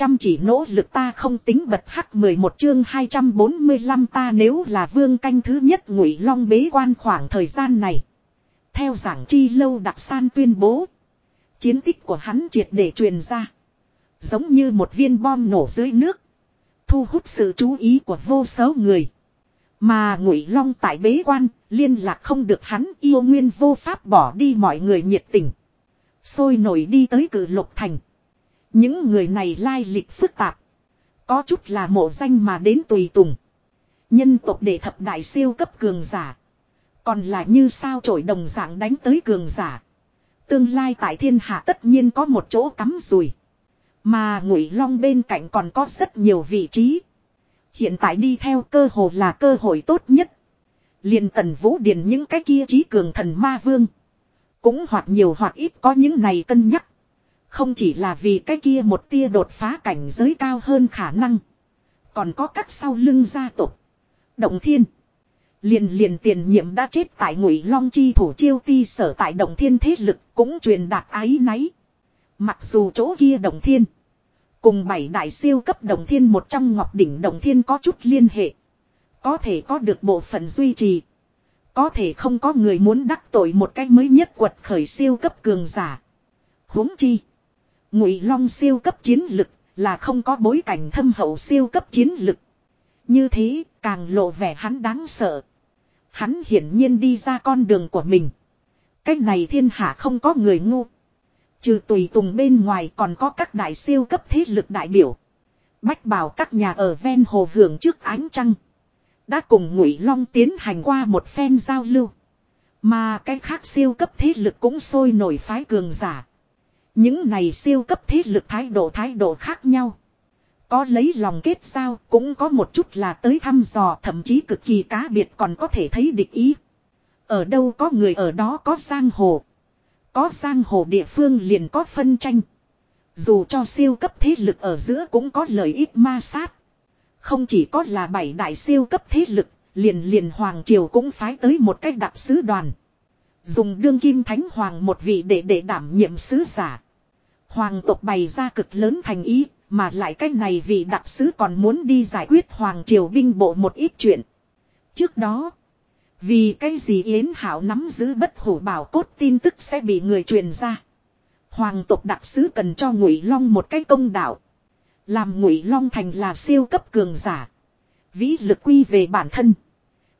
chăm chỉ nỗ lực ta không tính bật hắc 11 chương 245 ta nếu là vương canh thứ nhất ngụy long bế quan khoảng thời gian này. Theo giảng chi lâu đặc san tuyên bố. Chiến tích của hắn triệt để truyền ra. Giống như một viên bom nổ dưới nước. Thu hút sự chú ý của vô số người. Mà ngụy long tại bế quan, liên lạc không được hắn yêu nguyên vô pháp bỏ đi mọi người nhiệt tình. Sôi nổi đi tới cử lục thành. Những người này lai lịch phức tạp. Có chút là mộ danh mà đến tùy tùng. Nhân tộc để thập đại siêu cấp cường giả. Còn là như sao trổi đồng dạng đánh tới cường giả. Tương lai tại thiên hạ tất nhiên có một chỗ cắm rùi. Mà ngụy long bên cạnh còn có rất nhiều vị trí. Hiện tại đi theo cơ hồ là cơ hội tốt nhất. liền tần vũ điền những cái kia trí cường thần ma vương. Cũng hoặc nhiều hoặc ít có những này cân nhắc. Không chỉ là vì cái kia một tia đột phá cảnh giới cao hơn khả năng. Còn có các sau lưng gia tộc. Động thiên. Liền liền tiền nhiệm đã chết tại ngụy long chi thủ chiêu ti sở tại động thiên thế lực cũng truyền đạt ái náy. Mặc dù chỗ kia động thiên. Cùng bảy đại siêu cấp đồng thiên một trong ngọc đỉnh đồng thiên có chút liên hệ. Có thể có được bộ phận duy trì. Có thể không có người muốn đắc tội một cách mới nhất quật khởi siêu cấp cường giả. huống chi. Ngụy long siêu cấp chiến lực là không có bối cảnh thâm hậu siêu cấp chiến lực. Như thế, càng lộ vẻ hắn đáng sợ. Hắn hiển nhiên đi ra con đường của mình. Cách này thiên hạ không có người ngu. Trừ tùy tùng bên ngoài còn có các đại siêu cấp thế lực đại biểu. Bách bảo các nhà ở ven hồ hưởng trước ánh trăng. Đã cùng Ngụy Long tiến hành qua một phen giao lưu. Mà cái khác siêu cấp thế lực cũng sôi nổi phái cường giả. Những này siêu cấp thế lực thái độ thái độ khác nhau. Có lấy lòng kết giao cũng có một chút là tới thăm dò thậm chí cực kỳ cá biệt còn có thể thấy địch ý. Ở đâu có người ở đó có giang hồ. Có giang hồ địa phương liền có phân tranh. Dù cho siêu cấp thế lực ở giữa cũng có lợi ích ma sát. Không chỉ có là bảy đại siêu cấp thế lực, liền liền Hoàng Triều cũng phái tới một cách đặc sứ đoàn. Dùng đương kim thánh hoàng một vị để để đảm nhiệm sứ giả. Hoàng tộc bày ra cực lớn thành ý, mà lại cách này vị đặc sứ còn muốn đi giải quyết Hoàng Triều binh bộ một ít chuyện. Trước đó, vì cái gì Yến Hảo nắm giữ bất hủ bảo cốt tin tức sẽ bị người truyền ra. Hoàng tộc đặc sứ cần cho Ngụy Long một cái công đạo. Làm Ngụy Long thành là siêu cấp cường giả. Vĩ lực quy về bản thân.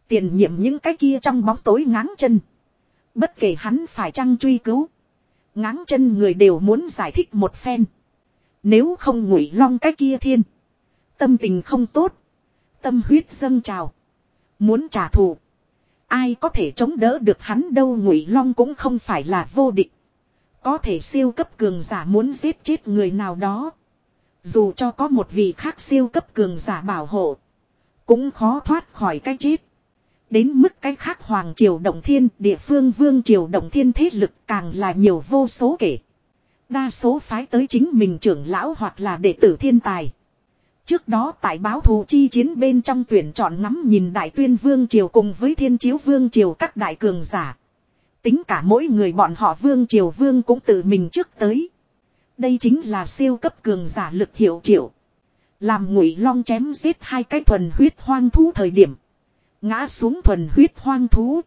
Tiền nhiệm những cái kia trong bóng tối ngáng chân. Bất kể hắn phải chăng truy cứu. Ngáng chân người đều muốn giải thích một phen. Nếu không Ngụy Long cái kia thiên. Tâm tình không tốt. Tâm huyết dâng trào. Muốn trả thù. Ai có thể chống đỡ được hắn đâu ngụy long cũng không phải là vô địch. Có thể siêu cấp cường giả muốn giết chết người nào đó. Dù cho có một vị khác siêu cấp cường giả bảo hộ. Cũng khó thoát khỏi cái chết. Đến mức cái khác Hoàng Triều Động Thiên, địa phương Vương Triều Động Thiên thế lực càng là nhiều vô số kể. Đa số phái tới chính mình trưởng lão hoặc là đệ tử thiên tài. Trước đó tại báo thù chi chiến bên trong tuyển chọn ngắm nhìn đại tuyên vương triều cùng với thiên chiếu vương triều các đại cường giả. Tính cả mỗi người bọn họ vương triều vương cũng tự mình trước tới. Đây chính là siêu cấp cường giả lực hiệu triệu. Làm ngụy long chém giết hai cái thuần huyết hoang thú thời điểm. Ngã xuống thuần huyết hoang thú.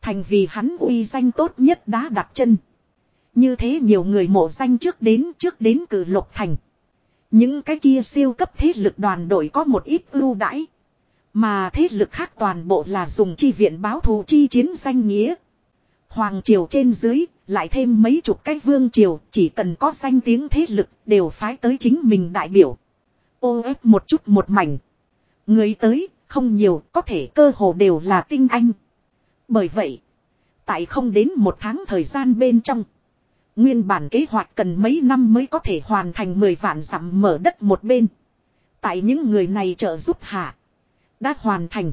Thành vì hắn uy danh tốt nhất đã đặt chân. Như thế nhiều người mộ danh trước đến trước đến cử lục thành. Những cái kia siêu cấp thế lực đoàn đội có một ít ưu đãi. Mà thế lực khác toàn bộ là dùng chi viện báo thù chi chiến danh nghĩa. Hoàng triều trên dưới, lại thêm mấy chục cái vương triều, chỉ cần có danh tiếng thế lực, đều phái tới chính mình đại biểu. Ô ép một chút một mảnh. Người tới, không nhiều, có thể cơ hồ đều là tinh anh. Bởi vậy, tại không đến một tháng thời gian bên trong, Nguyên bản kế hoạch cần mấy năm mới có thể hoàn thành 10 vạn dặm mở đất một bên. Tại những người này trợ giúp hạ. Đã hoàn thành.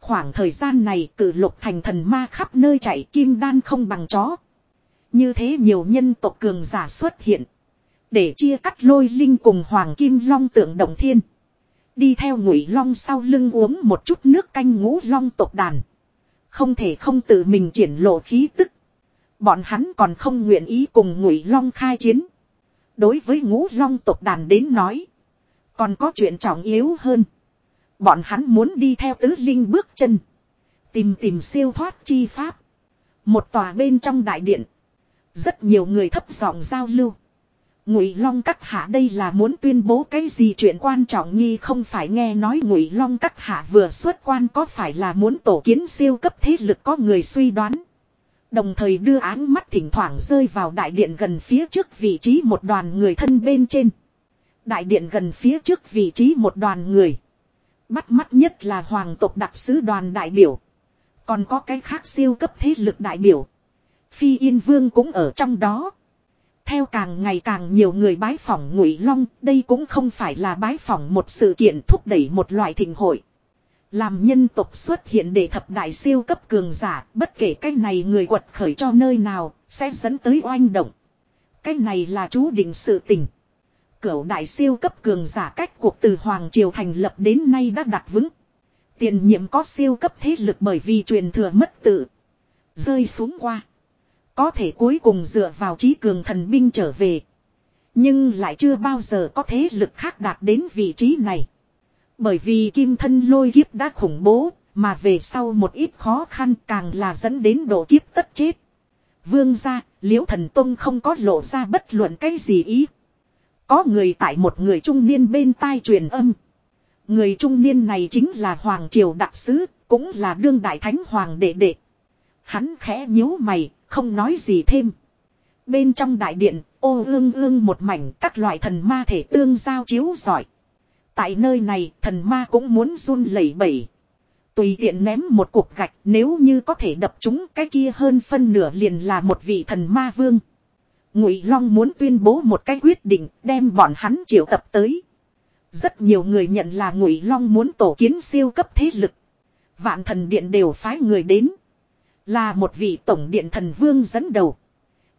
Khoảng thời gian này cử lục thành thần ma khắp nơi chạy kim đan không bằng chó. Như thế nhiều nhân tộc cường giả xuất hiện. Để chia cắt lôi linh cùng hoàng kim long tượng động thiên. Đi theo ngụy long sau lưng uống một chút nước canh ngũ long tộc đàn. Không thể không tự mình triển lộ khí tức. Bọn hắn còn không nguyện ý cùng ngụy long khai chiến. Đối với ngũ long tộc đàn đến nói. Còn có chuyện trọng yếu hơn. Bọn hắn muốn đi theo tứ linh bước chân. Tìm tìm siêu thoát chi pháp. Một tòa bên trong đại điện. Rất nhiều người thấp giọng giao lưu. Ngụy Long các hạ đây là muốn tuyên bố cái gì chuyện quan trọng nghi không phải nghe nói Ngụy Long các hạ vừa xuất quan có phải là muốn tổ kiến siêu cấp thế lực có người suy đoán. Đồng thời đưa áng mắt thỉnh thoảng rơi vào đại điện gần phía trước vị trí một đoàn người thân bên trên. Đại điện gần phía trước vị trí một đoàn người. Bắt mắt nhất là hoàng tộc đặc sứ đoàn đại biểu. Còn có cái khác siêu cấp thế lực đại biểu. Phi Yên Vương cũng ở trong đó. Theo càng ngày càng nhiều người bái phỏng ngụy long, đây cũng không phải là bái phỏng một sự kiện thúc đẩy một loại thịnh hội. Làm nhân tộc xuất hiện để thập đại siêu cấp cường giả, bất kể cái này người quật khởi cho nơi nào, sẽ dẫn tới oanh động. Cái này là chú định sự tình. Cửu đại siêu cấp cường giả cách cuộc từ Hoàng Triều thành lập đến nay đã đặt vững. Tiền nhiệm có siêu cấp thế lực bởi vì truyền thừa mất tự. Rơi xuống qua. Có thể cuối cùng dựa vào trí cường thần binh trở về. Nhưng lại chưa bao giờ có thế lực khác đạt đến vị trí này. Bởi vì kim thân lôi kiếp đã khủng bố, mà về sau một ít khó khăn càng là dẫn đến độ kiếp tất chết. Vương gia, liễu thần tông không có lộ ra bất luận cái gì ý. Có người tại một người trung niên bên tai truyền âm. Người trung niên này chính là Hoàng Triều Đặc Sứ, cũng là đương đại thánh Hoàng đệ đệ. Hắn khẽ nhíu mày, không nói gì thêm. Bên trong đại điện, ô ương ương một mảnh các loại thần ma thể tương giao chiếu giỏi. Tại nơi này, thần ma cũng muốn run lẩy bẩy. Tùy tiện ném một cục gạch nếu như có thể đập chúng cái kia hơn phân nửa liền là một vị thần ma vương. Ngụy Long muốn tuyên bố một cái quyết định đem bọn hắn triệu tập tới. Rất nhiều người nhận là Ngụy Long muốn tổ kiến siêu cấp thế lực. Vạn thần điện đều phái người đến. Là một vị tổng điện thần vương dẫn đầu.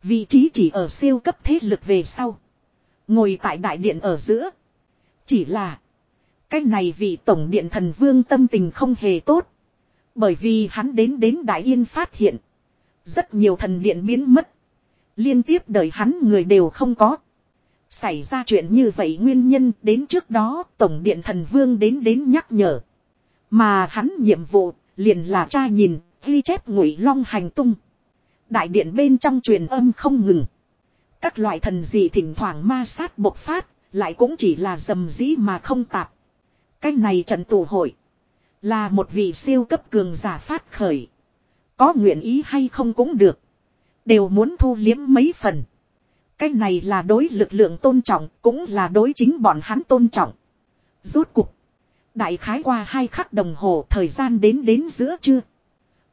Vị trí chỉ ở siêu cấp thế lực về sau. Ngồi tại đại điện ở giữa. Chỉ là. Cái này vị tổng điện thần vương tâm tình không hề tốt. Bởi vì hắn đến đến Đại Yên phát hiện. Rất nhiều thần điện biến mất. Liên tiếp đời hắn người đều không có. Xảy ra chuyện như vậy nguyên nhân đến trước đó, tổng điện thần vương đến đến nhắc nhở. Mà hắn nhiệm vụ liền là tra nhìn ghi chép ngụy long hành tung. Đại điện bên trong truyền âm không ngừng. Các loại thần gì thỉnh thoảng ma sát bộc phát, lại cũng chỉ là dầm dĩ mà không tạp. Cách này trận tù hội. Là một vị siêu cấp cường giả phát khởi. Có nguyện ý hay không cũng được. Đều muốn thu liếm mấy phần. Cái này là đối lực lượng tôn trọng, cũng là đối chính bọn hắn tôn trọng. Rốt cục. Đại khái qua hai khắc đồng hồ thời gian đến đến giữa trưa.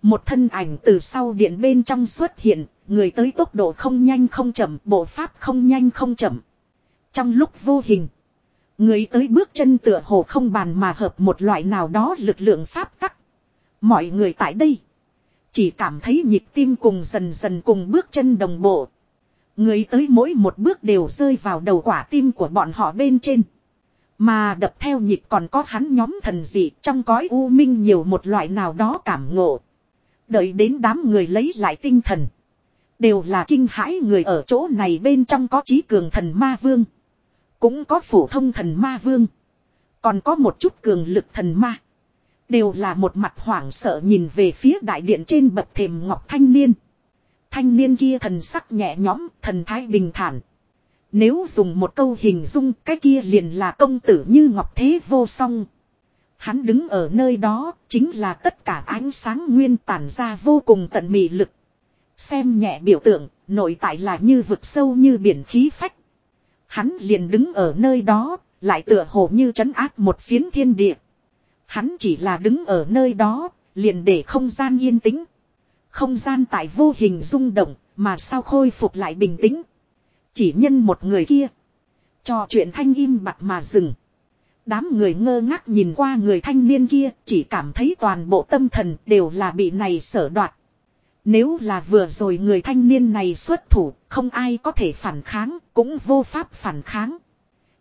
Một thân ảnh từ sau điện bên trong xuất hiện, người tới tốc độ không nhanh không chậm, bộ pháp không nhanh không chậm. Trong lúc vô hình, người tới bước chân tựa hồ không bàn mà hợp một loại nào đó lực lượng pháp tắc. Mọi người tại đây chỉ cảm thấy nhịp tim cùng dần dần cùng bước chân đồng bộ. Người tới mỗi một bước đều rơi vào đầu quả tim của bọn họ bên trên. Mà đập theo nhịp còn có hắn nhóm thần dị trong cõi u minh nhiều một loại nào đó cảm ngộ. Đợi đến đám người lấy lại tinh thần. Đều là kinh hãi người ở chỗ này bên trong có trí cường thần ma vương. Cũng có phổ thông thần ma vương. Còn có một chút cường lực thần ma. Đều là một mặt hoảng sợ nhìn về phía đại điện trên bậc thềm ngọc thanh niên. Thanh niên kia thần sắc nhẹ nhõm, thần thái bình thản. Nếu dùng một câu hình dung cái kia liền là công tử như ngọc thế vô song. Hắn đứng ở nơi đó, chính là tất cả ánh sáng nguyên tản ra vô cùng tận mị lực. Xem nhẹ biểu tượng, nội tại là như vực sâu như biển khí phách. Hắn liền đứng ở nơi đó, lại tựa hồ như trấn áp một phiến thiên địa. Hắn chỉ là đứng ở nơi đó, liền để không gian yên tĩnh. Không gian tại vô hình rung động, mà sao khôi phục lại bình tĩnh. Chỉ nhân một người kia. Trò chuyện thanh im bặt mà dừng. Đám người ngơ ngác nhìn qua người thanh niên kia, chỉ cảm thấy toàn bộ tâm thần đều là bị này sở đoạt. Nếu là vừa rồi người thanh niên này xuất thủ, không ai có thể phản kháng, cũng vô pháp phản kháng.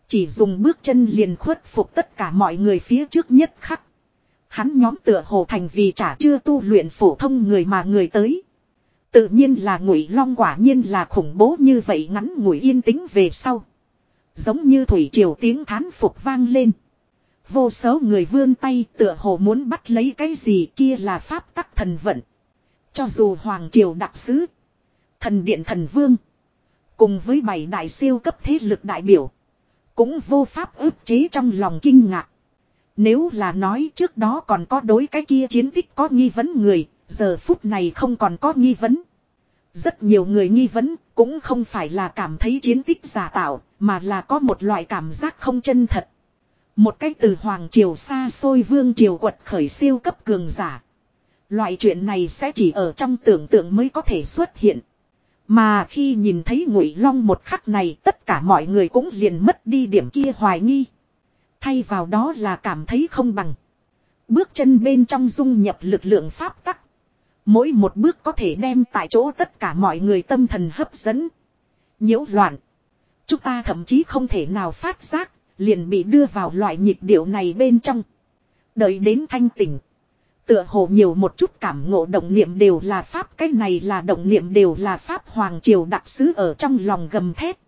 Chỉ dùng bước chân liền khuất phục tất cả mọi người phía trước nhất khắc. Hắn nhóm tựa hồ thành vì chả chưa tu luyện phổ thông người mà người tới. Tự nhiên là ngụy long quả nhiên là khủng bố như vậy ngắn ngủi yên tĩnh về sau. Giống như thủy triều tiếng thán phục vang lên. Vô số người vươn tay tựa hồ muốn bắt lấy cái gì kia là pháp tắc thần vận. Cho dù Hoàng Triều đặc sứ. Thần Điện Thần Vương. Cùng với bảy đại siêu cấp thế lực đại biểu. Cũng vô pháp ức chế trong lòng kinh ngạc. Nếu là nói trước đó còn có đối cái kia chiến tích có nghi vấn người, giờ phút này không còn có nghi vấn. Rất nhiều người nghi vấn, cũng không phải là cảm thấy chiến tích giả tạo, mà là có một loại cảm giác không chân thật. Một cách từ Hoàng Triều xa xôi Vương Triều quật khởi siêu cấp cường giả. Loại chuyện này sẽ chỉ ở trong tưởng tượng mới có thể xuất hiện. Mà khi nhìn thấy ngụy long một khắc này tất cả mọi người cũng liền mất đi điểm kia hoài nghi. Thay vào đó là cảm thấy không bằng. Bước chân bên trong dung nhập lực lượng pháp tắc. Mỗi một bước có thể đem tại chỗ tất cả mọi người tâm thần hấp dẫn. nhiễu loạn. Chúng ta thậm chí không thể nào phát giác, liền bị đưa vào loại nhịp điệu này bên trong. Đợi đến thanh tỉnh. Tựa hồ nhiều một chút cảm ngộ động niệm đều là pháp cái này là động niệm đều là pháp hoàng triều đặc sứ ở trong lòng gầm thét.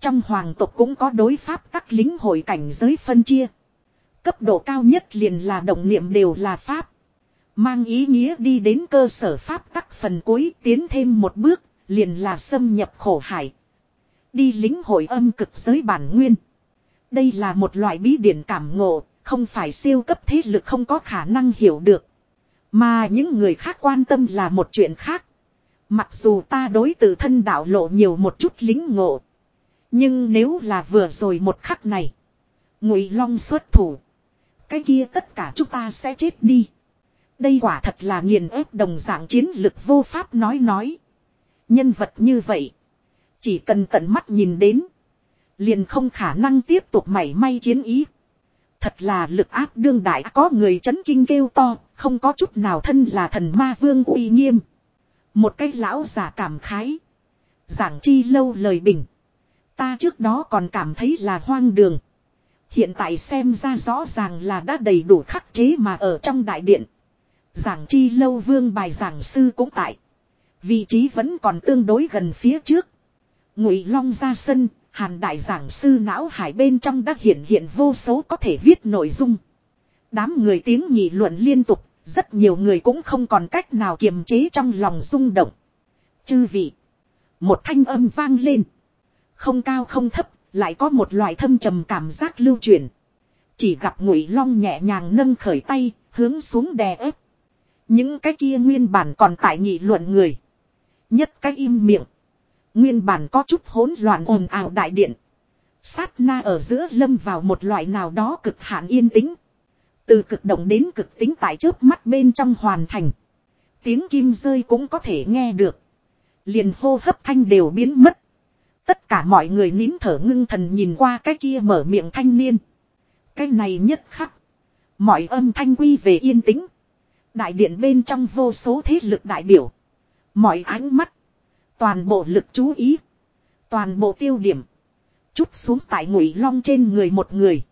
Trong hoàng tộc cũng có đối pháp tắc lính hội cảnh giới phân chia. Cấp độ cao nhất liền là động niệm đều là pháp. Mang ý nghĩa đi đến cơ sở pháp tắc phần cuối tiến thêm một bước, liền là xâm nhập khổ hải. Đi lính hội âm cực giới bản nguyên. Đây là một loại bí điển cảm ngộ, không phải siêu cấp thế lực không có khả năng hiểu được. Mà những người khác quan tâm là một chuyện khác. Mặc dù ta đối từ thân đạo lộ nhiều một chút lính ngộ. Nhưng nếu là vừa rồi một khắc này. Ngụy Long xuất thủ. Cái kia tất cả chúng ta sẽ chết đi. Đây quả thật là nghiền ép đồng dạng chiến lực vô pháp nói nói. Nhân vật như vậy. Chỉ cần tận mắt nhìn đến. Liền không khả năng tiếp tục mảy may chiến ý. Thật là lực áp đương đại có người chấn kinh kêu to, không có chút nào thân là thần ma vương uy nghiêm. Một cái lão giả cảm khái. Giảng chi lâu lời bình. Ta trước đó còn cảm thấy là hoang đường. Hiện tại xem ra rõ ràng là đã đầy đủ khắc chế mà ở trong đại điện. Giảng chi lâu vương bài giảng sư cũng tại. Vị trí vẫn còn tương đối gần phía trước. Ngụy Long ra sân, Hàn đại giảng sư não hải bên trong đã hiện hiện vô số có thể viết nội dung. Đám người tiếng nhị luận liên tục, rất nhiều người cũng không còn cách nào kiềm chế trong lòng rung động. Chư vị. Một thanh âm vang lên. Không cao không thấp, lại có một loại thâm trầm cảm giác lưu truyền. Chỉ gặp ngụy long nhẹ nhàng nâng khởi tay, hướng xuống đè ép. Những cái kia nguyên bản còn tại nghị luận người. Nhất cái im miệng. Nguyên bản có chút hỗn loạn ồn ào đại điện. Sát na ở giữa lâm vào một loại nào đó cực hạn yên tĩnh. Từ cực động đến cực tính tại trước mắt bên trong hoàn thành. Tiếng kim rơi cũng có thể nghe được. Liền hô hấp thanh đều biến mất. Tất cả mọi người nín thở ngưng thần nhìn qua cái kia mở miệng thanh niên. Cái này nhất khắc. Mọi âm thanh quy về yên tĩnh. Đại điện bên trong vô số thế lực đại biểu. Mọi ánh mắt. Toàn bộ lực chú ý. Toàn bộ tiêu điểm. Chút xuống tại ngụy long trên người một người.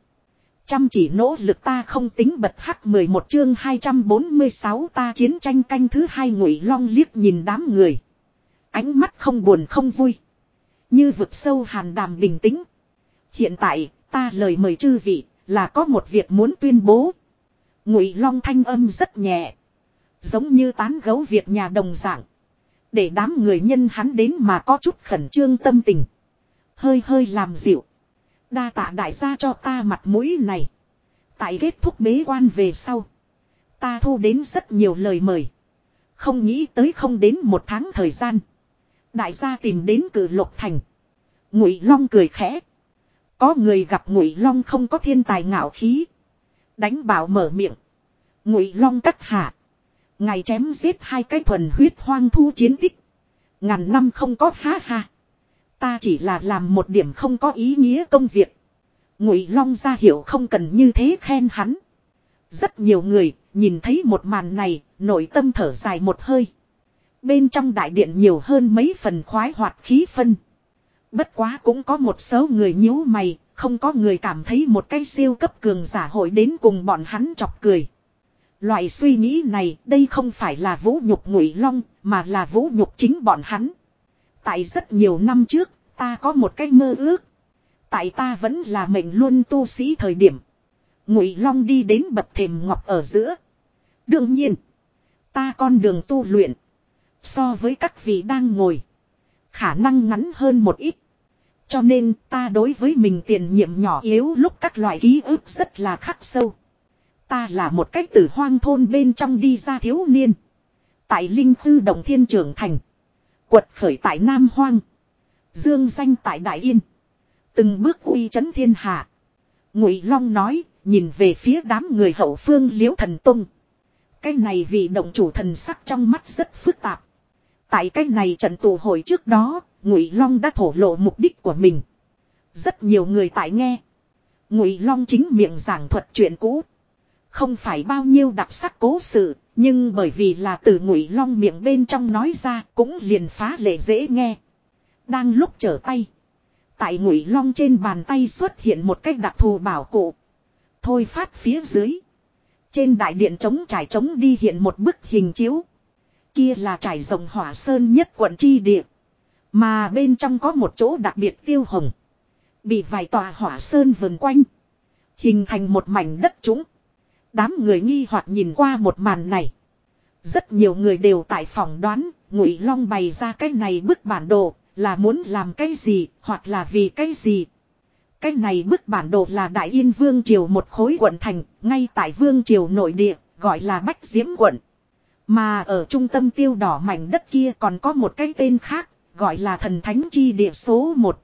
Chăm chỉ nỗ lực ta không tính bật hắc 11 chương 246 ta chiến tranh canh thứ hai ngụy long liếc nhìn đám người. Ánh mắt không buồn không vui. Như vực sâu hàn đàm bình tĩnh. Hiện tại, ta lời mời chư vị, là có một việc muốn tuyên bố. Ngụy long thanh âm rất nhẹ. Giống như tán gấu việc nhà đồng dạng. Để đám người nhân hắn đến mà có chút khẩn trương tâm tình. Hơi hơi làm dịu. Đa tạ đại gia cho ta mặt mũi này. Tại kết thúc bế quan về sau. Ta thu đến rất nhiều lời mời. Không nghĩ tới không đến một tháng thời gian. Đại gia tìm đến cử lục thành. Ngụy Long cười khẽ. Có người gặp Ngụy Long không có thiên tài ngạo khí. Đánh bảo mở miệng. Ngụy Long cắt hạ. ngài chém giết hai cái thuần huyết hoang thu chiến tích. Ngàn năm không có ha ha. Ta chỉ là làm một điểm không có ý nghĩa công việc. Ngụy Long ra hiểu không cần như thế khen hắn. Rất nhiều người nhìn thấy một màn này, nội tâm thở dài một hơi. Bên trong đại điện nhiều hơn mấy phần khoái hoạt khí phân. Bất quá cũng có một số người nhíu mày, không có người cảm thấy một cái siêu cấp cường giả hội đến cùng bọn hắn chọc cười. Loại suy nghĩ này, đây không phải là vũ nhục ngụy long, mà là vũ nhục chính bọn hắn. Tại rất nhiều năm trước, ta có một cái mơ ước. Tại ta vẫn là mệnh luôn tu sĩ thời điểm. Ngụy Long đi đến bậc thềm ngọc ở giữa. Đương nhiên. Ta con đường tu luyện. So với các vị đang ngồi. Khả năng ngắn hơn một ít. Cho nên ta đối với mình tiền nhiệm nhỏ yếu lúc các loại ký ức rất là khắc sâu. Ta là một cách từ hoang thôn bên trong đi ra thiếu niên. Tại Linh Thư Đồng Thiên trường thành. Quật khởi tại Nam Hoang. Dương danh tại Đại Yên. Từng bước uy chấn thiên hạ. Ngụy Long nói, nhìn về phía đám người hậu phương liễu thần Tông. Cái này vì động chủ thần sắc trong mắt rất phức tạp. Tại cái này trận tụ hội trước đó, Ngụy Long đã thổ lộ mục đích của mình. Rất nhiều người tại nghe. Ngụy Long chính miệng giảng thuật chuyện cũ. Không phải bao nhiêu đặc sắc cố sự, nhưng bởi vì là từ Ngụy Long miệng bên trong nói ra, cũng liền phá lệ dễ nghe. Đang lúc trở tay, tại Ngụy Long trên bàn tay xuất hiện một cách đặc thù bảo cụ. Thôi phát phía dưới, trên đại điện trống trải trống đi hiện một bức hình chiếu. Kia là trải rộng hỏa sơn nhất quận chi địa. Mà bên trong có một chỗ đặc biệt tiêu hồng. Bị vài tòa hỏa sơn vần quanh. Hình thành một mảnh đất trũng. Đám người nghi hoặc nhìn qua một màn này. Rất nhiều người đều tại phòng đoán, Ngụy Long bày ra cái này bức bản đồ, là muốn làm cái gì, hoặc là vì cái gì. Cái này bức bản đồ là Đại Yên Vương Triều một khối quận thành, ngay tại Vương Triều nội địa, gọi là Bách Diễm quận. Mà ở trung tâm tiêu đỏ mảnh đất kia còn có một cái tên khác, gọi là thần thánh chi địa số một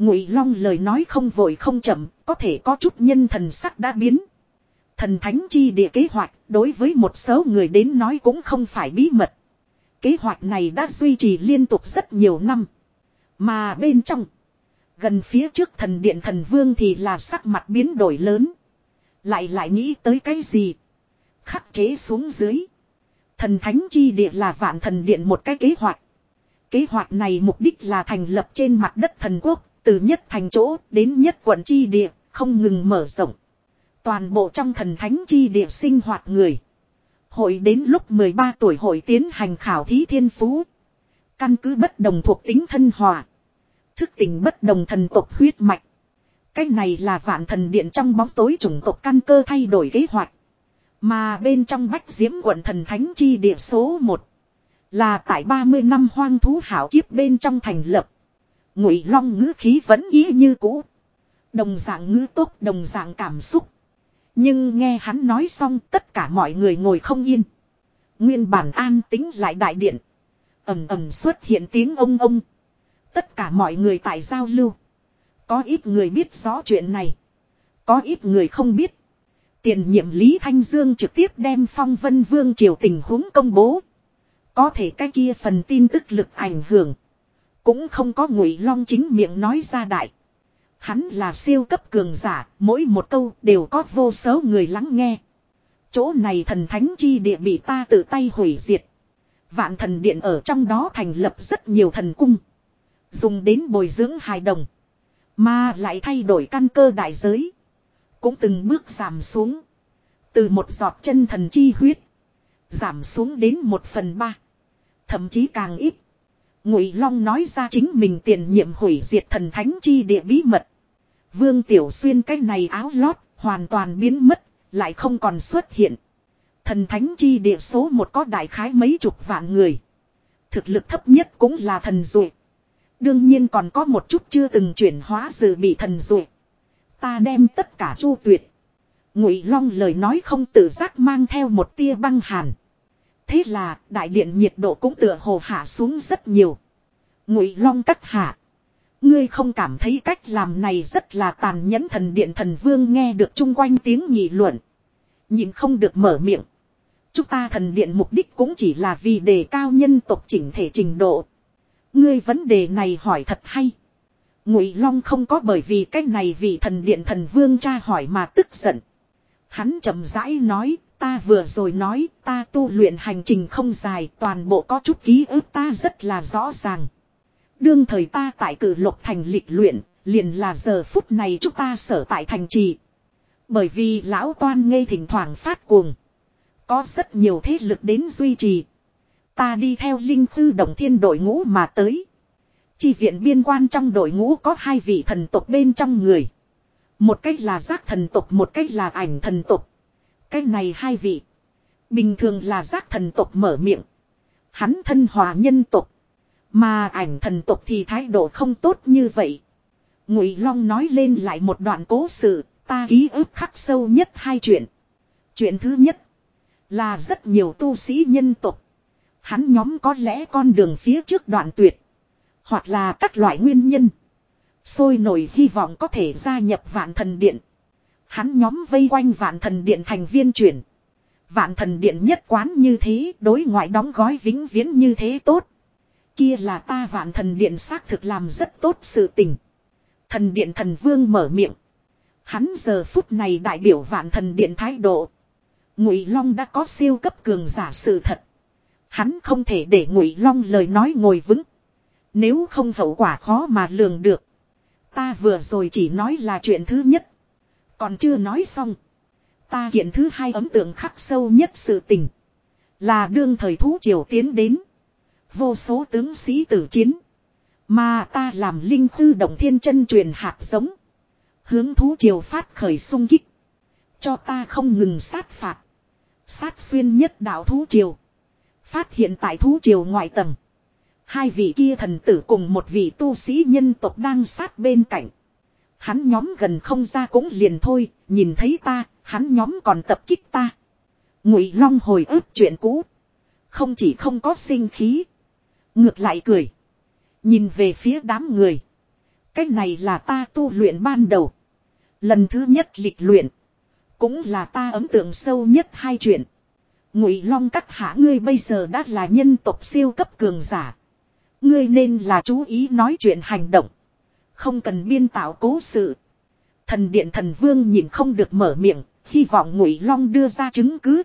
Ngụy Long lời nói không vội không chậm, có thể có chút nhân thần sắc đã biến. Thần thánh chi địa kế hoạch, đối với một số người đến nói cũng không phải bí mật. Kế hoạch này đã duy trì liên tục rất nhiều năm. Mà bên trong, gần phía trước thần điện thần vương thì là sắc mặt biến đổi lớn. Lại lại nghĩ tới cái gì? Khắc chế xuống dưới. Thần thánh chi địa là vạn thần điện một cái kế hoạch. Kế hoạch này mục đích là thành lập trên mặt đất thần quốc, từ nhất thành chỗ đến nhất quận chi địa, không ngừng mở rộng. Toàn bộ trong thần thánh chi địa sinh hoạt người. Hội đến lúc 13 tuổi hội tiến hành khảo thí thiên phú. Căn cứ bất đồng thuộc tính thân hòa. Thức tình bất đồng thần tộc huyết mạch. Cái này là vạn thần điện trong bóng tối chủng tộc căn cơ thay đổi kế hoạch. Mà bên trong bách diễm quận thần thánh chi địa số 1. Là tại 30 năm hoang thú hảo kiếp bên trong thành lập. Ngụy long ngữ khí vẫn ý như cũ. Đồng dạng ngữ tốt, đồng dạng cảm xúc. Nhưng nghe hắn nói xong, tất cả mọi người ngồi không yên. Nguyên bản an tính lại đại điện. ầm ầm xuất hiện tiếng ông ông. Tất cả mọi người tại giao lưu. Có ít người biết rõ chuyện này. Có ít người không biết. Tiền nhiệm Lý Thanh Dương trực tiếp đem phong vân vương triều tình huống công bố. Có thể cái kia phần tin tức lực ảnh hưởng. Cũng không có ngụy long chính miệng nói ra đại. Hắn là siêu cấp cường giả, mỗi một câu đều có vô số người lắng nghe. Chỗ này thần thánh chi địa bị ta tự tay hủy diệt. Vạn thần điện ở trong đó thành lập rất nhiều thần cung. Dùng đến bồi dưỡng hài đồng. Mà lại thay đổi căn cơ đại giới. Cũng từng bước giảm xuống. Từ một giọt chân thần chi huyết. Giảm xuống đến một phần ba. Thậm chí càng ít. Ngụy Long nói ra chính mình tiền nhiệm hủy diệt thần thánh chi địa bí mật. Vương Tiểu Xuyên cái này áo lót hoàn toàn biến mất, lại không còn xuất hiện. Thần thánh chi địa số một có đại khái mấy chục vạn người. Thực lực thấp nhất cũng là thần dụ. Đương nhiên còn có một chút chưa từng chuyển hóa dự bị thần dụ. Ta đem tất cả chu tuyệt. Ngụy Long lời nói không tự giác mang theo một tia băng hàn. Thế là, đại điện nhiệt độ cũng tựa hồ hạ xuống rất nhiều. Ngụy Long cắt hạ. Ngươi không cảm thấy cách làm này rất là tàn nhẫn thần điện thần vương nghe được chung quanh tiếng nghị luận. Nhìn không được mở miệng. Chúng ta thần điện mục đích cũng chỉ là vì đề cao nhân tộc chỉnh thể trình độ. Ngươi vấn đề này hỏi thật hay. Ngụy Long không có bởi vì cách này vì thần điện thần vương tra hỏi mà tức giận. Hắn chậm rãi nói, ta vừa rồi nói, ta tu luyện hành trình không dài, toàn bộ có chút ký ức ta rất là rõ ràng. Đương thời ta tại cử lục thành lịch luyện, liền là giờ phút này chúng ta sở tại thành trì. Bởi vì lão toan ngây thỉnh thoảng phát cuồng. Có rất nhiều thế lực đến duy trì. Ta đi theo linh thư động thiên đội ngũ mà tới. Chi viện biên quan trong đội ngũ có hai vị thần tộc bên trong người. Một cách là giác thần tộc, một cách là ảnh thần tộc. Cách này hai vị. Bình thường là giác thần tộc mở miệng. Hắn thân hòa nhân tộc. Mà ảnh thần tộc thì thái độ không tốt như vậy. Ngụy Long nói lên lại một đoạn cố sự, ta ký ức khắc sâu nhất hai chuyện. Chuyện thứ nhất là rất nhiều tu sĩ nhân tộc. Hắn nhóm có lẽ con đường phía trước đoạn tuyệt. Hoặc là các loại nguyên nhân. Sôi nổi hy vọng có thể gia nhập vạn thần điện. Hắn nhóm vây quanh vạn thần điện thành viên chuyển. Vạn thần điện nhất quán như thế, đối ngoại đóng gói vĩnh viễn như thế tốt. Kia là ta vạn thần điện xác thực làm rất tốt sự tình. Thần điện thần vương mở miệng. Hắn giờ phút này đại biểu vạn thần điện thái độ. Ngụy Long đã có siêu cấp cường giả sự thật. Hắn không thể để Ngụy Long lời nói ngồi vững. Nếu không hậu quả khó mà lường được. Ta vừa rồi chỉ nói là chuyện thứ nhất. Còn chưa nói xong. Ta kiện thứ hai ấn tượng khắc sâu nhất sự tình. Là đương thời thú triều tiến đến. Vô số tướng sĩ tử chiến. Mà ta làm linh khư động thiên chân truyền hạt giống. Hướng thú triều phát khởi sung kích. Cho ta không ngừng sát phạt. Sát xuyên nhất đạo thú triều. Phát hiện tại thú triều ngoại tầng. Hai vị kia thần tử cùng một vị tu sĩ nhân tộc đang sát bên cạnh. Hắn nhóm gần không ra cũng liền thôi, nhìn thấy ta, hắn nhóm còn tập kích ta. Ngụy Long hồi ức chuyện cũ. Không chỉ không có sinh khí. Ngược lại cười. Nhìn về phía đám người. Cái này là ta tu luyện ban đầu. Lần thứ nhất lịch luyện. Cũng là ta ấn tượng sâu nhất hai chuyện. Ngụy Long các hạ ngươi bây giờ đã là nhân tộc siêu cấp cường giả. Ngươi nên là chú ý nói chuyện hành động. Không cần biên tạo cố sự. Thần điện thần vương nhìn không được mở miệng, hy vọng Ngụy Long đưa ra chứng cứ.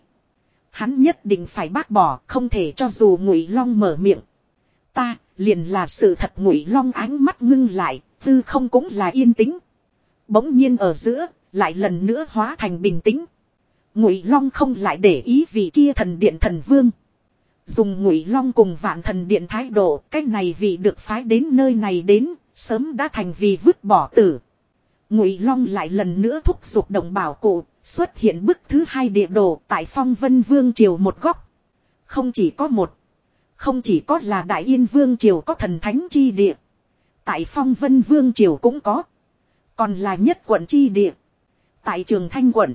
Hắn nhất định phải bác bỏ, không thể cho dù Ngụy Long mở miệng. Ta, liền là sự thật Ngụy Long ánh mắt ngưng lại, tư không cũng là yên tĩnh. Bỗng nhiên ở giữa, lại lần nữa hóa thành bình tĩnh. Ngụy Long không lại để ý vì kia thần điện thần vương. Dùng Ngụy Long cùng vạn thần điện thái độ, cái này vì được phái đến nơi này đến, sớm đã thành vì vứt bỏ tử. Ngụy Long lại lần nữa thúc giục đồng bảo cụ, xuất hiện bức thứ hai địa đồ tại Phong Vân Vương triều một góc. Không chỉ có một, không chỉ có là Đại Yên Vương triều có thần thánh chi địa, tại Phong Vân Vương triều cũng có, còn là nhất quận chi địa. Tại Trường Thanh quận,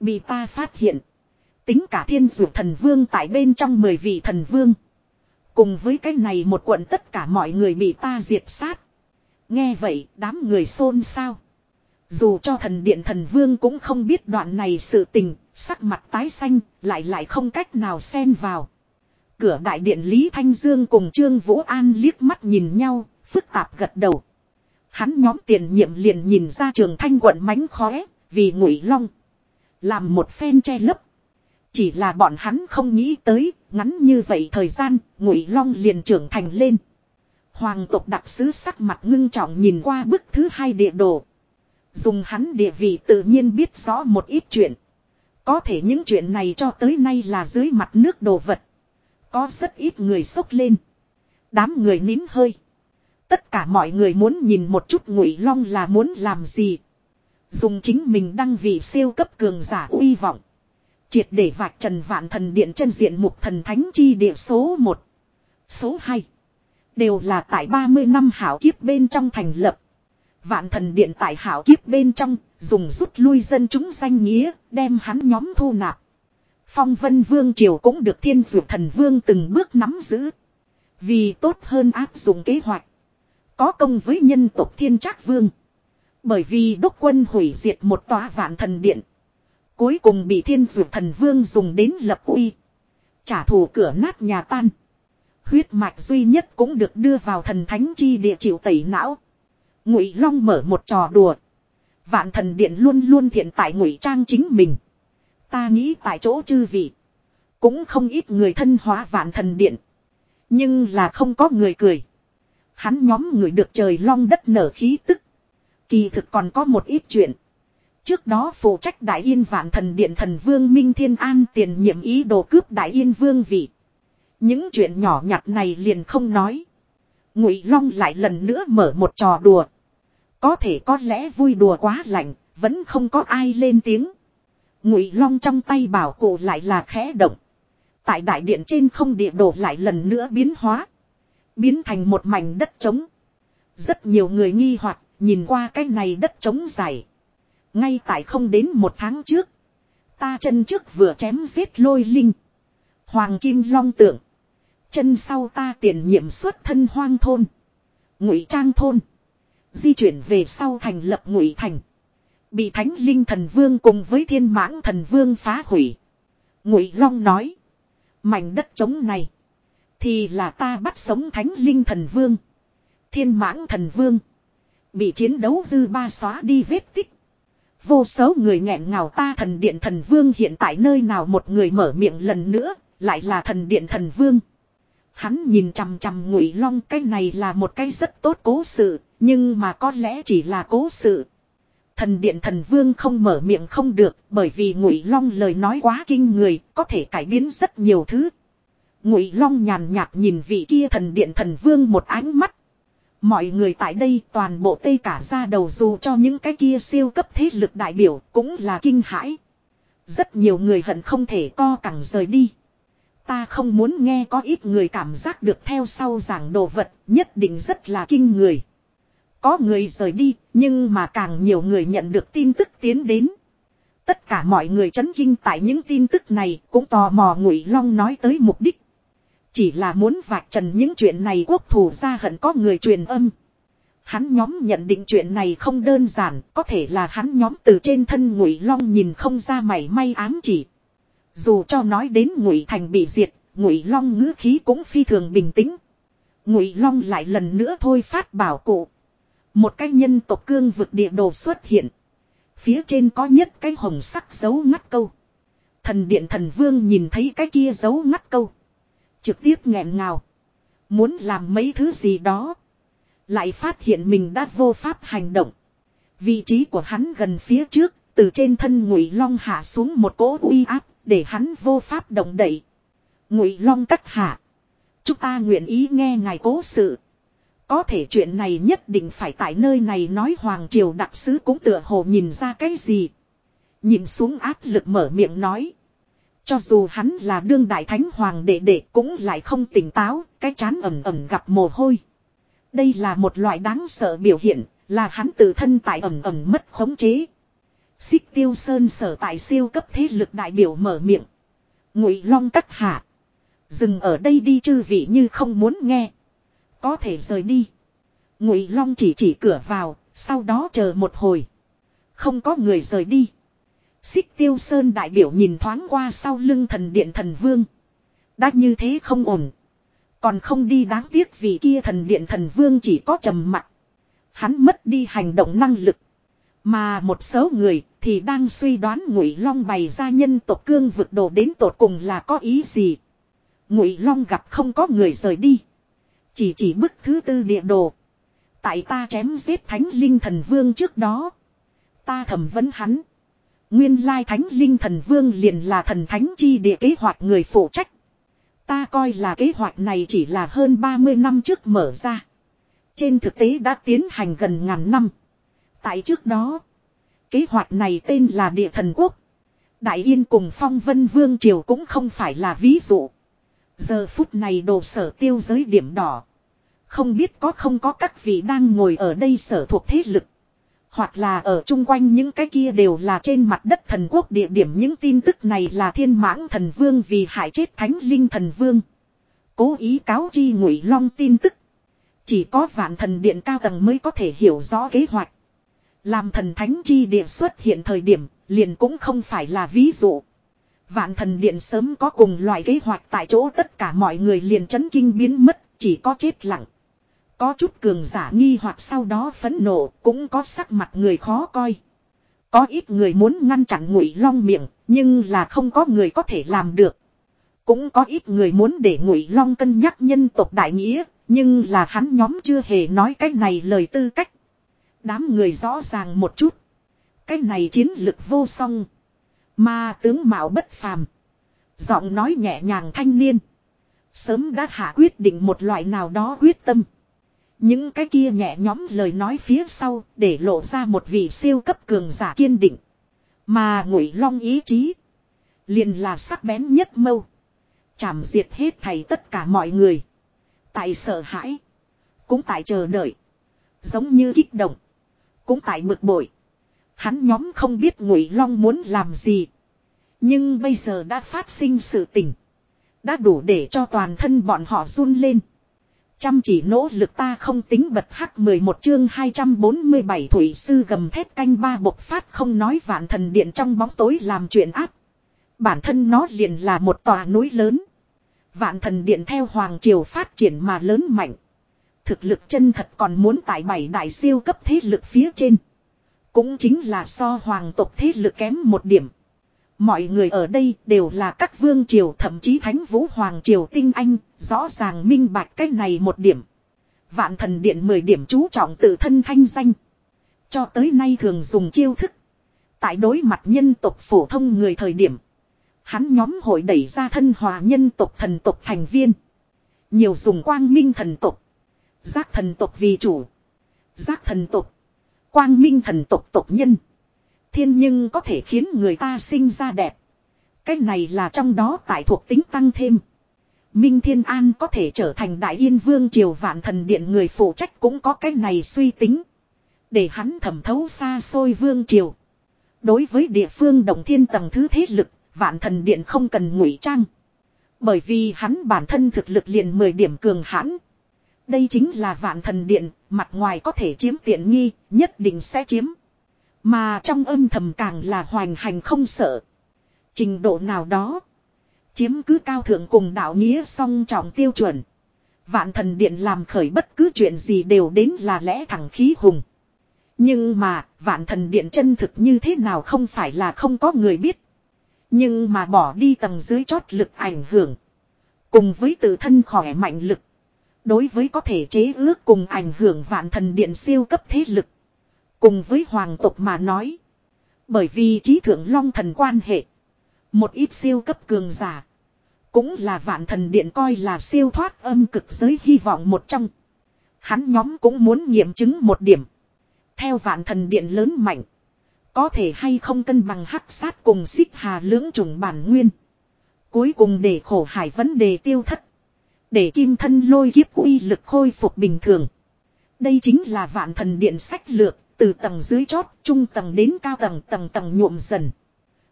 bị ta phát hiện, tính cả Thiên Dụ thần vương tại bên trong mười vị thần vương, cùng với cái này một quận tất cả mọi người bị ta diệt sát. Nghe vậy, đám người xôn xao. Dù cho thần điện thần vương cũng không biết đoạn này sự tình, sắc mặt tái xanh, lại lại không cách nào xen vào. Cửa đại điện Lý Thanh Dương cùng Trương Vũ An liếc mắt nhìn nhau, phức tạp gật đầu. Hắn nhóm tiền nhiệm liền nhìn ra trường thanh quận mánh khóe, vì ngụy long. Làm một phen che lấp. Chỉ là bọn hắn không nghĩ tới, ngắn như vậy thời gian, ngụy long liền trưởng thành lên. Hoàng tộc đặc sứ sắc mặt ngưng trọng nhìn qua bức thứ hai địa đồ. Dùng hắn địa vị tự nhiên biết rõ một ít chuyện. Có thể những chuyện này cho tới nay là dưới mặt nước đồ vật. Có rất ít người sốc lên. Đám người nín hơi. Tất cả mọi người muốn nhìn một chút ngụy long là muốn làm gì. Dùng chính mình đăng vị siêu cấp cường giả uy vọng. Triệt để vạch trần vạn thần điện chân diện mục thần thánh chi địa số 1. Số 2. Đều là tại 30 năm hảo kiếp bên trong thành lập. Vạn thần điện tại hảo kiếp bên trong, dùng rút lui dân chúng danh nghĩa, đem hắn nhóm thu nạp. Phong vân vương triều cũng được thiên dược thần vương từng bước nắm giữ. Vì tốt hơn áp dụng kế hoạch. Có công với nhân tộc thiên trác vương. Bởi vì đốc quân hủy diệt một tòa vạn thần điện. Cuối cùng bị thiên dụ thần vương dùng đến lập uy. Trả thù cửa nát nhà tan. Huyết mạch duy nhất cũng được đưa vào thần thánh chi địa chịu tẩy não. Ngụy Long mở một trò đùa. Vạn thần điện luôn luôn thiện tại ngụy trang chính mình. Ta nghĩ tại chỗ chư vị. Cũng không ít người thân hóa vạn thần điện. Nhưng là không có người cười. Hắn nhóm người được trời long đất nở khí tức. Kỳ thực còn có một ít chuyện. Trước đó phụ trách Đại Yên Vạn Thần Điện Thần Vương Minh Thiên An tiền nhiệm ý đồ cướp Đại Yên Vương vị. Những chuyện nhỏ nhặt này liền không nói. Ngụy Long lại lần nữa mở một trò đùa. Có thể có lẽ vui đùa quá lạnh, vẫn không có ai lên tiếng. Ngụy Long trong tay bảo cụ lại là khẽ động. Tại đại điện trên không địa đồ lại lần nữa biến hóa. Biến thành một mảnh đất trống. Rất nhiều người nghi hoặc nhìn qua cái này đất trống dài. Ngay tại không đến một tháng trước. Ta chân trước vừa chém giết lôi linh. Hoàng Kim Long tượng. Chân sau ta tiền nhiệm xuất thân hoang thôn. Ngụy Trang thôn. Di chuyển về sau thành lập Ngụy Thành. Bị Thánh Linh Thần Vương cùng với Thiên Mãng Thần Vương phá hủy. Ngụy Long nói. Mảnh đất trống này. Thì là ta bắt sống Thánh Linh Thần Vương. Thiên Mãng Thần Vương. Bị chiến đấu dư ba xóa đi vết tích. Vô số người nghẹn ngào ta thần điện thần vương hiện tại nơi nào một người mở miệng lần nữa, lại là thần điện thần vương. Hắn nhìn chằm chằm ngụy long cái này là một cái rất tốt cố sự, nhưng mà có lẽ chỉ là cố sự. Thần điện thần vương không mở miệng không được bởi vì ngụy long lời nói quá kinh người, có thể cải biến rất nhiều thứ. Ngụy long nhàn nhạt nhìn vị kia thần điện thần vương một ánh mắt. Mọi người tại đây toàn bộ tây cả ra đầu dù cho những cái kia siêu cấp thế lực đại biểu cũng là kinh hãi. Rất nhiều người hận không thể co cẳng rời đi. Ta không muốn nghe có ít người cảm giác được theo sau giảng đồ vật, nhất định rất là kinh người. Có người rời đi, nhưng mà càng nhiều người nhận được tin tức tiến đến. Tất cả mọi người chấn kinh tại những tin tức này, cũng tò mò ngụy long nói tới mục đích. Chỉ là muốn vạch trần những chuyện này quốc thủ ra hận có người truyền âm. Hắn nhóm nhận định chuyện này không đơn giản, có thể là hắn nhóm từ trên thân Ngụy Long nhìn không ra mảy may ám chỉ. Dù cho nói đến Ngụy Thành bị diệt, Ngụy Long ngữ khí cũng phi thường bình tĩnh. Ngụy Long lại lần nữa thôi phát bảo cụ. Một cái nhân tộc cương vực địa đồ xuất hiện. Phía trên có nhất cái hồng sắc dấu ngắt câu. Thần điện thần vương nhìn thấy cái kia dấu ngắt câu. Trực tiếp nghẹn ngào. Muốn làm mấy thứ gì đó. Lại phát hiện mình đã vô pháp hành động. Vị trí của hắn gần phía trước, từ trên thân ngụy long hạ xuống một cỗ uy áp, để hắn vô pháp động đậy. Ngụy long cắt hạ. Chúng ta nguyện ý nghe ngài cố sự. Có thể chuyện này nhất định phải tại nơi này nói Hoàng Triều đặc sứ cũng tựa hồ nhìn ra cái gì. Nhìn xuống áp lực mở miệng nói. Cho dù hắn là đương đại thánh hoàng đệ đệ cũng lại không tỉnh táo, cái chán ẩm ẩm gặp mồ hôi. Đây là một loại đáng sợ biểu hiện, là hắn tự thân tại ẩm ẩm mất khống chế. Xích tiêu sơn sở tại siêu cấp thế lực đại biểu mở miệng. Ngụy long cắt hạ. Dừng ở đây đi chư vị như không muốn nghe. Có thể rời đi. Ngụy long chỉ chỉ cửa vào, sau đó chờ một hồi. Không có người rời đi. Xích tiêu sơn đại biểu nhìn thoáng qua sau lưng thần điện thần vương. Đã như thế không ổn. Còn không đi đáng tiếc vì kia thần điện thần vương chỉ có trầm mặt. Hắn mất đi hành động năng lực. Mà một số người thì đang suy đoán ngụy long bày ra nhân tộc cương vực đồ đến tột cùng là có ý gì. Ngụy long gặp không có người rời đi. Chỉ chỉ bức thứ tư địa đồ. Tại ta chém giết thánh linh thần vương trước đó. Ta thẩm vấn hắn. Nguyên lai thánh linh thần vương liền là thần thánh chi địa kế hoạch người phụ trách. Ta coi là kế hoạch này chỉ là hơn 30 năm trước mở ra. Trên thực tế đã tiến hành gần ngàn năm. Tại trước đó, kế hoạch này tên là địa thần quốc. Đại Yên cùng phong vân vương triều cũng không phải là ví dụ. Giờ phút này đồ sở tiêu giới điểm đỏ. Không biết có không có các vị đang ngồi ở đây sở thuộc thế lực. Hoặc là ở chung quanh những cái kia đều là trên mặt đất thần quốc địa điểm những tin tức này là thiên mãng thần vương vì hại chết thánh linh thần vương. Cố ý cáo chi ngụy long tin tức. Chỉ có vạn thần điện cao tầng mới có thể hiểu rõ kế hoạch. Làm thần thánh chi địa xuất hiện thời điểm, liền cũng không phải là ví dụ. Vạn thần điện sớm có cùng loại kế hoạch tại chỗ tất cả mọi người liền chấn kinh biến mất, chỉ có chết lặng. Có chút cường giả nghi hoặc sau đó phẫn nộ, cũng có sắc mặt người khó coi. Có ít người muốn ngăn chặn ngụy long miệng, nhưng là không có người có thể làm được. Cũng có ít người muốn để ngụy long cân nhắc nhân tộc đại nghĩa, nhưng là hắn nhóm chưa hề nói cái này lời tư cách. Đám người rõ ràng một chút. Cái này chiến lực vô song. Mà tướng mạo bất phàm. Giọng nói nhẹ nhàng thanh niên. Sớm đã hạ quyết định một loại nào đó quyết tâm. Những cái kia nhẹ nhóm lời nói phía sau để lộ ra một vị siêu cấp cường giả kiên định. Mà ngụy long ý chí. Liền là sắc bén nhất mâu. Chảm diệt hết thầy tất cả mọi người. Tại sợ hãi. Cũng tại chờ đợi. Giống như kích động. Cũng tại bực bội. Hắn nhóm không biết ngụy long muốn làm gì. Nhưng bây giờ đã phát sinh sự tình. Đã đủ để cho toàn thân bọn họ run lên. Chăm chỉ nỗ lực ta không tính bật hắc 11 chương 247 thủy sư gầm thép canh ba bộc phát không nói vạn thần điện trong bóng tối làm chuyện áp. Bản thân nó liền là một tòa núi lớn. Vạn thần điện theo Hoàng Triều phát triển mà lớn mạnh. Thực lực chân thật còn muốn tại bảy đại siêu cấp thế lực phía trên. Cũng chính là so hoàng tộc thế lực kém một điểm. Mọi người ở đây đều là các vương triều thậm chí thánh vũ hoàng triều tinh anh, rõ ràng minh bạch cái này một điểm. Vạn thần điện 10 điểm chú trọng tự thân thanh danh. Cho tới nay thường dùng chiêu thức. Tại đối mặt nhân tộc phổ thông người thời điểm. Hắn nhóm hội đẩy ra thân hòa nhân tộc thần tộc thành viên. Nhiều dùng quang minh thần tộc. Giác thần tộc vì chủ. Giác thần tộc. Quang minh thần tộc tộc nhân. Thiên nhưng có thể khiến người ta sinh ra đẹp. Cái này là trong đó tại thuộc tính tăng thêm. Minh Thiên An có thể trở thành Đại Yên Vương Triều Vạn Thần Điện người phụ trách cũng có cái này suy tính. Để hắn thẩm thấu xa xôi Vương Triều. Đối với địa phương đồng thiên tầng thứ thế lực, Vạn Thần Điện không cần ngụy trang. Bởi vì hắn bản thân thực lực liền 10 điểm cường hãn. Đây chính là Vạn Thần Điện, mặt ngoài có thể chiếm tiện nghi, nhất định sẽ chiếm. Mà trong âm thầm càng là hoành hành không sợ. Trình độ nào đó. Chiếm cứ cao thượng cùng đạo nghĩa song trọng tiêu chuẩn. Vạn thần điện làm khởi bất cứ chuyện gì đều đến là lẽ thẳng khí hùng. Nhưng mà, vạn thần điện chân thực như thế nào không phải là không có người biết. Nhưng mà bỏ đi tầng dưới chót lực ảnh hưởng. Cùng với tự thân khỏe mạnh lực. Đối với có thể chế ước cùng ảnh hưởng vạn thần điện siêu cấp thế lực. Cùng với hoàng tộc mà nói. Bởi vì trí thượng long thần quan hệ. Một ít siêu cấp cường giả. Cũng là vạn thần điện coi là siêu thoát âm cực giới hy vọng một trong. Hắn nhóm cũng muốn nghiệm chứng một điểm. Theo vạn thần điện lớn mạnh. Có thể hay không cân bằng hắc sát cùng xích hà lưỡng trùng bản nguyên. Cuối cùng để khổ hải vấn đề tiêu thất. Để kim thân lôi kiếp uy lực khôi phục bình thường. Đây chính là vạn thần điện sách lược, từ tầng dưới chót, trung tầng đến cao tầng tầng tầng nhuộm dần.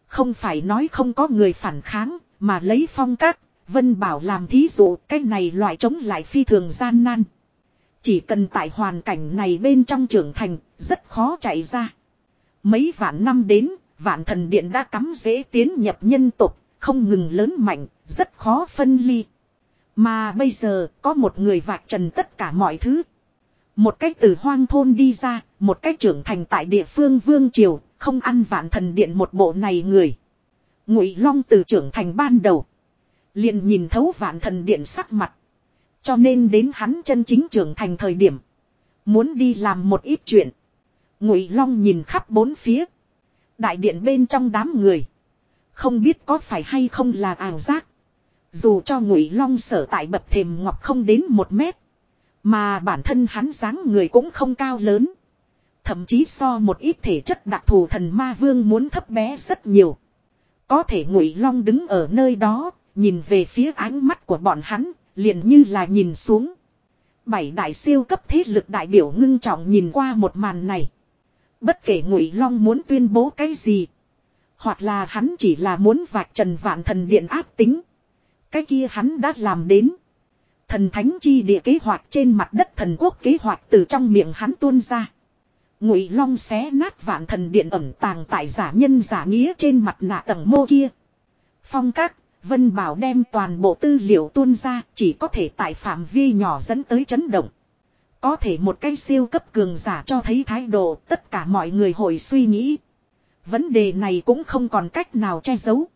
Không phải nói không có người phản kháng, mà lấy phong các, Vân Bảo làm thí dụ, cái này loại chống lại phi thường gian nan. Chỉ cần tại hoàn cảnh này bên trong trưởng thành, rất khó chạy ra. Mấy vạn năm đến, vạn thần điện đã cắm dễ tiến nhập nhân tục, không ngừng lớn mạnh, rất khó phân ly. Mà bây giờ, có một người vạch trần tất cả mọi thứ. Một cách từ hoang thôn đi ra, một cách trưởng thành tại địa phương vương triều, không ăn vạn thần điện một bộ này người. Ngụy Long từ trưởng thành ban đầu, liền nhìn thấu vạn thần điện sắc mặt. Cho nên đến hắn chân chính trưởng thành thời điểm, muốn đi làm một ít chuyện. Ngụy Long nhìn khắp bốn phía, đại điện bên trong đám người, không biết có phải hay không là ảo giác. Dù cho Ngụy Long sở tại bập thềm ngọc không đến một mét, mà bản thân hắn dáng người cũng không cao lớn. Thậm chí so một ít thể chất đặc thù thần ma vương muốn thấp bé rất nhiều. Có thể ngụy long đứng ở nơi đó, nhìn về phía ánh mắt của bọn hắn, liền như là nhìn xuống. Bảy đại siêu cấp thế lực đại biểu ngưng trọng nhìn qua một màn này. Bất kể ngụy long muốn tuyên bố cái gì. Hoặc là hắn chỉ là muốn vạch trần vạn thần điện áp tính. Cái kia hắn đã làm đến. Thần thánh chi địa kế hoạch trên mặt đất thần quốc kế hoạch từ trong miệng hắn tuôn ra. Ngụy Long xé nát vạn thần điện ẩn tàng tại giả nhân giả nghĩa trên mặt nạ tầng mô kia. Phong các, Vân Bảo đem toàn bộ tư liệu tuôn ra chỉ có thể tại phạm vi nhỏ dẫn tới chấn động. Có thể một cái siêu cấp cường giả cho thấy thái độ tất cả mọi người hồi suy nghĩ. Vấn đề này cũng không còn cách nào che giấu.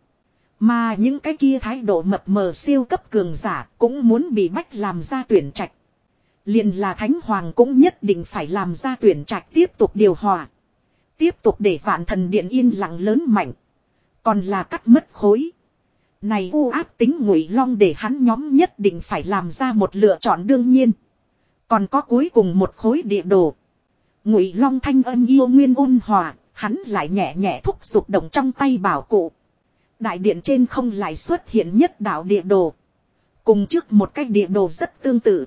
Mà những cái kia thái độ mập mờ siêu cấp cường giả cũng muốn bị bách làm ra tuyển trạch. liền là Thánh Hoàng cũng nhất định phải làm ra tuyển trạch tiếp tục điều hòa. Tiếp tục để vạn thần điện yên lặng lớn mạnh. Còn là cắt mất khối. Này u áp tính ngụy long để hắn nhóm nhất định phải làm ra một lựa chọn đương nhiên. Còn có cuối cùng một khối địa đồ. Ngụy Long thanh âm yêu nguyên ôn hòa, hắn lại nhẹ nhẹ thúc giục động trong tay bảo cụ. Đại điện trên không lại xuất hiện nhất đạo địa đồ. Cùng trước một cách địa đồ rất tương tự.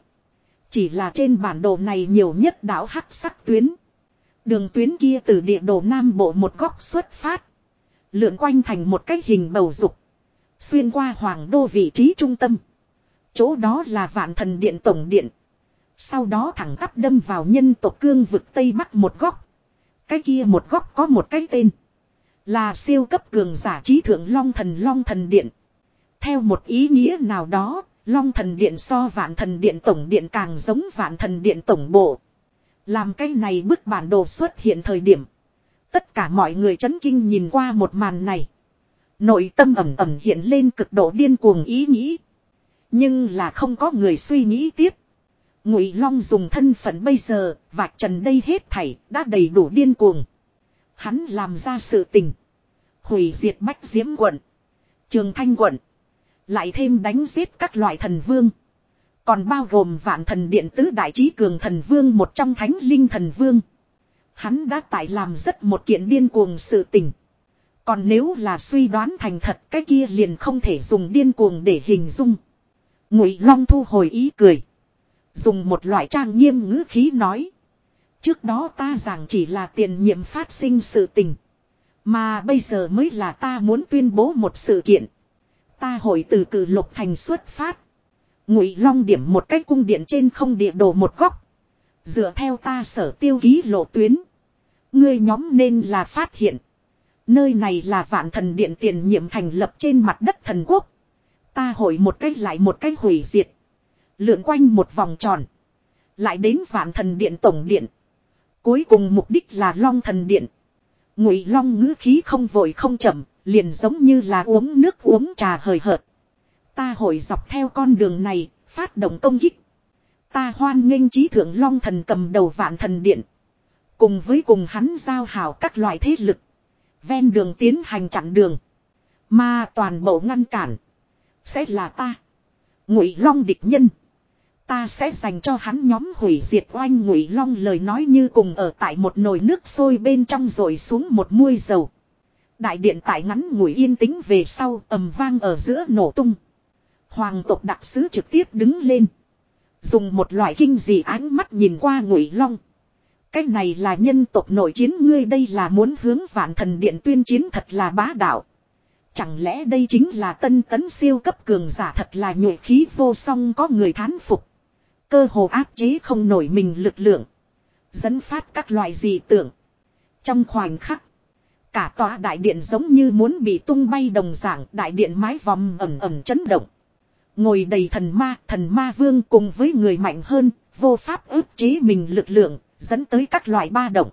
Chỉ là trên bản đồ này nhiều nhất đạo hắc sắc tuyến. Đường tuyến kia từ địa đồ Nam Bộ một góc xuất phát. Lượn quanh thành một cái hình bầu dục. Xuyên qua hoàng đô vị trí trung tâm. Chỗ đó là vạn thần điện tổng điện. Sau đó thẳng tắp đâm vào nhân tộc cương vực Tây Bắc một góc. Cái kia một góc có một cái tên. Là siêu cấp cường giả trí thượng Long Thần Long Thần Điện. Theo một ý nghĩa nào đó, Long Thần Điện so vạn thần điện tổng điện càng giống vạn thần điện tổng bộ. Làm cái này bức bản đồ xuất hiện thời điểm. Tất cả mọi người chấn kinh nhìn qua một màn này. Nội tâm ẩm ẩm hiện lên cực độ điên cuồng ý nghĩ. Nhưng là không có người suy nghĩ tiếp. Ngụy Long dùng thân phận bây giờ, vạch trần đây hết thảy, đã đầy đủ điên cuồng. Hắn làm ra sự tình. Hủy diệt bách diễm quận. Trường thanh quận. Lại thêm đánh giết các loại thần vương. Còn bao gồm vạn thần điện tứ đại trí cường thần vương một trong thánh linh thần vương. Hắn đã tại làm rất một kiện điên cuồng sự tình. Còn nếu là suy đoán thành thật, cái kia liền không thể dùng điên cuồng để hình dung. Ngụy Long thu hồi ý cười. Dùng một loại trang nghiêm ngữ khí nói. Trước đó ta rằng chỉ là tiền nhiệm phát sinh sự tình. Mà bây giờ mới là ta muốn tuyên bố một sự kiện. Ta hội từ cử lục thành xuất phát. Ngụy Long điểm một cách cung điện trên không địa đồ một góc. Dựa theo ta sở tiêu ký lộ tuyến. Ngươi nhóm nên là phát hiện. Nơi này là vạn thần điện tiền nhiệm thành lập trên mặt đất thần quốc. Ta hội một cách lại một cách hủy diệt. Lượn quanh một vòng tròn. Lại đến vạn thần điện tổng điện. Cuối cùng mục đích là long thần điện. Ngụy long ngữ khí không vội không chậm, liền giống như là uống nước uống trà hời hợt. Ta hồi dọc theo con đường này, phát động công kích. Ta hoan nghênh trí thượng long thần cầm đầu vạn thần điện. Cùng với cùng hắn giao hảo các loại thế lực. Ven đường tiến hành chặn đường. Mà toàn bộ ngăn cản. Sẽ là ta. Ngụy long địch nhân. Ta sẽ dành cho hắn nhóm hủy diệt oanh ngụy long lời nói như cùng ở tại một nồi nước sôi bên trong rồi xuống một muôi dầu. Đại điện tại ngắn ngủi yên tĩnh về sau ầm vang ở giữa nổ tung. Hoàng tộc đặc sứ trực tiếp đứng lên. Dùng một loại kinh dị ánh mắt nhìn qua ngụy long. Cái này là nhân tộc nội chiến, ngươi đây là muốn hướng vạn thần điện tuyên chiến thật là bá đạo. Chẳng lẽ đây chính là tân tấn siêu cấp cường giả thật là nhuệ khí vô song có người thán phục. Cơ hồ áp chế không nổi mình lực lượng. Dẫn phát các loại dị tưởng. Trong khoảnh khắc. Cả tòa đại điện giống như muốn bị tung bay đồng dạng đại điện mái vòng ẩm ẩm chấn động. Ngồi đầy thần ma, thần ma vương cùng với người mạnh hơn, vô pháp ức chế mình lực lượng, dẫn tới các loại ba động.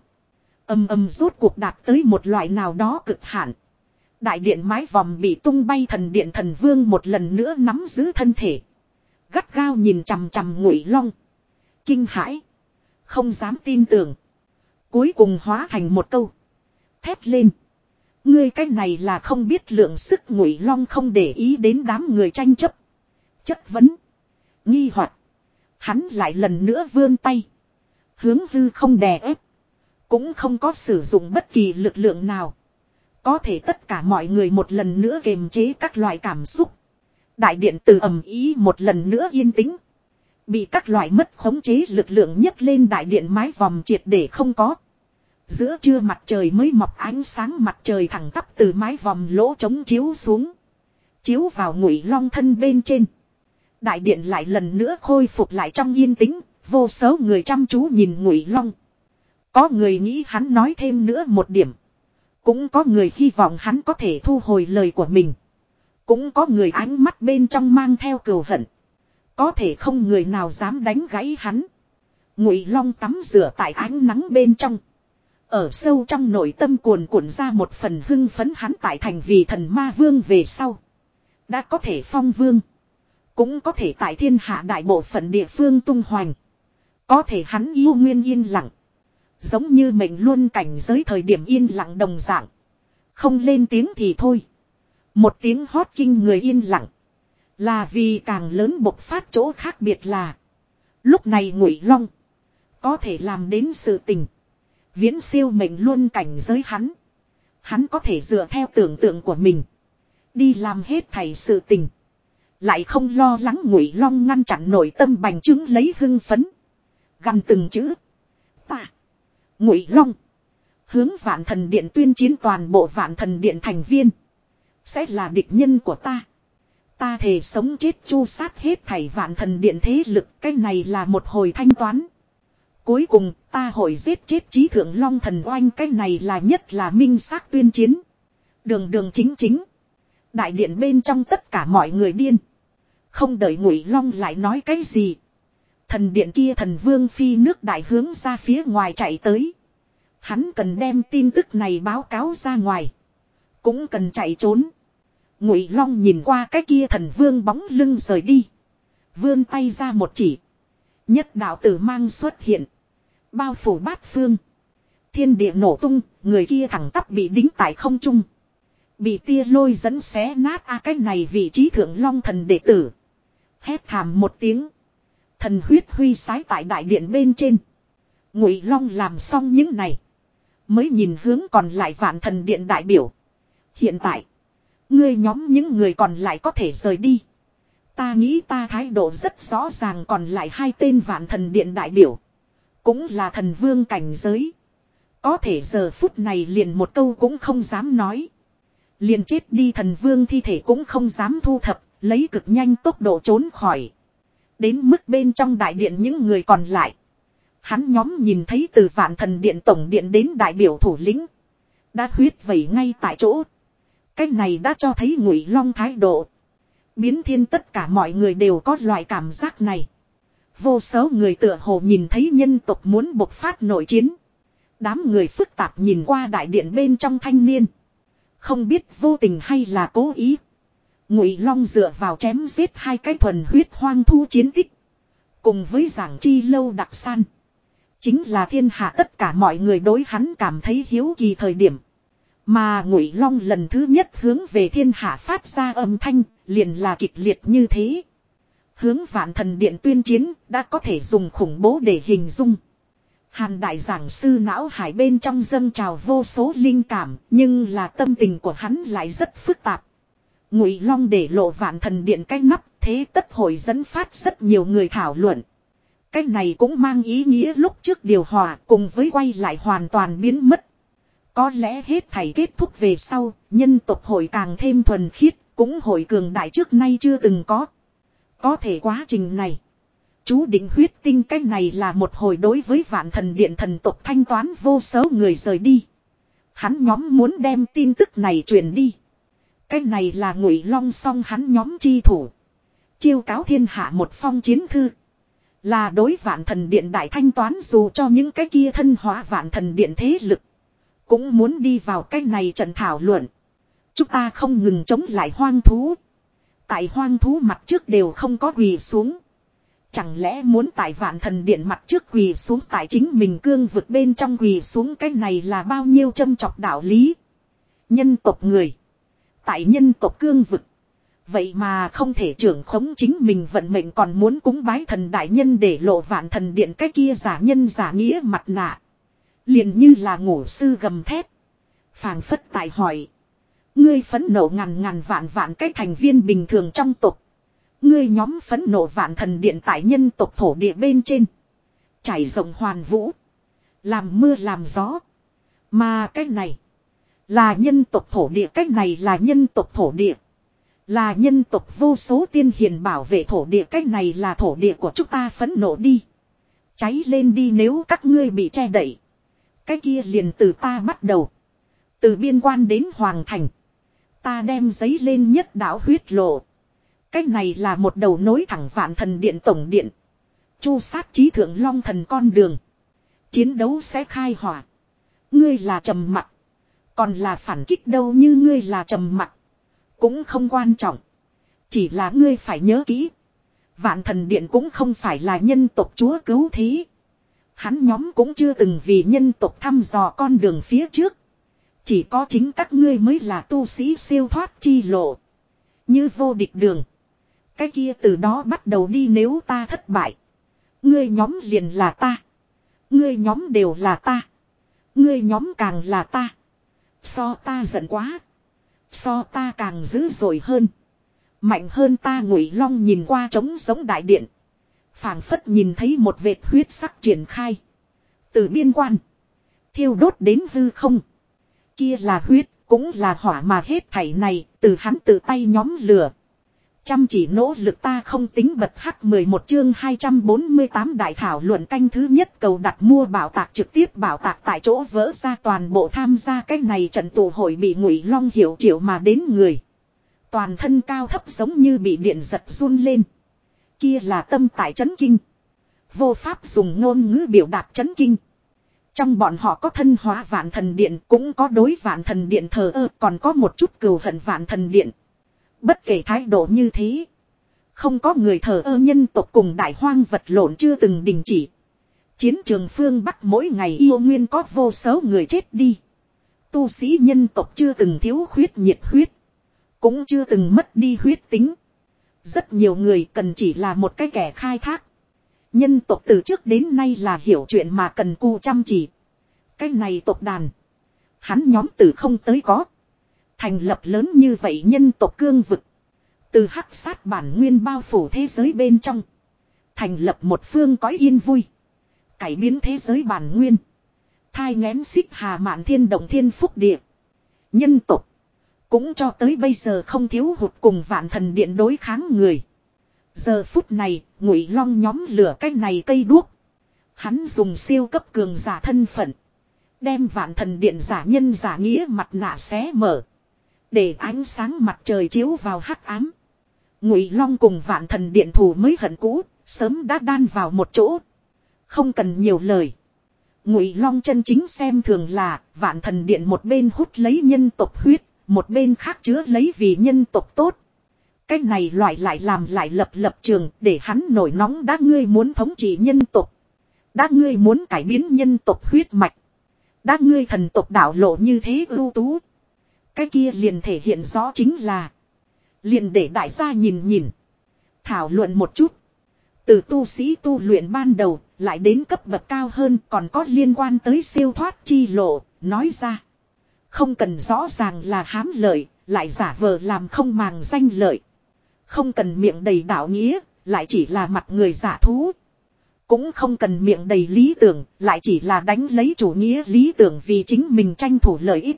Âm âm rốt cuộc đạt tới một loại nào đó cực hạn. Đại điện mái vòng bị tung bay thần điện thần vương một lần nữa nắm giữ thân thể. Gắt gao nhìn chằm chằm ngụy long. Kinh hãi. Không dám tin tưởng. Cuối cùng hóa thành một câu. Thét lên. Ngươi cái này là không biết lượng sức ngụy long không để ý đến đám người tranh chấp. Chất vấn. Nghi hoặc Hắn lại lần nữa vươn tay. Hướng hư không đè ép. Cũng không có sử dụng bất kỳ lực lượng nào. Có thể tất cả mọi người một lần nữa kiềm chế các loại cảm xúc. Đại điện từ ầm ý một lần nữa yên tĩnh. Bị các loại mất khống chế lực lượng nhấc lên đại điện mái vòng triệt để không có. Giữa trưa mặt trời mới mọc ánh sáng mặt trời thẳng tắp từ mái vòng lỗ trống chiếu xuống. Chiếu vào ngụy long thân bên trên. Đại điện lại lần nữa khôi phục lại trong yên tĩnh, vô số người chăm chú nhìn ngụy long. Có người nghĩ hắn nói thêm nữa một điểm. Cũng có người hy vọng hắn có thể thu hồi lời của mình. Cũng có người ánh mắt bên trong mang theo cừu hận. Có thể không người nào dám đánh gãy hắn. Ngụy Long tắm rửa tại ánh nắng bên trong. Ở sâu trong nội tâm cuồn cuộn ra một phần hưng phấn hắn tại thành vì thần ma vương về sau. Đã có thể phong vương. Cũng có thể tại thiên hạ đại bộ phận địa phương tung hoành. Có thể hắn yêu nguyên yên lặng. Giống như mình luôn cảnh giới thời điểm yên lặng đồng dạng. Không lên tiếng thì thôi. Một tiếng hót kinh người yên lặng. Là vì càng lớn bộc phát chỗ khác biệt là. Lúc này ngụy long. Có thể làm đến sự tình. Viễn siêu mệnh luôn cảnh giới hắn. Hắn có thể dựa theo tưởng tượng của mình. Đi làm hết thảy sự tình. Lại không lo lắng ngụy long ngăn chặn nội tâm bành trướng lấy hưng phấn. Gần từng chữ. Ta. Ngụy long. Hướng vạn thần điện tuyên chiến toàn bộ vạn thần điện thành viên. Sẽ là địch nhân của ta. Ta thề sống chết chu sát hết thảy vạn thần điện thế lực. Cái này là một hồi thanh toán. Cuối cùng, ta hội giết chết trí thượng long thần oanh. Cái này là nhất là minh xác tuyên chiến. Đường đường chính chính. Đại điện bên trong tất cả mọi người điên. Không đợi ngụy long lại nói cái gì. Thần điện kia thần vương phi nước đại hướng ra phía ngoài chạy tới. Hắn cần đem tin tức này báo cáo ra ngoài. Cũng cần chạy trốn. Ngụy Long nhìn qua cái kia thần vương bóng lưng rời đi. Vươn tay ra một chỉ. Nhất đạo tử mang xuất hiện. Bao phủ bát phương. Thiên địa nổ tung, người kia thẳng tắp bị đính tại không trung. Bị tia lôi dẫn xé nát a à, cái này vị trí thượng long thần đệ tử. Hét thảm một tiếng. Thần huyết huy sái tại đại điện bên trên. Ngụy Long làm xong những này. Mới nhìn hướng còn lại vạn thần điện đại biểu. Hiện tại. Ngươi nhóm những người còn lại có thể rời đi. Ta nghĩ ta thái độ rất rõ ràng còn lại hai tên vạn thần điện đại biểu. Cũng là thần vương cảnh giới. Có thể giờ phút này liền một câu cũng không dám nói. Liền chết đi thần vương thi thể cũng không dám thu thập, lấy cực nhanh tốc độ trốn khỏi. Đến mức bên trong đại điện những người còn lại. Hắn nhóm nhìn thấy từ vạn thần điện tổng điện đến đại biểu thủ lĩnh. Đã huyết vẩy ngay tại chỗ. Cái này đã cho thấy ngụy long thái độ. Biến thiên tất cả mọi người đều có loại cảm giác này. Vô số người tựa hồ nhìn thấy nhân tộc muốn bộc phát nội chiến. Đám người phức tạp nhìn qua đại điện bên trong thanh niên. Không biết vô tình hay là cố ý. Ngụy Long dựa vào chém giết hai cái thuần huyết hoang thu chiến tích. Cùng với giảng chi lâu đặc san. Chính là thiên hạ tất cả mọi người đối hắn cảm thấy hiếu kỳ thời điểm. Mà Ngụy Long lần thứ nhất hướng về thiên hạ phát ra âm thanh, liền là kịch liệt như thế. Hướng vạn thần điện tuyên chiến, đã có thể dùng khủng bố để hình dung. Hàn đại giảng sư não hải bên trong dâng trào vô số linh cảm, nhưng là tâm tình của hắn lại rất phức tạp. Ngụy Long để lộ vạn thần điện cái nắp, thế tất hội dẫn phát rất nhiều người thảo luận. Cái này cũng mang ý nghĩa lúc trước điều hòa cùng với quay lại hoàn toàn biến mất. Có lẽ hết thảy kết thúc về sau, nhân tộc hội càng thêm thuần khiết, cũng hội cường đại trước nay chưa từng có. Có thể quá trình này. Chú định huyết tinh cái này là một hồi đối với vạn thần điện thần tộc thanh toán vô số người rời đi. Hắn nhóm muốn đem tin tức này truyền đi. Cái này là ngụy long song hắn nhóm chi thủ. Chiêu cáo thiên hạ một phong chiến thư. Là đối vạn thần điện đại thanh toán dù cho những cái kia thân hóa vạn thần điện thế lực. Cũng muốn đi vào cái này trận thảo luận. Chúng ta không ngừng chống lại hoang thú. Tại hoang thú mặt trước đều không có quỳ xuống. Chẳng lẽ muốn tại vạn thần điện mặt trước quỳ xuống tại chính mình cương vực bên trong quỳ xuống cái này là bao nhiêu châm chọc đạo lý. Nhân tộc người. Tại nhân tộc cương vực. Vậy mà không thể trưởng khống chính mình vận mệnh còn muốn cúng bái thần đại nhân để lộ vạn thần điện cái kia giả nhân giả nghĩa mặt nạ liền như là ngủ sư gầm thép. phảng phất tại hỏi. Ngươi phấn nộ ngàn ngàn vạn vạn cái thành viên bình thường trong tộc. Ngươi nhóm phấn nộ vạn thần điện tại nhân tộc thổ địa bên trên. Chảy rộng hoàn vũ. Làm mưa làm gió. Mà cái này. Là nhân tộc thổ địa. Cái này là nhân tộc thổ địa. Là nhân tộc vô số tiên hiền bảo vệ thổ địa. Cái này là thổ địa của chúng ta phấn nộ đi. Cháy lên đi nếu các ngươi bị che đậy. Cái kia liền từ ta bắt đầu. Từ biên quan đến hoàng thành. Ta đem giấy lên nhất đảo huyết lộ. Cái này là một đầu nối thẳng vạn thần điện tổng điện. Chu sát trí thượng long thần con đường. Chiến đấu sẽ khai hỏa. Ngươi là trầm mặc. Còn là phản kích đâu như ngươi là trầm mặc. Cũng không quan trọng. Chỉ là ngươi phải nhớ kỹ. Vạn thần điện cũng không phải là nhân tộc chúa cứu thí. Hắn nhóm cũng chưa từng vì nhân tộc thăm dò con đường phía trước. Chỉ có chính các ngươi mới là tu sĩ siêu thoát chi lộ. Như vô địch đường. Cái kia từ đó bắt đầu đi nếu ta thất bại. Ngươi nhóm liền là ta. Ngươi nhóm đều là ta. Ngươi nhóm càng là ta. So ta giận quá. So ta càng dữ dội hơn. Mạnh hơn ta ngụy long nhìn qua trống giống đại điện phảng phất nhìn thấy một vệt huyết sắc triển khai. Từ biên quan. Thiêu đốt đến hư không. Kia là huyết, cũng là hỏa mà hết thảy này, từ hắn tự tay nhóm lửa. Chăm chỉ nỗ lực ta không tính bật hắc 11 chương 248 đại thảo luận canh thứ nhất cầu đặt mua bảo tạc trực tiếp bảo tạc tại chỗ vỡ ra toàn bộ tham gia cách này trận tụ hội bị ngụy long hiểu triệu mà đến người. Toàn thân cao thấp giống như bị điện giật run lên. Kia là tâm tại chấn kinh. Vô pháp dùng ngôn ngữ biểu đạt chấn kinh. Trong bọn họ có thân hóa vạn thần điện, cũng có đối vạn thần điện thờ ơ, còn có một chút cừu hận vạn thần điện. Bất kể thái độ như thế. Không có người thờ ơ nhân tộc cùng đại hoang vật lộn chưa từng đình chỉ. Chiến trường phương Bắc mỗi ngày yêu nguyên có vô số người chết đi. Tu sĩ nhân tộc chưa từng thiếu huyết nhiệt huyết. Cũng chưa từng mất đi huyết tính. Rất nhiều người cần chỉ là một cái kẻ khai thác. Nhân tộc từ trước đến nay là hiểu chuyện mà cần cu chăm chỉ. Cái này tộc đàn. Hắn nhóm từ không tới có. Thành lập lớn như vậy nhân tộc cương vực. Từ hắc sát bản nguyên bao phủ thế giới bên trong. Thành lập một phương có yên vui. Cải biến thế giới bản nguyên. Thai ngén xích hà mạn thiên động thiên phúc địa. Nhân tộc. Cũng cho tới bây giờ không thiếu hụt cùng vạn thần điện đối kháng người. Giờ phút này, ngụy long nhóm lửa cái này cây đuốc. Hắn dùng siêu cấp cường giả thân phận. Đem vạn thần điện giả nhân giả nghĩa mặt nạ xé mở. Để ánh sáng mặt trời chiếu vào hắc ám. Ngụy long cùng vạn thần điện thủ mới hận cũ, sớm đã đan vào một chỗ. Không cần nhiều lời. Ngụy long chân chính xem thường là vạn thần điện một bên hút lấy nhân tộc huyết, một bên khác chứa lấy vì nhân tộc tốt. Cái này loại lại làm lại lập lập trường để hắn nổi nóng đã ngươi muốn thống trị nhân tộc. Đã ngươi muốn cải biến nhân tộc huyết mạch. Đã ngươi thần tộc đạo lộ như thế ưu tú. Cái kia liền thể hiện rõ chính là. Liền để đại gia nhìn nhìn. Thảo luận một chút. Từ tu sĩ tu luyện ban đầu, lại đến cấp bậc cao hơn còn có liên quan tới siêu thoát chi lộ, nói ra. Không cần rõ ràng là hám lợi, lại giả vờ làm không màng danh lợi. Không cần miệng đầy đạo nghĩa, lại chỉ là mặt người giả thú. Cũng không cần miệng đầy lý tưởng, lại chỉ là đánh lấy chủ nghĩa lý tưởng vì chính mình tranh thủ lợi ích.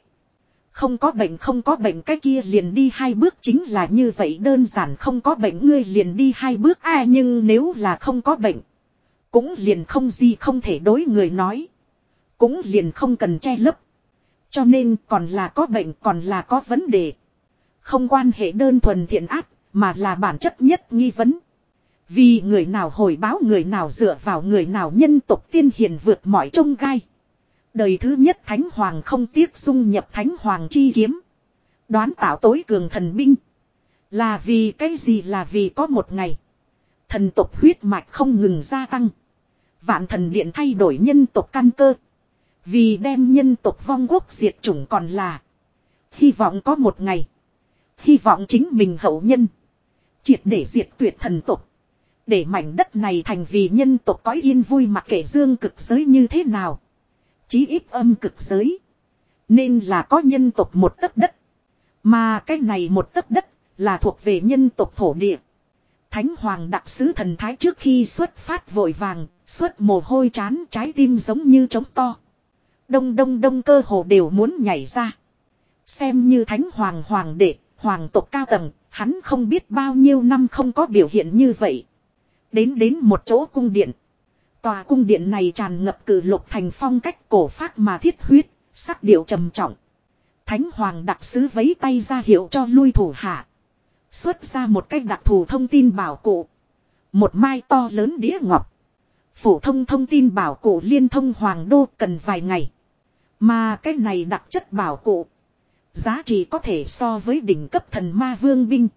Không có bệnh không có bệnh cái kia liền đi hai bước chính là như vậy đơn giản không có bệnh ngươi liền đi hai bước a nhưng nếu là không có bệnh. Cũng liền không gì không thể đối người nói. Cũng liền không cần che lấp. Cho nên còn là có bệnh còn là có vấn đề. Không quan hệ đơn thuần thiện ác, mà là bản chất nhất nghi vấn. Vì người nào hồi báo người nào dựa vào người nào nhân tộc tiên hiền vượt mọi trông gai. Đời thứ nhất Thánh Hoàng không tiếc dung nhập Thánh Hoàng chi kiếm. Đoán tạo tối cường thần binh. Là vì cái gì là vì có một ngày. Thần tộc huyết mạch không ngừng gia tăng. Vạn thần điện thay đổi nhân tộc căn cơ. Vì đem nhân tộc vong quốc diệt chủng còn là. Hy vọng có một ngày. Hy vọng chính mình hậu nhân. Triệt để diệt tuyệt thần tộc. Để mảnh đất này thành vì nhân tộc có yên vui mặc kệ dương cực giới như thế nào. Chí ít âm cực giới. Nên là có nhân tộc một tấc đất. Mà cái này một tấc đất là thuộc về nhân tộc thổ địa. Thánh hoàng đặc sứ thần thái trước khi xuất phát vội vàng, xuất mồ hôi chán trái tim giống như trống to. Đông đông đông cơ hồ đều muốn nhảy ra. Xem như thánh hoàng hoàng đệ, hoàng tộc cao tầng, hắn không biết bao nhiêu năm không có biểu hiện như vậy. Đến đến một chỗ cung điện. Tòa cung điện này tràn ngập cử lục thành phong cách cổ phác mà thiết huyết, sắc điệu trầm trọng. Thánh hoàng đặc sứ vấy tay ra hiệu cho lui thủ hạ. Xuất ra một cách đặc thù thông tin bảo cụ. Một mai to lớn đĩa ngọc. Phổ thông thông tin bảo cụ liên thông hoàng đô cần vài ngày. Mà cái này đặc chất bảo cụ. Giá trị có thể so với đỉnh cấp thần ma vương binh.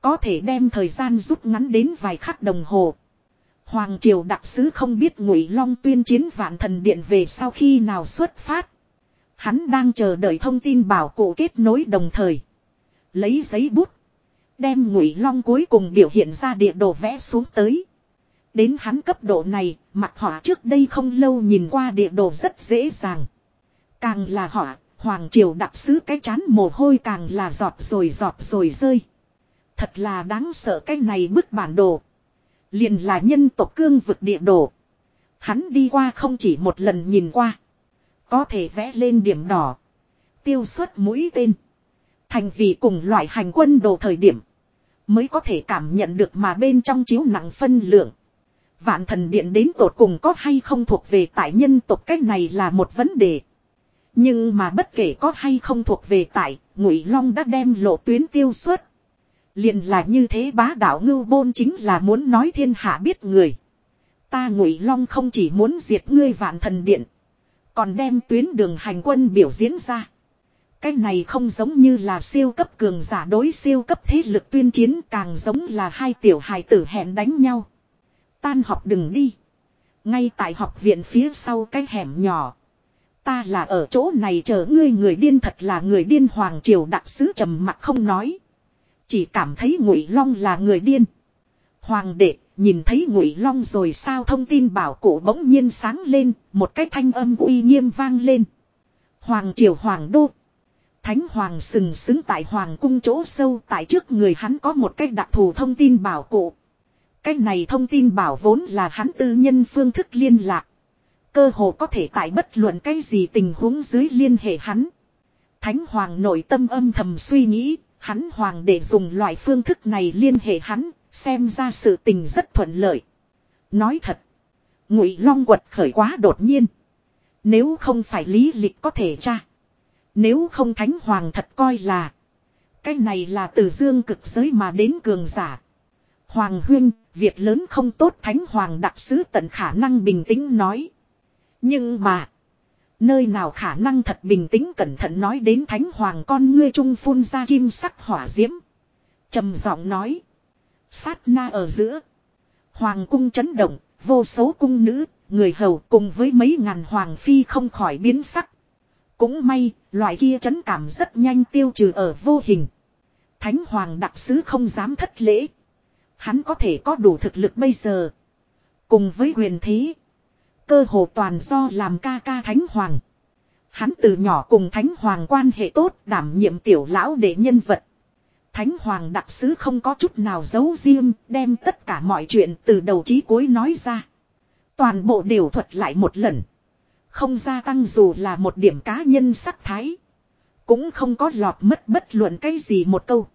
Có thể đem thời gian rút ngắn đến vài khắc đồng hồ. Hoàng triều đặc sứ không biết ngụy long tuyên chiến vạn thần điện về sau khi nào xuất phát. Hắn đang chờ đợi thông tin bảo cụ kết nối đồng thời. Lấy giấy bút. Đem ngụy long cuối cùng biểu hiện ra địa đồ vẽ xuống tới. Đến hắn cấp độ này, mặt họa trước đây không lâu nhìn qua địa đồ rất dễ dàng. Càng là họa, Hoàng Triều đặc sứ cái chán mồ hôi càng là giọt rồi giọt rồi rơi. Thật là đáng sợ cái này bức bản đồ. Liền là nhân tộc cương vực địa đồ. Hắn đi qua không chỉ một lần nhìn qua. Có thể vẽ lên điểm đỏ. Tiêu xuất mũi tên. Thành vì cùng loại hành quân đồ thời điểm. Mới có thể cảm nhận được mà bên trong chiếu nặng phân lượng. Vạn thần điện đến tột cùng có hay không thuộc về tại nhân tộc cách này là một vấn đề. Nhưng mà bất kể có hay không thuộc về tại, Ngụy Long đã đem lộ tuyến tiêu xuất. Liền là như thế bá đạo ngưu bôn chính là muốn nói thiên hạ biết người. Ta Ngụy Long không chỉ muốn diệt ngươi vạn thần điện, còn đem tuyến đường hành quân biểu diễn ra. Cái này không giống như là siêu cấp cường giả đối siêu cấp thế lực tuyên chiến càng giống là hai tiểu hài tử hẹn đánh nhau. Tan học đừng đi. Ngay tại học viện phía sau cái hẻm nhỏ. Ta là ở chỗ này chờ ngươi người điên thật là người điên hoàng triều đặc sứ trầm mặt không nói. Chỉ cảm thấy ngụy long là người điên. Hoàng đệ, nhìn thấy ngụy long rồi sao thông tin bảo cổ bỗng nhiên sáng lên, một cái thanh âm uy nghiêm vang lên. Hoàng triều hoàng đô. Thánh hoàng sừng sững tại hoàng cung chỗ sâu, tại trước người hắn có một cái đặc thù thông tin bảo cổ. Cái này thông tin bảo vốn là hắn tư nhân phương thức liên lạc. Cơ hồ có thể tại bất luận cái gì tình huống dưới liên hệ hắn. Thánh hoàng nội tâm âm thầm suy nghĩ, hắn hoàng để dùng loại phương thức này liên hệ hắn, xem ra sự tình rất thuận lợi. Nói thật, ngụy long quật khởi quá đột nhiên. Nếu không phải lý lịch có thể tra. Nếu không thánh hoàng thật coi là. Cái này là từ dương cực giới mà đến cường giả. Hoàng huyên, việc lớn không tốt thánh hoàng đặc sứ tận khả năng bình tĩnh nói. Nhưng mà. Nơi nào khả năng thật bình tĩnh cẩn thận nói đến thánh hoàng con ngươi trung phun ra kim sắc hỏa diễm. trầm giọng nói. Sát na ở giữa. Hoàng cung chấn động, vô số cung nữ, người hầu cùng với mấy ngàn hoàng phi không khỏi biến sắc. Cũng may, loại kia chấn cảm rất nhanh tiêu trừ ở vô hình. Thánh hoàng đặc sứ không dám thất lễ. Hắn có thể có đủ thực lực bây giờ. Cùng với quyền thế. Cơ hồ toàn do làm ca ca thánh hoàng. Hắn từ nhỏ cùng thánh hoàng quan hệ tốt đảm nhiệm tiểu lão để nhân vật. Thánh hoàng đặc sứ không có chút nào giấu riêng, đem tất cả mọi chuyện từ đầu chí cuối nói ra. Toàn bộ đều thuật lại một lần. Không gia tăng dù là một điểm cá nhân sắc thái. Cũng không có lọt mất bất luận cái gì một câu.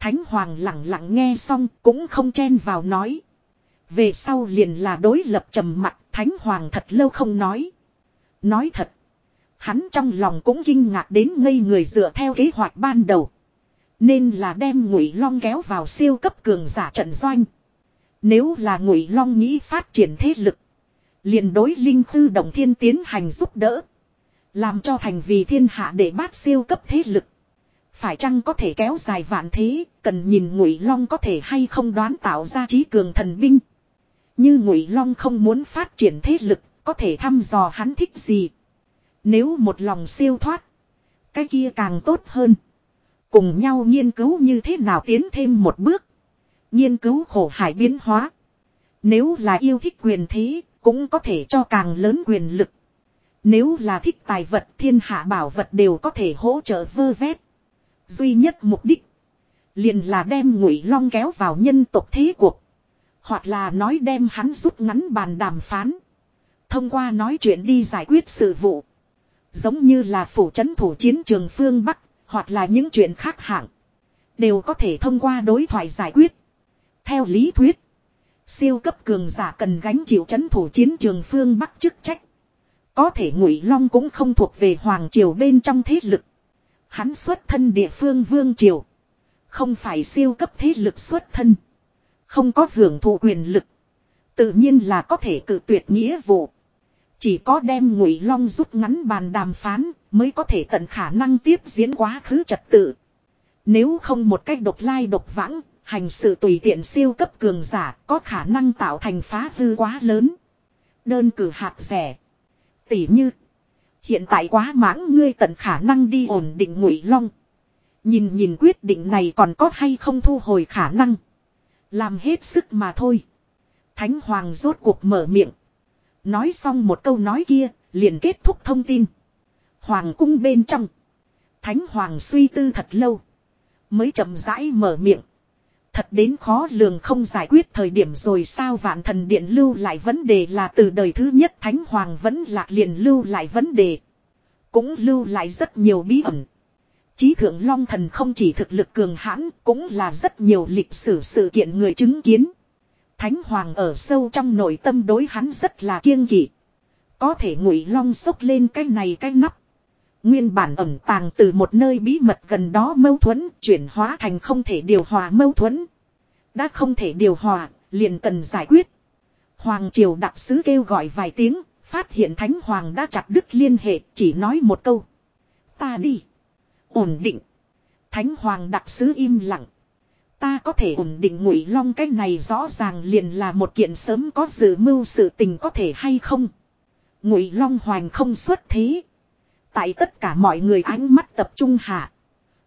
Thánh hoàng lặng lặng nghe xong cũng không chen vào nói. Về sau liền là đối lập trầm mặt thánh hoàng thật lâu không nói. Nói thật. Hắn trong lòng cũng kinh ngạc đến ngây người dựa theo kế hoạch ban đầu. Nên là đem ngụy long kéo vào siêu cấp cường giả trận doanh. Nếu là ngụy long nghĩ phát triển thế lực. liền đối linh khư đồng thiên tiến hành giúp đỡ. Làm cho thành vì thiên hạ để bát siêu cấp thế lực. Phải chăng có thể kéo dài vạn thế, cần nhìn Ngụy Long có thể hay không đoán tạo ra trí cường thần binh. Như Ngụy Long không muốn phát triển thế lực, có thể thăm dò hắn thích gì. Nếu một lòng siêu thoát, cái kia càng tốt hơn. Cùng nhau nghiên cứu như thế nào tiến thêm một bước. Nghiên cứu khổ hải biến hóa. Nếu là yêu thích quyền thế, cũng có thể cho càng lớn quyền lực. Nếu là thích tài vật thiên hạ bảo vật đều có thể hỗ trợ vơ vét. Duy nhất mục đích. Liền là đem ngụy long kéo vào nhân tộc thế cuộc. Hoặc là nói đem hắn rút ngắn bàn đàm phán. Thông qua nói chuyện đi giải quyết sự vụ. Giống như là phủ trấn thủ chiến trường phương Bắc. Hoặc là những chuyện khác hạng. Đều có thể thông qua đối thoại giải quyết. Theo lý thuyết. Siêu cấp cường giả cần gánh chịu trấn thủ chiến trường phương Bắc chức trách. Có thể ngụy long cũng không thuộc về hoàng triều bên trong thế lực. Hắn xuất thân địa phương vương triều. Không phải siêu cấp thế lực xuất thân. Không có hưởng thụ quyền lực. Tự nhiên là có thể cự tuyệt nghĩa vụ. Chỉ có đem ngụy long rút ngắn bàn đàm phán mới có thể tận khả năng tiếp diễn quá khứ trật tự. Nếu không một cách độc lai độc vãng, hành sự tùy tiện siêu cấp cường giả có khả năng tạo thành phá hư quá lớn. Đơn cử hạt rẻ. Tỉ như. Hiện tại quá mãng ngươi tận khả năng đi ổn định ngụy long. Nhìn nhìn quyết định này còn có hay không thu hồi khả năng. Làm hết sức mà thôi. Thánh Hoàng rốt cuộc mở miệng. Nói xong một câu nói kia, liền kết thúc thông tin. Hoàng cung bên trong. Thánh Hoàng suy tư thật lâu. Mới chậm rãi mở miệng. Thật đến khó lường không giải quyết thời điểm rồi sao vạn thần điện lưu lại vấn đề là từ đời thứ nhất Thánh Hoàng vẫn lạc liền lưu lại vấn đề. Cũng lưu lại rất nhiều bí ẩn. Chí thượng Long Thần không chỉ thực lực cường hãn cũng là rất nhiều lịch sử sự kiện người chứng kiến. Thánh Hoàng ở sâu trong nội tâm đối hắn rất là kiêng kỵ. Có thể ngụy long sốc lên cái này cái nắp. Nguyên bản ẩn tàng từ một nơi bí mật gần đó mâu thuẫn chuyển hóa thành không thể điều hòa mâu thuẫn. Đã không thể điều hòa, liền cần giải quyết. Hoàng triều đặc sứ kêu gọi vài tiếng, phát hiện Thánh Hoàng đã chặt đứt liên hệ, chỉ nói một câu. Ta đi. Ổn định. Thánh Hoàng đặc sứ im lặng. Ta có thể ổn định ngụy long cái này rõ ràng liền là một kiện sớm có dự mưu sự tình có thể hay không. Ngụy long hoàng không xuất thế. Tại tất cả mọi người ánh mắt tập trung hạ.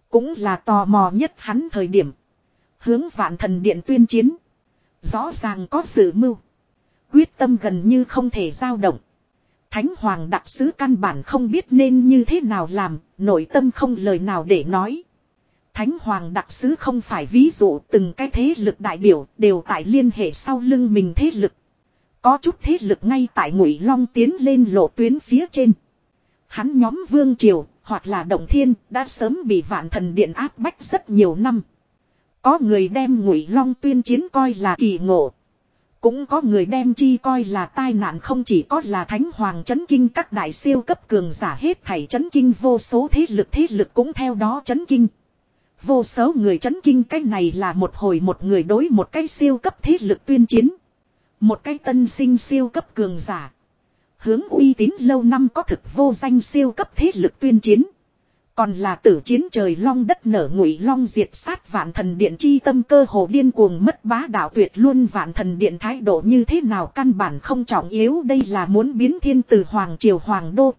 Cũng là tò mò nhất hắn thời điểm. Hướng vạn thần điện tuyên chiến. Rõ ràng có dự mưu. Quyết tâm gần như không thể dao động. Thánh hoàng đặc sứ căn bản không biết nên như thế nào làm, nội tâm không lời nào để nói. Thánh hoàng đặc sứ không phải ví dụ từng cái thế lực đại biểu đều tại liên hệ sau lưng mình thế lực. Có chút thế lực ngay tại ngụy long tiến lên lộ tuyến phía trên. Hắn nhóm vương triều hoặc là động thiên đã sớm bị vạn thần điện áp bách rất nhiều năm. Có người đem ngụy long tuyên chiến coi là kỳ ngộ. Cũng có người đem chi coi là tai nạn không chỉ có là thánh hoàng chấn kinh các đại siêu cấp cường giả hết thảy chấn kinh, vô số thế lực thế lực cũng theo đó chấn kinh. Vô số người chấn kinh, cái này là một hồi một người đối một cái siêu cấp thế lực tuyên chiến. Một cái tân sinh siêu cấp cường giả. Hướng uy tín lâu năm có thực vô danh siêu cấp thế lực tuyên chiến. Còn là tử chiến trời long đất nở ngụy long diệt sát vạn thần điện chi tâm cơ hồ điên cuồng mất bá đạo tuyệt luôn vạn thần điện thái độ như thế nào căn bản không trọng yếu đây là muốn biến thiên từ hoàng triều hoàng đô.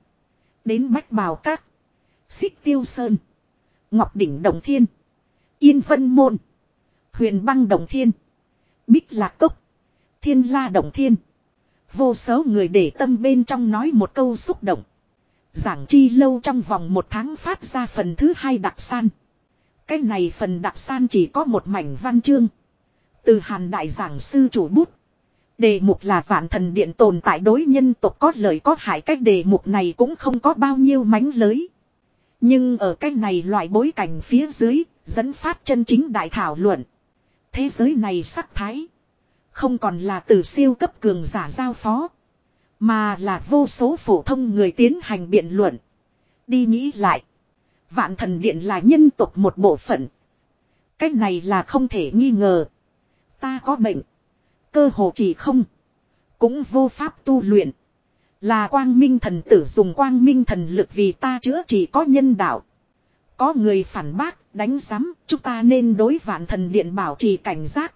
Đến bách bào các. Xích tiêu sơn. Ngọc đỉnh đồng thiên. Yên vân môn. Huyền băng đồng thiên. Bích lạc cốc. Thiên la đồng thiên. Vô số người để tâm bên trong nói một câu xúc động. Giảng chi lâu trong vòng một tháng phát ra phần thứ hai đặc san. Cái này phần đặc san chỉ có một mảnh văn chương. Từ hàn đại giảng sư chủ bút. Đề mục là vạn thần điện tồn tại đối nhân tộc có lợi có hại cách đề mục này cũng không có bao nhiêu mánh lới. Nhưng ở cái này loại bối cảnh phía dưới, dẫn phát chân chính đại thảo luận. Thế giới này sắc thái. Không còn là từ siêu cấp cường giả giao phó. Mà là vô số phổ thông người tiến hành biện luận. Đi nghĩ lại. Vạn thần điện là nhân tộc một bộ phận. Cách này là không thể nghi ngờ. Ta có bệnh. Cơ hồ chỉ không. Cũng vô pháp tu luyện. Là quang minh thần tử dùng quang minh thần lực vì ta chữa chỉ có nhân đạo. Có người phản bác, đánh giám, chúng ta nên đối vạn thần điện bảo trì cảnh giác.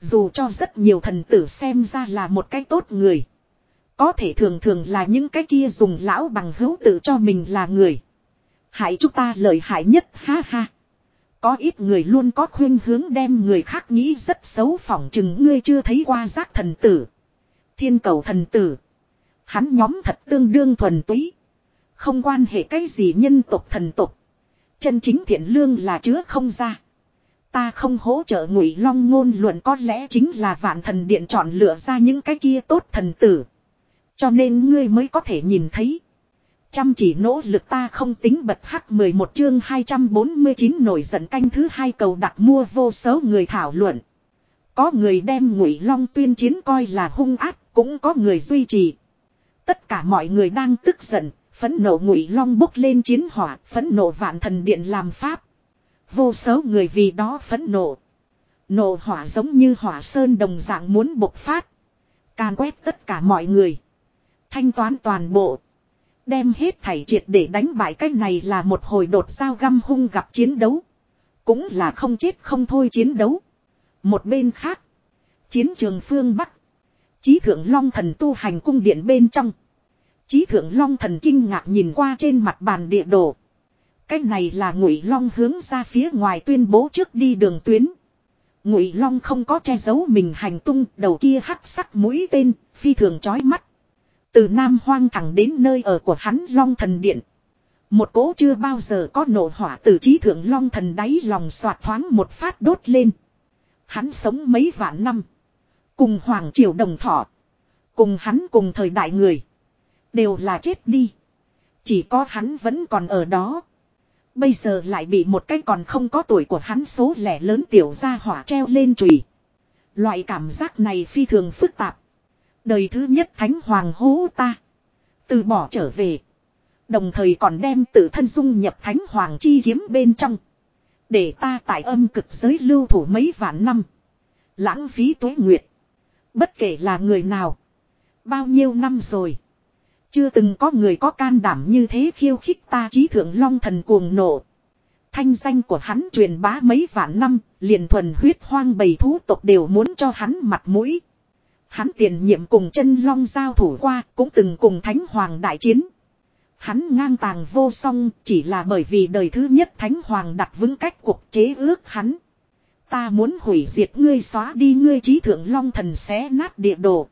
Dù cho rất nhiều thần tử xem ra là một cái tốt người. Có thể thường thường là những cái kia dùng lão bằng hữu tự cho mình là người. Hại chúng ta lợi hại nhất, ha ha. Có ít người luôn có khuyên hướng đem người khác nghĩ rất xấu phỏng chừng ngươi chưa thấy qua giác thần tử. Thiên cầu thần tử. Hắn nhóm thật tương đương thuần túy. Không quan hệ cái gì nhân tộc thần tộc. Chân chính thiện lương là chứa không ra. Ta không hỗ trợ ngụy long ngôn luận có lẽ chính là vạn thần điện chọn lựa ra những cái kia tốt thần tử. Cho nên ngươi mới có thể nhìn thấy. Chăm chỉ nỗ lực ta không tính bật hắc 11 chương 249 nổi giận canh thứ hai cầu đặt mua vô số người thảo luận. Có người đem ngụy long tuyên chiến coi là hung ác, cũng có người duy trì. Tất cả mọi người đang tức giận, phẫn nộ ngụy long bốc lên chiến hỏa, phẫn nộ vạn thần điện làm pháp. Vô số người vì đó phẫn nộ. Nộ hỏa giống như hỏa sơn đồng dạng muốn bộc phát. Càn quét tất cả mọi người. Thanh toán toàn bộ. Đem hết thảy triệt để đánh bại cái này là một hồi đột sao găm hung gặp chiến đấu. Cũng là không chết không thôi chiến đấu. Một bên khác. Chiến trường phương Bắc. Chí thượng long thần tu hành cung điện bên trong. Chí thượng long thần kinh ngạc nhìn qua trên mặt bàn địa đồ. Cái này là ngụy long hướng ra phía ngoài tuyên bố trước đi đường tuyến. Ngụy Long không có che giấu mình hành tung, đầu kia hắc sắc mũi tên, phi thường chói mắt. Từ Nam Hoang thẳng đến nơi ở của hắn Long Thần Điện. Một cỗ chưa bao giờ có nổ hỏa từ trí thượng Long Thần đáy lòng soạt thoáng một phát đốt lên. Hắn sống mấy vạn năm. Cùng Hoàng Triều Đồng Thọ. Cùng hắn cùng thời đại người. Đều là chết đi. Chỉ có hắn vẫn còn ở đó. Bây giờ lại bị một cái còn không có tuổi của hắn số lẻ lớn tiểu ra hỏa treo lên trùy. Loại cảm giác này phi thường phức tạp. Đời thứ nhất thánh hoàng hố ta. Từ bỏ trở về. Đồng thời còn đem tự thân dung nhập thánh hoàng chi kiếm bên trong. Để ta tại âm cực giới lưu thủ mấy vạn năm. Lãng phí tuế nguyệt. Bất kể là người nào. Bao nhiêu năm rồi. Chưa từng có người có can đảm như thế khiêu khích ta trí thượng long thần cuồng nộ. Thanh danh của hắn truyền bá mấy vạn năm, liền thuần huyết hoang bầy thú tộc đều muốn cho hắn mặt mũi. Hắn tiền nhiệm cùng chân long giao thủ qua, cũng từng cùng thánh hoàng đại chiến. Hắn ngang tàng vô song, chỉ là bởi vì đời thứ nhất thánh hoàng đặt vững cách cuộc chế ước hắn. Ta muốn hủy diệt ngươi xóa đi ngươi trí thượng long thần xé nát địa đồ.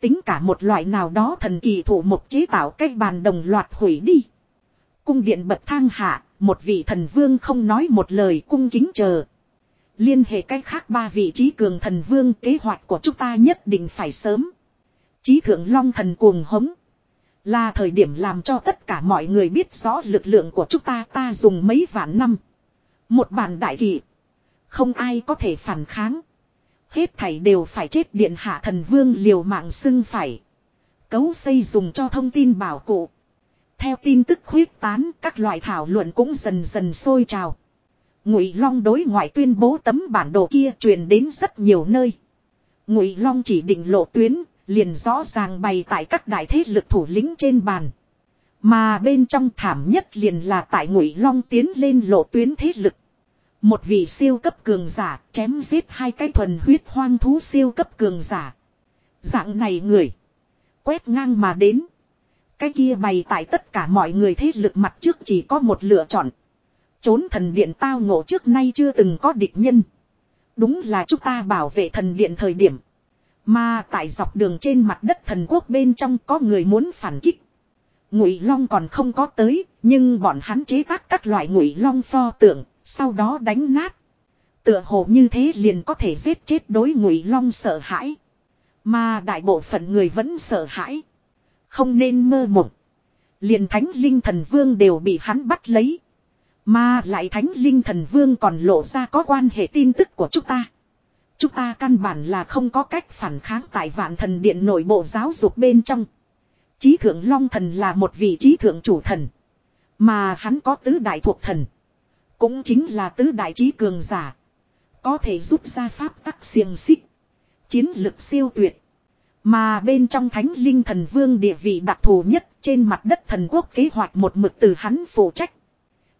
Tính cả một loại nào đó thần kỳ thủ một chế tạo cách bàn đồng loạt hủy đi. Cung điện bậc thang hạ, một vị thần vương không nói một lời cung kính chờ. Liên hệ cách khác ba vị trí cường thần vương kế hoạch của chúng ta nhất định phải sớm. Trí thượng long thần cuồng hống. Là thời điểm làm cho tất cả mọi người biết rõ lực lượng của chúng ta ta dùng mấy vạn năm. Một bản đại kỵ. Không ai có thể phản kháng. Hết thảy đều phải chết điện hạ thần vương liều mạng xưng phải. Cấu xây dùng cho thông tin bảo cụ. Theo tin tức khuyết tán, các loại thảo luận cũng dần dần sôi trào. Ngụy Long đối ngoại tuyên bố tấm bản đồ kia truyền đến rất nhiều nơi. Ngụy Long chỉ định lộ tuyến, liền rõ ràng bày tại các đại thế lực thủ lĩnh trên bàn. Mà bên trong thảm nhất liền là tại Ngụy Long tiến lên lộ tuyến thế lực. Một vị siêu cấp cường giả chém giết hai cái thuần huyết hoang thú siêu cấp cường giả. Dạng này người. Quét ngang mà đến. Cái kia bày tại tất cả mọi người thế lực mặt trước chỉ có một lựa chọn. Trốn thần điện tao ngộ trước nay chưa từng có địch nhân. Đúng là chúng ta bảo vệ thần điện thời điểm. Mà tại dọc đường trên mặt đất thần quốc bên trong có người muốn phản kích. Ngụy Long còn không có tới, nhưng bọn hắn chế tác các loại Ngụy Long pho tượng, sau đó đánh nát. Tựa hồ như thế liền có thể giết chết đối Ngụy Long sợ hãi. Mà đại bộ phận người vẫn sợ hãi. Không nên mơ mộng. Liền Thánh Linh Thần Vương đều bị hắn bắt lấy. Mà lại Thánh Linh Thần Vương còn lộ ra có quan hệ tin tức của chúng ta. Chúng ta căn bản là không có cách phản kháng tại vạn thần điện nội bộ giáo dục bên trong. Chí thượng Long Thần là một vị trí thượng chủ thần. Mà hắn có tứ đại thuộc thần. Cũng chính là tứ đại trí cường giả. Có thể rút ra pháp tắc xiềng xích. Chiến lực siêu tuyệt. Mà bên trong thánh linh thần vương địa vị đặc thù nhất trên mặt đất thần quốc kế hoạch một mực từ hắn phụ trách.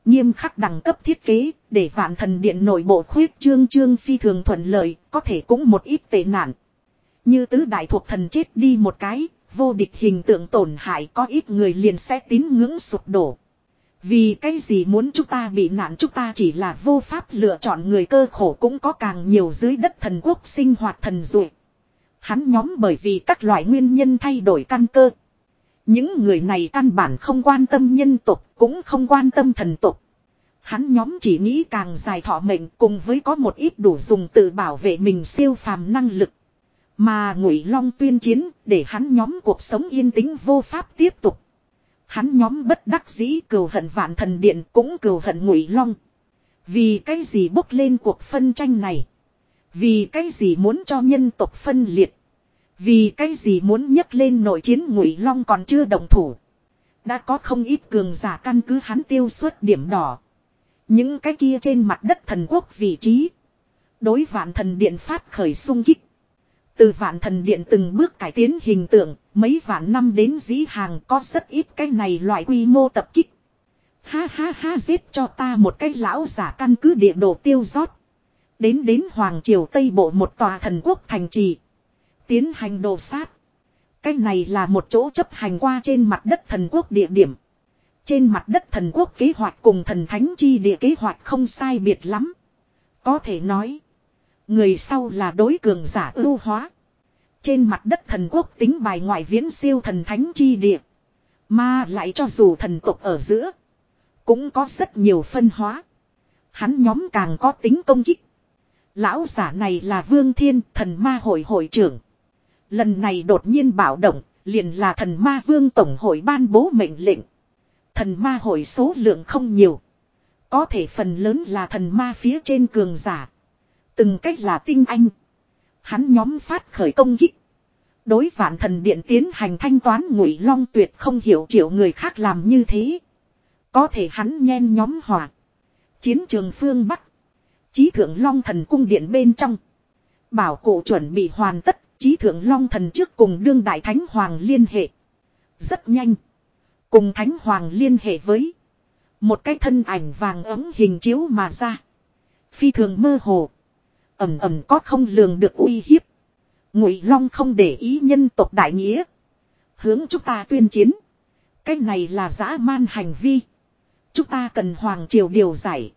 Nghiêm khắc đẳng cấp thiết kế, để vạn thần điện nội bộ khuyết trương trương phi thường thuận lợi, có thể cũng một ít tệ nạn. Như tứ đại thuộc thần chết đi một cái, vô địch hình tượng tổn hại có ít người liền sẽ tín ngưỡng sụp đổ. Vì cái gì muốn chúng ta bị nạn chúng ta chỉ là vô pháp lựa chọn người cơ khổ cũng có càng nhiều dưới đất thần quốc sinh hoạt thần dụ. Hắn nhóm bởi vì các loại nguyên nhân thay đổi căn cơ. Những người này căn bản không quan tâm nhân tục, cũng không quan tâm thần tục. Hắn nhóm chỉ nghĩ càng dài thọ mệnh cùng với có một ít đủ dùng tự bảo vệ mình siêu phàm năng lực. Mà ngụy long tuyên chiến để hắn nhóm cuộc sống yên tĩnh vô pháp tiếp tục. Hắn nhóm bất đắc dĩ cừu hận vạn thần điện cũng cừu hận ngụy long. Vì cái gì bốc lên cuộc phân tranh này? Vì cái gì muốn cho nhân tộc phân liệt? Vì cái gì muốn nhấc lên nội chiến ngụy long còn chưa đồng thủ. Đã có không ít cường giả căn cứ hắn tiêu suốt điểm đỏ. Những cái kia trên mặt đất thần quốc vị trí. Đối vạn thần điện phát khởi sung kích. Từ vạn thần điện từng bước cải tiến hình tượng, mấy vạn năm đến dĩ hàng có rất ít cái này loại quy mô tập kích. Ha ha ha giết cho ta một cái lão giả căn cứ địa đồ tiêu rót. Đến đến Hoàng Triều Tây Bộ một tòa thần quốc thành trì. Tiến hành đồ sát. Cái này là một chỗ chấp hành qua trên mặt đất thần quốc địa điểm. Trên mặt đất thần quốc kế hoạch cùng thần thánh chi địa kế hoạch không sai biệt lắm. Có thể nói. Người sau là đối cường giả ưu hóa. Trên mặt đất thần quốc tính bài ngoại viễn siêu thần thánh chi địa. Mà lại cho dù thần tộc ở giữa. Cũng có rất nhiều phân hóa. Hắn nhóm càng có tính công kích. Lão giả này là Vương Thiên, thần ma hội hội trưởng. Lần này đột nhiên bảo động, liền là thần ma vương tổng hội ban bố mệnh lệnh. Thần ma hội số lượng không nhiều. Có thể phần lớn là thần ma phía trên cường giả. Từng cách là tinh anh. Hắn nhóm phát khởi công kích. Đối vạn thần điện tiến hành thanh toán ngụy long tuyệt không hiểu triệu người khác làm như thế. Có thể hắn nhen nhóm hỏa. Chiến trường phương Bắc. Chí thượng long thần cung điện bên trong. Bảo cụ chuẩn bị hoàn tất. Chí thượng long thần trước cùng đương đại thánh hoàng liên hệ. Rất nhanh. Cùng thánh hoàng liên hệ với. Một cái thân ảnh vàng ấm hình chiếu mà ra. Phi thường mơ hồ. Ẩm ẩm có không lường được uy hiếp. Ngụy Long không để ý nhân tộc đại nghĩa. Hướng chúng ta tuyên chiến. Cái này là dã man hành vi. Chúng ta cần Hoàng Triều điều giải.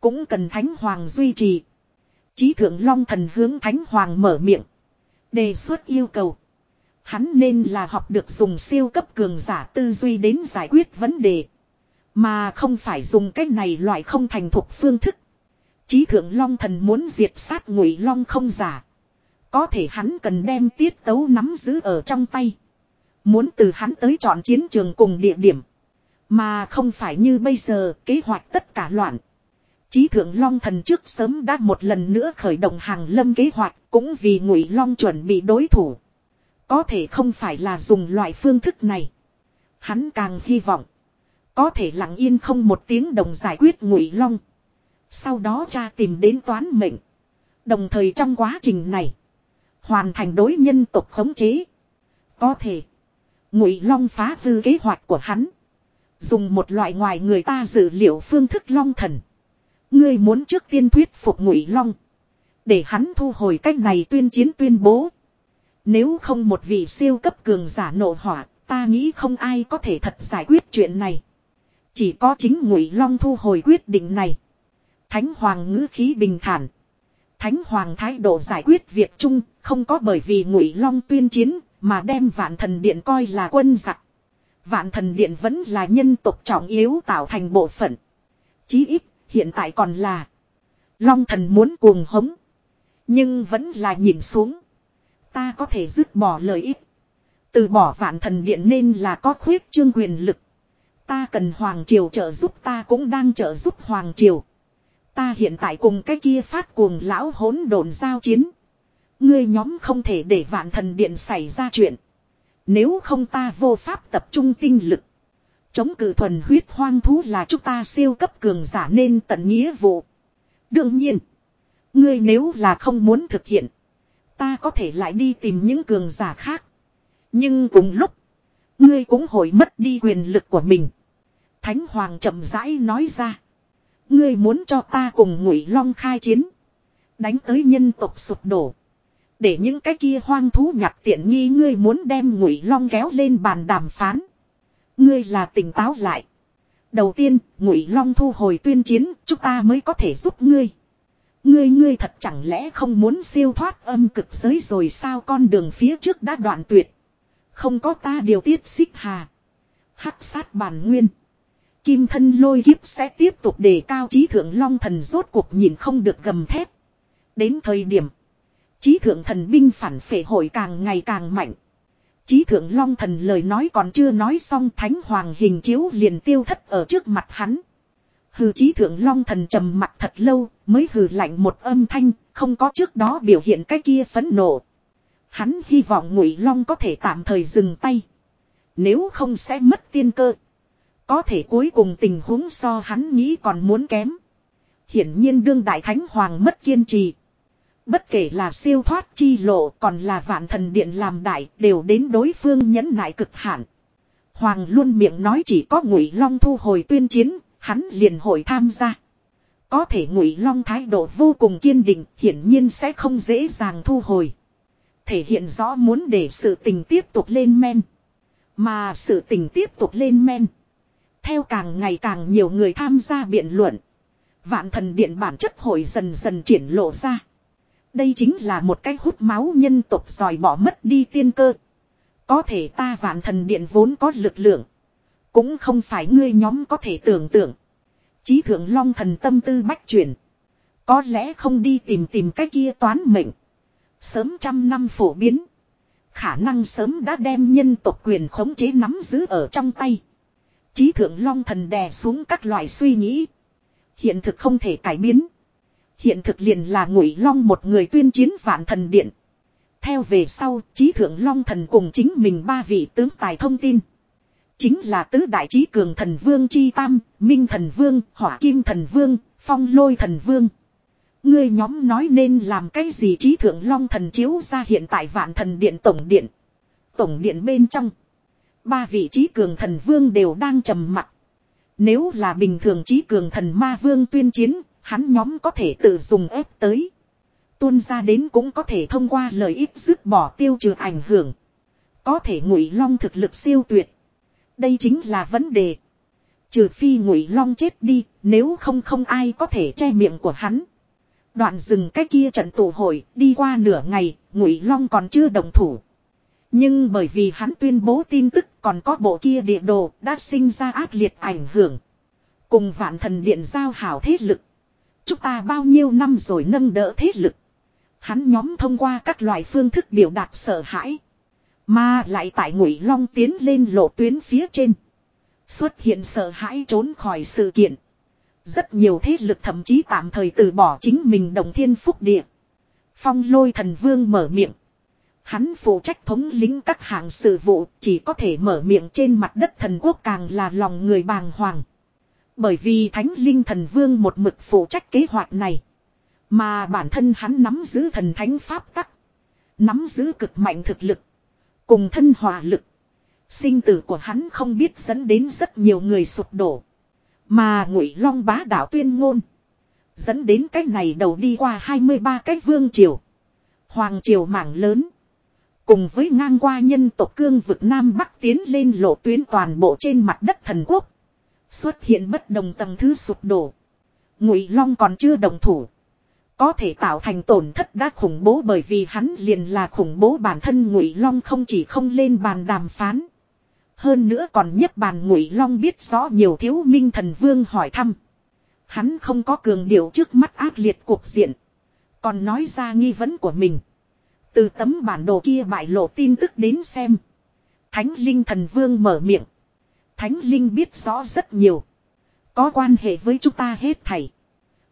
Cũng cần Thánh Hoàng duy trì. Chí thượng Long thần hướng Thánh Hoàng mở miệng. Đề xuất yêu cầu. Hắn nên là học được dùng siêu cấp cường giả tư duy đến giải quyết vấn đề. Mà không phải dùng cái này loại không thành thục phương thức. Chí thượng Long thần muốn diệt sát ngụy Long không giả. Có thể hắn cần đem tiết tấu nắm giữ ở trong tay. Muốn từ hắn tới chọn chiến trường cùng địa điểm. Mà không phải như bây giờ, kế hoạch tất cả loạn. Chí thượng Long thần trước sớm đã một lần nữa khởi động hàng lâm kế hoạch, cũng vì ngụy Long chuẩn bị đối thủ. Có thể không phải là dùng loại phương thức này. Hắn càng hy vọng. Có thể lặng yên không một tiếng đồng giải quyết ngụy Long. Sau đó cha tìm đến toán mệnh. Đồng thời trong quá trình này. Hoàn thành đối nhân tộc khống chế. Có thể. Ngụy Long phá hư kế hoạch của hắn. Dùng một loại ngoài người ta dự liệu phương thức long thần. Ngươi muốn trước tiên thuyết phục Ngụy Long. Để hắn thu hồi cách này tuyên chiến tuyên bố. Nếu không một vị siêu cấp cường giả nộ hỏa, ta nghĩ không ai có thể thật giải quyết chuyện này. Chỉ có chính Ngụy Long thu hồi quyết định này. Thánh Hoàng ngữ khí bình thản. Thánh Hoàng thái độ giải quyết việc chung, không có bởi vì Ngụy Long tuyên chiến, mà đem vạn thần điện coi là quân giặc. Vạn thần điện vẫn là nhân tộc trọng yếu tạo thành bộ phận. Chí ít, hiện tại còn là. Long thần muốn cuồng hống. Nhưng vẫn là nhìn xuống. Ta có thể dứt bỏ lợi ích. Từ bỏ vạn thần điện nên là có khuyết trương quyền lực. Ta cần Hoàng Triều trợ giúp, ta cũng đang trợ giúp Hoàng Triều. Ta hiện tại cùng cái kia phát cuồng lão hỗn độn giao chiến. Ngươi nhóm không thể để vạn thần điện xảy ra chuyện. Nếu không ta vô pháp tập trung tinh lực. Chống cự thuần huyết hoang thú là chúng ta siêu cấp cường giả nên tận nghĩa vụ. Đương nhiên. Ngươi nếu là không muốn thực hiện. Ta có thể lại đi tìm những cường giả khác. Nhưng cùng lúc. Ngươi cũng hồi mất đi quyền lực của mình. Thánh Hoàng chậm rãi nói ra. Ngươi muốn cho ta cùng ngụy long khai chiến. Đánh tới nhân tộc sụp đổ. Để những cái kia hoang thú nhặt tiện nghi ngươi muốn đem ngụy long kéo lên bàn đàm phán. Ngươi là tỉnh táo lại. Đầu tiên, ngụy long thu hồi tuyên chiến, chúng ta mới có thể giúp ngươi. Ngươi ngươi thật chẳng lẽ không muốn siêu thoát âm cực giới rồi sao con đường phía trước đã đoạn tuyệt. Không có ta điều tiết xích hà. Hắc sát bản nguyên. Kim thân lôi kiếp sẽ tiếp tục đề cao trí thượng long thần rốt cuộc nhìn không được gầm thép. Đến thời điểm. Trí thượng thần binh phản phệ hội càng ngày càng mạnh. Chí thượng long thần lời nói còn chưa nói xong thánh hoàng hình chiếu liền tiêu thất ở trước mặt hắn. Hừ, chí thượng long thần trầm mặt thật lâu, mới hừ lạnh một âm thanh, không có trước đó biểu hiện cái kia phấn nộ. Hắn hy vọng ngụy long có thể tạm thời dừng tay. Nếu không sẽ mất tiên cơ. Có thể cuối cùng tình huống so hắn nghĩ còn muốn kém. Hiển nhiên đương đại thánh hoàng mất kiên trì. Bất kể là siêu thoát chi lộ còn là vạn thần điện làm đại đều đến đối phương nhẫn nại cực hạn. Hoàng luôn miệng nói chỉ có ngụy long thu hồi tuyên chiến, hắn liền hội tham gia. Có thể ngụy long thái độ vô cùng kiên định, hiển nhiên sẽ không dễ dàng thu hồi. Thể hiện rõ muốn để sự tình tiếp tục lên men. Mà sự tình tiếp tục lên men. Theo càng ngày càng nhiều người tham gia biện luận. Vạn thần điện bản chất hội dần dần triển lộ ra. Đây chính là một cái hút máu nhân tộc dòi bỏ mất đi tiên cơ. Có thể ta vạn thần điện vốn có lực lượng. Cũng không phải ngươi nhóm có thể tưởng tượng. Chí thượng long thần tâm tư bách chuyển. Có lẽ không đi tìm tìm cái kia toán mệnh. Sớm trăm năm phổ biến. Khả năng sớm đã đem nhân tộc quyền khống chế nắm giữ ở trong tay. Chí thượng long thần đè xuống các loại suy nghĩ. Hiện thực không thể cải biến. Hiện thực liền là ngụy long một người tuyên chiến vạn thần điện. Theo về sau, trí thượng long thần cùng chính mình ba vị tướng tài thông tin. Chính là tứ đại trí cường thần vương chi tam, minh thần vương, hỏa kim thần vương, phong lôi thần vương. Ngươi nhóm nói nên làm cái gì trí thượng long thần chiếu ra hiện tại vạn thần điện tổng điện. Tổng điện bên trong. Ba vị trí cường thần vương đều đang trầm mặt. Nếu là bình thường trí cường thần ma vương tuyên chiến, hắn nhóm có thể tự dùng ép tới. Tuôn ra đến cũng có thể thông qua lợi ích dứt bỏ tiêu trừ ảnh hưởng. Có thể ngụy long thực lực siêu tuyệt. Đây chính là vấn đề. Trừ phi ngụy long chết đi, nếu không không ai có thể che miệng của hắn. Đoạn dừng cái kia trận tụ hội, đi qua nửa ngày, ngụy long còn chưa đồng thủ. Nhưng bởi vì hắn tuyên bố tin tức còn có bộ kia địa đồ đã sinh ra ác liệt ảnh hưởng. Cùng vạn thần điện giao hảo thế lực. Chúng ta bao nhiêu năm rồi nâng đỡ thế lực. Hắn nhóm thông qua các loại phương thức biểu đạt sợ hãi. Mà lại tại ngụy long tiến lên lộ tuyến phía trên. Xuất hiện sợ hãi trốn khỏi sự kiện. Rất nhiều thế lực thậm chí tạm thời từ bỏ chính mình đồng thiên phúc địa. Phong lôi thần vương mở miệng. Hắn phụ trách thống lĩnh các hạng sự vụ, chỉ có thể mở miệng trên mặt đất thần quốc càng là lòng người bàng hoàng. Bởi vì thánh linh thần vương một mực phụ trách kế hoạch này. Mà bản thân hắn nắm giữ thần thánh pháp tắc. Nắm giữ cực mạnh thực lực. Cùng thân hòa lực. Sinh tử của hắn không biết dẫn đến rất nhiều người sụp đổ. Mà ngụy long bá đạo tuyên ngôn. Dẫn đến cách này đầu đi qua 23 cái vương triều. Hoàng triều mảng lớn. Cùng với ngang qua nhân tộc cương vực Nam Bắc tiến lên lộ tuyến toàn bộ trên mặt đất thần quốc. Xuất hiện bất đồng tầng thứ sụp đổ. Ngụy Long còn chưa đồng thủ. Có thể tạo thành tổn thất đã khủng bố bởi vì hắn liền là khủng bố bản thân Ngụy Long không chỉ không lên bàn đàm phán. Hơn nữa còn nhất bàn Ngụy Long biết rõ nhiều thiếu minh thần vương hỏi thăm. Hắn không có cường điệu trước mắt ác liệt cuộc diện. Còn nói ra nghi vấn của mình. Từ tấm bản đồ kia bại lộ tin tức đến xem. Thánh linh thần vương mở miệng. Thánh linh biết rõ rất nhiều. Có quan hệ với chúng ta hết thảy.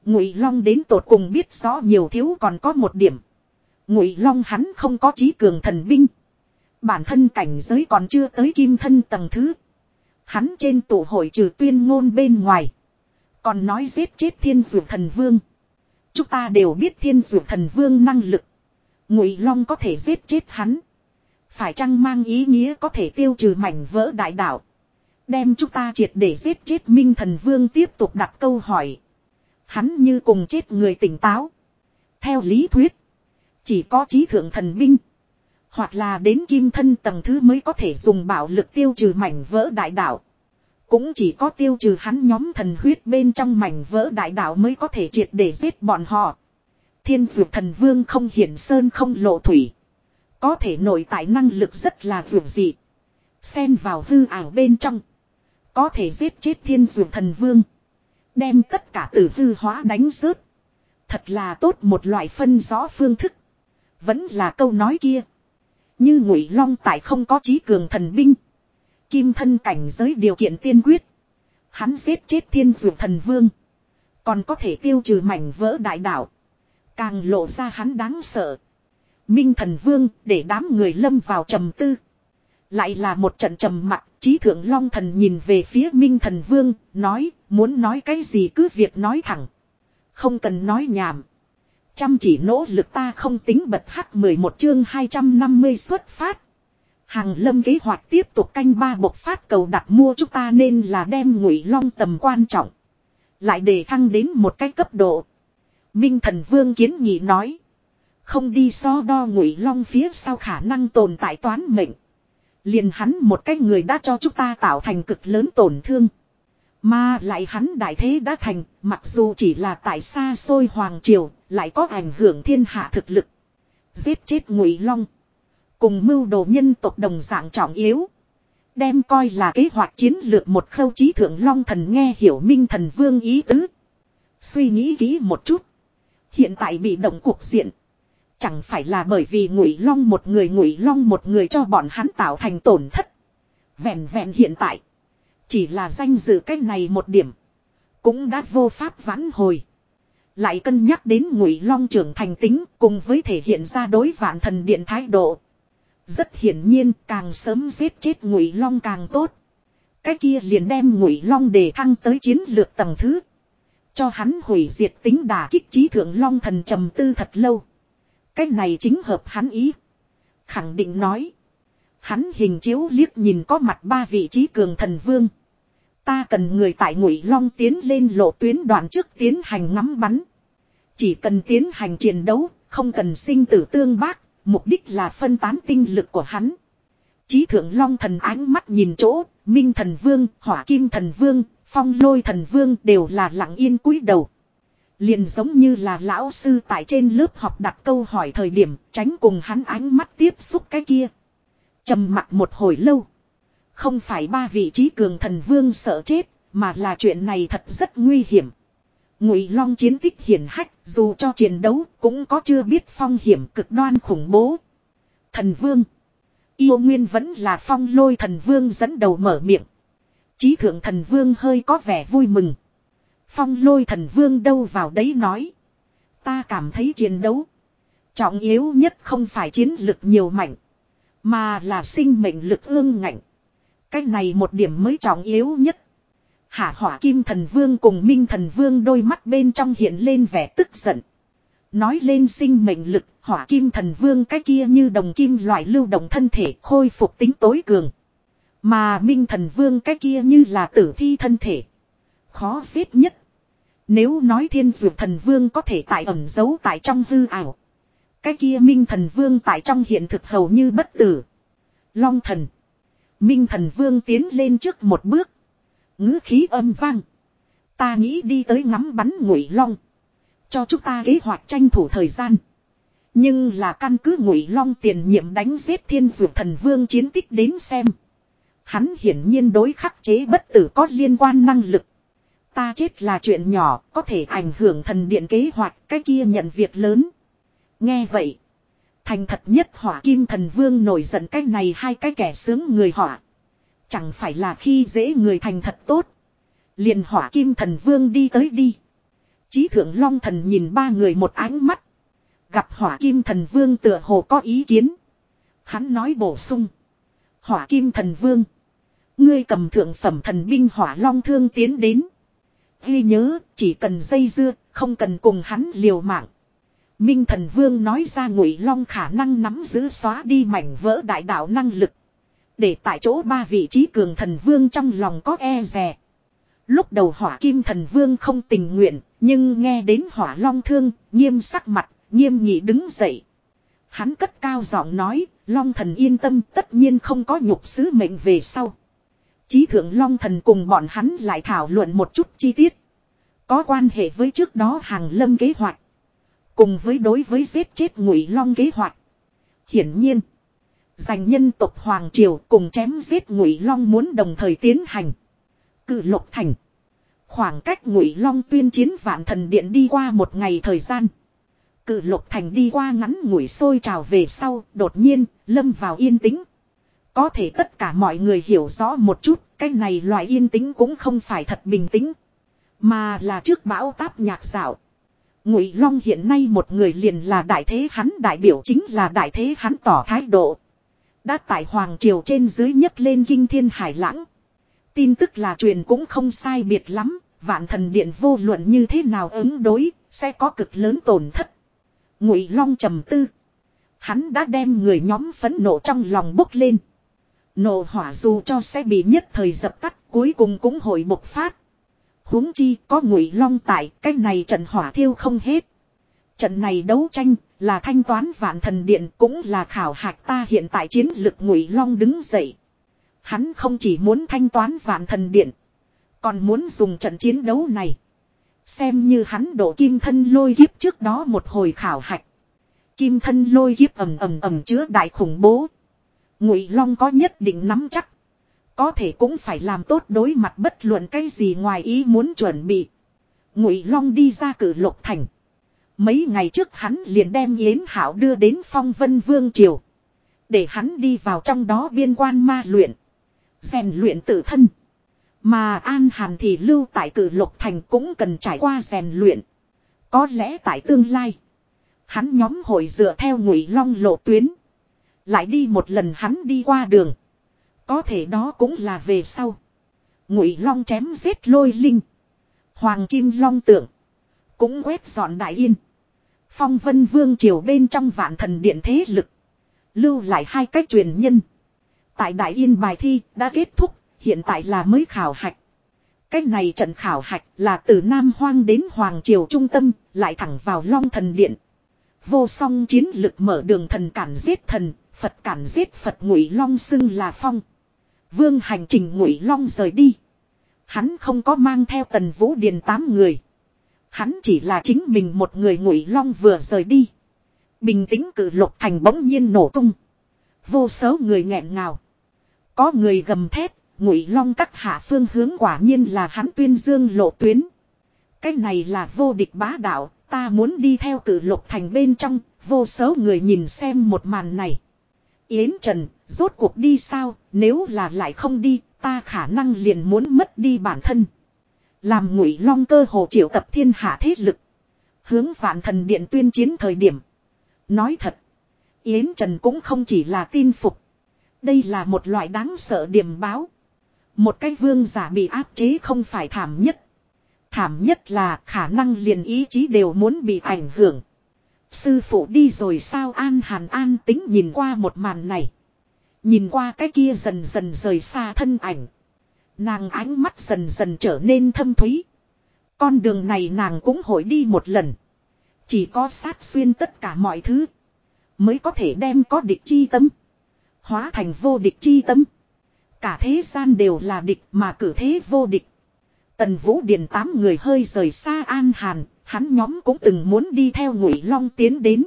Ngụy Long đến tột cùng biết rõ nhiều thiếu còn có một điểm. Ngụy Long hắn không có trí cường thần binh. Bản thân cảnh giới còn chưa tới kim thân tầng thứ. Hắn trên tụ hội trừ tuyên ngôn bên ngoài. Còn nói giết chết thiên dược thần vương. Chúng ta đều biết thiên dược thần vương năng lực. Ngụy Long có thể giết chết hắn. Phải chăng mang ý nghĩa có thể tiêu trừ mảnh vỡ đại đạo. Đem chúng ta triệt để giết chết Minh Thần Vương tiếp tục đặt câu hỏi. Hắn như cùng chết người tỉnh táo. Theo lý thuyết. Chỉ có trí thượng thần binh. Hoặc là đến kim thân tầng thứ mới có thể dùng bạo lực tiêu trừ mảnh vỡ đại đạo. Cũng chỉ có tiêu trừ hắn nhóm thần huyết bên trong mảnh vỡ đại đạo mới có thể triệt để giết bọn họ. Thiên dược thần vương không hiển sơn không lộ thủy. Có thể nội tại năng lực rất là vượt dị. Xen vào hư ảo bên trong. Có thể giết chết thiên dược thần vương. Đem tất cả tử hư hóa đánh rớt. Thật là tốt một loại phân rõ phương thức. Vẫn là câu nói kia. Như ngụy long tại không có trí cường thần binh. Kim thân cảnh giới điều kiện tiên quyết. Hắn giết chết thiên dược thần vương. Còn có thể tiêu trừ mảnh vỡ đại đạo. Càng lộ ra hắn đáng sợ. Minh thần vương để đám người lâm vào trầm tư. Lại là một trận trầm mặc. trí thượng long thần nhìn về phía minh thần vương, nói, muốn nói cái gì cứ việc nói thẳng. Không cần nói nhảm. Chăm chỉ nỗ lực ta không tính bật hắc 11 chương 250 xuất phát. Hàng lâm kế hoạch tiếp tục canh ba bộc phát cầu đặt mua chúng ta nên là đem ngụy long tầm quan trọng. Lại để thăng đến một cái cấp độ. Minh thần vương kiến nghị nói. Không đi so đo ngụy long phía sau khả năng tồn tại toán mệnh. Liền hắn một cái người đã cho chúng ta tạo thành cực lớn tổn thương. Mà lại hắn đại thế đã thành, mặc dù chỉ là tại xa xôi hoàng triều, lại có ảnh hưởng thiên hạ thực lực. Giết chết Ngụy Long, cùng mưu đồ nhân tộc đồng dạng trọng yếu. Đem coi là kế hoạch chiến lược một khâu chí thượng Long thần nghe hiểu Minh thần vương ý tứ. Suy nghĩ kỹ một chút. Hiện tại bị động cuộc diện. Chẳng phải là bởi vì Ngụy Long một người Ngụy Long một người cho bọn hắn tạo thành tổn thất. Vẹn vẹn hiện tại. Chỉ là danh dự cái này một điểm. Cũng đã vô pháp vãn hồi. Lại cân nhắc đến ngụy long trưởng thành tính cùng với thể hiện ra đối vạn thần điện thái độ. Rất hiển nhiên, càng sớm giết chết ngụy long càng tốt. Cái kia liền đem ngụy long đề thăng tới chiến lược tầng thứ. Cho hắn hủy diệt tính đà kích trí thượng long thần trầm tư thật lâu. Cái này chính hợp hắn ý. Khẳng định nói. Hắn hình chiếu liếc nhìn có mặt ba vị trí cường thần vương. Ta cần người tại ngụy long tiến lên lộ tuyến đoạn trước tiến hành ngắm bắn. Chỉ cần tiến hành chiến đấu, không cần sinh tử tương bác, mục đích là phân tán tinh lực của hắn. Chí thượng long thần ánh mắt nhìn chỗ, minh thần vương, hỏa kim thần vương, phong lôi thần vương đều là lặng yên cúi đầu. Liền giống như là lão sư tại trên lớp học đặt câu hỏi thời điểm tránh cùng hắn ánh mắt tiếp xúc cái kia. trầm mặt một hồi lâu. Không phải ba vị trí cường thần vương sợ chết, mà là chuyện này thật rất nguy hiểm. Ngụy Long chiến tích hiển hách, dù cho chiến đấu cũng có chưa biết phong hiểm cực đoan khủng bố. Thần vương. Yêu Nguyên vẫn là phong lôi thần vương dẫn đầu mở miệng. Chí thượng thần vương hơi có vẻ vui mừng. Phong lôi thần vương đâu vào đấy nói. Ta cảm thấy chiến đấu. Trọng yếu nhất không phải chiến lực nhiều mạnh. Mà là sinh mệnh lực ương ngạnh. Cái này một điểm mới trọng yếu nhất. Hạ hỏa kim thần vương cùng minh thần vương đôi mắt bên trong hiện lên vẻ tức giận. Nói lên sinh mệnh lực, hỏa kim thần vương cái kia như đồng kim loại lưu động thân thể khôi phục tính tối cường. Mà minh thần vương cái kia như là tử thi thân thể. Khó giết nhất. Nếu nói thiên dược thần vương có thể tại ẩn giấu tại trong hư ảo. Cái kia minh thần vương tại trong hiện thực hầu như bất tử. Long thần. Minh thần vương tiến lên trước một bước ngữ khí âm vang. Ta nghĩ đi tới ngắm bắn ngụy long. Cho chúng ta kế hoạch tranh thủ thời gian. Nhưng là căn cứ ngụy long tiền nhiệm đánh giết thiên dược thần vương chiến tích đến xem. Hắn hiển nhiên đối khắc chế bất tử có liên quan năng lực. Ta chết là chuyện nhỏ, có thể ảnh hưởng thần điện kế hoạch, cái kia nhận việc lớn. Nghe vậy. Thành thật nhất hỏa kim thần vương nổi giận cái này hai cái kẻ sướng người hỏa Chẳng phải là khi dễ người thành thật tốt. Liền hỏa kim thần vương đi tới đi. Chí thượng long thần nhìn ba người một ánh mắt. Gặp hỏa kim thần vương tựa hồ có ý kiến. Hắn nói bổ sung. Hỏa kim thần vương. Ngươi cầm thượng phẩm thần binh hỏa long thương tiến đến. Ghi nhớ chỉ cần dây dưa không cần cùng hắn liều mạng. Minh thần vương nói ra ngụy long khả năng nắm giữ xóa đi mảnh vỡ đại đạo năng lực. Để tại chỗ ba vị trí cường thần vương trong lòng có e rè. Lúc đầu hỏa kim thần vương không tình nguyện, nhưng nghe đến hỏa long thương, nghiêm sắc mặt, nghiêm nghị đứng dậy. Hắn cất cao giọng nói, long thần yên tâm tất nhiên không có nhục sứ mệnh về sau. Chí thượng long thần cùng bọn hắn lại thảo luận một chút chi tiết. Có quan hệ với trước đó hàng lâm kế hoạch. Cùng với đối với giết chết ngụy long kế hoạch. Hiển nhiên. Giành nhân tộc Hoàng Triều cùng chém giết Ngụy Long muốn đồng thời tiến hành. Cự lục thành. Khoảng cách Ngụy Long tuyên chiến vạn thần điện đi qua một ngày thời gian. Cự lục thành đi qua ngắn ngủi sôi trào về sau, đột nhiên, lâm vào yên tĩnh. Có thể tất cả mọi người hiểu rõ một chút, cái này loại yên tĩnh cũng không phải thật bình tĩnh. Mà là trước bão táp nhạc dạo. Ngụy Long hiện nay một người liền là đại thế hắn đại biểu chính là đại thế hắn tỏ thái độ. Đã tại Hoàng Triều trên dưới nhất lên kinh thiên hải lãng. Tin tức là truyền cũng không sai biệt lắm, vạn thần điện vô luận như thế nào ứng đối, sẽ có cực lớn tổn thất. Ngụy Long trầm tư. Hắn đã đem người nhóm phấn nộ trong lòng bốc lên nổ hỏa dù cho sẽ bị nhất thời dập tắt, cuối cùng cũng hồi bộc phát. huống chi có Ngụy Long tại, cái này trận hỏa thiêu không hết. Trận này đấu tranh là thanh toán vạn thần điện cũng là khảo hạch ta hiện tại chiến lực ngụy long đứng dậy. Hắn không chỉ muốn thanh toán vạn thần điện. Còn muốn dùng trận chiến đấu này. Xem như hắn đổ kim thân lôi kiếp trước đó một hồi khảo hạch. Kim thân lôi kiếp ầm ầm ầm chứa đại khủng bố. Ngụy Long có nhất định nắm chắc. Có thể cũng phải làm tốt đối mặt bất luận cái gì ngoài ý muốn chuẩn bị. Ngụy Long đi ra cử lục thành. Mấy ngày trước hắn liền đem Yến Hảo đưa đến phong vân vương triều. Để hắn đi vào trong đó biên quan ma luyện. rèn luyện tự thân. Mà An Hàn thì lưu tại cử lục thành cũng cần trải qua rèn luyện. Có lẽ tại tương lai. Hắn nhóm hội dựa theo ngụy long lộ tuyến. Lại đi một lần hắn đi qua đường. Có thể đó cũng là về sau. Ngụy long chém giết lôi linh. Hoàng kim long tượng. Cũng quét dọn đại yên. Phong vân vương triều bên trong vạn thần điện thế lực. Lưu lại hai cách truyền nhân. Tại đại yên bài thi đã kết thúc. Hiện tại là mới khảo hạch. Cách này trận khảo hạch là từ Nam Hoang đến Hoàng Triều trung tâm, lại thẳng vào Long Thần Điện. Vô song chiến lực mở đường thần cản giết thần, Phật cản giết Phật ngụy Long xưng là phong. Vương hành trình ngụy Long rời đi. Hắn không có mang theo tần vũ điền tám người. Hắn chỉ là chính mình một người ngụy Long vừa rời đi. Bình tĩnh cử lục thành bỗng nhiên nổ tung. Vô số người nghẹn ngào. Có người gầm thét, ngụy long các hạ phương hướng quả nhiên là hắn tuyên dương lộ tuyến. Cái này là vô địch bá đạo, ta muốn đi theo cử lục thành bên trong, vô số người nhìn xem một màn này. Yến Trần, rốt cuộc đi sao, nếu là lại không đi, ta khả năng liền muốn mất đi bản thân. Làm ngụy long cơ hồ triệu tập thiên hạ thế lực. Hướng vạn thần điện tuyên chiến thời điểm. Nói thật, Yến Trần cũng không chỉ là tin phục. Đây là một loại đáng sợ điểm báo. Một cái vương giả bị áp chế không phải thảm nhất. Thảm nhất là khả năng liền ý chí đều muốn bị ảnh hưởng. Sư phụ đi rồi sao An Hàn An tính nhìn qua một màn này. Nhìn qua cái kia dần dần rời xa thân ảnh. Nàng ánh mắt dần dần trở nên thâm thúy. Con đường này nàng cũng hội đi một lần. Chỉ có sát xuyên tất cả mọi thứ. Mới có thể đem có địch chi tâm. Hóa thành vô địch chi tâm. Cả thế gian đều là địch mà cử thế vô địch. Tần Vũ Điền tám người hơi rời xa An Hàn, hắn nhóm cũng từng muốn đi theo Ngụy Long tiến đến.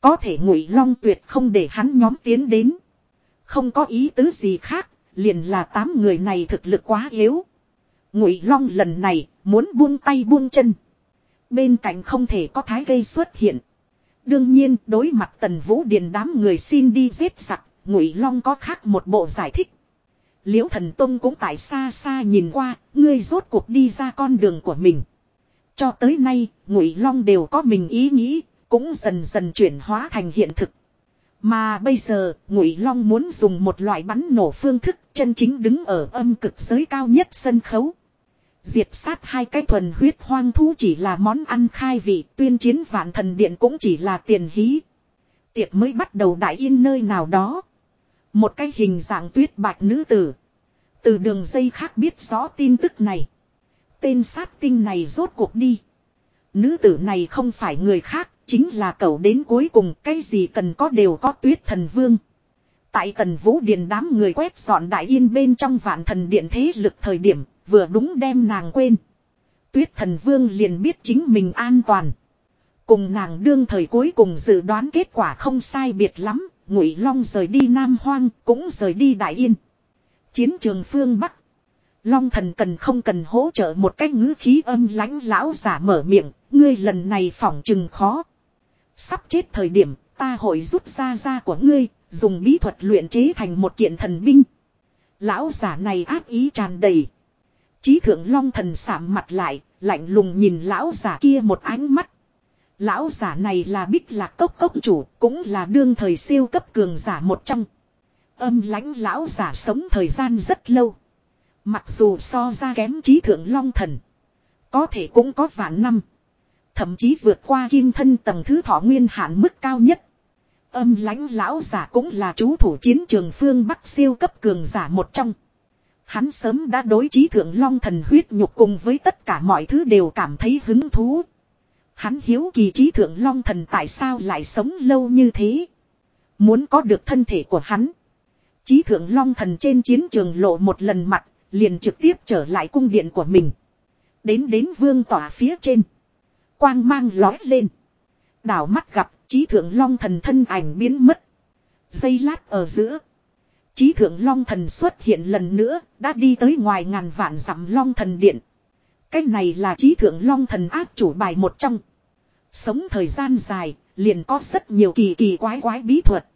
Có thể Ngụy Long tuyệt không để hắn nhóm tiến đến. Không có ý tứ gì khác, liền là tám người này thực lực quá yếu. Ngụy Long lần này muốn buông tay buông chân. Bên cạnh không thể có thái gây xuất hiện. Đương nhiên, đối mặt Tần Vũ Điền đám người xin đi giết sặc, Ngụy Long có khác một bộ giải thích. Liễu thần tông cũng tại xa xa nhìn qua, ngươi rốt cuộc đi ra con đường của mình. Cho tới nay, ngụy long đều có mình ý nghĩ, cũng dần dần chuyển hóa thành hiện thực. Mà bây giờ, ngụy long muốn dùng một loại bắn nổ phương thức chân chính đứng ở âm cực giới cao nhất sân khấu. Diệt sát hai cái thuần huyết hoang thú chỉ là món ăn khai vị, tuyên chiến vạn thần điện cũng chỉ là tiền hí. Tiệc mới bắt đầu đại yên nơi nào đó. Một cái hình dạng tuyết bạch nữ tử. Từ đường dây khác biết rõ tin tức này. Tên sát tinh này rốt cuộc đi. Nữ tử này không phải người khác, chính là cậu đến cuối cùng cái gì cần có đều có tuyết thần vương. Tại tần vũ điền đám người quét dọn đại yên bên trong vạn thần điện thế lực thời điểm, vừa đúng đem nàng quên. Tuyết thần vương liền biết chính mình an toàn. Cùng nàng đương thời cuối cùng dự đoán kết quả không sai biệt lắm, Ngụy Long rời đi Nam Hoang, cũng rời đi Đại Yên. Chiến trường phương Bắc. Long thần cần không cần hỗ trợ một cách ngữ khí âm lãnh lão giả mở miệng, ngươi lần này phỏng chừng khó. Sắp chết thời điểm, ta hội rút ra ra của ngươi, dùng bí thuật luyện chế thành một kiện thần binh. Lão giả này ác ý tràn đầy. Chí thượng long thần sạm mặt lại, lạnh lùng nhìn lão giả kia một ánh mắt. Lão giả này là bích lạc cốc cốc chủ, cũng là đương thời siêu cấp cường giả một trong. Âm lãnh lão giả sống thời gian rất lâu. Mặc dù so ra kém trí thượng long thần. Có thể cũng có vạn năm. Thậm chí vượt qua kim thân tầng thứ thọ nguyên hạn mức cao nhất. Âm lãnh lão giả cũng là chú thủ chiến trường phương Bắc siêu cấp cường giả một trong. Hắn sớm đã đối trí thượng long thần huyết nhục cùng với tất cả mọi thứ đều cảm thấy hứng thú. Hắn hiếu kỳ trí thượng long thần tại sao lại sống lâu như thế. Muốn có được thân thể của hắn. Trí thượng long thần trên chiến trường lộ một lần mặt, liền trực tiếp trở lại cung điện của mình. Đến đến vương tỏa phía trên. Quang mang lói lên. Đảo mắt gặp trí thượng long thần thân ảnh biến mất. Giây lát ở giữa. Trí thượng long thần xuất hiện lần nữa, đã đi tới ngoài ngàn vạn dặm long thần điện. Cái này là trí thượng long thần áp chủ bài một trong. Sống thời gian dài, liền có rất nhiều kỳ kỳ quái quái bí thuật.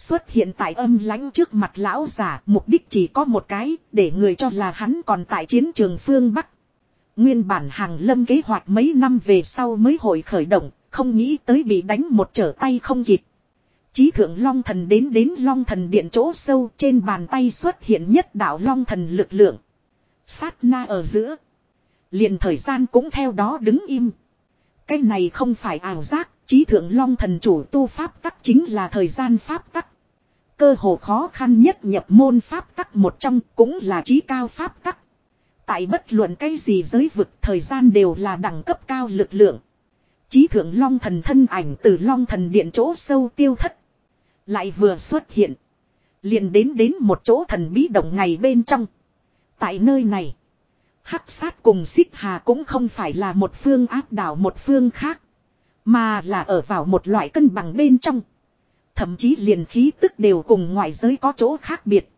Xuất hiện tại âm lãnh trước mặt lão giả, mục đích chỉ có một cái, để người cho là hắn còn tại chiến trường phương Bắc. Nguyên bản hàng lâm kế hoạch mấy năm về sau mới hội khởi động, không nghĩ tới bị đánh một trở tay không kịp. Chí thượng long thần đến đến long thần điện chỗ sâu trên bàn tay xuất hiện nhất đạo long thần lực lượng. Sát na ở giữa. Liền thời gian cũng theo đó đứng im. Cái này không phải ảo giác, chí thượng long thần chủ tu pháp tắc chính là thời gian pháp tắc. Cơ hồ khó khăn nhất nhập môn pháp tắc một trong cũng là trí cao pháp tắc. Tại bất luận cái gì giới vực, thời gian đều là đẳng cấp cao lực lượng. Chí thượng long thần thân ảnh từ long thần điện chỗ sâu tiêu thất. Lại vừa xuất hiện. liền đến đến một chỗ thần bí động ngày bên trong. Tại nơi này. Hắc sát cùng xích hà cũng không phải là một phương áp đảo một phương khác. Mà là ở vào một loại cân bằng bên trong. Thậm chí liền khí tức đều cùng ngoại giới có chỗ khác biệt.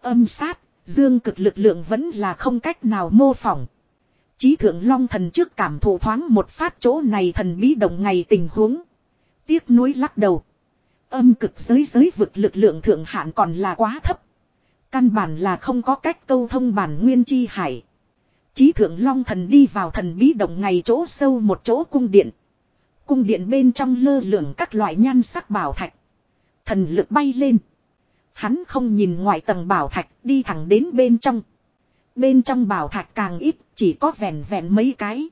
Âm sát, dương cực lực lượng vẫn là không cách nào mô phỏng. Chí thượng long thần trước cảm thụ thoáng một phát chỗ này thần bí động ngày tình huống. Tiếc nuối lắc đầu. Âm cực giới giới vực lực lượng thượng hạn còn là quá thấp. Căn bản là không có cách câu thông bản nguyên chi hải. Chí thượng long thần đi vào thần bí động ngày chỗ sâu một chỗ cung điện. Cung điện bên trong lơ lửng các loại nhan sắc bảo thạch. Thần lực bay lên. Hắn không nhìn ngoài tầng bảo thạch đi thẳng đến bên trong. Bên trong bảo thạch càng ít chỉ có vẹn vẹn mấy cái.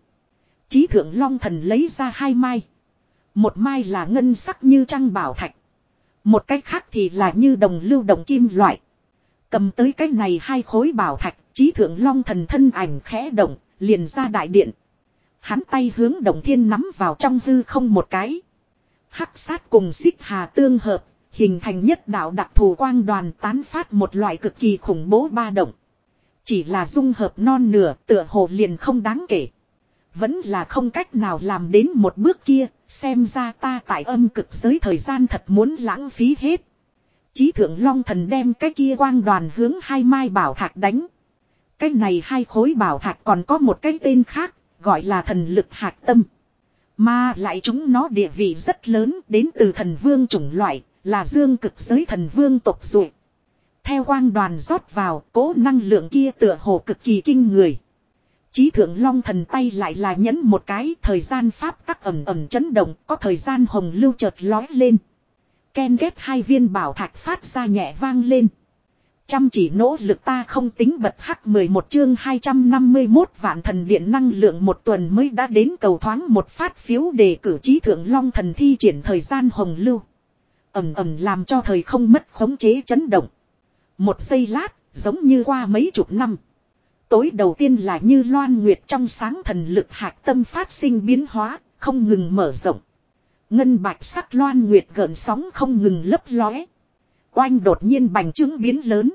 Chí thượng long thần lấy ra hai mai. Một mai là ngân sắc như trăng bảo thạch. Một cách khác thì là như đồng lưu đồng kim loại. Cầm tới cái này hai khối bảo thạch, trí thượng long thần thân ảnh khẽ động, liền ra đại điện. Hắn tay hướng đồng thiên nắm vào trong hư không một cái. Hắc sát cùng xích hà tương hợp, hình thành nhất đạo đặc thù quang đoàn tán phát một loại cực kỳ khủng bố ba động. Chỉ là dung hợp non nửa tựa hồ liền không đáng kể. Vẫn là không cách nào làm đến một bước kia, xem ra ta tại âm cực giới thời gian thật muốn lãng phí hết. Chí thượng long thần đem cái kia quang đoàn hướng hai mai bảo thạch đánh. Cái này hai khối bảo thạch còn có một cái tên khác, gọi là thần lực hạt tâm. Mà lại chúng nó địa vị rất lớn đến từ thần vương chủng loại, là dương cực giới thần vương tộc dụ. Theo quang đoàn rót vào, cố năng lượng kia tựa hồ cực kỳ kinh người. Chí thượng long thần tay lại là nhấn một cái thời gian pháp tắc ẩm ẩm chấn động, có thời gian hồng lưu chợt lói lên. Ken ghép hai viên bảo thạch phát ra nhẹ vang lên. Chăm chỉ nỗ lực ta không tính bật hắc 11 chương 251 vạn thần điện năng lượng một tuần mới đã đến cầu thoáng một phát phiếu để cử trí thượng long thần thi triển thời gian hồng lưu ầm ầm làm cho thời không mất khống chế chấn động. Một giây lát, giống như qua mấy chục năm. Tối đầu tiên là như loan nguyệt trong sáng thần lực hạc tâm phát sinh biến hóa, không ngừng mở rộng. Ngân bạch sắc loan nguyệt gợn sóng không ngừng lấp lóe. Oanh đột nhiên bành trướng biến lớn.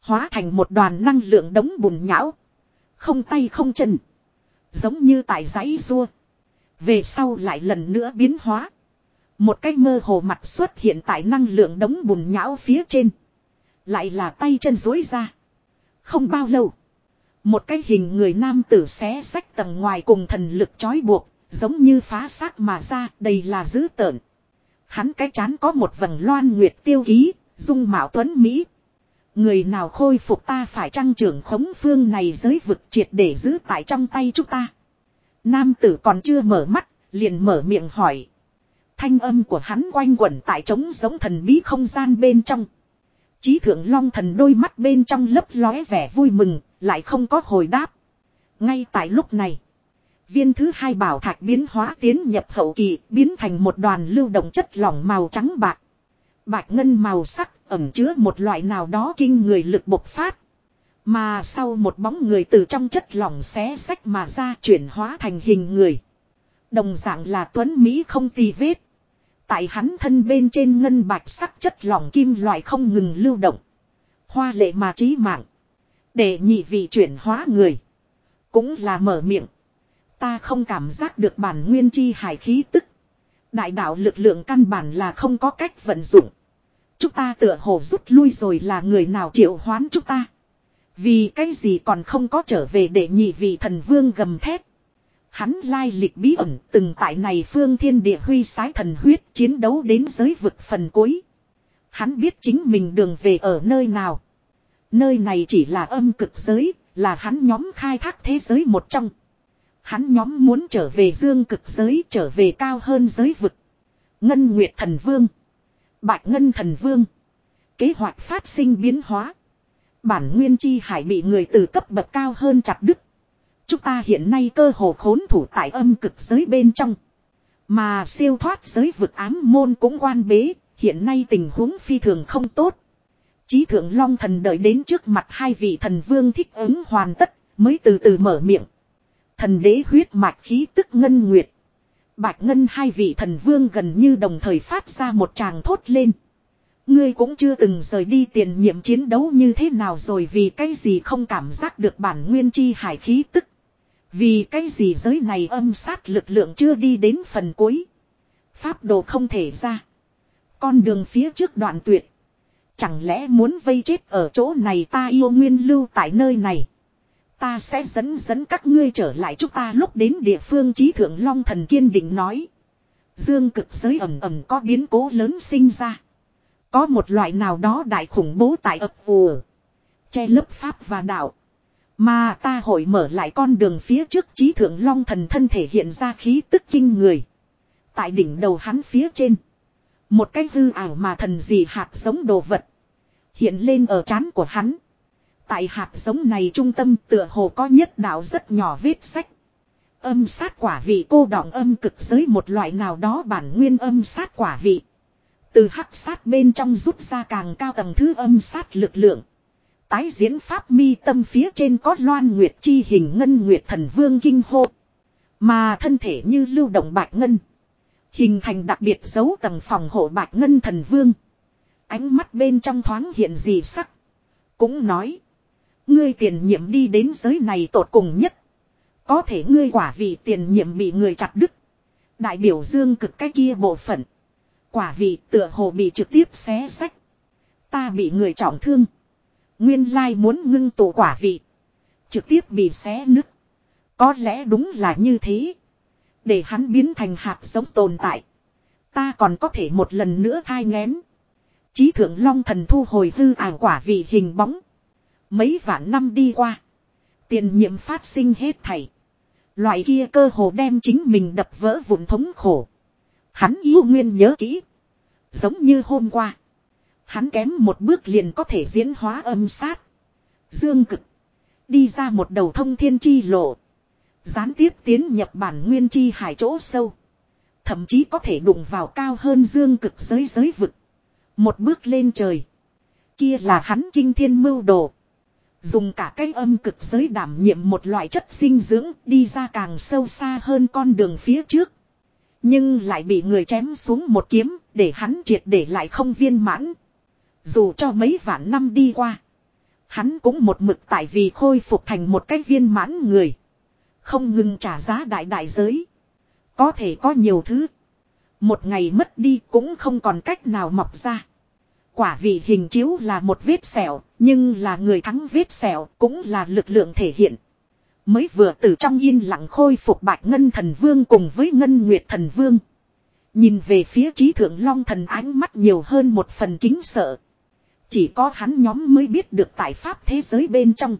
Hóa thành một đoàn năng lượng đống bùn nhão. Không tay không chân. Giống như tại giấy rua. Về sau lại lần nữa biến hóa. Một cái mơ hồ mặt xuất hiện tại năng lượng đống bùn nhão phía trên. Lại là tay chân dối ra. Không bao lâu. Một cái hình người nam tử xé sách tầng ngoài cùng thần lực trói buộc, giống như phá xác mà ra, đầy là dữ tợn. Hắn cái chán có một vầng loan nguyệt tiêu ký, dung mạo tuấn Mỹ. Người nào khôi phục ta phải trăng trưởng khống phương này giới vực triệt để giữ tại trong tay chúng ta. Nam tử còn chưa mở mắt, liền mở miệng hỏi. Thanh âm của hắn quanh quẩn tại trống giống thần bí không gian bên trong. Chí thượng long thần đôi mắt bên trong lấp lóe vẻ vui mừng, lại không có hồi đáp. Ngay tại lúc này, viên thứ hai bảo thạch biến hóa tiến nhập hậu kỳ, biến thành một đoàn lưu động chất lỏng màu trắng bạc. Bạch ngân màu sắc ẩm chứa một loại nào đó kinh người lực bộc phát. Mà sau một bóng người từ trong chất lỏng xé sách mà ra chuyển hóa thành hình người. Đồng dạng là tuấn Mỹ không tì vết. Tại hắn thân bên trên ngân bạch sắc chất lỏng kim loại không ngừng lưu động. Hoa lệ mà trí mạng. Để nhị vị chuyển hóa người. Cũng là mở miệng. Ta không cảm giác được bản nguyên chi hải khí tức. Đại đạo lực lượng căn bản là không có cách vận dụng. Chúng ta tựa hồ rút lui rồi là người nào triệu hoán chúng ta. Vì cái gì còn không có trở về để nhị vị thần vương gầm thét. Hắn lai lịch bí ẩn từng tại này phương thiên địa huy sái thần huyết chiến đấu đến giới vực phần cuối. Hắn biết chính mình đường về ở nơi nào. Nơi này chỉ là âm cực giới, là hắn nhóm khai thác thế giới một trong. Hắn nhóm muốn trở về dương cực giới, trở về cao hơn giới vực. Ngân Nguyệt Thần Vương. Bạch Ngân Thần Vương. Kế hoạch phát sinh biến hóa. Bản nguyên chi hải bị người từ cấp bậc cao hơn chặt đứt. Chúng ta hiện nay cơ hồ khốn thủ tại âm cực giới bên trong. Mà siêu thoát giới vực ám môn cũng quan bế, hiện nay tình huống phi thường không tốt. Chí thượng long thần đợi đến trước mặt hai vị thần vương thích ứng hoàn tất, mới từ từ mở miệng. Thần đế huyết mạch khí tức ngân nguyệt. Bạch ngân hai vị thần vương gần như đồng thời phát ra một tràng thốt lên. Ngươi cũng chưa từng rời đi tiền nhiệm chiến đấu như thế nào rồi vì cái gì không cảm giác được bản nguyên chi hải khí tức. Vì cái gì giới này âm sát lực lượng chưa đi đến phần cuối. Pháp đồ không thể ra. Con đường phía trước đoạn tuyệt. Chẳng lẽ muốn vây chết ở chỗ này ta yêu nguyên lưu tại nơi này. Ta sẽ dẫn dẫn các ngươi trở lại chúng ta lúc đến địa phương trí thượng long thần kiên định nói. Dương cực giới ẩm ẩm có biến cố lớn sinh ra. Có một loại nào đó đại khủng bố tại ập vùa. Che lớp pháp và đạo. Mà ta hội mở lại con đường phía trước trí thượng long thần thân thể hiện ra khí tức kinh người. Tại đỉnh đầu hắn phía trên. Một cái hư ảo mà thần gì hạt giống đồ vật. Hiện lên ở trán của hắn. Tại hạt giống này trung tâm tựa hồ có nhất đạo rất nhỏ vết sách. Âm sát quả vị cô đọng âm cực giới một loại nào đó bản nguyên âm sát quả vị. Từ hắc sát bên trong rút ra càng cao tầng thứ âm sát lực lượng. Tái diễn pháp mi tâm phía trên có loan nguyệt chi hình ngân nguyệt thần vương kinh hô. Mà thân thể như lưu động bạch ngân. Hình thành đặc biệt dấu tầng phòng hộ bạch ngân thần vương. Ánh mắt bên trong thoáng hiện gì sắc. Cũng nói. Ngươi tiền nhiệm đi đến giới này tột cùng nhất. Có thể ngươi quả vì tiền nhiệm bị người chặt đứt. Đại biểu dương cực cái kia bộ phận. Quả vị tựa hồ bị trực tiếp xé sách. Ta bị người trọng thương. Nguyên lai muốn ngưng tụ quả vị. Trực tiếp bị xé nứt. Có lẽ đúng là như thế. Để hắn biến thành hạt giống tồn tại. Ta còn có thể một lần nữa thai ngén. Chí thượng long thần thu hồi hư ảo quả vị hình bóng. Mấy vạn năm đi qua. Tiền nhiệm phát sinh hết thảy. Loại kia cơ hồ đem chính mình đập vỡ vụn thống khổ. Hắn yêu nguyên nhớ kỹ. Giống như hôm qua. Hắn kém một bước liền có thể diễn hóa âm sát. Dương cực. Đi ra một đầu thông thiên chi lộ. Gián tiếp tiến nhập bản nguyên chi hải chỗ sâu. Thậm chí có thể đụng vào cao hơn dương cực giới giới vực. Một bước lên trời. Kia là hắn kinh thiên mưu đồ. Dùng cả cái âm cực giới đảm nhiệm một loại chất sinh dưỡng, đi ra càng sâu xa hơn con đường phía trước. Nhưng lại bị người chém xuống một kiếm, để hắn triệt để lại không viên mãn. Dù cho mấy vạn năm đi qua. Hắn cũng một mực tại vì khôi phục thành một cái viên mãn người. Không ngừng trả giá đại đại giới. Có thể có nhiều thứ. Một ngày mất đi cũng không còn cách nào mọc ra. Quả vị hình chiếu là một vết sẹo, nhưng là người thắng vết sẹo cũng là lực lượng thể hiện. Mới vừa từ trong yên lặng khôi phục bạch ngân thần vương cùng với ngân nguyệt thần vương. Nhìn về phía trí thượng long thần ánh mắt nhiều hơn một phần kính sợ. Chỉ có hắn nhóm mới biết được tại pháp thế giới bên trong.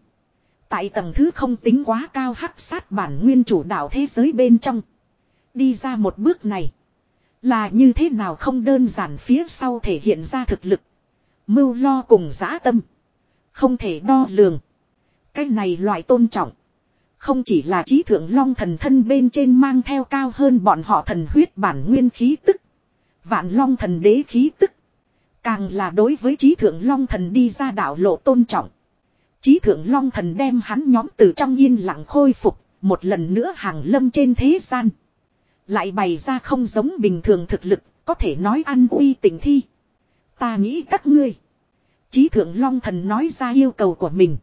Tại tầng thứ không tính quá cao hắc sát bản nguyên chủ đạo thế giới bên trong. Đi ra một bước này. Là như thế nào không đơn giản phía sau thể hiện ra thực lực. Mưu lo cùng giã tâm. Không thể đo lường. Cái này loại tôn trọng. Không chỉ là trí thượng long thần thân bên trên mang theo cao hơn bọn họ thần huyết bản nguyên khí tức. Vạn long thần đế khí tức. Càng là đối với trí thượng long thần đi ra đạo lộ tôn trọng. Trí thượng long thần đem hắn nhóm từ trong yên lặng khôi phục. Một lần nữa hàng lâm trên thế gian. Lại bày ra không giống bình thường thực lực. Có thể nói ăn uy tình thi. Ta nghĩ các ngươi. Chí thượng long thần nói ra yêu cầu của mình.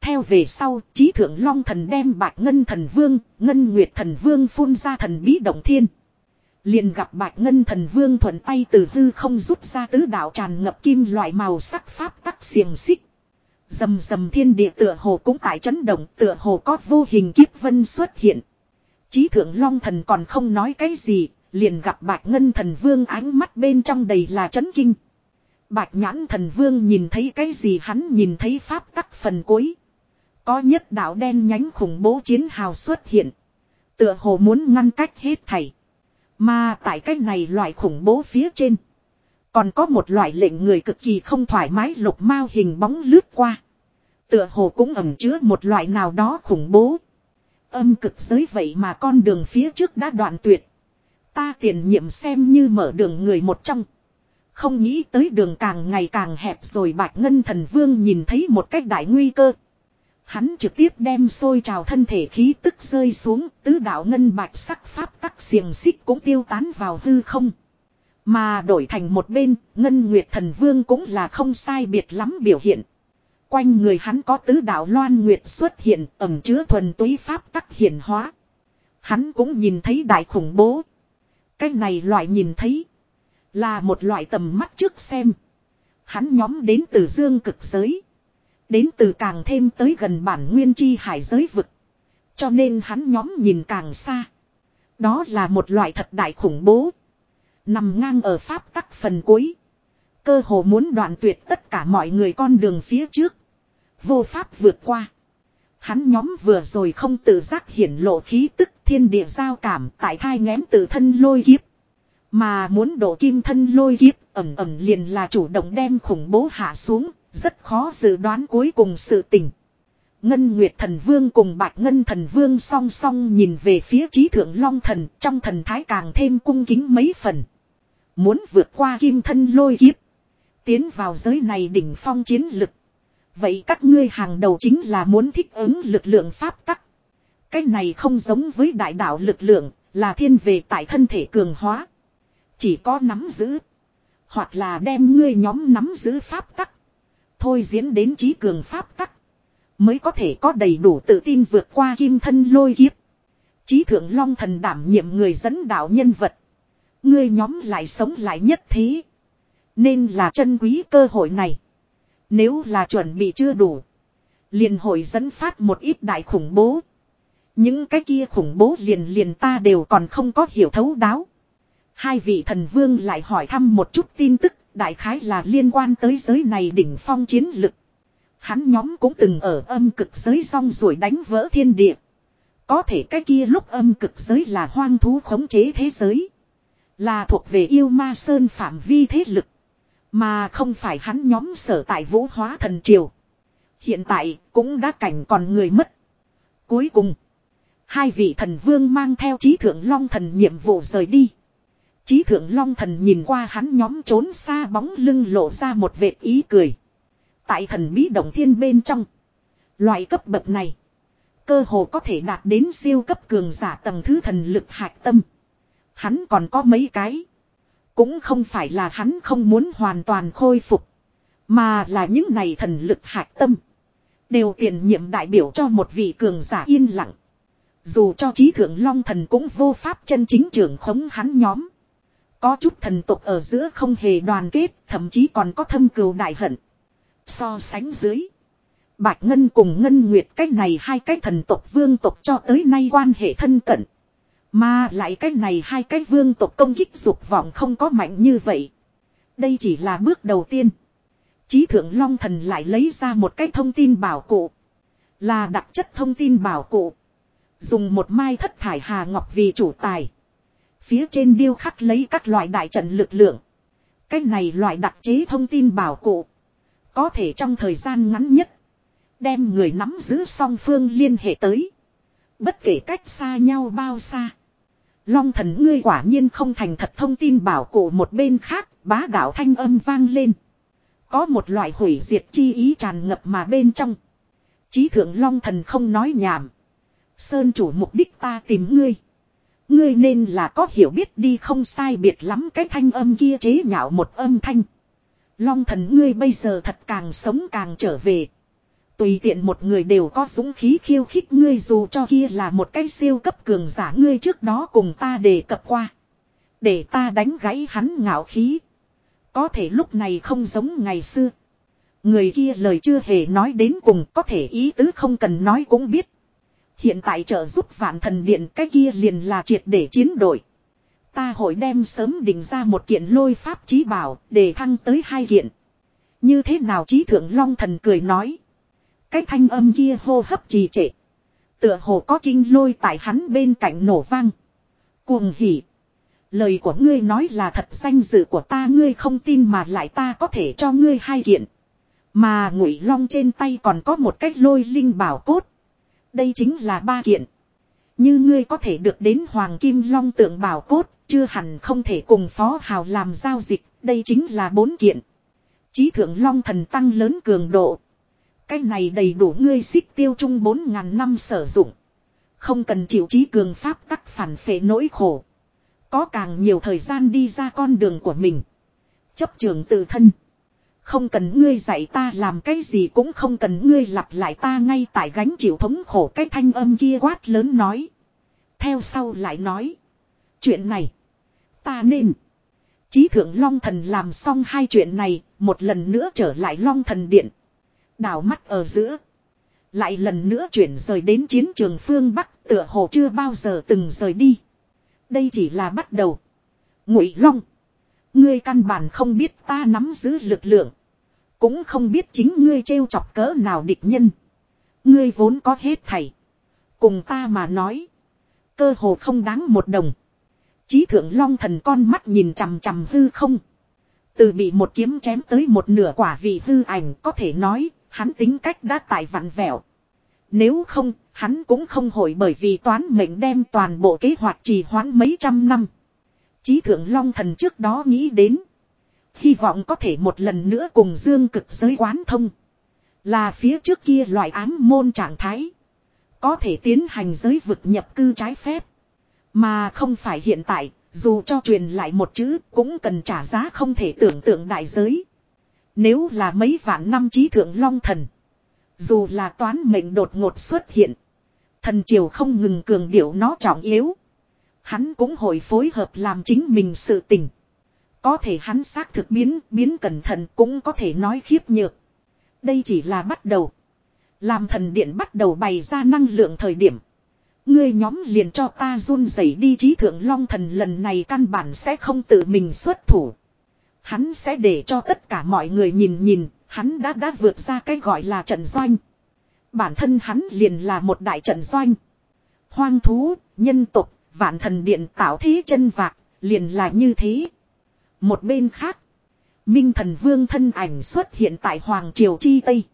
Theo về sau, trí thượng long thần đem bạch ngân thần vương, ngân nguyệt thần vương phun ra thần bí động thiên. Liền gặp bạch ngân thần vương thuận tay từ hư không rút ra tứ đạo tràn ngập kim loại màu sắc pháp tắc xiềng xích. Dầm dầm thiên địa tựa hồ cũng tại chấn động tựa hồ có vô hình kiếp vân xuất hiện. Chí thượng long thần còn không nói cái gì, liền gặp bạch ngân thần vương ánh mắt bên trong đầy là chấn kinh. Bạch nhãn thần vương nhìn thấy cái gì hắn nhìn thấy pháp tắc phần cuối. Có nhất đạo đen nhánh khủng bố chiến hào xuất hiện. Tựa hồ muốn ngăn cách hết thảy. Mà tại cái này loại khủng bố phía trên. Còn có một loại lệnh người cực kỳ không thoải mái lục mao hình bóng lướt qua. Tựa hồ cũng ẩm chứa một loại nào đó khủng bố. Âm cực giới vậy mà con đường phía trước đã đoạn tuyệt. Ta tiền nhiệm xem như mở đường người một trong. Không nghĩ tới đường càng ngày càng hẹp rồi bạch ngân thần vương nhìn thấy một cách đại nguy cơ. Hắn trực tiếp đem sôi trào thân thể khí tức rơi xuống, tứ đạo ngân bạch sắc pháp tắc xiềng xích cũng tiêu tán vào hư không. Mà đổi thành một bên, ngân nguyệt thần vương cũng là không sai biệt lắm biểu hiện. Quanh người hắn có tứ đạo loan nguyệt xuất hiện, ẩm chứa thuần túy pháp tắc hiển hóa. Hắn cũng nhìn thấy đại khủng bố. Cái này loại nhìn thấy, là một loại tầm mắt trước xem. Hắn nhóm đến từ dương cực giới. Đến từ càng thêm tới gần bản nguyên chi hải giới vực. Cho nên hắn nhóm nhìn càng xa. Đó là một loại thật đại khủng bố. Nằm ngang ở pháp tắc phần cuối. Cơ hồ muốn đoạn tuyệt tất cả mọi người con đường phía trước. Vô pháp vượt qua. Hắn nhóm vừa rồi không tự giác hiển lộ khí tức thiên địa giao cảm tại thai ngén tự thân lôi kiếp. Mà muốn đổ kim thân lôi kiếp ẩm ẩm liền là chủ động đem khủng bố hạ xuống, rất khó dự đoán cuối cùng sự tình. Ngân Nguyệt Thần Vương cùng Bạch Ngân Thần Vương song song nhìn về phía trí thượng Long Thần trong thần thái càng thêm cung kính mấy phần. Muốn vượt qua kim thân lôi kiếp. Tiến vào giới này đỉnh phong chiến lực. Vậy các ngươi hàng đầu chính là muốn thích ứng lực lượng pháp tắc. Cái này không giống với đại đạo lực lượng, là thiên về tại thân thể cường hóa. Chỉ có nắm giữ. Hoặc là đem ngươi nhóm nắm giữ pháp tắc. Thôi diễn đến trí cường pháp tắc. Mới có thể có đầy đủ tự tin vượt qua kim thân lôi kiếp. Trí thượng long thần đảm nhiệm người dẫn đạo nhân vật. Ngươi nhóm lại sống lại nhất thế. Nên là chân quý cơ hội này. Nếu là chuẩn bị chưa đủ. Liền hội dẫn phát một ít đại khủng bố. Những cái kia khủng bố liền liền ta đều còn không có hiểu thấu đáo. Hai vị thần vương lại hỏi thăm một chút tin tức, đại khái là liên quan tới giới này đỉnh phong chiến lực. Hắn nhóm cũng từng ở âm cực giới xong rồi đánh vỡ thiên địa. Có thể cái kia lúc âm cực giới là hoang thú khống chế thế giới. Là thuộc về yêu ma sơn phạm vi thế lực. Mà không phải hắn nhóm sở tại vũ hóa thần triều. Hiện tại cũng đã cảnh còn người mất. Cuối cùng. Hai vị thần vương mang theo trí thượng long thần nhiệm vụ rời đi. Chí thượng long thần nhìn qua hắn nhóm trốn xa bóng lưng lộ ra một vệt ý cười. Tại thần bí động thiên bên trong. Loại cấp bậc này. Cơ hồ có thể đạt đến siêu cấp cường giả tầng thứ thần lực hạch tâm. Hắn còn có mấy cái. Cũng không phải là hắn không muốn hoàn toàn khôi phục. Mà là những này thần lực hạch tâm. Đều tiền nhiệm đại biểu cho một vị cường giả yên lặng. Dù cho trí thượng long thần cũng vô pháp chân chính trưởng khống hắn nhóm. Có chút thần tục ở giữa không hề đoàn kết, thậm chí còn có thâm cừu đại hận. So sánh dưới. Bạch Ngân cùng Ngân Nguyệt cách này hai cái thần tộc vương tộc cho tới nay quan hệ thân cận. Mà lại cái này hai cái vương tộc công kích dục vọng không có mạnh như vậy. Đây chỉ là bước đầu tiên. Chí thượng Long Thần lại lấy ra một cái thông tin bảo cụ. Là đặc chất thông tin bảo cụ. Dùng một mai thất thải hà ngọc vì chủ tài. Phía trên điêu khắc lấy các loại đại trận lực lượng. Cái này loại đặc chế thông tin bảo cụ. Có thể trong thời gian ngắn nhất. Đem người nắm giữ song phương liên hệ tới. Bất kể cách xa nhau bao xa. Long thần ngươi quả nhiên không thành thật thông tin bảo cụ một bên khác, bá đạo thanh âm vang lên. Có một loại hủy diệt chi ý tràn ngập mà bên trong. Chí thượng long thần không nói nhảm. Sơn chủ mục đích ta tìm ngươi. Ngươi nên là có hiểu biết đi không sai biệt lắm cái thanh âm kia chế nhạo một âm thanh. Long thần ngươi bây giờ thật càng sống càng trở về. Tùy tiện một người đều có dũng khí khiêu khích ngươi dù cho kia là một cái siêu cấp cường giả ngươi trước đó cùng ta đề cập qua. Để ta đánh gãy hắn ngạo khí. Có thể lúc này không giống ngày xưa. Người kia lời chưa hề nói đến cùng có thể ý tứ không cần nói cũng biết. Hiện tại trợ giúp vạn thần điện, cái kia liền là triệt để chiến đội. Ta hội đem sớm định ra một kiện lôi pháp trí bảo để thăng tới hai kiện. Như thế nào trí thượng long thần cười nói. Cái thanh âm kia hô hấp trì trệ. Tựa hồ có kinh lôi tại hắn bên cạnh nổ vang. Cuồng hỉ. Lời của ngươi nói là thật, danh dự của ta ngươi không tin mà lại ta có thể cho ngươi hai kiện. Mà ngụy long trên tay còn có một cách lôi linh bảo cốt. Đây chính là ba kiện. Như ngươi có thể được đến hoàng kim long tượng bảo cốt, chưa hẳn không thể cùng phó hào làm giao dịch, đây chính là bốn kiện. Chí thượng long thần tăng lớn cường độ. Cái này đầy đủ ngươi xích tiêu chung bốn ngàn năm sử dụng. Không cần chịu trí cường pháp tắc phản phệ nỗi khổ. Có càng nhiều thời gian đi ra con đường của mình. Chấp trường tự thân. Không cần ngươi dạy ta làm cái gì cũng không cần ngươi lặp lại ta ngay tại gánh chịu thống khổ cái thanh âm kia quát lớn nói. Theo sau lại nói. Chuyện này. Ta nên. Chí thượng Long Thần làm xong hai chuyện này. Một lần nữa trở lại Long Thần Điện. Đảo mắt ở giữa. Lại lần nữa chuyển rời đến chiến trường phương Bắc, tựa hồ chưa bao giờ từng rời đi. Đây chỉ là bắt đầu. Ngụy Long. Ngươi căn bản không biết ta nắm giữ lực lượng. Cũng không biết chính ngươi trêu chọc cỡ nào địch nhân. Ngươi vốn có hết thảy. Cùng ta mà nói. Cơ hồ không đáng một đồng. Chí thượng long thần con mắt nhìn chằm chằm hư không. Từ bị một kiếm chém tới một nửa quả vị hư ảnh có thể nói, hắn tính cách đã tại vặn vẹo. Nếu không, hắn cũng không hồi bởi vì toán mệnh đem toàn bộ kế hoạch trì hoãn mấy trăm năm. Chí thượng long thần trước đó nghĩ đến. Hy vọng có thể một lần nữa cùng dương cực giới quán thông. Là phía trước kia loại ám môn trạng thái. Có thể tiến hành giới vực nhập cư trái phép. Mà không phải hiện tại, dù cho truyền lại một chữ cũng cần trả giá không thể tưởng tượng đại giới. Nếu là mấy vạn năm trí thượng long thần. Dù là toán mệnh đột ngột xuất hiện. Thần triều không ngừng cường điệu nó trọng yếu. Hắn cũng hồi phối hợp làm chính mình sự tình. Có thể hắn xác thực biến, biến cẩn thận cũng có thể nói khiếp nhược. Đây chỉ là bắt đầu. Làm thần điện bắt đầu bày ra năng lượng thời điểm. Ngươi nhóm liền cho ta run rẩy đi trí thượng long thần lần này căn bản sẽ không tự mình xuất thủ. Hắn sẽ để cho tất cả mọi người nhìn nhìn, hắn đã đã vượt ra cái gọi là trận doanh. Bản thân hắn liền là một đại trận doanh. Hoang thú, nhân tục, vạn thần điện tạo thế chân vạc, liền là như thế. Một bên khác, Minh thần vương thân ảnh xuất hiện tại Hoàng Triều Chi Tây.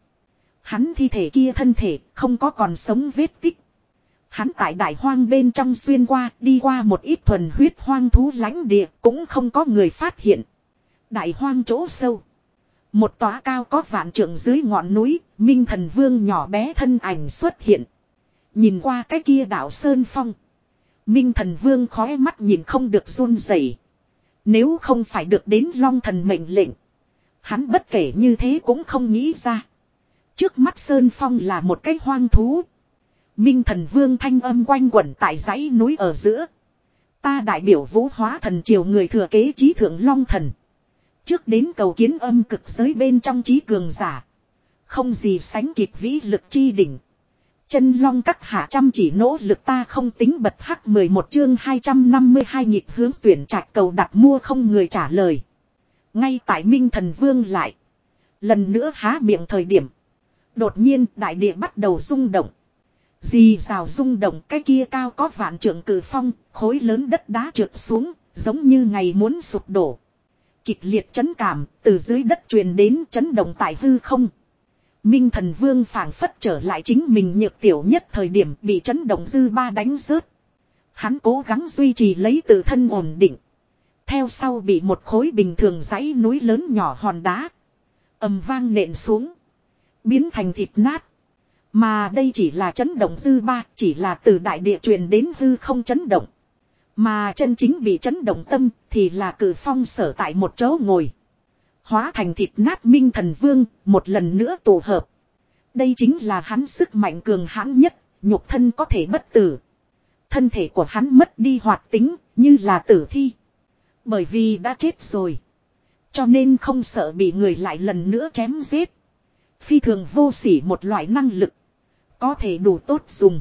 Hắn thi thể kia thân thể không có còn sống vết tích. Hắn tại đại hoang bên trong xuyên qua đi qua một ít thuần huyết hoang thú lãnh địa cũng không có người phát hiện. Đại hoang chỗ sâu. Một tòa cao có vạn trượng dưới ngọn núi, Minh thần vương nhỏ bé thân ảnh xuất hiện. Nhìn qua cái kia đảo Sơn Phong. Minh thần vương khói mắt nhìn không được run rẩy. Nếu không phải được đến long thần mệnh lệnh. Hắn bất kể như thế cũng không nghĩ ra. Trước mắt Sơn Phong là một cái hoang thú. Minh thần vương thanh âm quanh quẩn tại dãy núi ở giữa. Ta đại biểu vũ hóa thần triều người thừa kế trí thượng long thần. Trước đến cầu kiến âm cực giới bên trong trí cường giả. Không gì sánh kịp vĩ lực chi đỉnh. Chân long các hạ chăm chỉ nỗ lực ta không tính bật hắc 11 chương 252 nhịp hướng tuyển trạch cầu đặt mua không người trả lời. Ngay tại Minh Thần Vương lại. Lần nữa há miệng thời điểm. Đột nhiên đại địa bắt đầu rung động. Dì rào rung động cái kia cao có vạn trượng cử phong, khối lớn đất đá trượt xuống, giống như ngày muốn sụp đổ. Kịch liệt chấn cảm, từ dưới đất truyền đến chấn động tại hư không. Minh thần vương phảng phất trở lại chính mình nhược tiểu nhất thời điểm bị chấn động dư ba đánh rớt. Hắn cố gắng duy trì lấy tự thân ổn định. Theo sau bị một khối bình thường dãy núi lớn nhỏ hòn đá. ầm vang nện xuống. Biến thành thịt nát. Mà đây chỉ là chấn động dư ba, chỉ là từ đại địa truyền đến hư không chấn động. Mà chân chính bị chấn động tâm thì là cử phong sở tại một chỗ ngồi. Hóa thành thịt nát minh thần vương, một lần nữa tổ hợp. Đây chính là hắn sức mạnh cường hãn nhất, nhục thân có thể bất tử. Thân thể của hắn mất đi hoạt tính, như là tử thi. Bởi vì đã chết rồi. Cho nên không sợ bị người lại lần nữa chém giết. Phi thường vô sỉ một loại năng lực. Có thể đủ tốt dùng.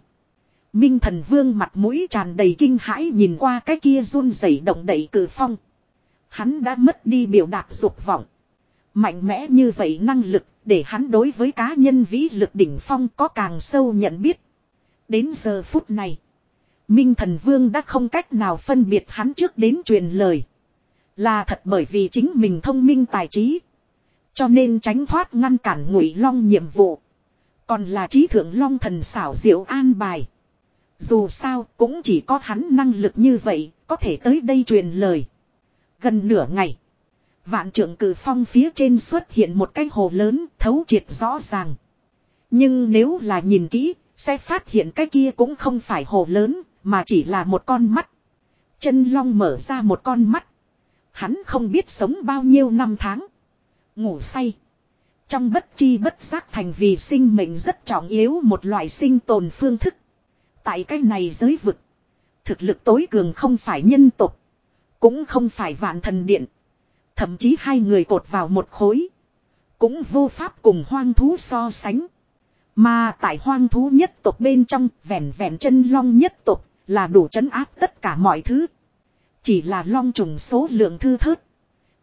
Minh thần vương mặt mũi tràn đầy kinh hãi nhìn qua cái kia run rẩy động đẩy cử phong. Hắn đã mất đi biểu đạt dục vọng. Mạnh mẽ như vậy năng lực, để hắn đối với cá nhân vĩ lực đỉnh phong có càng sâu nhận biết. Đến giờ phút này. Minh thần vương đã không cách nào phân biệt hắn trước đến truyền lời. Là thật bởi vì chính mình thông minh tài trí. Cho nên tránh thoát ngăn cản ngụy long nhiệm vụ. Còn là trí thượng long thần xảo diệu an bài. Dù sao cũng chỉ có hắn năng lực như vậy, có thể tới đây truyền lời. Gần nửa ngày. Vạn trưởng cử phong phía trên xuất hiện một cái hồ lớn thấu triệt rõ ràng. Nhưng nếu là nhìn kỹ, sẽ phát hiện cái kia cũng không phải hồ lớn, mà chỉ là một con mắt. Chân long mở ra một con mắt. Hắn không biết sống bao nhiêu năm tháng. Ngủ say. Trong bất chi bất giác thành vì sinh mệnh rất trọng yếu một loại sinh tồn phương thức. Tại cái này giới vực. Thực lực tối cường không phải nhân tục. Cũng không phải vạn thần điện. Thậm chí hai người cột vào một khối. Cũng vô pháp cùng hoang thú so sánh. Mà tại hoang thú nhất tộc bên trong vẹn vẹn chân long nhất tộc là đủ chấn áp tất cả mọi thứ. Chỉ là long trùng số lượng thư thớt.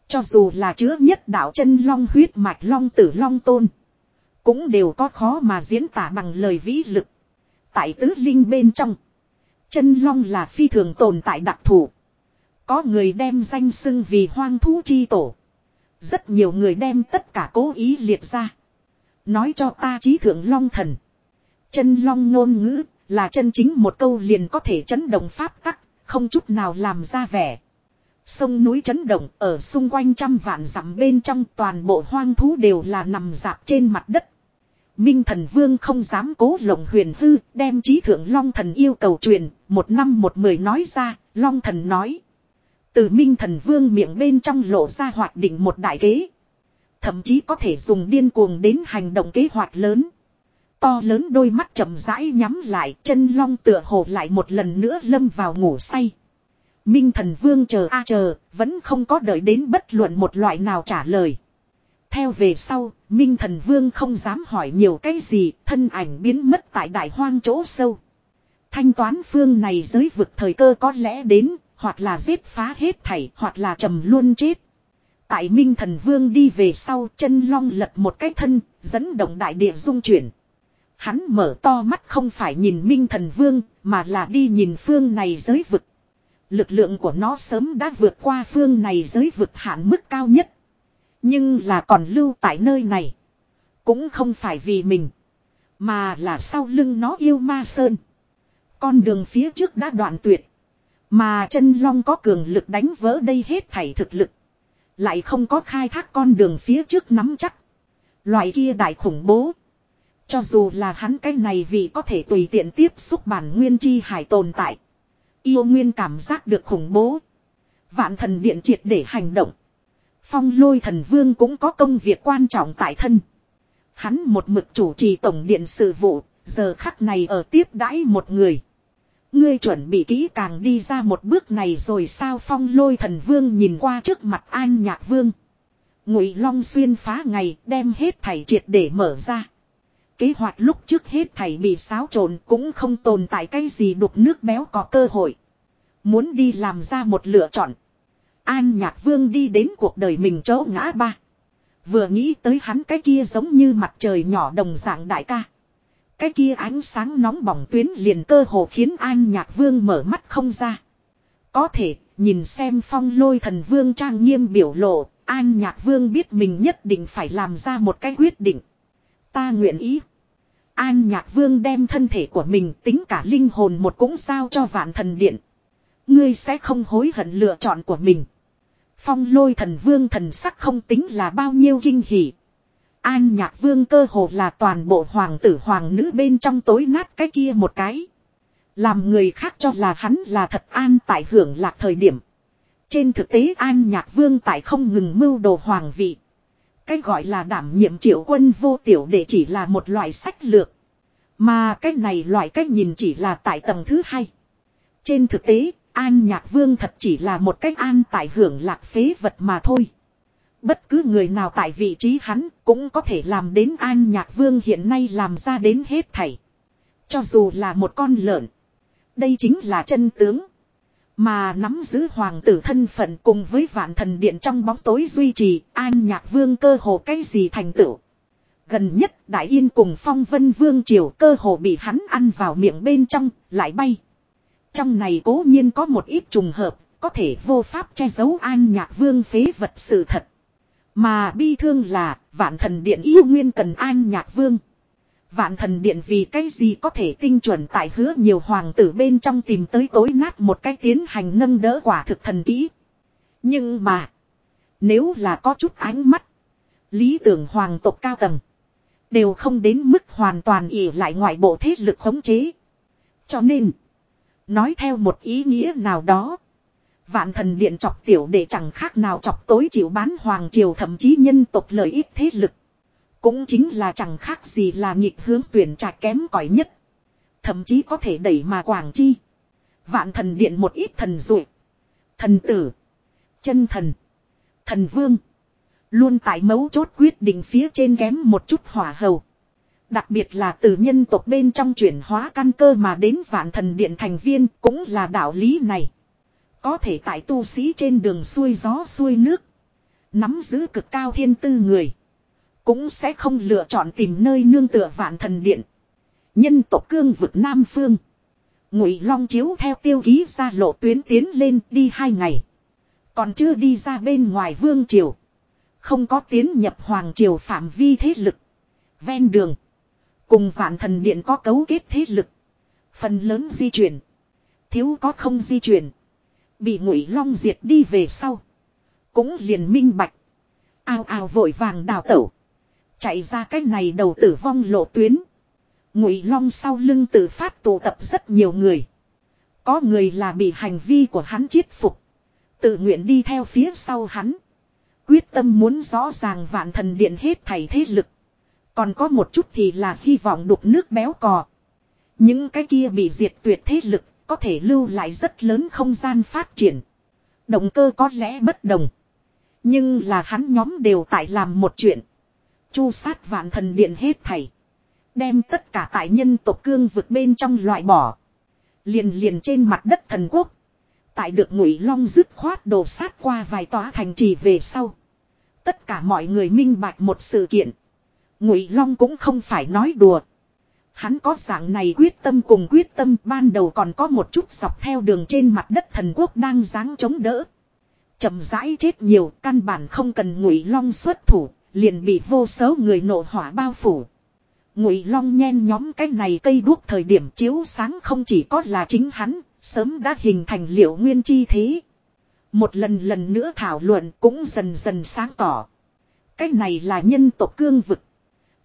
Cho dù là chứa nhất đạo chân long huyết mạch long tử long tôn. Cũng đều có khó mà diễn tả bằng lời vĩ lực. Tại tứ linh bên trong. Chân long là phi thường tồn tại đặc thù. Có người đem danh xưng vì hoang thú chi tổ. Rất nhiều người đem tất cả cố ý liệt ra. Nói cho ta trí thượng long thần. Chân long ngôn ngữ là chân chính một câu liền có thể chấn động pháp tắc, không chút nào làm ra vẻ. Sông núi chấn động ở xung quanh trăm vạn dặm bên trong toàn bộ hoang thú đều là nằm dạp trên mặt đất. Minh thần vương không dám cố lộng huyền hư, đem trí thượng long thần yêu cầu truyền, một năm một mười nói ra, long thần nói. Từ minh thần vương miệng bên trong lộ ra hoạt định một đại kế. Thậm chí có thể dùng điên cuồng đến hành động kế hoạch lớn. To lớn đôi mắt chậm rãi nhắm lại chân long tựa hồ lại một lần nữa lâm vào ngủ say. Minh thần vương chờ a chờ, vẫn không có đợi đến bất luận một loại nào trả lời. Theo về sau, Minh thần vương không dám hỏi nhiều cái gì, thân ảnh biến mất tại đại hoang chỗ sâu. Thanh toán phương này giới vực thời cơ có lẽ đến, hoặc là giết phá hết thảy, hoặc là trầm luôn chết. Tại Minh thần vương đi về sau chân long lật một cái thân, dẫn động đại địa dung chuyển. Hắn mở to mắt không phải nhìn Minh thần vương, mà là đi nhìn phương này giới vực. Lực lượng của nó sớm đã vượt qua phương này giới vực hạn mức cao nhất. Nhưng là còn lưu tại nơi này. Cũng không phải vì mình. Mà là sau lưng nó yêu ma sơn. Con đường phía trước đã đoạn tuyệt. Mà chân long có cường lực đánh vỡ đây hết thảy thực lực. Lại không có khai thác con đường phía trước nắm chắc. Loại kia đại khủng bố. Cho dù là hắn cái này vì có thể tùy tiện tiếp xúc bản nguyên chi hải tồn tại. Yêu nguyên cảm giác được khủng bố. Vạn thần điện triệt để hành động. Phong lôi thần vương cũng có công việc quan trọng tại thân. Hắn một mực chủ trì tổng điện sự vụ, giờ khắc này ở tiếp đãi một người. Ngươi chuẩn bị kỹ càng đi ra một bước này rồi sao phong lôi thần vương nhìn qua trước mặt an nhạc vương. Ngụy long xuyên phá ngày, đem hết thảy triệt để mở ra. Kế hoạch lúc trước hết thảy bị xáo trộn cũng không tồn tại cái gì đục nước béo có cơ hội. Muốn đi làm ra một lựa chọn. An nhạc vương đi đến cuộc đời mình chỗ ngã ba. Vừa nghĩ tới hắn cái kia giống như mặt trời nhỏ đồng dạng đại ca. Cái kia ánh sáng nóng bỏng tuyến liền cơ hồ khiến An Nhạc Vương mở mắt không ra. Có thể, nhìn xem phong lôi thần vương trang nghiêm biểu lộ, An Nhạc Vương biết mình nhất định phải làm ra một cái quyết định. Ta nguyện ý. An Nhạc Vương đem thân thể của mình tính cả linh hồn một cũng sao cho vạn thần điện. Ngươi sẽ không hối hận lựa chọn của mình. Phong lôi thần vương thần sắc không tính là bao nhiêu kinh hỉ. An nhạc vương cơ hồ là toàn bộ hoàng tử hoàng nữ bên trong tối nát cái kia một cái. Làm người khác cho là hắn là thật an tại hưởng lạc thời điểm. Trên thực tế an nhạc vương tại không ngừng mưu đồ hoàng vị. Cái gọi là đảm nhiệm triệu quân vô tiểu để chỉ là một loại sách lược. Mà cái này loại cách nhìn chỉ là tại tầng thứ hai. Trên thực tế, An Nhạc Vương thật chỉ là một cách an tại hưởng lạc phế vật mà thôi. Bất cứ người nào tại vị trí hắn cũng có thể làm đến An Nhạc Vương hiện nay làm ra đến hết thảy. Cho dù là một con lợn. Đây chính là chân tướng. Mà nắm giữ hoàng tử thân phận cùng với vạn thần điện trong bóng tối duy trì An Nhạc Vương cơ hồ cái gì thành tựu. Gần nhất Đại Yên cùng Phong Vân Vương Triều cơ hồ bị hắn ăn vào miệng bên trong, lại bay. Trong này cố nhiên có một ít trùng hợp, có thể vô pháp che giấu An Nhạc Vương phế vật sự thật. Mà bi thương là, vạn thần điện yêu nguyên cần An Nhạc Vương. Vạn thần điện vì cái gì có thể tinh chuẩn tại hứa nhiều hoàng tử bên trong tìm tới tối nát một cái tiến hành nâng đỡ quả thực thần kỹ. Nhưng mà, nếu là có chút ánh mắt, lý tưởng hoàng tộc cao tầng, đều không đến mức hoàn toàn ỉ lại ngoại bộ thế lực khống chế. Cho nên, nói theo một ý nghĩa nào đó, vạn thần điện chọc tiểu để chẳng khác nào chọc tối chịu bán hoàng triều thậm chí nhân tộc lợi ích thế lực. Cũng chính là chẳng khác gì là nghịch hướng tuyển trà kém cỏi nhất. Thậm chí có thể đẩy mà quảng chi. Vạn thần điện một ít thần dụ. Thần tử. Chân thần. Thần vương. Luôn tại mấu chốt quyết định phía trên kém một chút hỏa hầu. Đặc biệt là từ nhân tộc bên trong chuyển hóa căn cơ mà đến vạn thần điện thành viên cũng là đạo lý này. Có thể tại tu sĩ trên đường xuôi gió xuôi nước. Nắm giữ cực cao thiên tư người. Cũng sẽ không lựa chọn tìm nơi nương tựa vạn thần điện. Nhân tộc cương vực Nam Phương. Ngụy Long chiếu theo tiêu ký ra lộ tuyến tiến lên đi hai ngày. Còn chưa đi ra bên ngoài vương triều. Không có tiến nhập hoàng triều phạm vi thế lực. Ven đường. Cùng vạn thần điện có cấu kết thế lực. Phần lớn di chuyển. Thiếu có không di chuyển. Bị ngụy long diệt đi về sau. Cũng liền minh bạch. Ao ao vội vàng đào tẩu. Chạy ra cái này đầu tử vong lộ tuyến. Ngụy long sau lưng tự phát tụ tập rất nhiều người. Có người là bị hành vi của hắn chiết phục. Tự nguyện đi theo phía sau hắn. Quyết tâm muốn rõ ràng vạn thần điện hết thảy thế lực. Còn có một chút thì là hy vọng đục nước béo cò. Những cái kia bị diệt tuyệt thế lực có thể lưu lại rất lớn không gian phát triển. Động cơ có lẽ bất đồng. Nhưng là hắn nhóm đều tại làm một chuyện. Chu sát vạn thần điện hết thảy. Đem tất cả tại nhân tộc cương vực bên trong loại bỏ. Liền liền trên mặt đất thần quốc. Tại được ngụy long dứt khoát đồ sát qua vài tòa thành trì về sau. Tất cả mọi người minh bạch một sự kiện. Ngụy long cũng không phải nói đùa. Hắn có dạng này quyết tâm cùng quyết tâm ban đầu còn có một chút dọc theo đường trên mặt đất thần quốc đang dáng chống đỡ. chậm rãi chết nhiều căn bản không cần ngụy long xuất thủ, liền bị vô số người nộ hỏa bao phủ. Ngụy long nhen nhóm cái này cây đuốc thời điểm chiếu sáng không chỉ có là chính hắn, sớm đã hình thành liệu nguyên chi thế. Một lần lần nữa thảo luận cũng dần dần sáng tỏ. Cái này là nhân tộc cương vực.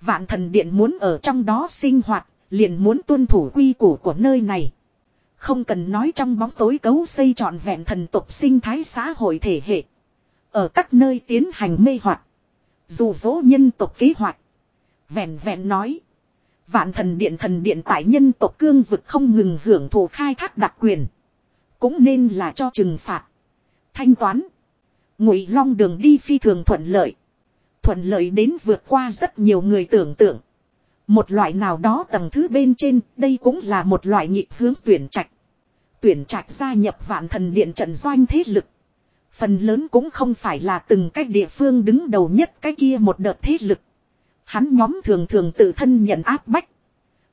Vạn thần điện muốn ở trong đó sinh hoạt, liền muốn tuân thủ quy củ của nơi này. Không cần nói trong bóng tối cấu xây trọn vẹn thần tộc sinh thái xã hội thể hệ. Ở các nơi tiến hành mê hoạt. Dù dỗ nhân tộc kế hoạch. Vẹn vẹn nói. Vạn thần điện thần điện tại nhân tộc cương vực không ngừng hưởng thụ khai thác đặc quyền. Cũng nên là cho trừng phạt. Thanh toán. Ngụy long đường đi phi thường thuận lợi. Thuận lợi đến vượt qua rất nhiều người tưởng tượng. Một loại nào đó tầng thứ bên trên, đây cũng là một loại nhịp hướng tuyển trạch. Tuyển trạch gia nhập vạn thần điện trận doanh thế lực. Phần lớn cũng không phải là từng cái địa phương đứng đầu nhất cái kia một đợt thế lực. Hắn nhóm thường thường tự thân nhận áp bách.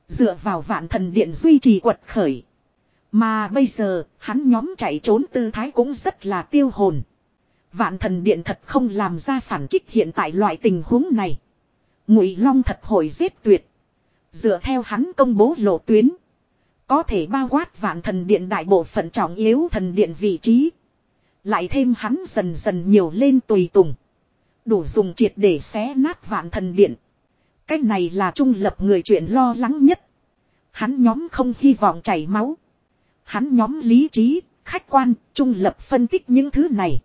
Dựa vào vạn thần điện duy trì quật khởi. Mà bây giờ, hắn nhóm chạy trốn tư thái cũng rất là tiêu hồn. Vạn thần điện thật không làm ra phản kích hiện tại loại tình huống này. Ngụy Long thật hồi giết tuyệt. Dựa theo hắn công bố lộ tuyến. Có thể bao quát vạn thần điện đại bộ phận trọng yếu thần điện vị trí. Lại thêm hắn dần dần nhiều lên tùy tùng. Đủ dùng triệt để xé nát vạn thần điện. Cái này là trung lập người chuyện lo lắng nhất. Hắn nhóm không hy vọng chảy máu. Hắn nhóm lý trí, khách quan, trung lập phân tích những thứ này.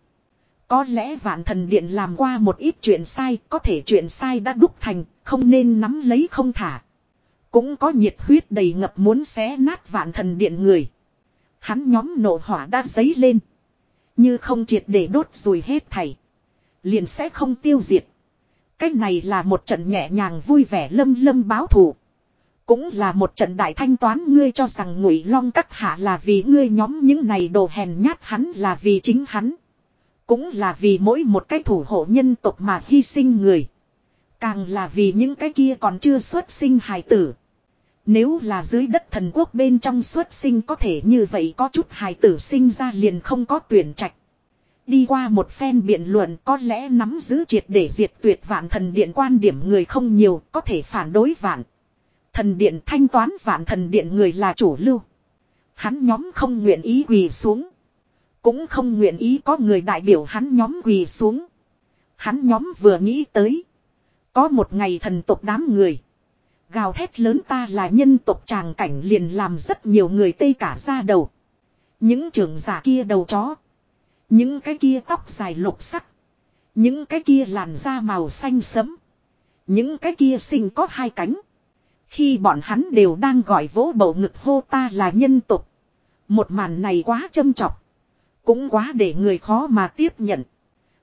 Có lẽ vạn thần điện làm qua một ít chuyện sai, có thể chuyện sai đã đúc thành, không nên nắm lấy không thả. Cũng có nhiệt huyết đầy ngập muốn xé nát vạn thần điện người. Hắn nhóm nổ hỏa đã dấy lên. Như không triệt để đốt rồi hết thảy. Liền sẽ không tiêu diệt. Cách này là một trận nhẹ nhàng vui vẻ lâm lâm báo thù. Cũng là một trận đại thanh toán ngươi cho rằng ngụy long các hạ là vì ngươi nhóm những này đồ hèn nhát hắn là vì chính hắn. Cũng là vì mỗi một cái thủ hộ nhân tộc mà hy sinh người. Càng là vì những cái kia còn chưa xuất sinh hài tử. Nếu là dưới đất thần quốc bên trong xuất sinh có thể như vậy có chút hài tử sinh ra liền không có tuyển trạch. Đi qua một phen biện luận có lẽ nắm giữ triệt để diệt tuyệt vạn thần điện quan điểm người không nhiều có thể phản đối vạn. Thần điện thanh toán vạn thần điện người là chủ lưu. Hắn nhóm không nguyện ý quỳ xuống. Cũng không nguyện ý có người đại biểu hắn nhóm quỳ xuống. Hắn nhóm vừa nghĩ tới. Có một ngày thần tộc đám người. Gào thét lớn ta là nhân tộc tràng cảnh liền làm rất nhiều người tây cả ra đầu. Những trưởng giả kia đầu chó. Những cái kia tóc dài lục sắc. Những cái kia làn da màu xanh sẫm. Những cái kia sinh có hai cánh. Khi bọn hắn đều đang gọi vỗ bầu ngực hô ta là nhân tục. Một màn này quá châm chọc. Cũng quá để người khó mà tiếp nhận.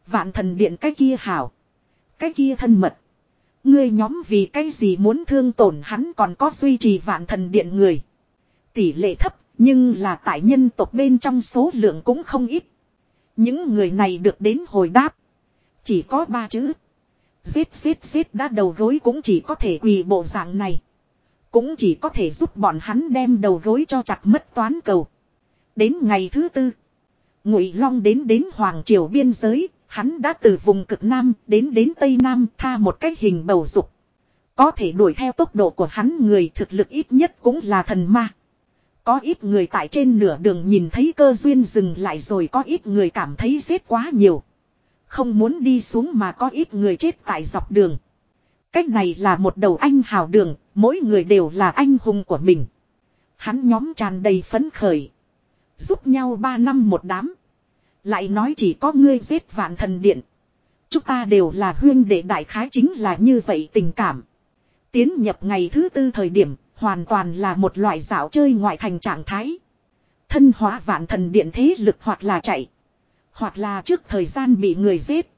Vạn thần điện cái kia hảo. Cái kia thân mật. Ngươi nhóm vì cái gì muốn thương tổn hắn còn có duy trì vạn thần điện người. Tỷ lệ thấp, nhưng là tại nhân tộc bên trong số lượng cũng không ít. Những người này được đến hồi đáp. Chỉ có ba chữ. Xít xít xít đã đầu gối cũng chỉ có thể quỳ bộ dạng này. Cũng chỉ có thể giúp bọn hắn đem đầu gối cho chặt mất toán cầu. Đến ngày thứ tư. Ngụy Long đến đến Hoàng Triều biên giới. Hắn đã từ vùng cực Nam đến đến Tây Nam tha một cách hình bầu dục. Có thể đuổi theo tốc độ của hắn người thực lực ít nhất cũng là thần ma. Có ít người tại trên nửa đường nhìn thấy cơ duyên dừng lại rồi có ít người cảm thấy giết quá nhiều. Không muốn đi xuống mà có ít người chết tại dọc đường. Cách này là một đầu anh hào đường, mỗi người đều là anh hùng của mình. Hắn nhóm tràn đầy phấn khởi. Giúp nhau ba năm một đám. Lại nói chỉ có ngươi giết vạn thần điện. Chúng ta đều là huyên đệ đại khái chính là như vậy tình cảm. Tiến nhập ngày thứ tư thời điểm, hoàn toàn là một loại dạo chơi ngoại thành trạng thái. Thân hóa vạn thần điện thế lực hoặc là chạy. Hoặc là trước thời gian bị người giết.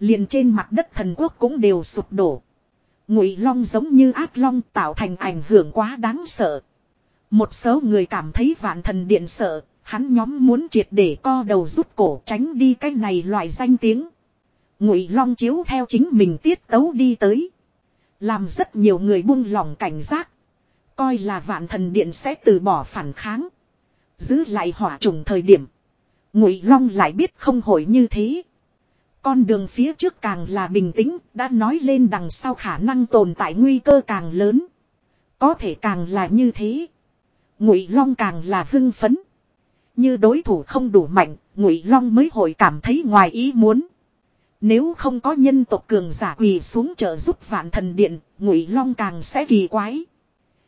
Liền trên mặt đất thần quốc cũng đều sụp đổ. Ngụy long giống như ác long tạo thành ảnh hưởng quá đáng sợ. Một số người cảm thấy vạn thần điện sợ, hắn nhóm muốn triệt để co đầu rút cổ tránh đi cái này loại danh tiếng. Ngụy long chiếu theo chính mình tiết tấu đi tới. Làm rất nhiều người buông lỏng cảnh giác. Coi là vạn thần điện sẽ từ bỏ phản kháng. Giữ lại hỏa trùng thời điểm. Ngụy long lại biết không hội như thế. Con đường phía trước càng là bình tĩnh, đã nói lên đằng sau khả năng tồn tại nguy cơ càng lớn. Có thể càng là như thế. Ngụy Long càng là hưng phấn. Như đối thủ không đủ mạnh, Ngụy Long mới hội cảm thấy ngoài ý muốn. Nếu không có nhân tộc cường giả quỳ xuống trợ giúp vạn thần điện, Ngụy Long càng sẽ kỳ quái.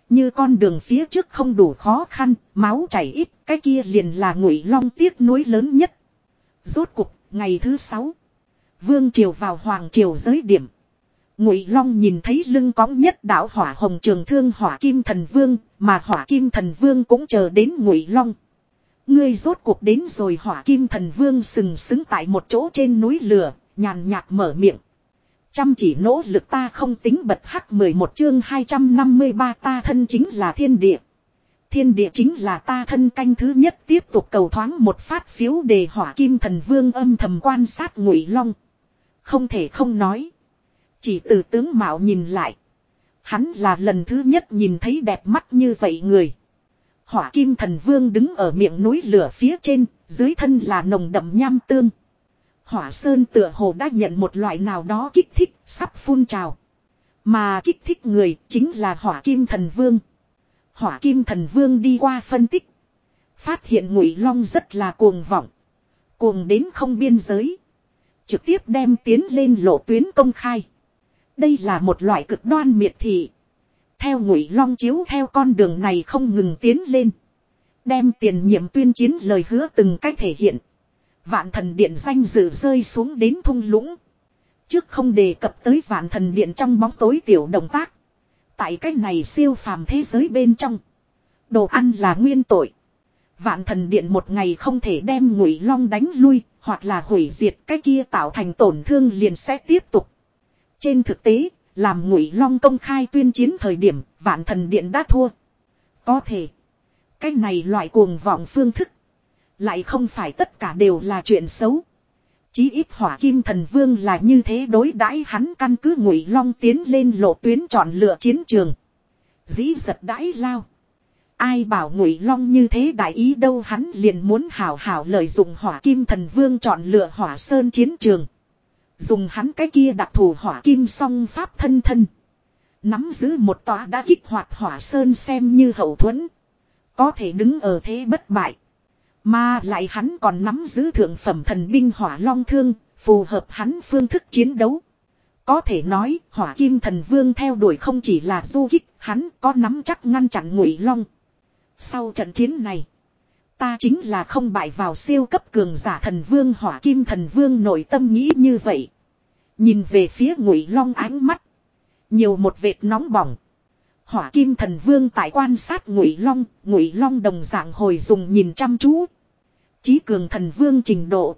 Như con đường phía trước không đủ khó khăn, máu chảy ít, cái kia liền là Ngụy Long tiếc nuối lớn nhất. Rốt cục, ngày thứ sáu Vương triều vào hoàng triều giới điểm. Ngụy Long nhìn thấy lưng cõng nhất đạo hỏa hồng trường thương hỏa kim thần vương, mà hỏa kim thần vương cũng chờ đến Ngụy Long. Ngươi rốt cuộc đến rồi hỏa kim thần vương sừng sững tại một chỗ trên núi lửa, nhàn nhạt mở miệng. Chăm chỉ nỗ lực ta không tính bật hắc 11 chương 253 ta thân chính là thiên địa. Thiên địa chính là ta thân canh thứ nhất tiếp tục cầu thoáng một phát phiếu đề hỏa kim thần vương âm thầm quan sát ngụy long. Không thể không nói. Chỉ từ tướng mạo nhìn lại. Hắn là lần thứ nhất nhìn thấy đẹp mắt như vậy người. Hỏa kim thần vương đứng ở miệng núi lửa phía trên, dưới thân là nồng đậm nham tương. Hỏa sơn tựa hồ đã nhận một loại nào đó kích thích, sắp phun trào. Mà kích thích người chính là hỏa kim thần vương. Hỏa kim thần vương đi qua phân tích. Phát hiện ngụy long rất là cuồng vọng. Cuồng đến không biên giới. Trực tiếp đem tiến lên lộ tuyến công khai. Đây là một loại cực đoan miệt thị. Theo ngụy long chiếu theo con đường này không ngừng tiến lên. Đem tiền nhiệm tuyên chiến lời hứa từng cách thể hiện. Vạn thần điện danh dự rơi xuống đến thung lũng. Trước không đề cập tới vạn thần điện trong bóng tối tiểu động tác. Tại cái này siêu phàm thế giới bên trong. Đồ ăn là nguyên tội. Vạn thần điện một ngày không thể đem ngụy long đánh lui, hoặc là hủy diệt cái kia tạo thành tổn thương liền sẽ tiếp tục. Trên thực tế, làm ngụy long công khai tuyên chiến thời điểm, vạn thần điện đã thua. Có thể, cái này loại cuồng vọng phương thức, lại không phải tất cả đều là chuyện xấu. Chí ít hỏa kim thần vương là như thế đối đãi hắn căn cứ ngụy long tiến lên lộ tuyến chọn lựa chiến trường. Dĩ giật đãi lao. Ai bảo ngụy long như thế đại ý đâu hắn liền muốn hảo hảo lợi dụng hỏa kim thần vương chọn lựa hỏa sơn chiến trường. Dùng hắn cái kia đặc thù hỏa kim song pháp thân thân. Nắm giữ một tòa đã kích hoạt hỏa sơn xem như hậu thuẫn. Có thể đứng ở thế bất bại. Mà lại hắn còn nắm giữ thượng phẩm thần binh hỏa long thương, phù hợp hắn phương thức chiến đấu. Có thể nói, hỏa kim thần vương theo đuổi không chỉ là du kích, hắn có nắm chắc ngăn chặn ngụy long. Sau trận chiến này, ta chính là không bại vào siêu cấp cường giả thần vương hỏa kim thần vương nội tâm nghĩ như vậy. Nhìn về phía ngụy long ánh mắt. Nhiều một vệt nóng bỏng. Hỏa kim thần vương tại quan sát ngụy long, ngụy long đồng dạng hồi dùng nhìn chăm chú. Chí cường thần vương trình độ.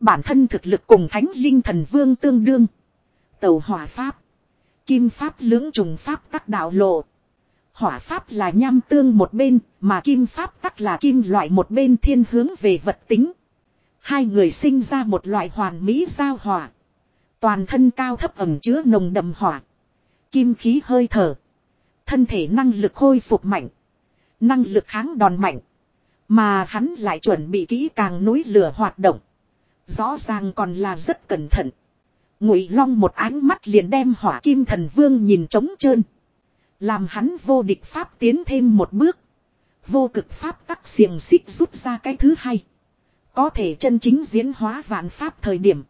Bản thân thực lực cùng thánh linh thần vương tương đương. Tàu hỏa pháp. Kim pháp lưỡng trùng pháp các đạo lộ. Hỏa pháp là nham tương một bên, mà kim pháp tắc là kim loại một bên thiên hướng về vật tính. Hai người sinh ra một loại hoàn mỹ giao hỏa. Toàn thân cao thấp ẩm chứa nồng đậm hỏa. Kim khí hơi thở. Thân thể năng lực khôi phục mạnh. Năng lực kháng đòn mạnh. Mà hắn lại chuẩn bị kỹ càng núi lửa hoạt động. Rõ ràng còn là rất cẩn thận. Ngụy Long một ánh mắt liền đem hỏa kim thần vương nhìn trống trơn. Làm hắn vô địch pháp tiến thêm một bước. Vô cực pháp tắc xiềng xích rút ra cái thứ hai. Có thể chân chính diễn hóa vạn pháp thời điểm.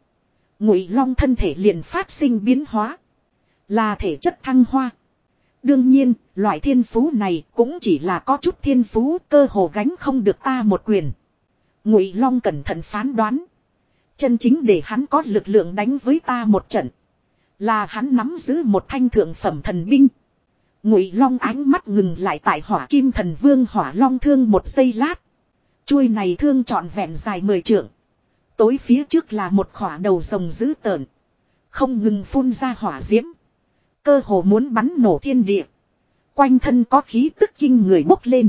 Ngụy Long thân thể liền phát sinh biến hóa. Là thể chất thăng hoa. Đương nhiên, loại thiên phú này cũng chỉ là có chút thiên phú cơ hồ gánh không được ta một quyền. Ngụy Long cẩn thận phán đoán. Chân chính để hắn có lực lượng đánh với ta một trận. Là hắn nắm giữ một thanh thượng phẩm thần binh. Ngụy Long ánh mắt ngừng lại tại hỏa kim thần vương hỏa long thương một giây lát. Chuôi này thương trọn vẹn dài mười trượng. Tối phía trước là một khỏa đầu rồng dữ tợn. Không ngừng phun ra hỏa diễm. Cơ hồ muốn bắn nổ thiên địa. Quanh thân có khí tức kinh người bốc lên.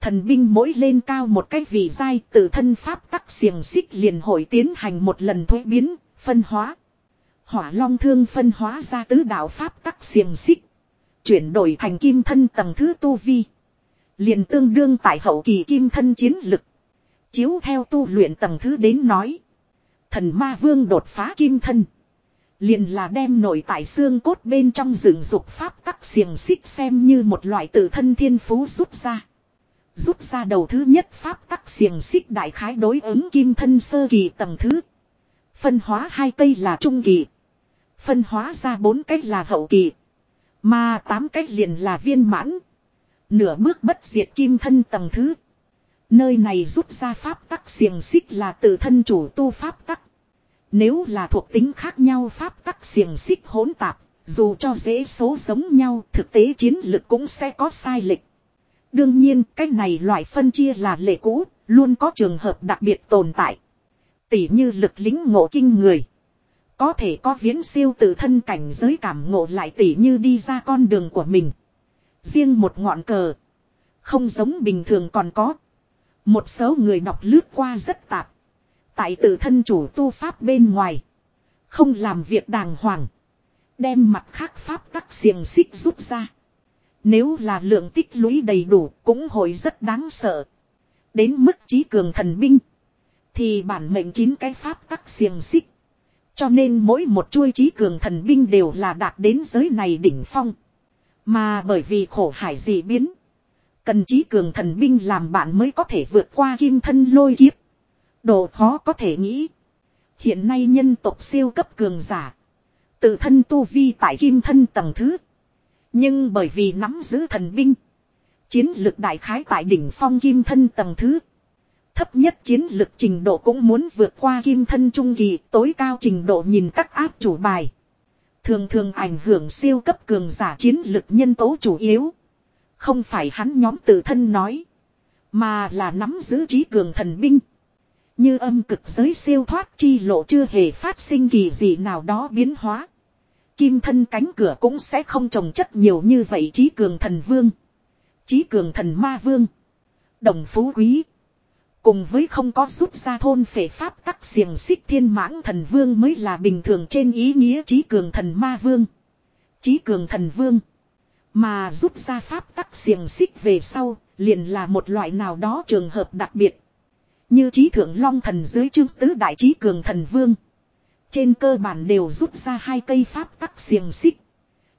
Thần binh mỗi lên cao một cái vị dai tự thân pháp tắc xiềng xích liền hội tiến hành một lần thuế biến, phân hóa. Hỏa long thương phân hóa ra tứ đạo pháp tắc xiềng xích. Chuyển đổi thành kim thân tầng thứ tu vi. Liền tương đương tại hậu kỳ kim thân chiến lực. Chiếu theo tu luyện tầng thứ đến nói. Thần ma vương đột phá kim thân. Liền là đem nội tại xương cốt bên trong rừng dục pháp tắc xiềng xích xem như một loại tự thân thiên phú rút ra. Rút ra đầu thứ nhất pháp tắc xiềng xích đại khái đối ứng kim thân sơ kỳ tầng thứ. Phân hóa hai cây là trung kỳ. Phân hóa ra bốn cách là hậu kỳ. Mà tám cách liền là viên mãn. Nửa bước bất diệt kim thân tầng thứ. Nơi này rút ra pháp tắc xiềng xích là tự thân chủ tu pháp tắc. Nếu là thuộc tính khác nhau pháp tắc xiềng xích hỗn tạp, dù cho dễ số giống nhau, thực tế chiến lực cũng sẽ có sai lệch. Đương nhiên, cái này loại phân chia là lệ cũ, luôn có trường hợp đặc biệt tồn tại. Tỷ như lực lính ngộ kinh người. Có thể có viễn siêu tự thân cảnh giới cảm ngộ lại tỷ như đi ra con đường của mình. Riêng một ngọn cờ. Không giống bình thường còn có. Một số người đọc lướt qua rất tạp. Tại tự thân chủ tu pháp bên ngoài. Không làm việc đàng hoàng. Đem mặt khác pháp tắc xiềng xích rút ra. Nếu là lượng tích lũy đầy đủ cũng hội rất đáng sợ. Đến mức trí cường thần binh. Thì bản mệnh chín cái pháp tắc xiềng xích. Cho nên mỗi một chuôi trí cường thần binh đều là đạt đến giới này đỉnh phong. Mà bởi vì khổ hải dị biến. Cần trí cường thần binh làm bạn mới có thể vượt qua kim thân lôi kiếp. Độ khó có thể nghĩ. Hiện nay nhân tộc siêu cấp cường giả. Tự thân tu vi tại kim thân tầng thứ. Nhưng bởi vì nắm giữ thần binh. Chiến lực đại khái tại đỉnh phong kim thân tầng thứ. Thấp nhất chiến lực trình độ cũng muốn vượt qua kim thân trung kỳ, tối cao trình độ nhìn các áp chủ bài. Thường thường ảnh hưởng siêu cấp cường giả chiến lực nhân tố chủ yếu. Không phải hắn nhóm tự thân nói. Mà là nắm giữ trí cường thần binh. Như âm cực giới siêu thoát chi lộ chưa hề phát sinh kỳ gì nào đó biến hóa. Kim thân cánh cửa cũng sẽ không trồng chất nhiều như vậy trí cường thần vương. Trí cường thần ma vương. Đồng phú quý. Cùng với không có rút ra thôn phệ pháp tắc xiềng xích thiên mãng thần vương mới là bình thường trên ý nghĩa trí cường thần ma vương. Trí cường thần vương. Mà rút ra pháp tắc xiềng xích về sau, liền là một loại nào đó trường hợp đặc biệt. Như trí thượng long thần dưới chương tứ đại trí cường thần vương. Trên cơ bản đều rút ra hai cây pháp tắc xiềng xích.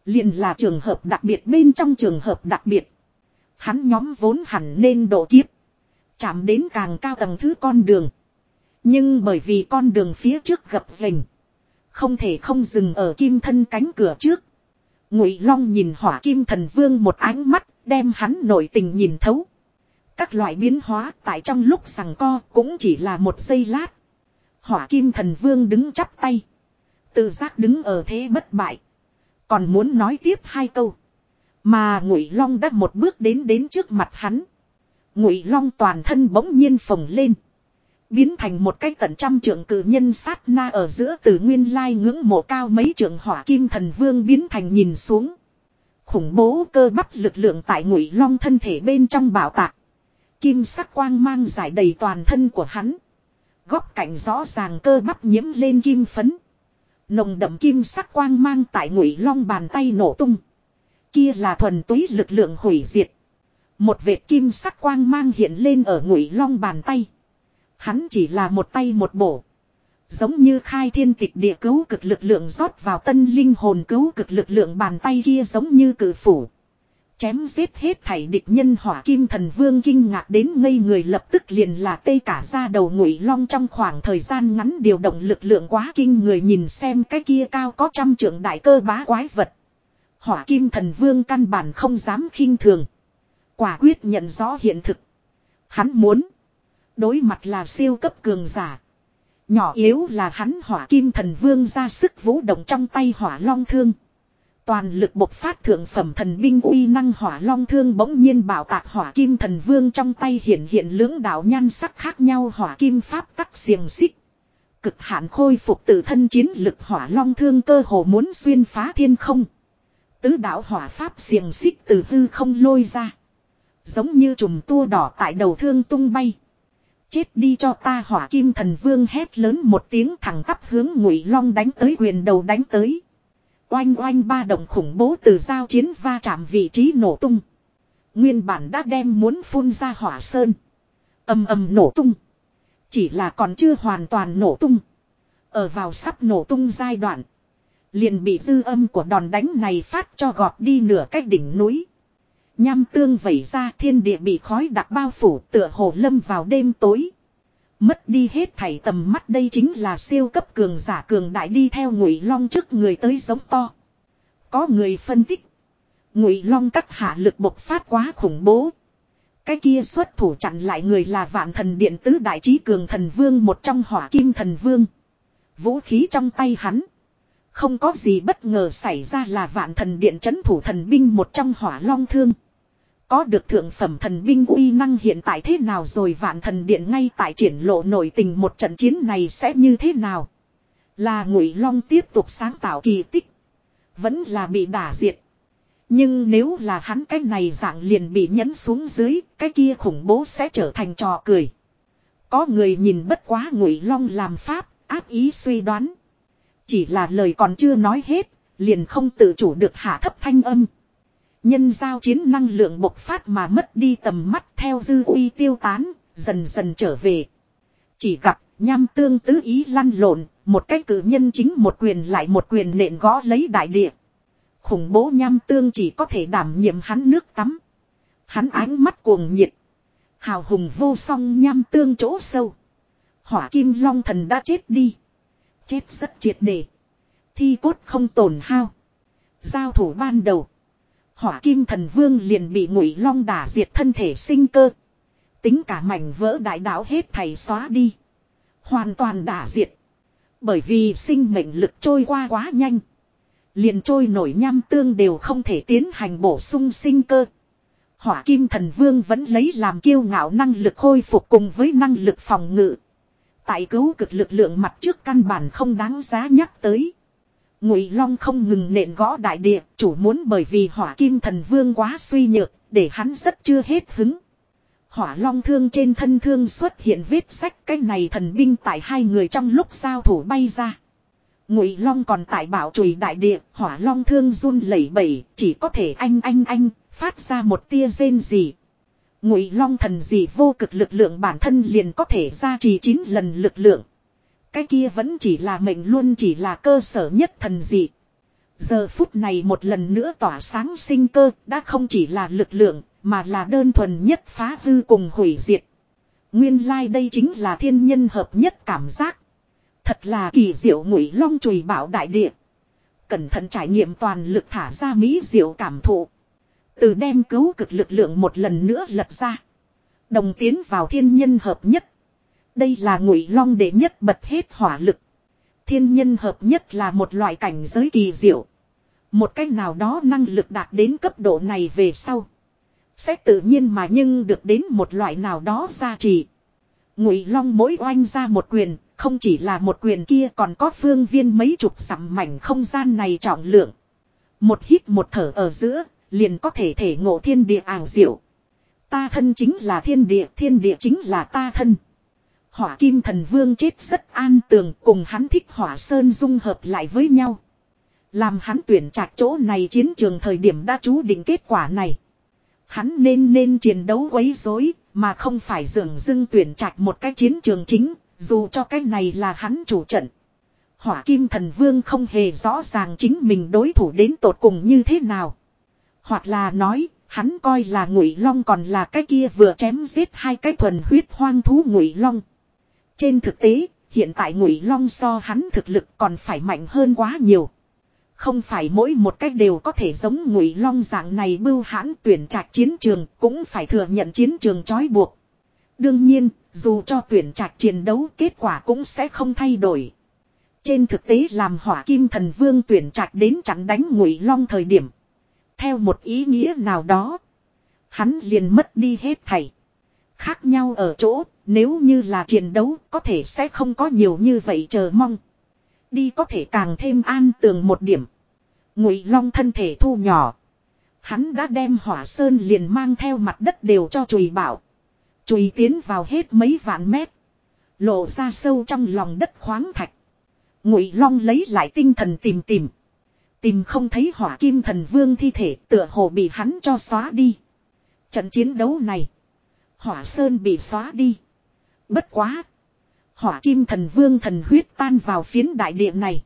Liền là trường hợp đặc biệt bên trong trường hợp đặc biệt. Hắn nhóm vốn hẳn nên độ kiếp. Chạm đến càng cao tầng thứ con đường. Nhưng bởi vì con đường phía trước gập rình. Không thể không dừng ở kim thân cánh cửa trước. Ngụy Long nhìn hỏa kim thần vương một ánh mắt, đem hắn nội tình nhìn thấu. Các loại biến hóa tại trong lúc sằng co cũng chỉ là một giây lát. Hỏa kim thần vương đứng chắp tay. Tự giác đứng ở thế bất bại. Còn muốn nói tiếp hai câu. Mà Ngụy Long đã một bước đến đến trước mặt hắn. Ngụy Long toàn thân bỗng nhiên phồng lên. Biến thành một cái tận trăm trượng cử nhân sát na ở giữa từ nguyên lai ngưỡng mộ cao mấy trượng hỏa kim thần vương biến thành nhìn xuống. Khủng bố cơ bắp lực lượng tại Ngụy Long thân thể bên trong bảo tạc. Kim sắc quang mang giải đầy toàn thân của hắn. Góc cạnh rõ ràng cơ bắp nhiễm lên kim phấn. Nồng đậm kim sắc quang mang tại Ngụy Long bàn tay nổ tung. Kia là thuần túy lực lượng hủy diệt. Một vệt kim sắc quang mang hiện lên ở ngụy long bàn tay. Hắn chỉ là một tay một bổ. Giống như khai thiên tịch địa cứu cực lực lượng rót vào tân linh hồn cứu cực lực lượng bàn tay kia giống như cử phủ. Chém giết hết thảy địch nhân hỏa kim thần vương kinh ngạc đến ngây người lập tức liền là tê cả ra đầu ngụy long trong khoảng thời gian ngắn điều động lực lượng quá kinh người nhìn xem cái kia cao có trăm trượng đại cơ bá quái vật. Hỏa kim thần vương căn bản không dám khinh thường. Quả quyết nhận rõ hiện thực. Hắn muốn. Đối mặt là siêu cấp cường giả. Nhỏ yếu là hắn hỏa kim thần vương ra sức vũ động trong tay hỏa long thương. Toàn lực bộc phát thượng phẩm thần binh uy năng hỏa long thương bỗng nhiên bảo tạc hỏa kim thần vương trong tay hiện hiện lưỡng đạo nhan sắc khác nhau hỏa kim pháp tắc xiềng xích. Cực hạn khôi phục tự thân chiến lực hỏa long thương cơ hồ muốn xuyên phá thiên không. Tứ đạo hỏa pháp xiềng xích từ hư không lôi ra. Giống như chùm tua đỏ tại đầu thương tung bay. Chết đi cho ta hỏa kim thần vương hét lớn một tiếng thẳng tắp hướng ngụy long đánh tới quyền đầu đánh tới. Oanh oanh ba động khủng bố từ giao chiến va chạm vị trí nổ tung. Nguyên bản đã đem muốn phun ra hỏa sơn. ầm ầm nổ tung. Chỉ là còn chưa hoàn toàn nổ tung. Ở vào sắp nổ tung giai đoạn. Liền bị dư âm của đòn đánh này phát cho gọt đi nửa cách đỉnh núi. Nham tương vẩy ra thiên địa bị khói đặc bao phủ tựa hồ lâm vào đêm tối. Mất đi hết thảy tầm mắt đây chính là siêu cấp cường giả cường đại đi theo ngụy long trước người tới giống to. Có người phân tích. Ngụy long các hạ lực bộc phát quá khủng bố. Cái kia xuất thủ chặn lại người là vạn thần điện tứ đại trí cường thần vương một trong hỏa kim thần vương. Vũ khí trong tay hắn. Không có gì bất ngờ xảy ra là vạn thần điện chấn thủ thần binh một trong hỏa long thương. Có được thượng phẩm thần binh uy năng hiện tại thế nào rồi vạn thần điện ngay tại triển lộ nổi tình một trận chiến này sẽ như thế nào? Là ngụy long tiếp tục sáng tạo kỳ tích. Vẫn là bị đả diệt. Nhưng nếu là hắn cái này dạng liền bị nhấn xuống dưới, cái kia khủng bố sẽ trở thành trò cười. Có người nhìn bất quá ngụy long làm pháp, áp ý suy đoán. Chỉ là lời còn chưa nói hết, liền không tự chủ được hạ thấp thanh âm. Nhân giao chiến năng lượng bộc phát mà mất đi tầm mắt theo dư uy tiêu tán, dần dần trở về. Chỉ gặp, nham tương tứ ý lăn lộn, một cái cử nhân chính một quyền lại một quyền nện gõ lấy đại địa. Khủng bố nham tương chỉ có thể đảm nhiệm hắn nước tắm. Hắn ánh mắt cuồng nhiệt. Hào hùng vô song nham tương chỗ sâu. Hỏa kim long thần đã chết đi. Chết rất triệt để Thi cốt không tổn hao. Giao thủ ban đầu. Hỏa kim thần vương liền bị ngụy long đả diệt thân thể sinh cơ. Tính cả mảnh vỡ đại đạo hết thầy xóa đi. Hoàn toàn đả diệt. Bởi vì sinh mệnh lực trôi qua quá nhanh. Liền trôi nổi nham tương đều không thể tiến hành bổ sung sinh cơ. Hỏa kim thần vương vẫn lấy làm kiêu ngạo năng lực khôi phục cùng với năng lực phòng ngự. Tại cứu cực lực lượng mặt trước căn bản không đáng giá nhắc tới. Ngụy Long không ngừng nện gõ đại địa, chủ muốn bởi vì hỏa kim thần vương quá suy nhược, để hắn rất chưa hết hứng. Hỏa long thương trên thân thương xuất hiện vết sách cái này thần binh tại hai người trong lúc giao thủ bay ra. Ngụy long còn tại bảo chùi đại địa, hỏa long thương run lẩy bẩy, chỉ có thể anh anh anh, phát ra một tia rên gì. Ngụy long thần gì vô cực lực lượng bản thân liền có thể ra trì 9 lần lực lượng. Cái kia vẫn chỉ là mệnh luôn chỉ là cơ sở nhất thần dị. Giờ phút này một lần nữa tỏa sáng sinh cơ đã không chỉ là lực lượng, mà là đơn thuần nhất phá hư cùng hủy diệt. Nguyên lai like đây chính là thiên nhân hợp nhất cảm giác. Thật là kỳ diệu ngụy long chùi bảo đại địa. Cẩn thận trải nghiệm toàn lực thả ra mỹ diệu cảm thụ. Từ đem cứu cực lực lượng một lần nữa lật ra. Đồng tiến vào thiên nhân hợp nhất. Đây là ngụy long để nhất bật hết hỏa lực. Thiên nhân hợp nhất là một loại cảnh giới kỳ diệu. Một cách nào đó năng lực đạt đến cấp độ này về sau. Sẽ tự nhiên mà nhưng được đến một loại nào đó gia trì. Ngụy long mỗi oanh ra một quyền, không chỉ là một quyền kia còn có phương viên mấy chục sẵm mảnh không gian này trọng lượng. Một hít một thở ở giữa, liền có thể thể ngộ thiên địa ảo diệu. Ta thân chính là thiên địa, thiên địa chính là ta thân. Hỏa kim thần vương chết rất an tường cùng hắn thích hỏa sơn dung hợp lại với nhau. Làm hắn tuyển trạc chỗ này chiến trường thời điểm đã chú định kết quả này. Hắn nên nên chiến đấu quấy rối mà không phải dường dưng tuyển trạch một cái chiến trường chính, dù cho cái này là hắn chủ trận. Hỏa kim thần vương không hề rõ ràng chính mình đối thủ đến tột cùng như thế nào. Hoặc là nói, hắn coi là ngụy long còn là cái kia vừa chém giết hai cái thuần huyết hoang thú ngụy long. Trên thực tế, hiện tại ngụy long so hắn thực lực còn phải mạnh hơn quá nhiều. Không phải mỗi một cách đều có thể giống ngụy long dạng này bưu hãn tuyển trạch chiến trường cũng phải thừa nhận chiến trường trói buộc. Đương nhiên, dù cho tuyển trạch chiến đấu kết quả cũng sẽ không thay đổi. Trên thực tế làm hỏa kim thần vương tuyển trạch đến chặn đánh ngụy long thời điểm. Theo một ý nghĩa nào đó, hắn liền mất đi hết thảy. Khác nhau ở chỗ, nếu như là chiến đấu có thể sẽ không có nhiều như vậy chờ mong. Đi có thể càng thêm an tường một điểm. Ngụy Long thân thể thu nhỏ. Hắn đã đem hỏa sơn liền mang theo mặt đất đều cho chùi bảo. Chùi tiến vào hết mấy vạn mét. Lộ ra sâu trong lòng đất khoáng thạch. Ngụy Long lấy lại tinh thần tìm tìm. Tìm không thấy hỏa kim thần vương thi thể tựa hồ bị hắn cho xóa đi. Trận chiến đấu này. Hỏa sơn bị xóa đi. Bất quá. Hỏa kim thần vương thần huyết tan vào phiến đại địa này.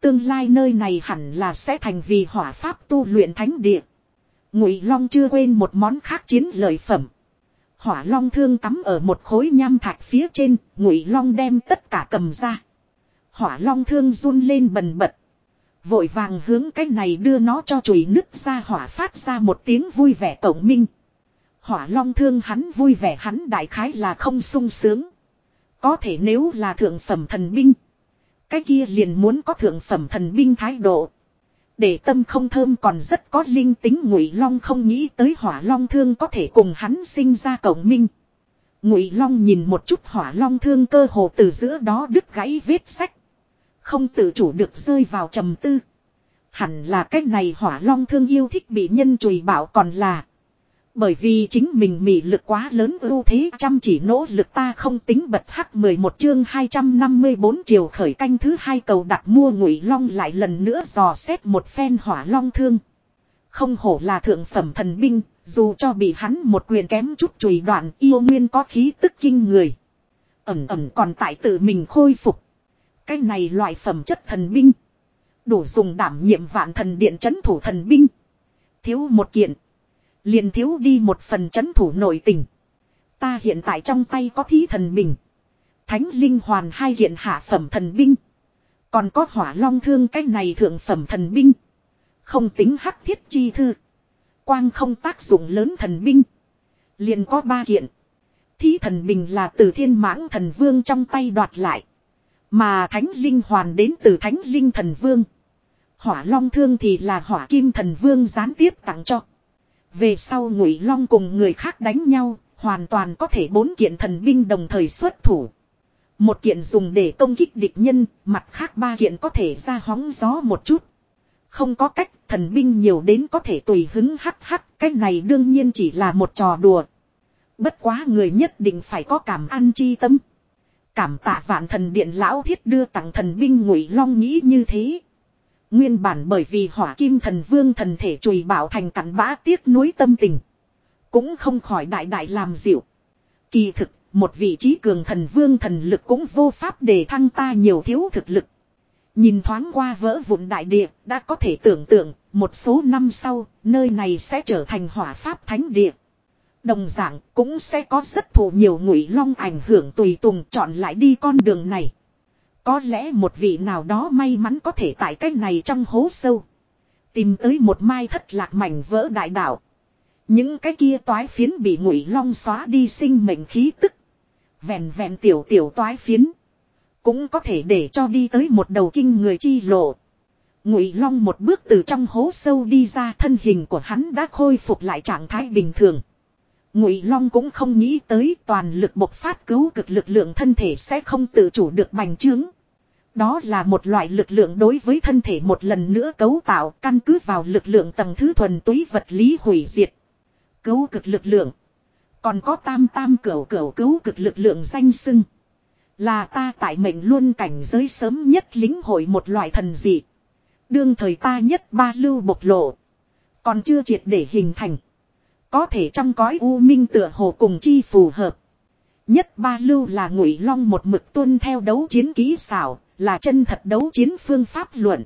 Tương lai nơi này hẳn là sẽ thành vì hỏa pháp tu luyện thánh địa. Ngụy Long chưa quên một món khác chiến lợi phẩm. Hỏa Long thương cắm ở một khối nham thạch phía trên, Ngụy Long đem tất cả cầm ra. Hỏa Long thương run lên bần bật. Vội vàng hướng cái này đưa nó cho chùi nứt ra hỏa phát ra một tiếng vui vẻ cổng minh. Hỏa Long thương hắn vui vẻ hắn đại khái là không sung sướng. Có thể nếu là thượng phẩm thần binh. Cái kia liền muốn có thượng phẩm thần binh thái độ. Để tâm không thơm còn rất có linh tính, ngụy long không nghĩ tới hỏa long thương có thể cùng hắn sinh ra cộng minh. Ngụy long nhìn một chút hỏa long thương cơ hồ từ giữa đó đứt gãy vết sách. Không tự chủ được rơi vào trầm tư. Hẳn là cách này hỏa long thương yêu thích bị nhân chùi bảo còn là. Bởi vì chính mình mị lực quá lớn ưu thế chăm chỉ nỗ lực ta không tính bật hắc 11 chương 254 chiều khởi canh thứ hai cầu đặt mua ngụy long lại lần nữa dò xét một phen hỏa long thương. Không hổ là thượng phẩm thần binh, dù cho bị hắn một quyền kém chút chùi đoạn yêu nguyên có khí tức kinh người. Ẩm ẩm còn tại tự mình khôi phục. Cái này loại phẩm chất thần binh. Đủ dùng đảm nhiệm vạn thần điện chấn thủ thần binh. Thiếu một kiện liền thiếu đi một phần chấn thủ nội tình. Ta hiện tại trong tay có thí thần bình. Thánh linh hoàn hai hiện hạ phẩm thần binh. Còn có hỏa long thương cái này thượng phẩm thần binh. Không tính hắc thiết chi thư. Quang không tác dụng lớn thần binh. Liền có ba kiện. Thí thần bình là từ thiên mãng thần vương trong tay đoạt lại. Mà thánh linh hoàn đến từ thánh linh thần vương. Hỏa long thương thì là hỏa kim thần vương gián tiếp tặng cho. Về sau ngụy long cùng người khác đánh nhau, hoàn toàn có thể bốn kiện thần binh đồng thời xuất thủ. Một kiện dùng để công kích địch nhân, mặt khác ba kiện có thể ra hóng gió một chút. Không có cách, thần binh nhiều đến có thể tùy hứng hắc hắc, cái này đương nhiên chỉ là một trò đùa. Bất quá người nhất định phải có cảm ăn chi tâm. Cảm tạ vạn thần điện lão thiết đưa tặng thần binh ngụy long nghĩ như thế. Nguyên bản bởi vì hỏa kim thần vương thần thể chùi bảo thành cắn bã tiếc nuối tâm tình. Cũng không khỏi đại đại làm dịu. Kỳ thực, một vị trí cường thần vương thần lực cũng vô pháp để thăng ta nhiều thiếu thực lực. Nhìn thoáng qua vỡ vụn đại địa, đã có thể tưởng tượng, một số năm sau, nơi này sẽ trở thành hỏa pháp thánh địa. Đồng dạng cũng sẽ có rất thù nhiều ngụy long ảnh hưởng tùy tùng chọn lại đi con đường này. Có lẽ một vị nào đó may mắn có thể tại cách này trong hố sâu. Tìm tới một mai thất lạc mảnh vỡ đại đạo. Những cái kia toái phiến bị ngụy long xóa đi sinh mệnh khí tức. Vẹn vẹn tiểu tiểu toái phiến. Cũng có thể để cho đi tới một đầu kinh người chi lộ. Ngụy long một bước từ trong hố sâu đi ra thân hình của hắn đã khôi phục lại trạng thái bình thường. Ngụy Long cũng không nghĩ tới toàn lực bộc phát cứu cực lực lượng thân thể sẽ không tự chủ được bành trướng. Đó là một loại lực lượng đối với thân thể một lần nữa cấu tạo căn cứ vào lực lượng tầng thứ thuần túy vật lý hủy diệt. Cứu cực lực lượng. Còn có tam tam cửu cửu cứu cực lực lượng danh sưng. Là ta tại mệnh luôn cảnh giới sớm nhất lính hội một loại thần dị. Đương thời ta nhất ba lưu bộc lộ. Còn chưa triệt để hình thành. Có thể trong cõi u minh tựa hồ cùng chi phù hợp. Nhất ba lưu là ngụy long một mực tuân theo đấu chiến kỹ xảo, là chân thật đấu chiến phương pháp luận.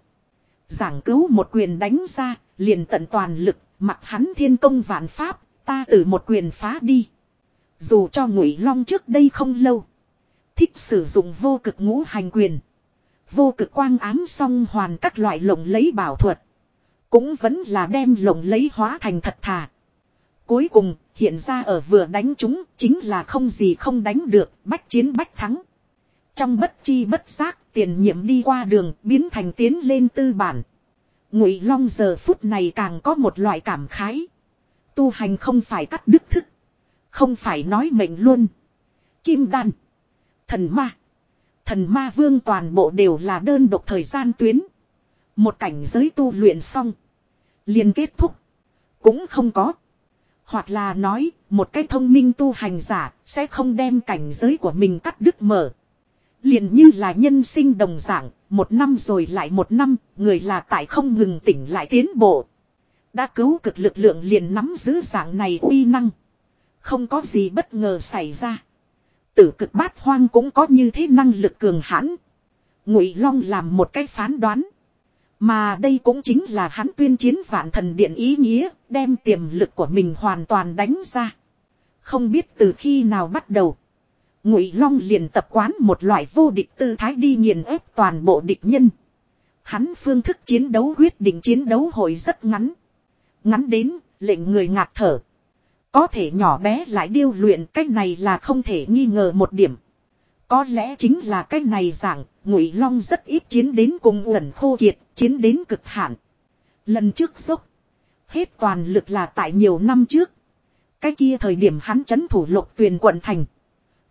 Giảng cứu một quyền đánh ra, liền tận toàn lực, mặc hắn thiên công vạn pháp, ta từ một quyền phá đi. Dù cho ngụy long trước đây không lâu. Thích sử dụng vô cực ngũ hành quyền. Vô cực quang ám song hoàn các loại lồng lấy bảo thuật. Cũng vẫn là đem lồng lấy hóa thành thật thà. Cuối cùng, hiện ra ở vừa đánh chúng, chính là không gì không đánh được, bách chiến bách thắng. Trong bất chi bất giác, tiền nhiệm đi qua đường, biến thành tiến lên tư bản. Ngụy Long giờ phút này càng có một loại cảm khái. Tu hành không phải cắt đứt thức. Không phải nói mệnh luôn. Kim đan. Thần ma. Thần ma vương toàn bộ đều là đơn độc thời gian tuyến. Một cảnh giới tu luyện xong. liền kết thúc. Cũng không có. Hoặc là nói, một cái thông minh tu hành giả sẽ không đem cảnh giới của mình cắt đứt mở liền như là nhân sinh đồng dạng, một năm rồi lại một năm, người là tại không ngừng tỉnh lại tiến bộ. Đã cứu cực lực lượng liền nắm giữ dạng này uy năng. Không có gì bất ngờ xảy ra. Tử cực bát hoang cũng có như thế năng lực cường hãn. Ngụy Long làm một cái phán đoán. Mà đây cũng chính là hắn tuyên chiến vạn thần điện ý nghĩa, đem tiềm lực của mình hoàn toàn đánh ra. Không biết từ khi nào bắt đầu. Ngụy Long liền tập quán một loại vô địch tư thái đi nghiền ép toàn bộ địch nhân. Hắn phương thức chiến đấu quyết định chiến đấu hội rất ngắn. Ngắn đến, lệnh người ngạt thở. Có thể nhỏ bé lại điêu luyện cách này là không thể nghi ngờ một điểm. Có lẽ chính là cách này giảng, Ngụy Long rất ít chiến đến cùng uẩn khô kiệt, chiến đến cực hạn. Lần trước dốc, hết toàn lực là tại nhiều năm trước. Cái kia thời điểm hắn chấn thủ lục tuyền quận thành.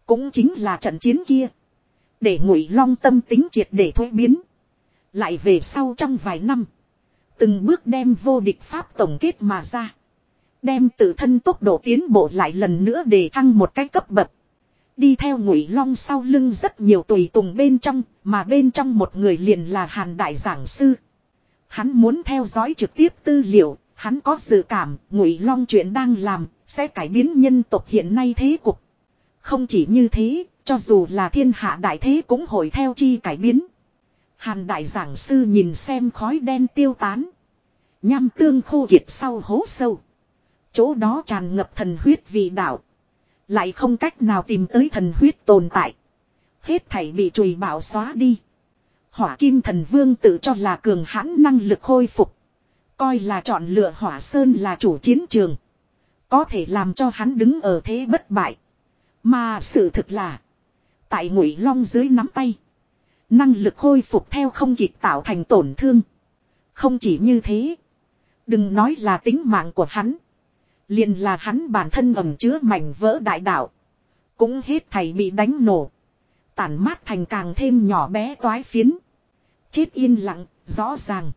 Cũng chính là trận chiến kia. Để Ngụy Long tâm tính triệt để thuế biến. Lại về sau trong vài năm. Từng bước đem vô địch pháp tổng kết mà ra. Đem tự thân tốc độ tiến bộ lại lần nữa để thăng một cái cấp bậc. Đi theo ngụy long sau lưng rất nhiều tùy tùng bên trong, mà bên trong một người liền là hàn đại giảng sư. Hắn muốn theo dõi trực tiếp tư liệu, hắn có dự cảm ngụy long chuyện đang làm, sẽ cải biến nhân tộc hiện nay thế cục. Không chỉ như thế, cho dù là thiên hạ đại thế cũng hội theo chi cải biến. Hàn đại giảng sư nhìn xem khói đen tiêu tán. Nham tương khô kiệt sau hố sâu. Chỗ đó tràn ngập thần huyết vị đạo. Lại không cách nào tìm tới thần huyết tồn tại. Hết thảy bị chùi bảo xóa đi. Hỏa kim thần vương tự cho là cường hãn năng lực khôi phục. Coi là chọn lựa hỏa sơn là chủ chiến trường. Có thể làm cho hắn đứng ở thế bất bại. Mà sự thực là. Tại ngụy long dưới nắm tay. Năng lực khôi phục theo không kịp tạo thành tổn thương. Không chỉ như thế. Đừng nói là tính mạng của hắn. Liền là hắn bản thân ẩm chứa mảnh vỡ đại đạo. Cũng hết thầy bị đánh nổ. Tản mát thành càng thêm nhỏ bé toái phiến. Chết yên lặng, rõ ràng.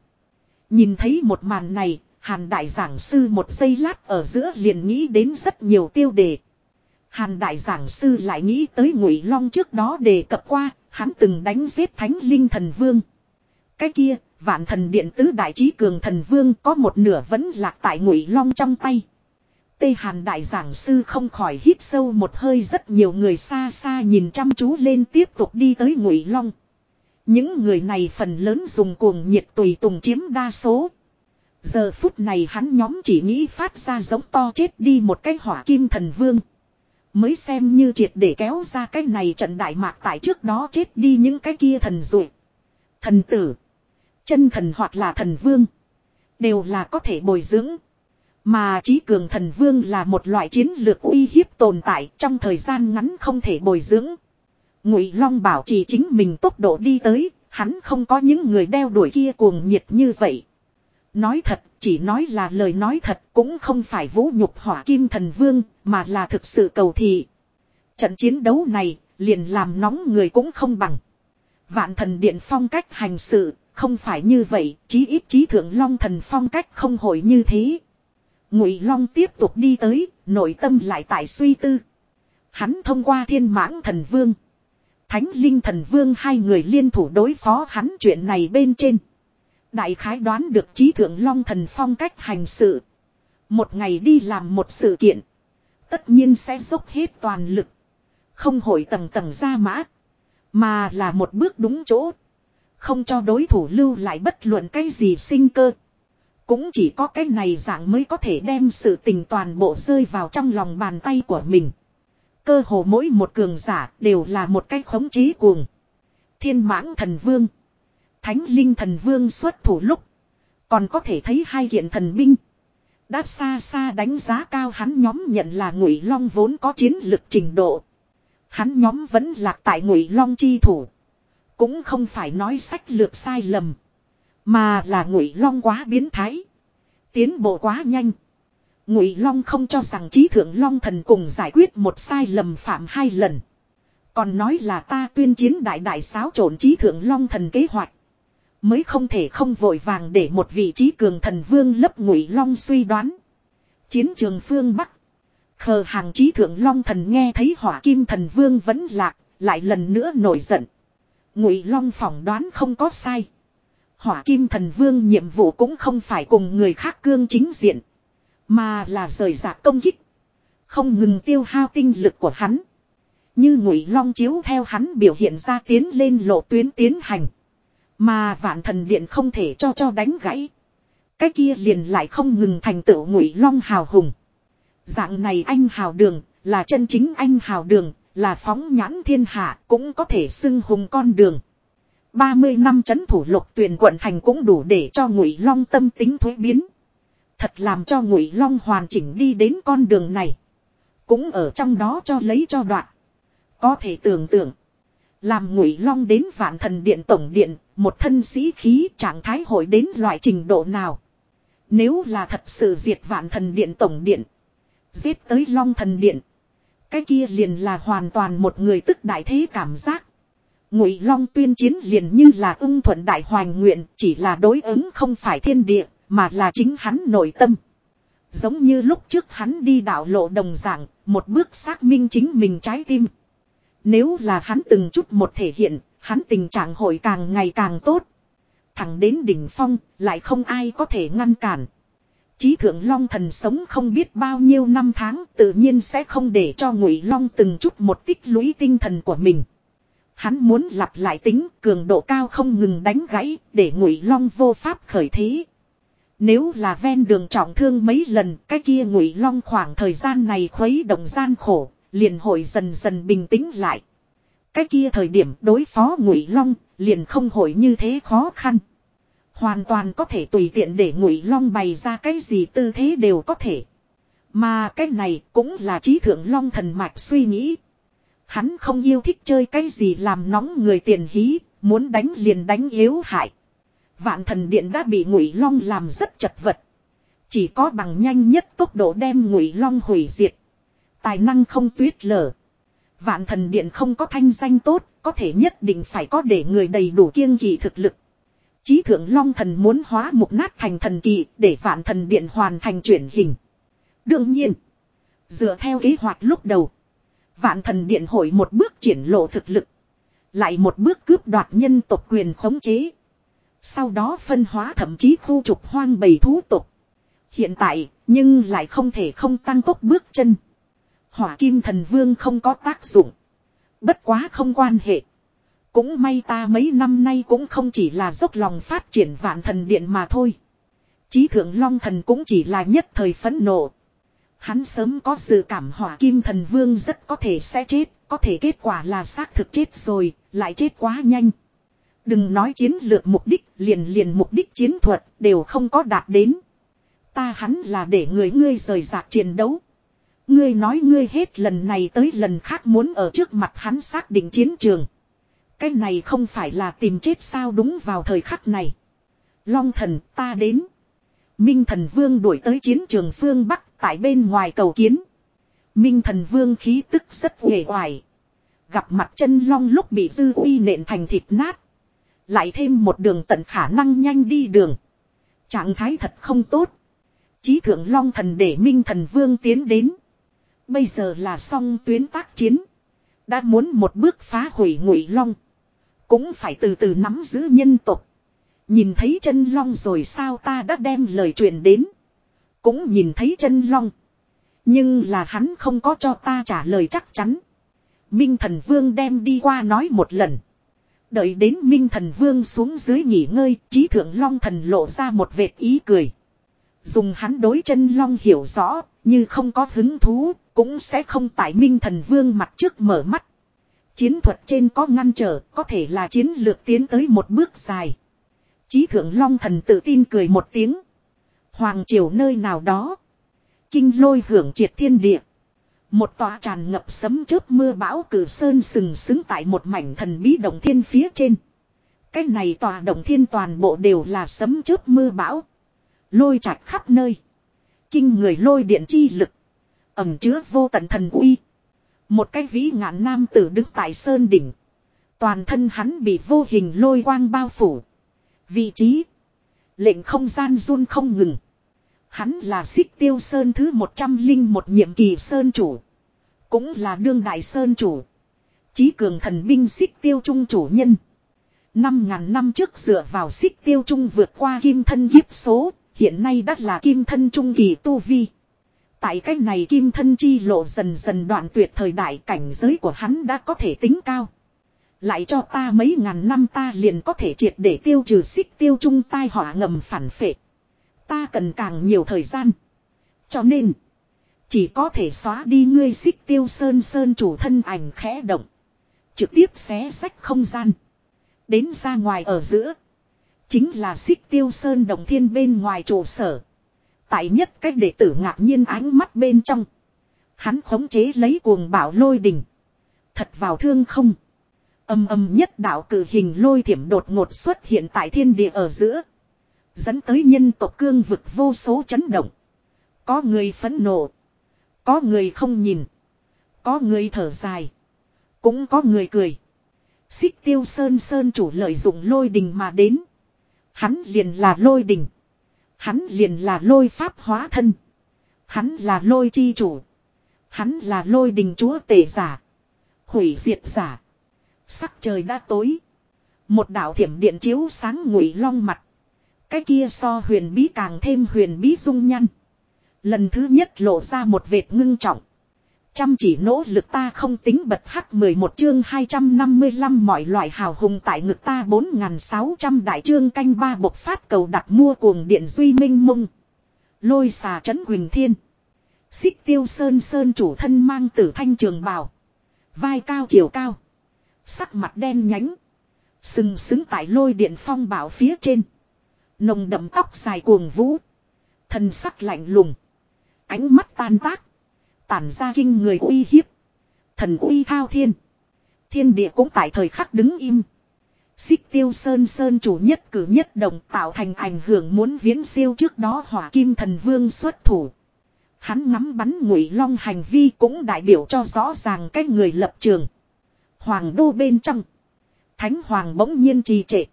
Nhìn thấy một màn này, Hàn đại giảng sư một giây lát ở giữa liền nghĩ đến rất nhiều tiêu đề. Hàn đại giảng sư lại nghĩ tới Ngụy Long trước đó đề cập qua, hắn từng đánh giết Thánh Linh Thần Vương. Cái kia, Vạn Thần Điện tứ đại trí cường thần vương có một nửa vẫn lạc tại Ngụy Long trong tay. Tây Hàn đại giảng sư không khỏi hít sâu một hơi rất nhiều người xa xa nhìn chăm chú lên tiếp tục đi tới Ngụy Long. Những người này phần lớn dùng cuồng nhiệt tùy tùng chiếm đa số. Giờ phút này hắn nhóm chỉ nghĩ phát ra giống to chết đi một cái hỏa kim thần vương. Mới xem như triệt để kéo ra cái này trận đại mạc tại trước đó chết đi những cái kia thần rụi. Thần tử. Chân thần hoặc là thần vương. Đều là có thể bồi dưỡng. Mà trí cường thần vương là một loại chiến lược uy hiếp tồn tại trong thời gian ngắn không thể bồi dưỡng. Ngụy Long bảo chỉ chính mình tốc độ đi tới, hắn không có những người đeo đuổi kia cuồng nhiệt như vậy. Nói thật, chỉ nói là lời nói thật cũng không phải vũ nhục hỏa kim thần vương, mà là thực sự cầu thị. Trận chiến đấu này, liền làm nóng người cũng không bằng. Vạn thần điện phong cách hành sự, không phải như vậy, chí ít chí thượng long thần phong cách không hồi như thế. Ngụy Long tiếp tục đi tới, nội tâm lại tại suy tư. Hắn thông qua thiên mãng thần vương. Thánh linh thần vương hai người liên thủ đối phó hắn chuyện này bên trên. Đại khái đoán được trí thượng long thần phong cách hành sự. Một ngày đi làm một sự kiện. Tất nhiên sẽ dốc hết toàn lực. Không hội tầng tầng ra mã. Mà là một bước đúng chỗ. Không cho đối thủ lưu lại bất luận cái gì sinh cơ. Cũng chỉ có cái này dạng mới có thể đem sự tình toàn bộ rơi vào trong lòng bàn tay của mình. Cơ hồ mỗi một cường giả đều là một cái khống chế cuồng. Thiên mãng thần vương. Thánh linh thần vương xuất thủ lúc. Còn có thể thấy hai kiện thần binh. Đã xa xa đánh giá cao hắn nhóm nhận là ngụy long vốn có chiến lực trình độ. Hắn nhóm vẫn lạc tại ngụy long chi thủ. Cũng không phải nói sách lược sai lầm. Mà là ngụy long quá biến thái. Tiến bộ quá nhanh. Ngụy long không cho rằng trí thượng long thần cùng giải quyết một sai lầm phạm hai lần. Còn nói là ta tuyên chiến đại đại xáo trộn trí thượng long thần kế hoạch. Mới không thể không vội vàng để một vị trí cường thần vương lấp ngụy long suy đoán. Chiến trường phương Bắc. Khờ hàng trí thượng long thần nghe thấy hỏa kim thần vương vẫn lạc, lại lần nữa nổi giận. Ngụy long phỏng đoán không có sai. Hỏa kim thần vương nhiệm vụ cũng không phải cùng người khác cương chính diện. Mà là rời rạc công kích. Không ngừng tiêu hao tinh lực của hắn. Như ngụy long chiếu theo hắn biểu hiện ra tiến lên lộ tuyến tiến hành. Mà vạn thần điện không thể cho cho đánh gãy. Cái kia liền lại không ngừng thành tựu ngụy long hào hùng. Dạng này anh hào đường, là chân chính anh hào đường, là phóng nhãn thiên hạ, cũng có thể xưng hùng con đường. 30 năm chấn thủ lục tuyển quận thành cũng đủ để cho ngụy long tâm tính thuế biến. Thật làm cho ngụy long hoàn chỉnh đi đến con đường này. Cũng ở trong đó cho lấy cho đoạn. Có thể tưởng tượng. Làm ngụy long đến vạn thần điện tổng điện, một thân sĩ khí trạng thái hội đến loại trình độ nào. Nếu là thật sự diệt vạn thần điện tổng điện. Giết tới long thần điện. Cái kia liền là hoàn toàn một người tức đại thế cảm giác. Ngụy long tuyên chiến liền như là ưng thuận đại hoàng nguyện chỉ là đối ứng không phải thiên địa mà là chính hắn nội tâm. Giống như lúc trước hắn đi đạo lộ đồng dạng, một bước xác minh chính mình trái tim. Nếu là hắn từng chút một thể hiện, hắn tình trạng hội càng ngày càng tốt. Thẳng đến đỉnh phong, lại không ai có thể ngăn cản. Chí thượng Long thần sống không biết bao nhiêu năm tháng tự nhiên sẽ không để cho ngụy Long từng chút một tích lũy tinh thần của mình. Hắn muốn lặp lại tính cường độ cao không ngừng đánh gãy để ngụy Long vô pháp khởi thế. Nếu là ven đường trọng thương mấy lần cái kia ngụy Long khoảng thời gian này khuấy động gian khổ liền hội dần dần bình tĩnh lại. Cái kia thời điểm đối phó ngụy long liền không hội như thế khó khăn. Hoàn toàn có thể tùy tiện để ngụy long bày ra cái gì tư thế đều có thể. Mà cái này cũng là trí thượng long thần mạch suy nghĩ. Hắn không yêu thích chơi cái gì làm nóng người tiền hí, muốn đánh liền đánh yếu hại. Vạn thần điện đã bị ngụy long làm rất chật vật. Chỉ có bằng nhanh nhất tốc độ đem ngụy long hủy diệt. Tài năng không tuyết lở. Vạn thần điện không có thanh danh tốt, có thể nhất định phải có để người đầy đủ kiêng kỳ thực lực. Chí thượng long thần muốn hóa mục nát thành thần kỳ để vạn thần điện hoàn thành chuyển hình. Đương nhiên, dựa theo kế hoạch lúc đầu, vạn thần điện hội một bước triển lộ thực lực. Lại một bước cướp đoạt nhân tộc quyền khống chế. Sau đó phân hóa thậm chí khu trục hoang bầy thú tộc. Hiện tại, nhưng lại không thể không tăng tốc bước chân. Hỏa kim thần vương không có tác dụng. Bất quá không quan hệ. Cũng may ta mấy năm nay cũng không chỉ là dốc lòng phát triển vạn thần điện mà thôi. Chí thượng long thần cũng chỉ là nhất thời phẫn nộ. Hắn sớm có dự cảm hỏa kim thần vương rất có thể sẽ chết, có thể kết quả là xác thực chết rồi, lại chết quá nhanh. Đừng nói chiến lược mục đích, liền liền mục đích chiến thuật đều không có đạt đến. Ta hắn là để người ngươi rời rạc chiến đấu. Ngươi nói ngươi hết lần này tới lần khác muốn ở trước mặt hắn xác định chiến trường. Cái này không phải là tìm chết sao đúng vào thời khắc này. Long thần, ta đến. Minh thần vương đuổi tới chiến trường phương Bắc tại bên ngoài cầu kiến. Minh thần vương khí tức rất uể oải. Gặp mặt chân long lúc bị dư uy nện thành thịt nát. Lại thêm một đường tận khả năng nhanh đi đường. Trạng thái thật không tốt. Chí thượng long thần để minh thần vương tiến đến. Bây giờ là xong tuyến tác chiến. Đã muốn một bước phá hủy ngụy long. Cũng phải từ từ nắm giữ nhân tục. Nhìn thấy chân long rồi sao ta đã đem lời truyền đến. Cũng nhìn thấy chân long. Nhưng là hắn không có cho ta trả lời chắc chắn. Minh thần vương đem đi qua nói một lần. Đợi đến Minh thần vương xuống dưới nghỉ ngơi, trí thượng long thần lộ ra một vệt ý cười. Dùng hắn đối chân long hiểu rõ, như không có hứng thú, cũng sẽ không tại Minh thần vương mặt trước mở mắt. Chiến thuật trên có ngăn trở, có thể là chiến lược tiến tới một bước dài. Chí thượng long thần tự tin cười một tiếng. Hoàng triều nơi nào đó. Kinh lôi hưởng triệt thiên địa. Một tòa tràn ngập sấm chớp mưa bão cử sơn sừng sững tại một mảnh thần bí động thiên phía trên. Cái này tòa động thiên toàn bộ đều là sấm chớp mưa bão. Lôi chạch khắp nơi. Kinh người lôi điện chi lực. Ẩm chứa vô tận thần uy. Một cái vĩ ngạn nam tử đứng tại sơn đỉnh. Toàn thân hắn bị vô hình lôi quang bao phủ. Vị trí. Lệnh không gian run không ngừng. Hắn là xích tiêu sơn thứ một trăm linh một nhiệm kỳ sơn chủ. Cũng là đương đại sơn chủ. Chí cường thần binh xích tiêu trung chủ nhân. Năm ngàn năm trước dựa vào xích tiêu trung vượt qua kim thân kiếp số. Hiện nay đã là kim thân trung kỳ tu vi. Tại cách này kim thân chi lộ dần dần đoạn tuyệt thời đại cảnh giới của hắn đã có thể tính cao. Lại cho ta mấy ngàn năm ta liền có thể triệt để tiêu trừ xích tiêu trung tai họa ngầm phản phệ. Ta cần càng nhiều thời gian. Cho nên. Chỉ có thể xóa đi ngươi xích tiêu sơn sơn chủ thân ảnh khẽ động. Trực tiếp xé sách không gian. Đến ra ngoài ở giữa. Chính là xích tiêu sơn đồng thiên bên ngoài trụ sở. Tại nhất cách đệ tử ngạc nhiên ánh mắt bên trong. Hắn khống chế lấy cuồng bảo lôi đỉnh. Thật vào thương không. Âm âm nhất đạo cử hình lôi thiểm đột ngột xuất hiện tại thiên địa ở giữa. Dẫn tới nhân tộc cương vực vô số chấn động. Có người phẫn nộ. Có người không nhìn. Có người thở dài. Cũng có người cười. Xích tiêu sơn sơn chủ lợi dụng lôi đình mà đến. Hắn liền là lôi đình. Hắn liền là lôi pháp hóa thân. Hắn là lôi chi chủ. Hắn là lôi đình chúa tể giả. Hủy diệt giả. Sắc trời đã tối. Một đạo thiểm điện chiếu sáng ngụy long mặt. Cái kia so huyền bí càng thêm huyền bí dung nhăn. Lần thứ nhất lộ ra một vệt ngưng trọng. Chăm chỉ nỗ lực ta không tính bật hắc 11 chương 255 mọi loại hào hùng tại ngực ta 4.600 đại chương canh ba bộc phát cầu đặt mua cuồng điện duy minh mông. Lôi xà trấn huỳnh Thiên. Xích tiêu sơn sơn chủ thân mang tử thanh trường bào. Vai cao chiều cao. Sắc mặt đen nhánh. Sừng sững tại lôi điện phong bảo phía trên. Nồng đậm tóc dài cuồng vũ. Thân sắc lạnh lùng. Ánh mắt tan tác. Tản ra kinh người uy hiếp. Thần uy thao thiên. Thiên địa cũng tại thời khắc đứng im. Xích tiêu sơn sơn chủ nhất cử nhất động tạo thành ảnh hưởng muốn viễn siêu trước đó hỏa kim thần vương xuất thủ. Hắn ngắm bắn ngụy long hành vi cũng đại biểu cho rõ ràng cái người lập trường. Hoàng đô bên trong. Thánh hoàng bỗng nhiên trì trệ.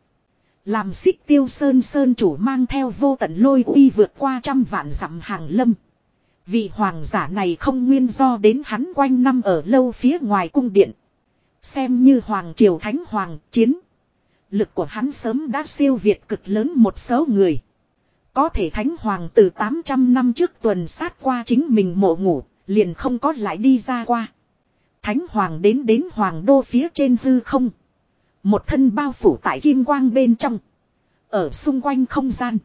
Làm xích tiêu sơn sơn chủ mang theo vô tận lôi uy vượt qua trăm vạn dặm hàng lâm. Vị hoàng giả này không nguyên do đến hắn quanh năm ở lâu phía ngoài cung điện. Xem như hoàng triều thánh hoàng chiến. Lực của hắn sớm đã siêu việt cực lớn một số người. Có thể thánh hoàng từ 800 năm trước tuần sát qua chính mình mộ ngủ, liền không có lại đi ra qua. Thánh hoàng đến đến hoàng đô phía trên hư không. Một thân bao phủ tại kim quang bên trong. Ở xung quanh không gian.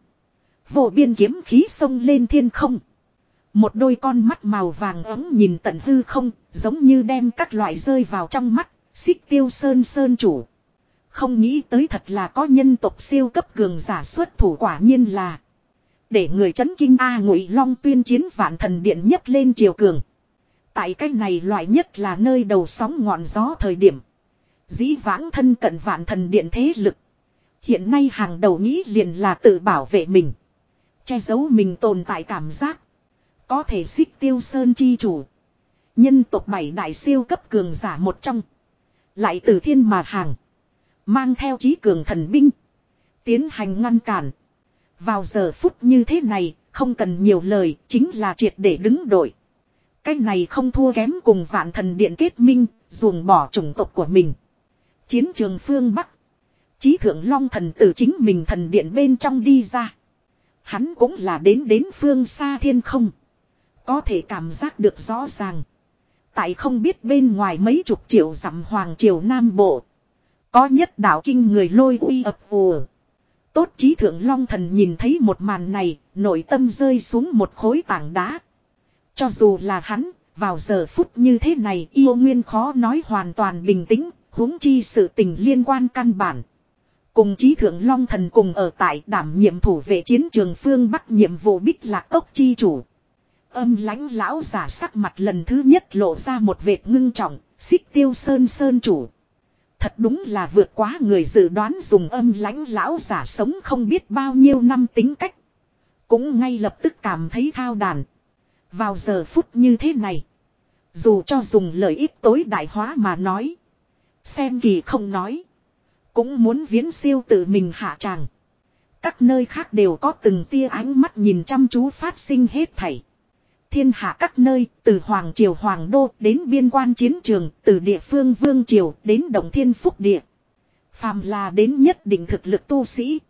Vô biên kiếm khí sông lên thiên không. Một đôi con mắt màu vàng ấm nhìn tận hư không, giống như đem các loại rơi vào trong mắt, xích tiêu sơn sơn chủ. Không nghĩ tới thật là có nhân tộc siêu cấp cường giả xuất thủ quả nhiên là. Để người chấn kinh A ngụy long tuyên chiến vạn thần điện nhất lên triều cường. Tại cách này loại nhất là nơi đầu sóng ngọn gió thời điểm. Dĩ vãng thân cận vạn thần điện thế lực. Hiện nay hàng đầu nghĩ liền là tự bảo vệ mình. Che giấu mình tồn tại cảm giác. Có thể xích tiêu sơn chi chủ. Nhân tộc bảy đại siêu cấp cường giả một trong. Lại từ thiên mà hàng. Mang theo trí cường thần binh. Tiến hành ngăn cản. Vào giờ phút như thế này, không cần nhiều lời, chính là triệt để đứng đội. Cái này không thua kém cùng vạn thần điện kết minh, ruồng bỏ chủng tộc của mình. Chiến trường phương Bắc. Chí thượng long thần tử chính mình thần điện bên trong đi ra. Hắn cũng là đến đến phương xa thiên không. Có thể cảm giác được rõ ràng. Tại không biết bên ngoài mấy chục triệu dặm hoàng triều Nam Bộ. Có nhất đạo kinh người lôi uy ập vùa. Tốt trí thượng long thần nhìn thấy một màn này, nội tâm rơi xuống một khối tảng đá. Cho dù là hắn, vào giờ phút như thế này yêu nguyên khó nói hoàn toàn bình tĩnh, huống chi sự tình liên quan căn bản. Cùng trí thượng long thần cùng ở tại đảm nhiệm thủ vệ chiến trường phương Bắc nhiệm vụ bích lạc ốc chi chủ. Âm lãnh lão giả sắc mặt lần thứ nhất lộ ra một vệt ngưng trọng, xích tiêu sơn sơn chủ. Thật đúng là vượt quá người dự đoán dùng âm lãnh lão giả sống không biết bao nhiêu năm tính cách. Cũng ngay lập tức cảm thấy thao đàn. Vào giờ phút như thế này. Dù cho dùng lợi ích tối đại hóa mà nói. Xem kỳ không nói. Cũng muốn viễn siêu tự mình hạ tràng. Các nơi khác đều có từng tia ánh mắt nhìn chăm chú phát sinh hết thảy. Thiên hạ các nơi, từ Hoàng Triều Hoàng Đô đến biên quan chiến trường, từ địa phương Vương Triều đến Đồng Thiên Phúc Địa. Phàm là đến nhất định thực lực tu sĩ.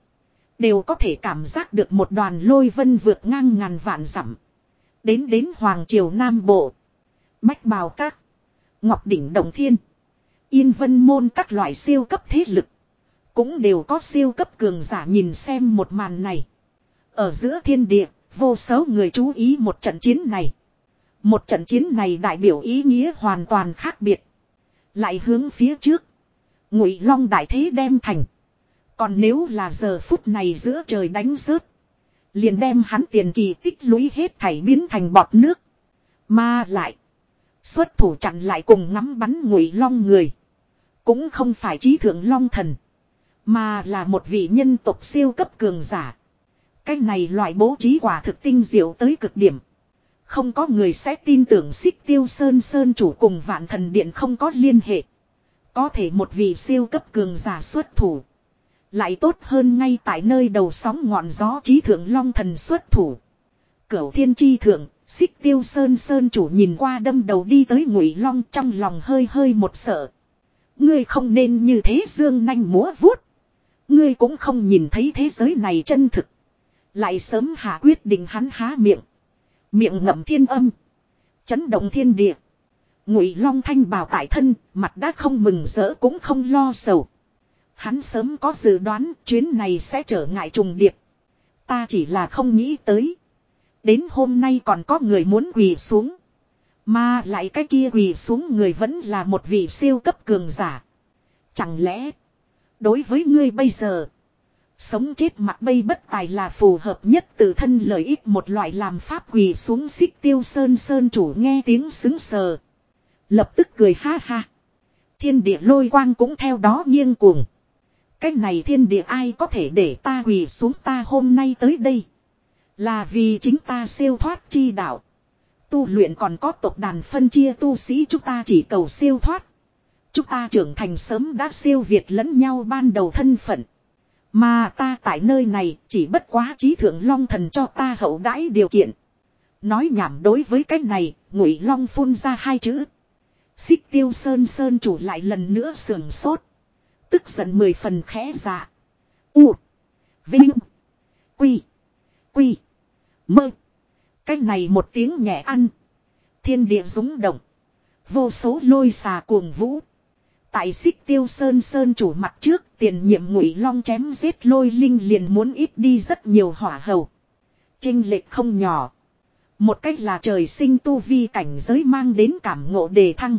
Đều có thể cảm giác được một đoàn lôi vân vượt ngang ngàn vạn dặm. Đến đến Hoàng Triều Nam Bộ. Bách Bào Các. Ngọc Đỉnh Đồng Thiên. Yên Vân Môn các loại siêu cấp thế lực. Cũng đều có siêu cấp cường giả nhìn xem một màn này. Ở giữa thiên địa, vô số người chú ý một trận chiến này. Một trận chiến này đại biểu ý nghĩa hoàn toàn khác biệt. Lại hướng phía trước. Ngụy Long đại thế đem thành. Còn nếu là giờ phút này giữa trời đánh rớt. Liền đem hắn tiền kỳ tích lũy hết thảy biến thành bọt nước. Mà lại. Xuất thủ chặn lại cùng ngắm bắn Ngụy Long người. Cũng không phải trí thượng Long thần. Mà là một vị nhân tộc siêu cấp cường giả. Cái này loại bố trí quả thực tinh diệu tới cực điểm. Không có người sẽ tin tưởng xích tiêu sơn sơn chủ cùng vạn thần điện không có liên hệ. Có thể một vị siêu cấp cường giả xuất thủ. Lại tốt hơn ngay tại nơi đầu sóng ngọn gió trí thượng long thần xuất thủ. Cửu thiên chi thượng, xích tiêu sơn sơn chủ nhìn qua đâm đầu đi tới ngụy long trong lòng hơi hơi một sợ. Ngươi không nên như thế dương nanh múa vuốt. Ngươi cũng không nhìn thấy thế giới này chân thực. Lại sớm hạ quyết định hắn há miệng. Miệng ngậm thiên âm. Chấn động thiên địa. Ngụy Long Thanh bào tại thân, mặt đã không mừng rỡ cũng không lo sầu. Hắn sớm có dự đoán chuyến này sẽ trở ngại trùng điệp. Ta chỉ là không nghĩ tới. Đến hôm nay còn có người muốn quỳ xuống. Mà lại cái kia quỳ xuống người vẫn là một vị siêu cấp cường giả. Chẳng lẽ, đối với ngươi bây giờ, Sống chết mặt bay bất tài là phù hợp nhất tự thân lợi ích một loại làm pháp quỳ xuống xích tiêu sơn sơn chủ nghe tiếng xứng sờ. Lập tức cười ha ha. Thiên địa lôi quang cũng theo đó nghiêng cuồng. Cái này thiên địa ai có thể để ta quỳ xuống ta hôm nay tới đây. Là vì chính ta siêu thoát chi đạo. Tu luyện còn có tộc đàn phân chia tu sĩ chúng ta chỉ cầu siêu thoát. Chúng ta trưởng thành sớm đã siêu việt lẫn nhau ban đầu thân phận. Mà ta tại nơi này chỉ bất quá trí thượng long thần cho ta hậu đãi điều kiện. Nói nhảm đối với cái này, ngụy long phun ra hai chữ. Xích tiêu sơn sơn chủ lại lần nữa sườn sốt. Tức giận mười phần khẽ dạ. U. Vinh. Quy. Quy. Mơ. Cái này một tiếng nhẹ ăn. Thiên địa rúng động. Vô số lôi xà cuồng vũ. Tại xích tiêu sơn sơn chủ mặt trước, tiền nhiệm ngụy long chém giết lôi linh liền muốn ít đi rất nhiều hỏa hầu. chinh lệch không nhỏ. Một cách là trời sinh tu vi cảnh giới mang đến cảm ngộ đề thăng.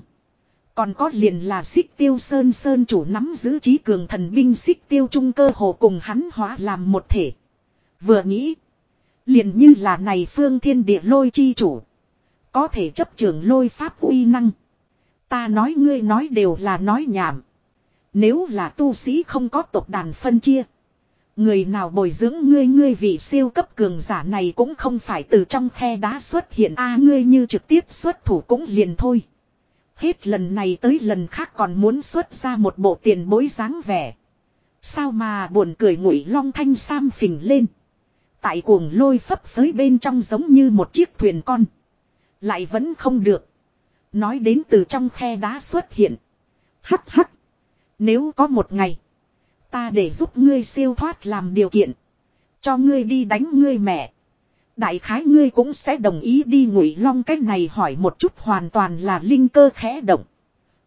Còn có liền là xích tiêu sơn sơn chủ nắm giữ trí cường thần binh xích tiêu trung cơ hồ cùng hắn hóa làm một thể. Vừa nghĩ. Liền như là này phương thiên địa lôi chi chủ. Có thể chấp trường lôi pháp uy năng. Ta nói ngươi nói đều là nói nhảm. Nếu là tu sĩ không có tộc đàn phân chia. Người nào bồi dưỡng ngươi ngươi vị siêu cấp cường giả này cũng không phải từ trong khe đá xuất hiện a, ngươi như trực tiếp xuất thủ cũng liền thôi. Hết lần này tới lần khác còn muốn xuất ra một bộ tiền bối dáng vẻ. Sao mà buồn cười ngụy long thanh sam phình lên. Tại cuồng lôi phấp phới bên trong giống như một chiếc thuyền con. Lại vẫn không được. Nói đến từ trong khe đá xuất hiện. Hắc hắc. Nếu có một ngày. Ta để giúp ngươi siêu thoát làm điều kiện. Cho ngươi đi đánh ngươi mẹ. Đại khái ngươi cũng sẽ đồng ý đi ngụy long cái này hỏi một chút hoàn toàn là linh cơ khẽ động.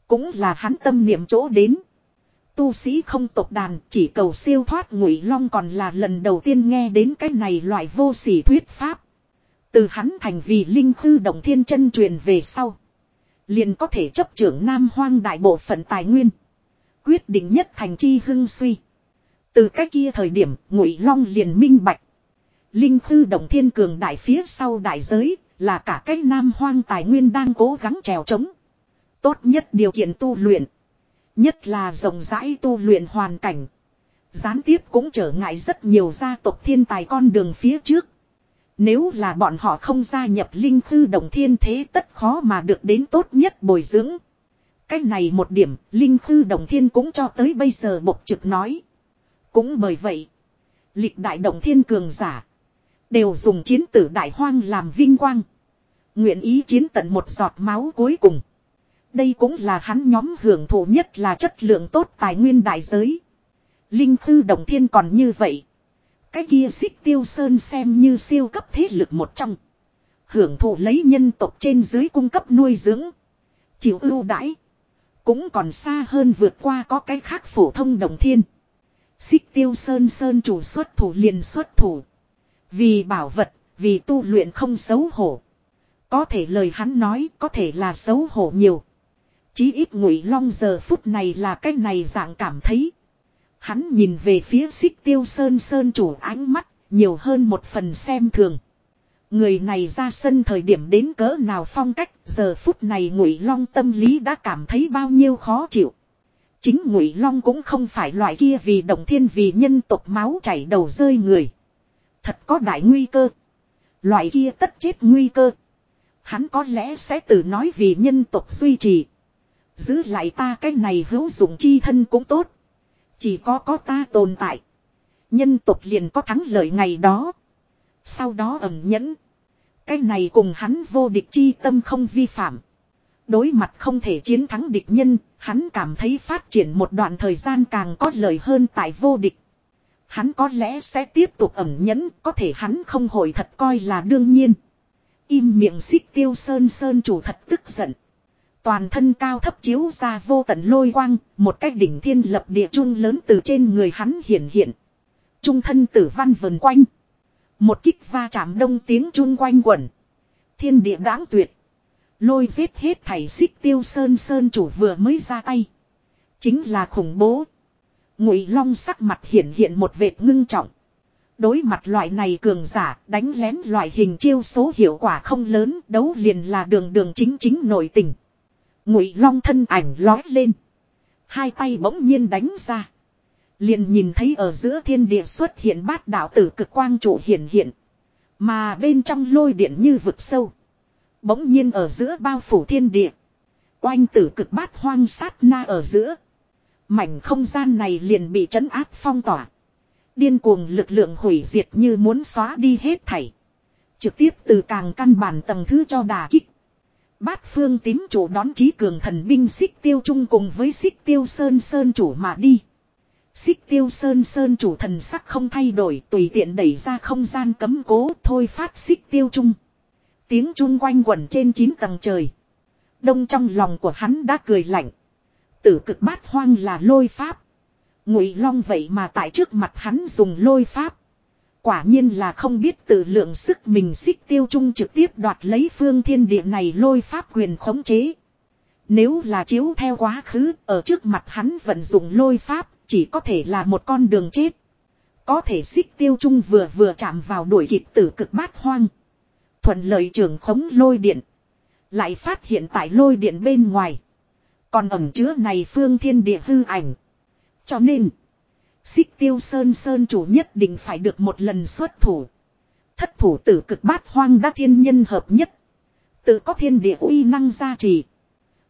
Cũng là hắn tâm niệm chỗ đến. Tu sĩ không tộc đàn, chỉ cầu siêu thoát ngụy long còn là lần đầu tiên nghe đến cái này loại vô sỉ thuyết pháp. Từ hắn thành vì linh khư động thiên chân truyền về sau. Liền có thể chấp trưởng Nam Hoang đại bộ phận tài nguyên. Quyết định nhất thành chi hưng suy. Từ cái kia thời điểm ngụy long liền minh bạch. Linh Khư Động Thiên Cường đại phía sau đại giới, là cả cái nam hoang tài nguyên đang cố gắng trèo trống. Tốt nhất điều kiện tu luyện. Nhất là rộng rãi tu luyện hoàn cảnh. Gián tiếp cũng trở ngại rất nhiều gia tộc thiên tài con đường phía trước. Nếu là bọn họ không gia nhập linh khư đồng thiên thế tất khó mà được đến tốt nhất bồi dưỡng. Cách này một điểm, linh khư đồng thiên cũng cho tới bây giờ bộc trực nói. Cũng bởi vậy, lịch đại đồng thiên cường giả. Đều dùng chiến tử đại hoang làm vinh quang. Nguyện ý chiến tận một giọt máu cuối cùng. Đây cũng là hắn nhóm hưởng thụ nhất là chất lượng tốt tài nguyên đại giới. Linh thư đồng thiên còn như vậy. Cái kia xích tiêu sơn xem như siêu cấp thế lực một trong. Hưởng thụ lấy nhân tộc trên dưới cung cấp nuôi dưỡng. Chịu ưu đãi. Cũng còn xa hơn vượt qua có cái khác phổ thông đồng thiên. Xích tiêu sơn sơn chủ xuất thủ liền xuất thủ. Vì bảo vật, vì tu luyện không xấu hổ. Có thể lời hắn nói có thể là xấu hổ nhiều. Chí ít ngụy long giờ phút này là cái này dạng cảm thấy. Hắn nhìn về phía xích tiêu sơn sơn chủ ánh mắt, nhiều hơn một phần xem thường. Người này ra sân thời điểm đến cỡ nào phong cách, giờ phút này ngụy long tâm lý đã cảm thấy bao nhiêu khó chịu. Chính ngụy long cũng không phải loại kia vì động thiên vì nhân tộc máu chảy đầu rơi người. Thật có đại nguy cơ. Loại kia tất chết nguy cơ. Hắn có lẽ sẽ tự nói vì nhân tộc duy trì. Giữ lại ta cái này hữu dụng chi thân cũng tốt. Chỉ có có ta tồn tại. Nhân tộc liền có thắng lợi ngày đó. Sau đó ẩn nhẫn. Cái này cùng hắn vô địch chi tâm không vi phạm. Đối mặt không thể chiến thắng địch nhân, hắn cảm thấy phát triển một đoạn thời gian càng có lợi hơn tại vô địch. Hắn có lẽ sẽ tiếp tục ẩn nhẫn, có thể hắn không hồi thật coi là đương nhiên. Im miệng xích tiêu sơn sơn chủ thật tức giận. Toàn thân cao thấp chiếu ra vô tận lôi quang, một cái đỉnh thiên lập địa trung lớn từ trên người hắn hiện hiện. Trung thân tử văn vần quanh. Một kích va chạm đông tiếng trung quanh quẩn. Thiên địa đáng tuyệt. Lôi giết hết thảy xích tiêu sơn sơn chủ vừa mới ra tay. Chính là khủng bố. Ngụy Long sắc mặt hiện hiện một vệt ngưng trọng. Đối mặt loại này cường giả, đánh lén loại hình chiêu số hiệu quả không lớn, đấu liền là đường đường chính chính nội tình. Ngụy Long thân ảnh lói lên, Hai tay bỗng nhiên đánh ra. Liền nhìn thấy ở giữa thiên địa xuất hiện bát đạo tử cực quang trụ hiện hiện. Mà bên trong lôi điện như vực sâu. Bỗng nhiên ở giữa bao phủ thiên địa. Oanh tử cực bát hoang sát na ở giữa. Mảnh không gian này liền bị trấn áp phong tỏa. Điên cuồng lực lượng hủy diệt như muốn xóa đi hết thảy. Trực tiếp từ càng căn bản tầng thứ cho đà kích. Bát phương tím chủ đón trí cường thần binh xích tiêu chung cùng với xích tiêu sơn sơn chủ mà đi. Xích tiêu sơn sơn chủ thần sắc không thay đổi, tùy tiện đẩy ra không gian cấm cố, thôi phát xích tiêu chung. Tiếng chung quanh quẩn trên chín tầng trời. Đông trong lòng của hắn đã cười lạnh. Tử cực bát hoang là lôi pháp. Ngụy long vậy mà tại trước mặt hắn dùng lôi pháp. Quả nhiên là không biết tự lượng sức mình xích tiêu trung trực tiếp đoạt lấy phương thiên địa này lôi pháp quyền khống chế. Nếu là chiếu theo quá khứ, ở trước mặt hắn vận dụng lôi pháp, chỉ có thể là một con đường chết. Có thể xích tiêu trung vừa vừa chạm vào đuổi kịp tử cực bát hoang. Thuận lợi trường khống lôi điện. Lại phát hiện tại lôi điện bên ngoài. Còn ẩm chứa này phương thiên địa hư ảnh. Cho nên. Xích tiêu sơn sơn chủ nhất định phải được một lần xuất thủ. Thất thủ tử cực bát hoang đã thiên nhân hợp nhất. Tự có thiên địa uy năng gia trì.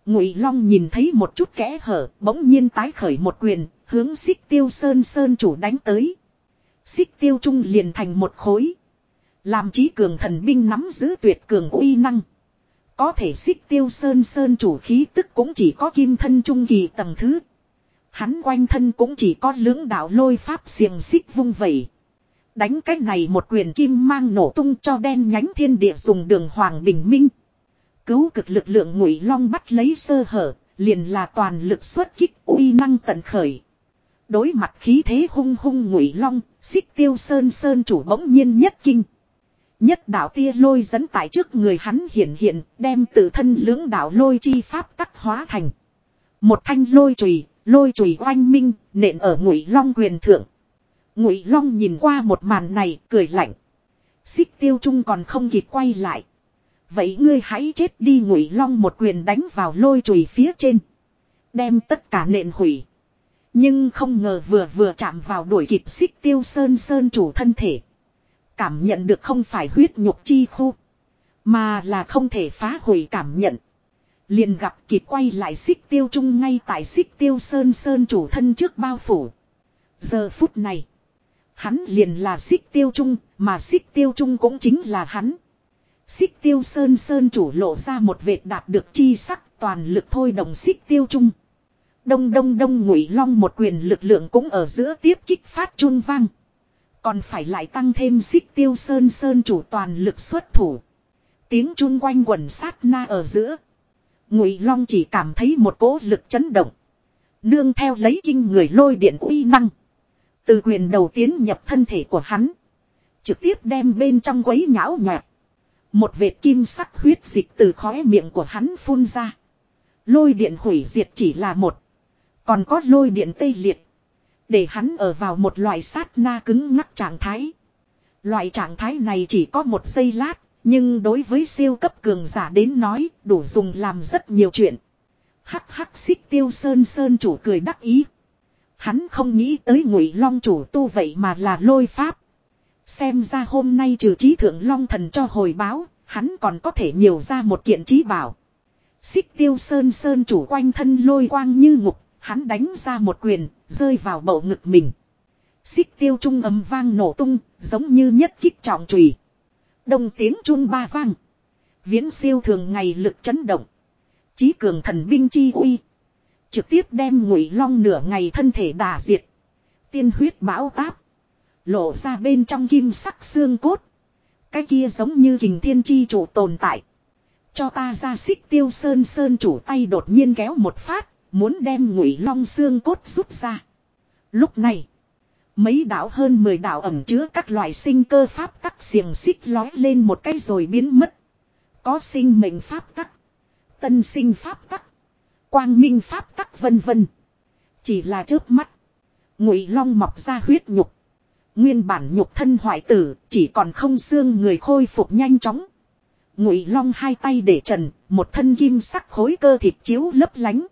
Ngụy Long nhìn thấy một chút kẽ hở, bỗng nhiên tái khởi một quyền, hướng xích tiêu sơn sơn chủ đánh tới. Xích tiêu trung liền thành một khối. Làm trí cường thần binh nắm giữ tuyệt cường uy năng. Có thể xích tiêu sơn sơn chủ khí tức cũng chỉ có kim thân trung kỳ tầng thứ. Hắn quanh thân cũng chỉ có lưỡng đạo lôi pháp xiềng xích vung vẩy. Đánh cách này một quyền kim mang nổ tung cho đen nhánh thiên địa dùng đường hoàng bình minh. Cứu cực lực lượng ngụy long bắt lấy sơ hở, liền là toàn lực xuất kích uy năng tận khởi. Đối mặt khí thế hung hung ngụy long, xích tiêu sơn sơn chủ bỗng nhiên nhất kinh. Nhất đạo tia lôi dẫn tại trước người hắn hiện hiện, đem tự thân lưỡng đạo lôi chi pháp tắc hóa thành. Một thanh lôi chùy lôi chùy oanh minh, nện ở ngụy long quyền thượng. Ngụy long nhìn qua một màn này, cười lạnh. Xích tiêu trung còn không kịp quay lại. Vậy ngươi hãy chết đi ngụy long một quyền đánh vào lôi chùy phía trên. Đem tất cả nện hủy. Nhưng không ngờ vừa vừa chạm vào đuổi kịp xích tiêu sơn sơn chủ thân thể. Cảm nhận được không phải huyết nhục chi khu. Mà là không thể phá hủy cảm nhận. Liền gặp kịp quay lại xích tiêu trung ngay tại xích tiêu sơn sơn chủ thân trước bao phủ. Giờ phút này. Hắn liền là xích tiêu trung, mà xích tiêu trung cũng chính là hắn. Xích tiêu sơn sơn chủ lộ ra một vệt đạt được chi sắc toàn lực thôi đồng xích tiêu trung. Đông đông đông ngụy long một quyền lực lượng cũng ở giữa tiếp kích phát chun vang. Còn phải lại tăng thêm xích tiêu sơn sơn chủ toàn lực xuất thủ. Tiếng chun quanh quần sát na ở giữa. Ngụy Long chỉ cảm thấy một cỗ lực chấn động. Nương theo lấy kinh người lôi điện uy năng. Từ quyền đầu tiến nhập thân thể của hắn. Trực tiếp đem bên trong quấy nhão nhọt. Một vệt kim sắc huyết dịch từ khóe miệng của hắn phun ra. Lôi điện hủy diệt chỉ là một. Còn có lôi điện tê liệt. Để hắn ở vào một loại sát na cứng ngắc trạng thái. Loại trạng thái này chỉ có một giây lát. Nhưng đối với siêu cấp cường giả đến nói đủ dùng làm rất nhiều chuyện. Hắc hắc xích tiêu sơn sơn chủ cười đắc ý. Hắn không nghĩ tới ngụy long chủ tu vậy mà là lôi pháp. Xem ra hôm nay trừ trí thượng long thần cho hồi báo, hắn còn có thể nhiều ra một kiện trí bảo. Xích tiêu sơn sơn chủ quanh thân lôi quang như ngục, hắn đánh ra một quyền, rơi vào bậu ngực mình. Xích tiêu trung âm vang nổ tung, giống như nhất kích trọng trùy. Đông tiếng chun ba vang. Viễn siêu thường ngày lực chấn động. Chí cường thần binh chi uy. Trực tiếp đem ngụy long nửa ngày thân thể đà diệt. Tiên huyết bão táp. Lộ ra bên trong kim sắc xương cốt. Cái kia giống như hình thiên chi chủ tồn tại. Cho ta ra xích tiêu sơn sơn chủ tay đột nhiên kéo một phát. Muốn đem ngụy long xương cốt rút ra. Lúc này. Mấy đạo hơn 10 đạo ẩm chứa các loại sinh cơ pháp tắc xiềng xích lói lên một cái rồi biến mất. Có sinh mệnh pháp tắc. Tân sinh pháp tắc. Quang minh pháp tắc vân vân. Chỉ là trước mắt. Ngụy long mọc ra huyết nhục. Nguyên bản nhục thân hoại tử chỉ còn không xương người khôi phục nhanh chóng. Ngụy long hai tay để trần, một thân kim sắc khối cơ thịt chiếu lấp lánh.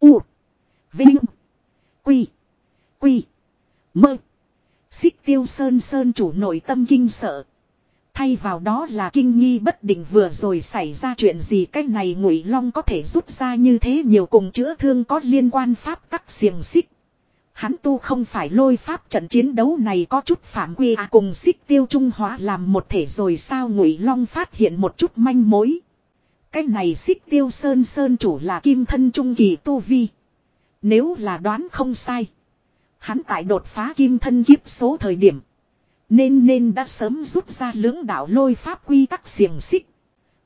U. Vinh. Quy. Quy. Mơ. Xích tiêu sơn sơn chủ nội tâm kinh sợ. Thay vào đó là kinh nghi bất định vừa rồi xảy ra chuyện gì, cái này ngụy long có thể rút ra như thế nhiều cùng chữa thương có liên quan pháp tắc xiềng xích. Hắn tu không phải lôi pháp trận chiến đấu này có chút phạm quy à cùng xích tiêu trung hóa làm một thể rồi sao ngụy long phát hiện một chút manh mối. Cái này xích tiêu sơn sơn chủ là kim thân trung kỳ tu vi. Nếu là đoán không sai. Hắn tại đột phá kim thân kiếp số thời điểm. Nên nên đã sớm rút ra lưỡng đạo lôi pháp quy tắc xiềng xích.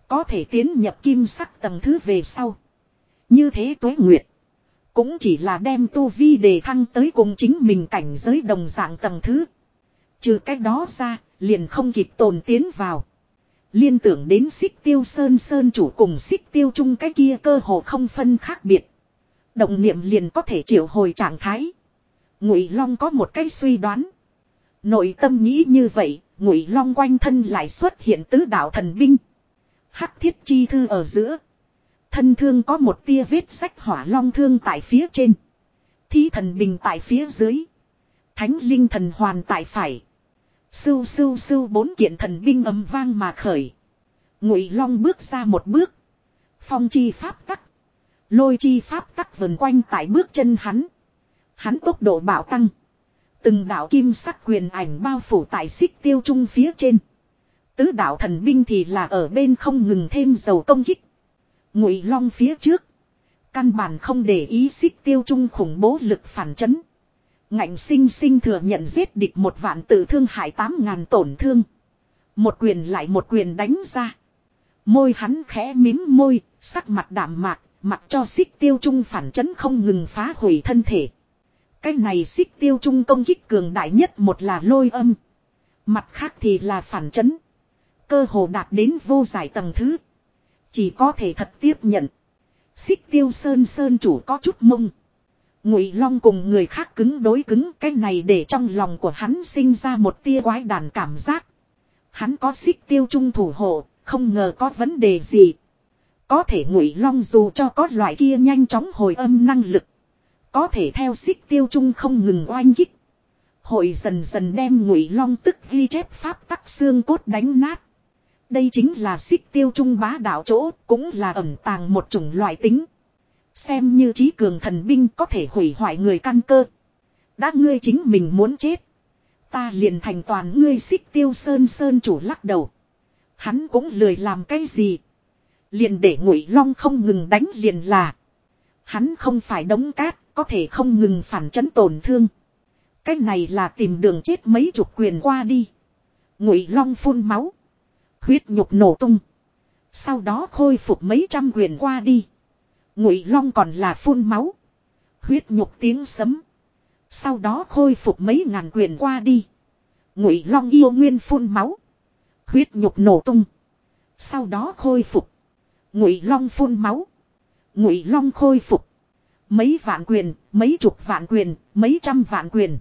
Có thể tiến nhập kim sắc tầng thứ về sau. Như thế tuế nguyệt. Cũng chỉ là đem tu vi đề thăng tới cùng chính mình cảnh giới đồng dạng tầng thứ. Trừ cách đó ra, liền không kịp tồn tiến vào. Liên tưởng đến xích tiêu sơn sơn chủ cùng xích tiêu chung cái kia cơ hồ không phân khác biệt. Động niệm liền có thể triệu hồi trạng thái. Ngụy Long có một cái suy đoán. Nội tâm nghĩ như vậy, Ngụy Long quanh thân lại xuất hiện tứ đạo thần binh. Hắc thiết chi thư ở giữa. Thân thương có một tia vết sách hỏa long thương tại phía trên. Thí thần bình tại phía dưới. Thánh linh thần hoàn tại phải. Sưu sưu sưu bốn kiện thần binh ấm vang mà khởi. Ngụy long bước ra một bước. Phong chi pháp tắc. Lôi chi pháp tắc vần quanh tại bước chân hắn. Hắn tốc độ bạo tăng. Từng đạo kim sắc quyền ảnh bao phủ tại xích tiêu trung phía trên. Tứ đạo thần binh thì là ở bên không ngừng thêm dầu công kích. Ngụy long phía trước. Căn bản không để ý xích tiêu trung khủng bố lực phản chấn. Ngạnh sinh sinh thừa nhận giết địch một vạn tử thương hại tám ngàn tổn thương. Một quyền lại một quyền đánh ra. Môi hắn khẽ mím môi, sắc mặt đạm mạc, mặc cho xích tiêu trung phản chấn không ngừng phá hủy thân thể. Cái này xích tiêu trung công kích cường đại nhất một là lôi âm. Mặt khác thì là phản chấn. Cơ hồ đạt đến vô giải tầng thứ. Chỉ có thể thật tiếp nhận. Xích tiêu sơn sơn chủ có chút mông. Ngụy Long cùng người khác cứng đối cứng cái này để trong lòng của hắn sinh ra một tia quái đàn cảm giác. Hắn có xích tiêu trung thủ hộ, không ngờ có vấn đề gì. Có thể Ngụy Long dù cho có loại kia nhanh chóng hồi âm năng lực. Có thể theo xích tiêu trung không ngừng oanh kích. Hội dần dần đem Ngụy Long tức ghi chép pháp tắc xương cốt đánh nát. Đây chính là xích tiêu trung bá đạo chỗ, cũng là ẩn tàng một chủng loại tính. Xem như trí cường thần binh có thể hủy hoại người căn cơ. Đã ngươi chính mình muốn chết. Ta liền thành toàn ngươi xích tiêu sơn sơn chủ lắc đầu. Hắn cũng lười làm cái gì. Liền để ngụy long không ngừng đánh liền là. Hắn không phải đống cát, có thể không ngừng phản chấn tổn thương. Cái này là tìm đường chết mấy chục quyền qua đi. Ngụy long phun máu. Huyết nhục nổ tung. Sau đó khôi phục mấy trăm quyền qua đi. Ngụy long còn là phun máu. Huyết nhục tiếng sấm. Sau đó khôi phục mấy ngàn quyền qua đi. Ngụy long yêu nguyên phun máu. Huyết nhục nổ tung. Sau đó khôi phục. Ngụy long phun máu. Ngụy long khôi phục. Mấy vạn quyền, mấy chục vạn quyền, mấy trăm vạn quyền.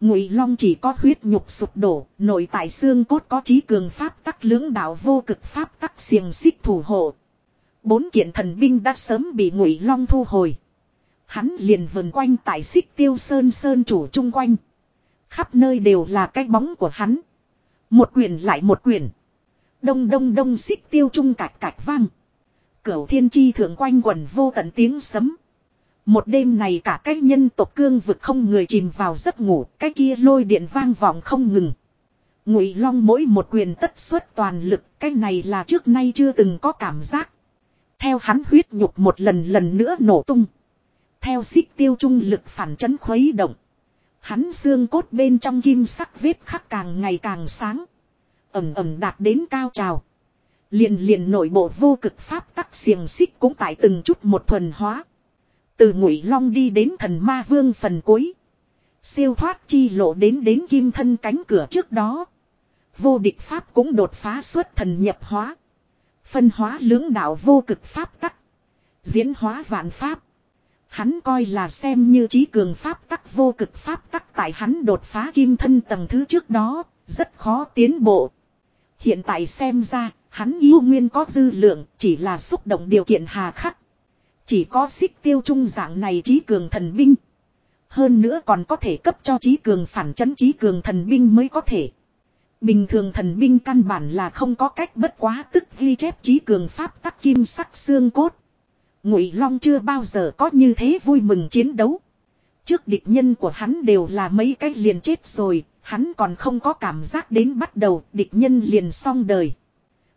Ngụy Long chỉ có huyết nhục sụp đổ, nội tại xương cốt có trí cường pháp tắc lưỡng đạo vô cực pháp tắc xiềng xích thủ hộ. Bốn kiện thần binh đã sớm bị Ngụy Long thu hồi. Hắn liền vần quanh tại xích tiêu sơn sơn chủ chung quanh. Khắp nơi đều là cái bóng của hắn. Một quyền lại một quyền. Đông đông đông xích tiêu trung cạch cạch vang. Cửu thiên chi thượng quanh quần vô tận tiếng sấm. Một đêm này cả cái nhân tộc cương vực không người chìm vào giấc ngủ, cái kia lôi điện vang vọng không ngừng. Ngụy Long mỗi một quyền tất suất toàn lực, cái này là trước nay chưa từng có cảm giác. Theo hắn huyết nhục một lần lần nữa nổ tung. Theo xích tiêu trung lực phản chấn khuấy động. Hắn xương cốt bên trong kim sắc vết khắc càng ngày càng sáng. Ẩm ẩm đạt đến cao trào. Liền liền nội bộ vô cực pháp tắc xiềng xích cũng tại từng chút một thuần hóa. Từ ngụy long đi đến thần ma vương phần cuối. Siêu thoát chi lộ đến đến kim thân cánh cửa trước đó. Vô địch pháp cũng đột phá xuất thần nhập hóa. Phân hóa lưỡng đạo vô cực pháp tắc. Diễn hóa vạn pháp. Hắn coi là xem như trí cường pháp tắc vô cực pháp tắc tại hắn đột phá kim thân tầng thứ trước đó, rất khó tiến bộ. Hiện tại xem ra, hắn yêu nguyên có dư lượng, chỉ là xúc động điều kiện hà khắc. Chỉ có xích tiêu trung dạng này trí cường thần binh. Hơn nữa còn có thể cấp cho trí cường phản chấn trí cường thần binh mới có thể. Bình thường thần binh căn bản là không có cách bất quá tức ghi chép trí cường pháp tắc kim sắc xương cốt. Ngụy Long chưa bao giờ có như thế vui mừng chiến đấu. Trước địch nhân của hắn đều là mấy cái liền chết rồi, hắn còn không có cảm giác đến bắt đầu địch nhân liền xong đời.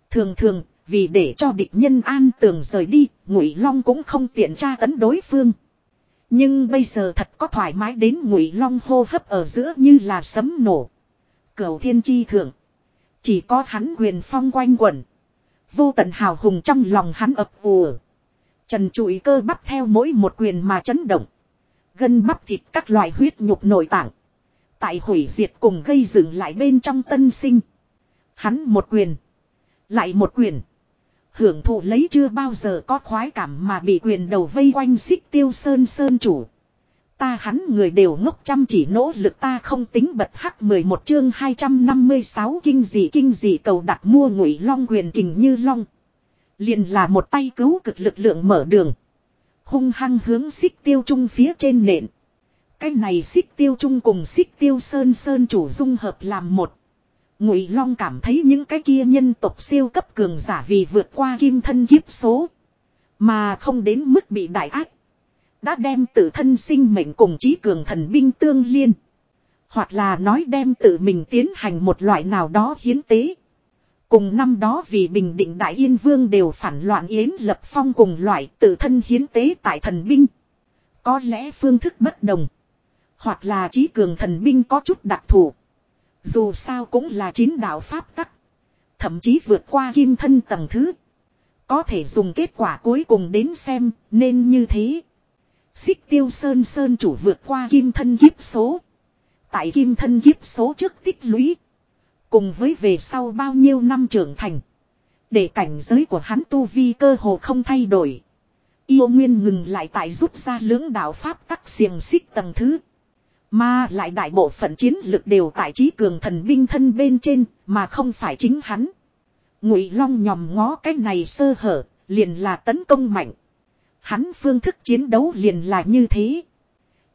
Thường thường, vì để cho địch nhân an tường rời đi, Ngụy Long cũng không tiện tra tấn đối phương. Nhưng bây giờ thật có thoải mái đến Ngụy Long hô hấp ở giữa như là sấm nổ. Cửu thiên chi thượng. Chỉ có hắn quyền phong quanh quẩn. Vô tận hào hùng trong lòng hắn ập ùa. Trần trụi cơ bắp theo mỗi một quyền mà chấn động. Gân bắp thịt các loại huyết nhục nội tạng. Tại hủy diệt cùng gây dựng lại bên trong tân sinh. Hắn một quyền. Lại một quyền. Hưởng thụ lấy chưa bao giờ có khoái cảm mà bị quyền đầu vây quanh xích tiêu sơn sơn chủ. Ta hắn người đều ngốc chăm chỉ nỗ lực ta không tính bật hắc 11 chương 256 kinh dị kinh dị cầu đặt mua ngụy long quyền kình như long. Liền là một tay cứu cực lực lượng mở đường. Hung hăng hướng xích tiêu trung phía trên nện Cái này xích tiêu trung cùng xích tiêu sơn sơn chủ dung hợp làm một. Ngụy Long cảm thấy những cái kia nhân tộc siêu cấp cường giả vì vượt qua kim thân kiếp số. Mà không đến mức bị đại ác. Đã đem tự thân sinh mệnh cùng trí cường thần binh tương liên. Hoặc là nói đem tự mình tiến hành một loại nào đó hiến tế. Cùng năm đó vì Bình Định Đại Yên Vương đều phản loạn Yến Lập Phong cùng loại tự thân hiến tế tại thần binh. Có lẽ phương thức bất đồng. Hoặc là trí cường thần binh có chút đặc thù. Dù sao cũng là chín đạo pháp tắc. Thậm chí vượt qua kim thân tầng thứ. Có thể dùng kết quả cuối cùng đến xem, nên như thế. Xích tiêu sơn sơn chủ vượt qua kim thân kiếp số. Tại kim thân kiếp số trước tích lũy. Cùng với về sau bao nhiêu năm trưởng thành. Để cảnh giới của hắn tu vi cơ hồ không thay đổi. Yêu nguyên ngừng lại tại rút ra lưỡng đạo pháp tắc xiềng xích tầng thứ. Mà lại đại bộ phận chiến lực đều tại trí cường thần binh thân bên trên, mà không phải chính hắn. Ngụy Long nhòm ngó cái này sơ hở, liền là tấn công mạnh. Hắn phương thức chiến đấu liền là như thế.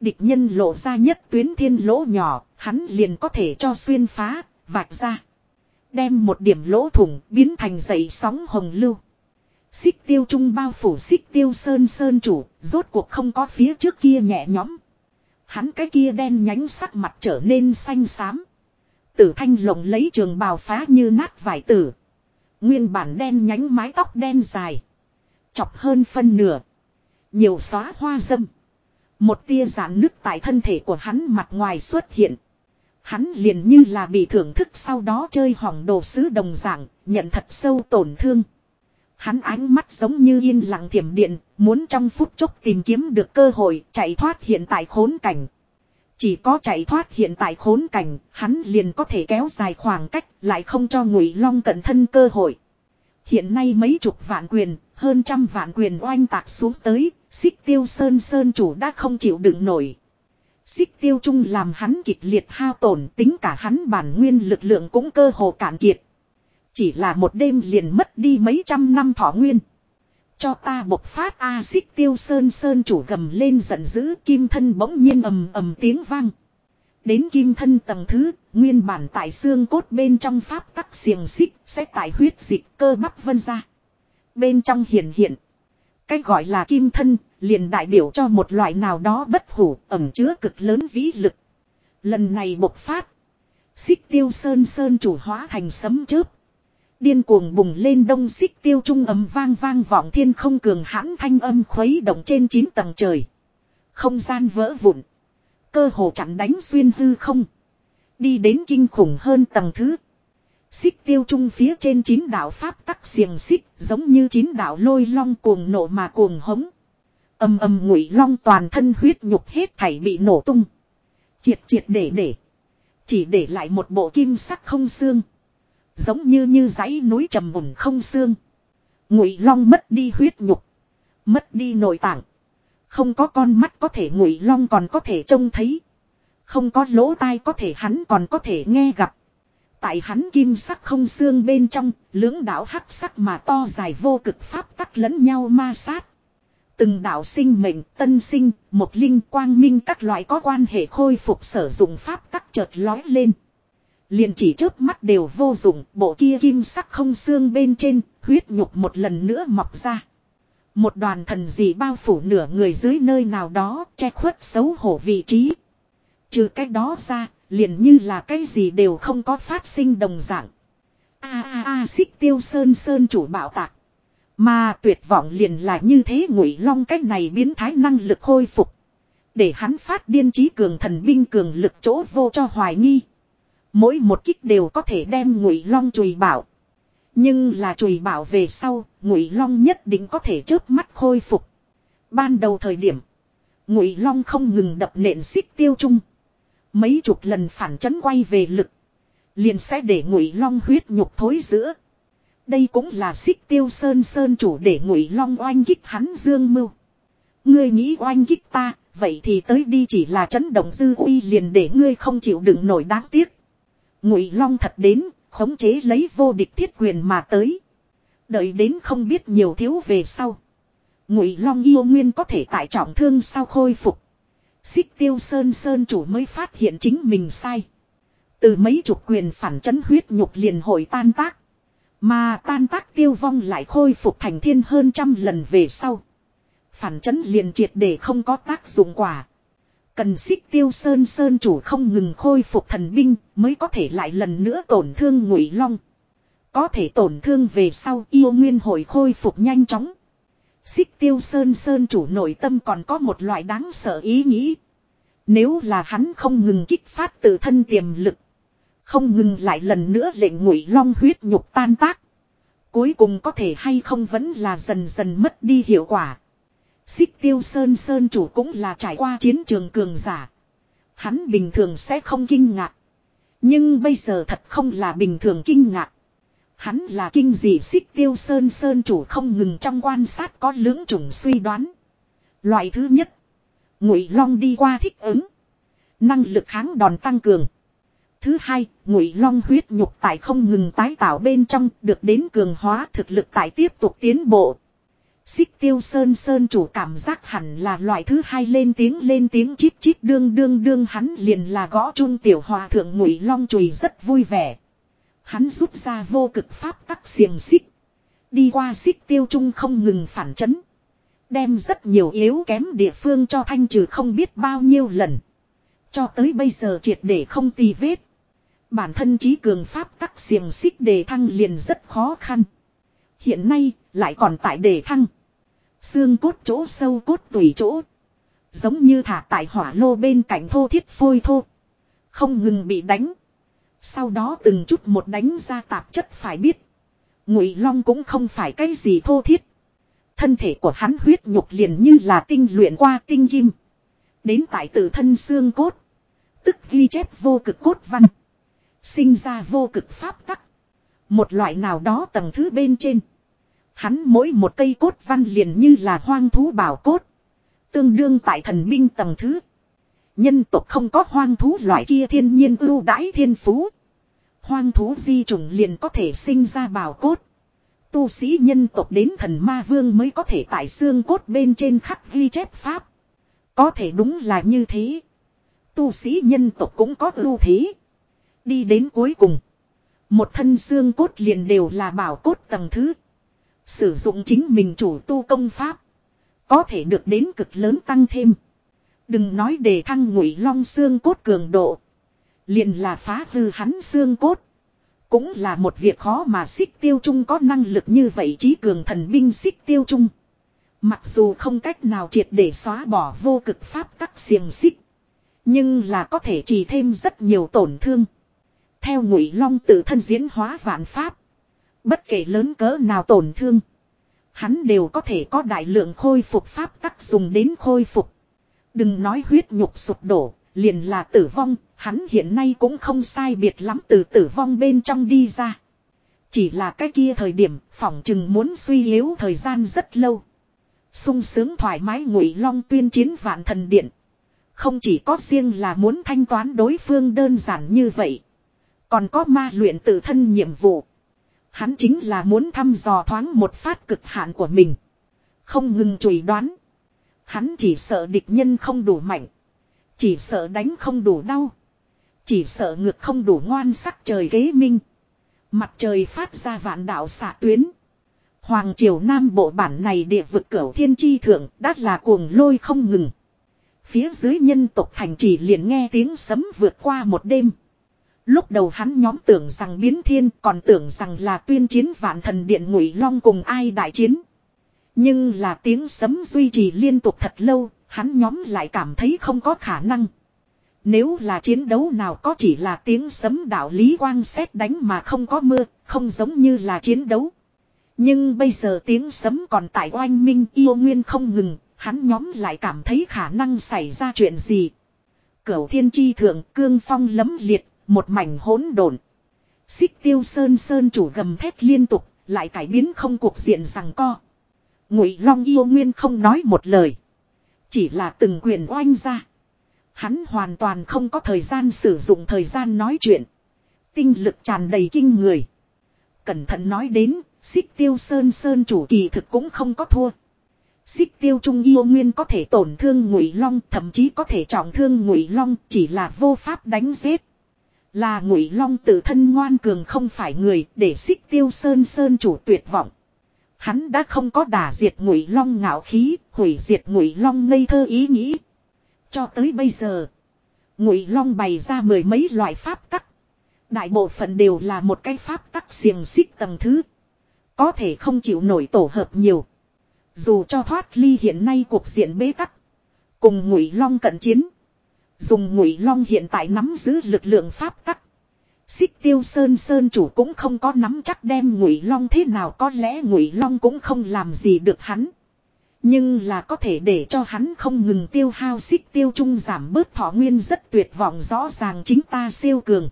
Địch nhân lộ ra nhất tuyến thiên lỗ nhỏ, hắn liền có thể cho xuyên phá, vạch ra. Đem một điểm lỗ thủng biến thành dậy sóng hồng lưu. Xích tiêu trung bao phủ xích tiêu sơn sơn chủ, rốt cuộc không có phía trước kia nhẹ nhõm. Hắn cái kia đen nhánh sắc mặt trở nên xanh xám. Tử thanh lộng lấy trường bào phá như nát vải tử. Nguyên bản đen nhánh mái tóc đen dài. Chọc hơn phân nửa. Nhiều xóa hoa dâm. Một tia giãn nứt tại thân thể của hắn mặt ngoài xuất hiện. Hắn liền như là bị thưởng thức sau đó chơi hỏng đồ sứ đồng dạng, nhận thật sâu tổn thương. Hắn ánh mắt giống như yên lặng thiểm điện, muốn trong phút chốc tìm kiếm được cơ hội chạy thoát hiện tại khốn cảnh. Chỉ có chạy thoát hiện tại khốn cảnh, hắn liền có thể kéo dài khoảng cách, lại không cho ngụy long cận thân cơ hội. Hiện nay mấy chục vạn quyền, hơn trăm vạn quyền oanh tạc xuống tới, xích tiêu sơn sơn chủ đã không chịu đựng nổi. Xích tiêu trung làm hắn kịch liệt hao tổn tính cả hắn bản nguyên lực lượng cũng cơ hồ cạn kiệt. Chỉ là một đêm liền mất đi mấy trăm năm thọ nguyên. Cho ta bộc phát A xích tiêu sơn sơn chủ gầm lên giận dữ kim thân bỗng nhiên ầm ầm tiếng vang. Đến kim thân tầng thứ, nguyên bản tại xương cốt bên trong pháp tắc xiềng xích sẽ tại huyết dịch cơ bắp vân ra. Bên trong hiện hiện. Cách gọi là kim thân, liền đại biểu cho một loại nào đó bất hủ, ẩm chứa cực lớn vĩ lực. Lần này bộc phát. Xích tiêu sơn sơn chủ hóa thành sấm chớp. Điên cuồng bùng lên đông xích tiêu trung ấm vang vang vọng thiên không cường hãn thanh âm khuấy động trên 9 tầng trời. Không gian vỡ vụn. Cơ hồ chặn đánh xuyên hư không. Đi đến kinh khủng hơn tầng thứ. Xích tiêu trung phía trên chín đạo pháp tắc xiềng xích giống như chín đạo lôi long cuồng nổ mà cuồng hống. Âm âm ngụy long toàn thân huyết nhục hết thảy bị nổ tung. Triệt triệt để để. Chỉ để lại một bộ kim sắc không xương. Giống như như dãy núi trầm mùn không xương. Ngụy long mất đi huyết nhục. Mất đi nội tạng. Không có con mắt có thể ngụy long còn có thể trông thấy. Không có lỗ tai có thể hắn còn có thể nghe gặp. Tại hắn kim sắc không xương bên trong, lưỡng đạo hắc sắc mà to dài vô cực pháp tắc lẫn nhau ma sát. Từng đạo sinh mệnh, tân sinh, một linh quang minh các loại có quan hệ khôi phục sử dụng pháp tắc chợt lói lên. Liền chỉ trước mắt đều vô dụng, bộ kia kim sắc không xương bên trên, huyết nhục một lần nữa mọc ra. Một đoàn thần dị bao phủ nửa người dưới nơi nào đó, che khuất xấu hổ vị trí. Trừ cái đó ra, liền như là cái gì đều không có phát sinh đồng dạng. A a a xích tiêu sơn sơn chủ bảo tạc. Mà tuyệt vọng liền là như thế ngụy long cách này biến thái năng lực khôi phục. Để hắn phát điên trí cường thần binh cường lực chỗ vô cho hoài nghi. Mỗi một kích đều có thể đem ngụy long chùi bảo. Nhưng là chùi bảo về sau, ngụy long nhất định có thể chớp mắt khôi phục. Ban đầu thời điểm, ngụy long không ngừng đập nện xích tiêu chung. Mấy chục lần phản chấn quay về lực. Liền sẽ để ngụy long huyết nhục thối giữa. Đây cũng là xích tiêu sơn sơn chủ để ngụy long oanh kích hắn dương mưu. Ngươi nghĩ oanh kích ta, vậy thì tới đi chỉ là chấn động dư uy liền để ngươi không chịu đựng nổi đáng tiếc. Ngụy long thật đến, khống chế lấy vô địch thiết quyền mà tới. Đợi đến không biết nhiều thiếu về sau. Ngụy long yêu nguyên có thể tại trọng thương sau khôi phục. Xích tiêu sơn sơn chủ mới phát hiện chính mình sai. Từ mấy chục quyền phản chấn huyết nhục liền hội tan tác. Mà tan tác tiêu vong lại khôi phục thành thiên hơn trăm lần về sau. Phản chấn liền triệt để không có tác dụng quả. Cần xích tiêu sơn sơn chủ không ngừng khôi phục thần binh, mới có thể lại lần nữa tổn thương ngụy long. Có thể tổn thương về sau, yêu nguyên hồi khôi phục nhanh chóng. Xích tiêu sơn sơn chủ nội tâm còn có một loại đáng sợ ý nghĩ. Nếu là hắn không ngừng kích phát tự thân tiềm lực. Không ngừng lại lần nữa lệnh ngụy long huyết nhục tan tác. Cuối cùng có thể hay không vẫn là dần dần mất đi hiệu quả. Xích tiêu sơn sơn chủ cũng là trải qua chiến trường cường giả. Hắn bình thường sẽ không kinh ngạc. Nhưng bây giờ thật không là bình thường kinh ngạc. Hắn là kinh dị xích tiêu sơn sơn chủ không ngừng trong quan sát có lưỡng chủng suy đoán. Loại thứ nhất. Ngụy long đi qua thích ứng. Năng lực kháng đòn tăng cường. Thứ hai, ngụy long huyết nhục tại không ngừng tái tạo bên trong được đến cường hóa thực lực tại tiếp tục tiến bộ. Xích tiêu sơn sơn chủ cảm giác hẳn là loại thứ hai lên tiếng lên tiếng chít chít đương đương đương hắn liền là gõ trung tiểu hòa thượng ngụy long chùi rất vui vẻ. Hắn rút ra vô cực pháp tắc xiềng xích. Đi qua xích tiêu trung không ngừng phản chấn. Đem rất nhiều yếu kém địa phương cho thanh trừ không biết bao nhiêu lần. Cho tới bây giờ triệt để không tì vết. Bản thân trí cường pháp tắc xiềng xích đề thăng liền rất khó khăn. Hiện nay lại còn tại đề thăng. Xương cốt chỗ sâu cốt tùy chỗ. Giống như thả tại hỏa lô bên cạnh thô thiết phôi thô. Không ngừng bị đánh. Sau đó từng chút một đánh ra tạp chất phải biết. Ngụy Long cũng không phải cái gì thô thiết. Thân thể của hắn huyết nhục liền như là tinh luyện qua tinh kim. Đến tại tự thân xương cốt. Tức ghi chép vô cực cốt văn. Sinh ra vô cực pháp tắc. Một loại nào đó tầng thứ bên trên. Hắn mỗi một cây cốt văn liền như là hoang thú bảo cốt. Tương đương tại thần binh tầng thứ. Nhân tộc không có hoang thú loại kia thiên nhiên ưu đãi thiên phú. Hoang thú di trùng liền có thể sinh ra bảo cốt. Tu sĩ nhân tộc đến thần ma vương mới có thể tại xương cốt bên trên khắc ghi chép pháp. Có thể đúng là như thế. Tu sĩ nhân tộc cũng có ưu thế. Đi đến cuối cùng. Một thân xương cốt liền đều là bảo cốt tầng thứ. Sử dụng chính mình chủ tu công pháp. Có thể được đến cực lớn tăng thêm. Đừng nói để thăng ngụy long xương cốt cường độ. Liền là phá hư hắn xương cốt. Cũng là một việc khó mà xích tiêu trung có năng lực như vậy trí cường thần binh xích tiêu trung. Mặc dù không cách nào triệt để xóa bỏ vô cực pháp tắc xiềng xích. Nhưng là có thể chỉ thêm rất nhiều tổn thương. Theo ngụy long tự thân diễn hóa vạn pháp. Bất kể lớn cỡ nào tổn thương. Hắn đều có thể có đại lượng khôi phục pháp tắc dùng đến khôi phục. Đừng nói huyết nhục sụp đổ, liền là tử vong, hắn hiện nay cũng không sai biệt lắm từ tử vong bên trong đi ra. Chỉ là cái kia thời điểm, phỏng chừng muốn suy yếu thời gian rất lâu. sung sướng thoải mái ngụy long tuyên chiến vạn thần điện. Không chỉ có riêng là muốn thanh toán đối phương đơn giản như vậy. Còn có ma luyện tự thân nhiệm vụ. Hắn chính là muốn thăm dò thoáng một phát cực hạn của mình. Không ngừng chùi đoán. Hắn chỉ sợ địch nhân không đủ mạnh. Chỉ sợ đánh không đủ đau. Chỉ sợ ngược không đủ ngoan sắc trời kế minh. Mặt trời phát ra vạn đạo xạ tuyến. Hoàng triều Nam bộ bản này địa vực cửu thiên chi thượng đã là cuồng lôi không ngừng. Phía dưới nhân tộc thành chỉ liền nghe tiếng sấm vượt qua một đêm. Lúc đầu hắn nhóm tưởng rằng biến thiên còn tưởng rằng là tuyên chiến vạn thần điện ngụy long cùng ai đại chiến. Nhưng là tiếng sấm duy trì liên tục thật lâu, hắn nhóm lại cảm thấy không có khả năng. Nếu là chiến đấu nào có chỉ là tiếng sấm đạo lý quang xét đánh mà không có mưa, không giống như là chiến đấu. Nhưng bây giờ tiếng sấm còn tại oanh minh yêu nguyên không ngừng, hắn nhóm lại cảm thấy khả năng xảy ra chuyện gì. Cửu thiên chi thượng cương phong lấm liệt, một mảnh hỗn độn. Xích tiêu sơn sơn chủ gầm thét liên tục, lại cải biến không cuộc diện rằng co. Ngụy Long yêu nguyên không nói một lời. Chỉ là từng quyền oanh ra. Hắn hoàn toàn không có thời gian sử dụng thời gian nói chuyện. Tinh lực tràn đầy kinh người. Cẩn thận nói đến, xích tiêu sơn sơn chủ kỳ thực cũng không có thua. Xích tiêu trung yêu nguyên có thể tổn thương ngụy long, thậm chí có thể trọng thương ngụy long, chỉ là vô pháp đánh giết. Là ngụy long tự thân ngoan cường không phải người để xích tiêu sơn sơn chủ tuyệt vọng. Hắn đã không có đả diệt ngụy long ngạo khí, hủy diệt ngụy long ngây thơ ý nghĩ. Cho tới bây giờ, ngụy long bày ra mười mấy loại pháp tắc. Đại bộ phận đều là một cái pháp tắc xiềng xích tầng thứ. Có thể không chịu nổi tổ hợp nhiều. Dù cho thoát ly hiện nay cuộc diện bế tắc. Cùng ngụy long cận chiến. Dùng ngụy long hiện tại nắm giữ lực lượng pháp tắc. Xích tiêu sơn sơn chủ cũng không có nắm chắc đem ngụy long thế nào, có lẽ ngụy long cũng không làm gì được hắn. Nhưng là có thể để cho hắn không ngừng tiêu hao xích tiêu trung giảm bớt thọ nguyên rất tuyệt vọng, rõ ràng chính ta siêu cường.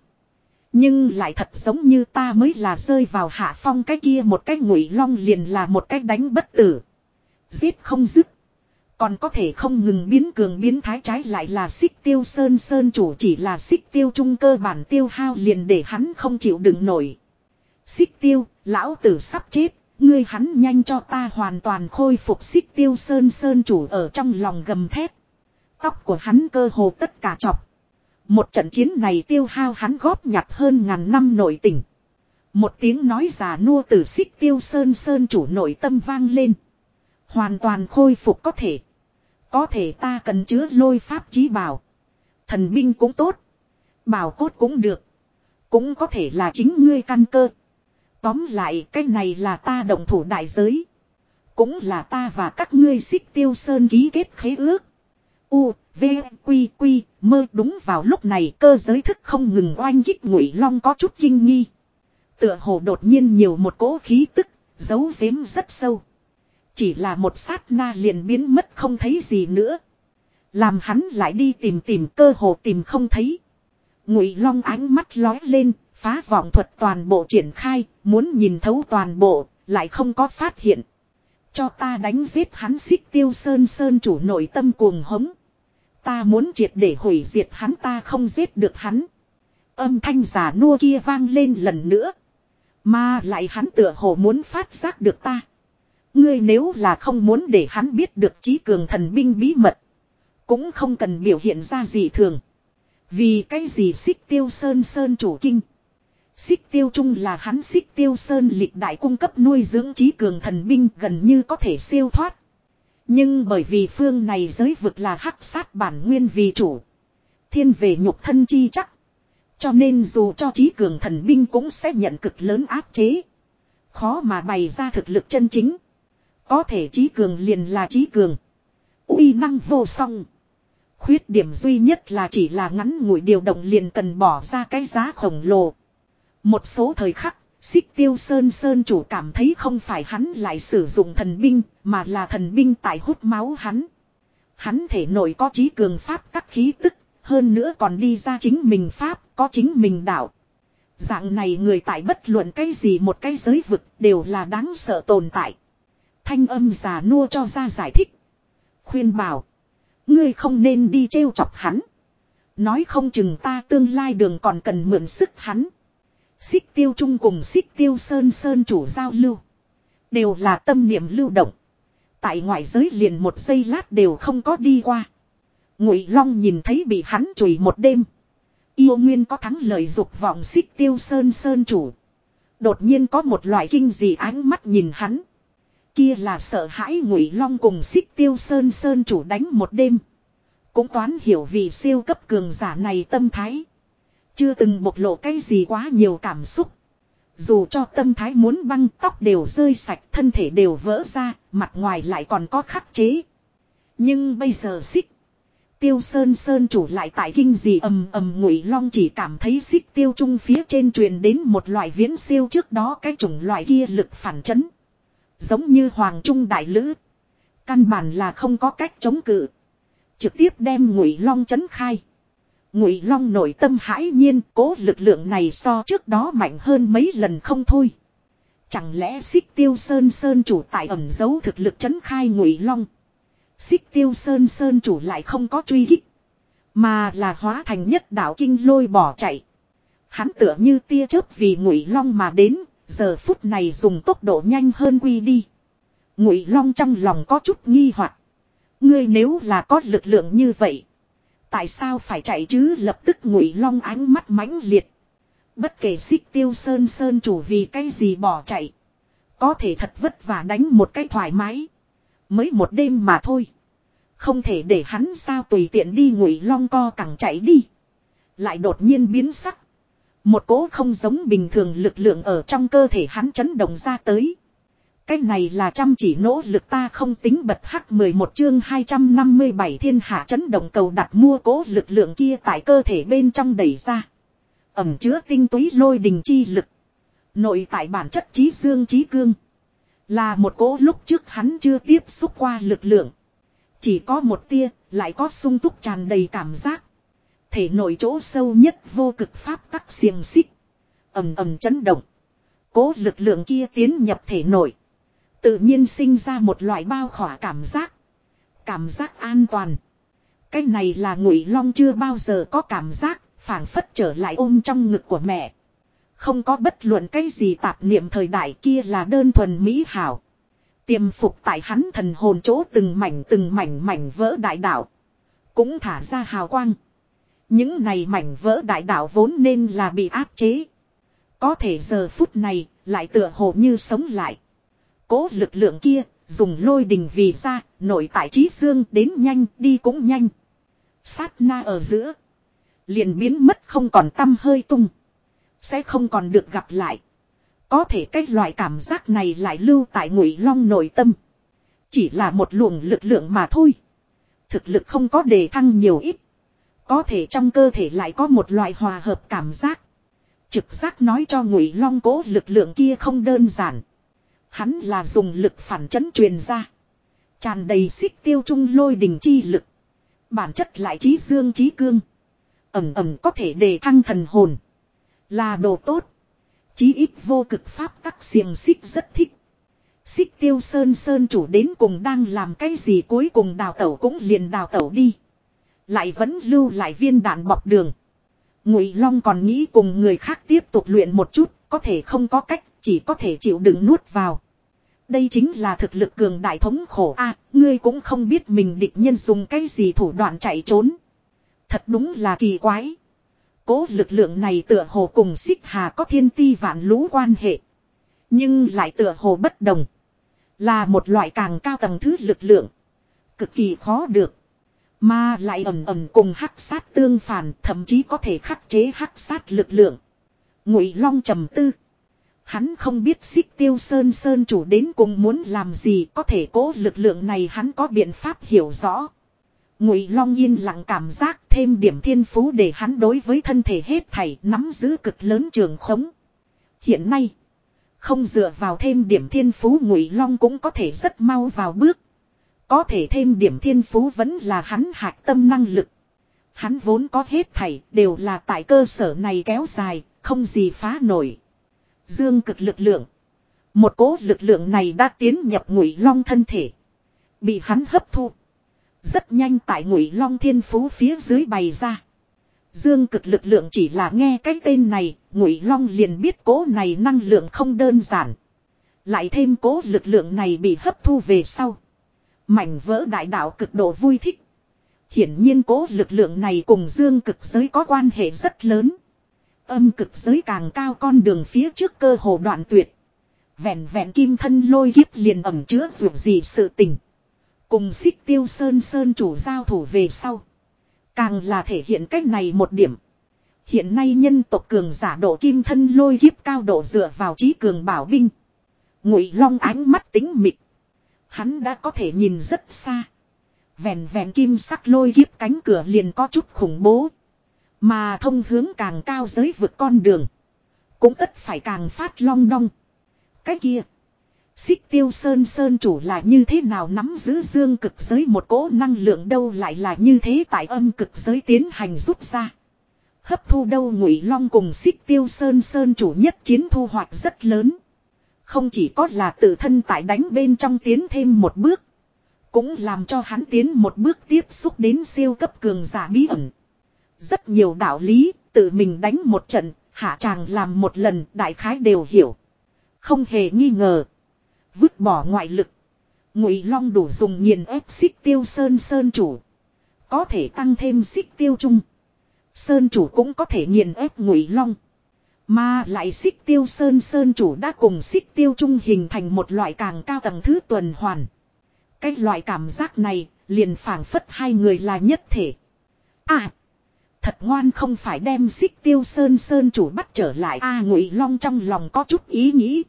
Nhưng lại thật giống như ta mới là rơi vào hạ phong cái kia một cái ngụy long liền là một cái đánh bất tử. Giết không dứt. Còn có thể không ngừng biến cường biến thái trái lại là xích tiêu sơn sơn chủ chỉ là xích tiêu trung cơ bản tiêu hao liền để hắn không chịu đựng nổi. Xích tiêu, lão tử sắp chết, ngươi hắn nhanh cho ta hoàn toàn khôi phục xích tiêu sơn sơn chủ ở trong lòng gầm thép. Tóc của hắn cơ hồ tất cả chọc. Một trận chiến này tiêu hao hắn góp nhặt hơn ngàn năm nội tình. Một tiếng nói già nua từ xích tiêu sơn sơn chủ nội tâm vang lên. Hoàn toàn khôi phục có thể. Có thể ta cần chứa lôi pháp chí bảo. Thần binh cũng tốt. Bảo cốt cũng được. Cũng có thể là chính ngươi căn cơ. Tóm lại cái này là ta động thủ đại giới. Cũng là ta và các ngươi xích tiêu sơn ký kết khế ước. U, V, Quy, Quy, mơ đúng vào lúc này cơ giới thức không ngừng oanh kích ngụy long có chút kinh nghi. Tựa hồ đột nhiên nhiều một cỗ khí tức, giấu giếm rất sâu. Chỉ là một sát na liền biến mất không thấy gì nữa. Làm hắn lại đi tìm tìm cơ hồ tìm không thấy. Ngụy Long ánh mắt lói lên, phá vọng thuật toàn bộ triển khai, muốn nhìn thấu toàn bộ, lại không có phát hiện. Cho ta đánh giết hắn xích tiêu sơn sơn chủ nội tâm cuồng hống. Ta muốn triệt để hủy diệt hắn ta không giết được hắn. Âm thanh giả nua kia vang lên lần nữa. Mà lại hắn tựa hồ muốn phát giác được ta. Ngươi nếu là không muốn để hắn biết được trí cường thần binh bí mật. Cũng không cần biểu hiện ra gì thường. Vì cái gì xích tiêu sơn sơn chủ kinh. Xích tiêu trung là hắn xích tiêu sơn lịch đại cung cấp nuôi dưỡng trí cường thần binh gần như có thể siêu thoát. Nhưng bởi vì phương này giới vực là hắc sát bản nguyên vì chủ. Thiên về nhục thân chi chắc. Cho nên dù cho trí cường thần binh cũng sẽ nhận cực lớn áp chế. Khó mà bày ra thực lực chân chính. Có thể trí cường liền là trí cường. uy năng vô song. Khuyết điểm duy nhất là chỉ là ngắn ngủi điều động liền cần bỏ ra cái giá khổng lồ. Một số thời khắc, xích tiêu sơn sơn chủ cảm thấy không phải hắn lại sử dụng thần binh, mà là thần binh tại hút máu hắn. Hắn thể nội có trí cường pháp các khí tức, hơn nữa còn đi ra chính mình pháp, có chính mình đạo. Dạng này người tại bất luận cái gì một cái giới vực đều là đáng sợ tồn tại. Thanh âm già nua cho ra giải thích. Khuyên bảo. Ngươi không nên đi trêu chọc hắn. Nói không chừng ta tương lai đường còn cần mượn sức hắn. Xích tiêu trung cùng xích tiêu sơn sơn chủ giao lưu. Đều là tâm niệm lưu động. tại ngoại giới liền một giây lát đều không có đi qua. Ngụy Long nhìn thấy bị hắn chùi một đêm. Yêu Nguyên có thắng lợi dục vọng xích tiêu sơn sơn chủ. Đột nhiên có một loại kinh dị ánh mắt nhìn hắn. Kia là sợ hãi Ngụy Long cùng xích tiêu sơn sơn chủ đánh một đêm. Cũng toán hiểu vì siêu cấp cường giả này tâm thái. Chưa từng bộc lộ cái gì quá nhiều cảm xúc. Dù cho tâm thái muốn băng tóc đều rơi sạch thân thể đều vỡ ra, mặt ngoài lại còn có khắc chế. Nhưng bây giờ xích. Tiêu sơn sơn chủ lại tại kinh gì ầm ầm ngụy long chỉ cảm thấy xích tiêu trung phía trên truyền đến một loại viễn siêu trước đó cái chủng loại kia lực phản chấn. Giống như hoàng trung đại lữ. Căn bản là không có cách chống cự. Trực tiếp đem ngụy long chấn khai. Ngụy long nội tâm hãi nhiên cố lực lượng này so trước đó mạnh hơn mấy lần không thôi. Chẳng lẽ xích tiêu sơn sơn chủ tại ẩm giấu thực lực chấn khai ngụy long. Xích tiêu sơn sơn chủ lại không có truy hích. Mà là hóa thành nhất đạo kinh lôi bỏ chạy. Hắn tựa như tia chớp vì ngụy long mà đến, giờ phút này dùng tốc độ nhanh hơn quy đi. Ngụy long trong lòng có chút nghi hoặc. Ngươi nếu là có lực lượng như vậy. Tại sao phải chạy chứ lập tức ngụy long ánh mắt mãnh liệt. Bất kể xích tiêu sơn sơn chủ vì cái gì bỏ chạy. Có thể thật vất vả đánh một cái thoải mái. Mới một đêm mà thôi. Không thể để hắn sao tùy tiện đi ngụy long co cẳng chạy đi. Lại đột nhiên biến sắc. Một cố không giống bình thường lực lượng ở trong cơ thể hắn chấn động ra tới. Cái này là chăm chỉ nỗ lực ta không tính bật hắc 11 chương 257 thiên hạ chấn động cầu đặt mua cố lực lượng kia tại cơ thể bên trong đẩy ra. Ẩm chứa tinh túy lôi đình chi lực. Nội tại bản chất trí dương trí cương. Là một cố lúc trước hắn chưa tiếp xúc qua lực lượng. Chỉ có một tia, lại có sung túc tràn đầy cảm giác. Thể nội chỗ sâu nhất vô cực pháp tắc xiềng xích. ầm ầm chấn động. Cố lực lượng kia tiến nhập thể nội. Tự nhiên sinh ra một loại bao khỏa cảm giác. Cảm giác an toàn. Cái này là ngụy long chưa bao giờ có cảm giác, phảng phất trở lại ôm trong ngực của mẹ. Không có bất luận cái gì tạp niệm thời đại kia là đơn thuần mỹ hảo. Tiềm phục tại hắn thần hồn chỗ từng mảnh từng mảnh mảnh vỡ đại đạo. Cũng thả ra hào quang. Những này mảnh vỡ đại đạo vốn nên là bị áp chế. Có thể giờ phút này lại tựa hồ như sống lại. Cố lực lượng kia dùng lôi đình vì ra, nội tại trí xương đến nhanh, đi cũng nhanh. Sát na ở giữa. Liền biến mất không còn tâm hơi tung. Sẽ không còn được gặp lại. Có thể cái loại cảm giác này lại lưu tại ngụy long nội tâm. Chỉ là một luồng lực lượng mà thôi. Thực lực không có đề thăng nhiều ít. Có thể trong cơ thể lại có một loại hòa hợp cảm giác. Trực giác nói cho ngụy long cố lực lượng kia không đơn giản. Hắn là dùng lực phản chấn truyền ra. Tràn đầy xích tiêu trung lôi đình chi lực. Bản chất lại trí dương trí cương. Ẩm ẩm có thể đề thăng thần hồn. Là đồ tốt. Chí ít vô cực pháp tắc xiềng xích rất thích. Xích tiêu sơn sơn chủ đến cùng đang làm cái gì cuối cùng đào tẩu cũng liền đào tẩu đi. Lại vẫn lưu lại viên đạn bọc đường. Ngụy Long còn nghĩ cùng người khác tiếp tục luyện một chút, có thể không có cách, chỉ có thể chịu đựng nuốt vào. Đây chính là thực lực cường đại thống khổ a ngươi cũng không biết mình địch nhân dùng cái gì thủ đoạn chạy trốn. Thật đúng là kỳ quái. Cố lực lượng này tựa hồ cùng xích hà có thiên ti vạn lũ quan hệ. Nhưng lại tựa hồ bất đồng. Là một loại càng cao tầng thứ lực lượng. Cực kỳ khó được. Mà lại ẩm ẩm cùng hắc sát tương phản thậm chí có thể khắc chế hắc sát lực lượng. Ngụy Long trầm tư. Hắn không biết xích tiêu sơn sơn chủ đến cùng muốn làm gì có thể cố lực lượng này hắn có biện pháp hiểu rõ. Ngụy Long yên lặng cảm giác thêm điểm thiên phú để hắn đối với thân thể hết thảy nắm giữ cực lớn trường khống. Hiện nay, không dựa vào thêm điểm thiên phú Ngụy Long cũng có thể rất mau vào bước. Có thể thêm điểm thiên phú vẫn là hắn hạch tâm năng lực. Hắn vốn có hết thảy đều là tại cơ sở này kéo dài, không gì phá nổi. Dương cực lực lượng. Một cố lực lượng này đã tiến nhập ngụy long thân thể. Bị hắn hấp thu. Rất nhanh tại ngụy long thiên phú phía dưới bày ra. Dương cực lực lượng chỉ là nghe cái tên này, ngụy long liền biết cố này năng lượng không đơn giản. Lại thêm cố lực lượng này bị hấp thu về sau. Mảnh vỡ đại đạo cực độ vui thích. Hiển nhiên cố lực lượng này cùng dương cực giới có quan hệ rất lớn. Âm cực giới càng cao con đường phía trước cơ hồ đoạn tuyệt. Vẹn vẹn kim thân lôi kiếp liền ẩm chứa dù gì sự tình. Cùng xích tiêu sơn sơn chủ giao thủ về sau. Càng là thể hiện cách này một điểm. Hiện nay nhân tộc cường giả độ kim thân lôi kiếp cao độ dựa vào trí cường bảo binh. Ngụy long ánh mắt tính mịt. Hắn đã có thể nhìn rất xa. Vẹn vẹn kim sắc lôi kiếp cánh cửa liền có chút khủng bố. Mà thông hướng càng cao giới vượt con đường. Cũng tất phải càng phát long đong. Cái kia. Xích tiêu sơn sơn chủ là như thế nào nắm giữ dương cực giới một cỗ năng lượng đâu lại là như thế tại âm cực giới tiến hành rút ra. Hấp thu đâu ngụy long cùng xích tiêu sơn sơn chủ nhất chiến thu hoạch rất lớn. Không chỉ có là tự thân tại đánh bên trong tiến thêm một bước. Cũng làm cho hắn tiến một bước tiếp xúc đến siêu cấp cường giả bí ẩn. Rất nhiều đạo lý, tự mình đánh một trận, hạ chàng làm một lần, đại khái đều hiểu. Không hề nghi ngờ. Vứt bỏ ngoại lực. Ngụy Long đủ dùng nghiền ép xích tiêu sơn sơn chủ. Có thể tăng thêm xích tiêu trung. Sơn chủ cũng có thể nghiền ép Ngụy Long. Mà lại xích tiêu sơn sơn chủ đã cùng xích tiêu trung hình thành một loại càng cao tầng thứ tuần hoàn. Cái loại cảm giác này liền phảng phất hai người là nhất thể. À! Thật ngoan không phải đem xích tiêu sơn sơn chủ bắt trở lại a à, ngụy long trong lòng có chút ý nghĩ.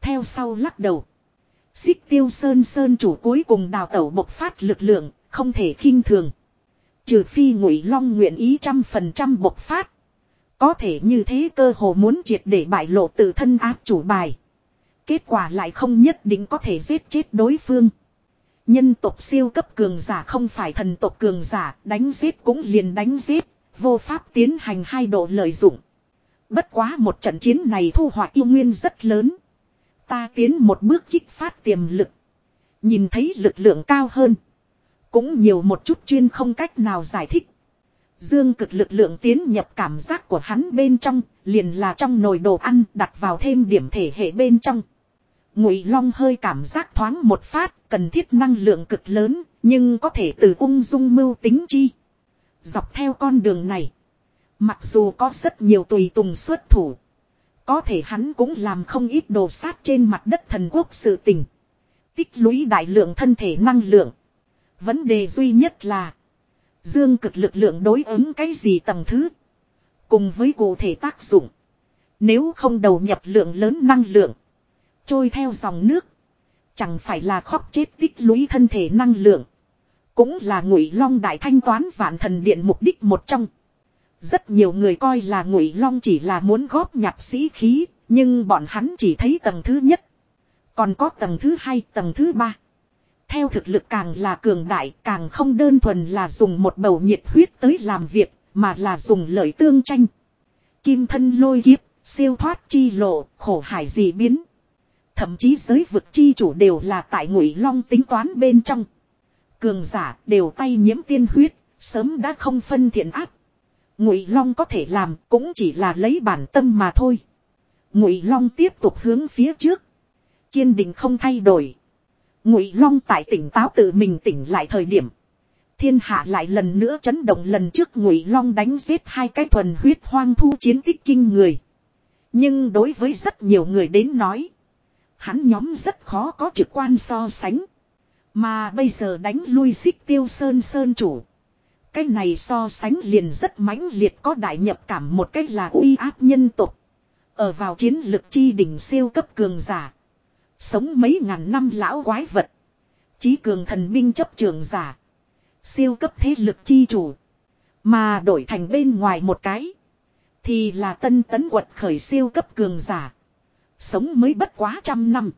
Theo sau lắc đầu. Xích tiêu sơn sơn chủ cuối cùng đào tẩu bộc phát lực lượng, không thể khinh thường. Trừ phi ngụy long nguyện ý trăm phần trăm bộc phát. Có thể như thế cơ hồ muốn triệt để bại lộ tự thân áp chủ bài. Kết quả lại không nhất định có thể giết chết đối phương. Nhân tộc siêu cấp cường giả không phải thần tộc cường giả, đánh giết cũng liền đánh giết, vô pháp tiến hành hai độ lợi dụng. Bất quá một trận chiến này thu hoạch yêu nguyên rất lớn. Ta tiến một bước kích phát tiềm lực. Nhìn thấy lực lượng cao hơn. Cũng nhiều một chút chuyên không cách nào giải thích. Dương cực lực lượng tiến nhập cảm giác của hắn bên trong, liền là trong nồi đồ ăn đặt vào thêm điểm thể hệ bên trong. Ngụy Long hơi cảm giác thoáng một phát, cần thiết năng lượng cực lớn, nhưng có thể từ ung dung mưu tính chi. Dọc theo con đường này, mặc dù có rất nhiều tùy tùng xuất thủ, có thể hắn cũng làm không ít đồ sát trên mặt đất thần quốc sự tình. Tích lũy đại lượng thân thể năng lượng. Vấn đề duy nhất là Dương cực lực lượng đối ứng cái gì tầng thứ. Cùng với cụ thể tác dụng. Nếu không đầu nhập lượng lớn năng lượng. Trôi theo dòng nước. Chẳng phải là khóc chết tích lũy thân thể năng lượng. Cũng là ngụy long đại thanh toán vạn thần điện mục đích một trong. Rất nhiều người coi là ngụy long chỉ là muốn góp nhặt sĩ khí. Nhưng bọn hắn chỉ thấy tầng thứ nhất. Còn có tầng thứ hai, tầng thứ ba. Theo thực lực càng là cường đại càng không đơn thuần là dùng một bầu nhiệt huyết tới làm việc mà là dùng lợi tương tranh. Kim thân lôi kiếp, siêu thoát chi lộ, khổ hải dị biến. Thậm chí giới vực chi chủ đều là tại ngụy long tính toán bên trong. Cường giả đều tay nhiễm tiên huyết, sớm đã không phân thiện áp. Ngụy long có thể làm cũng chỉ là lấy bản tâm mà thôi. Ngụy long tiếp tục hướng phía trước. Kiên định không thay đổi. Ngụy Long tại tỉnh táo tự mình tỉnh lại thời điểm, thiên hạ lại lần nữa chấn động lần trước Ngụy Long đánh giết hai cái thuần huyết hoang thu chiến tích kinh người. Nhưng đối với rất nhiều người đến nói, hắn nhóm rất khó có trực quan so sánh. Mà bây giờ đánh lui xích tiêu sơn sơn chủ. Cái này so sánh liền rất mãnh liệt có đại nhập cảm một cách là uy áp nhân tục. Ở vào chiến lực chi đỉnh siêu cấp cường giả. Sống mấy ngàn năm lão quái vật. Chí cường thần binh chấp trường giả. Siêu cấp thế lực chi chủ. Mà đổi thành bên ngoài một cái. Thì là tân tấn quật khởi siêu cấp cường giả. Sống mới bất quá trăm năm.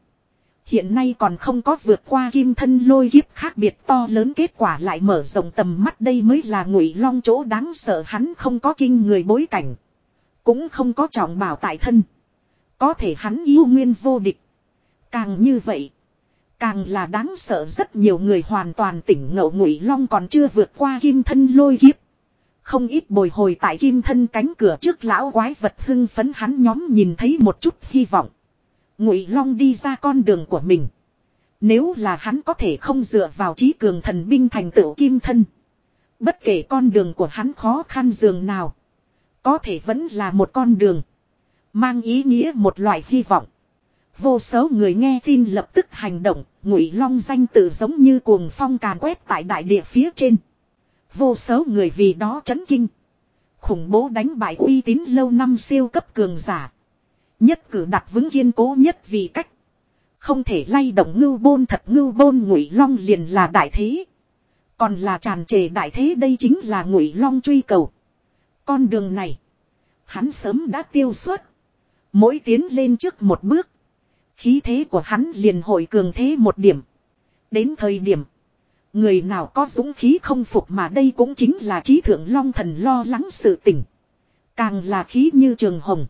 Hiện nay còn không có vượt qua kim thân lôi kiếp khác biệt to lớn kết quả lại mở rộng tầm mắt đây mới là ngụy long chỗ đáng sợ hắn không có kinh người bối cảnh. Cũng không có trọng bảo tại thân. Có thể hắn yêu nguyên vô địch. Càng như vậy. Càng là đáng sợ rất nhiều người hoàn toàn tỉnh ngậu ngụy long còn chưa vượt qua kim thân lôi kiếp. Không ít bồi hồi tại kim thân cánh cửa trước lão quái vật hưng phấn hắn nhóm nhìn thấy một chút hy vọng. Ngụy long đi ra con đường của mình. Nếu là hắn có thể không dựa vào trí cường thần binh thành tựu kim thân. Bất kể con đường của hắn khó khăn dường nào. Có thể vẫn là một con đường. Mang ý nghĩa một loại hy vọng. Vô số người nghe tin lập tức hành động, ngụy long danh tự giống như cuồng phong càn quét tại đại địa phía trên. Vô số người vì đó chấn kinh. Khủng bố đánh bại uy tín lâu năm siêu cấp cường giả. Nhất cử đặt vững kiên cố nhất vì cách. Không thể lay động ngưu bôn thật ngưu bôn ngụy long liền là đại thế. Còn là tràn trề đại thế đây chính là ngụy long truy cầu. Con đường này. Hắn sớm đã tiêu xuất. Mỗi tiến lên trước một bước. Khí thế của hắn liền hội cường thế một điểm. Đến thời điểm. Người nào có dũng khí không phục mà đây cũng chính là trí thượng long thần lo lắng sự tỉnh. Càng là khí như trường hồng.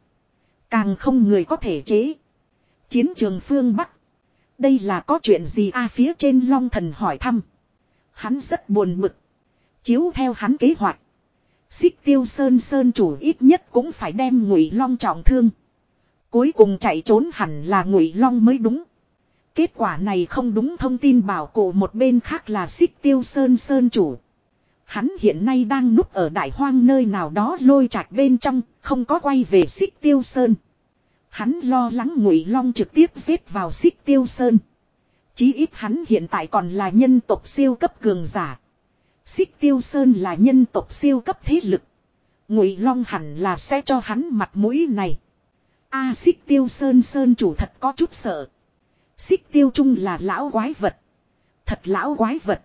Càng không người có thể chế. Chiến trường phương Bắc. Đây là có chuyện gì a phía trên long thần hỏi thăm. Hắn rất buồn bực. Chiếu theo hắn kế hoạch. Xích tiêu sơn sơn chủ ít nhất cũng phải đem ngụy long trọng thương. Cuối cùng chạy trốn hẳn là ngụy long mới đúng. Kết quả này không đúng thông tin bảo cổ một bên khác là xích tiêu sơn sơn chủ. Hắn hiện nay đang núp ở đại hoang nơi nào đó lôi chặt bên trong, không có quay về xích tiêu sơn. Hắn lo lắng ngụy long trực tiếp giết vào xích tiêu sơn. Chí ít hắn hiện tại còn là nhân tộc siêu cấp cường giả. Xích tiêu sơn là nhân tộc siêu cấp thế lực. Ngụy long hẳn là sẽ cho hắn mặt mũi này. A xích tiêu sơn sơn chủ thật có chút sợ. Xích tiêu trung là lão quái vật. Thật lão quái vật.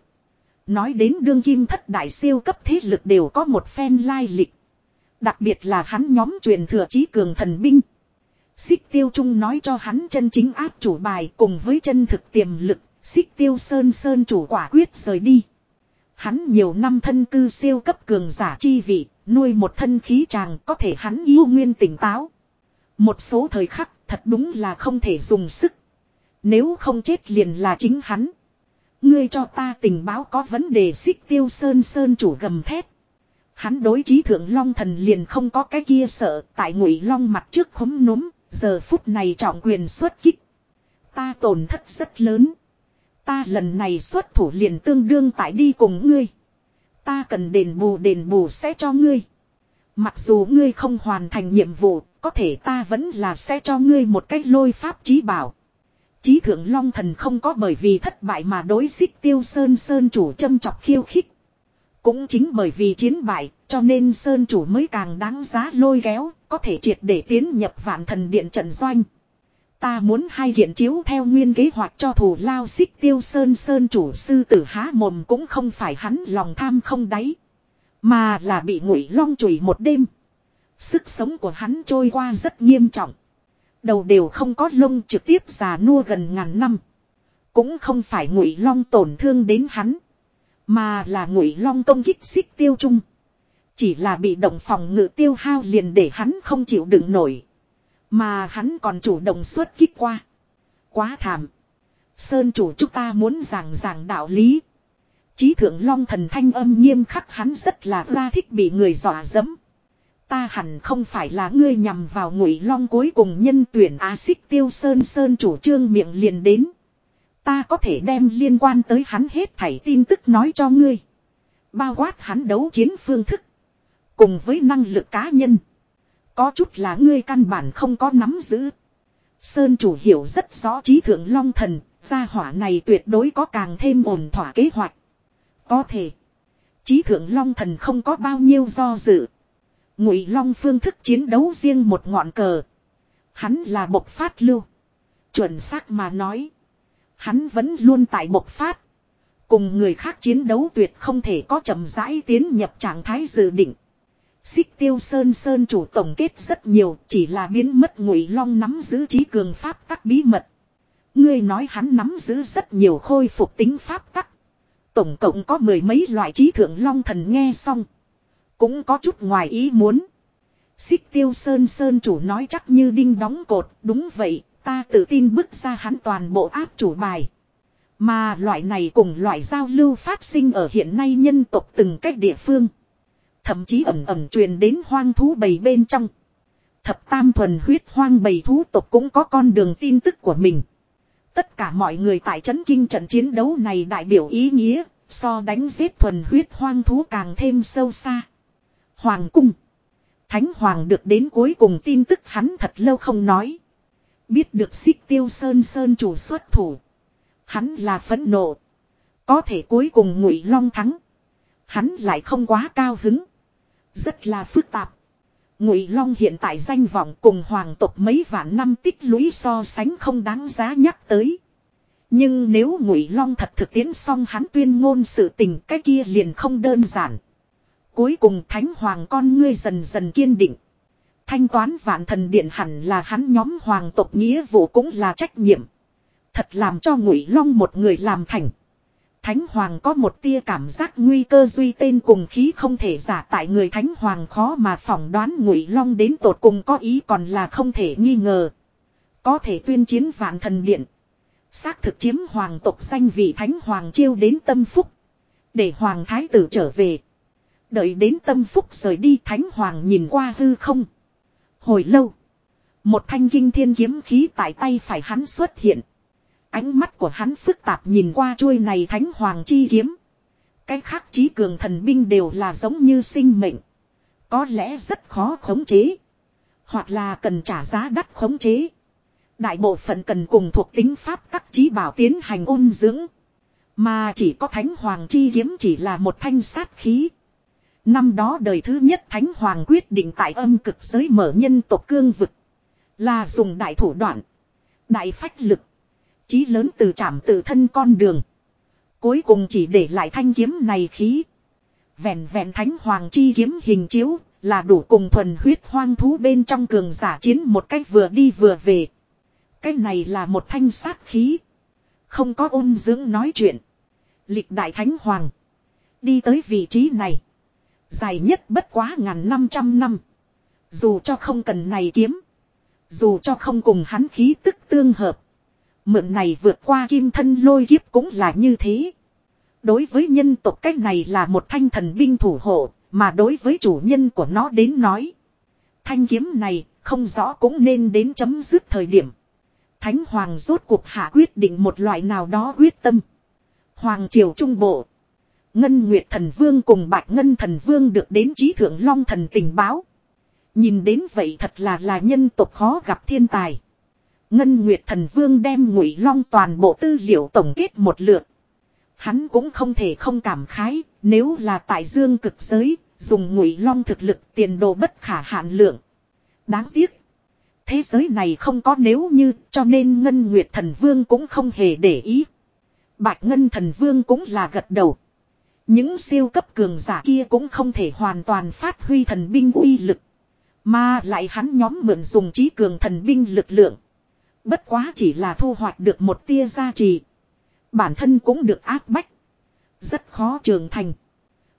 Nói đến đương kim thất đại siêu cấp thế lực đều có một phen lai lịch. Đặc biệt là hắn nhóm truyền thừa trí cường thần binh. Xích tiêu trung nói cho hắn chân chính áp chủ bài cùng với chân thực tiềm lực. Xích tiêu sơn sơn chủ quả quyết rời đi. Hắn nhiều năm thân cư siêu cấp cường giả chi vị, nuôi một thân khí chàng có thể hắn yêu nguyên tỉnh táo. Một số thời khắc thật đúng là không thể dùng sức. Nếu không chết liền là chính hắn. Ngươi cho ta tình báo có vấn đề xích tiêu sơn sơn chủ gầm thét. Hắn đối trí thượng long thần liền không có cái kia sợ tại ngụy long mặt trước khống núm, giờ phút này trọng quyền xuất kích. Ta tổn thất rất lớn. Ta lần này xuất thủ liền tương đương tại đi cùng ngươi. Ta cần đền bù đền bù sẽ cho ngươi. Mặc dù ngươi không hoàn thành nhiệm vụ, có thể ta vẫn là sẽ cho ngươi một cách lôi pháp trí bảo. Chí thượng long thần không có bởi vì thất bại mà đối xích tiêu sơn sơn chủ châm chọc khiêu khích. Cũng chính bởi vì chiến bại, cho nên sơn chủ mới càng đáng giá lôi kéo, có thể triệt để tiến nhập vạn thần điện trận doanh. Ta muốn hai hiện chiếu theo nguyên kế hoạch cho thủ lao xích tiêu sơn sơn chủ sư tử há mồm cũng không phải hắn lòng tham không đáy. Mà là bị ngụy long chùi một đêm. Sức sống của hắn trôi qua rất nghiêm trọng. Đầu đều không có lông trực tiếp già nua gần ngàn năm. Cũng không phải ngụy long tổn thương đến hắn. Mà là ngụy long công kích xích tiêu trung. Chỉ là bị động phòng ngự tiêu hao liền để hắn không chịu đựng nổi. Mà hắn còn chủ động xuất kích qua. Quá thảm. Sơn chủ chúng ta muốn giảng giảng đạo lý. Chí thượng long thần thanh âm nghiêm khắc hắn rất là ra thích bị người dọa dẫm. Ta hẳn không phải là ngươi nhằm vào ngụy long cuối cùng nhân tuyển á xích tiêu sơn sơn chủ trương miệng liền đến. Ta có thể đem liên quan tới hắn hết thảy tin tức nói cho ngươi. Bao quát hắn đấu chiến phương thức. Cùng với năng lực cá nhân. Có chút là ngươi căn bản không có nắm giữ. Sơn chủ hiểu rất rõ trí thượng long thần, gia hỏa này tuyệt đối có càng thêm ổn thỏa kế hoạch. Có thể. Trí thượng long thần không có bao nhiêu do dự. Ngụy long phương thức chiến đấu riêng một ngọn cờ. Hắn là bộc phát lưu. Chuẩn xác mà nói. Hắn vẫn luôn tại bộc phát. Cùng người khác chiến đấu tuyệt không thể có chậm rãi tiến nhập trạng thái dự định. Xích tiêu sơn sơn chủ tổng kết rất nhiều, chỉ là biến mất ngụy long nắm giữ trí cường pháp tắc bí mật. Ngươi nói hắn nắm giữ rất nhiều khôi phục tính pháp tắc. Tổng cộng có mười mấy loại trí thượng long thần nghe xong. Cũng có chút ngoài ý muốn. Xích tiêu sơn sơn chủ nói chắc như đinh đóng cột. Đúng vậy, ta tự tin bước ra hắn toàn bộ áp chủ bài. Mà loại này cùng loại giao lưu phát sinh ở hiện nay nhân tộc từng cách địa phương. Thậm chí ẩm ẩm truyền đến hoang thú bầy bên trong. Thập tam thuần huyết hoang bầy thú tộc cũng có con đường tin tức của mình. Tất cả mọi người tại trấn kinh trận chiến đấu này đại biểu ý nghĩa, so đánh giết thuần huyết hoang thú càng thêm sâu xa. Hoàng cung. Thánh Hoàng được đến cuối cùng tin tức hắn thật lâu không nói. Biết được xích tiêu sơn sơn chủ xuất thủ. Hắn là phẫn nộ. Có thể cuối cùng ngụy long thắng. Hắn lại không quá cao hứng. Rất là phức tạp. Ngụy Long hiện tại danh vọng cùng hoàng tộc mấy vạn năm tích lũy so sánh không đáng giá nhắc tới. Nhưng nếu Ngụy Long thật thực tiễn xong hắn tuyên ngôn sự tình, cái kia liền không đơn giản. Cuối cùng Thánh Hoàng con ngươi dần dần kiên định. Thanh toán vạn thần điện hẳn là hắn nhóm hoàng tộc nghĩa vụ cũng là trách nhiệm. Thật làm cho Ngụy Long một người làm thành. Thánh Hoàng có một tia cảm giác nguy cơ duy tên cùng khí không thể giả tại người Thánh Hoàng khó mà phỏng đoán Ngụy Long đến tột cùng có ý còn là không thể nghi ngờ. Có thể tuyên chiến vạn thần điện. Xác thực chiếm hoàng tộc danh vị Thánh Hoàng chiêu đến tâm phúc. Để Hoàng Thái tử trở về. Đợi đến tâm phúc rời đi Thánh Hoàng nhìn qua hư không. Hồi lâu. Một thanh kinh thiên kiếm khí tại tay phải hắn xuất hiện. Ánh mắt của hắn phức tạp nhìn qua chuôi này thánh hoàng chi kiếm. Cái khác trí cường thần binh đều là giống như sinh mệnh. Có lẽ rất khó khống chế. Hoặc là cần trả giá đắt khống chế. Đại bộ phận cần cùng thuộc tính pháp các trí bảo tiến hành ôn dưỡng. Mà chỉ có thánh hoàng chi kiếm chỉ là một thanh sát khí. Năm đó đời thứ nhất thánh hoàng quyết định tại âm cực giới mở nhân tộc cương vực. Là dùng đại thủ đoạn. Đại phách lực. Chí lớn từ trảm tự thân con đường. Cuối cùng chỉ để lại thanh kiếm này khí. Vẹn vẹn thánh hoàng chi kiếm hình chiếu là đủ cùng thuần huyết hoang thú bên trong cường giả chiến một cách vừa đi vừa về. Cái này là một thanh sát khí. Không có ôn dưỡng nói chuyện. Lịch đại thánh hoàng. Đi tới vị trí này. Dài nhất bất quá ngàn năm trăm năm. Dù cho không cần này kiếm. Dù cho không cùng hắn khí tức tương hợp. Mượn này vượt qua kim thân lôi kiếp cũng là như thế. Đối với nhân tộc cách này là một thanh thần binh thủ hộ, mà đối với chủ nhân của nó đến nói. Thanh kiếm này không rõ cũng nên đến chấm dứt thời điểm. Thánh Hoàng rốt cuộc hạ quyết định một loại nào đó quyết tâm. Hoàng triều trung bộ. Ngân Nguyệt Thần Vương cùng Bạch Ngân Thần Vương được đến trí thượng long thần tình báo. Nhìn đến vậy thật là là nhân tộc khó gặp thiên tài. Ngân Nguyệt Thần Vương đem Ngụy Long toàn bộ tư liệu tổng kết một lượt. Hắn cũng không thể không cảm khái, nếu là tại Dương cực giới, dùng Ngụy Long thực lực tiền đồ bất khả hạn lượng. Đáng tiếc, thế giới này không có nếu như, cho nên Ngân Nguyệt Thần Vương cũng không hề để ý. Bạch Ngân Thần Vương cũng là gật đầu. Những siêu cấp cường giả kia cũng không thể hoàn toàn phát huy thần binh uy lực. Mà lại hắn nhóm mượn dùng trí cường thần binh lực lượng. Bất quá chỉ là thu hoạch được một tia gia trì. Bản thân cũng được áp bách. Rất khó trưởng thành.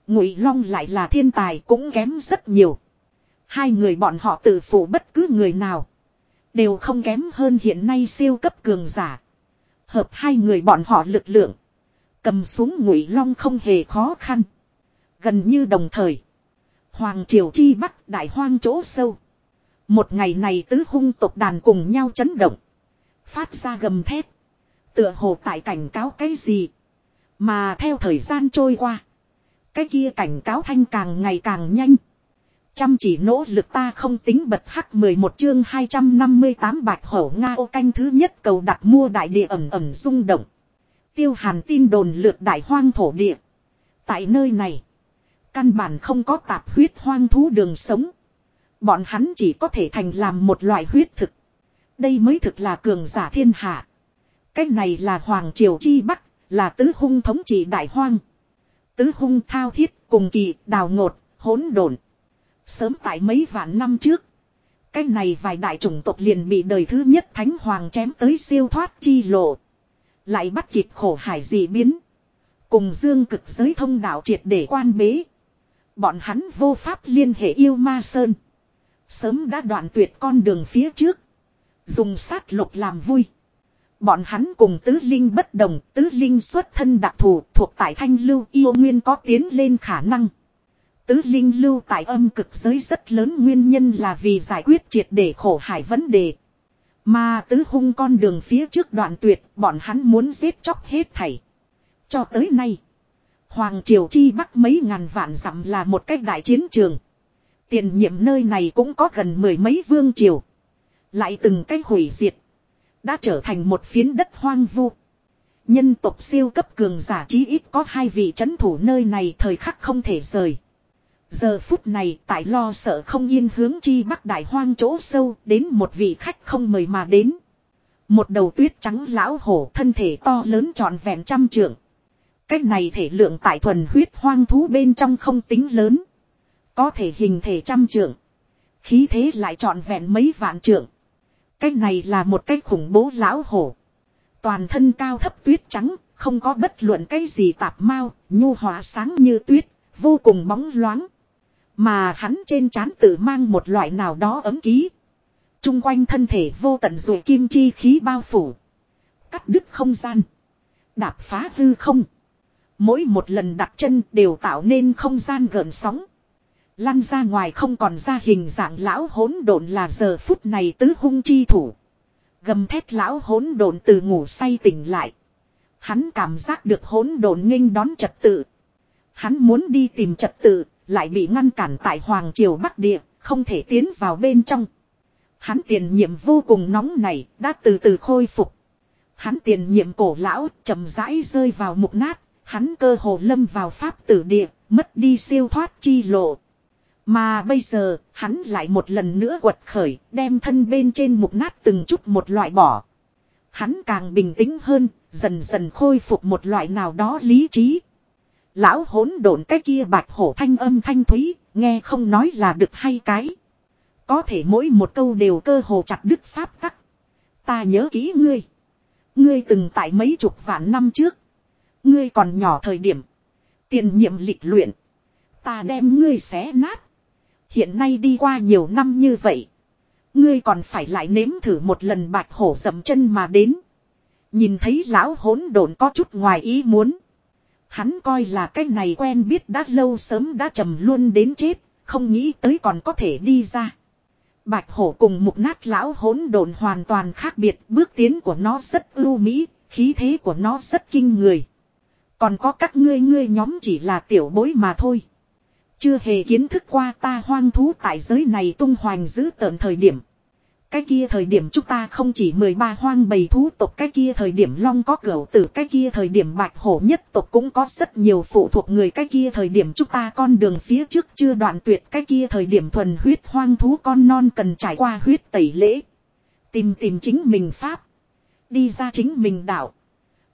Ngụy Long lại là thiên tài cũng kém rất nhiều. Hai người bọn họ tự phụ bất cứ người nào. Đều không kém hơn hiện nay siêu cấp cường giả. Hợp hai người bọn họ lực lượng. Cầm xuống Ngụy Long không hề khó khăn. Gần như đồng thời. Hoàng Triều Chi Bắc, đại hoang chỗ sâu. Một ngày này tứ hung tộc đàn cùng nhau chấn động. Phát ra gầm thép. Tựa hồ tại cảnh cáo cái gì. Mà theo thời gian trôi qua. Cái kia cảnh cáo thanh càng ngày càng nhanh. Chăm chỉ nỗ lực ta không tính bật hắc 11 chương 258 bạch hổ Nga ô canh thứ nhất cầu đặt mua đại địa ẩm ẩm rung động. Tiêu hàn tin đồn lượt đại hoang thổ địa. Tại nơi này. Căn bản không có tạp huyết hoang thú đường sống. Bọn hắn chỉ có thể thành làm một loại huyết thực. Đây mới thực là cường giả thiên hạ. Cái này là Hoàng Triều Chi Bắc, là tứ hung thống trị đại hoang. Tứ hung thao thiết, cùng kỳ, đào ngột, hỗn độn. Sớm tại mấy vạn năm trước. Cái này vài đại chủng tộc liền bị đời thứ nhất thánh hoàng chém tới siêu thoát chi lộ. Lại bắt kịp khổ hải dị biến. Cùng dương cực giới thông đạo triệt để quan bế. Bọn hắn vô pháp liên hệ yêu ma sơn. Sớm đã đoạn tuyệt con đường phía trước. Dùng sát lục làm vui. Bọn hắn cùng tứ linh bất đồng, tứ linh xuất thân đặc thù thuộc tại thanh lưu yêu nguyên có tiến lên khả năng. Tứ linh lưu tại âm cực giới rất lớn nguyên nhân là vì giải quyết triệt để khổ hải vấn đề. Mà tứ hung con đường phía trước đoạn tuyệt, bọn hắn muốn giết chóc hết thảy. Cho tới nay, Hoàng Triều Chi Bắc mấy ngàn vạn dặm là một cách đại chiến trường. Tiền nhiệm nơi này cũng có gần mười mấy vương triều. Lại từng cái hủy diệt. Đã trở thành một phiến đất hoang vu. Nhân tộc siêu cấp cường giả chí ít có hai vị chấn thủ nơi này thời khắc không thể rời. Giờ phút này tại lo sợ không yên hướng chi bắc đại hoang chỗ sâu đến một vị khách không mời mà đến. Một đầu tuyết trắng lão hổ thân thể to lớn trọn vẹn trăm trượng. Cách này thể lượng tại thuần huyết hoang thú bên trong không tính lớn. Có thể hình thể trăm trượng. Khí thế lại trọn vẹn mấy vạn trượng. Cái này là một cái khủng bố lão hổ. Toàn thân cao thấp tuyết trắng, không có bất luận cái gì tạp mau, nhu hòa sáng như tuyết, vô cùng bóng loáng. Mà hắn trên trán tự mang một loại nào đó ấm ký. Trung quanh thân thể vô tận rồi kim chi khí bao phủ. Cắt đứt không gian. Đạp phá hư không. Mỗi một lần đặt chân đều tạo nên không gian gợn sóng. Lăn ra ngoài không còn ra hình dạng lão hỗn độn là giờ phút này tứ hung chi thủ. Gầm thét lão hỗn độn từ ngủ say tỉnh lại. Hắn cảm giác được hỗn độn nghênh đón trật tự. Hắn muốn đi tìm trật tự, lại bị ngăn cản tại Hoàng Triều Bắc Địa, không thể tiến vào bên trong. Hắn tiền nhiệm vô cùng nóng này, đã từ từ khôi phục. Hắn tiền nhiệm cổ lão, chậm rãi rơi vào mục nát, hắn cơ hồ lâm vào pháp tử địa, mất đi siêu thoát chi lộ. Mà bây giờ, hắn lại một lần nữa quật khởi, đem thân bên trên mục nát từng chút một loại bỏ. Hắn càng bình tĩnh hơn, dần dần khôi phục một loại nào đó lý trí. Lão hỗn độn cái kia bạch hổ thanh âm thanh thúy, nghe không nói là được hay cái. Có thể mỗi một câu đều cơ hồ chặt đứt pháp tắc. Ta nhớ kỹ ngươi. Ngươi từng tại mấy chục vạn năm trước. Ngươi còn nhỏ thời điểm. Tiền nhiệm lịch luyện. Ta đem ngươi xé nát. Hiện nay đi qua nhiều năm như vậy. Ngươi còn phải lại nếm thử một lần bạch hổ dầm chân mà đến. Nhìn thấy lão hỗn độn có chút ngoài ý muốn. Hắn coi là cái này quen biết đã lâu sớm đã trầm luôn đến chết, không nghĩ tới còn có thể đi ra. Bạch hổ cùng mục nát lão hỗn độn hoàn toàn khác biệt, bước tiến của nó rất ưu mỹ, khí thế của nó rất kinh người. Còn có các ngươi ngươi nhóm chỉ là tiểu bối mà thôi. Chưa hề kiến thức qua ta hoang thú tại giới này tung hoành giữ tợn thời điểm. Cái kia thời điểm chúng ta không chỉ 13 hoang bầy thú tộc, cái kia thời điểm long có cửu tử, cái kia thời điểm bạch hổ nhất tộc cũng có rất nhiều phụ thuộc người, cái kia thời điểm chúng ta con đường phía trước chưa đoạn tuyệt, cái kia thời điểm thuần huyết hoang thú con non cần trải qua huyết tẩy lễ. Tìm tìm chính mình pháp. Đi ra chính mình đạo.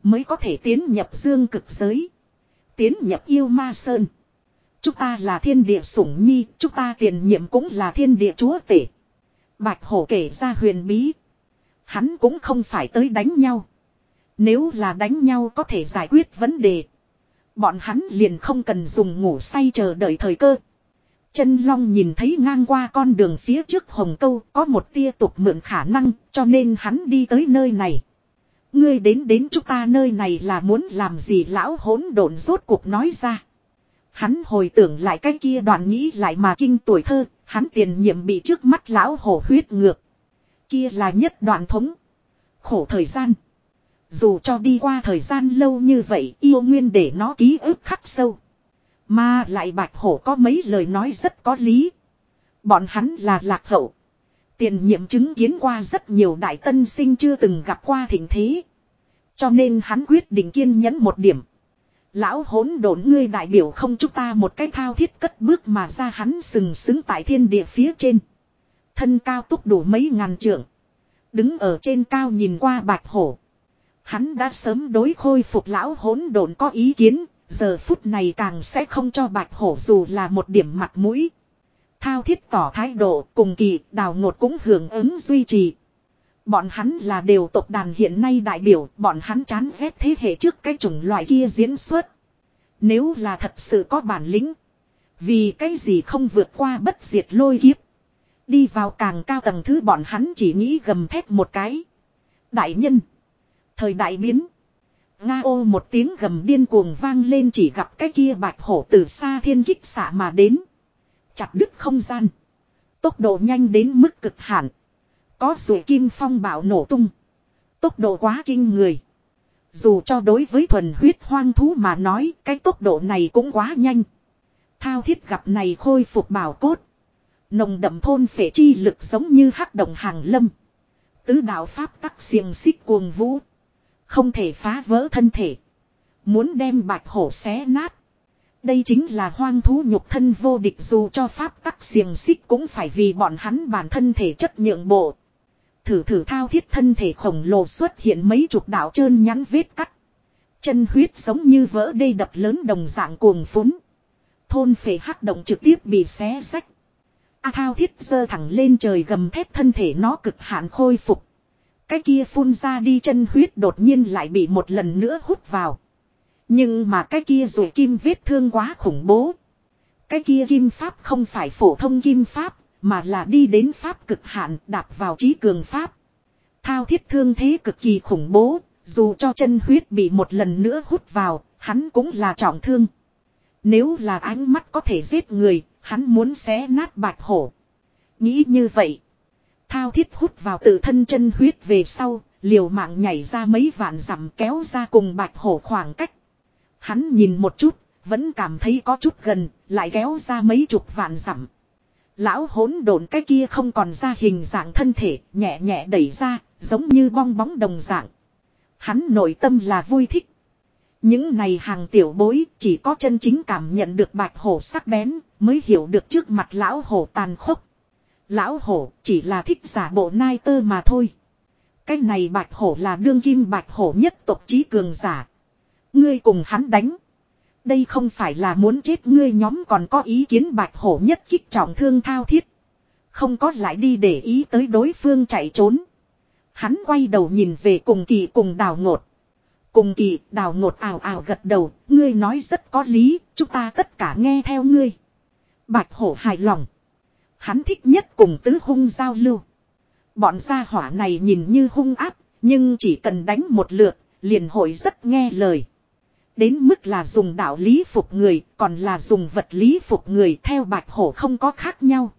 Mới có thể tiến nhập dương cực giới. Tiến nhập yêu ma sơn. Chúng ta là thiên địa sủng nhi, chúng ta tiền nhiệm cũng là thiên địa chúa tể. Bạch hổ kể ra huyền bí. Hắn cũng không phải tới đánh nhau. Nếu là đánh nhau có thể giải quyết vấn đề. Bọn hắn liền không cần dùng ngủ say chờ đợi thời cơ. Chân long nhìn thấy ngang qua con đường phía trước hồng câu có một tia tục mượn khả năng cho nên hắn đi tới nơi này. Ngươi đến đến chúng ta nơi này là muốn làm gì lão hỗn độn rốt cuộc nói ra. Hắn hồi tưởng lại cái kia đoạn nghĩ lại mà kinh tuổi thơ, hắn tiền nhiệm bị trước mắt lão hổ huyết ngược. Kia là nhất đoạn thống. Khổ thời gian. Dù cho đi qua thời gian lâu như vậy yêu nguyên để nó ký ức khắc sâu. Mà lại bạch hổ có mấy lời nói rất có lý. Bọn hắn là lạc hậu. Tiền nhiệm chứng kiến qua rất nhiều đại tân sinh chưa từng gặp qua thỉnh thế. Cho nên hắn quyết định kiên nhẫn một điểm. Lão hỗn độn ngươi đại biểu không chúng ta một cái thao thiết cất bước mà ra hắn sừng sững tại thiên địa phía trên. Thân cao túc đủ mấy ngàn trượng. Đứng ở trên cao nhìn qua bạch hổ. Hắn đã sớm đối khôi phục lão hỗn độn có ý kiến, giờ phút này càng sẽ không cho bạch hổ dù là một điểm mặt mũi. Thao thiết tỏ thái độ cùng kỳ đào ngột cũng hưởng ứng duy trì. Bọn hắn là đều tộc đàn hiện nay đại biểu, bọn hắn chán ghét thế hệ trước cái chủng loại kia diễn xuất. Nếu là thật sự có bản lĩnh. Vì cái gì không vượt qua bất diệt lôi kiếp. Đi vào càng cao tầng thứ bọn hắn chỉ nghĩ gầm thét một cái. Đại nhân. Thời đại biến. Nga ô một tiếng gầm điên cuồng vang lên chỉ gặp cái kia bạch hổ từ xa thiên kích xạ mà đến. Chặt đứt không gian. Tốc độ nhanh đến mức cực hạn. Có rủi kim phong bạo nổ tung. Tốc độ quá kinh người. Dù cho đối với thuần huyết hoang thú mà nói, cái tốc độ này cũng quá nhanh. Thao thiết gặp này khôi phục bảo cốt. Nồng đậm thôn phệ chi lực giống như hắc động hàng lâm. Tứ đạo pháp tắc xiềng xích cuồng vũ. Không thể phá vỡ thân thể. Muốn đem bạch hổ xé nát. Đây chính là hoang thú nhục thân vô địch dù cho pháp tắc xiềng xích cũng phải vì bọn hắn bản thân thể chất nhượng bộ. Thử thử thao thiết thân thể khổng lồ xuất hiện mấy chục đạo trơn nhắn vết cắt. Chân huyết giống như vỡ đê đập lớn đồng dạng cuồng phúng. Thôn phệ hắc động trực tiếp bị xé rách. A thao thiết dơ thẳng lên trời gầm thép thân thể nó cực hạn khôi phục. Cái kia phun ra đi chân huyết đột nhiên lại bị một lần nữa hút vào. Nhưng mà cái kia rồi kim vết thương quá khủng bố. Cái kia kim pháp không phải phổ thông kim pháp, mà là đi đến pháp cực hạn đạp vào trí cường pháp. Thao thiết thương thế cực kỳ khủng bố, dù cho chân huyết bị một lần nữa hút vào, hắn cũng là trọng thương. Nếu là ánh mắt có thể giết người, hắn muốn xé nát bạch hổ. Nghĩ như vậy. Thao thiết hút vào tự thân chân huyết về sau, liều mạng nhảy ra mấy vạn dặm kéo ra cùng bạch hổ khoảng cách. Hắn nhìn một chút, vẫn cảm thấy có chút gần, lại kéo ra mấy chục vạn dặm. Lão hỗn độn cái kia không còn ra hình dạng thân thể, nhẹ nhẹ đẩy ra, giống như bong bóng đồng dạng. Hắn nội tâm là vui thích. Những này hàng tiểu bối chỉ có chân chính cảm nhận được bạch hổ sắc bén, mới hiểu được trước mặt lão hổ tàn khốc. Lão hổ chỉ là thích giả bộ nai tơ mà thôi. Cái này bạch hổ là đương kim bạch hổ nhất tộc trí cường giả. Ngươi cùng hắn đánh. Đây không phải là muốn chết ngươi nhóm còn có ý kiến bạch hổ nhất kích trọng thương thao thiết. Không có lại đi để ý tới đối phương chạy trốn. Hắn quay đầu nhìn về cùng kỳ cùng đào ngột. Cùng kỳ đào ngột ảo ảo gật đầu, ngươi nói rất có lý, chúng ta tất cả nghe theo ngươi. Bạch hổ hài lòng. Hắn thích nhất cùng tứ hung giao lưu. Bọn gia hỏa này nhìn như hung áp, nhưng chỉ cần đánh một lượt, liền hội rất nghe lời. Đến mức là dùng đạo lý phục người, còn là dùng vật lý phục người theo bạch hổ không có khác nhau.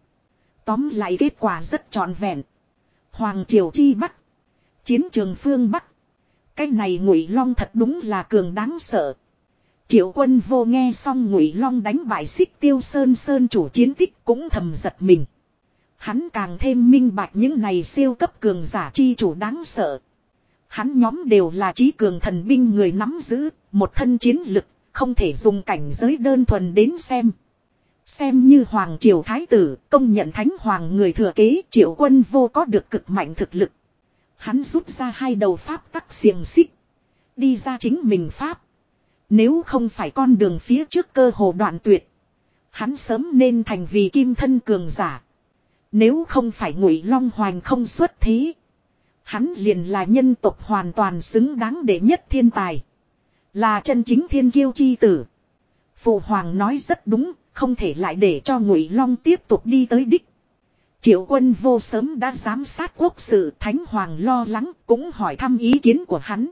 Tóm lại kết quả rất trọn vẹn. Hoàng Triều Chi Bắc. Chiến trường phương Bắc. Cái này ngụy long thật đúng là cường đáng sợ. Triệu quân vô nghe xong ngụy long đánh bại xích tiêu sơn sơn chủ chiến tích cũng thầm giật mình. Hắn càng thêm minh bạch những này siêu cấp cường giả chi chủ đáng sợ. Hắn nhóm đều là trí cường thần binh người nắm giữ, một thân chiến lực, không thể dùng cảnh giới đơn thuần đến xem. Xem như Hoàng Triều Thái Tử, công nhận Thánh Hoàng người thừa kế triệu quân vô có được cực mạnh thực lực. Hắn rút ra hai đầu pháp tắc xiềng xích. Đi ra chính mình pháp. Nếu không phải con đường phía trước cơ hồ đoạn tuyệt. Hắn sớm nên thành vì kim thân cường giả. Nếu không phải ngụy long hoành không xuất thế. Hắn liền là nhân tộc hoàn toàn xứng đáng để nhất thiên tài. Là chân chính thiên kiêu chi tử. Phụ hoàng nói rất đúng, không thể lại để cho Ngụy Long tiếp tục đi tới đích. Triệu quân vô sớm đã giám sát quốc sự thánh hoàng lo lắng cũng hỏi thăm ý kiến của hắn.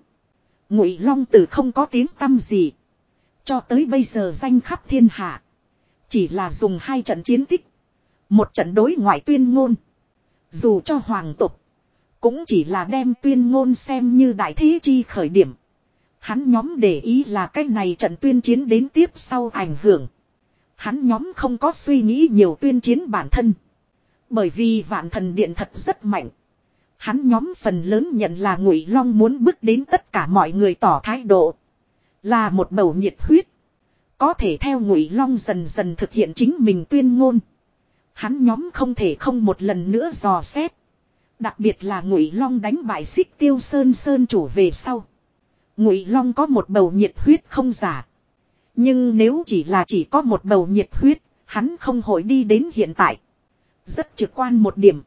Ngụy Long từ không có tiếng tâm gì. Cho tới bây giờ danh khắp thiên hạ. Chỉ là dùng hai trận chiến tích. Một trận đối ngoại tuyên ngôn. Dù cho hoàng tục. Cũng chỉ là đem tuyên ngôn xem như đại thế chi khởi điểm. Hắn nhóm để ý là cái này trận tuyên chiến đến tiếp sau ảnh hưởng. Hắn nhóm không có suy nghĩ nhiều tuyên chiến bản thân. Bởi vì vạn thần điện thật rất mạnh. Hắn nhóm phần lớn nhận là ngụy long muốn bước đến tất cả mọi người tỏ thái độ. Là một bầu nhiệt huyết. Có thể theo ngụy long dần dần thực hiện chính mình tuyên ngôn. Hắn nhóm không thể không một lần nữa dò xét. Đặc biệt là Ngụy Long đánh bại Xích Tiêu Sơn Sơn chủ về sau. Ngụy Long có một bầu nhiệt huyết không giả. Nhưng nếu chỉ là chỉ có một bầu nhiệt huyết, hắn không hội đi đến hiện tại. Rất trực quan một điểm.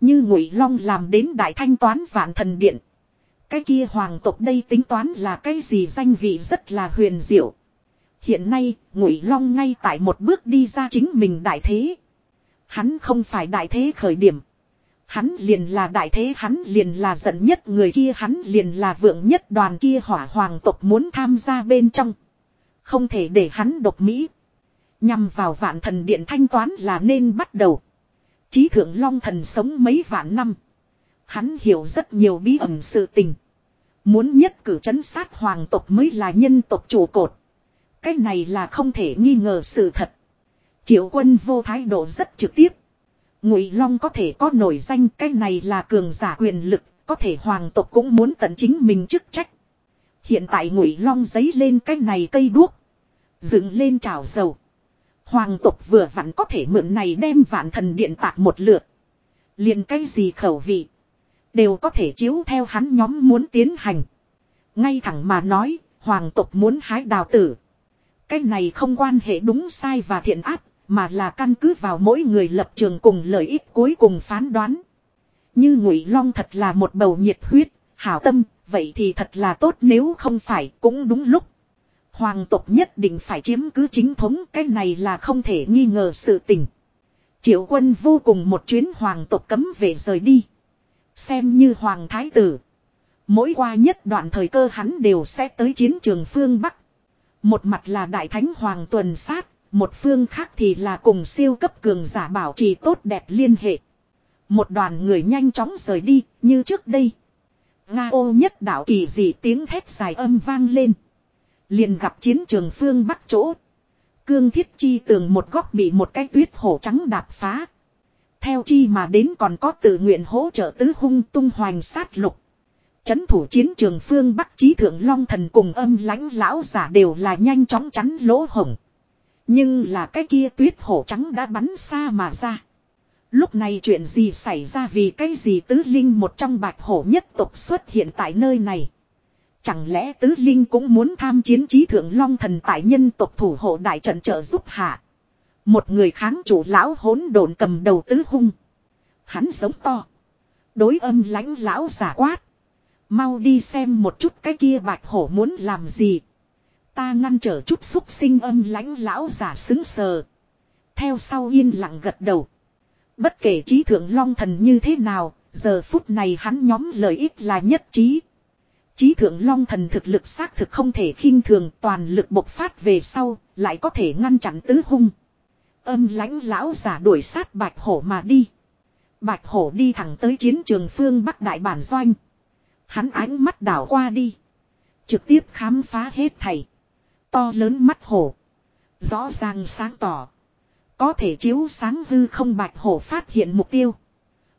Như Ngụy Long làm đến đại thanh toán vạn thần điện. Cái kia hoàng tộc đây tính toán là cái gì danh vị rất là huyền diệu. Hiện nay, Ngụy Long ngay tại một bước đi ra chính mình đại thế. Hắn không phải đại thế khởi điểm. Hắn liền là đại thế, hắn liền là giận nhất người kia, hắn liền là vượng nhất đoàn kia hỏa hoàng tộc muốn tham gia bên trong. Không thể để hắn độc mỹ. Nhằm vào vạn thần điện thanh toán là nên bắt đầu. Chí thượng long thần sống mấy vạn năm. Hắn hiểu rất nhiều bí ẩn sự tình. Muốn nhất cử chấn sát hoàng tộc mới là nhân tộc trụ cột. Cái này là không thể nghi ngờ sự thật. Triệu quân vô thái độ rất trực tiếp. Ngụy Long có thể có nổi danh cái này là cường giả quyền lực, có thể hoàng tộc cũng muốn tận chính mình chức trách. Hiện tại Ngụy Long giấy lên cái này cây đuốc, dựng lên trào dầu. Hoàng tộc vừa vặn có thể mượn này đem vạn thần điện tạc một lượt. liền cái gì khẩu vị. Đều có thể chiếu theo hắn nhóm muốn tiến hành. Ngay thẳng mà nói, hoàng tộc muốn hái đào tử. Cái này không quan hệ đúng sai và thiện ác, mà là căn cứ vào mỗi người lập trường cùng lợi ích cuối cùng phán đoán. Như Ngụy Long thật là một bầu nhiệt huyết, hảo tâm, vậy thì thật là tốt nếu không phải cũng đúng lúc. Hoàng tộc nhất định phải chiếm cứ chính thống cái này là không thể nghi ngờ sự tình. Triệu quân vô cùng một chuyến hoàng tộc cấm về rời đi. Xem như hoàng thái tử. Mỗi qua nhất đoạn thời cơ hắn đều sẽ tới chiến trường phương Bắc. Một mặt là đại thánh hoàng tuần sát, một phương khác thì là cùng siêu cấp cường giả bảo trì tốt đẹp liên hệ. Một đoàn người nhanh chóng rời đi, như trước đây. Nga ô nhất đạo kỳ dị tiếng thét dài âm vang lên. Liền gặp chiến trường phương bắc chỗ. Cương thiết chi tường một góc bị một cái tuyết hổ trắng đạp phá. Theo chi mà đến còn có tự nguyện hỗ trợ tứ hung tung hoành sát lục. Chấn thủ chiến trường phương Bắc Chí Thượng Long Thần cùng âm lãnh lão giả đều là nhanh chóng chắn lỗ hổng. Nhưng là cái kia tuyết hổ trắng đã bắn xa mà ra. Lúc này chuyện gì xảy ra vì cái gì tứ linh một trong bạch hổ nhất tộc xuất hiện tại nơi này. Chẳng lẽ tứ linh cũng muốn tham chiến trí thượng long thần tại nhân tộc thủ hộ đại trận trợ giúp hạ. Một người kháng chủ lão hỗn độn cầm đầu tứ hung. Hắn giống to. Đối âm lãnh lão giả quát. Mau đi xem một chút cái kia bạch hổ muốn làm gì. Ta ngăn trở chút xúc sinh âm lãnh lão giả xứng sờ. Theo sau yên lặng gật đầu. Bất kể trí thượng long thần như thế nào, giờ phút này hắn nhóm lợi ích là nhất trí. Trí thượng long thần thực lực xác thực không thể khinh thường toàn lực bộc phát về sau, lại có thể ngăn chặn tứ hung. Âm lãnh lão giả đuổi sát bạch hổ mà đi. Bạch hổ đi thẳng tới chiến trường phương Bắc Đại Bản Doanh. Hắn ánh mắt đảo qua đi. Trực tiếp khám phá hết thầy. To lớn mắt hổ. Rõ ràng sáng tỏ. Có thể chiếu sáng hư không bạch hổ phát hiện mục tiêu.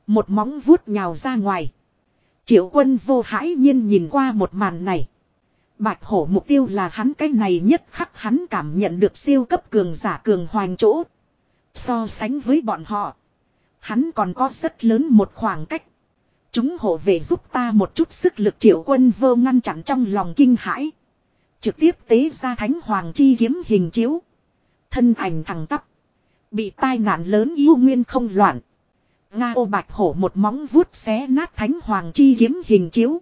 Một móng vuốt nhào ra ngoài. Triệu quân vô hãi nhiên nhìn qua một màn này. Bạch hổ mục tiêu là hắn cái này nhất khắc hắn cảm nhận được siêu cấp cường giả cường hoành chỗ. So sánh với bọn họ. Hắn còn có rất lớn một khoảng cách. Chúng hộ về giúp ta một chút sức lực triệu quân vô ngăn chặn trong lòng kinh hãi. Trực tiếp tế ra thánh hoàng chi kiếm hình chiếu. Thân ảnh thẳng tắp. Bị tai nạn lớn yêu nguyên không loạn. Nga ô bạch hổ một móng vuốt xé nát thánh hoàng chi kiếm hình chiếu.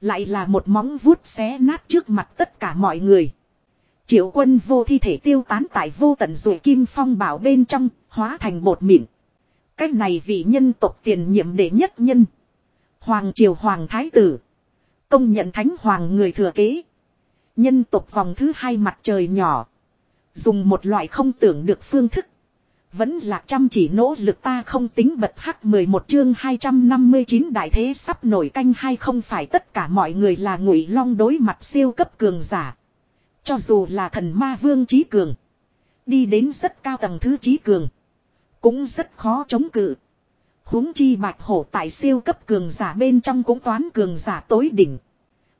Lại là một móng vuốt xé nát trước mặt tất cả mọi người. Triệu quân vô thi thể tiêu tán tại vô tận rồi kim phong bảo bên trong, hóa thành bột mịn. Cách này vị nhân tộc tiền nhiệm đệ nhất nhân. Hoàng triều hoàng thái tử. Công nhận thánh hoàng người thừa kế. Nhân tộc vòng thứ hai mặt trời nhỏ. Dùng một loại không tưởng được phương thức. Vẫn là chăm chỉ nỗ lực ta không tính bật hắc 11 chương 259 đại thế sắp nổi canh hay không phải tất cả mọi người là ngụy long đối mặt siêu cấp cường giả. Cho dù là thần ma vương trí cường. Đi đến rất cao tầng thứ trí cường. Cũng rất khó chống cự. huống chi bạch hổ tại siêu cấp cường giả bên trong cũng toán cường giả tối đỉnh.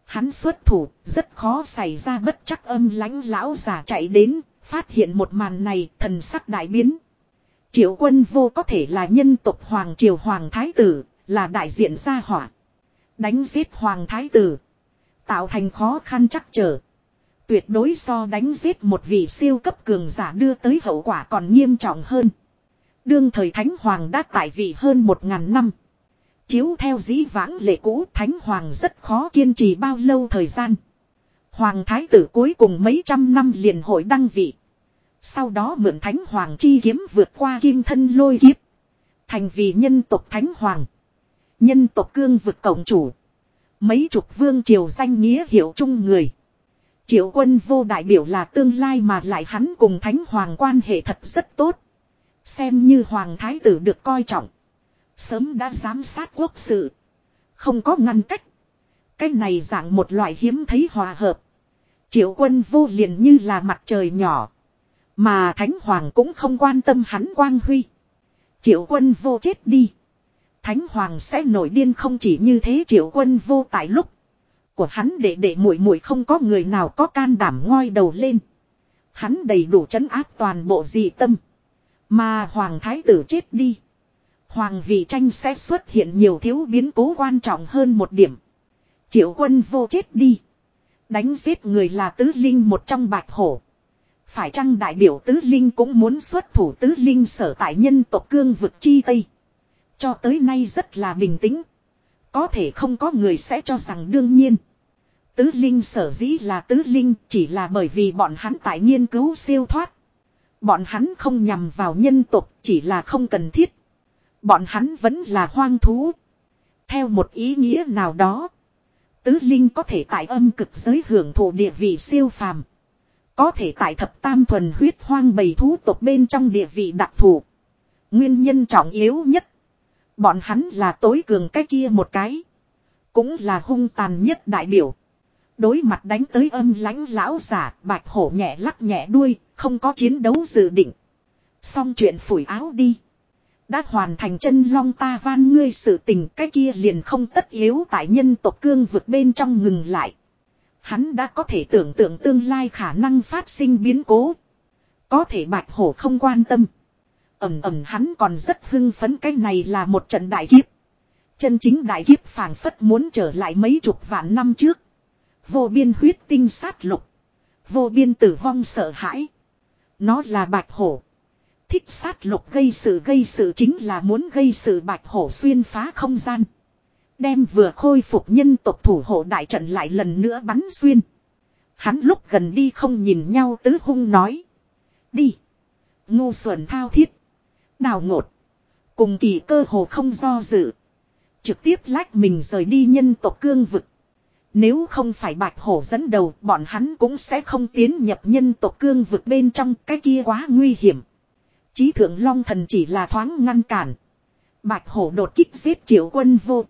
Hắn xuất thủ, rất khó xảy ra bất chắc âm lãnh lão giả chạy đến, phát hiện một màn này, thần sắc đại biến. Triệu quân vô có thể là nhân tộc Hoàng Triều Hoàng Thái Tử, là đại diện gia hỏa. Đánh giết Hoàng Thái Tử. Tạo thành khó khăn chắc trở. Tuyệt đối so đánh giết một vị siêu cấp cường giả đưa tới hậu quả còn nghiêm trọng hơn. Đương thời Thánh Hoàng đã tại vị hơn một ngàn năm. Chiếu theo dĩ vãng lệ cũ, Thánh Hoàng rất khó kiên trì bao lâu thời gian. Hoàng Thái tử cuối cùng mấy trăm năm liền hội đăng vị. Sau đó mượn Thánh Hoàng chi kiếm vượt qua kim thân lôi kiếp. Thành vì nhân tộc Thánh Hoàng. Nhân tộc cương vực cộng chủ. Mấy chục vương triều danh nghĩa hiệu chung người. Triệu quân vô đại biểu là tương lai mà lại hắn cùng Thánh Hoàng quan hệ thật rất tốt. Xem như Hoàng Thái tử được coi trọng. Sớm đã giám sát quốc sự. Không có ngăn cách. Cái này dạng một loại hiếm thấy hòa hợp. Triệu quân vô liền như là mặt trời nhỏ. Mà Thánh Hoàng cũng không quan tâm hắn quang huy. Triệu quân vô chết đi. Thánh Hoàng sẽ nổi điên không chỉ như thế triệu quân vô tại lúc. Của hắn để để muội muội không có người nào có can đảm ngoi đầu lên. Hắn đầy đủ chấn áp toàn bộ dị tâm. Mà Hoàng Thái tử chết đi. Hoàng vị tranh sẽ xuất hiện nhiều thiếu biến cố quan trọng hơn một điểm. Triệu quân vô chết đi. Đánh giết người là tứ linh một trong bạch hổ. Phải chăng đại biểu tứ linh cũng muốn xuất thủ tứ linh sở tại nhân tộc cương vực chi tây. Cho tới nay rất là bình tĩnh. Có thể không có người sẽ cho rằng đương nhiên. Tứ linh sở dĩ là tứ linh chỉ là bởi vì bọn hắn tại nghiên cứu siêu thoát. Bọn hắn không nhằm vào nhân tộc, chỉ là không cần thiết. Bọn hắn vẫn là hoang thú. Theo một ý nghĩa nào đó. Tứ linh có thể tại âm cực giới hưởng thụ địa vị siêu phàm. Có thể tại thập tam thuần huyết hoang bầy thú tộc bên trong địa vị đặc thù. Nguyên nhân trọng yếu nhất. Bọn hắn là tối cường cái kia một cái. Cũng là hung tàn nhất đại biểu. Đối mặt đánh tới âm lãnh lão giả, bạch hổ nhẹ lắc nhẹ đuôi, không có chiến đấu dự định. Xong chuyện phủi áo đi. Đã hoàn thành chân long ta van ngươi sự tình, cái kia liền không tất yếu tại nhân tộc cương vực bên trong ngừng lại. Hắn đã có thể tưởng tượng tương lai khả năng phát sinh biến cố. Có thể bạch hổ không quan tâm. Ẩm ẩm hắn còn rất hưng phấn, cái này là một trận đại kiếp. Chân chính đại kiếp phảng phất muốn trở lại mấy chục vạn năm trước. Vô biên huyết tinh sát lục. Vô biên tử vong sợ hãi. Nó là bạch hổ. Thích sát lục gây sự gây sự chính là muốn gây sự bạch hổ xuyên phá không gian. Đem vừa khôi phục nhân tộc thủ hộ đại trận lại lần nữa bắn xuyên. Hắn lúc gần đi không nhìn nhau tứ hung nói. Đi. Ngu xuẩn thao thiết. Đào ngột. Cùng kỳ cơ hồ không do dự. Trực tiếp lách mình rời đi nhân tộc cương vực. Nếu không phải bạch hổ dẫn đầu, bọn hắn cũng sẽ không tiến nhập nhân tộc cương vực bên trong, cái kia quá nguy hiểm. Chí thượng long thần chỉ là thoáng ngăn cản. Bạch hổ đột kích giết triệu quân vô.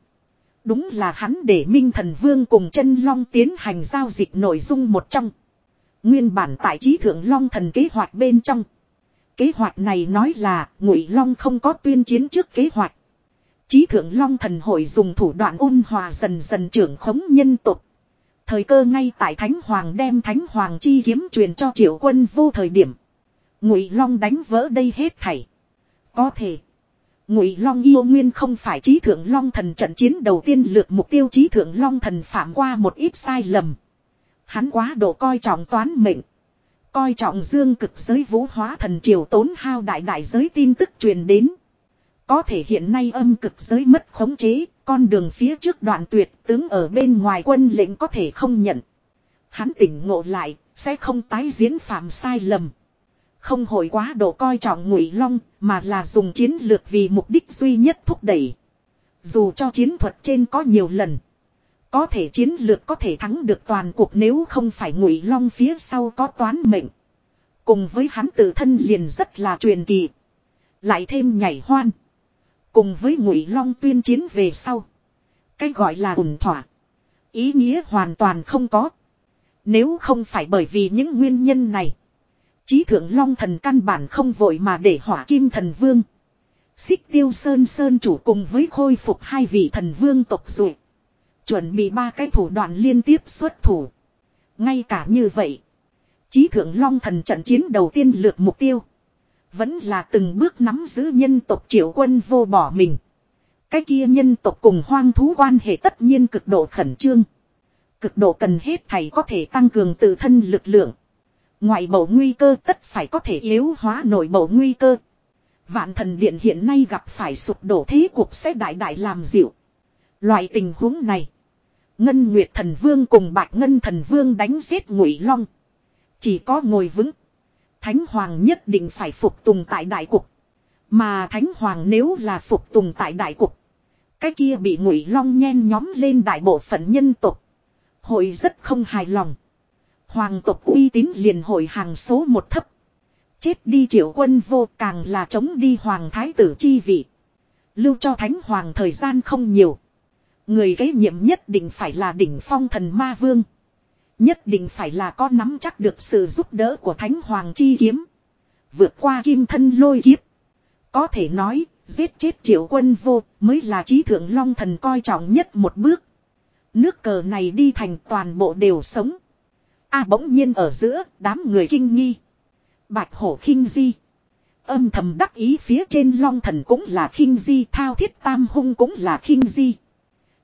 Đúng là hắn để Minh Thần Vương cùng chân Long tiến hành giao dịch nội dung một trong. Nguyên bản tại trí thượng Long thần kế hoạch bên trong. Kế hoạch này nói là Ngụy Long không có tuyên chiến trước kế hoạch. Trí thượng Long thần hội dùng thủ đoạn ôn hòa dần dần trưởng khống nhân tục. Thời cơ ngay tại Thánh Hoàng đem Thánh Hoàng chi kiếm truyền cho triệu quân vô thời điểm. Ngụy Long đánh vỡ đây hết thảy. Có thể. Ngụy Long yêu nguyên không phải trí thượng Long thần trận chiến đầu tiên lượt mục tiêu trí thượng Long thần phạm qua một ít sai lầm. Hắn quá độ coi trọng toán mệnh. Coi trọng dương cực giới vũ hóa thần triều tốn hao đại đại giới tin tức truyền đến. Có thể hiện nay âm cực giới mất khống chế, con đường phía trước đoạn tuyệt tướng ở bên ngoài quân lệnh có thể không nhận. Hắn tỉnh ngộ lại, sẽ không tái diễn phạm sai lầm. Không hội quá độ coi trọng ngụy long, mà là dùng chiến lược vì mục đích duy nhất thúc đẩy. Dù cho chiến thuật trên có nhiều lần. Có thể chiến lược có thể thắng được toàn cuộc nếu không phải ngụy long phía sau có toán mệnh. Cùng với hắn tự thân liền rất là truyền kỳ. Lại thêm nhảy hoan. Cùng với ngụy long tuyên chiến về sau. Cái gọi là ủng thỏa. Ý nghĩa hoàn toàn không có. Nếu không phải bởi vì những nguyên nhân này. Chí thượng long thần căn bản không vội mà để hỏa kim thần vương. Xích tiêu sơn sơn chủ cùng với khôi phục hai vị thần vương tộc dụ. Chuẩn bị ba cái thủ đoạn liên tiếp xuất thủ. Ngay cả như vậy. Chí thượng long thần trận chiến đầu tiên lượt mục tiêu. Vẫn là từng bước nắm giữ nhân tộc triệu quân vô bỏ mình. Cái kia nhân tộc cùng hoang thú quan hệ tất nhiên cực độ khẩn trương. Cực độ cần hết thầy có thể tăng cường tự thân lực lượng. Ngoại bầu nguy cơ tất phải có thể yếu hóa nội bầu nguy cơ. Vạn thần điện hiện nay gặp phải sụp đổ thế cuộc sẽ đại đại làm dịu. Loại tình huống này. Ngân Nguyệt thần vương cùng Bạch Ngân thần vương đánh giết Ngụy Long. Chỉ có ngồi vững. Thánh Hoàng nhất định phải phục tùng tại đại cục. Mà Thánh Hoàng nếu là phục tùng tại đại cục. Cái kia bị Ngụy Long nhen nhóm lên đại bộ phận nhân tục. Hội rất không hài lòng. Hoàng tộc uy tín liền hội hàng số một thấp. Chết đi triệu quân vô càng là chống đi hoàng thái tử chi vị. Lưu cho thánh hoàng thời gian không nhiều. Người kế nhiệm nhất định phải là đỉnh phong thần ma vương. Nhất định phải là có nắm chắc được sự giúp đỡ của Thánh Hoàng Chi Kiếm. Vượt qua kim thân lôi kiếp. Có thể nói, giết chết triệu quân vô mới là trí thượng long thần coi trọng nhất một bước. Nước cờ này đi thành toàn bộ đều sống a bỗng nhiên ở giữa, đám người kinh nghi. Bạch hổ khinh di. Âm thầm đắc ý phía trên long thần cũng là khinh di, thao thiết tam hung cũng là khinh di.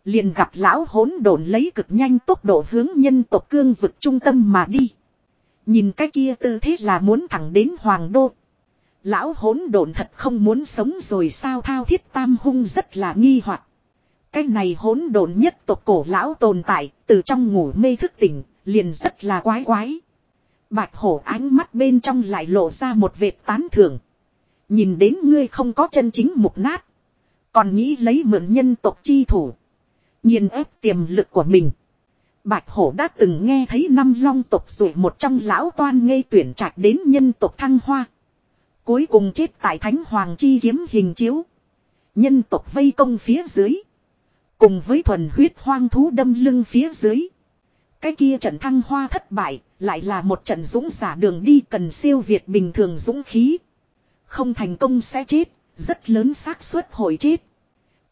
Liền gặp lão hỗn độn lấy cực nhanh tốc độ hướng nhân tộc cương vực trung tâm mà đi. Nhìn cái kia tư thế là muốn thẳng đến hoàng đô. Lão hỗn độn thật không muốn sống rồi sao thao thiết tam hung rất là nghi hoặc. Cái này hỗn độn nhất tộc cổ lão tồn tại, từ trong ngủ mê thức tỉnh, liền rất là quái quái. Bạch hổ ánh mắt bên trong lại lộ ra một vệt tán thưởng. Nhìn đến ngươi không có chân chính mục nát. Còn nghĩ lấy mượn nhân tộc chi thủ. Nhìn ép tiềm lực của mình. Bạch hổ đã từng nghe thấy năm long tộc rồi một trong lão toan ngây tuyển trạch đến nhân tộc thăng hoa. Cuối cùng chết tại thánh hoàng chi kiếm hình chiếu. Nhân tộc vây công phía dưới. Cùng với thuần huyết hoang thú đâm lưng phía dưới. Cái kia trận thăng hoa thất bại, lại là một trận dũng giả đường đi cần siêu việt bình thường dũng khí. Không thành công sẽ chết, rất lớn xác suất hồi chết.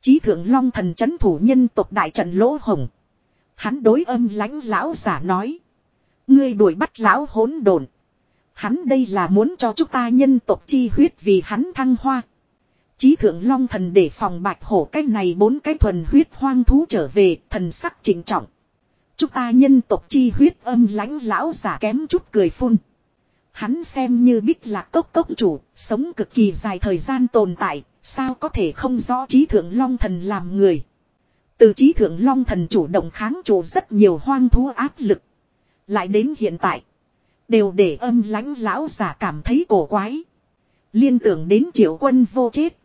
Chí thượng long thần chấn thủ nhân tộc đại trận lỗ hồng. Hắn đối âm lãnh lão giả nói. Ngươi đuổi bắt lão hỗn đồn. Hắn đây là muốn cho chúng ta nhân tộc chi huyết vì hắn thăng hoa. Chí thượng long thần để phòng bạch hổ cái này bốn cái thuần huyết hoang thú trở về thần sắc trịnh trọng. Chúng ta nhân tộc chi huyết âm lãnh lão giả kém chút cười phun. Hắn xem như bích lạc cốc cốc chủ, sống cực kỳ dài thời gian tồn tại, sao có thể không rõ trí thượng long thần làm người. Từ trí thượng long thần chủ động kháng chủ rất nhiều hoang thú áp lực. Lại đến hiện tại, đều để âm lãnh lão giả cảm thấy cổ quái. Liên tưởng đến triệu quân vô chết.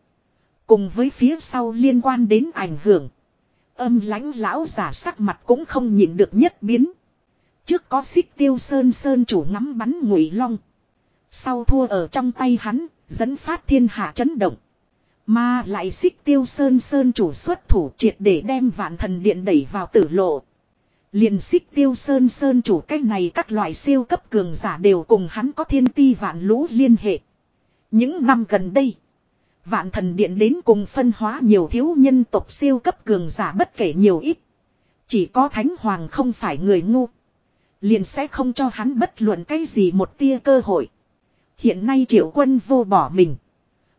Cùng với phía sau liên quan đến ảnh hưởng. Âm lãnh lão giả sắc mặt cũng không nhịn được nhất biến. Trước có xích tiêu sơn sơn chủ ngắm bắn ngụy long. Sau thua ở trong tay hắn, dẫn phát thiên hạ chấn động. Mà lại xích tiêu sơn sơn chủ xuất thủ triệt để đem vạn thần điện đẩy vào tử lộ. Liền xích tiêu sơn sơn chủ cách này các loại siêu cấp cường giả đều cùng hắn có thiên ti vạn lũ liên hệ. Những năm gần đây, vạn thần điện đến cùng phân hóa nhiều thiếu nhân tộc siêu cấp cường giả bất kể nhiều ít. Chỉ có thánh hoàng không phải người ngu. Liền sẽ không cho hắn bất luận cái gì một tia cơ hội. Hiện nay triệu quân vô bỏ mình.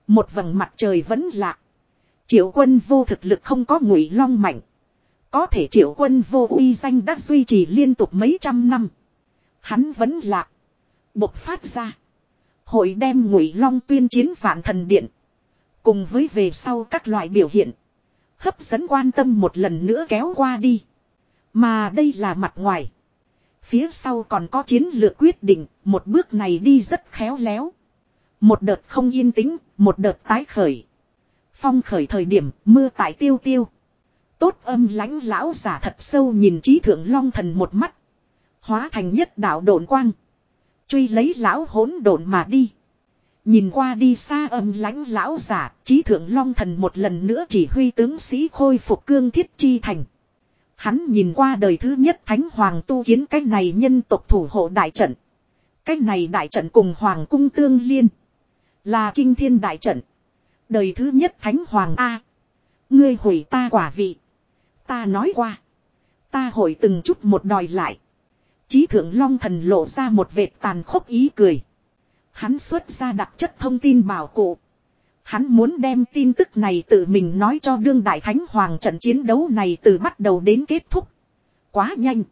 Một vầng mặt trời vẫn lạ. Triệu quân vô thực lực không có ngụy long mạnh. Có thể triệu quân vô uy danh đã duy trì liên tục mấy trăm năm. Hắn vẫn lạc Bộc phát ra. Hội đem ngụy long tuyên chiến vạn thần điện. Cùng với về sau các loại biểu hiện. Hấp dẫn quan tâm một lần nữa kéo qua đi. Mà đây là mặt ngoài. Phía sau còn có chiến lược quyết định, một bước này đi rất khéo léo. Một đợt không yên tĩnh, một đợt tái khởi. Phong khởi thời điểm, mưa tại tiêu tiêu. Tốt âm lãnh lão giả thật sâu nhìn trí thượng long thần một mắt. Hóa thành nhất đạo độn quang. Truy lấy lão hỗn độn mà đi. Nhìn qua đi xa âm lãnh lão giả, trí thượng long thần một lần nữa chỉ huy tướng sĩ khôi phục cương thiết chi thành. Hắn nhìn qua đời thứ nhất thánh hoàng tu kiến cái này nhân tộc thủ hộ đại trận. Cái này đại trận cùng hoàng cung tương liên. Là kinh thiên đại trận. Đời thứ nhất thánh hoàng A. Ngươi hủy ta quả vị. Ta nói qua. Ta hồi từng chút một đòi lại. Chí thượng long thần lộ ra một vệt tàn khốc ý cười. Hắn xuất ra đặc chất thông tin bảo cụ. Hắn muốn đem tin tức này tự mình nói cho đương đại thánh hoàng trận chiến đấu này từ bắt đầu đến kết thúc. Quá nhanh.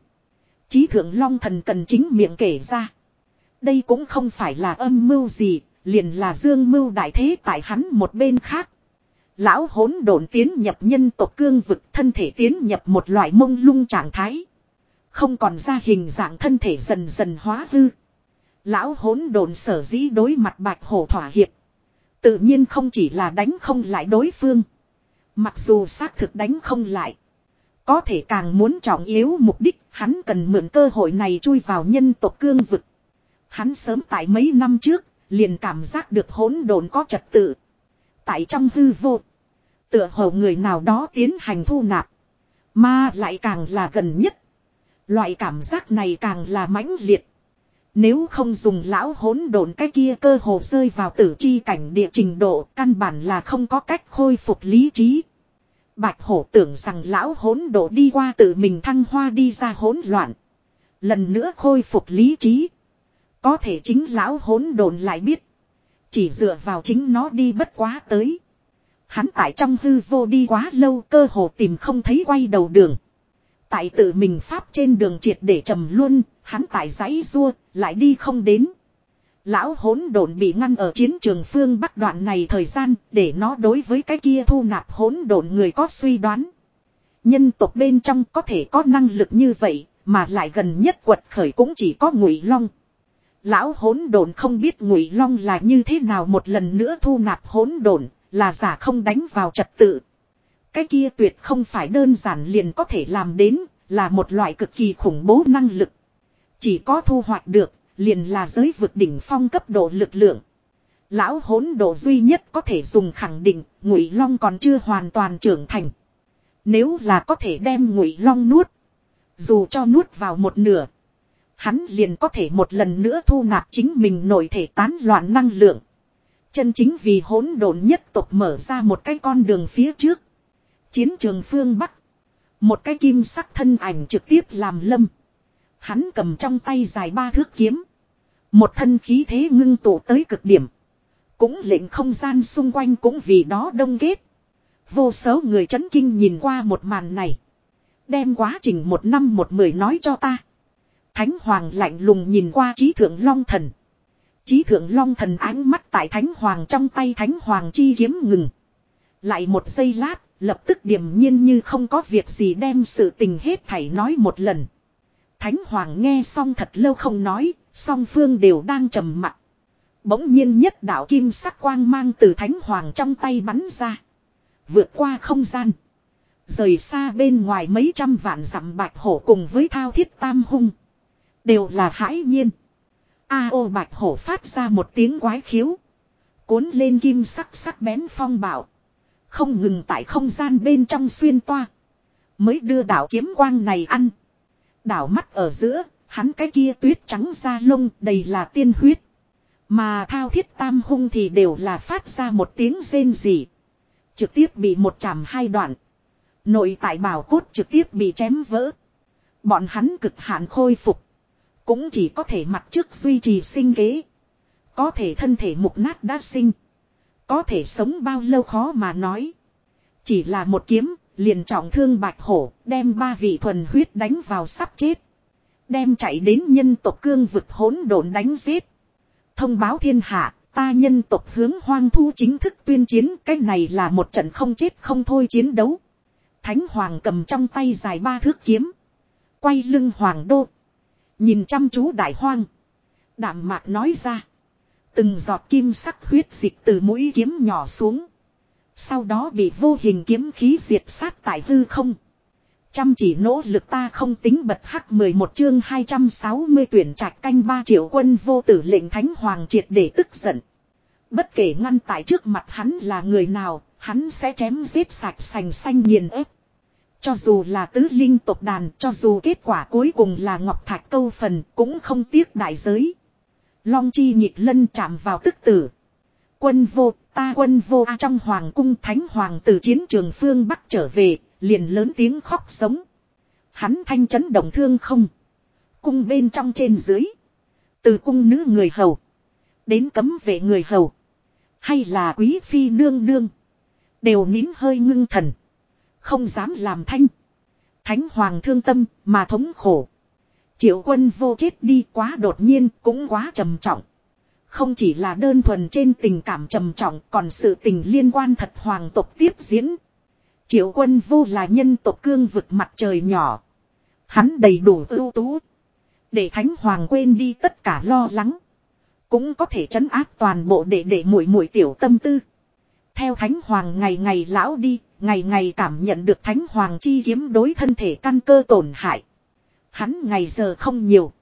Chí thượng long thần cần chính miệng kể ra. Đây cũng không phải là âm mưu gì, liền là dương mưu đại thế tại hắn một bên khác. Lão hỗn độn tiến nhập nhân tộc cương vực thân thể tiến nhập một loại mông lung trạng thái. Không còn ra hình dạng thân thể dần dần hóa hư. Lão hỗn độn sở dĩ đối mặt bạch hổ thỏa hiệp. Tự nhiên không chỉ là đánh không lại đối phương. Mặc dù xác thực đánh không lại. Có thể càng muốn trọng yếu mục đích, hắn cần mượn cơ hội này chui vào nhân tộc cương vực. Hắn sớm tại mấy năm trước, liền cảm giác được hỗn độn có trật tự. Tại trong hư vô. Tựa hồ người nào đó tiến hành thu nạp. Mà lại càng là gần nhất. Loại cảm giác này càng là mãnh liệt. Nếu không dùng lão hỗn độn cái kia cơ hồ rơi vào tử chi cảnh địa trình độ, căn bản là không có cách khôi phục lý trí. Bạch hổ tưởng rằng lão hỗn độ đi qua tự mình thăng hoa đi ra hỗn loạn. Lần nữa khôi phục lý trí. Có thể chính lão hỗn độn lại biết. Chỉ dựa vào chính nó đi bất quá tới. Hắn tại trong hư vô đi quá lâu cơ hồ tìm không thấy quay đầu đường. Tại tự mình pháp trên đường triệt để trầm luôn, hắn tại giấy rua, lại đi không đến. Lão hỗn độn bị ngăn ở chiến trường phương bắc đoạn này thời gian để nó đối với cái kia thu nạp hỗn độn người có suy đoán. Nhân tộc bên trong có thể có năng lực như vậy mà lại gần nhất quật khởi cũng chỉ có ngụy long. Lão hỗn độn không biết ngụy long là như thế nào một lần nữa thu nạp hỗn độn là giả không đánh vào trật tự. Cái kia tuyệt không phải đơn giản liền có thể làm đến là một loại cực kỳ khủng bố năng lực. Chỉ có thu hoạch được liền là giới vực đỉnh phong cấp độ lực lượng. Lão hỗn độ duy nhất có thể dùng khẳng định, Ngụy Long còn chưa hoàn toàn trưởng thành. Nếu là có thể đem Ngụy Long nuốt, dù cho nuốt vào một nửa, hắn liền có thể một lần nữa thu nạp chính mình nội thể tán loạn năng lượng. Chân chính vì hỗn độn nhất tộc mở ra một cái con đường phía trước. Chiến trường phương Bắc. Một cái kim sắc thân ảnh trực tiếp làm lâm. Hắn cầm trong tay dài ba thước kiếm. Một thân khí thế ngưng tụ tới cực điểm. Cũng lệnh không gian xung quanh cũng vì đó đông kết. Vô số người chấn kinh nhìn qua một màn này. Đem quá trình một năm một mười nói cho ta. Thánh Hoàng lạnh lùng nhìn qua trí thượng Long Thần. Trí thượng Long Thần ánh mắt tại Thánh Hoàng trong tay Thánh Hoàng chi kiếm ngừng. Lại một giây lát, lập tức điềm nhiên như không có việc gì đem sự tình hết thảy nói một lần. Thánh Hoàng nghe xong thật lâu không nói, song phương đều đang trầm mặc. Bỗng nhiên nhất đạo kim sắc quang mang từ Thánh Hoàng trong tay bắn ra. Vượt qua không gian. Rời xa bên ngoài mấy trăm vạn dặm bạch hổ cùng với thao thiết tam hung. Đều là hãi nhiên. A ô bạch hổ phát ra một tiếng quái khiếu. Cuốn lên kim sắc sắc bén phong bảo. Không ngừng tại không gian bên trong xuyên toa. Mới đưa đạo kiếm quang này ăn. Đảo mắt ở giữa, hắn cái kia tuyết trắng da lông đầy là tiên huyết. Mà thao thiết tam hung thì đều là phát ra một tiếng rên rỉ. Trực tiếp bị một chạm hai đoạn. Nội tại bảo cốt trực tiếp bị chém vỡ. Bọn hắn cực hạn khôi phục. Cũng chỉ có thể mặt trước duy trì sinh kế. Có thể thân thể mục nát đã sinh. Có thể sống bao lâu khó mà nói. Chỉ là một kiếm, liền trọng thương bạch hổ, đem ba vị thuần huyết đánh vào sắp chết. Đem chạy đến nhân tộc cương vực hỗn độn đánh giết. Thông báo thiên hạ, ta nhân tộc hướng hoang thu chính thức tuyên chiến, cái này là một trận không chết không thôi chiến đấu. Thánh hoàng cầm trong tay dài ba thước kiếm. Quay lưng hoàng đô. Nhìn chăm chú đại hoang. Đạm mạc nói ra. Từng giọt kim sắc huyết dịch từ mũi kiếm nhỏ xuống. Sau đó bị vô hình kiếm khí diệt sát tại hư không. Chăm chỉ nỗ lực ta không tính bật hắc 11 chương 260 tuyển trạch canh 3 triệu quân vô tử lệnh thánh hoàng triệt để tức giận. Bất kể ngăn tại trước mặt hắn là người nào, hắn sẽ chém giết sạch sành xanh nghiền ép. Cho dù là tứ linh tộc đàn, cho dù kết quả cuối cùng là ngọc thạch câu phần, cũng không tiếc đại giới. Long chi nhịp lân chạm vào tức tử. Quân vô, ta quân vô a trong hoàng cung thánh hoàng từ chiến trường phương Bắc trở về, liền lớn tiếng khóc sống. Hắn thanh chấn động thương không. Cung bên trong trên dưới. Từ cung nữ người hầu. Đến cấm vệ người hầu. Hay là quý phi nương nương. Đều nín hơi ngưng thần. Không dám làm thanh. Thánh hoàng thương tâm mà thống khổ. Triệu quân vô chết đi quá đột nhiên cũng quá trầm trọng. Không chỉ là đơn thuần trên tình cảm trầm trọng còn sự tình liên quan thật hoàng tộc tiếp diễn. Triệu quân vô là nhân tộc cương vực mặt trời nhỏ. Hắn đầy đủ ưu tú. Để thánh hoàng quên đi tất cả lo lắng. Cũng có thể trấn áp toàn bộ để để mũi mũi tiểu tâm tư. Theo thánh hoàng ngày ngày lão đi, ngày ngày cảm nhận được thánh hoàng chi kiếm đối thân thể căn cơ tổn hại. Hắn ngày giờ không nhiều.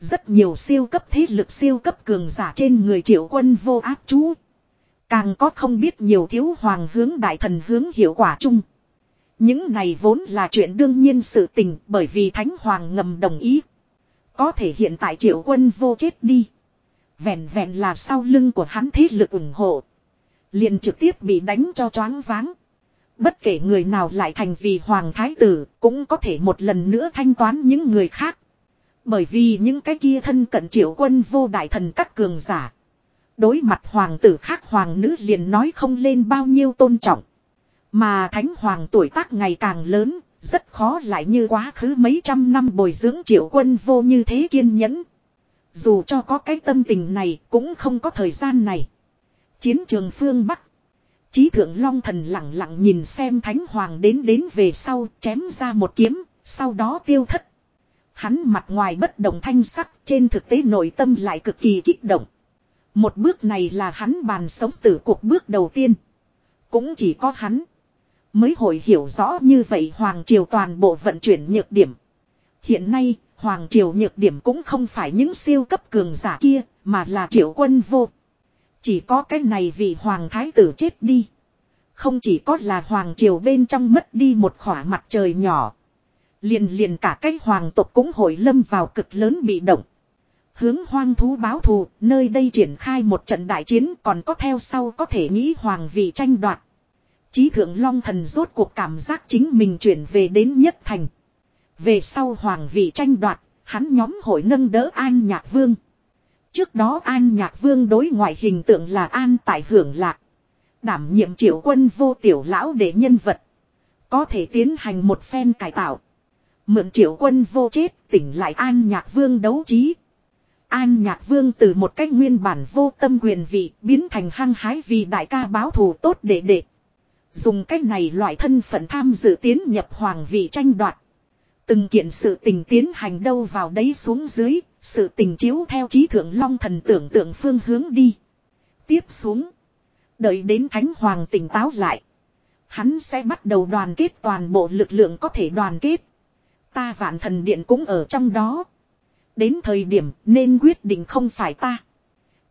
Rất nhiều siêu cấp thế lực siêu cấp cường giả trên người triệu quân vô áp chú. Càng có không biết nhiều thiếu hoàng hướng đại thần hướng hiệu quả chung. Những này vốn là chuyện đương nhiên sự tình bởi vì Thánh Hoàng ngầm đồng ý. Có thể hiện tại triệu quân vô chết đi. Vẹn vẹn là sau lưng của hắn thế lực ủng hộ. Liền trực tiếp bị đánh cho choáng váng. Bất kể người nào lại thành vì hoàng thái tử cũng có thể một lần nữa thanh toán những người khác. Bởi vì những cái kia thân cận triệu quân vô đại thần các cường giả. Đối mặt hoàng tử khác hoàng nữ liền nói không lên bao nhiêu tôn trọng. Mà thánh hoàng tuổi tác ngày càng lớn, rất khó lại như quá khứ mấy trăm năm bồi dưỡng triệu quân vô như thế kiên nhẫn. Dù cho có cái tâm tình này cũng không có thời gian này. Chiến trường phương Bắc. Chí thượng long thần lặng lặng nhìn xem thánh hoàng đến đến về sau chém ra một kiếm, sau đó tiêu thất. Hắn mặt ngoài bất động thanh sắc trên thực tế nội tâm lại cực kỳ kích động. Một bước này là hắn bàn sống tử cuộc bước đầu tiên. Cũng chỉ có hắn. Mới hội hiểu rõ như vậy Hoàng Triều toàn bộ vận chuyển nhược điểm. Hiện nay, Hoàng Triều nhược điểm cũng không phải những siêu cấp cường giả kia, mà là triệu quân vô. Chỉ có cái này vì Hoàng Thái tử chết đi. Không chỉ có là Hoàng Triều bên trong mất đi một khỏa mặt trời nhỏ. Liền liền cả cái hoàng tộc cũng hội lâm vào cực lớn bị động. Hướng hoang thú báo thù, nơi đây triển khai một trận đại chiến còn có theo sau có thể nghĩ hoàng vị tranh đoạt. Chí thượng long thần rốt cuộc cảm giác chính mình chuyển về đến nhất thành. Về sau hoàng vị tranh đoạt, hắn nhóm hội nâng đỡ an nhạc vương. Trước đó an nhạc vương đối ngoại hình tượng là an tài hưởng lạc. Đảm nhiệm triệu quân vô tiểu lão để nhân vật. Có thể tiến hành một phen cải tạo. Mượn triệu quân vô chết tỉnh lại an nhạc vương đấu trí. An nhạc vương từ một cách nguyên bản vô tâm quyền vị biến thành hăng hái vì đại ca báo thù tốt để đệ. Dùng cách này loại thân phận tham dự tiến nhập hoàng vị tranh đoạt. Từng kiện sự tình tiến hành đâu vào đấy xuống dưới, sự tình chiếu theo trí thượng long thần tưởng tượng phương hướng đi. Tiếp xuống. Đợi đến thánh hoàng tỉnh táo lại. Hắn sẽ bắt đầu đoàn kết toàn bộ lực lượng có thể đoàn kết. Ta vạn thần điện cũng ở trong đó. Đến thời điểm nên quyết định không phải ta.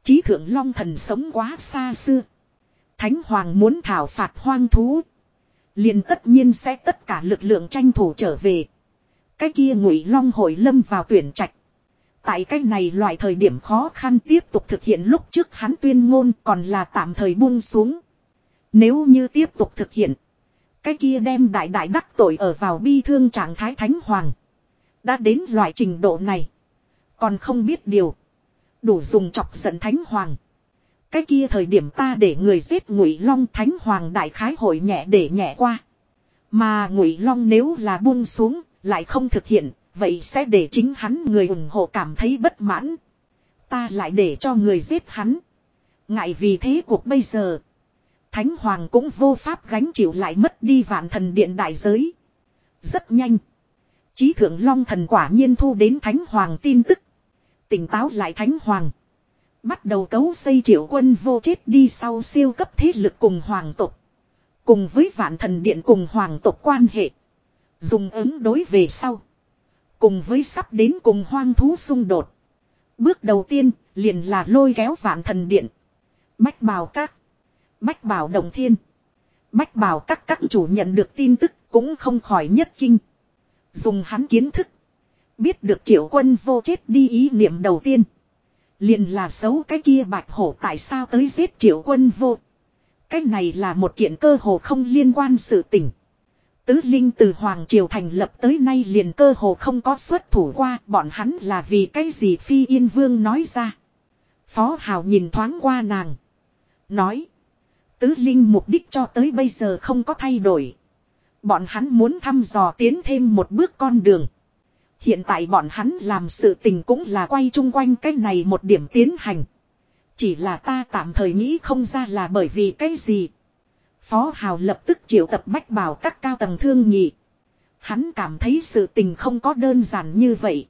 Chí thượng long thần sống quá xa xưa. Thánh hoàng muốn thảo phạt hoang thú. liền tất nhiên sẽ tất cả lực lượng tranh thủ trở về. Cái kia ngụy long hội lâm vào tuyển trạch. Tại cái này loại thời điểm khó khăn tiếp tục thực hiện lúc trước hắn tuyên ngôn còn là tạm thời buông xuống. Nếu như tiếp tục thực hiện. Cái kia đem đại đại đắc tội ở vào bi thương trạng thái thánh hoàng. Đã đến loại trình độ này. Còn không biết điều. Đủ dùng chọc giận thánh hoàng. Cái kia thời điểm ta để người giết ngụy long thánh hoàng đại khái hội nhẹ để nhẹ qua. Mà ngụy long nếu là buông xuống, lại không thực hiện, vậy sẽ để chính hắn người ủng hộ cảm thấy bất mãn. Ta lại để cho người giết hắn. Ngại vì thế cuộc bây giờ. Thánh Hoàng cũng vô pháp gánh chịu lại mất đi vạn thần điện đại giới. Rất nhanh. Chí thượng Long thần quả nhiên thu đến Thánh Hoàng tin tức. Tỉnh táo lại Thánh Hoàng. Bắt đầu cấu xây triệu quân vô chết đi sau siêu cấp thế lực cùng hoàng tộc. Cùng với vạn thần điện cùng hoàng tộc quan hệ. Dùng ứng đối về sau. Cùng với sắp đến cùng hoang thú xung đột. Bước đầu tiên, liền là lôi kéo vạn thần điện. Bách bào các. Bách bảo đồng thiên. Bách bảo các các chủ nhận được tin tức cũng không khỏi nhất kinh. Dùng hắn kiến thức. Biết được triệu quân vô chết đi ý niệm đầu tiên. Liền là xấu cái kia bạch hổ tại sao tới giết triệu quân vô. Cái này là một kiện cơ hồ không liên quan sự tình. Tứ Linh từ Hoàng Triều thành lập tới nay liền cơ hồ không có xuất thủ qua, bọn hắn là vì cái gì Phi Yên Vương nói ra. Phó Hào nhìn thoáng qua nàng. Nói. Tứ Linh mục đích cho tới bây giờ không có thay đổi. Bọn hắn muốn thăm dò tiến thêm một bước con đường. Hiện tại bọn hắn làm sự tình cũng là quay chung quanh cái này một điểm tiến hành. Chỉ là ta tạm thời nghĩ không ra là bởi vì cái gì. Phó Hào lập tức triệu tập bách bảo các cao tầng thương nhị. Hắn cảm thấy sự tình không có đơn giản như vậy.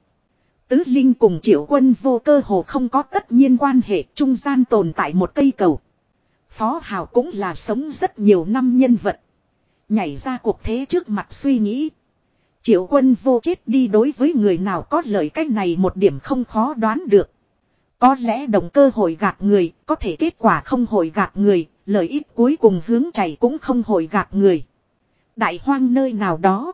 Tứ Linh cùng triệu quân vô cơ hồ không có tất nhiên quan hệ trung gian tồn tại một cây cầu. Phó Hào cũng là sống rất nhiều năm nhân vật. Nhảy ra cuộc thế trước mặt suy nghĩ. Triệu quân vô chết đi đối với người nào có lợi cách này một điểm không khó đoán được. Có lẽ động cơ hội gạt người, có thể kết quả không hội gạt người, lợi ích cuối cùng hướng chảy cũng không hồi gạt người. Đại hoang nơi nào đó.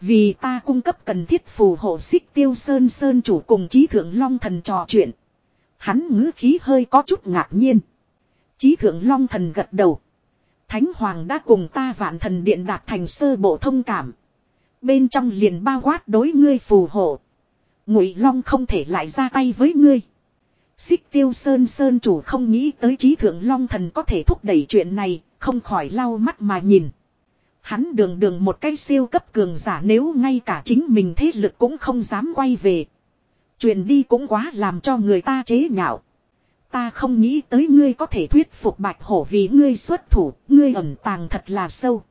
Vì ta cung cấp cần thiết phù hộ xích tiêu sơn sơn chủ cùng trí thượng long thần trò chuyện. Hắn ngữ khí hơi có chút ngạc nhiên. Trí thượng long thần gật đầu. Thánh hoàng đã cùng ta vạn thần điện đạt thành sơ bộ thông cảm. Bên trong liền bao quát đối ngươi phù hộ. Ngụy long không thể lại ra tay với ngươi. Xích tiêu sơn sơn chủ không nghĩ tới trí thượng long thần có thể thúc đẩy chuyện này, không khỏi lau mắt mà nhìn. Hắn đường đường một cái siêu cấp cường giả nếu ngay cả chính mình thế lực cũng không dám quay về. Chuyện đi cũng quá làm cho người ta chế nhạo. Ta không nghĩ tới ngươi có thể thuyết phục bạch hổ vì ngươi xuất thủ, ngươi ẩn tàng thật là sâu.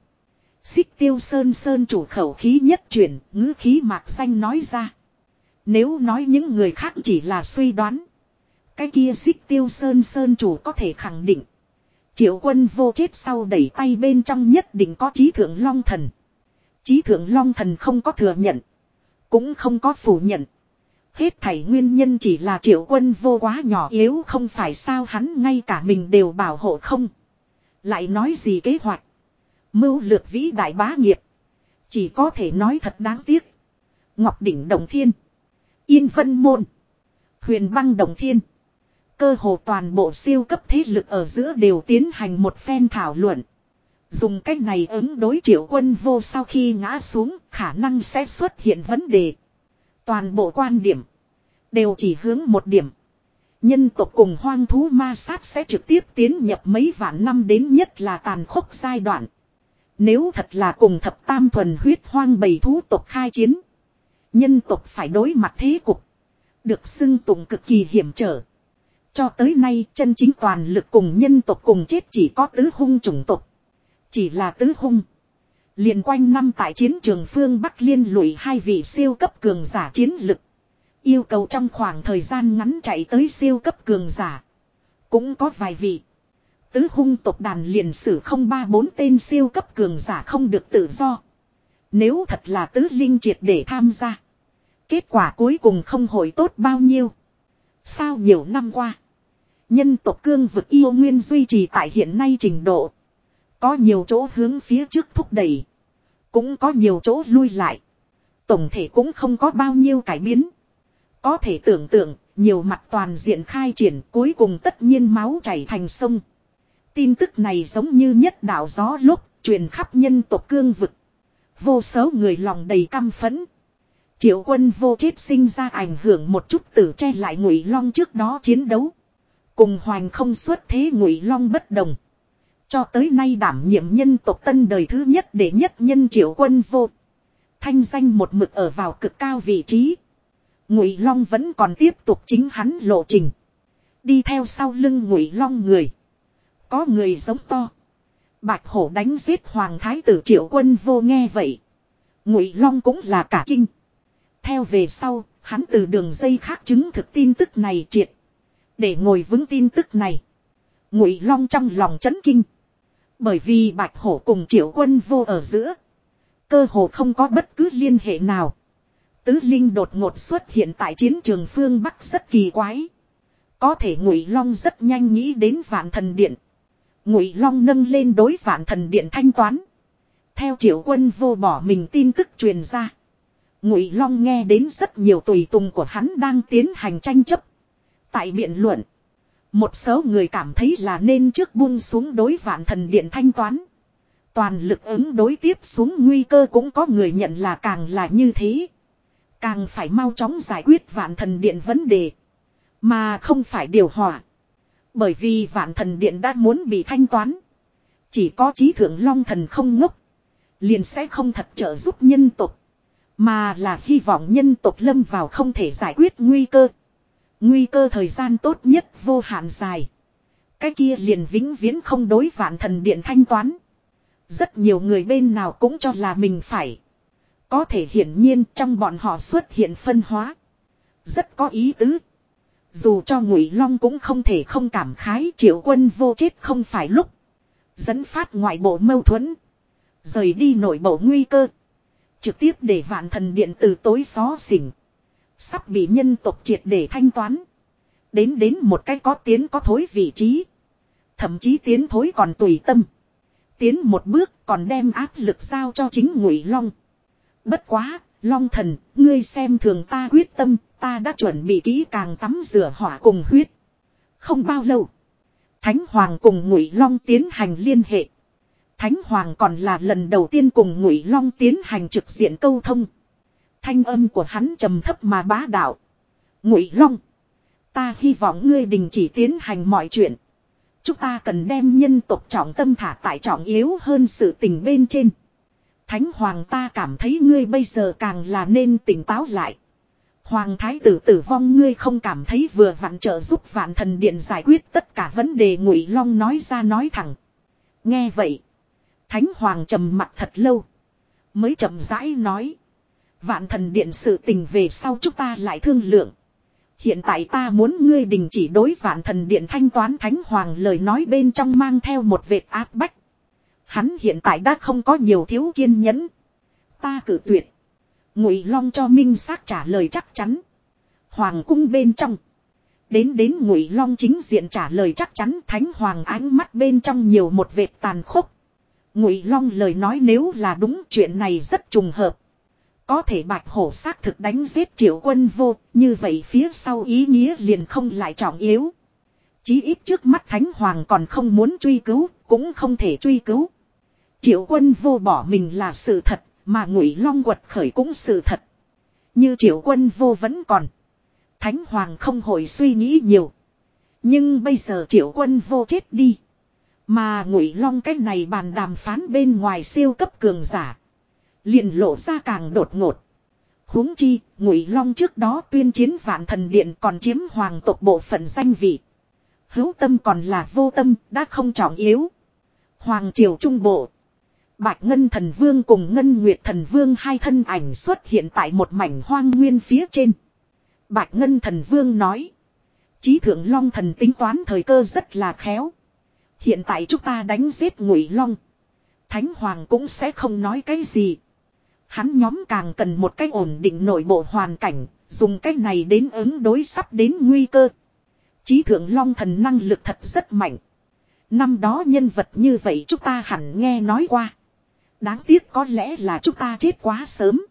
Xích tiêu sơn sơn chủ khẩu khí nhất chuyển, ngữ khí mạc xanh nói ra. Nếu nói những người khác chỉ là suy đoán. Cái kia xích tiêu sơn sơn chủ có thể khẳng định. Triệu quân vô chết sau đẩy tay bên trong nhất định có trí thượng long thần. Trí thượng long thần không có thừa nhận. Cũng không có phủ nhận. Hết thảy nguyên nhân chỉ là triệu quân vô quá nhỏ yếu không phải sao hắn ngay cả mình đều bảo hộ không. Lại nói gì kế hoạch. Mưu lược vĩ đại bá nghiệp. Chỉ có thể nói thật đáng tiếc. Ngọc đỉnh đồng thiên. Yên vân môn. Huyền băng đồng thiên. Cơ hồ toàn bộ siêu cấp thế lực ở giữa đều tiến hành một phen thảo luận. Dùng cách này ứng đối triệu quân vô sau khi ngã xuống, khả năng sẽ xuất hiện vấn đề. Toàn bộ quan điểm đều chỉ hướng một điểm. Nhân tộc cùng hoang thú ma sát sẽ trực tiếp tiến nhập mấy vạn năm đến nhất là tàn khốc giai đoạn. Nếu thật là cùng thập tam thuần huyết hoang bầy thú tộc khai chiến. Nhân tộc phải đối mặt thế cục. Được xưng tụng cực kỳ hiểm trở. Cho tới nay, chân chính toàn lực cùng nhân tộc cùng chết chỉ có tứ hung chủng tộc. Chỉ là tứ hung. liền quanh năm tại chiến trường phương Bắc liên lụy hai vị siêu cấp cường giả chiến lực. Yêu cầu trong khoảng thời gian ngắn chạy tới siêu cấp cường giả. Cũng có vài vị. Tứ hung tộc đàn liền sử không ba bốn tên siêu cấp cường giả không được tự do. Nếu thật là tứ linh triệt để tham gia. Kết quả cuối cùng không hồi tốt bao nhiêu. Sao nhiều năm qua. Nhân tộc cương vực yêu nguyên duy trì tại hiện nay trình độ. Có nhiều chỗ hướng phía trước thúc đẩy. Cũng có nhiều chỗ lui lại. Tổng thể cũng không có bao nhiêu cải biến. Có thể tưởng tượng, nhiều mặt toàn diện khai triển cuối cùng tất nhiên máu chảy thành sông. Tin tức này giống như nhất đạo gió lúc, truyền khắp nhân tộc cương vực. Vô số người lòng đầy căm phẫn. Triệu quân vô chết sinh ra ảnh hưởng một chút tử che lại ngụy long trước đó chiến đấu. Cùng hoành không xuất thế ngụy long bất đồng. Cho tới nay đảm nhiệm nhân tộc tân đời thứ nhất để nhất nhân triệu quân vô. Thanh danh một mực ở vào cực cao vị trí. Ngụy long vẫn còn tiếp tục chính hắn lộ trình. Đi theo sau lưng ngụy long người. Có người giống to. Bạch hổ đánh giết hoàng thái tử triệu quân vô nghe vậy. Ngụy long cũng là cả kinh. Theo về sau, hắn từ đường dây khác chứng thực tin tức này triệt. Để ngồi vững tin tức này. Ngụy long trong lòng chấn kinh. Bởi vì bạch hổ cùng triệu quân vô ở giữa. Cơ hồ không có bất cứ liên hệ nào. Tứ Linh đột ngột xuất hiện tại chiến trường phương Bắc rất kỳ quái. Có thể Ngụy Long rất nhanh nghĩ đến Vạn Thần Điện. Ngụy Long nâng lên đối Vạn Thần Điện thanh toán. Theo Triệu Quân vô bỏ mình tin tức truyền ra. Ngụy Long nghe đến rất nhiều tùy tùng của hắn đang tiến hành tranh chấp. Tại biện luận, một số người cảm thấy là nên trước buông xuống đối Vạn Thần Điện thanh toán. Toàn lực ứng đối tiếp xuống nguy cơ cũng có người nhận là càng là như thế. Càng phải mau chóng giải quyết vạn thần điện vấn đề. Mà không phải điều hòa. Bởi vì vạn thần điện đã muốn bị thanh toán. Chỉ có trí thượng long thần không ngốc. Liền sẽ không thật trợ giúp nhân tục. Mà là hy vọng nhân tục lâm vào không thể giải quyết nguy cơ. Nguy cơ thời gian tốt nhất vô hạn dài. Cái kia liền vĩnh viễn không đối vạn thần điện thanh toán. Rất nhiều người bên nào cũng cho là mình phải. Có thể hiển nhiên trong bọn họ xuất hiện phân hóa. Rất có ý tứ. Dù cho Ngụy Long cũng không thể không cảm khái triệu quân vô chết không phải lúc. Dẫn phát ngoại bộ mâu thuẫn. Rời đi nội bộ nguy cơ. Trực tiếp để vạn thần điện từ tối xó xỉnh. Sắp bị nhân tộc triệt để thanh toán. Đến đến một cái có tiến có thối vị trí. Thậm chí tiến thối còn tùy tâm. Tiến một bước còn đem áp lực giao cho chính ngụy long. Bất quá, long thần, ngươi xem thường ta quyết tâm, ta đã chuẩn bị kỹ càng tắm rửa hỏa cùng huyết. Không bao lâu, Thánh Hoàng cùng Ngụy Long tiến hành liên hệ. Thánh Hoàng còn là lần đầu tiên cùng Ngụy Long tiến hành trực diện câu thông. Thanh âm của hắn trầm thấp mà bá đạo. Ngụy Long, ta hy vọng ngươi đình chỉ tiến hành mọi chuyện. Chúng ta cần đem nhân tộc trọng tâm thả tại trọng yếu hơn sự tình bên trên. Thánh Hoàng ta cảm thấy ngươi bây giờ càng là nên tỉnh táo lại. Hoàng thái tử tử vong ngươi không cảm thấy vừa vặn trợ giúp vạn thần điện giải quyết tất cả vấn đề ngụy long nói ra nói thẳng. Nghe vậy. Thánh hoàng trầm mặt thật lâu. Mới chậm rãi nói. Vạn thần điện sự tình về sau chúng ta lại thương lượng. Hiện tại ta muốn ngươi đình chỉ đối vạn thần điện thanh toán thánh hoàng lời nói bên trong mang theo một vệt áp bách. Hắn hiện tại đã không có nhiều thiếu kiên nhẫn. Ta cử tuyệt. Ngụy Long cho minh xác trả lời chắc chắn. Hoàng cung bên trong. Đến đến Ngụy Long chính diện trả lời chắc chắn Thánh Hoàng ánh mắt bên trong nhiều một vệt tàn khốc. Ngụy Long lời nói nếu là đúng chuyện này rất trùng hợp. Có thể bạch hổ xác thực đánh giết triệu quân vô, như vậy phía sau ý nghĩa liền không lại trọng yếu. Chí ít trước mắt Thánh Hoàng còn không muốn truy cứu, cũng không thể truy cứu. Triệu quân vô bỏ mình là sự thật, mà ngụy long quật khởi cũng sự thật. Như triệu quân vô vẫn còn. Thánh Hoàng không hồi suy nghĩ nhiều. Nhưng bây giờ triệu quân vô chết đi. Mà ngụy long cái này bàn đàm phán bên ngoài siêu cấp cường giả liền lộ ra càng đột ngột. huống chi, ngụy long trước đó tuyên chiến vạn thần điện còn chiếm hoàng tộc bộ phận danh vị. Hữu tâm còn là vô tâm, đã không trọng yếu. Hoàng triều trung bộ. Bạch Ngân Thần Vương cùng Ngân Nguyệt Thần Vương hai thân ảnh xuất hiện tại một mảnh hoang nguyên phía trên. Bạch Ngân Thần Vương nói. Chí thượng Long Thần tính toán thời cơ rất là khéo. Hiện tại chúng ta đánh giết Ngụy Long. Thánh Hoàng cũng sẽ không nói cái gì. Hắn nhóm càng cần một cách ổn định nội bộ hoàn cảnh, dùng cách này đến ứng đối sắp đến nguy cơ. Chí thượng Long Thần năng lực thật rất mạnh. Năm đó nhân vật như vậy chúng ta hẳn nghe nói qua. Đáng tiếc có lẽ là chúng ta chết quá sớm.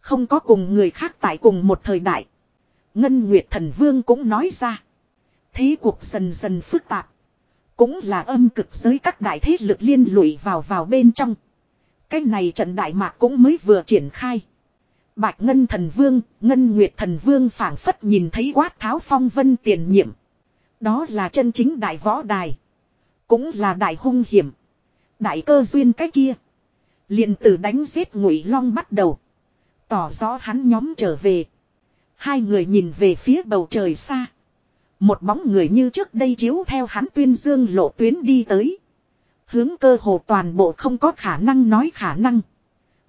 Không có cùng người khác tại cùng một thời đại. Ngân Nguyệt Thần Vương cũng nói ra. Thế cuộc dần dần phức tạp. Cũng là âm cực giới các đại thế lực liên lụy vào vào bên trong. Cái này trận đại mạc cũng mới vừa triển khai. Bạch Ngân Thần Vương, Ngân Nguyệt Thần Vương phảng phất nhìn thấy quát tháo phong vân tiền nhiệm. Đó là chân chính đại võ đài. Cũng là đại hung hiểm. Đại cơ duyên cái kia liền từ đánh giết ngụy long bắt đầu tỏ rõ hắn nhóm trở về hai người nhìn về phía bầu trời xa một bóng người như trước đây chiếu theo hắn tuyên dương lộ tuyến đi tới hướng cơ hồ toàn bộ không có khả năng nói khả năng.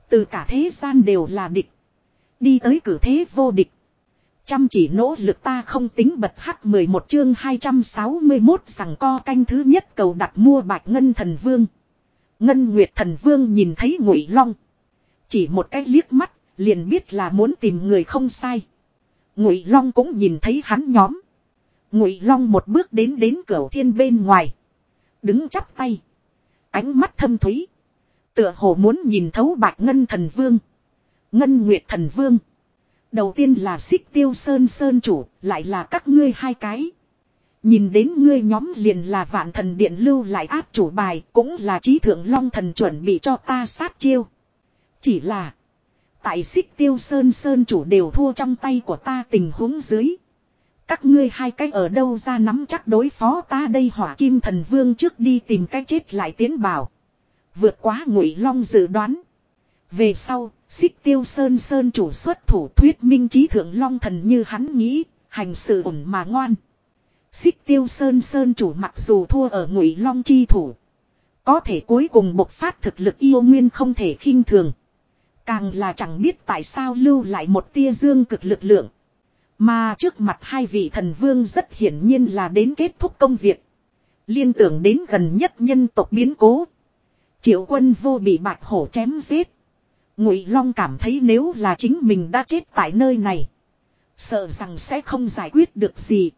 Từ cả thế gian đều là địch. Đi tới cử thế vô địch. Chăm chỉ nỗ lực ta không tính bật hắc 11 chương 261 rằng co canh thứ nhất cầu đặt mua bạch ngân thần vương. Ngân Nguyệt Thần Vương nhìn thấy Ngụy Long, chỉ một cái liếc mắt, liền biết là muốn tìm người không sai. Ngụy Long cũng nhìn thấy hắn nhóm. Ngụy Long một bước đến đến cửa thiên bên ngoài, đứng chắp tay, ánh mắt thâm thúy, tựa hồ muốn nhìn thấu Bạch Ngân Thần Vương, Ngân Nguyệt Thần Vương. Đầu tiên là Xích Tiêu Sơn Sơn chủ, lại là các ngươi hai cái. Nhìn đến ngươi nhóm liền là vạn thần điện lưu lại áp chủ bài cũng là trí thượng long thần chuẩn bị cho ta sát chiêu. Chỉ là. Tại xích tiêu sơn sơn chủ đều thua trong tay của ta tình huống dưới. Các ngươi hai cách ở đâu ra nắm chắc đối phó ta đây hỏa kim thần vương trước đi tìm cách chết lại tiến bảo. Vượt quá ngụy long dự đoán. Về sau, xích tiêu sơn sơn chủ xuất thủ thuyết minh trí thượng long thần như hắn nghĩ, hành sự ổn mà ngoan. Xích tiêu sơn sơn chủ mặc dù thua ở ngụy long chi thủ. Có thể cuối cùng bộc phát thực lực yêu nguyên không thể khinh thường. Càng là chẳng biết tại sao lưu lại một tia dương cực lực lượng. Mà trước mặt hai vị thần vương rất hiển nhiên là đến kết thúc công việc. Liên tưởng đến gần nhất nhân tộc biến cố. Triệu quân vô bị bạch hổ chém giết. Ngụy Long cảm thấy nếu là chính mình đã chết tại nơi này. Sợ rằng sẽ không giải quyết được gì.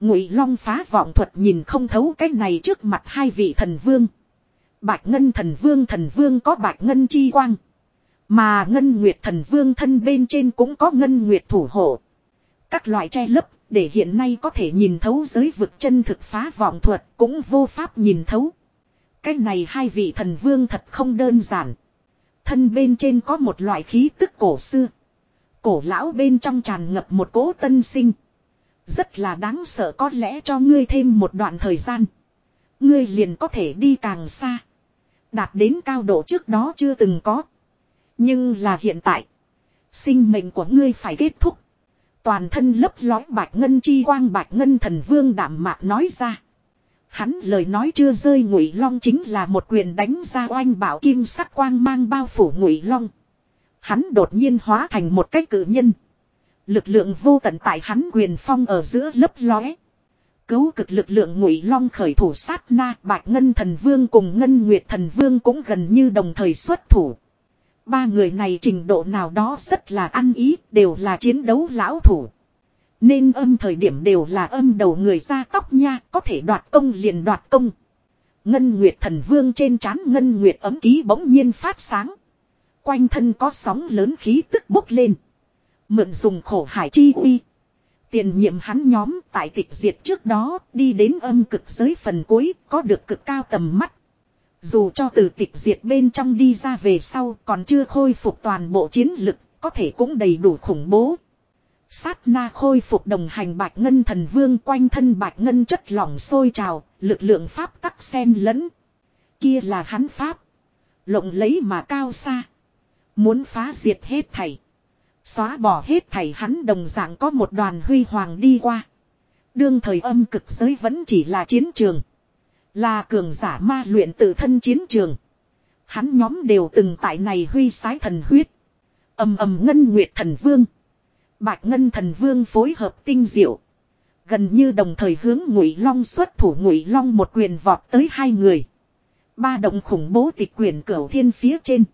Ngụy Long phá vọng thuật nhìn không thấu cái này trước mặt hai vị thần vương. Bạch ngân thần vương thần vương có bạch ngân chi quang. Mà ngân nguyệt thần vương thân bên trên cũng có ngân nguyệt thủ hộ. Các loại che lấp, để hiện nay có thể nhìn thấu giới vực chân thực phá vọng thuật cũng vô pháp nhìn thấu. Cái này hai vị thần vương thật không đơn giản. Thân bên trên có một loại khí tức cổ xưa. Cổ lão bên trong tràn ngập một cỗ tân sinh. Rất là đáng sợ có lẽ cho ngươi thêm một đoạn thời gian. Ngươi liền có thể đi càng xa. Đạt đến cao độ trước đó chưa từng có. Nhưng là hiện tại. Sinh mệnh của ngươi phải kết thúc. Toàn thân lấp lói bạch ngân chi quang bạch ngân thần vương đảm mạc nói ra. Hắn lời nói chưa rơi ngụy long chính là một quyền đánh ra oanh bảo kim sắc quang mang bao phủ ngụy long. Hắn đột nhiên hóa thành một cái cử nhân. Lực lượng vô tận tại hắn quyền phong ở giữa lấp lóe. Cấu cực lực lượng ngụy long khởi thủ sát na bạch ngân thần vương cùng ngân nguyệt thần vương cũng gần như đồng thời xuất thủ. Ba người này trình độ nào đó rất là ăn ý, đều là chiến đấu lão thủ. Nên âm thời điểm đều là âm đầu người ra tóc nha, có thể đoạt công liền đoạt công. Ngân Nguyệt thần vương trên trán Ngân Nguyệt ấm ký bỗng nhiên phát sáng. Quanh thân có sóng lớn khí tức bốc lên. Mượn dùng khổ hải chi uy. Tiền nhiệm hắn nhóm tại tịch diệt trước đó đi đến âm cực giới phần cuối có được cực cao tầm mắt. Dù cho từ tịch diệt bên trong đi ra về sau còn chưa khôi phục toàn bộ chiến lực, có thể cũng đầy đủ khủng bố. Sát na khôi phục đồng hành bạch ngân thần vương quanh thân bạch ngân chất lỏng sôi trào, lực lượng pháp tắc sen lẫn. Kia là hắn pháp. Lộng lấy mà cao xa. Muốn phá diệt hết thảy. Xóa bỏ hết thảy hắn đồng dạng có một đoàn huy hoàng đi qua. Đương thời âm cực giới vẫn chỉ là chiến trường. Là cường giả ma luyện tự thân chiến trường. Hắn nhóm đều từng tại này huy sái thần huyết. ầm ầm ngân nguyệt thần vương. Bạch ngân thần vương phối hợp tinh diệu. Gần như đồng thời hướng ngụy long xuất thủ, ngụy long một quyền vọt tới hai người. Ba động khủng bố tịch quyền cửu thiên phía trên.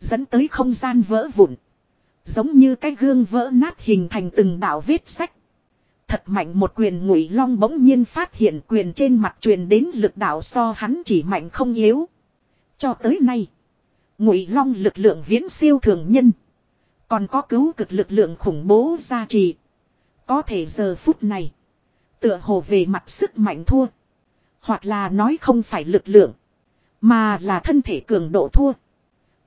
Dẫn tới không gian vỡ vụn. Giống như cái gương vỡ nát hình thành từng đạo vết sách. Thật mạnh một quyền ngụy long bỗng nhiên phát hiện quyền trên mặt truyền đến lực đạo so hắn chỉ mạnh không yếu. Cho tới nay, ngụy long lực lượng viễn siêu thường nhân. Còn có cứu cực lực lượng khủng bố gia trì. Có thể giờ phút này, tựa hồ về mặt sức mạnh thua. Hoặc là nói không phải lực lượng, mà là thân thể cường độ thua.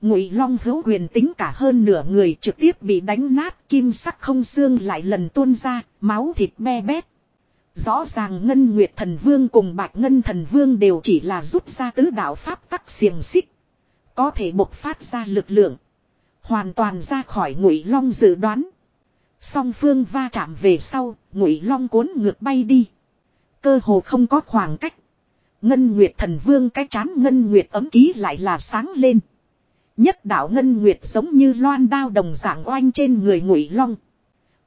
Ngụy Long hữu quyền tính cả hơn nửa người trực tiếp bị đánh nát, kim sắc không xương lại lần tuôn ra, máu thịt be bét. Rõ ràng Ngân Nguyệt Thần Vương cùng Bạch Ngân Thần Vương đều chỉ là rút ra tứ đạo pháp tắc xiềng xích, có thể bộc phát ra lực lượng, hoàn toàn ra khỏi Ngụy Long dự đoán. Song phương va chạm về sau, Ngụy Long cuốn ngược bay đi, cơ hồ không có khoảng cách. Ngân Nguyệt Thần Vương cái chán Ngân Nguyệt ấm ký lại là sáng lên. Nhất đạo ngân nguyệt giống như loan đao đồng dạng oanh trên người ngụy long.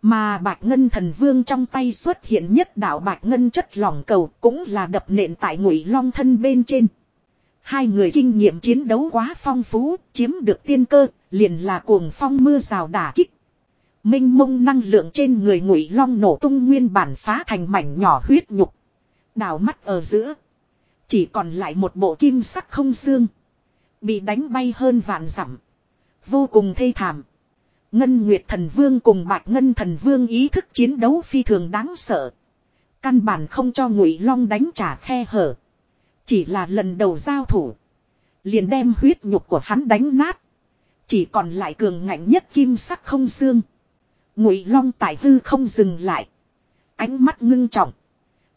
Mà bạch ngân thần vương trong tay xuất hiện nhất đạo bạch ngân chất lỏng cầu cũng là đập nện tại ngụy long thân bên trên. Hai người kinh nghiệm chiến đấu quá phong phú, chiếm được tiên cơ, liền là cuồng phong mưa rào đả kích. Minh mông năng lượng trên người ngụy long nổ tung nguyên bản phá thành mảnh nhỏ huyết nhục. Đào mắt ở giữa. Chỉ còn lại một bộ kim sắc không xương. Bị đánh bay hơn vạn dặm Vô cùng thê thảm. Ngân Nguyệt Thần Vương cùng Bạch Ngân Thần Vương ý thức chiến đấu phi thường đáng sợ. Căn bản không cho Ngụy Long đánh trả khe hở. Chỉ là lần đầu giao thủ. Liền đem huyết nhục của hắn đánh nát. Chỉ còn lại cường ngạnh nhất kim sắc không xương. Ngụy Long tại hư không dừng lại. Ánh mắt ngưng trọng.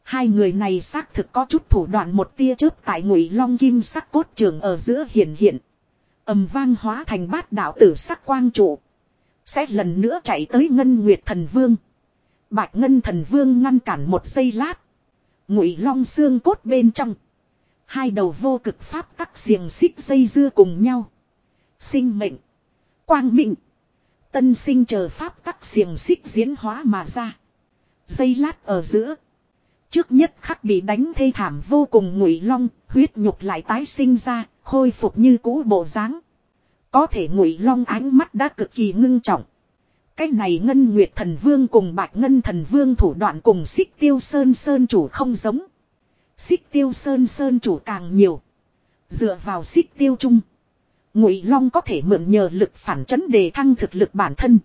Hai người này xác thực có chút thủ đoạn một tia chớp tại ngụy long kim sắc cốt trường ở giữa hiển hiện. ầm vang hóa thành bát đạo tử sắc quang trụ. Sẽ lần nữa chạy tới ngân nguyệt thần vương. Bạch ngân thần vương ngăn cản một giây lát. Ngụy long xương cốt bên trong. Hai đầu vô cực pháp tắc xiềng xích dây dưa cùng nhau. Sinh mệnh. Quang minh. Tân sinh chờ pháp tắc xiềng xích diễn hóa mà ra. Dây lát ở giữa. Trước nhất khắc bị đánh thê thảm vô cùng ngụy long, huyết nhục lại tái sinh ra, khôi phục như cũ bộ dáng. Có thể ngụy long ánh mắt đã cực kỳ ngưng trọng. Cái này ngân nguyệt thần vương cùng bạch ngân thần vương thủ đoạn cùng xích tiêu sơn sơn chủ không giống. Xích tiêu sơn sơn chủ càng nhiều. Dựa vào xích tiêu chung. Ngụy Long có thể mượn nhờ lực phản chấn để thăng thực lực bản thân.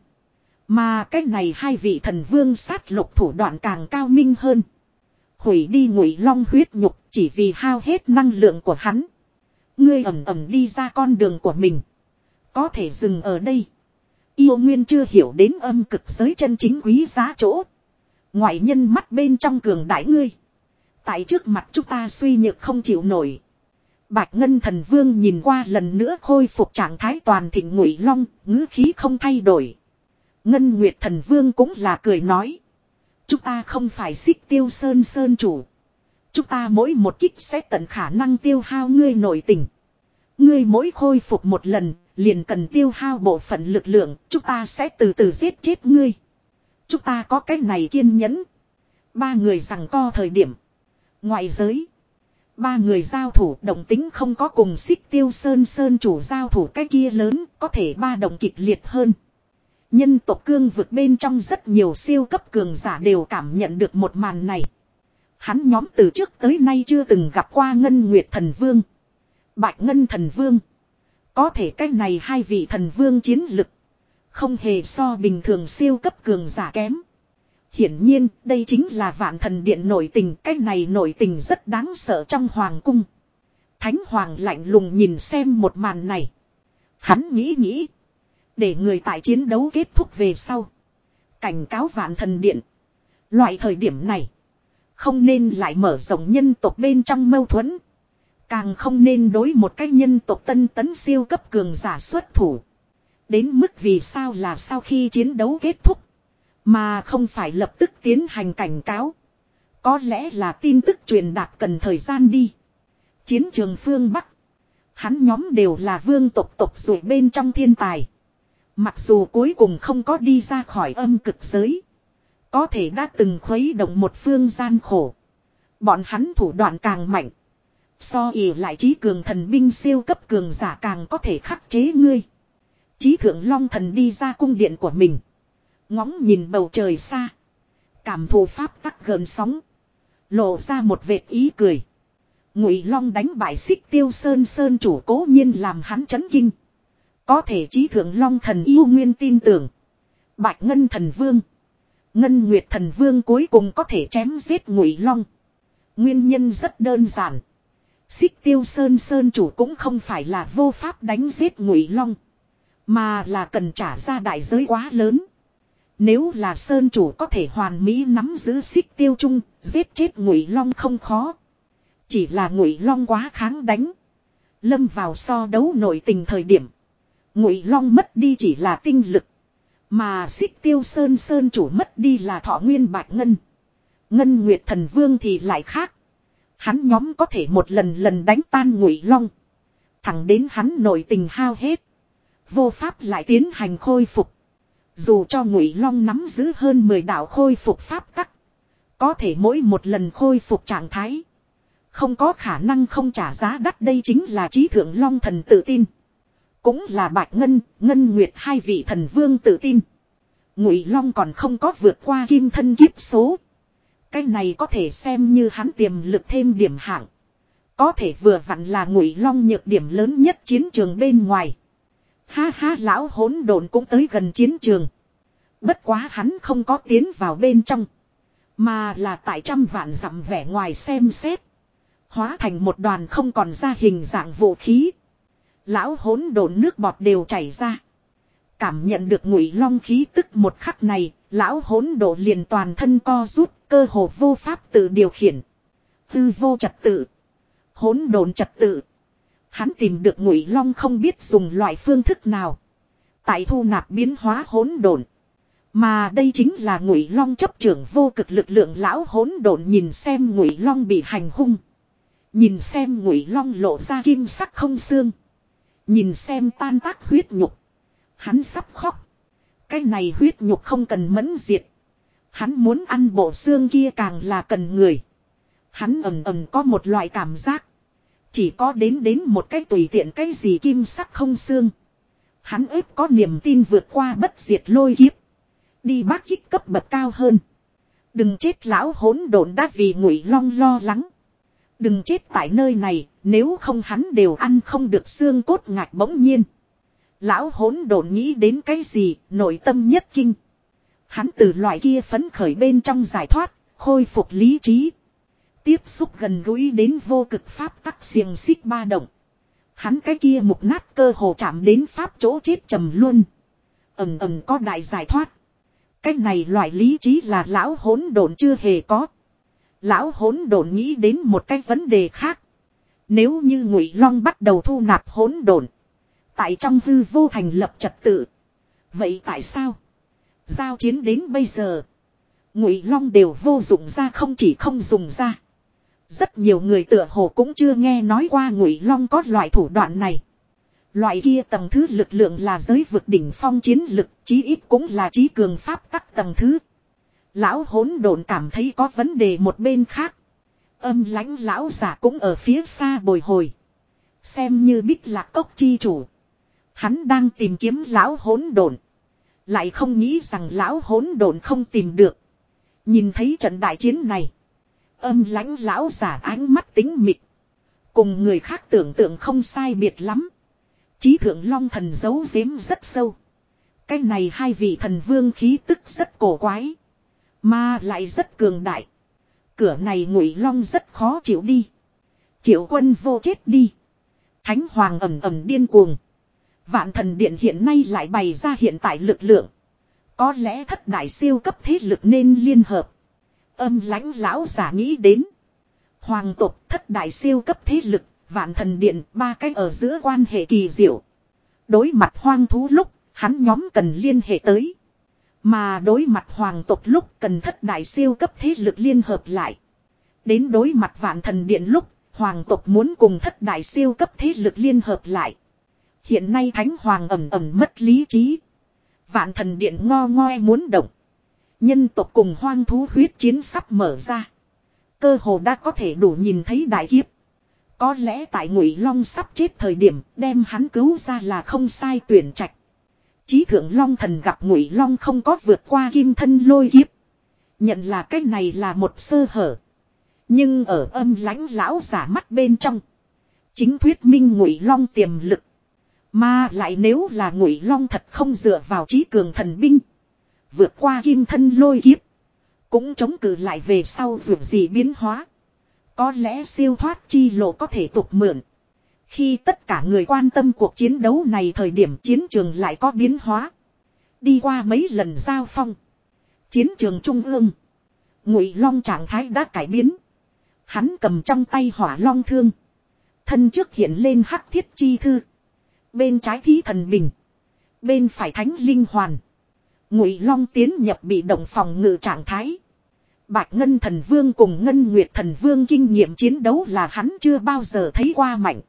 Mà cái này hai vị thần vương sát lục thủ đoạn càng cao minh hơn. Hủy đi Ngụy Long huyết nhục chỉ vì hao hết năng lượng của hắn. Ngươi ẩm ẩm đi ra con đường của mình. Có thể dừng ở đây. Yêu Nguyên chưa hiểu đến âm cực giới chân chính quý giá chỗ. Ngoại nhân mắt bên trong cường đại ngươi. Tại trước mặt chúng ta suy nhược không chịu nổi. Bạch Ngân Thần Vương nhìn qua lần nữa khôi phục trạng thái toàn thịnh ngụy long, ngữ khí không thay đổi. Ngân Nguyệt Thần Vương cũng là cười nói. Chúng ta không phải xích tiêu sơn sơn chủ. Chúng ta mỗi một kích sẽ tận khả năng tiêu hao ngươi nội tình. Ngươi mỗi khôi phục một lần, liền cần tiêu hao bộ phận lực lượng, chúng ta sẽ từ từ giết chết ngươi. Chúng ta có cái này kiên nhẫn. Ba người rằng co thời điểm. Ngoại giới. Ba người giao thủ động tính không có cùng xích tiêu sơn sơn chủ giao thủ cái kia lớn, có thể ba động kịch liệt hơn. Nhân tộc cương vực bên trong rất nhiều siêu cấp cường giả đều cảm nhận được một màn này. Hắn nhóm từ trước tới nay chưa từng gặp qua Ngân Nguyệt Thần Vương. Bạch Ngân Thần Vương. Có thể cách này hai vị thần vương chiến lực. Không hề so bình thường siêu cấp cường giả kém. Hiển nhiên, đây chính là vạn thần điện nổi tình. Cái này nổi tình rất đáng sợ trong hoàng cung. Thánh hoàng lạnh lùng nhìn xem một màn này. Hắn nghĩ nghĩ. Để người tại chiến đấu kết thúc về sau. Cảnh cáo vạn thần điện. Loại thời điểm này. Không nên lại mở rộng nhân tộc bên trong mâu thuẫn. Càng không nên đối một cái nhân tộc tân tấn siêu cấp cường giả xuất thủ. Đến mức vì sao là sau khi chiến đấu kết thúc. Mà không phải lập tức tiến hành cảnh cáo. Có lẽ là tin tức truyền đạt cần thời gian đi. Chiến trường phương Bắc. Hắn nhóm đều là vương tộc tộc rồi bên trong thiên tài. Mặc dù cuối cùng không có đi ra khỏi âm cực giới. Có thể đã từng khuấy động một phương gian khổ. Bọn hắn thủ đoạn càng mạnh. So ỉ lại trí cường thần binh siêu cấp cường giả càng có thể khắc chế ngươi. Chí thượng long thần đi ra cung điện của mình. Ngóng nhìn bầu trời xa. Cảm thụ pháp tắc gần sóng. Lộ ra một vệt ý cười. Ngụy long đánh bại xích tiêu sơn sơn chủ cố nhiên làm hắn chấn kinh. Có thể trí thượng long thần yêu nguyên tin tưởng. Bạch ngân thần vương. Ngân nguyệt thần vương cuối cùng có thể chém giết ngụy long. Nguyên nhân rất đơn giản. Xích tiêu sơn sơn chủ cũng không phải là vô pháp đánh giết ngụy long. Mà là cần trả ra đại giới quá lớn. Nếu là sơn chủ có thể hoàn mỹ nắm giữ xích tiêu chung, giết chết ngụy long không khó. Chỉ là ngụy long quá kháng đánh. Lâm vào so đấu nội tình thời điểm. Ngụy long mất đi chỉ là tinh lực. Mà xích tiêu sơn sơn chủ mất đi là thọ nguyên bạch ngân. Ngân Nguyệt Thần Vương thì lại khác. Hắn nhóm có thể một lần lần đánh tan ngụy long. Thẳng đến hắn nội tình hao hết. Vô pháp lại tiến hành khôi phục. Dù cho ngụy long nắm giữ hơn 10 đạo khôi phục pháp tắc. Có thể mỗi một lần khôi phục trạng thái. Không có khả năng không trả giá đắt đây chính là trí thượng long thần tự tin. Cũng là bạch ngân, ngân nguyệt hai vị thần vương tự tin. Ngụy long còn không có vượt qua kim thân kiếp số. Cái này có thể xem như hắn tiềm lực thêm điểm hạng. Có thể vừa vặn là ngụy long nhược điểm lớn nhất chiến trường bên ngoài. Ha ha lão hỗn độn cũng tới gần chiến trường. Bất quá hắn không có tiến vào bên trong. Mà là tại trăm vạn dặm vẻ ngoài xem xét. Hóa thành một đoàn không còn ra hình dạng vũ khí. Lão hỗn độn nước bọt đều chảy ra. Cảm nhận được ngụy long khí tức một khắc này, lão hỗn độ liền toàn thân co rút, cơ hồ vô pháp tự điều khiển. Tư vô trật tự. Hỗn độn trật tự. Hắn tìm được ngụy long không biết dùng loại phương thức nào. Tại thu nạp biến hóa hỗn độn. Mà đây chính là ngụy long chấp trưởng vô cực lực lượng lão hỗn độn nhìn xem ngụy long bị hành hung. Nhìn xem ngụy long lộ ra kim sắc không xương. Nhìn xem tan tác huyết nhục. Hắn sắp khóc. Cái này huyết nhục không cần mẫn diệt. Hắn muốn ăn bộ xương kia càng là cần người. Hắn ầm ầm có một loại cảm giác. Chỉ có đến đến một cái tùy tiện cái gì kim sắc không xương. Hắn ếp có niềm tin vượt qua bất diệt lôi kiếp. Đi bác kích cấp bậc cao hơn. Đừng chết lão hỗn độn đã vì ngụy long lo lắng. Đừng chết tại nơi này, nếu không hắn đều ăn không được xương cốt ngạch bỗng nhiên. Lão hỗn độn nghĩ đến cái gì, nội tâm nhất kinh. Hắn từ loại kia phấn khởi bên trong giải thoát, khôi phục lý trí. Tiếp xúc gần gũi đến vô cực pháp tắc xiềng xích ba động. Hắn cái kia mục nát cơ hồ chạm đến pháp chỗ chết trầm luôn. Ẩm ẩm có đại giải thoát. Cái này loại lý trí là lão hỗn độn chưa hề có. Lão hỗn độn nghĩ đến một cái vấn đề khác. Nếu như Ngụy Long bắt đầu thu nạp hỗn độn, tại trong hư vô thành lập trật tự, vậy tại sao giao chiến đến bây giờ, Ngụy Long đều vô dụng ra không chỉ không dùng ra. Rất nhiều người tựa hồ cũng chưa nghe nói qua Ngụy Long có loại thủ đoạn này. Loại kia tầng thứ lực lượng là giới vực đỉnh phong chiến lực, chí ít cũng là trí cường pháp các tầng thứ. Lão hỗn độn cảm thấy có vấn đề một bên khác. Âm lãnh lão giả cũng ở phía xa bồi hồi. Xem như bích lạc cốc chi chủ. Hắn đang tìm kiếm lão hỗn độn. Lại không nghĩ rằng lão hỗn độn không tìm được. Nhìn thấy trận đại chiến này. Âm lãnh lão giả ánh mắt tính mịt. Cùng người khác tưởng tượng không sai biệt lắm. Chí thượng long thần giấu giếm rất sâu. Cái này hai vị thần vương khí tức rất cổ quái. Mà lại rất cường đại. Cửa này ngụy long rất khó chịu đi. Triệu quân vô chết đi. Thánh hoàng ẩm ẩm điên cuồng. Vạn thần điện hiện nay lại bày ra hiện tại lực lượng. Có lẽ thất đại siêu cấp thế lực nên liên hợp. Âm lãnh lão giả nghĩ đến. Hoàng tộc thất đại siêu cấp thế lực, vạn thần điện, ba cách ở giữa quan hệ kỳ diệu. Đối mặt hoang thú lúc, hắn nhóm cần liên hệ tới. Mà đối mặt hoàng tộc lúc cần thất đại siêu cấp thế lực liên hợp lại. Đến đối mặt vạn thần điện lúc, hoàng tộc muốn cùng thất đại siêu cấp thế lực liên hợp lại. Hiện nay thánh hoàng ẩm ẩm mất lý trí. Vạn thần điện ngo ngoe muốn động. Nhân tộc cùng hoang thú huyết chiến sắp mở ra. Cơ hồ đã có thể đủ nhìn thấy đại kiếp. Có lẽ tại ngụy long sắp chết thời điểm đem hắn cứu ra là không sai tuyển trạch. Chí thượng long thần gặp ngụy long không có vượt qua kim thân lôi kiếp. Nhận là cái này là một sơ hở. Nhưng ở âm lãnh lão giả mắt bên trong. Chính thuyết minh ngụy long tiềm lực. Mà lại nếu là ngụy long thật không dựa vào trí cường thần binh. Vượt qua kim thân lôi kiếp. Cũng chống cự lại về sau dù gì biến hóa. Có lẽ siêu thoát chi lộ có thể tục mượn. Khi tất cả người quan tâm cuộc chiến đấu này thời điểm chiến trường lại có biến hóa. Đi qua mấy lần giao phong. Chiến trường trung ương. Ngụy long trạng thái đã cải biến. Hắn cầm trong tay hỏa long thương. Thân trước hiện lên hắc thiết chi thư. Bên trái thí thần bình. Bên phải thánh linh hoàn. Ngụy Long tiến nhập bị động phòng ngự trạng thái. Bạch Ngân Thần Vương cùng Ngân Nguyệt Thần Vương kinh nghiệm chiến đấu là hắn chưa bao giờ thấy qua mạnh.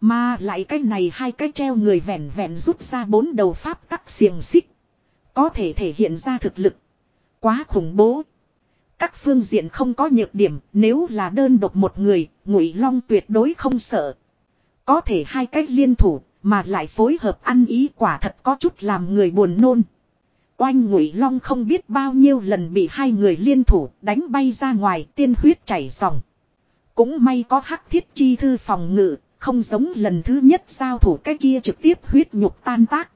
Mà lại cái này hai cái treo người vẹn vẹn rút ra bốn đầu pháp tắc xiềng xích. Có thể thể hiện ra thực lực. Quá khủng bố. Các phương diện không có nhược điểm, nếu là đơn độc một người, Ngụy Long tuyệt đối không sợ. Có thể hai cách liên thủ, mà lại phối hợp ăn ý quả thật có chút làm người buồn nôn. Oanh ngụy long không biết bao nhiêu lần bị hai người liên thủ đánh bay ra ngoài tiên huyết chảy dòng. Cũng may có hắc thiết chi thư phòng ngự, không giống lần thứ nhất giao thủ cái kia trực tiếp huyết nhục tan tác.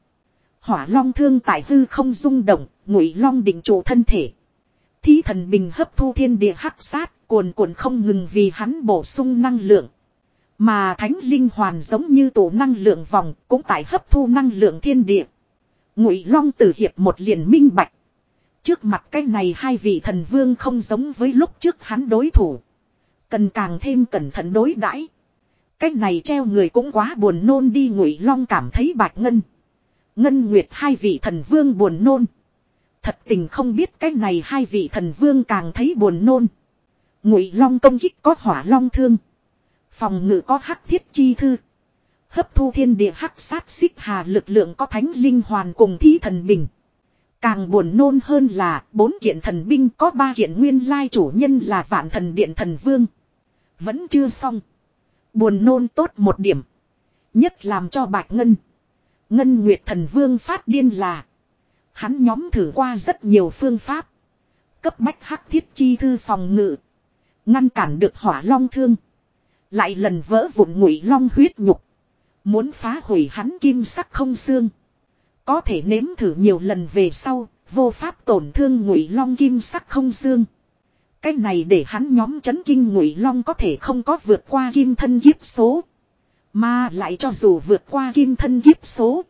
Hỏa long thương tại hư không rung động, ngụy long định trụ thân thể. Thí thần bình hấp thu thiên địa hắc sát, cuồn cuộn không ngừng vì hắn bổ sung năng lượng. Mà thánh linh hoàn giống như tổ năng lượng vòng cũng tại hấp thu năng lượng thiên địa. Ngụy Long tử hiệp một liền minh bạch. Trước mặt cái này hai vị thần vương không giống với lúc trước hắn đối thủ. Cần càng thêm cẩn thận đối đãi. Cái này treo người cũng quá buồn nôn đi Ngụy Long cảm thấy bạch ngân. Ngân Nguyệt hai vị thần vương buồn nôn. Thật tình không biết cái này hai vị thần vương càng thấy buồn nôn. Ngụy Long công kích có hỏa long thương. Phòng ngự có hắc thiết chi thư. Hấp thu thiên địa hắc sát xích hà lực lượng có thánh linh hoàn cùng thi thần bình. Càng buồn nôn hơn là bốn kiện thần binh có ba kiện nguyên lai chủ nhân là vạn thần điện thần vương. Vẫn chưa xong. Buồn nôn tốt một điểm. Nhất làm cho bạch ngân. Ngân Nguyệt thần vương phát điên là. Hắn nhóm thử qua rất nhiều phương pháp. Cấp bách hắc thiết chi thư phòng ngự. Ngăn cản được hỏa long thương. Lại lần vỡ vụn ngụy long huyết nhục. Muốn phá hủy hắn kim sắc không xương. Có thể nếm thử nhiều lần về sau, vô pháp tổn thương ngụy long kim sắc không xương. Cái này để hắn nhóm chấn kinh ngụy long có thể không có vượt qua kim thân kiếp số. Mà lại cho dù vượt qua kim thân kiếp số.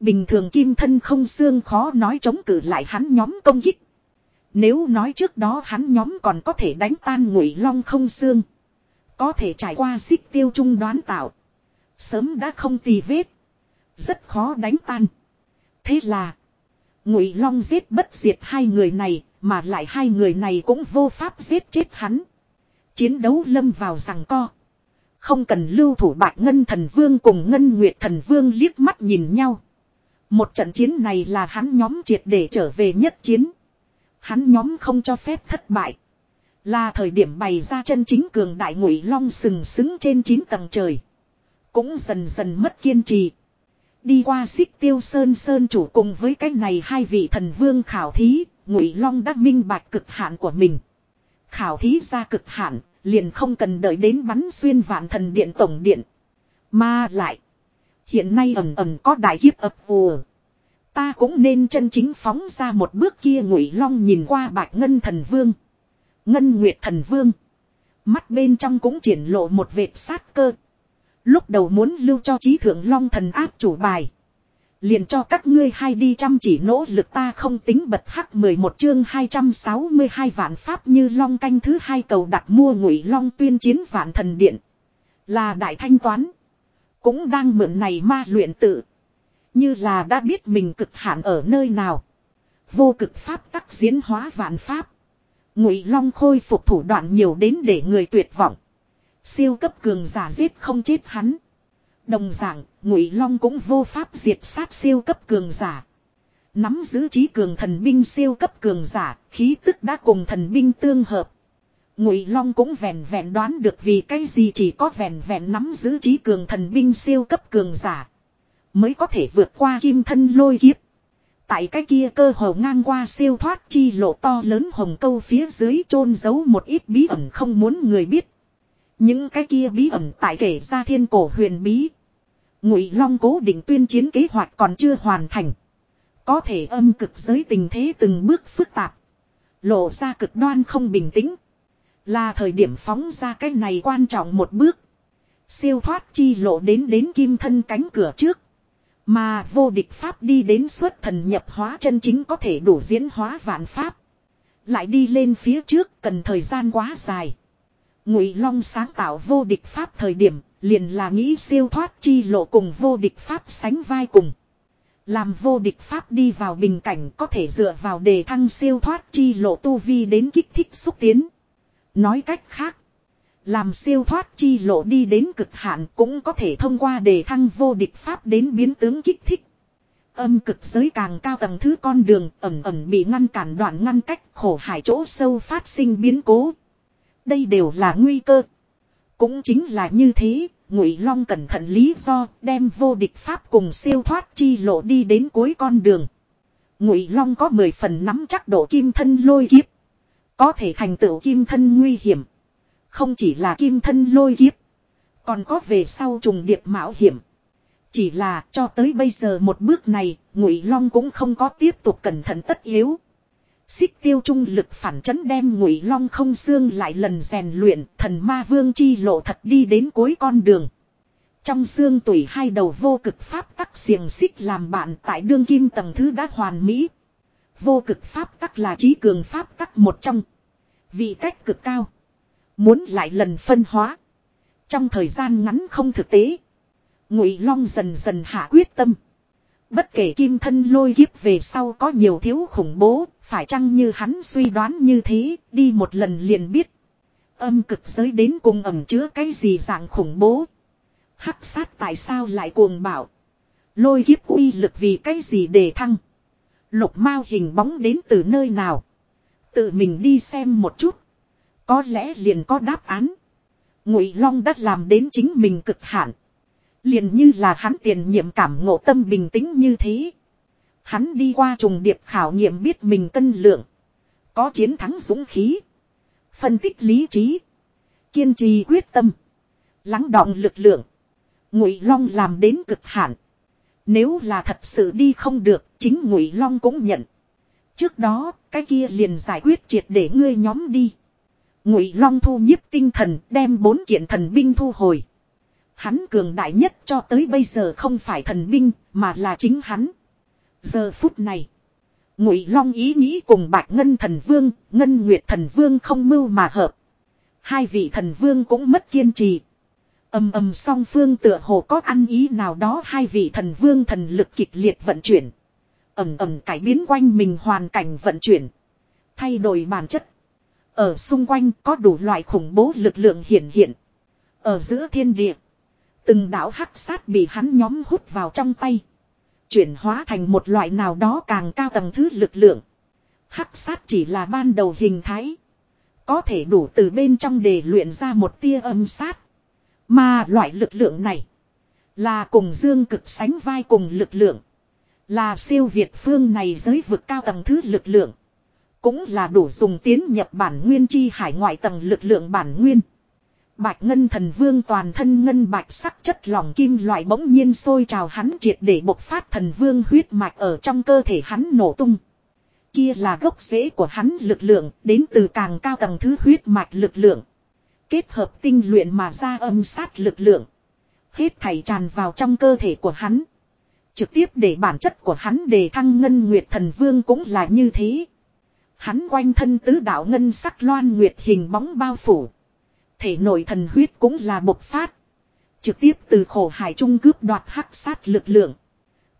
Bình thường kim thân không xương khó nói chống cự lại hắn nhóm công kích. Nếu nói trước đó hắn nhóm còn có thể đánh tan ngụy long không xương. Có thể trải qua xích tiêu trung đoán tạo. Sớm đã không tì vết. Rất khó đánh tan. Thế là. Ngụy long giết bất diệt hai người này. Mà lại hai người này cũng vô pháp giết chết hắn. Chiến đấu lâm vào rằng co. Không cần lưu thủ bạc ngân thần vương cùng ngân nguyệt thần vương liếc mắt nhìn nhau. Một trận chiến này là hắn nhóm triệt để trở về nhất chiến. Hắn nhóm không cho phép thất bại. Là thời điểm bày ra chân chính cường đại ngụy long sừng sững trên 9 tầng trời. Cũng dần dần mất kiên trì. Đi qua xích tiêu sơn sơn chủ cùng với cái này hai vị thần vương khảo thí, ngụy long đã minh bạch cực hạn của mình. Khảo thí ra cực hạn, liền không cần đợi đến bắn xuyên vạn thần điện tổng điện. Mà lại, hiện nay ầm ầm có đại kiếp ập ùa Ta cũng nên chân chính phóng ra một bước kia ngụy long nhìn qua bạch ngân thần vương. Ngân nguyệt thần vương. Mắt bên trong cũng triển lộ một vệt sát cơ. Lúc đầu muốn lưu cho trí thượng long thần áp chủ bài. Liền cho các ngươi hai đi chăm chỉ nỗ lực ta không tính bật hắc 11 chương 262 vạn pháp như long canh thứ hai cầu đặt mua ngụy long tuyên chiến vạn thần điện. Là đại thanh toán. Cũng đang mượn này ma luyện tự. Như là đã biết mình cực hạn ở nơi nào. Vô cực pháp tắc diễn hóa vạn pháp. Ngụy long khôi phục thủ đoạn nhiều đến để người tuyệt vọng. Siêu cấp cường giả giết không chết hắn. Đồng dạng, Ngụy Long cũng vô pháp diệt sát siêu cấp cường giả. Nắm giữ trí cường thần binh siêu cấp cường giả, khí tức đã cùng thần binh tương hợp. Ngụy Long cũng vẹn vẹn đoán được vì cái gì chỉ có vẹn vẹn nắm giữ trí cường thần binh siêu cấp cường giả mới có thể vượt qua kim thân lôi kiếp. Tại cái kia cơ hồ ngang qua siêu thoát chi lộ to lớn hồng câu phía dưới chôn giấu một ít bí ẩn không muốn người biết. Những cái kia bí ẩn tại kể ra thiên cổ huyền bí. Ngụy Long cố định tuyên chiến kế hoạch còn chưa hoàn thành. Có thể âm cực giới tình thế từng bước phức tạp. Lộ ra cực đoan không bình tĩnh. Là thời điểm phóng ra cái này quan trọng một bước. Siêu thoát chi lộ đến đến kim thân cánh cửa trước. Mà vô địch pháp đi đến xuất thần nhập hóa chân chính có thể đủ diễn hóa vạn pháp. Lại đi lên phía trước cần thời gian quá dài. Ngụy Long sáng tạo vô địch pháp thời điểm, liền là nghĩ siêu thoát chi lộ cùng vô địch pháp sánh vai cùng. Làm vô địch pháp đi vào bình cảnh có thể dựa vào đề thăng siêu thoát chi lộ tu vi đến kích thích xúc tiến. Nói cách khác, làm siêu thoát chi lộ đi đến cực hạn cũng có thể thông qua đề thăng vô địch pháp đến biến tướng kích thích. Âm cực giới càng cao tầng thứ con đường ẩm ẩm bị ngăn cản đoạn ngăn cách khổ hải chỗ sâu phát sinh biến cố. Đây đều là nguy cơ. Cũng chính là như thế, Ngụy Long cẩn thận lý do đem vô địch pháp cùng siêu thoát chi lộ đi đến cuối con đường. Ngụy Long có 10 phần nắm chắc độ kim thân lôi kiếp, có thể thành tựu kim thân nguy hiểm. Không chỉ là kim thân lôi kiếp. Còn có về sau trùng điệp mạo hiểm. Chỉ là cho tới bây giờ một bước này, Ngụy Long cũng không có tiếp tục cẩn thận tất yếu. Xích tiêu trung lực phản chấn đem Ngụy Long không xương lại lần rèn luyện, thần ma vương chi lộ thật đi đến cuối con đường. Trong xương tủy hai đầu vô cực pháp tắc xiềng xích làm bạn tại đương kim tầng thứ đã hoàn mỹ. Vô cực pháp tắc là trí cường pháp tắc một trong. Vị cách cực cao. Muốn lại lần phân hóa. Trong thời gian ngắn không thực tế. Ngụy Long dần dần hạ quyết tâm. Bất kể kim thân lôi kiếp về sau có nhiều thiếu khủng bố, phải chăng như hắn suy đoán như thế, đi một lần liền biết. Âm cực giới đến cùng ẩm chứa cái gì dạng khủng bố. Hắc sát tại sao lại cuồng bảo. Lôi kiếp uy lực vì cái gì để thăng. Lục mao hình bóng đến từ nơi nào. Tự mình đi xem một chút. Có lẽ liền có đáp án. Ngụy Long đã làm đến chính mình cực hạn. Liền như là hắn tiền nhiệm cảm ngộ tâm bình tĩnh như thế. Hắn đi qua trùng điệp khảo nghiệm biết mình cân lượng. Có chiến thắng dũng khí. Phân tích lý trí. Kiên trì quyết tâm. Lắng đọng lực lượng. Ngụy Long làm đến cực hạn. Nếu là thật sự đi không được, chính Ngụy Long cũng nhận. Trước đó, cái kia liền giải quyết triệt để ngươi nhóm đi. Ngụy Long thu nhiếp tinh thần, đem bốn kiện thần binh thu hồi. Hắn cường đại nhất cho tới bây giờ không phải thần binh, mà là chính hắn. Giờ phút này, Ngụy Long ý nghĩ cùng Bạch Ngân Thần Vương, Ngân Nguyệt Thần Vương không mưu mà hợp. Hai vị thần vương cũng mất kiên trì. Ầm ầm song phương tựa hồ có ăn ý nào đó hai vị thần vương thần lực kịch liệt vận chuyển. Ầm ầm cải biến quanh mình hoàn cảnh vận chuyển. Thay đổi bản chất. Ở xung quanh có đủ loại khủng bố lực lượng hiện hiện. Ở giữa thiên địa. Từng đạo hắc sát bị hắn nhóm hút vào trong tay. Chuyển hóa thành một loại nào đó càng cao tầng thứ lực lượng. Hắc sát chỉ là ban đầu hình thái. Có thể đủ từ bên trong để luyện ra một tia âm sát. Mà loại lực lượng này. Là cùng dương cực sánh vai cùng lực lượng. Là siêu việt phương này giới vực cao tầng thứ lực lượng. Cũng là đủ dùng tiến nhập bản nguyên chi hải ngoại tầng lực lượng bản nguyên. Bạch ngân thần vương toàn thân ngân bạch sắc chất lỏng kim loại bỗng nhiên sôi trào hắn triệt để bộc phát thần vương huyết mạch ở trong cơ thể hắn nổ tung. Kia là gốc rễ của hắn lực lượng, đến từ càng cao tầng thứ huyết mạch lực lượng. Kết hợp tinh luyện mà ra âm sát lực lượng. Hết thảy tràn vào trong cơ thể của hắn. Trực tiếp để bản chất của hắn đề thăng ngân nguyệt thần vương cũng là như thế. Hắn quanh thân tứ đạo ngân sắc loan nguyệt hình bóng bao phủ. Thể nội thần huyết cũng là bộc phát. Trực tiếp từ khổ hải trung cướp đoạt hắc sát lực lượng.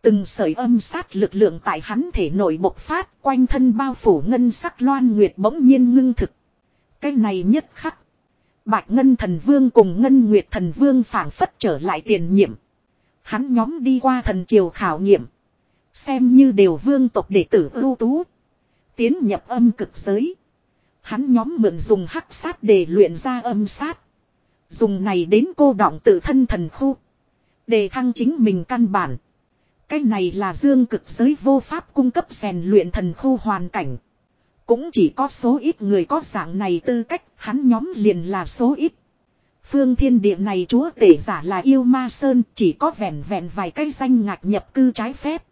Từng sợi âm sát lực lượng tại hắn thể nội bộc phát, quanh thân bao phủ ngân sắc loan nguyệt bỗng nhiên ngưng thực. Cái này nhất khắc. Bạch Ngân Thần Vương cùng Ngân Nguyệt Thần Vương phản phất trở lại tiền nhiệm. Hắn nhóm đi qua thần triều khảo nghiệm. Xem như đều vương tộc đệ tử ưu tú. Tiến nhập âm cực giới. Hắn nhóm mượn dùng hắc sát để luyện ra âm sát. Dùng này đến cô đọng tự thân thần khu. Để thăng chính mình căn bản. Cái này là dương cực giới vô pháp cung cấp rèn luyện thần khu hoàn cảnh. Cũng chỉ có số ít người có dạng này tư cách, hắn nhóm liền là số ít. Phương thiên địa này chúa tể giả là yêu ma sơn, chỉ có vẹn vẹn vài cây danh ngạc nhập cư trái phép.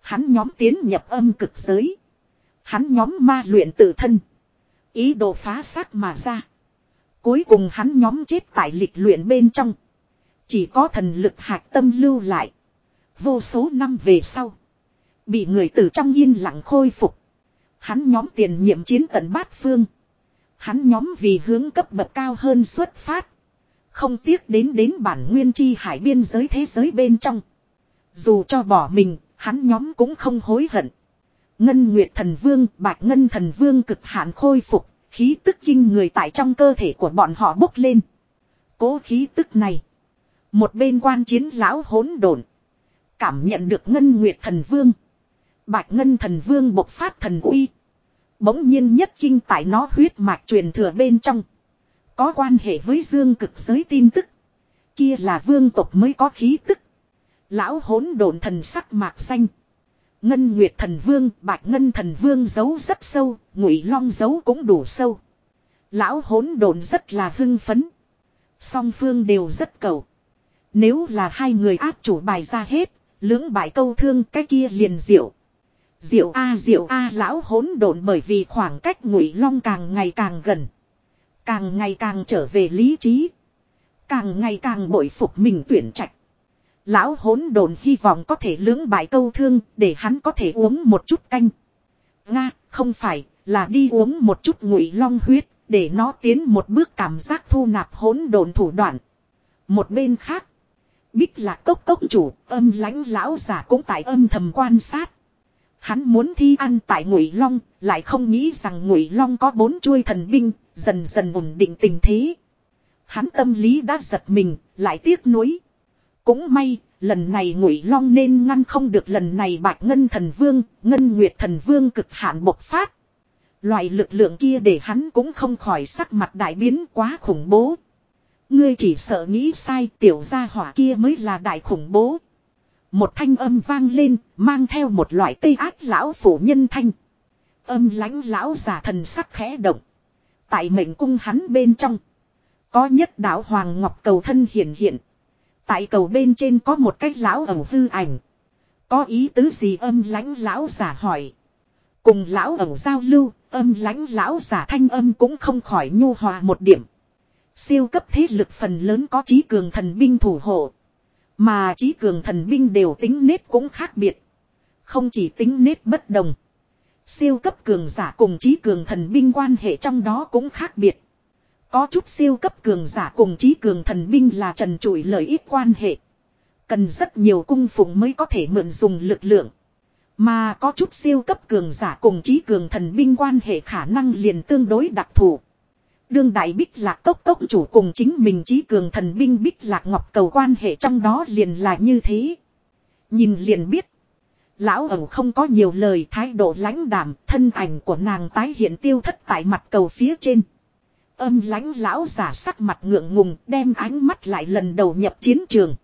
Hắn nhóm tiến nhập âm cực giới. Hắn nhóm ma luyện tự thân. Ý đồ phá xác mà ra. Cuối cùng hắn nhóm chết tại lịch luyện bên trong. Chỉ có thần lực hạt tâm lưu lại. Vô số năm về sau. Bị người từ trong yên lặng khôi phục. Hắn nhóm tiền nhiệm chiến tận bát phương. Hắn nhóm vì hướng cấp bậc cao hơn xuất phát. Không tiếc đến đến bản nguyên chi hải biên giới thế giới bên trong. Dù cho bỏ mình, hắn nhóm cũng không hối hận. Ngân Nguyệt Thần Vương, Bạch Ngân Thần Vương cực hạn khôi phục, khí tức kinh người tại trong cơ thể của bọn họ bốc lên. Cố khí tức này. Một bên quan chiến lão hỗn độn Cảm nhận được Ngân Nguyệt Thần Vương. Bạch Ngân Thần Vương bộc phát thần uy. Bỗng nhiên nhất kinh tại nó huyết mạch truyền thừa bên trong. Có quan hệ với dương cực giới tin tức. Kia là vương tộc mới có khí tức. Lão hỗn độn thần sắc mạc xanh. Ngân Nguyệt thần vương, Bạch Ngân thần vương giấu rất sâu, Ngụy Long giấu cũng đủ sâu. Lão hỗn độn rất là hưng phấn. Song phương đều rất cầu. Nếu là hai người áp chủ bài ra hết, lưỡng bại câu thương cái kia liền diệu. Diệu a diệu a lão hỗn độn bởi vì khoảng cách Ngụy Long càng ngày càng gần, càng ngày càng trở về lý trí, càng ngày càng bội phục mình tuyển trạch. Lão hỗn độn hy vọng có thể lưỡng bại câu thương để hắn có thể uống một chút canh. Nga, không phải, là đi uống một chút ngụy long huyết, để nó tiến một bước cảm giác thu nạp hỗn độn thủ đoạn. Một bên khác, Bích là cốc cốc chủ, âm lãnh lão giả cũng tại âm thầm quan sát. Hắn muốn thi ăn tại Ngụy Long, lại không nghĩ rằng Ngụy Long có bốn chuôi thần binh, dần dần ổn định tình thế. Hắn tâm lý đã giật mình, lại tiếc nuối. Cũng may, lần này Ngụy Long nên ngăn không được lần này Bạch Ngân Thần Vương, Ngân Nguyệt Thần Vương cực hạn bộc phát. Loại lực lượng kia để hắn cũng không khỏi sắc mặt đại biến quá khủng bố. Ngươi chỉ sợ nghĩ sai tiểu gia hỏa kia mới là đại khủng bố. Một thanh âm vang lên, mang theo một loại tây ác lão phủ nhân thanh. Âm lãnh lão giả thần sắc khẽ động. Tại mệnh cung hắn bên trong. Có nhất đạo Hoàng Ngọc cầu thân hiện hiện. Tại cầu bên trên có một cái lão ẩu hư ảnh. Có ý tứ gì âm lãnh lão giả hỏi. Cùng lão ẩu giao lưu, âm lãnh lão giả thanh âm cũng không khỏi nhu hòa một điểm. Siêu cấp thế lực phần lớn có trí cường thần binh thủ hộ. Mà trí cường thần binh đều tính nết cũng khác biệt. Không chỉ tính nết bất đồng. Siêu cấp cường giả cùng trí cường thần binh quan hệ trong đó cũng khác biệt. Có chút siêu cấp cường giả cùng trí cường thần binh là trần trụi lợi ích quan hệ. Cần rất nhiều cung phụng mới có thể mượn dùng lực lượng. Mà có chút siêu cấp cường giả cùng trí cường thần binh quan hệ khả năng liền tương đối đặc thù. Đương đại bích lạc tốc tốc chủ cùng chính mình trí cường thần binh bích lạc ngọc cầu quan hệ trong đó liền là như thế. Nhìn liền biết. Lão ẩu không có nhiều lời thái độ lãnh đảm, thân ảnh của nàng tái hiện tiêu thất tại mặt cầu phía trên. Âm lãnh lão giả sắc mặt ngượng ngùng đem ánh mắt lại lần đầu nhập chiến trường.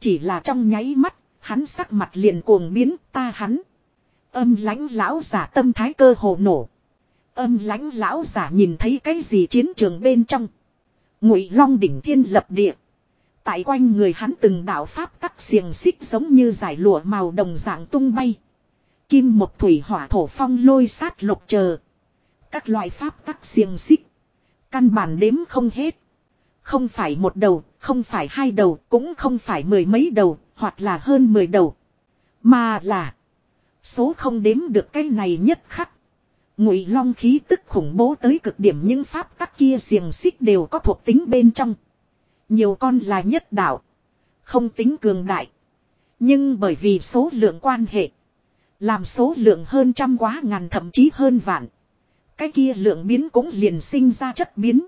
Chỉ là trong nháy mắt, hắn sắc mặt liền cuồng biến ta hắn. Âm lãnh lão giả tâm thái cơ hồ nổ. Âm lãnh lão giả nhìn thấy cái gì chiến trường bên trong. Ngụy long đỉnh thiên lập địa. Tại quanh người hắn từng đạo pháp tắc xiềng xích giống như giải lụa màu đồng dạng tung bay. Kim một thủy hỏa thổ phong lôi sát lục chờ. Các loại pháp tắc xiềng xích. Căn bản đếm không hết. Không phải một đầu, không phải hai đầu, cũng không phải mười mấy đầu, hoặc là hơn mười đầu. Mà là số không đếm được cái này nhất khắc. Ngụy long khí tức khủng bố tới cực điểm những pháp tắc kia xiềng xích đều có thuộc tính bên trong. Nhiều con là nhất đạo. Không tính cường đại. Nhưng bởi vì số lượng quan hệ. Làm số lượng hơn trăm quá ngàn thậm chí hơn vạn. Cái kia lượng biến cũng liền sinh ra chất biến.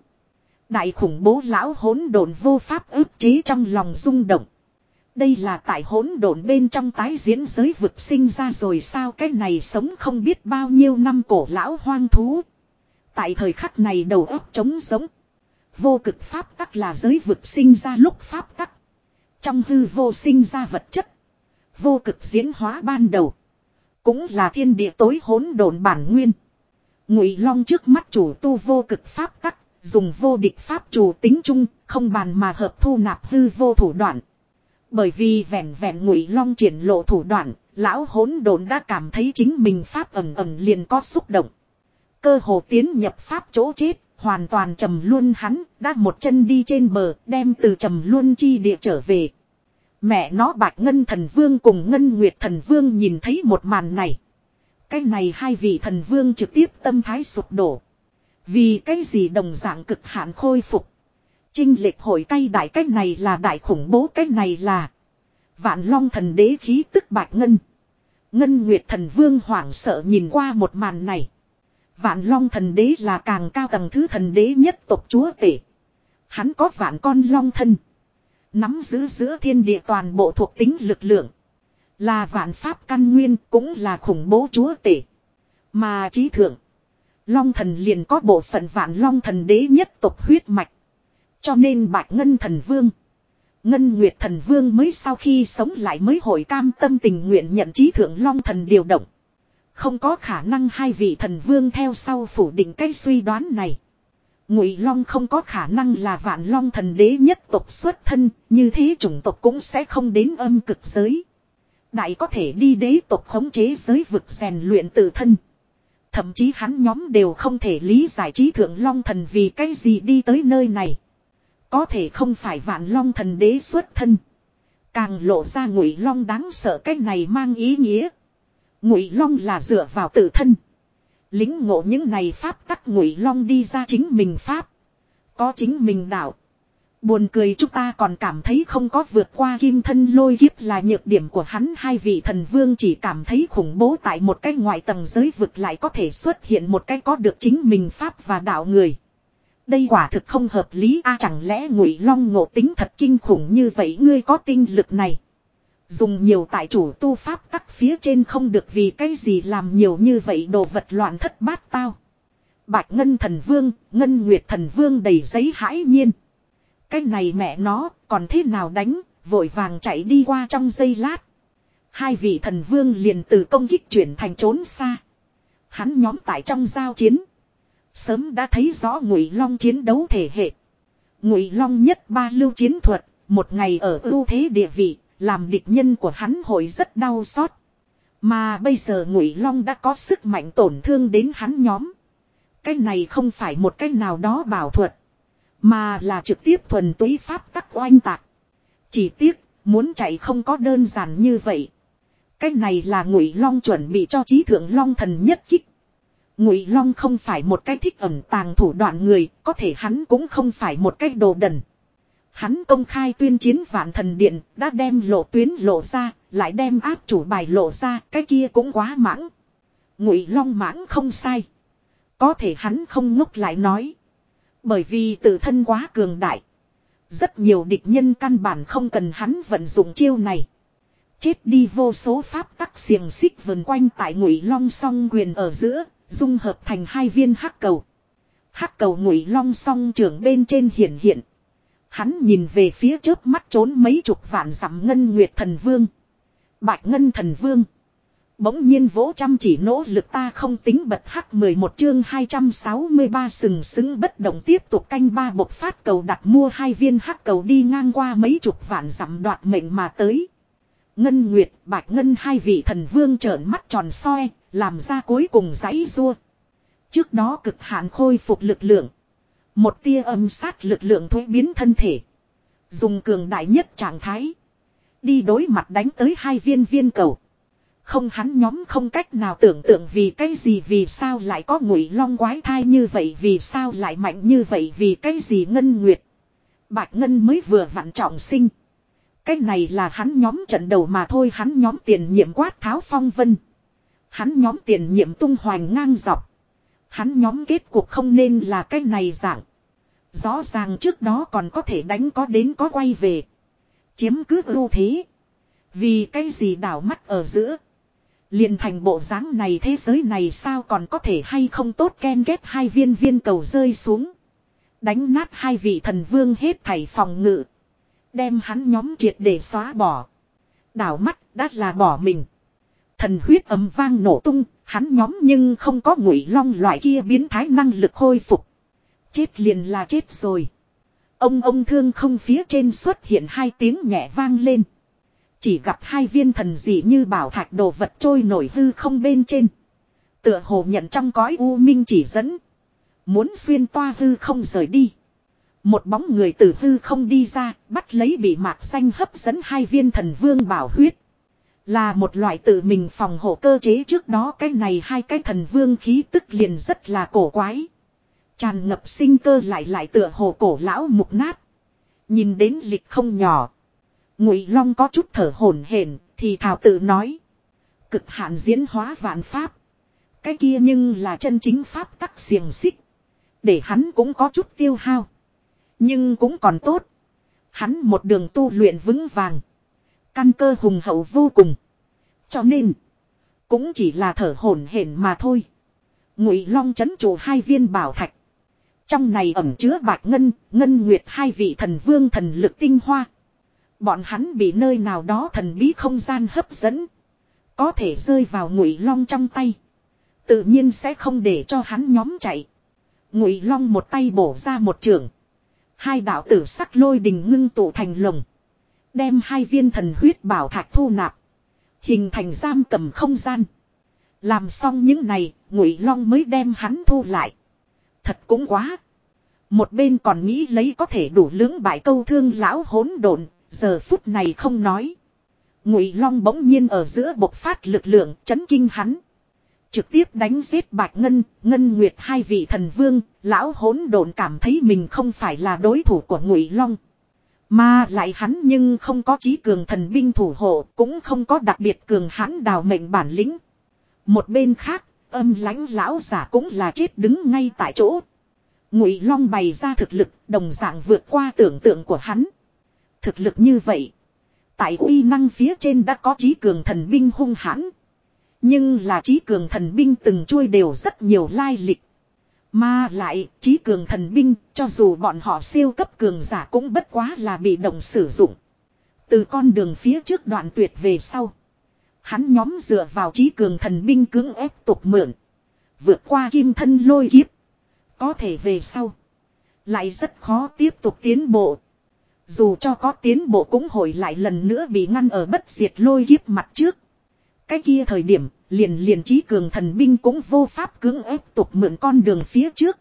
Đại khủng bố lão hỗn độn vô pháp ức chế trong lòng rung động. Đây là tại hỗn độn bên trong tái diễn giới vực sinh ra rồi sao cái này sống không biết bao nhiêu năm cổ lão hoang thú. Tại thời khắc này đầu óc trống sống. Vô cực pháp tắc là giới vực sinh ra lúc pháp tắc. Trong hư vô sinh ra vật chất. Vô cực diễn hóa ban đầu. Cũng là thiên địa tối hỗn độn bản nguyên. Ngụy Long trước mắt chủ tu vô cực pháp tắc, dùng vô địch pháp chủ tính chung, không bàn mà hợp thu nạp hư vô thủ đoạn. Bởi vì vẹn vẹn Ngụy Long triển lộ thủ đoạn, lão hỗn độn đã cảm thấy chính mình pháp ẩn ẩn liền có xúc động. Cơ hồ tiến nhập pháp chỗ chết, hoàn toàn trầm luôn hắn, đã một chân đi trên bờ, đem từ trầm luôn chi địa trở về. Mẹ nó bạch ngân thần vương cùng ngân nguyệt thần vương nhìn thấy một màn này. Cái này hai vị thần vương trực tiếp tâm thái sụp đổ. Vì cái gì đồng dạng cực hạn khôi phục. Trinh lệch hội cay đại cái này là đại khủng bố, cái này là. Vạn long thần đế khí tức bạch ngân. Ngân Nguyệt thần vương hoảng sợ nhìn qua một màn này. Vạn long thần đế là càng cao tầng thứ thần đế nhất tộc chúa tể. Hắn có vạn con long thân. Nắm giữ giữa thiên địa toàn bộ thuộc tính lực lượng. Là vạn pháp căn nguyên cũng là khủng bố chúa tể. Mà trí thượng. Long thần liền có bộ phận vạn long thần đế nhất tộc huyết mạch. Cho nên bạch ngân thần vương. Ngân Nguyệt thần vương mới sau khi sống lại mới hội cam tâm tình nguyện nhận trí thượng long thần điều động. Không có khả năng hai vị thần vương theo sau phủ định cái suy đoán này. Ngụy Long không có khả năng là vạn long thần đế nhất tộc xuất thân, như thế chủng tộc cũng sẽ không đến âm cực giới. Đại có thể đi đế tộc khống chế giới vực rèn luyện tự thân. Thậm chí hắn nhóm đều không thể lý giải trí thượng long thần vì cái gì đi tới nơi này. Có thể không phải vạn long thần đế xuất thân. Càng lộ ra ngụy long đáng sợ cái này mang ý nghĩa. Ngụy long là dựa vào tự thân. Lính ngộ những này pháp tắc ngụy long đi ra chính mình pháp. Có chính mình đạo. Buồn cười chúng ta còn cảm thấy không có vượt qua kim thân lôi kiếp là nhược điểm của hắn hai vị thần vương chỉ cảm thấy khủng bố tại một cái ngoại tầng giới vực lại có thể xuất hiện một cái có được chính mình pháp và đạo người. Đây quả thực không hợp lý a chẳng lẽ ngụy long ngộ tính thật kinh khủng như vậy ngươi có tinh lực này. Dùng nhiều tại chủ tu pháp tắc phía trên không được vì cái gì làm nhiều như vậy đồ vật loạn thất bát tao. Bạch Ngân Thần Vương, Ngân Nguyệt Thần Vương đầy giấy hãi nhiên. Cái này mẹ nó còn thế nào đánh, vội vàng chạy đi qua trong giây lát. Hai vị thần vương liền từ công kích chuyển thành trốn xa. Hắn nhóm tại trong giao chiến. Sớm đã thấy rõ ngụy long chiến đấu thể hệ. Ngụy Long nhất ba lưu chiến thuật, một ngày ở ưu thế địa vị, làm địch nhân của hắn hội rất đau xót. Mà bây giờ Ngụy Long đã có sức mạnh tổn thương đến hắn nhóm. Cái này không phải một cái nào đó bảo thuật, mà là trực tiếp thuần túy pháp tắc oanh tạc. Chỉ tiếc, muốn chạy không có đơn giản như vậy. Cái này là Ngụy Long chuẩn bị cho trí thượng Long thần nhất kích. Ngụy Long không phải một cái thích ẩn tàng thủ đoạn người, có thể hắn cũng không phải một cái đồ đần. Hắn công khai tuyên chiến vạn thần điện, đã đem lộ tuyến lộ ra, lại đem áp chủ bài lộ ra, cái kia cũng quá mãng. Ngụy Long mãng không sai. Có thể hắn không ngốc lại nói. Bởi vì tự thân quá cường đại. Rất nhiều địch nhân căn bản không cần hắn vận dụng chiêu này. Chết đi vô số pháp tắc xiềng xích vần quanh tại ngụy long song quyền ở giữa, dung hợp thành hai viên hắc cầu. Hắc cầu ngụy long song trưởng bên trên hiển hiện. Hắn nhìn về phía trước mắt trốn mấy chục vạn dặm ngân nguyệt thần vương. Bạch ngân thần vương. Bỗng nhiên vỗ chăm chỉ nỗ lực ta không tính bật hắc 11 chương 263 sừng sững bất động tiếp tục canh ba bộc phát cầu đặt mua hai viên hắc cầu đi ngang qua mấy chục vạn dặm đoạt mệnh mà tới. Ngân Nguyệt, Bạch Ngân hai vị thần vương trợn mắt tròn soi, làm ra cuối cùng giấy rua. Trước đó cực hạn khôi phục lực lượng. Một tia âm sát lực lượng thuế biến thân thể. Dùng cường đại nhất trạng thái. Đi đối mặt đánh tới hai viên viên cầu. Không hắn nhóm không cách nào tưởng tượng vì cái gì, vì sao lại có ngụy long quái thai như vậy, vì sao lại mạnh như vậy, vì cái gì ngân nguyệt. Bạch ngân mới vừa vặn trọng sinh. Cái này là hắn nhóm trận đầu mà thôi, hắn nhóm tiền nhiệm quát tháo phong vân. Hắn nhóm tiền nhiệm tung hoành ngang dọc. Hắn nhóm kết cuộc không nên là cái này dạng. Rõ ràng trước đó còn có thể đánh, có đến, có quay về. Chiếm cứ ưu thế. Vì cái gì đảo mắt ở giữa. Liền thành bộ dáng này thế giới này sao còn có thể hay không tốt ken ghép hai viên viên cầu rơi xuống. Đánh nát hai vị thần vương hết thảy phòng ngự. Đem hắn nhóm triệt để xóa bỏ. Đảo mắt đã là bỏ mình. Thần huyết ấm vang nổ tung, hắn nhóm nhưng không có ngụy long loại kia biến thái năng lực khôi phục. Chết liền là chết rồi. Ông ông thương không phía trên xuất hiện hai tiếng nhẹ vang lên. Chỉ gặp hai viên thần dị như bảo thạch đồ vật trôi nổi hư không bên trên. Tựa hồ nhận trong cõi u minh chỉ dẫn. Muốn xuyên toa hư không rời đi. Một bóng người từ hư không đi ra, bắt lấy bị mạc xanh hấp dẫn hai viên thần vương bảo huyết. Là một loại tự mình phòng hộ cơ chế trước đó cái này hai cái thần vương khí tức liền rất là cổ quái. Tràn ngập sinh cơ lại lại tựa hồ cổ lão mục nát. Nhìn đến lịch không nhỏ. Ngụy Long có chút thở hổn hển, thì thảo tự nói. Cực hạn diễn hóa vạn pháp. Cái kia nhưng là chân chính pháp tắc xiềng xích. Để hắn cũng có chút tiêu hao. Nhưng cũng còn tốt. Hắn một đường tu luyện vững vàng. Căn cơ hùng hậu vô cùng. Cho nên. Cũng chỉ là thở hổn hển mà thôi. Ngụy Long chấn chủ hai viên bảo thạch. Trong này ẩm chứa bạc ngân, ngân nguyệt hai vị thần vương thần lực tinh hoa. Bọn hắn bị nơi nào đó thần bí không gian hấp dẫn. Có thể rơi vào ngụy long trong tay. Tự nhiên sẽ không để cho hắn nhóm chạy. Ngụy long một tay bổ ra một trường. Hai đạo tử sắc lôi đình ngưng tụ thành lồng. Đem hai viên thần huyết bảo thạch thu nạp. Hình thành giam cầm không gian. Làm xong những này, Ngụy Long mới đem hắn thu lại. Thật cũng quá. Một bên còn nghĩ lấy có thể đủ lưỡng bại câu thương lão hỗn độn, giờ phút này không nói. Ngụy Long bỗng nhiên ở giữa bộc phát lực lượng, chấn kinh hắn. Trực tiếp đánh giết Bạch Ngân, Ngân Nguyệt hai vị thần vương, lão hỗn độn cảm thấy mình không phải là đối thủ của Ngụy Long. Mà lại hắn nhưng không có trí cường thần binh thủ hộ, cũng không có đặc biệt cường hãn đào mệnh bản lĩnh. Một bên khác, âm lãnh lão giả cũng là chết đứng ngay tại chỗ. Ngụy Long bày ra thực lực, đồng dạng vượt qua tưởng tượng của hắn. Thực lực như vậy, tại uy năng phía trên đã có trí cường thần binh hung hãn. Nhưng là trí cường thần binh từng chuôi đều rất nhiều lai lịch. Mà lại, trí cường thần binh, cho dù bọn họ siêu cấp cường giả cũng bất quá là bị động sử dụng. Từ con đường phía trước đoạn tuyệt về sau. Hắn nhóm dựa vào trí cường thần binh cưỡng ép tục mượn. Vượt qua kim thân lôi kiếp. Có thể về sau. Lại rất khó tiếp tục tiến bộ. Dù cho có tiến bộ cũng hồi lại lần nữa bị ngăn ở bất diệt lôi kiếp mặt trước. Cái kia thời điểm, liền liền trí cường thần binh cũng vô pháp cưỡng ép tục mượn con đường phía trước.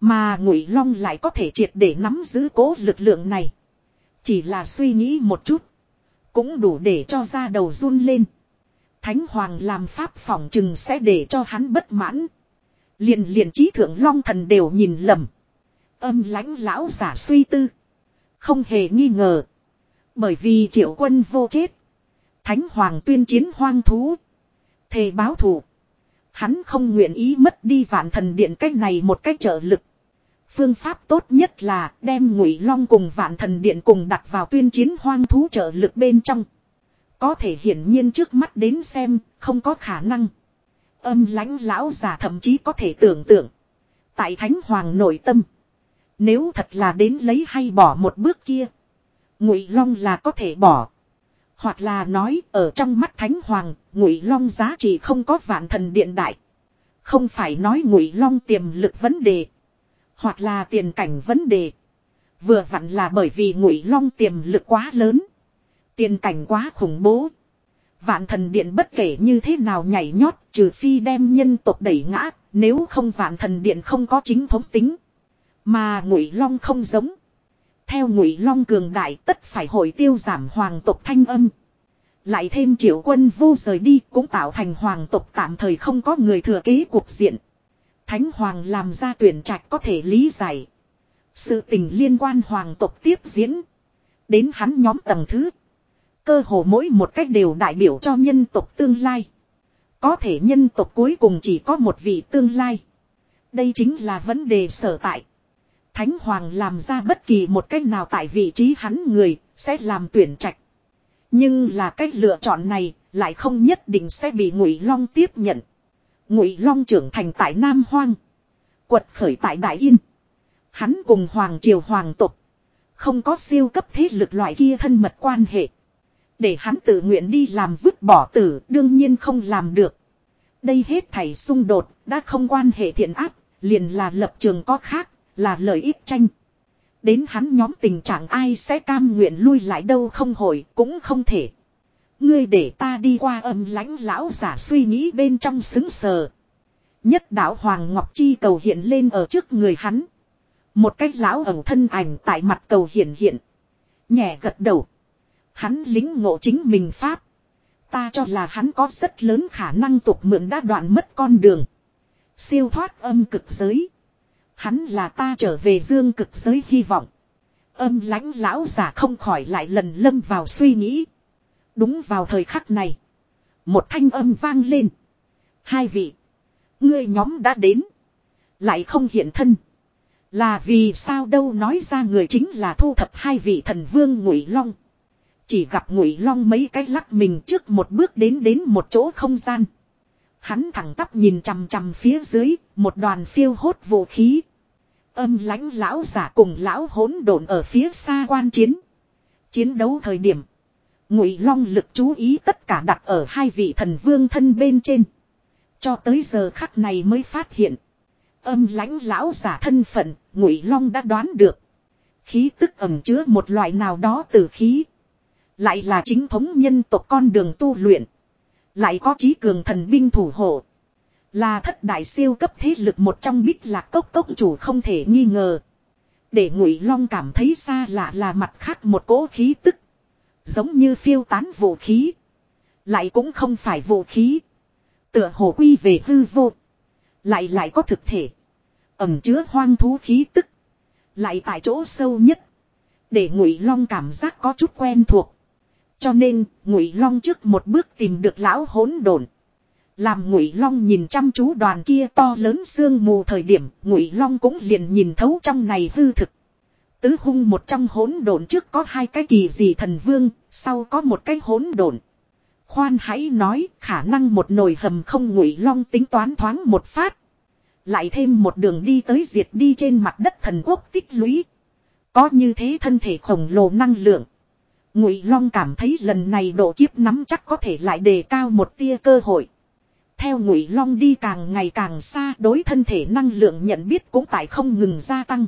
Mà ngụy long lại có thể triệt để nắm giữ cố lực lượng này. Chỉ là suy nghĩ một chút. Cũng đủ để cho ra đầu run lên. Thánh Hoàng làm pháp phỏng chừng sẽ để cho hắn bất mãn. Liền liền trí thượng long thần đều nhìn lầm. Âm lãnh lão giả suy tư. Không hề nghi ngờ. Bởi vì triệu quân vô chết. Thánh Hoàng tuyên chiến hoang thú. Thề báo thủ, Hắn không nguyện ý mất đi vạn thần điện cách này một cách trợ lực. Phương pháp tốt nhất là đem ngụy long cùng vạn thần điện cùng đặt vào tuyên chiến hoang thú trợ lực bên trong. Có thể hiển nhiên trước mắt đến xem, không có khả năng. Âm lãnh lão già thậm chí có thể tưởng tượng. Tại thánh hoàng nội tâm. Nếu thật là đến lấy hay bỏ một bước kia. Ngụy long là có thể bỏ. Hoặc là nói ở trong mắt thánh hoàng, ngụy long giá trị không có vạn thần điện đại. Không phải nói ngụy long tiềm lực vấn đề. Hoặc là tiền cảnh vấn đề. Vừa vặn là bởi vì ngụy long tiềm lực quá lớn. Tiền cảnh quá khủng bố. Vạn thần điện bất kể như thế nào nhảy nhót trừ phi đem nhân tộc đẩy ngã. Nếu không vạn thần điện không có chính thống tính. Mà ngụy long không giống. Theo ngụy long cường đại tất phải hội tiêu giảm hoàng tộc thanh âm. Lại thêm triệu quân vô rời đi cũng tạo thành hoàng tộc tạm thời không có người thừa kế cuộc diện. Thánh hoàng làm ra tuyển trạch có thể lý giải. Sự tình liên quan hoàng tộc tiếp diễn. Đến hắn nhóm tầng thứ. Cơ hồ mỗi một cách đều đại biểu cho nhân tộc tương lai. Có thể nhân tộc cuối cùng chỉ có một vị tương lai. Đây chính là vấn đề sở tại. Thánh Hoàng làm ra bất kỳ một cách nào tại vị trí hắn người, sẽ làm tuyển trạch. Nhưng là cách lựa chọn này, lại không nhất định sẽ bị Ngụy Long tiếp nhận. Ngụy Long trưởng thành tại Nam Hoang. Quật khởi tại Đại Yên. Hắn cùng Hoàng Triều Hoàng tộc Không có siêu cấp thế lực loại kia thân mật quan hệ. Để hắn tự nguyện đi làm vứt bỏ tử đương nhiên không làm được. Đây hết thảy xung đột đã không quan hệ thiện ác, liền là lập trường có khác, là lợi ích tranh. Đến hắn nhóm tình trạng ai sẽ cam nguyện lui lại đâu không hồi cũng không thể. Ngươi để ta đi qua âm lãnh lão giả suy nghĩ bên trong xứng sờ. Nhất đạo Hoàng Ngọc Chi cầu hiện lên ở trước người hắn. Một cách lão ẩn thân ảnh tại mặt cầu hiện hiện. Nhẹ gật đầu. Hắn lính ngộ chính mình Pháp. Ta cho là hắn có rất lớn khả năng tục mượn đã đoạn mất con đường. Siêu thoát âm cực giới. Hắn là ta trở về dương cực giới hy vọng. Âm lãnh lão giả không khỏi lại lần lâm vào suy nghĩ. Đúng vào thời khắc này. Một thanh âm vang lên. Hai vị. Ngươi nhóm đã đến. Lại không hiện thân. Là vì sao đâu nói ra người chính là thu thập hai vị thần vương ngụy long. Chỉ gặp ngụy long mấy cái lắc mình trước một bước đến đến một chỗ không gian. Hắn thẳng tắp nhìn chằm chằm phía dưới, một đoàn phiêu hốt vũ khí. Âm lãnh lão giả cùng lão hỗn độn ở phía xa quan chiến. Chiến đấu thời điểm. Ngụy Long lực chú ý tất cả đặt ở hai vị thần vương thân bên trên. Cho tới giờ khắc này mới phát hiện. Âm lãnh lão giả thân phận, Ngụy Long đã đoán được. Khí tức ẩm chứa một loại nào đó từ khí. Lại là chính thống nhân tộc con đường tu luyện. Lại có trí cường thần binh thủ hộ. Là thất đại siêu cấp thế lực một trong bích lạc cốc cốc chủ không thể nghi ngờ. Để ngụy long cảm thấy xa lạ là mặt khác một cỗ khí tức. Giống như phiêu tán vũ khí. Lại cũng không phải vũ khí. Tựa hồ quy về hư vô. Lại lại có thực thể. Ẩm chứa hoang thú khí tức. Lại tại chỗ sâu nhất. Để ngụy long cảm giác có chút quen thuộc. Cho nên, Ngụy Long trước một bước tìm được lão hỗn độn. Làm Ngụy Long nhìn chăm chú đoàn kia to lớn sương mù thời điểm, Ngụy Long cũng liền nhìn thấu trong này hư thực. Tứ hung một trong hỗn độn trước có hai cái kỳ gì thần vương, sau có một cái hỗn độn. Khoan hãy nói, khả năng một nồi hầm không Ngụy Long tính toán thoáng một phát. Lại thêm một đường đi tới diệt đi trên mặt đất thần quốc tích lũy. Có như thế thân thể khổng lồ năng lượng. Ngụy Long cảm thấy lần này độ kiếp nắm chắc có thể lại đề cao một tia cơ hội. Theo Ngụy Long đi càng ngày càng xa, đối thân thể năng lượng nhận biết cũng tại không ngừng gia tăng.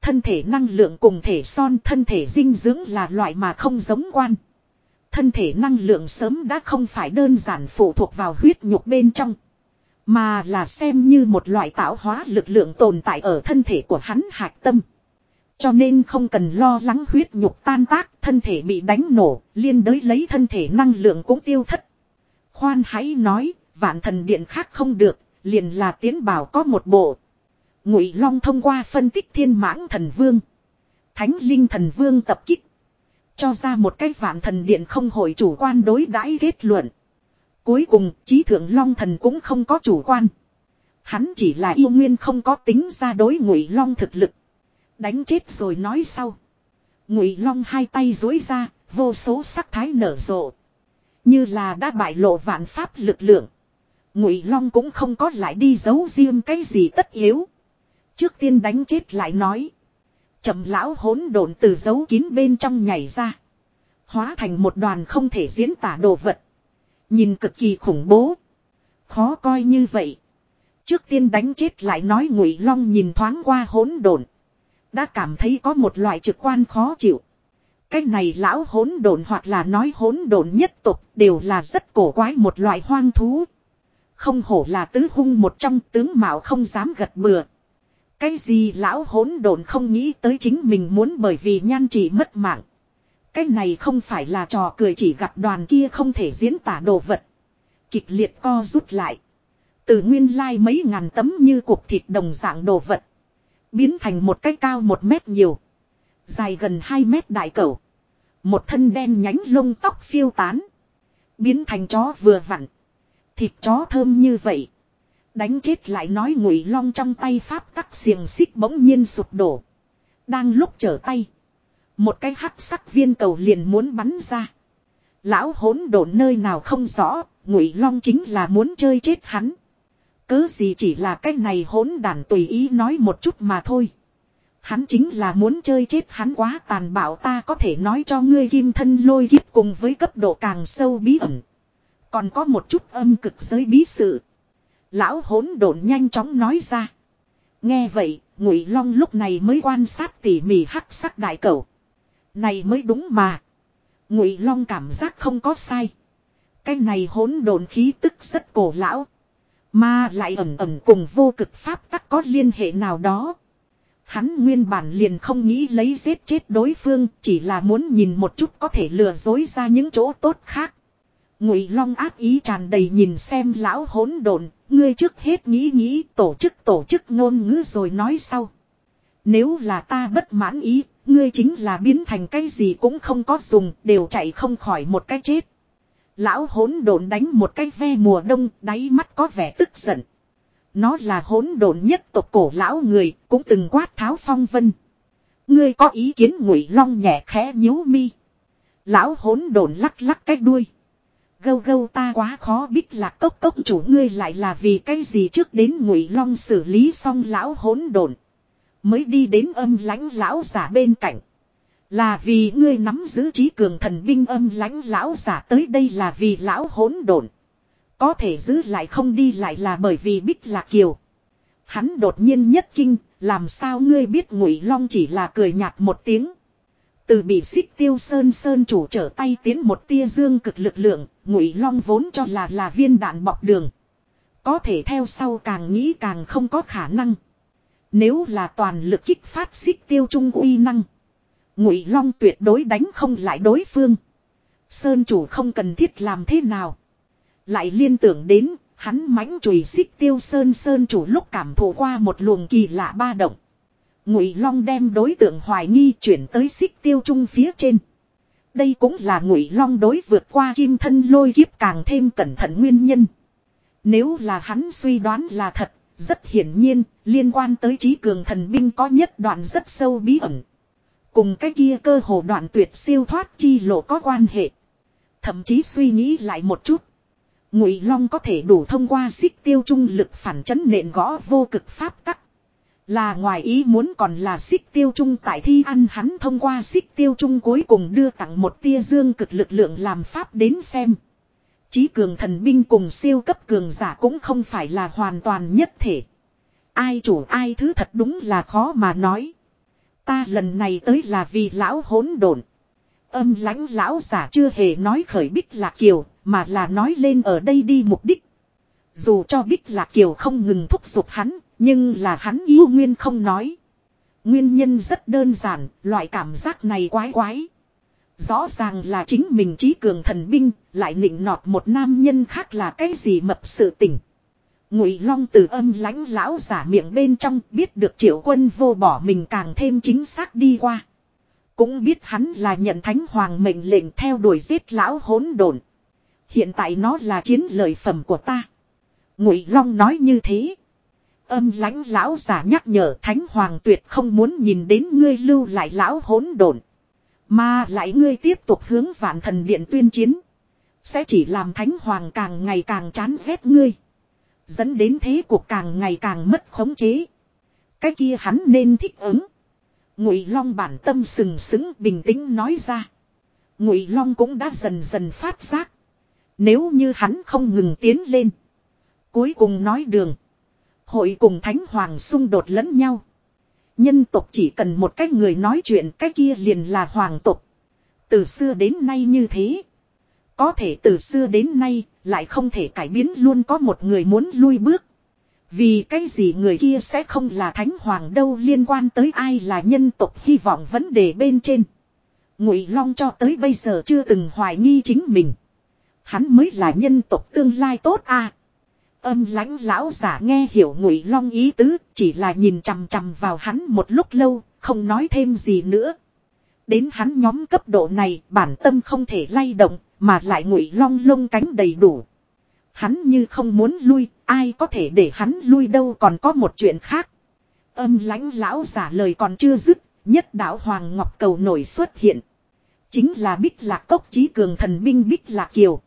Thân thể năng lượng cùng thể son thân thể dinh dưỡng là loại mà không giống quan. Thân thể năng lượng sớm đã không phải đơn giản phụ thuộc vào huyết nhục bên trong. Mà là xem như một loại tạo hóa lực lượng tồn tại ở thân thể của hắn hạch tâm. Cho nên không cần lo lắng huyết nhục tan tác, thân thể bị đánh nổ, liên đới lấy thân thể năng lượng cũng tiêu thất. Khoan hãy nói, vạn thần điện khác không được, liền là tiến bảo có một bộ. Ngụy Long thông qua phân tích thiên mãng thần vương. Thánh linh thần vương tập kích. Cho ra một cái vạn thần điện không hội chủ quan đối đãi kết luận. Cuối cùng, trí thượng Long thần cũng không có chủ quan. Hắn chỉ là yêu nguyên không có tính ra đối ngụy Long thực lực. Đánh chết rồi nói sau. Ngụy Long hai tay duỗi ra, vô số sắc thái nở rộ. Như là đã bại lộ vạn pháp lực lượng. Ngụy Long cũng không có lại đi giấu riêng cái gì tất yếu. Trước tiên đánh chết lại nói. Chậm lão hỗn độn từ giấu kín bên trong nhảy ra. Hóa thành một đoàn không thể diễn tả đồ vật. Nhìn cực kỳ khủng bố. Khó coi như vậy. Trước tiên đánh chết lại nói ngụy long nhìn thoáng qua hỗn độn. Đã cảm thấy có một loại trực quan khó chịu. Cái này lão hỗn độn hoặc là nói hỗn độn nhất tục đều là rất cổ quái một loại hoang thú. Không hổ là tứ hung một trong tướng mạo không dám gật bừa. Cái gì lão hỗn độn không nghĩ tới chính mình muốn bởi vì nhan chỉ mất mạng. Cái này không phải là trò cười chỉ gặp đoàn kia không thể diễn tả đồ vật. Kịch liệt co rút lại. Từ nguyên lai mấy ngàn tấm như cục thịt đồng dạng đồ vật. Biến thành một cái cao một mét nhiều. Dài gần 2 mét đại cầu. Một thân đen nhánh lông tóc phiêu tán. Biến thành chó vừa vặn. Thịt chó thơm như vậy. Đánh chết lại nói ngụy long trong tay pháp tắc xiềng xích bỗng nhiên sụp đổ. Đang lúc trở tay. Một cái hắc sắc viên cầu liền muốn bắn ra. Lão hỗn độn nơi nào không rõ, ngụy long chính là muốn chơi chết hắn. Cớ gì chỉ là cái này hỗn đản tùy ý nói một chút mà thôi. Hắn chính là muốn chơi chết hắn quá tàn bạo ta có thể nói cho ngươi kim thân lôi kiếp cùng với cấp độ càng sâu bí ẩn. Còn có một chút âm cực giới bí sự. Lão hỗn độn nhanh chóng nói ra. Nghe vậy, Ngụy Long lúc này mới quan sát tỉ mỉ hắc sắc đại cầu. Này mới đúng mà. Ngụy Long cảm giác không có sai. Cái này hỗn độn khí tức rất cổ lão. Mà lại ẩn ẩn cùng vô cực pháp tắc có liên hệ nào đó. Hắn nguyên bản liền không nghĩ lấy giết chết đối phương, chỉ là muốn nhìn một chút có thể lừa dối ra những chỗ tốt khác. Ngụy Long ác ý tràn đầy nhìn xem lão hỗn độn, ngươi trước hết nghĩ nghĩ tổ chức tổ chức ngôn ngữ rồi nói sau. Nếu là ta bất mãn ý, ngươi chính là biến thành cái gì cũng không có dùng, đều chạy không khỏi một cái chết. Lão hỗn độn đánh một cái ve mùa đông, đáy mắt có vẻ tức giận. Nó là hỗn độn nhất tộc cổ lão người, cũng từng quát tháo phong vân. Ngươi có ý kiến ngụy long nhẹ khẽ nhíu mi. Lão hỗn độn lắc lắc cái đuôi. Gâu gâu ta quá khó biết là cốc cốc chủ ngươi lại là vì cái gì trước đến ngụy long xử lý xong lão hỗn độn Mới đi đến âm lãnh lão giả bên cạnh. Là vì ngươi nắm giữ trí cường thần binh âm lãnh lão giả tới đây là vì lão hỗn độn Có thể giữ lại không đi lại là bởi vì bích lạc kiều. Hắn đột nhiên nhất kinh, làm sao ngươi biết ngụy long chỉ là cười nhạt một tiếng. Từ bị xích tiêu sơn sơn chủ trở tay tiến một tia dương cực lực lượng, ngụy long vốn cho là là viên đạn bọc đường. Có thể theo sau càng nghĩ càng không có khả năng. Nếu là toàn lực kích phát xích tiêu trung uy năng. Ngụy long tuyệt đối đánh không lại đối phương. Sơn chủ không cần thiết làm thế nào. Lại liên tưởng đến, hắn mãnh chùy xích tiêu sơn sơn chủ lúc cảm thụ qua một luồng kỳ lạ ba động. Ngụy Long đem đối tượng hoài nghi chuyển tới xích tiêu trung phía trên. Đây cũng là Ngụy Long đối vượt qua kim thân lôi kiếp càng thêm cẩn thận nguyên nhân. Nếu là hắn suy đoán là thật, rất hiển nhiên, liên quan tới trí cường thần binh có nhất đoạn rất sâu bí ẩn. Cùng cái kia cơ hồ đoạn tuyệt siêu thoát chi lộ có quan hệ. Thậm chí suy nghĩ lại một chút. Ngụy Long có thể đủ thông qua xích tiêu trung lực phản chấn nện gõ vô cực pháp tắc. Là ngoài ý muốn còn là xích tiêu trung tại thi ăn hắn thông qua xích tiêu trung cuối cùng đưa tặng một tia dương cực lực lượng làm pháp đến xem. Chí cường thần binh cùng siêu cấp cường giả cũng không phải là hoàn toàn nhất thể. Ai chủ ai thứ thật đúng là khó mà nói. Ta lần này tới là vì lão hỗn độn. Âm lãnh lão giả chưa hề nói khởi Bích Lạc Kiều, mà là nói lên ở đây đi mục đích. Dù cho Bích Lạc Kiều không ngừng thúc giục hắn, nhưng là hắn yêu nguyên không nói. Nguyên nhân rất đơn giản, loại cảm giác này quái quái. Rõ ràng là chính mình trí cường thần binh, lại nịnh nọt một nam nhân khác là cái gì mập sự tình. Ngụy Long từ âm lãnh lão giả miệng bên trong biết được triệu quân vô bỏ mình càng thêm chính xác đi qua. Cũng biết hắn là nhận thánh hoàng mệnh lệnh theo đuổi giết lão hỗn độn. Hiện tại nó là chiến lợi phẩm của ta. Ngụy Long nói như thế. Âm lãnh lão giả nhắc nhở thánh hoàng tuyệt không muốn nhìn đến ngươi lưu lại lão hỗn độn. Mà lại ngươi tiếp tục hướng vạn thần điện tuyên chiến. Sẽ chỉ làm thánh hoàng càng ngày càng chán ghét ngươi. Dẫn đến thế cuộc càng ngày càng mất khống chế. Cái kia hắn nên thích ứng. Ngụy Long bản tâm sừng sững bình tĩnh nói ra. Ngụy Long cũng đã dần dần phát giác. Nếu như hắn không ngừng tiến lên. Cuối cùng nói đường. Hội cùng Thánh Hoàng xung đột lẫn nhau. Nhân tộc chỉ cần một cái người nói chuyện cái kia liền là hoàng tộc. Từ xưa đến nay như thế. Có thể từ xưa đến nay lại không thể cải biến luôn có một người muốn lui bước. Vì cái gì người kia sẽ không là thánh hoàng đâu liên quan tới ai là nhân tộc hy vọng vấn đề bên trên. Ngụy Long cho tới bây giờ chưa từng hoài nghi chính mình. Hắn mới là nhân tộc tương lai tốt à. Âm lãnh lão giả nghe hiểu Ngụy Long ý tứ, chỉ là nhìn chằm chằm vào hắn một lúc lâu, không nói thêm gì nữa. Đến hắn nhóm cấp độ này, bản tâm không thể lay động, mà lại Ngụy Long lông cánh đầy đủ. Hắn như không muốn lui, ai có thể để hắn lui đâu còn có một chuyện khác. Âm lãnh lão giả lời còn chưa dứt, nhất đạo Hoàng Ngọc Cầu nổi xuất hiện. Chính là Bích Lạc Cốc Chí Cường Thần Binh Bích Lạc Kiều.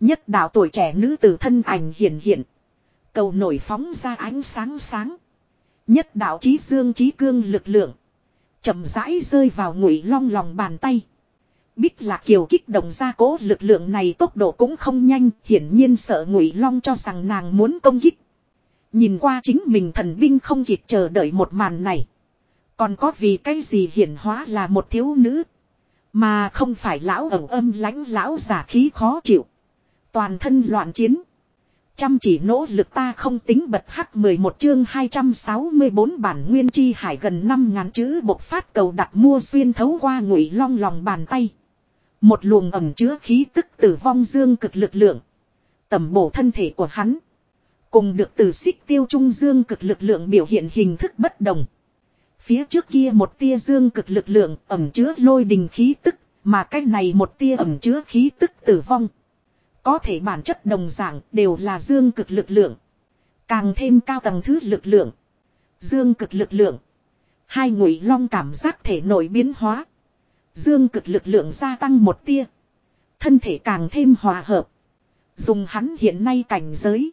Nhất đạo tuổi trẻ nữ tử thân ảnh hiện hiện. Cầu nổi phóng ra ánh sáng sáng. Nhất đạo trí dương trí cương lực lượng chậm rãi rơi vào ngụy long lòng bàn tay. Bích Lạc Kiều kích động ra cố lực lượng này tốc độ cũng không nhanh, hiển nhiên sợ Ngụy Long cho rằng nàng muốn công kích. Nhìn qua chính mình thần binh không kịp chờ đợi một màn này. Còn có vì cái gì hiển hóa là một thiếu nữ. Mà không phải lão ẩu âm lãnh lão giả khí khó chịu. Toàn thân loạn chiến. Chăm chỉ nỗ lực ta không tính bật hắc 11 chương 264 bản nguyên chi hải gần 5 ngàn chữ bộc phát cầu đặt mua xuyên thấu qua ngụy long lòng bàn tay. Một luồng ẩm chứa khí tức tử vong dương cực lực lượng. Tầm bổ thân thể của hắn. Cùng được từ xích tiêu trung dương cực lực lượng biểu hiện hình thức bất đồng. Phía trước kia một tia dương cực lực lượng ẩm chứa lôi đình khí tức. Mà cái này một tia ẩm chứa khí tức tử vong. Có thể bản chất đồng dạng đều là dương cực lực lượng. Càng thêm cao tầng thứ lực lượng. Dương cực lực lượng. Hai ngụy long cảm giác thể nội biến hóa. Dương cực lực lượng gia tăng một tia. Thân thể càng thêm hòa hợp. Dùng hắn hiện nay cảnh giới.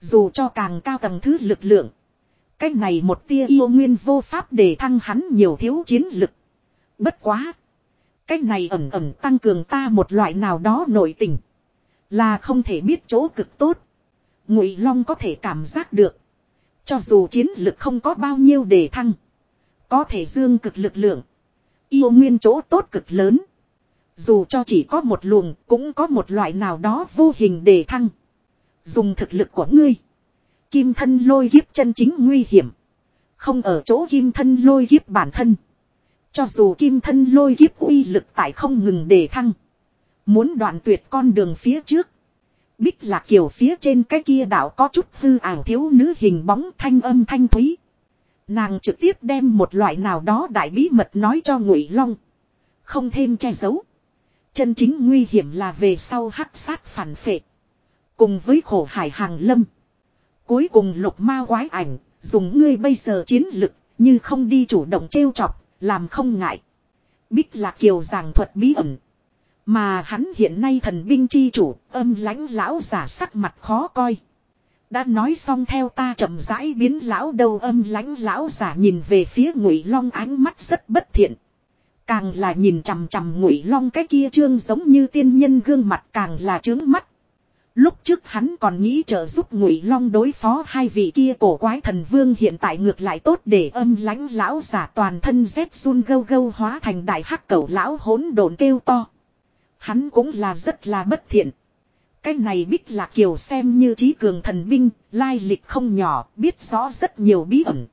Dù cho càng cao tầng thứ lực lượng. Cách này một tia yêu nguyên vô pháp để thăng hắn nhiều thiếu chiến lực. Bất quá. Cách này ẩm ẩm tăng cường ta một loại nào đó nội tình. Là không thể biết chỗ cực tốt. Ngụy Long có thể cảm giác được. Cho dù chiến lực không có bao nhiêu để thăng. Có thể dương cực lực lượng. Yêu nguyên chỗ tốt cực lớn. Dù cho chỉ có một luồng, cũng có một loại nào đó vô hình để thăng. Dùng thực lực của ngươi. Kim thân lôi giáp chân chính nguy hiểm. Không ở chỗ kim thân lôi giáp bản thân. Cho dù kim thân lôi giáp uy lực tại không ngừng để thăng. Muốn đoạn tuyệt con đường phía trước. Bích lạc kiều phía trên cái kia đảo có chút hư ảo thiếu nữ hình bóng thanh âm thanh thúy. Nàng trực tiếp đem một loại nào đó đại bí mật nói cho Ngụy Long. Không thêm che giấu. Chân chính nguy hiểm là về sau hắc sát phản phệ. Cùng với khổ hải hàng lâm. Cuối cùng lục ma quái ảnh, dùng ngươi bây giờ chiến lực, như không đi chủ động trêu chọc, làm không ngại. Bích lạc kiều giảng thuật bí ẩn. Mà hắn hiện nay thần binh chi chủ, âm lãnh lão giả sắc mặt khó coi. Đã nói xong theo ta chậm rãi biến lão đầu âm lãnh lão giả nhìn về phía ngụy long ánh mắt rất bất thiện. Càng là nhìn chằm chằm ngụy long cái kia trương giống như tiên nhân gương mặt càng là trướng mắt. Lúc trước hắn còn nghĩ trợ giúp Ngụy Long đối phó hai vị kia cổ quái thần vương hiện tại ngược lại tốt để âm lãnh lão giả toàn thân rét run gâu gâu hóa thành đại hắc cẩu lão hỗn độn kêu to. Hắn cũng là rất là bất thiện. Cái này bích lạc kiều xem như trí cường thần binh, lai lịch không nhỏ, biết rõ rất nhiều bí ẩn.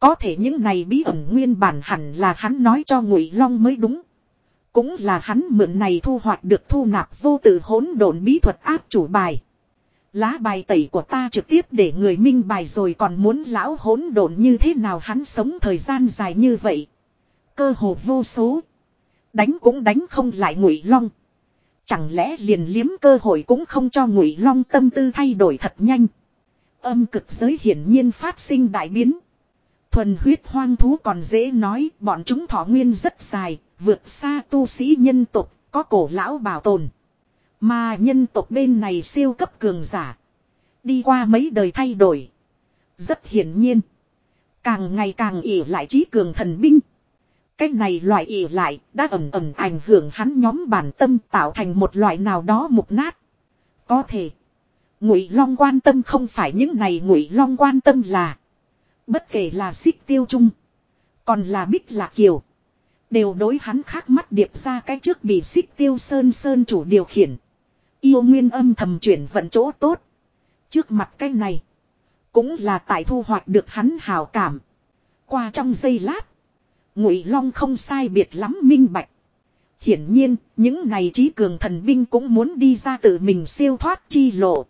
Có thể những này bí ẩn nguyên bản hẳn là hắn nói cho Ngụy Long mới đúng. Cũng là hắn mượn này thu hoạch được thu nạp vô tự hỗn độn bí thuật áp chủ bài. Lá bài tẩy của ta trực tiếp để người minh bài rồi còn muốn lão hỗn độn như thế nào hắn sống thời gian dài như vậy. Cơ hồ vô số. Đánh cũng đánh không lại ngụy long. Chẳng lẽ liền liếm cơ hội cũng không cho ngụy long tâm tư thay đổi thật nhanh. Âm cực giới hiển nhiên phát sinh đại biến. Thuần huyết hoang thú còn dễ nói bọn chúng thọ nguyên rất dài, vượt xa tu sĩ nhân tộc, có cổ lão bảo tồn. Mà nhân tộc bên này siêu cấp cường giả. Đi qua mấy đời thay đổi. Rất hiển nhiên. Càng ngày càng ỉ lại trí cường thần binh. Cái này loại ỉ lại đã ẩm ẩm ảnh hưởng hắn nhóm bản tâm tạo thành một loại nào đó mục nát. Có thể. Ngụy Long quan tâm không phải những này, Ngụy Long quan tâm là. Bất kể là xích tiêu trung. Còn là bích lạc kiều. Đều đối hắn khác mắt điệp ra cái trước bị xích tiêu sơn sơn chủ điều khiển. Yêu nguyên âm thầm chuyển vận chỗ tốt. Trước mặt cái này. Cũng là tại thu hoạch được hắn hào cảm. Qua trong giây lát. Ngụy Long không sai biệt lắm minh bạch. Hiển nhiên, những này trí cường thần binh cũng muốn đi ra tự mình siêu thoát chi lộ.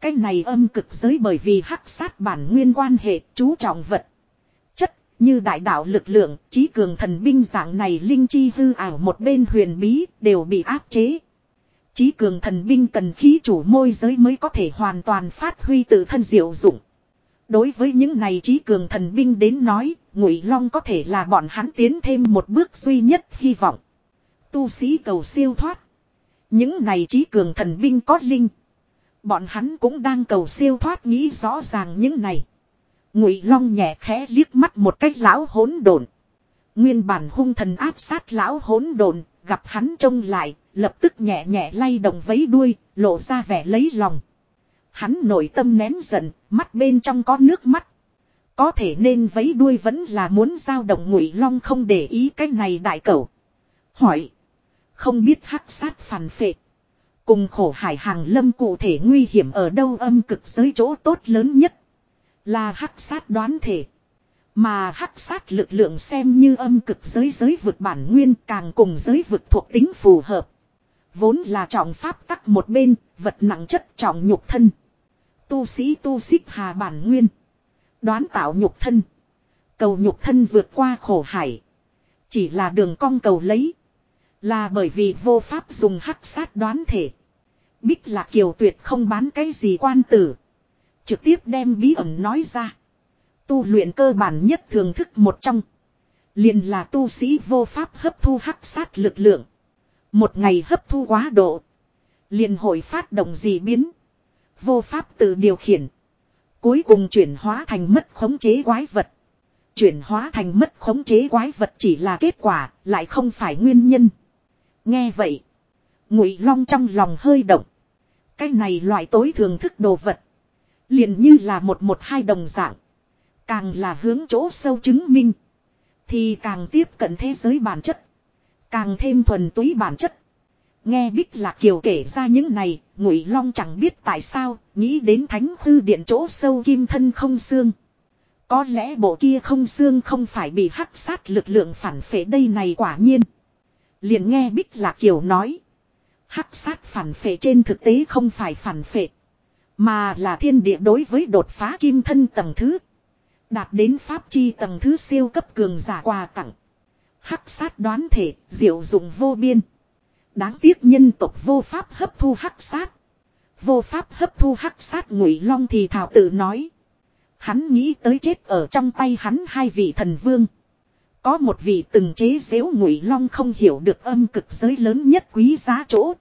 Cái này âm cực giới bởi vì hắc sát bản nguyên quan hệ chú trọng vật. Chất, như đại đạo lực lượng, trí cường thần binh dạng này linh chi hư ảo một bên huyền bí đều bị áp chế. Trí cường thần binh cần khí chủ môi giới mới có thể hoàn toàn phát huy tự thân diệu dụng. Đối với những này trí cường thần binh đến nói, Ngụy Long có thể là bọn hắn tiến thêm một bước duy nhất hy vọng. Tu sĩ cầu siêu thoát. Những này trí cường thần binh có linh. Bọn hắn cũng đang cầu siêu thoát nghĩ rõ ràng những này. Ngụy Long nhẹ khẽ liếc mắt một cách lão hỗn độn. Nguyên bản hung thần áp sát lão hỗn độn, gặp hắn trông lại, lập tức nhẹ nhẹ lay động vấy đuôi, lộ ra vẻ lấy lòng. Hắn nội tâm nén giận, mắt bên trong có nước mắt. Có thể nên vấy đuôi vẫn là muốn giao động ngụy long không để ý cái này đại cẩu. Hỏi. Không biết hắc sát phản phệ. Cùng khổ hải hàng lâm cụ thể nguy hiểm ở đâu âm cực giới chỗ tốt lớn nhất. Là hắc sát đoán thể. Mà hắc sát lực lượng xem như âm cực giới giới vực bản nguyên càng cùng giới vực thuộc tính phù hợp. Vốn là trọng pháp tắc một bên, vật nặng chất trọng nhục thân. Tu sĩ tu xích hà bản nguyên. Đoán tạo nhục thân. Cầu nhục thân vượt qua khổ hải. Chỉ là đường cong cầu lấy. Là bởi vì vô pháp dùng hắc sát đoán thể. Bích là kiều tuyệt không bán cái gì quan tử. Trực tiếp đem bí ẩn nói ra. Tu luyện cơ bản nhất thường thức một trong. Liền là tu sĩ vô pháp hấp thu hắc sát lực lượng. Một ngày hấp thu quá độ. Liền hội phát động gì biến. Vô pháp tự điều khiển. Cuối cùng chuyển hóa thành mất khống chế quái vật. Chuyển hóa thành mất khống chế quái vật chỉ là kết quả, lại không phải nguyên nhân. Nghe vậy. Ngụy Long trong lòng hơi động. Cái này loại tối thường thức đồ vật. liền như là một một hai đồng dạng. Càng là hướng chỗ sâu chứng minh. Thì càng tiếp cận thế giới bản chất. Càng thêm thuần túy bản chất. Nghe Bích Lạc Kiều kể ra những này, Ngụy Long chẳng biết tại sao, nghĩ đến thánh hư điện chỗ sâu kim thân không xương. Có lẽ bộ kia không xương không phải bị hắc sát lực lượng phản phệ đây này quả nhiên. Liền nghe Bích Lạc Kiều nói. Hắc sát phản phệ trên thực tế không phải phản phệ. Mà là thiên địa đối với đột phá kim thân tầng thứ. Đạt đến pháp chi tầng thứ siêu cấp cường giả quà tặng. Hắc sát đoán thể, diệu dụng vô biên. Đáng tiếc nhân tộc vô pháp hấp thu hắc sát. Vô pháp hấp thu hắc sát ngụy long thì thảo tự nói. Hắn nghĩ tới chết ở trong tay hắn hai vị thần vương. Có một vị từng chế xếu ngụy long không hiểu được âm cực giới lớn nhất quý giá chỗ.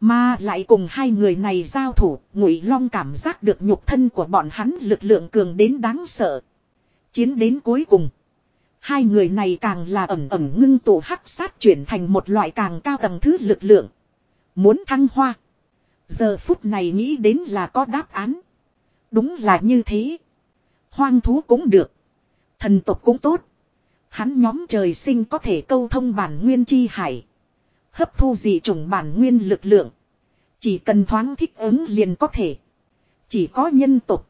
Mà lại cùng hai người này giao thủ, ngụy long cảm giác được nhục thân của bọn hắn lực lượng cường đến đáng sợ. Chiến đến cuối cùng. Hai người này càng là ẩm ẩm ngưng tụ hắc sát chuyển thành một loại càng cao tầng thứ lực lượng. Muốn thăng hoa. Giờ phút này nghĩ đến là có đáp án. Đúng là như thế. Hoang thú cũng được. Thần tộc cũng tốt. Hắn nhóm trời sinh có thể câu thông bản nguyên chi hải. Hấp thu dị chủng bản nguyên lực lượng. Chỉ cần thoáng thích ứng liền có thể. Chỉ có nhân tục.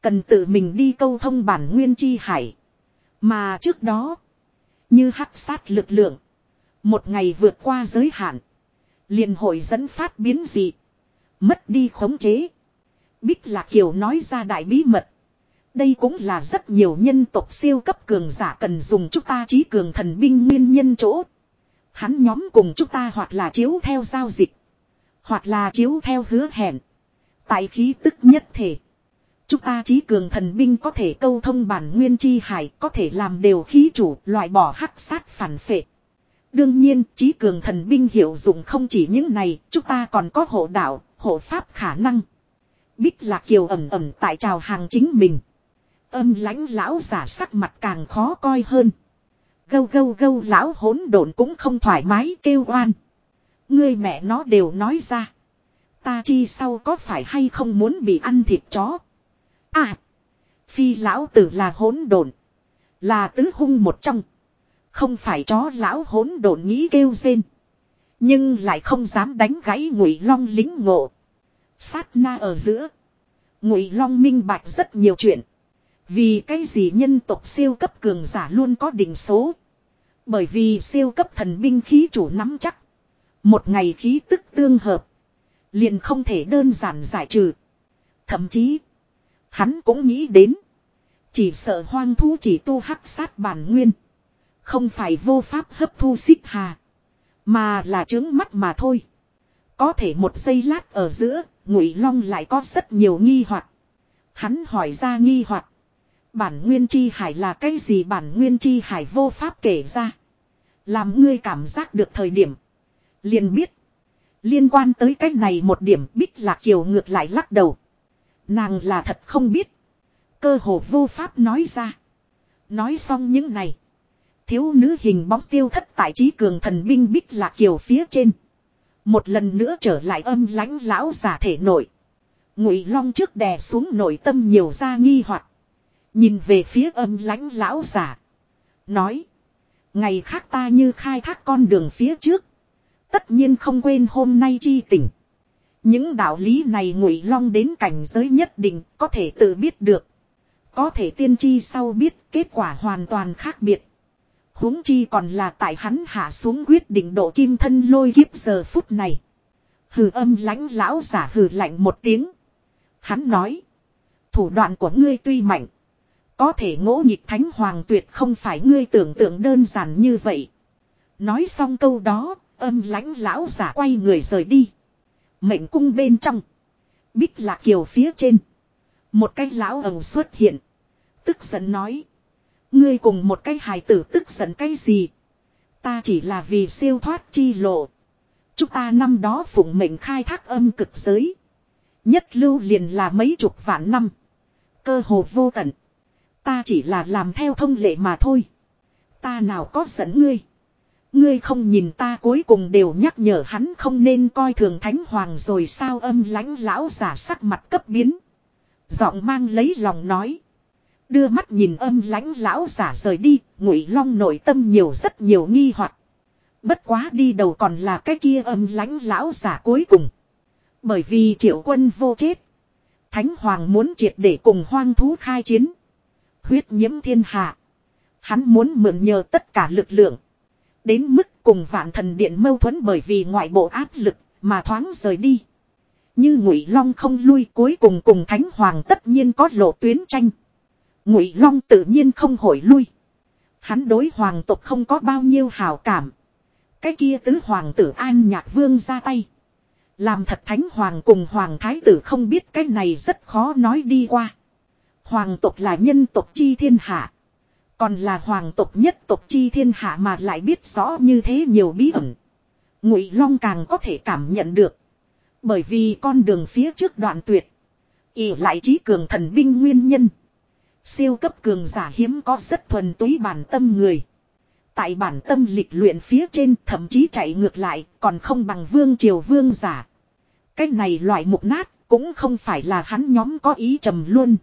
Cần tự mình đi câu thông bản nguyên chi hải. Mà trước đó. Như hắc sát lực lượng. Một ngày vượt qua giới hạn. Liền hội dẫn phát biến dị. Mất đi khống chế. Bích Lạc Kiều nói ra đại bí mật. Đây cũng là rất nhiều nhân tộc siêu cấp cường giả cần dùng chúng ta trí cường thần binh nguyên nhân chỗ. Hắn nhóm cùng chúng ta hoặc là chiếu theo giao dịch. Hoặc là chiếu theo hứa hẹn. Tại khí tức nhất thể. Chúng ta trí cường thần binh có thể câu thông bản nguyên chi hải, có thể làm đều khí chủ, loại bỏ hắc sát phản phệ. Đương nhiên, trí cường thần binh hiệu dụng không chỉ những này, chúng ta còn có hộ đạo, hộ pháp khả năng. Bích lạc kiều ẩm ẩm tại trào hàng chính mình. Âm lãnh lão giả sắc mặt càng khó coi hơn. Gâu gâu gâu lão hỗn độn cũng không thoải mái kêu oan. Ngươi mẹ nó đều nói ra. Ta chi sau có phải hay không muốn bị ăn thịt chó. À. Phi lão tử là hỗn độn. Là tứ hung một trong. Không phải chó lão hỗn độn nghĩ kêu rên. Nhưng lại không dám đánh gãy ngụy long lính ngộ. Sát na ở giữa. Ngụy long minh bạch rất nhiều chuyện. Vì cái gì nhân tộc siêu cấp cường giả luôn có định số. Bởi vì siêu cấp thần binh khí chủ nắm chắc. Một ngày khí tức tương hợp. Liền không thể đơn giản giải trừ. Thậm chí. Hắn cũng nghĩ đến. Chỉ sợ hoang thú chỉ tu hắc sát bản nguyên. Không phải vô pháp hấp thu xích hà. Mà là trướng mắt mà thôi. Có thể một giây lát ở giữa, ngụy long lại có rất nhiều nghi hoặc. Hắn hỏi ra nghi hoặc. Bản nguyên chi hải là cái gì bản nguyên chi hải vô pháp kể ra. Làm ngươi cảm giác được thời điểm. Liền biết. Liên quan tới cái này một điểm bích lạc kiều ngược lại lắc đầu. Nàng là thật không biết. Cơ hồ vô pháp nói ra. Nói xong những này. Thiếu nữ hình bóng tiêu thất tại trí cường thần binh bích lạc kiều phía trên. Một lần nữa trở lại âm lãnh lão giả thể nội. Ngụy long trước đè xuống nội tâm nhiều ra nghi hoặc Nhìn về phía âm lãnh lão giả. Nói. Ngày khác ta như khai thác con đường phía trước. Tất nhiên không quên hôm nay chi tỉnh. Những đạo lý này ngụy long đến cảnh giới nhất định có thể tự biết được. Có thể tiên tri sau biết kết quả hoàn toàn khác biệt. huống chi còn là tại hắn hạ xuống quyết định độ kim thân lôi kiếp giờ phút này. Hừ âm lãnh lão giả hừ lạnh một tiếng. Hắn nói. Thủ đoạn của ngươi tuy mạnh. Có thể ngỗ nhịp thánh hoàng tuyệt không phải ngươi tưởng tượng đơn giản như vậy. Nói xong câu đó, âm lãnh lão giả quay người rời đi. Mệnh cung bên trong. Bích lạc kiều phía trên. Một cái lão ẩu xuất hiện. Tức giận nói. Ngươi cùng một cái hài tử tức giận cái gì? Ta chỉ là vì siêu thoát chi lộ. Chúng ta năm đó phụng mệnh khai thác âm cực giới. Nhất lưu liền là mấy chục vạn năm. Cơ hồ vô tận. Ta chỉ là làm theo thông lệ mà thôi. Ta nào có giận ngươi. Ngươi không nhìn ta cuối cùng đều nhắc nhở hắn không nên coi thường thánh hoàng rồi sao âm lãnh lão giả sắc mặt cấp biến. Giọng mang lấy lòng nói. Đưa mắt nhìn âm lãnh lão giả rời đi, ngụy long nội tâm nhiều rất nhiều nghi hoặc. Bất quá đi đầu còn là cái kia âm lãnh lão giả cuối cùng. Bởi vì triệu quân vô chết. Thánh hoàng muốn triệt để cùng hoang thú khai chiến. Huyết nhiễm thiên hạ. Hắn muốn mượn nhờ tất cả lực lượng. Đến mức cùng vạn thần điện mâu thuẫn bởi vì ngoại bộ áp lực mà thoáng rời đi. Như ngụy long không lui cuối cùng cùng thánh hoàng tất nhiên có lộ tuyến tranh. Ngụy long tự nhiên không hồi lui. Hắn đối hoàng tộc không có bao nhiêu hào cảm. Cái kia tứ hoàng tử an nhạc vương ra tay. Làm thật thánh hoàng cùng hoàng thái tử không biết cái này rất khó nói đi qua. Hoàng tộc là nhân tộc chi thiên hạ. Còn là hoàng tộc nhất tộc chi thiên hạ mà lại biết rõ như thế nhiều bí ẩn. Ngụy Long càng có thể cảm nhận được. Bởi vì con đường phía trước đoạn tuyệt. ỉ lại trí cường thần binh nguyên nhân. Siêu cấp cường giả hiếm có rất thuần túy bản tâm người. Tại bản tâm lịch luyện phía trên thậm chí chạy ngược lại còn không bằng vương triều vương giả. Cái này loại mục nát cũng không phải là hắn nhóm có ý trầm luôn.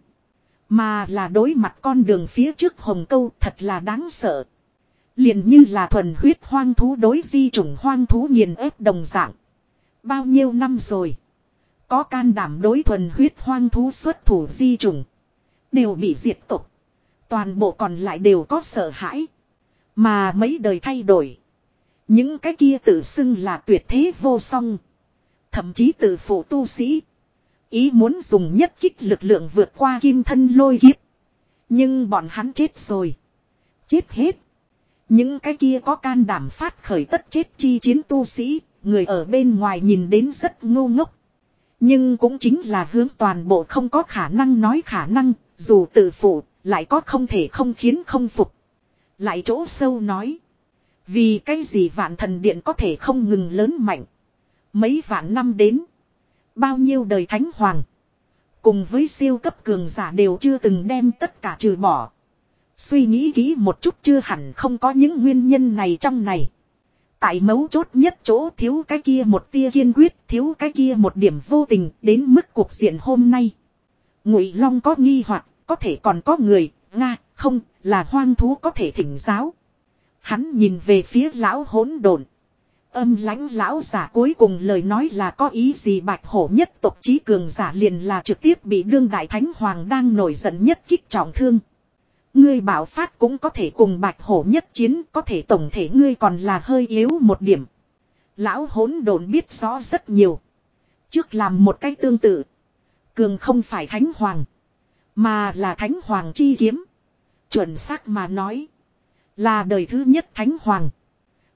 Mà là đối mặt con đường phía trước hồng câu thật là đáng sợ. liền như là thuần huyết hoang thú đối di chủng hoang thú nghiền ép đồng dạng. Bao nhiêu năm rồi. Có can đảm đối thuần huyết hoang thú xuất thủ di chủng. Đều bị diệt tục. Toàn bộ còn lại đều có sợ hãi. Mà mấy đời thay đổi. Những cái kia tự xưng là tuyệt thế vô song. Thậm chí tự phụ tu sĩ. Ý muốn dùng nhất kích lực lượng vượt qua kim thân lôi kiếp. Nhưng bọn hắn chết rồi. Chết hết. Những cái kia có can đảm phát khởi tất chết chi chiến tu sĩ. Người ở bên ngoài nhìn đến rất ngu ngốc. Nhưng cũng chính là hướng toàn bộ không có khả năng nói khả năng. Dù tự phụ, lại có không thể không khiến không phục. Lại chỗ sâu nói. Vì cái gì vạn thần điện có thể không ngừng lớn mạnh. Mấy vạn năm đến. Bao nhiêu đời thánh hoàng. Cùng với siêu cấp cường giả đều chưa từng đem tất cả trừ bỏ. Suy nghĩ kỹ một chút chưa hẳn không có những nguyên nhân này trong này. Tại mấu chốt nhất chỗ thiếu cái kia một tia kiên quyết, thiếu cái kia một điểm vô tình đến mức cuộc diện hôm nay. Ngụy Long có nghi hoặc, có thể còn có người, nga, không, là hoang thú có thể thỉnh giáo. Hắn nhìn về phía lão hỗn độn. Âm lãnh lão giả cuối cùng lời nói là có ý gì bạch hổ nhất tộc trí cường giả liền là trực tiếp bị đương đại thánh hoàng đang nổi giận nhất kích trọng thương. Ngươi bảo phát cũng có thể cùng bạch hổ nhất chiến, có thể tổng thể ngươi còn là hơi yếu một điểm. Lão hỗn độn biết rõ rất nhiều. Trước làm một cách tương tự. Cường không phải thánh hoàng. Mà là thánh hoàng chi kiếm. Chuẩn xác mà nói. Là đời thứ nhất thánh hoàng.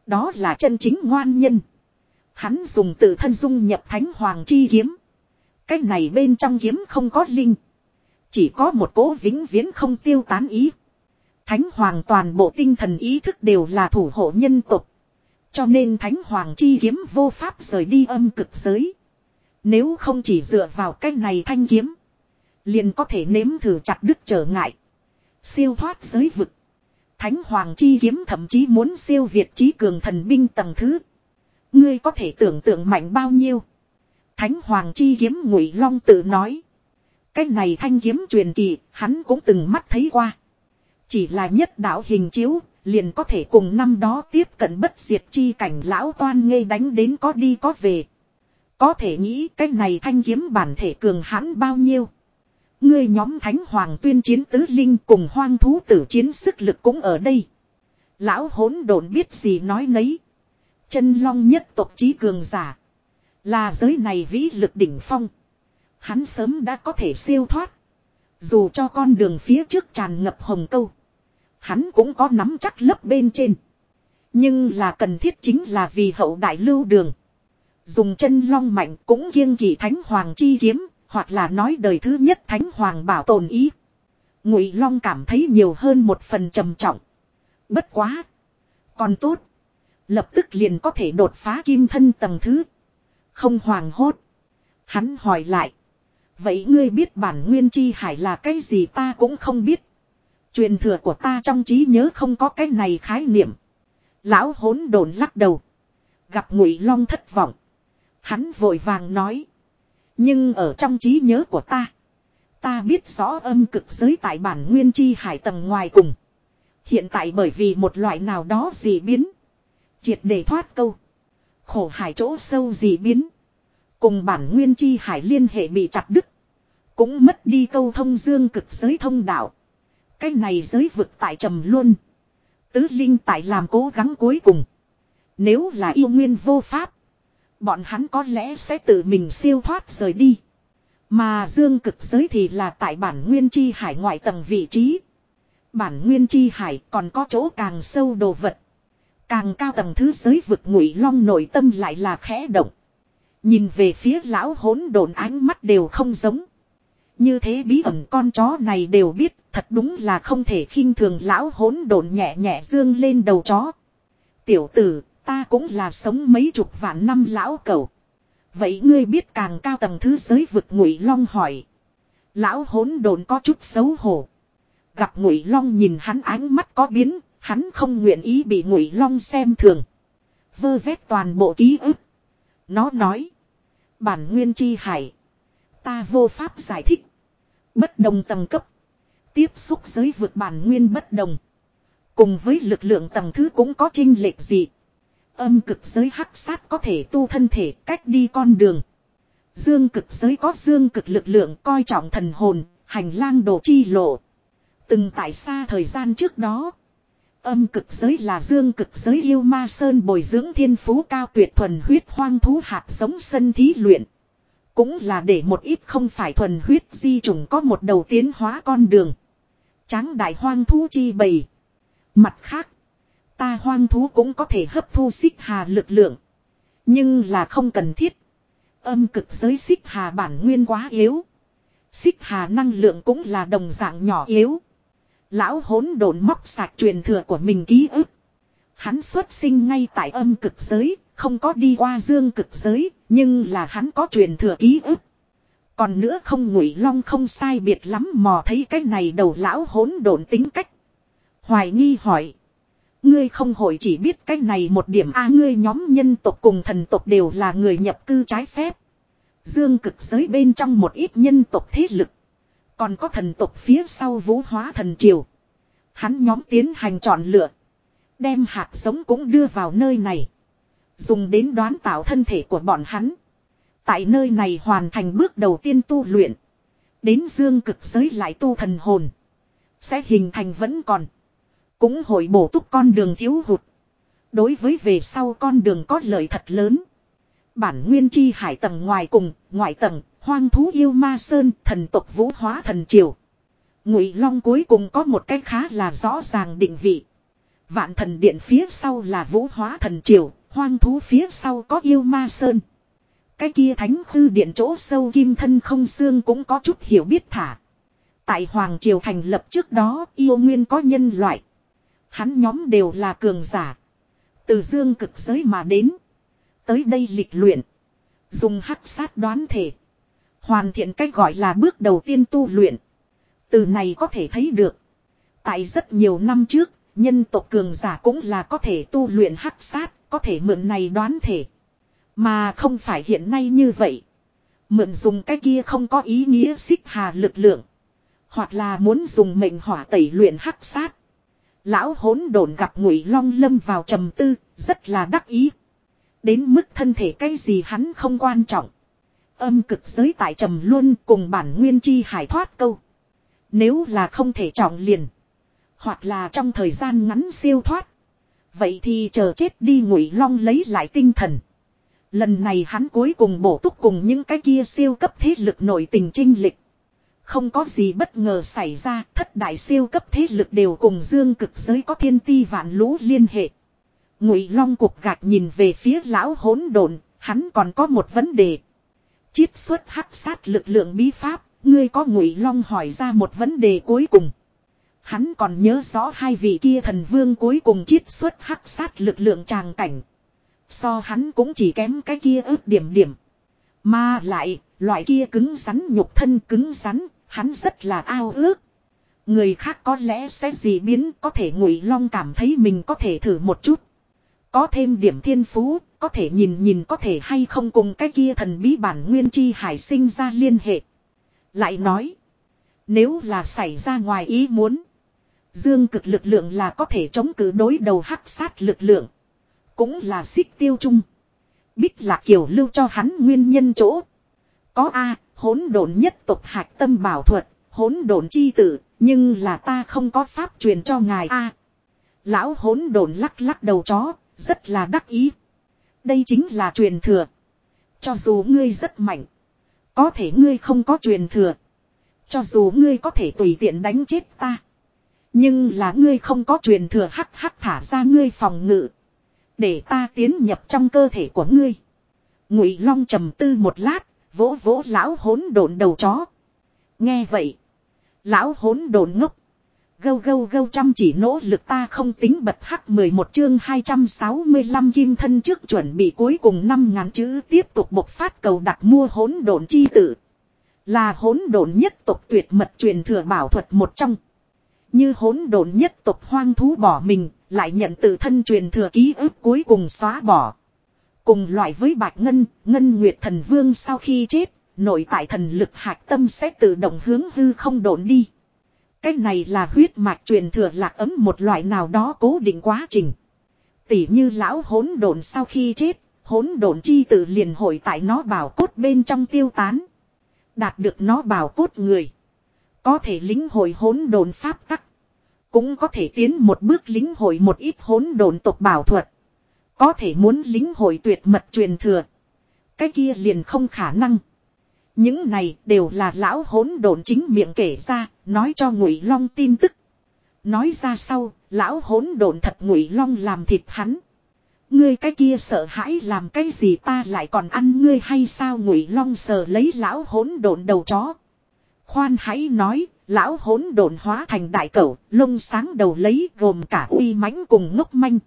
Đó là chân chính ngoan nhân. Hắn dùng tự thân dung nhập thánh hoàng chi kiếm. Cái này bên trong kiếm không có linh. Chỉ có một cố vĩnh viễn không tiêu tán ý. Thánh hoàng toàn bộ tinh thần ý thức đều là thủ hộ nhân tục. Cho nên thánh hoàng chi kiếm vô pháp rời đi âm cực giới. Nếu không chỉ dựa vào cái này thanh kiếm. Liền có thể nếm thử chặt đứt trở ngại. Siêu thoát giới vực. Thánh Hoàng chi kiếm thậm chí muốn siêu việt trí cường thần binh tầng thứ. Ngươi có thể tưởng tượng mạnh bao nhiêu. Thánh Hoàng chi kiếm ngụy long tự nói. Cái này thanh kiếm truyền kỳ, hắn cũng từng mắt thấy qua. Chỉ là nhất đạo hình chiếu, liền có thể cùng năm đó tiếp cận bất diệt chi cảnh lão toan ngây đánh đến có đi có về. Có thể nghĩ cái này thanh kiếm bản thể cường hãn bao nhiêu. Ngươi nhóm thánh hoàng tuyên chiến tứ linh cùng hoang thú tử chiến sức lực cũng ở đây. Lão hỗn độn biết gì nói nấy. Chân long nhất tộc trí cường giả. Là giới này vĩ lực đỉnh phong. Hắn sớm đã có thể siêu thoát. Dù cho con đường phía trước tràn ngập hồng câu. Hắn cũng có nắm chắc lấp bên trên. Nhưng là cần thiết chính là vì hậu đại lưu đường. Dùng chân long mạnh cũng kiêng kỳ thánh hoàng chi kiếm hoặc là nói đời thứ nhất thánh hoàng bảo tồn ý. Ngụy Long cảm thấy nhiều hơn một phần trầm trọng. Bất quá. Còn tốt. Lập tức liền có thể đột phá kim thân tầng thứ. Không hoàng hốt. Hắn hỏi lại. Vậy ngươi biết bản nguyên chi hải là cái gì ta cũng không biết. Truyền thừa của ta trong trí nhớ không có cái này khái niệm. Lão hỗn đồn lắc đầu. Gặp ngụy long thất vọng. Hắn vội vàng nói. Nhưng ở trong trí nhớ của ta. Ta biết rõ âm cực giới tại bản nguyên chi hải tầng ngoài cùng. Hiện tại bởi vì một loại nào đó gì biến. Triệt để thoát câu. Khổ hải chỗ sâu gì biến. Cùng bản nguyên chi hải liên hệ bị chặt đứt. Cũng mất đi câu thông dương cực giới thông đạo. Cái này giới vực tại trầm luôn. Tứ linh tại làm cố gắng cuối cùng. Nếu là yêu nguyên vô pháp. Bọn hắn có lẽ sẽ tự mình siêu thoát rời đi. Mà dương cực giới thì là tại bản nguyên chi hải ngoại tầng vị trí. Bản nguyên chi hải còn có chỗ càng sâu đồ vật. Càng cao tầng thứ giới vực ngụy long nội tâm lại là khẽ động. Nhìn về phía lão hỗn độn ánh mắt đều không giống. Như thế bí ẩn con chó này đều biết thật đúng là không thể khinh thường lão hỗn độn nhẹ nhẹ dương lên đầu chó. Tiểu tử, Ta cũng là sống mấy chục vạn năm lão cầu. Vậy ngươi biết càng cao tầng thứ giới vực ngụy long hỏi. Lão hỗn đồn có chút xấu hổ. Gặp ngụy long nhìn hắn ánh mắt có biến, hắn không nguyện ý bị ngụy long xem thường. Vơ vét toàn bộ ký ức. Nó nói. Bản nguyên chi hải. Ta vô pháp giải thích. Bất đồng tầng cấp. Tiếp xúc giới vượt bản nguyên bất đồng. Cùng với lực lượng tầng thứ cũng có trinh lệch gì. Âm cực giới hắc sát có thể tu thân thể cách đi con đường. Dương cực giới có dương cực lực lượng coi trọng thần hồn, hành lang đồ chi lộ. Từng tại xa thời gian trước đó. Âm cực giới là dương cực giới yêu ma sơn bồi dưỡng thiên phú cao tuyệt thuần huyết hoang thú hạt giống sân thí luyện. Cũng là để một ít không phải thuần huyết di trùng có một đầu tiến hóa con đường. Tráng đại hoang thú chi bầy. Mặt khác, ta hoang thú cũng có thể hấp thu xích hà lực lượng. Nhưng là không cần thiết. Âm cực giới xích hà bản nguyên quá yếu. Xích hà năng lượng cũng là đồng dạng nhỏ yếu. Lão hỗn độn móc sạc truyền thừa của mình ký ức. Hắn xuất sinh ngay tại âm cực giới, không có đi qua dương cực giới, nhưng là hắn có truyền thừa ký ức. Còn nữa không ngụy long không sai biệt lắm mò thấy cái này đầu lão hỗn độn tính cách. Hoài nghi hỏi. Ngươi không hội chỉ biết cái này một điểm a, ngươi nhóm nhân tộc cùng thần tộc đều là người nhập cư trái phép. Dương cực giới bên trong một ít nhân tộc thế lực. Còn có thần tộc phía sau vũ hóa thần triều. Hắn nhóm tiến hành chọn lựa. Đem hạt giống cũng đưa vào nơi này. Dùng đến đoán tạo thân thể của bọn hắn. Tại nơi này hoàn thành bước đầu tiên tu luyện. Đến dương cực giới lại tu thần hồn. Sẽ hình thành vẫn còn. Cũng hội bổ túc con đường thiếu hụt. Đối với về sau con đường có lợi thật lớn. Bản nguyên chi hải tầng ngoài cùng, ngoại tầng, hoang thú yêu ma sơn, thần tộc vũ hóa thần triều. Ngụy Long cuối cùng có một cách khá là rõ ràng định vị. Vạn thần điện phía sau là vũ hóa thần triều, hoang thú phía sau có yêu ma sơn. Cái kia thánh khư điện chỗ sâu kim thân không xương cũng có chút hiểu biết thả. Tại Hoàng Triều thành lập trước đó yêu nguyên có nhân loại. Hắn nhóm đều là cường giả. Từ dương cực giới mà đến. Tới đây lịch luyện. Dùng hắc sát đoán thể. Hoàn thiện cách gọi là bước đầu tiên tu luyện. Từ này có thể thấy được. Tại rất nhiều năm trước, nhân tộc cường giả cũng là có thể tu luyện hắc sát, có thể mượn này đoán thể. Mà không phải hiện nay như vậy. Mượn dùng cái kia không có ý nghĩa xích hà lực lượng. Hoặc là muốn dùng mệnh hỏa tẩy luyện hắc sát. Lão hỗn độn gặp ngụy long lâm vào trầm tư, rất là đắc ý. Đến mức thân thể cái gì hắn không quan trọng. Âm cực giới tại trầm luôn cùng bản nguyên chi hải thoát câu. Nếu là không thể trọng liền. Hoặc là trong thời gian ngắn siêu thoát. Vậy thì chờ chết đi ngụy long lấy lại tinh thần. Lần này hắn cuối cùng bổ túc cùng những cái kia siêu cấp thế lực nội tình trinh lịch. Không có gì bất ngờ xảy ra, thất đại siêu cấp thế lực đều cùng dương cực giới có thiên ti vạn lũ liên hệ. Ngụy Long cục gạch nhìn về phía lão hỗn độn, hắn còn có một vấn đề. Chiết xuất hắc sát lực lượng bí pháp, ngươi có Ngụy Long hỏi ra một vấn đề cuối cùng. Hắn còn nhớ rõ hai vị kia thần vương cuối cùng chiết xuất hắc sát lực lượng tràng cảnh. So hắn cũng chỉ kém cái kia ước điểm điểm. Mà lại, loại kia cứng rắn nhục thân cứng rắn, hắn rất là ao ước. Người khác có lẽ sẽ gì biến có thể ngụy long cảm thấy mình có thể thử một chút. Có thêm điểm thiên phú, có thể nhìn nhìn có thể hay không cùng cái kia thần bí bản nguyên chi hải sinh ra liên hệ. Lại nói, nếu là xảy ra ngoài ý muốn, dương cực lực lượng là có thể chống cự đối đầu hắc sát lực lượng. Cũng là xích tiêu chung. Bích lạc kiểu lưu cho hắn nguyên nhân chỗ. Có A, hỗn độn nhất tộc hạch tâm bảo thuật, hỗn độn chi tử, nhưng là ta không có pháp truyền cho ngài A. Lão hỗn độn lắc lắc đầu chó, rất là đắc ý. Đây chính là truyền thừa. Cho dù ngươi rất mạnh. Có thể ngươi không có truyền thừa. Cho dù ngươi có thể tùy tiện đánh chết ta. Nhưng là ngươi không có truyền thừa hắc hắc thả ra ngươi phòng ngự. Để ta tiến nhập trong cơ thể của ngươi. Ngụy Long trầm tư một lát, vỗ vỗ lão hỗn độn đầu chó. Nghe vậy, lão hỗn độn ngốc. Gâu gâu gâu chăm chỉ nỗ lực ta không tính bật hắc 11 chương 265 kim thân trước chuẩn bị cuối cùng 5 ngàn chữ tiếp tục bộc phát cầu đặt mua hỗn độn chi tử. Là hỗn độn nhất tộc tuyệt mật truyền thừa bảo thuật một trong. Như hỗn độn nhất tộc hoang thú bỏ mình, lại nhận tự thân truyền thừa ký ức cuối cùng xóa bỏ. Cùng loại với Bạch Ngân, Ngân Nguyệt Thần Vương sau khi chết, nội tại thần lực hạc tâm sẽ tự động hướng hư không độn đi. Cái này là huyết mạch truyền thừa lạc ấm một loại nào đó cố định quá trình. Tỉ như lão hỗn độn sau khi chết, hỗn độn chi tự liền hội tại nó bảo cốt bên trong tiêu tán. Đạt được nó bảo cốt người. Có thể lính hội hỗn độn pháp tắc. Cũng có thể tiến một bước lính hội một ít hỗn độn tộc bảo thuật. Có thể muốn lính hội tuyệt mật truyền thừa. Cái kia liền không khả năng. Những này đều là lão hỗn độn chính miệng kể ra, nói cho Ngụy Long tin tức. Nói ra sau, lão hỗn độn thật Ngụy Long làm thịt hắn. Ngươi cái kia sợ hãi làm cái gì ta lại còn ăn ngươi hay sao Ngụy Long sờ lấy lão hỗn độn đầu chó. Khoan hãy nói, lão hỗn độn hóa thành đại cẩu, lông sáng đầu lấy gồm cả uy mãnh cùng ngốc manh.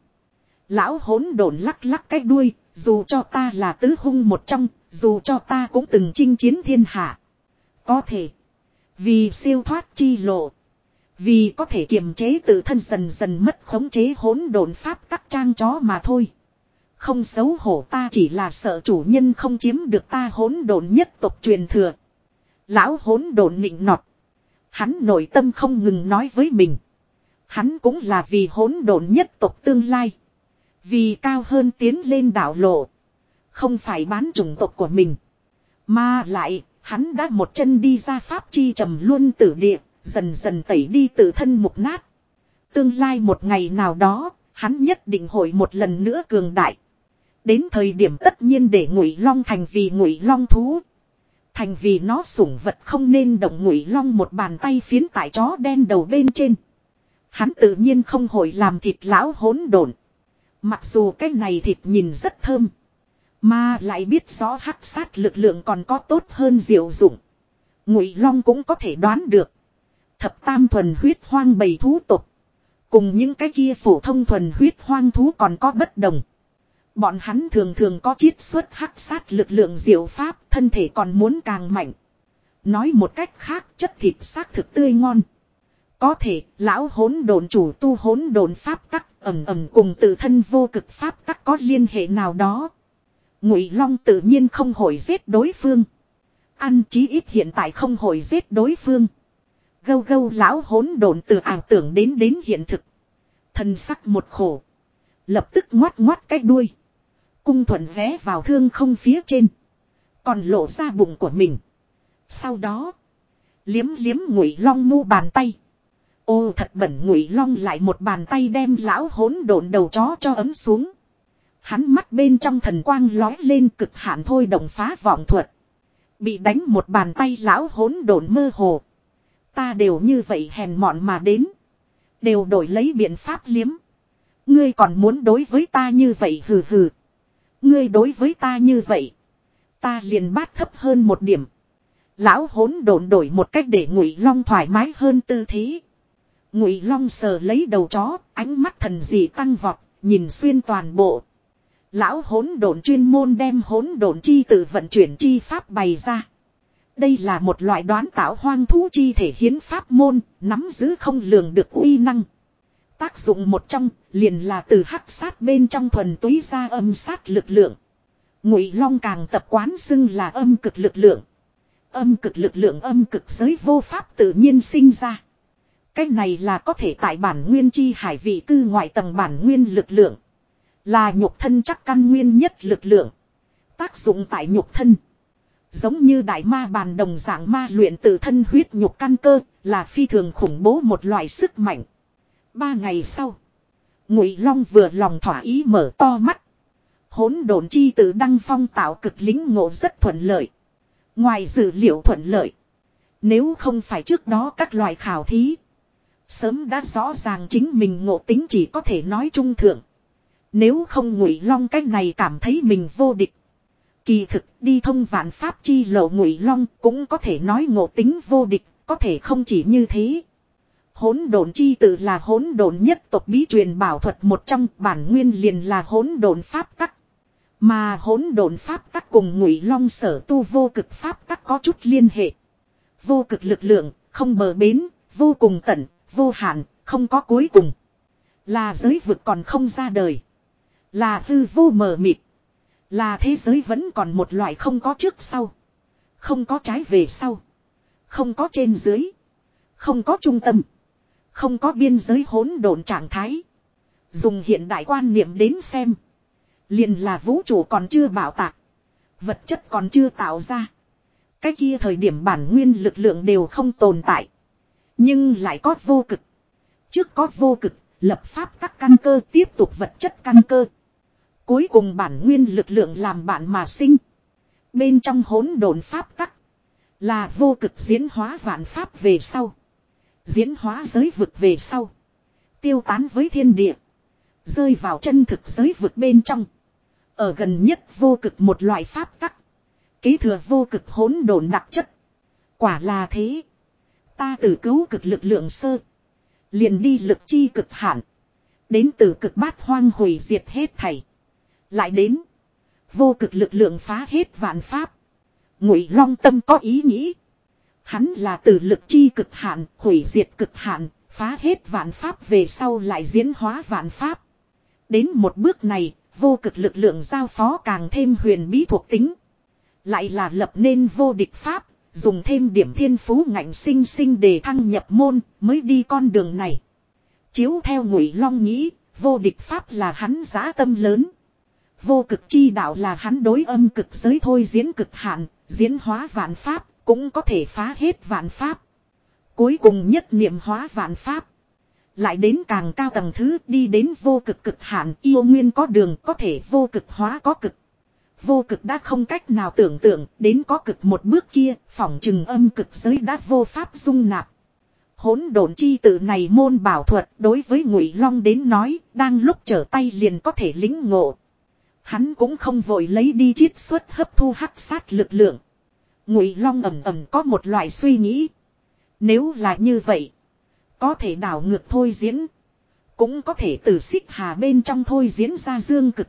Lão hỗn độn lắc lắc cái đuôi, dù cho ta là tứ hung một trong, dù cho ta cũng từng chinh chiến thiên hạ. Có thể. Vì siêu thoát chi lộ. Vì có thể kiềm chế tự thân dần dần mất khống chế hỗn độn pháp tắc trang chó mà thôi. Không xấu hổ ta chỉ là sợ chủ nhân không chiếm được ta hỗn độn nhất tộc truyền thừa. Lão hỗn độn nịnh nọt. Hắn nội tâm không ngừng nói với mình. Hắn cũng là vì hỗn độn nhất tộc tương lai. Vì cao hơn tiến lên đảo lộ. Không phải bán chủng tộc của mình. Mà lại, hắn đã một chân đi ra pháp chi trầm luôn tử địa, dần dần tẩy đi tự thân mục nát. Tương lai một ngày nào đó, hắn nhất định hội một lần nữa cường đại. Đến thời điểm tất nhiên để ngụy long thành vì ngụy long thú. Thành vì nó sủng vật không nên động ngụy long một bàn tay phiến tại chó đen đầu bên trên. Hắn tự nhiên không hội làm thịt lão hỗn độn. Mặc dù cái này thịt nhìn rất thơm. Mà lại biết rõ hắc sát lực lượng còn có tốt hơn diệu dụng. Ngụy Long cũng có thể đoán được. Thập tam thuần huyết hoang bầy thú tục. Cùng những cái kia phổ thông thuần huyết hoang thú còn có bất đồng. Bọn hắn thường thường có chiết xuất hắc sát lực lượng diệu pháp, thân thể còn muốn càng mạnh. Nói một cách khác, chất thịt xác thực tươi ngon. Có thể, lão hỗn độn chủ tu hỗn độn pháp tắc, ầm ầm cùng tự thân vô cực pháp tắc có liên hệ nào đó. Ngụy Long tự nhiên không hồi giết đối phương. Ăn chí ít hiện tại không hồi giết đối phương. Gâu gâu lão hỗn độn từ ảo tưởng đến đến hiện thực. Thân sắc một khổ. Lập tức ngoắt ngoắt cái đuôi. Cung thuận vé vào thương không phía trên. Còn lộ ra bụng của mình. Sau đó. Liếm liếm ngụy long mu bàn tay. Ô thật bẩn ngụy long lại một bàn tay đem lão hỗn độn đầu chó cho ấm xuống. Hắn mắt bên trong thần quang lói lên cực hạn thôi đồng phá vọng thuật. Bị đánh một bàn tay lão hỗn độn mơ hồ. Ta đều như vậy hèn mọn mà đến. Đều đổi lấy biện pháp liếm. Ngươi còn muốn đối với ta như vậy hừ hừ. Ngươi đối với ta như vậy. Ta liền bát thấp hơn một điểm. Lão hỗn độn đổi một cách để ngụy long thoải mái hơn tư thế. Ngụy long sờ lấy đầu chó, ánh mắt thần dị tăng vọt, nhìn xuyên toàn bộ. Lão hỗn độn chuyên môn đem hỗn độn chi tự vận chuyển chi pháp bày ra. Đây là một loại đoán tạo hoang thú chi thể hiến pháp môn, nắm giữ không lường được uy năng. Tác dụng một trong, liền là từ hắc sát bên trong thuần túy ra âm sát lực lượng. Ngụy Long càng tập quán xưng là âm cực lực lượng. Âm cực lực lượng âm cực giới vô pháp tự nhiên sinh ra. Cái này là có thể tại bản nguyên chi hải vị cư ngoại tầng bản nguyên lực lượng. Là nhục thân chắc căn nguyên nhất lực lượng. Tác dụng tại nhục thân. Giống như đại ma bàn đồng dạng ma luyện tự thân huyết nhục căn cơ, là phi thường khủng bố một loại sức mạnh. Ba ngày sau. Ngụy Long vừa lòng thỏa ý mở to mắt. Hỗn độn chi tự đăng phong tạo cực lính ngộ rất thuận lợi. Ngoài dữ liệu thuận lợi. Nếu không phải trước đó các loại khảo thí. Sớm đã rõ ràng chính mình ngộ tính chỉ có thể nói trung thượng. Nếu không ngụy long cách này cảm thấy mình vô địch. Kỳ thực đi thông vạn pháp chi lộ ngụy long cũng có thể nói ngộ tính vô địch, có thể không chỉ như thế. Hỗn độn chi tự là hỗn độn nhất tộc bí truyền bảo thuật một trong bản nguyên liền là hỗn độn pháp tắc. Mà hỗn độn pháp tắc cùng ngụy long sở tu vô cực pháp tắc có chút liên hệ. Vô cực lực lượng, không bờ bến, vô cùng tận, vô hạn, không có cuối cùng. Là giới vực còn không ra đời. Là hư vô mờ mịt. Là thế giới vẫn còn một loại không có trước sau. Không có trái về sau. Không có trên dưới. Không có trung tâm. Không có biên giới hỗn độn trạng thái. Dùng hiện đại quan niệm đến xem. Liền là vũ trụ còn chưa bảo tạc. Vật chất còn chưa tạo ra. Cái kia thời điểm bản nguyên lực lượng đều không tồn tại. Nhưng lại có vô cực. Trước có vô cực, lập pháp các căn cơ tiếp tục vật chất căn cơ. Cuối cùng bản nguyên lực lượng làm bạn mà sinh. Bên trong hỗn độn pháp tắc. Là vô cực diễn hóa vạn pháp về sau. Diễn hóa giới vực về sau. Tiêu tán với thiên địa. Rơi vào chân thực giới vực bên trong. Ở gần nhất vô cực một loại pháp tắc. Kế thừa vô cực hỗn độn đặc chất. Quả là thế. Ta từ cứu cực lực lượng sơ. Liền đi lực chi cực hạn. Đến từ cực bát hoang hủy diệt hết thảy. Lại đến. Vô cực lực lượng phá hết vạn pháp. Ngụy Long tâm có ý nghĩ. Hắn là từ lực chi cực hạn, hủy diệt cực hạn, phá hết vạn pháp về sau lại diễn hóa vạn pháp. Đến một bước này, vô cực lực lượng giao phó càng thêm huyền bí thuộc tính. Lại là lập nên vô địch pháp, dùng thêm điểm thiên phú ngạnh sinh sinh để thăng nhập môn, mới đi con đường này. Chiếu theo ngụy long nghĩ, vô địch pháp là hắn giá tâm lớn. Vô cực chi đạo là hắn đối âm cực giới thôi diễn cực hạn, diễn hóa vạn pháp, cũng có thể phá hết vạn pháp. Cuối cùng nhất niệm hóa vạn pháp. Lại đến càng cao tầng thứ đi đến vô cực cực hạn yêu nguyên có đường có thể vô cực hóa có cực. Vô cực đã không cách nào tưởng tượng, đến có cực một bước kia phỏng chừng âm cực giới đã vô pháp dung nạp. Hỗn độn chi tự này môn bảo thuật, đối với ngụy long đến nói, đang lúc trở tay liền có thể lính ngộ. Hắn cũng không vội lấy đi chiết xuất hấp thu hắc sát lực lượng. Ngụy long ầm ầm có một loại suy nghĩ. Nếu là như vậy. Có thể đảo ngược thôi diễn. Cũng có thể từ xích hà bên trong thôi diễn ra dương cực.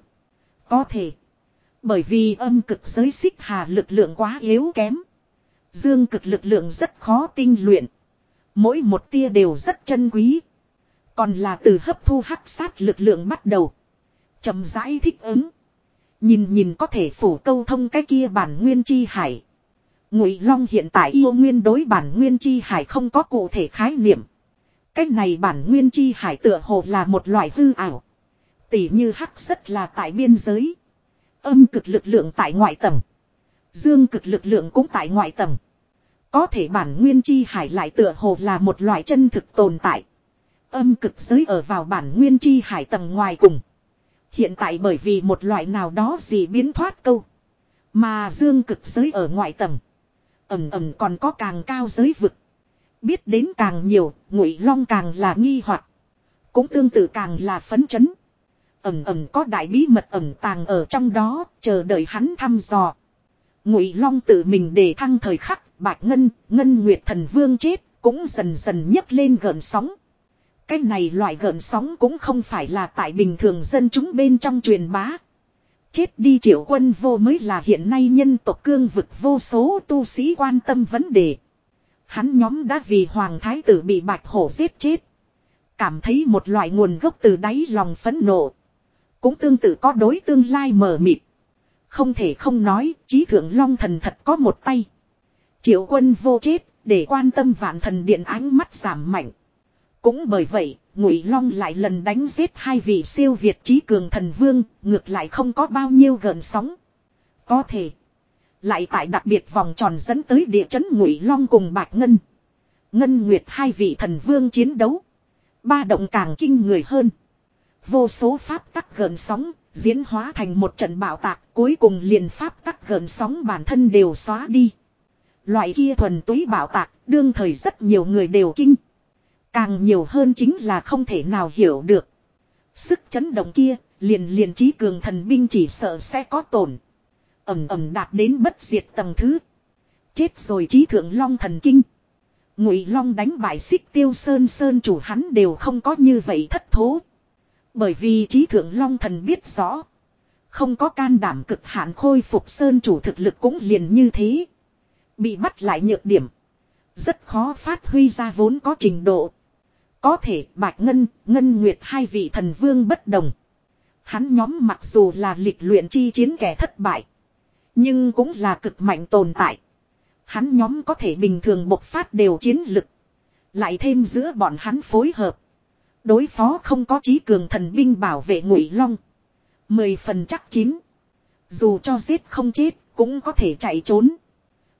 Có thể. Bởi vì âm cực giới xích hà lực lượng quá yếu kém. Dương cực lực lượng rất khó tinh luyện. Mỗi một tia đều rất chân quý. Còn là từ hấp thu hắc sát lực lượng bắt đầu. chậm rãi thích ứng. Nhìn nhìn có thể phủ câu thông cái kia bản nguyên chi hải. Ngụy Long hiện tại yêu nguyên đối bản nguyên chi hải không có cụ thể khái niệm. Cái này bản nguyên chi hải tựa hồ là một loại hư ảo. Tỷ như hắc rất là tại biên giới. Âm cực lực lượng tại ngoại tầng. Dương cực lực lượng cũng tại ngoại tầng. Có thể bản nguyên chi hải lại tựa hồ là một loại chân thực tồn tại. Âm cực giới ở vào bản nguyên chi hải tầng ngoài cùng. Hiện tại bởi vì một loại nào đó gì biến thoát câu. Mà dương cực giới ở ngoại tầng. Ẩm ẩm còn có càng cao giới vực. Biết đến càng nhiều, ngụy long càng là nghi hoặc Cũng tương tự càng là phấn chấn. Ẩm ẩm có đại bí mật ẩm tàng ở trong đó, chờ đợi hắn thăm dò. Ngụy long tự mình để thăng thời khắc, bạch ngân, ngân nguyệt thần vương chết, cũng dần dần nhấc lên gợn sóng. Cái này loại gợn sóng cũng không phải là tại bình thường dân chúng bên trong truyền bá. Chết đi triệu quân vô mới là hiện nay nhân tộc cương vực vô số tu sĩ quan tâm vấn đề. Hắn nhóm đã vì hoàng thái tử bị bạch hổ giết chết. Cảm thấy một loại nguồn gốc từ đáy lòng phẫn nộ. Cũng tương tự có đối tương lai mờ mịt. Không thể không nói, trí thượng long thần thật có một tay. Triệu quân vô chết, để quan tâm vạn thần điện ánh mắt giảm mạnh. Cũng bởi vậy, Ngụy Long lại lần đánh giết hai vị siêu việt trí cường thần vương, ngược lại không có bao nhiêu gần sóng. Có thể, lại tại đặc biệt vòng tròn dẫn tới địa chấn Ngụy Long cùng Bạch Ngân. Ngân Nguyệt hai vị thần vương chiến đấu, ba động càng kinh người hơn. Vô số pháp tắc gần sóng, diễn hóa thành một trận bạo tạc, cuối cùng liền pháp tắc gần sóng bản thân đều xóa đi. Loại kia thuần túy bạo tạc, đương thời rất nhiều người đều kinh. Càng nhiều hơn chính là không thể nào hiểu được. Sức chấn động kia, liền liền trí cường thần binh chỉ sợ sẽ có tổn. Ẩm ẩm đạt đến bất diệt tầng thứ. Chết rồi trí thượng long thần kinh. Ngụy long đánh bại xích tiêu sơn sơn chủ hắn đều không có như vậy thất thố. Bởi vì trí thượng long thần biết rõ. Không có can đảm cực hạn khôi phục sơn chủ thực lực cũng liền như thế. Bị bắt lại nhược điểm. Rất khó phát huy ra vốn có trình độ. Có thể Bạch Ngân, Ngân Nguyệt hai vị thần vương bất đồng. Hắn nhóm mặc dù là lịch luyện chi chiến kẻ thất bại. Nhưng cũng là cực mạnh tồn tại. Hắn nhóm có thể bình thường bộc phát đều chiến lực. Lại thêm giữa bọn hắn phối hợp. Đối phó không có trí cường thần binh bảo vệ ngụy long. Mười phần chắc chín. Dù cho giết không chết, cũng có thể chạy trốn.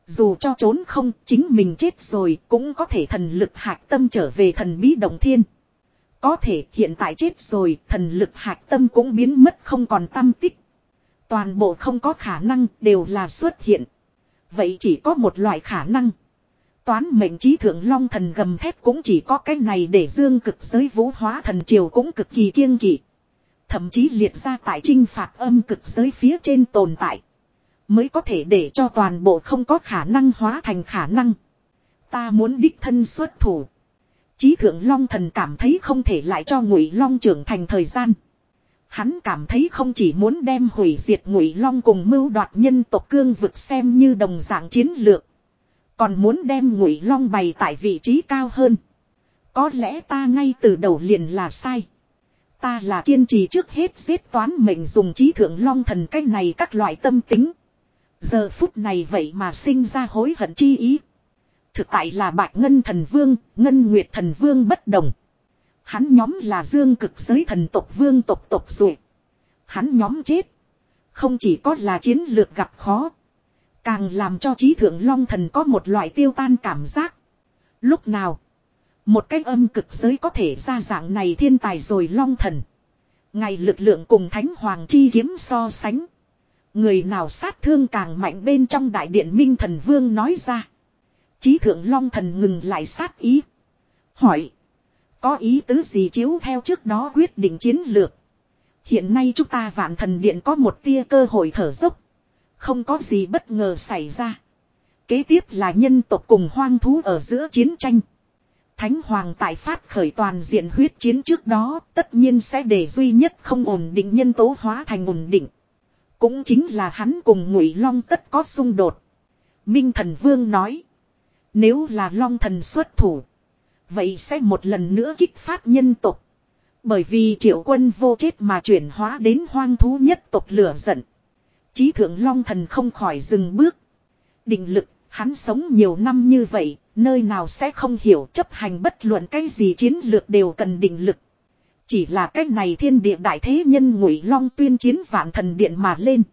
Dù cho trốn không, chính mình chết rồi, cũng có thể thần lực hạc tâm trở về thần bí động thiên. Có thể hiện tại chết rồi, thần lực hạc tâm cũng biến mất không còn tâm tích. Toàn bộ không có khả năng đều là xuất hiện. Vậy chỉ có một loại khả năng. Toán mệnh trí thượng long thần gầm thép cũng chỉ có cái này để dương cực giới vũ hóa thần triều cũng cực kỳ kiêng kỵ. Thậm chí liệt ra tại trinh phạt âm cực giới phía trên tồn tại. Mới có thể để cho toàn bộ không có khả năng hóa thành khả năng. Ta muốn đích thân xuất thủ. Chí thượng long thần cảm thấy không thể lại cho ngụy long trưởng thành thời gian. Hắn cảm thấy không chỉ muốn đem hủy diệt ngụy long cùng mưu đoạt nhân tộc cương vực xem như đồng dạng chiến lược. Còn muốn đem ngụy long bày tại vị trí cao hơn. Có lẽ ta ngay từ đầu liền là sai. Ta là kiên trì trước hết giết toán mệnh dùng trí thượng long thần cách này các loại tâm tính. Giờ phút này vậy mà sinh ra hối hận chi ý. Thực tại là bạch ngân thần vương, ngân nguyệt thần vương bất đồng. Hắn nhóm là dương cực giới thần tộc vương tộc tộc rồi. Hắn nhóm chết. Không chỉ có là chiến lược gặp khó. Càng làm cho trí thượng long thần có một loại tiêu tan cảm giác. Lúc nào. Một cách âm cực giới có thể ra dạng này thiên tài rồi long thần. Ngày lực lượng cùng thánh hoàng chi kiếm so sánh. Người nào sát thương càng mạnh bên trong đại điện minh thần vương nói ra. Chí thượng long thần ngừng lại sát ý. Hỏi. Có ý tứ gì chiếu theo trước đó quyết định chiến lược. Hiện nay chúng ta vạn thần điện có một tia cơ hội thở dốc. Không có gì bất ngờ xảy ra. Kế tiếp là nhân tộc cùng hoang thú ở giữa chiến tranh. Thánh Hoàng tại phát khởi toàn diện huyết chiến trước đó, tất nhiên sẽ để duy nhất không ổn định nhân tố hóa thành ổn định. Cũng chính là hắn cùng ngụy long tất có xung đột. Minh thần vương nói. Nếu là long thần xuất thủ. Vậy sẽ một lần nữa kích phát nhân tộc. Bởi vì triệu quân vô chết mà chuyển hóa đến hoang thú nhất tộc lửa giận. Chí thượng long thần không khỏi dừng bước. Định lực, hắn sống nhiều năm như vậy, nơi nào sẽ không hiểu chấp hành bất luận cái gì chiến lược đều cần định lực. Chỉ là cái này thiên địa đại thế nhân ngụy long tuyên chiến vạn thần điện mà lên.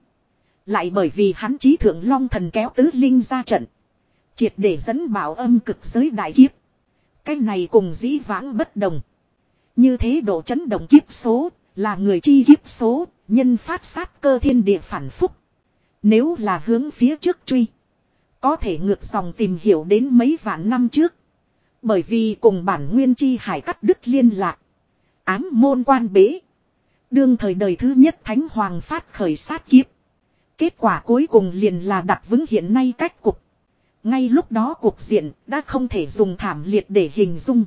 Lại bởi vì hắn chí thượng long thần kéo tứ linh ra trận. Triệt để dẫn bảo âm cực giới đại kiếp. Cái này cùng dĩ vãng bất đồng. Như thế độ chấn động kiếp số, là người chi kiếp số, nhân phát sát cơ thiên địa phản phúc. Nếu là hướng phía trước truy. Có thể ngược dòng tìm hiểu đến mấy vạn năm trước. Bởi vì cùng bản nguyên chi hải cắt đứt liên lạc. Ám môn quan bế. Đương thời đời thứ nhất Thánh Hoàng phát khởi sát kiếp. Kết quả cuối cùng liền là đặt vững hiện nay cách cục. Ngay lúc đó cuộc diện đã không thể dùng thảm liệt để hình dung.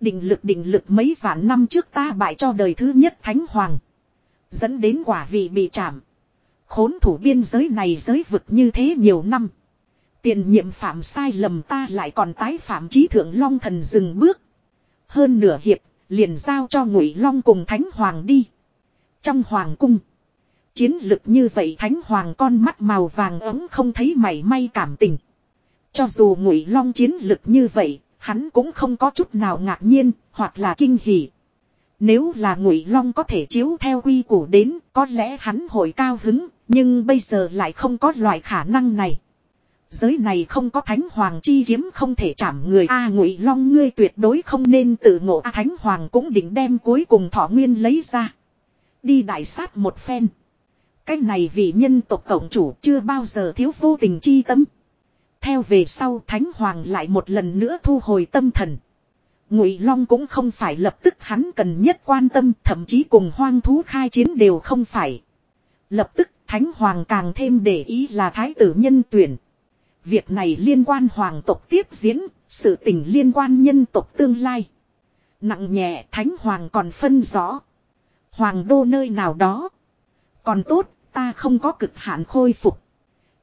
Định lực định lực mấy vạn năm trước ta bại cho đời thứ nhất Thánh Hoàng. Dẫn đến quả vị bị chạm. Khốn thủ biên giới này giới vực như thế nhiều năm. Tiền nhiệm phạm sai lầm ta lại còn tái phạm trí thượng long thần dừng bước. Hơn nửa hiệp, liền giao cho ngụy long cùng thánh hoàng đi. Trong hoàng cung. Chiến lực như vậy thánh hoàng con mắt màu vàng ấm không thấy mảy may cảm tình. Cho dù ngụy long chiến lực như vậy, hắn cũng không có chút nào ngạc nhiên, hoặc là kinh hỉ. Nếu là ngụy long có thể chiếu theo quy củ đến, có lẽ hắn hội cao hứng, nhưng bây giờ lại không có loại khả năng này. Giới này không có thánh hoàng chi kiếm không thể chạm người A ngụy long ngươi tuyệt đối không nên tự ngộ A thánh hoàng cũng định đem cuối cùng thọ nguyên lấy ra. Đi đại sát một phen. Cái này vì nhân tộc tổng chủ chưa bao giờ thiếu vô tình chi tâm. Theo về sau thánh hoàng lại một lần nữa thu hồi tâm thần. Ngụy Long cũng không phải lập tức hắn cần nhất quan tâm, thậm chí cùng hoang thú khai chiến đều không phải. Lập tức Thánh Hoàng càng thêm để ý là thái tử nhân tuyển. Việc này liên quan hoàng tộc tiếp diễn, sự tình liên quan nhân tộc tương lai. Nặng nhẹ Thánh Hoàng còn phân rõ. Hoàng đô nơi nào đó. Còn tốt, ta không có cực hạn khôi phục.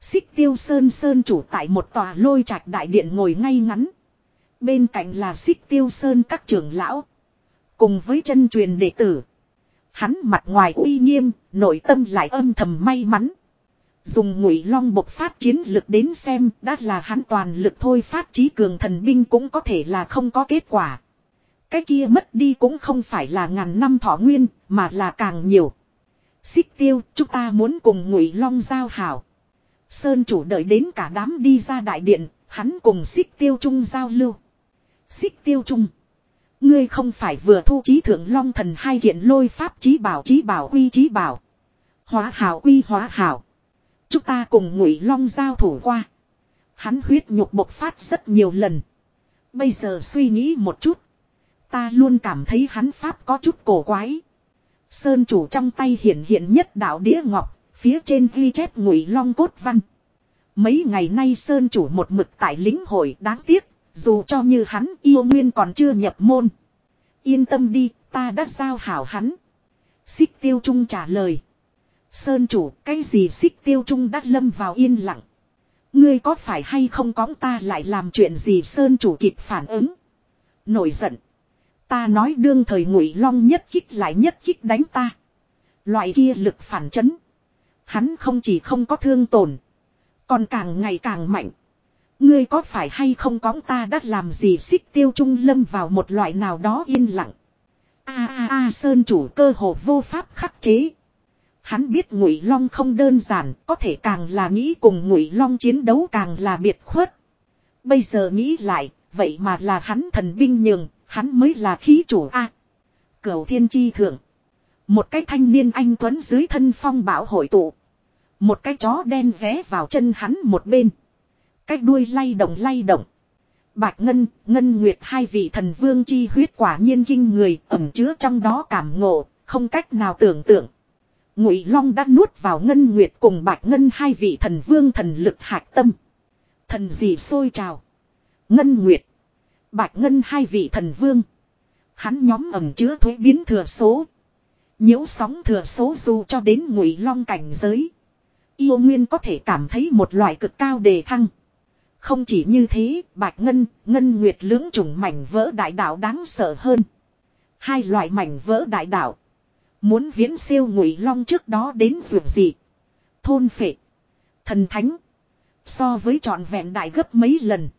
Xích tiêu sơn sơn chủ tại một tòa lôi trạch đại điện ngồi ngay ngắn. Bên cạnh là xích tiêu sơn các trưởng lão. Cùng với chân truyền đệ tử. Hắn mặt ngoài uy nghiêm, nội tâm lại âm thầm may mắn. Dùng ngụy long bộc phát chiến lực đến xem đã là hắn toàn lực thôi phát trí cường thần binh cũng có thể là không có kết quả. Cái kia mất đi cũng không phải là ngàn năm thọ nguyên mà là càng nhiều. Xích tiêu chúng ta muốn cùng ngụy long giao hảo. Sơn chủ đợi đến cả đám đi ra đại điện, hắn cùng xích tiêu trung giao lưu. Xích tiêu trung. Ngươi không phải vừa thu trí thượng long thần hai kiện lôi pháp trí bảo trí bảo quy trí bảo. Hóa hảo quy hóa hảo. Chúng ta cùng ngụy long giao thủ qua. Hắn huyết nhục bộc phát rất nhiều lần. Bây giờ suy nghĩ một chút. Ta luôn cảm thấy hắn pháp có chút cổ quái. Sơn chủ trong tay hiện hiện nhất đạo đĩa ngọc, phía trên ghi chép ngụy long cốt văn. Mấy ngày nay Sơn chủ một mực tại lính hội đáng tiếc, dù cho như hắn yêu nguyên còn chưa nhập môn. Yên tâm đi, ta đã giao hảo hắn. Xích tiêu trung trả lời. Sơn chủ, cái gì xích tiêu trung đã lâm vào yên lặng. Ngươi có phải hay không có ta lại làm chuyện gì Sơn chủ kịp phản ứng. Nổi giận. Ta nói đương thời ngụy long nhất kích lại nhất kích đánh ta. Loại kia lực phản chấn. Hắn không chỉ không có thương tổn. Còn càng ngày càng mạnh. Ngươi có phải hay không cóng ta đã làm gì xích tiêu trung lâm vào một loại nào đó yên lặng. A a a sơn chủ cơ hồ vô pháp khắc chế. Hắn biết ngụy long không đơn giản, có thể càng là nghĩ cùng ngụy long chiến đấu càng là biệt khuất. Bây giờ nghĩ lại, vậy mà là hắn thần binh nhường, hắn mới là khí chủ a. À, thiên chi thượng. Một cái thanh niên anh tuấn dưới thân phong bảo hội tụ. Một cái chó đen vé vào chân hắn một bên. Cái đuôi lay động lay động. Bạch Ngân, Ngân Nguyệt hai vị thần vương chi huyết quả nhiên kinh người ẩm chứa trong đó cảm ngộ, không cách nào tưởng tượng. Ngụy Long đã nuốt vào Ngân Nguyệt cùng Bạch Ngân hai vị thần vương thần lực hạch tâm. Thần gì sôi trào. Ngân Nguyệt. Bạch Ngân hai vị thần vương. Hắn nhóm ẩm chứa thuế biến thừa số. nhiễu sóng thừa số dù cho đến Ngụy Long cảnh giới. Yêu Nguyên có thể cảm thấy một loại cực cao đề thăng. Không chỉ như thế, bạch ngân, ngân nguyệt lưỡng trùng mảnh vỡ đại đạo đáng sợ hơn. Hai loại mảnh vỡ đại đạo. Muốn viễn siêu ngụy long trước đó đến vượt gì. Thôn phệ. Thần thánh. So với trọn vẹn đại gấp mấy lần.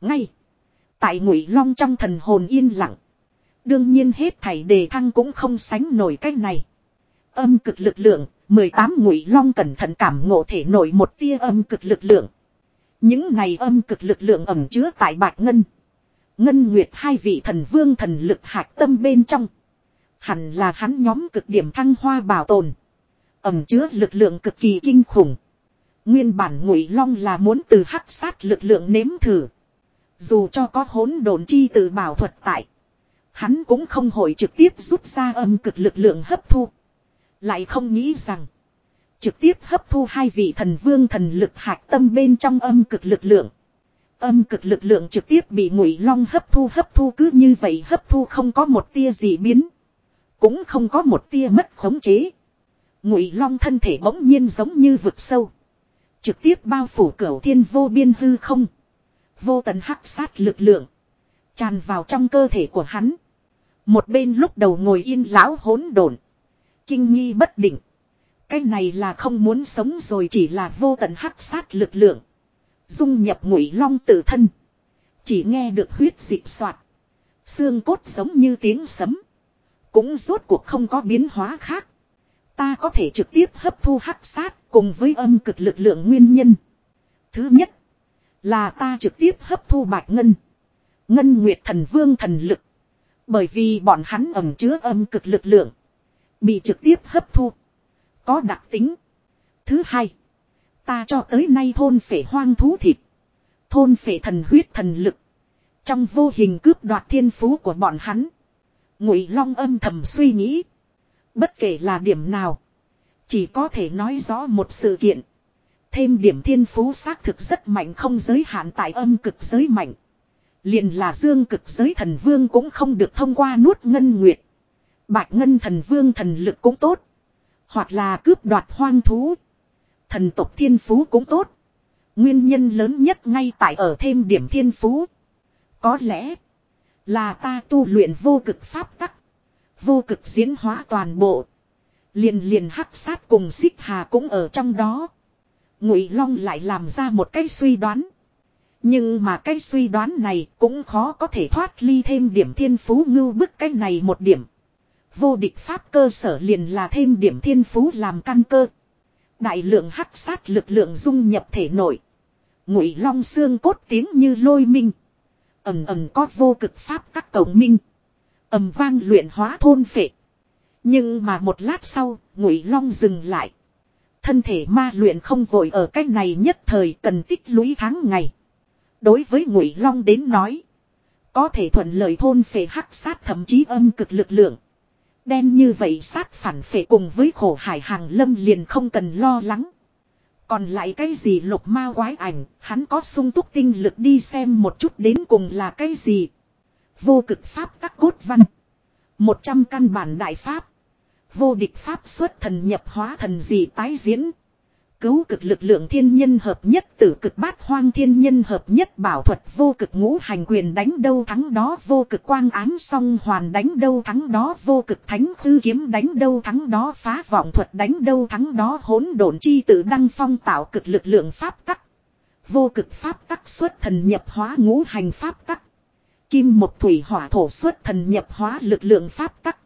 Ngay. Tại ngụy long trong thần hồn yên lặng. Đương nhiên hết thảy đề thăng cũng không sánh nổi cái này. Âm cực lực lượng, 18 ngụy long cẩn thận cảm ngộ thể nổi một tia âm cực lực lượng. Những này âm cực lực lượng ẩm chứa tại bạch ngân. Ngân Nguyệt hai vị thần vương thần lực hạc tâm bên trong. Hẳn là hắn nhóm cực điểm thăng hoa bảo tồn. Ẩm chứa lực lượng cực kỳ kinh khủng. Nguyên bản ngụy long là muốn từ hắc sát lực lượng nếm thử. Dù cho có hỗn độn chi từ bảo thuật tại. Hắn cũng không hội trực tiếp rút ra âm cực lực lượng hấp thu. Lại không nghĩ rằng. Trực tiếp hấp thu hai vị thần vương thần lực hạch tâm bên trong âm cực lực lượng. Âm cực lực lượng trực tiếp bị ngụy long hấp thu hấp thu cứ như vậy hấp thu không có một tia gì biến. Cũng không có một tia mất khống chế. Ngụy long thân thể bỗng nhiên giống như vực sâu. Trực tiếp bao phủ cửu thiên vô biên hư không. Vô tận hắc sát lực lượng. Tràn vào trong cơ thể của hắn. Một bên lúc đầu ngồi yên lão hỗn độn. Kinh nghi bất định. Cái này là không muốn sống rồi chỉ là vô tận hắc sát lực lượng. Dung nhập ngụy long tự thân. Chỉ nghe được huyết dịp soạt. Xương cốt giống như tiếng sấm. Cũng rốt cuộc không có biến hóa khác. Ta có thể trực tiếp hấp thu hắc sát cùng với âm cực lực lượng nguyên nhân. Thứ nhất. Là ta trực tiếp hấp thu bạch ngân. Ngân nguyệt thần vương thần lực. Bởi vì bọn hắn ẩm chứa âm cực lực lượng. Bị trực tiếp hấp thu. Có đặc tính. Thứ hai. Ta cho tới nay thôn phệ hoang thú thịt. Thôn phệ thần huyết thần lực. Trong vô hình cướp đoạt thiên phú của bọn hắn. Ngụy Long âm thầm suy nghĩ. Bất kể là điểm nào. Chỉ có thể nói rõ một sự kiện. Thêm điểm thiên phú xác thực rất mạnh không giới hạn tại âm cực giới mạnh. Liền là dương cực giới thần vương cũng không được thông qua nuốt ngân nguyệt. Bạch ngân thần vương thần lực cũng tốt. Hoặc là cướp đoạt hoang thú. Thần tộc thiên phú cũng tốt. Nguyên nhân lớn nhất ngay tại ở thêm điểm thiên phú. Có lẽ là ta tu luyện vô cực pháp tắc. Vô cực diễn hóa toàn bộ. Liền liền hắc sát cùng xích hà cũng ở trong đó. Ngụy Long lại làm ra một cái suy đoán. Nhưng mà cái suy đoán này cũng khó có thể thoát ly thêm điểm thiên phú ngưu bức cái này một điểm. Vô địch pháp cơ sở liền là thêm điểm thiên phú làm căn cơ. Đại lượng hắc sát lực lượng dung nhập thể nội. Ngụy long xương cốt tiếng như lôi minh. ầm ầm có vô cực pháp các cổng minh. ầm vang luyện hóa thôn phệ. Nhưng mà một lát sau, ngụy long dừng lại. Thân thể ma luyện không vội ở cách này nhất thời cần tích lũy tháng ngày. Đối với ngụy long đến nói. Có thể thuận lợi thôn phệ hắc sát thậm chí âm cực lực lượng. Đen như vậy sát phản phệ cùng với khổ hải hàng lâm liền không cần lo lắng. Còn lại cái gì lục ma quái ảnh, hắn có sung túc tinh lực đi xem một chút đến cùng là cái gì. Vô cực pháp các cốt văn. một trăm căn bản đại pháp. Vô địch pháp xuất thần nhập hóa thần gì tái diễn. Cứu cực lực lượng thiên nhân hợp nhất, tử cực bát hoang thiên nhân hợp nhất, bảo thuật vô cực ngũ hành quyền đánh đâu thắng đó, vô cực quang án song hoàn đánh đâu thắng đó, vô cực thánh hư kiếm đánh đâu thắng đó, phá vọng thuật đánh đâu thắng đó, hỗn độn chi tự đăng phong tạo cực lực lượng pháp tắc. Vô cực pháp tắc xuất thần nhập hóa ngũ hành pháp tắc. Kim một thủy hỏa thổ xuất thần nhập hóa lực lượng pháp tắc.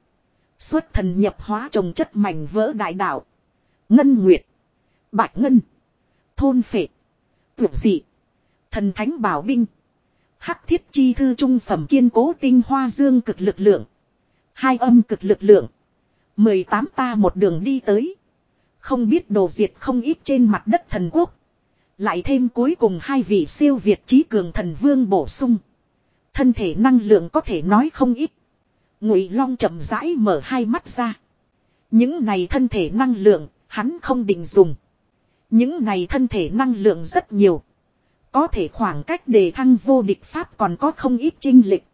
Xuất thần nhập hóa trồng chất mảnh vỡ đại đạo. Ngân Nguyệt. Bạch Ngân. Thôn Phệ. Tuyệt dị. Thần Thánh Bảo Binh. Hắc thiết chi thư trung phẩm kiên cố tinh hoa dương cực lực lượng. Hai âm cực lực lượng. 18 ta một đường đi tới. Không biết đồ diệt không ít trên mặt đất thần quốc. Lại thêm cuối cùng hai vị siêu việt trí cường thần vương bổ sung. Thân thể năng lượng có thể nói không ít. Ngụy Long chậm rãi mở hai mắt ra. Những này thân thể năng lượng, hắn không định dùng. Những này thân thể năng lượng rất nhiều. Có thể khoảng cách đề thăng vô địch pháp còn có không ít trinh lịch.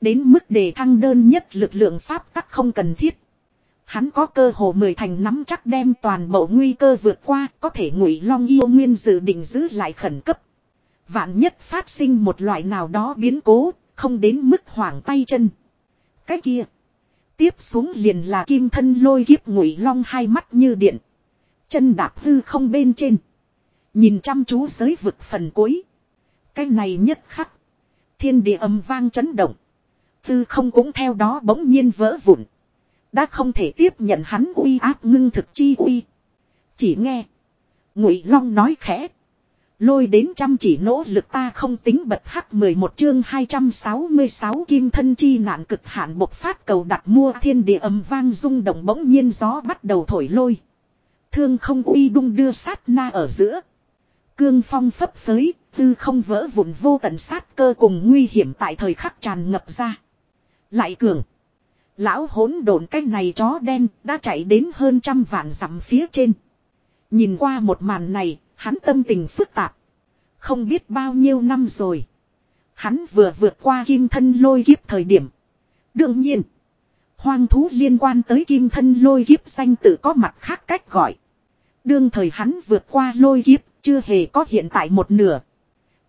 Đến mức đề thăng đơn nhất lực lượng pháp tắc không cần thiết. Hắn có cơ hồ mười thành nắm chắc đem toàn bộ nguy cơ vượt qua, có thể ngụy long yêu nguyên dự định giữ lại khẩn cấp. Vạn nhất phát sinh một loại nào đó biến cố, không đến mức hoảng tay chân. Cái kia. Tiếp xuống liền là kim thân lôi kiếp ngụy long hai mắt như điện. Chân đạp hư không bên trên. Nhìn chăm chú giới vực phần cuối. Cái này nhất khắc. Thiên địa âm vang chấn động. Tư không cũng theo đó bỗng nhiên vỡ vụn. Đã không thể tiếp nhận hắn uy áp ngưng thực chi uy. Chỉ nghe. Ngụy Long nói khẽ. Lôi đến chăm chỉ nỗ lực ta không tính bật hắc 11 chương 266 kim thân chi nạn cực hạn bộc phát cầu đặt mua thiên địa âm vang rung động bỗng nhiên gió bắt đầu thổi lôi. Thương không uy đung đưa sát na ở giữa. Cương phong phấp phới, tư không vỡ vụn vô tận sát cơ cùng nguy hiểm tại thời khắc tràn ngập ra. Lại cường. Lão hỗn độn cái này chó đen đã chạy đến hơn trăm vạn dặm phía trên. Nhìn qua một màn này, hắn tâm tình phức tạp. Không biết bao nhiêu năm rồi. Hắn vừa vượt qua kim thân lôi kiếp thời điểm. Đương nhiên. Hoang thú liên quan tới kim thân lôi kiếp danh tự có mặt khác cách gọi. Đương thời hắn vượt qua lôi kiếp, chưa hề có hiện tại một nửa.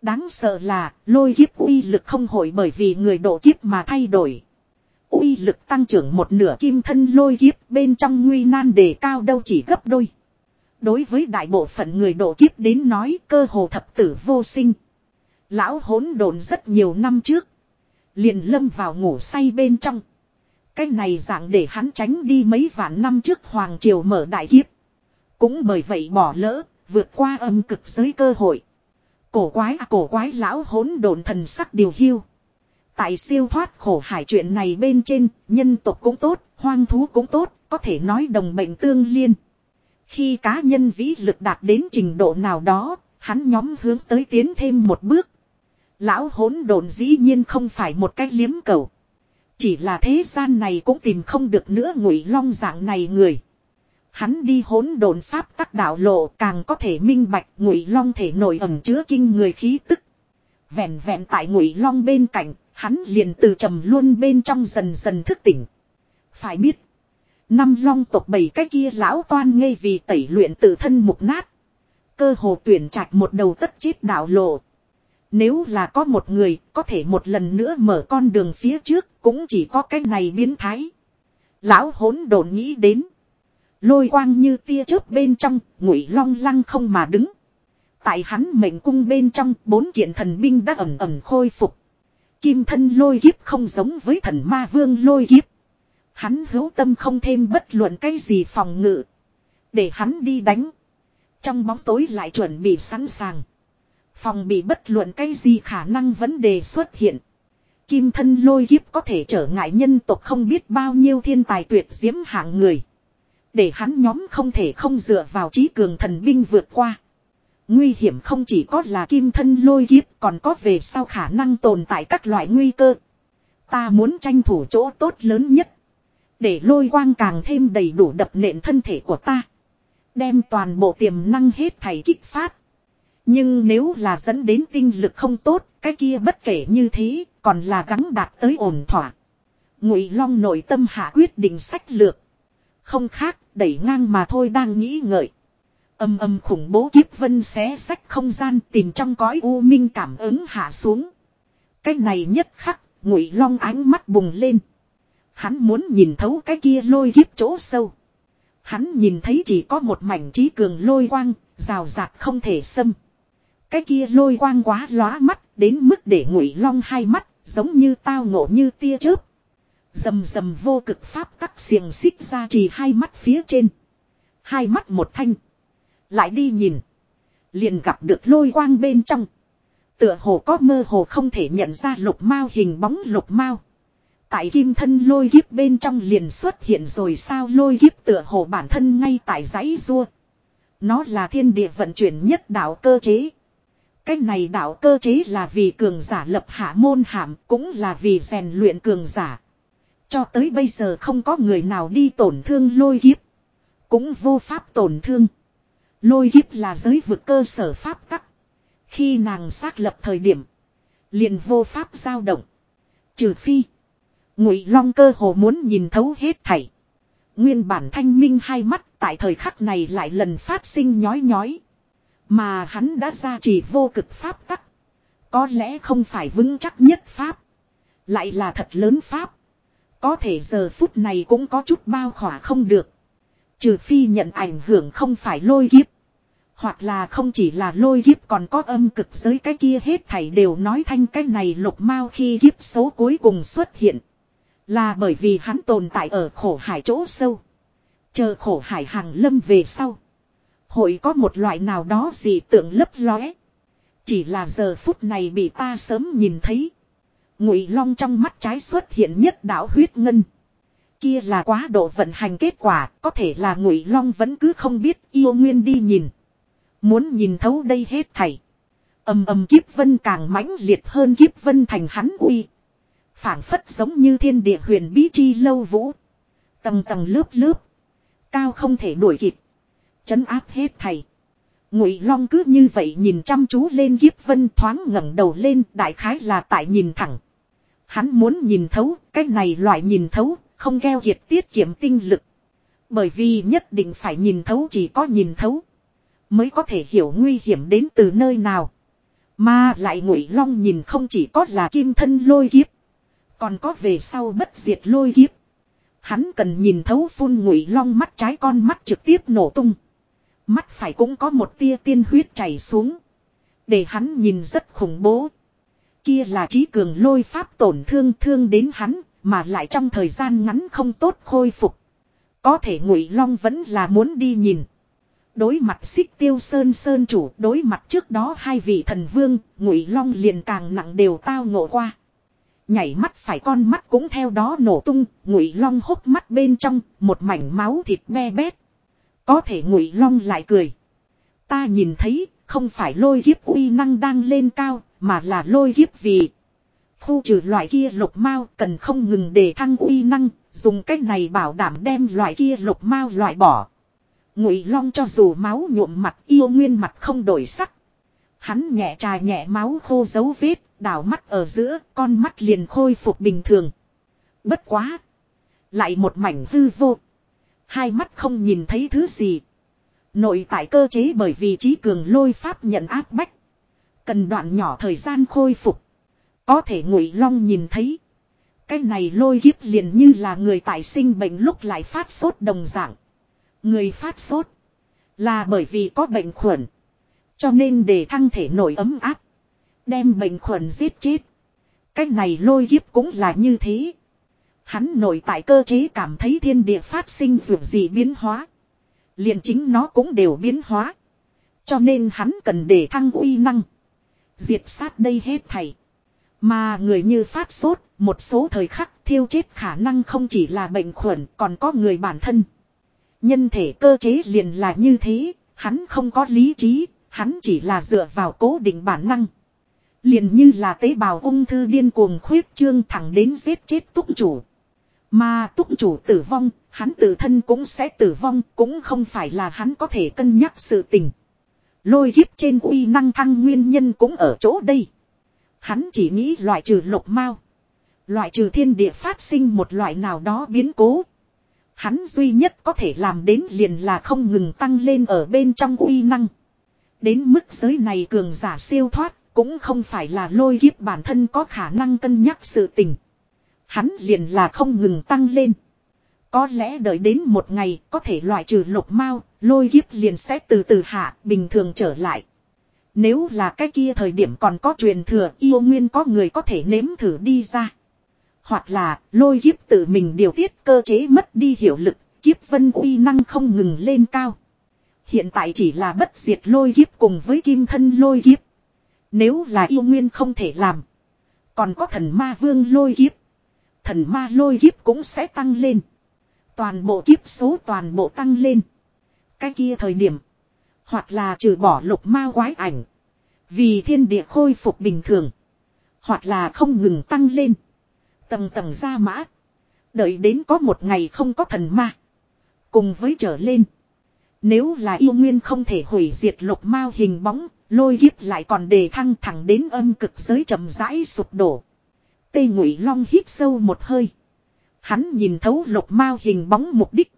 Đáng sợ là, lôi kiếp uy lực không hội bởi vì người độ kiếp mà thay đổi. uy lực tăng trưởng một nửa kim thân lôi kiếp bên trong nguy nan đề cao đâu chỉ gấp đôi. Đối với đại bộ phận người độ kiếp đến nói cơ hồ thập tử vô sinh. Lão hỗn độn rất nhiều năm trước. Liền lâm vào ngủ say bên trong. Cái này dạng để hắn tránh đi mấy vạn năm trước Hoàng Triều mở đại kiếp. Cũng bởi vậy bỏ lỡ, vượt qua âm cực giới cơ hội. Cổ quái à cổ quái lão hỗn độn thần sắc điều hiu. Tại siêu thoát khổ hải chuyện này bên trên, nhân tộc cũng tốt, hoang thú cũng tốt, có thể nói đồng bệnh tương liên. Khi cá nhân vĩ lực đạt đến trình độ nào đó, hắn nhóm hướng tới tiến thêm một bước. Lão hỗn độn dĩ nhiên không phải một cái liếm cầu. Chỉ là thế gian này cũng tìm không được nữa ngụy long dạng này người. Hắn đi hỗn độn pháp tắc đạo lộ càng có thể minh bạch ngụy long thể nổi ẩm chứa kinh người khí tức. Vẹn vẹn tại ngụy long bên cạnh, hắn liền từ trầm luôn bên trong dần dần thức tỉnh. Phải biết, năm long tộc bảy cái kia lão toan ngây vì tẩy luyện tự thân mục nát. Cơ hồ tuyển trạch một đầu tất chết đạo lộ. Nếu là có một người có thể một lần nữa mở con đường phía trước cũng chỉ có cái này biến thái. Lão hỗn độn nghĩ đến. Lôi quang như tia chớp bên trong, ngụy long lăng không mà đứng. Tại hắn mệnh cung bên trong, bốn kiện thần binh đã ẩm ẩm khôi phục. Kim thân lôi kiếp không giống với thần ma vương lôi kiếp. Hắn hữu tâm không thêm bất luận cái gì phòng ngự. Để hắn đi đánh. Trong bóng tối lại chuẩn bị sẵn sàng. Phòng bị bất luận cái gì khả năng vấn đề xuất hiện. Kim thân lôi kiếp có thể trở ngại nhân tộc không biết bao nhiêu thiên tài tuyệt diễm hạng người. Để hắn nhóm không thể không dựa vào trí cường thần binh vượt qua. Nguy hiểm không chỉ có là kim thân lôi kiếp còn có về sau khả năng tồn tại các loại nguy cơ. Ta muốn tranh thủ chỗ tốt lớn nhất. Để lôi quang càng thêm đầy đủ đập nện thân thể của ta. Đem toàn bộ tiềm năng hết thảy kích phát. Nhưng nếu là dẫn đến tinh lực không tốt, cái kia bất kể như thế, còn là gắng đạt tới ổn thỏa. Ngụy Long nội tâm hạ quyết định sách lược. Không khác, đẩy ngang mà thôi đang nghĩ ngợi. Âm âm khủng bố kiếp vân xé sách không gian tìm trong cõi u minh cảm ứng hạ xuống. Cái này nhất khắc, Ngụy Long ánh mắt bùng lên. Hắn muốn nhìn thấu cái kia lôi kiếp chỗ sâu. Hắn nhìn thấy chỉ có một mảnh trí cường lôi quang, rào rạt không thể xâm. Cái kia lôi quang quá lóa mắt, đến mức để ngụy long hai mắt, giống như tao ngộ như tia chớp. Dầm dầm vô cực pháp tắc xiềng xích ra chỉ hai mắt phía trên. Hai mắt một thanh. Lại đi nhìn. Liền gặp được lôi quang bên trong. Tựa hồ có mơ hồ không thể nhận ra lục mao hình bóng lục mao. Tại kim thân lôi kiếp bên trong liền xuất hiện rồi sao lôi kiếp tựa hồ bản thân ngay tại dãy rua. Nó là thiên địa vận chuyển nhất đạo cơ chế. Cái này đạo cơ chế là vì cường giả lập hạ môn hàm cũng là vì rèn luyện cường giả. Cho tới bây giờ không có người nào đi tổn thương lôi kiếp. Cũng vô pháp tổn thương. Lôi kiếp là giới vực cơ sở pháp tắc. Khi nàng xác lập thời điểm. liền vô pháp dao động. Trừ phi. Ngụy Long cơ hồ muốn nhìn thấu hết thảy. Nguyên bản thanh minh hai mắt tại thời khắc này lại lần phát sinh nhói nhói. Mà hắn đã ra chỉ vô cực pháp tắc. Có lẽ không phải vững chắc nhất pháp. Lại là thật lớn pháp. Có thể giờ phút này cũng có chút bao khỏa không được. Trừ phi nhận ảnh hưởng không phải lôi kiếp. Hoặc là không chỉ là lôi kiếp còn có âm cực giới cái kia hết thảy đều nói thanh cái này lục mau khi kiếp số cuối cùng xuất hiện. Là bởi vì hắn tồn tại ở khổ hải chỗ sâu. Chờ khổ hải hàng lâm về sau. Hội có một loại nào đó gì tượng lấp lóe. Chỉ là giờ phút này bị ta sớm nhìn thấy. Ngụy long trong mắt trái xuất hiện nhất đạo huyết ngân. Kia là quá độ vận hành kết quả, có thể là Ngụy long vẫn cứ không biết yêu nguyên đi nhìn. Muốn nhìn thấu đây hết thảy. ầm ầm kiếp vân càng mãnh liệt hơn kiếp vân thành hắn uy phảng phất giống như thiên địa huyền bí chi lâu vũ. Tầng tầng lớp lớp. Cao không thể đuổi kịp. Chấn áp hết thầy. Ngụy Long cứ như vậy nhìn chăm chú lên kiếp vân thoáng ngẩng đầu lên đại khái là tại nhìn thẳng. Hắn muốn nhìn thấu, cái này loại nhìn thấu, không keo kiệt tiết kiệm tinh lực. Bởi vì nhất định phải nhìn thấu chỉ có nhìn thấu. Mới có thể hiểu nguy hiểm đến từ nơi nào. Mà lại ngụy long nhìn không chỉ có là kim thân lôi kiếp. Còn có về sau bất diệt lôi kiếp. Hắn cần nhìn thấu phun ngụy long mắt trái con mắt trực tiếp nổ tung. Mắt phải cũng có một tia tiên huyết chảy xuống. Để hắn nhìn rất khủng bố. Kia là trí cường lôi pháp tổn thương thương đến hắn, mà lại trong thời gian ngắn không tốt khôi phục. Có thể ngụy long vẫn là muốn đi nhìn. Đối mặt xích tiêu sơn sơn chủ, đối mặt trước đó hai vị thần vương, ngụy long liền càng nặng đều tao ngộ qua. Nhảy mắt phải con mắt cũng theo đó nổ tung, ngụy long hốc mắt bên trong, một mảnh máu thịt be bét. Có thể ngụy long lại cười. Ta nhìn thấy, không phải lôi kiếp uy năng đang lên cao, mà là lôi kiếp vì. Khu trừ loại kia lục mao cần không ngừng để thăng uy năng, dùng cách này bảo đảm đem loại kia lục mao loại bỏ. Ngụy long cho dù máu nhuộm mặt yêu nguyên mặt không đổi sắc. Hắn nhẹ trà nhẹ máu khô dấu vết, đảo mắt ở giữa, con mắt liền khôi phục bình thường. Bất quá. Lại một mảnh hư vô. Hai mắt không nhìn thấy thứ gì. Nội tại cơ chế bởi vì trí cường lôi pháp nhận áp bách. Cần đoạn nhỏ thời gian khôi phục. Có thể ngụy long nhìn thấy. Cái này lôi kiếp liền như là người tại sinh bệnh lúc lại phát sốt đồng dạng. Người phát sốt là bởi vì có bệnh khuẩn. Cho nên để thăng thể nổi ấm áp. Đem bệnh khuẩn giết chết. Cái này lôi kiếp cũng là như thế. Hắn nội tại cơ chế cảm thấy thiên địa phát sinh dù gì biến hóa. liền chính nó cũng đều biến hóa. Cho nên hắn cần để thăng uy năng. Diệt sát đây hết thảy, Mà người như phát sốt, một số thời khắc thiêu chết khả năng không chỉ là bệnh khuẩn còn có người bản thân. Nhân thể cơ chế liền là như thế, hắn không có lý trí, hắn chỉ là dựa vào cố định bản năng. Liền như là tế bào ung thư điên cuồng khuyết trương thẳng đến giết chết túc chủ. Mà túc chủ tử vong, hắn tự thân cũng sẽ tử vong, cũng không phải là hắn có thể cân nhắc sự tình. Lôi kiếp trên uy năng thăng nguyên nhân cũng ở chỗ đây. Hắn chỉ nghĩ loại trừ lục mao. Loại trừ thiên địa phát sinh một loại nào đó biến cố. Hắn duy nhất có thể làm đến liền là không ngừng tăng lên ở bên trong uy năng. Đến mức giới này cường giả siêu thoát, cũng không phải là lôi kiếp bản thân có khả năng cân nhắc sự tình. Hắn liền là không ngừng tăng lên. Có lẽ đợi đến một ngày có thể loại trừ lục mao, lôi kiếp liền sẽ từ từ hạ, bình thường trở lại. Nếu là cái kia thời điểm còn có truyền thừa yêu nguyên có người có thể nếm thử đi ra. Hoặc là lôi kiếp tự mình điều tiết cơ chế mất đi hiệu lực, kiếp vân uy năng không ngừng lên cao. Hiện tại chỉ là bất diệt lôi kiếp cùng với kim thân lôi kiếp. Nếu là yêu nguyên không thể làm. Còn có thần ma vương lôi kiếp. Thần ma lôi kiếp cũng sẽ tăng lên. Toàn bộ kiếp số toàn bộ tăng lên. Cái kia thời điểm. Hoặc là trừ bỏ lục ma quái ảnh. Vì thiên địa khôi phục bình thường. Hoặc là không ngừng tăng lên. Tầng tầng ra mã. Đợi đến có một ngày không có thần ma. Cùng với trở lên. Nếu là yêu nguyên không thể hủy diệt lục mao hình bóng, lôi hiếp lại còn đề thăng thẳng đến âm cực giới chậm rãi sụp đổ. Tây Ngụy Long hít sâu một hơi. Hắn nhìn thấu lục mao hình bóng mục đích.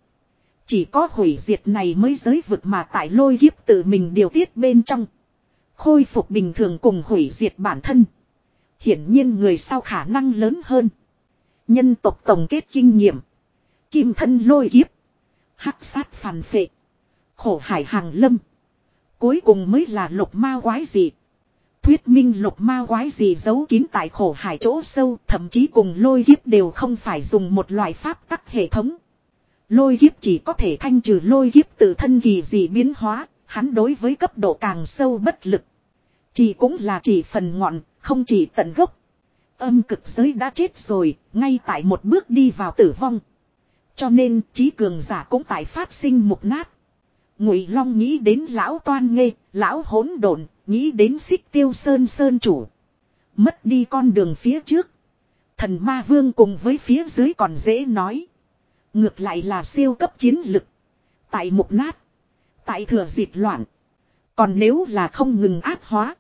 Chỉ có hủy diệt này mới giới vực mà tại lôi kiếp tự mình điều tiết bên trong. Khôi phục bình thường cùng hủy diệt bản thân. Hiển nhiên người sau khả năng lớn hơn. Nhân tộc tổng kết kinh nghiệm. Kim thân lôi kiếp. Hắc sát phản phệ. Khổ hải hàng lâm. Cuối cùng mới là lục ma quái gì. Thuyết minh lục ma quái gì giấu kín tại khổ hải chỗ sâu, thậm chí cùng lôi kiếp đều không phải dùng một loại pháp tắc hệ thống. Lôi kiếp chỉ có thể thanh trừ lôi kiếp tự thân kỳ gì biến hóa, hắn đối với cấp độ càng sâu bất lực. Chỉ cũng là chỉ phần ngọn, không chỉ tận gốc. Âm cực giới đã chết rồi, ngay tại một bước đi vào tử vong. Cho nên trí cường giả cũng tại phát sinh mục nát. Ngụy Long nghĩ đến lão toan nghê, lão hỗn độn, nghĩ đến xích tiêu sơn sơn chủ. Mất đi con đường phía trước. Thần ma vương cùng với phía dưới còn dễ nói. Ngược lại là siêu cấp chiến lực. Tại mục nát. Tại thừa dịp loạn. Còn nếu là không ngừng áp hóa.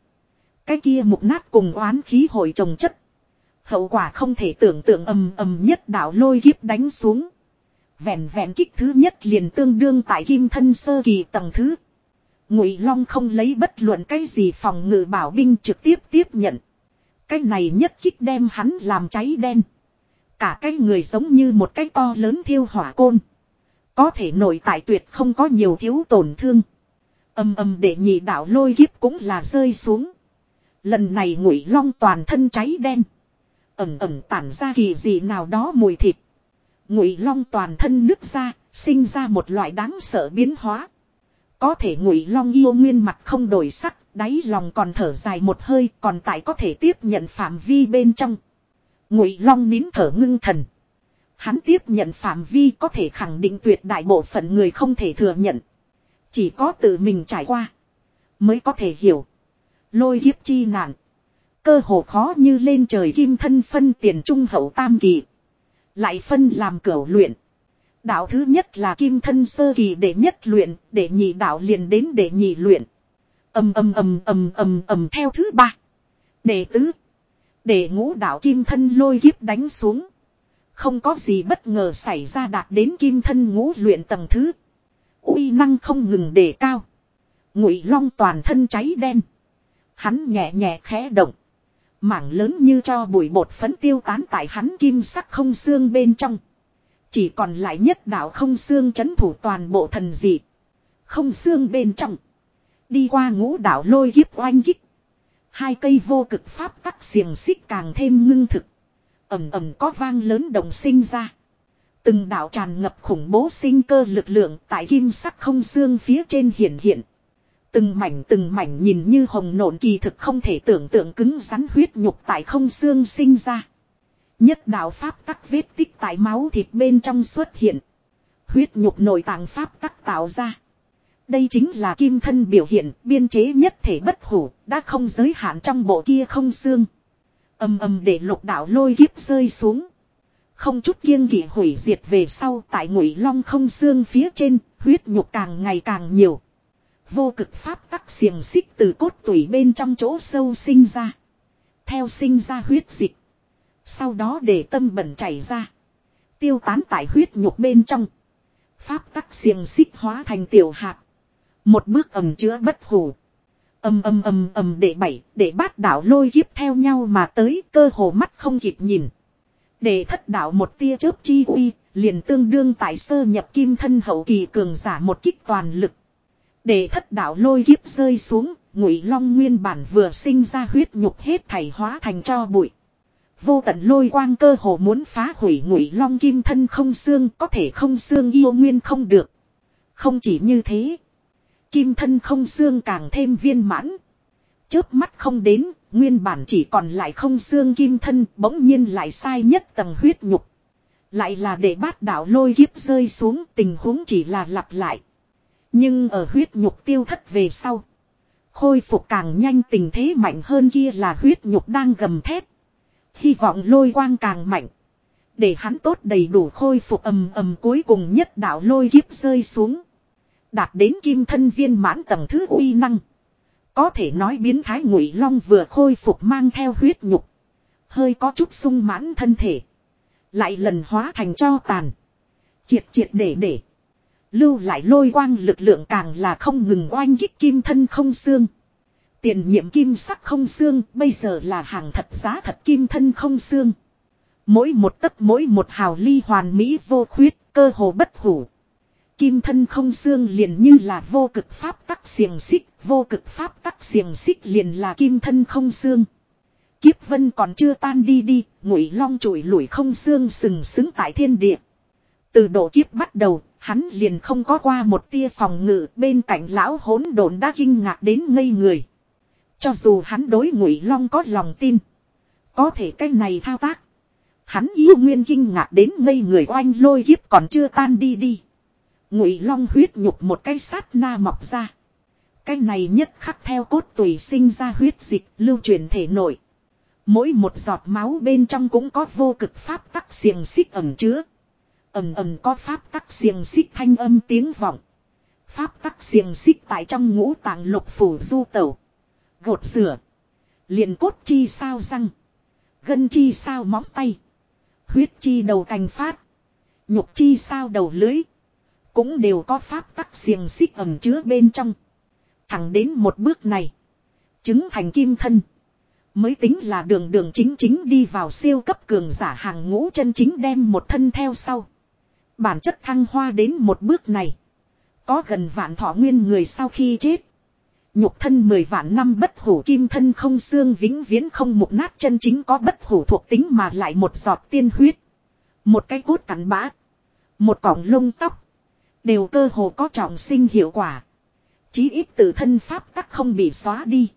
Cái kia mục nát cùng oán khí hội trồng chất. Hậu quả không thể tưởng tượng ầm ầm nhất đạo lôi kiếp đánh xuống. Vẹn vẹn kích thứ nhất liền tương đương tại kim thân sơ kỳ tầng thứ. Ngụy Long không lấy bất luận cái gì phòng ngự bảo binh trực tiếp tiếp nhận. Cái này nhất kích đem hắn làm cháy đen. Cả cái người giống như một cái to lớn thiêu hỏa côn. Có thể nội tại tuyệt không có nhiều thiếu tổn thương. Âm âm để nhị đạo lôi kiếp cũng là rơi xuống. Lần này ngụy long toàn thân cháy đen. Ẩm ẩm tản ra kỳ gì nào đó mùi thịt. Ngụy long toàn thân nứt ra, sinh ra một loại đáng sợ biến hóa. Có thể ngụy long yêu nguyên mặt không đổi sắc, đáy lòng còn thở dài một hơi, còn tại có thể tiếp nhận phạm vi bên trong. Ngụy long nín thở ngưng thần. Hắn tiếp nhận phạm vi có thể khẳng định tuyệt đại bộ phận người không thể thừa nhận. Chỉ có tự mình trải qua. Mới có thể hiểu. Lôi hiếp chi nạn. Cơ hồ khó như lên trời kim thân phân tiền trung hậu tam kỳ. Lại phân làm cửu luyện. Đạo thứ nhất là kim thân sơ kỳ để nhất luyện, để nhị đạo liền đến để nhị luyện. Âm âm âm âm âm âm theo thứ ba. Đệ tứ. Để ngũ đạo kim thân lôi kiếp đánh xuống. Không có gì bất ngờ xảy ra đạt đến kim thân ngũ luyện tầng thứ. uy năng không ngừng đề cao. Ngụy long toàn thân cháy đen. Hắn nhẹ nhẹ khẽ động. Mảng lớn như cho bụi bột phấn tiêu tán tại hắn kim sắc không xương bên trong. Chỉ còn lại nhất đạo không xương chấn thủ toàn bộ thần dị. Không xương bên trong. Đi qua ngũ đạo lôi kiếp oanh kích. Hai cây vô cực pháp tắc xiềng xích càng thêm ngưng thực. ầm ầm có vang lớn đồng sinh ra. Từng đạo tràn ngập khủng bố sinh cơ lực lượng tại kim sắc không xương phía trên hiện hiện. Từng mảnh từng mảnh nhìn như hồng nộn kỳ thực không thể tưởng tượng cứng rắn huyết nhục tại không xương sinh ra. Nhất đạo pháp tắc vết tích tại máu thịt bên trong xuất hiện. Huyết nhục nội tạng pháp tắc tạo ra. Đây chính là kim thân biểu hiện biên chế nhất thể bất hủ, đã không giới hạn trong bộ kia không xương. Âm âm để lục đạo lôi kiếp rơi xuống. Không chút kiêng kỵ hủy diệt về sau tại ngụy long không xương phía trên, huyết nhục càng ngày càng nhiều. Vô cực pháp tắc xiềng xích từ cốt tủy bên trong chỗ sâu sinh ra. Theo sinh ra huyết dịch. Sau đó để tâm bẩn chảy ra. Tiêu tán tại huyết nhục bên trong. Pháp tắc xiềng xích hóa thành tiểu hạt. Một bước ầm chứa bất hủ. Âm âm âm âm để bảy, để bát đảo lôi kiếp theo nhau mà tới cơ hồ mắt không kịp nhìn. Để thất đảo một tia chớp chi uy, liền tương đương tại sơ nhập kim thân hậu kỳ cường giả một kích toàn lực. Để thất đảo lôi kiếp rơi xuống, ngụy long nguyên bản vừa sinh ra huyết nhục hết thảy hóa thành cho bụi. Vô tận lôi quang cơ hồ muốn phá hủy ngụy long kim thân không xương có thể không xương yêu nguyên không được. Không chỉ như thế. Kim thân không xương càng thêm viên mãn. Chớp mắt không đến, nguyên bản chỉ còn lại không xương kim thân bỗng nhiên lại sai nhất tầng huyết nhục. Lại là để bát đạo lôi kiếp rơi xuống tình huống chỉ là lặp lại. Nhưng ở huyết nhục tiêu thất về sau. Khôi phục càng nhanh tình thế mạnh hơn kia là huyết nhục đang gầm thét. Hy vọng lôi quang càng mạnh. Để hắn tốt đầy đủ khôi phục ầm ầm cuối cùng nhất đạo lôi kiếp rơi xuống. Đạt đến kim thân viên mãn tầng thứ uy năng. Có thể nói biến thái ngụy long vừa khôi phục mang theo huyết nhục. Hơi có chút sung mãn thân thể. Lại lần hóa thành cho tàn. Triệt triệt để để. Lưu lại lôi quang lực lượng càng là không ngừng oanh kích kim thân không xương. Tiền nhiệm kim sắc không xương, bây giờ là hàng thật giá thật kim thân không xương. Mỗi một tấc mỗi một hào ly hoàn mỹ vô khuyết, cơ hồ bất hủ. Kim thân không xương liền như là vô cực pháp tắc xiềng xích, vô cực pháp tắc xiềng xích liền là kim thân không xương. Kiếp vân còn chưa tan đi đi, ngụy long trụi lủi không xương sừng sững tại thiên địa. Từ độ kiếp bắt đầu, hắn liền không có qua một tia phòng ngự bên cạnh lão hỗn độn đã kinh ngạc đến ngây người. Cho dù hắn đối ngụy long có lòng tin, có thể cái này thao tác. Hắn yêu nguyên kinh ngạc đến ngây người oanh lôi kiếp còn chưa tan đi đi. Ngụy long huyết nhục một cái sát na mọc ra. Cái này nhất khắc theo cốt tùy sinh ra huyết dịch lưu truyền thể nội. Mỗi một giọt máu bên trong cũng có vô cực pháp tắc xiềng xích ẩm chứa. Ẩm ẩm có pháp tắc xiềng xích thanh âm tiếng vọng. Pháp tắc xiềng xích tại trong ngũ tạng lục phủ du tẩu. Gột rửa. liền cốt chi sao răng. Gân chi sao móng tay. Huyết chi đầu cành phát. Nhục chi sao đầu lưới. Cũng đều có pháp tắc xiềng xích ẩm chứa bên trong. Thẳng đến một bước này. Chứng thành kim thân. Mới tính là đường đường chính chính đi vào siêu cấp cường giả hàng ngũ chân chính đem một thân theo sau. Bản chất thăng hoa đến một bước này. Có gần vạn thọ nguyên người sau khi chết. Nhục thân mười vạn năm bất hủ kim thân không xương vĩnh viễn không mục nát chân chính có bất hủ thuộc tính mà lại một giọt tiên huyết. Một cái cốt cắn bã. Một cọng lông tóc. Đều cơ hồ có trọng sinh hiệu quả. Chí ít từ thân pháp tắc không bị xóa đi.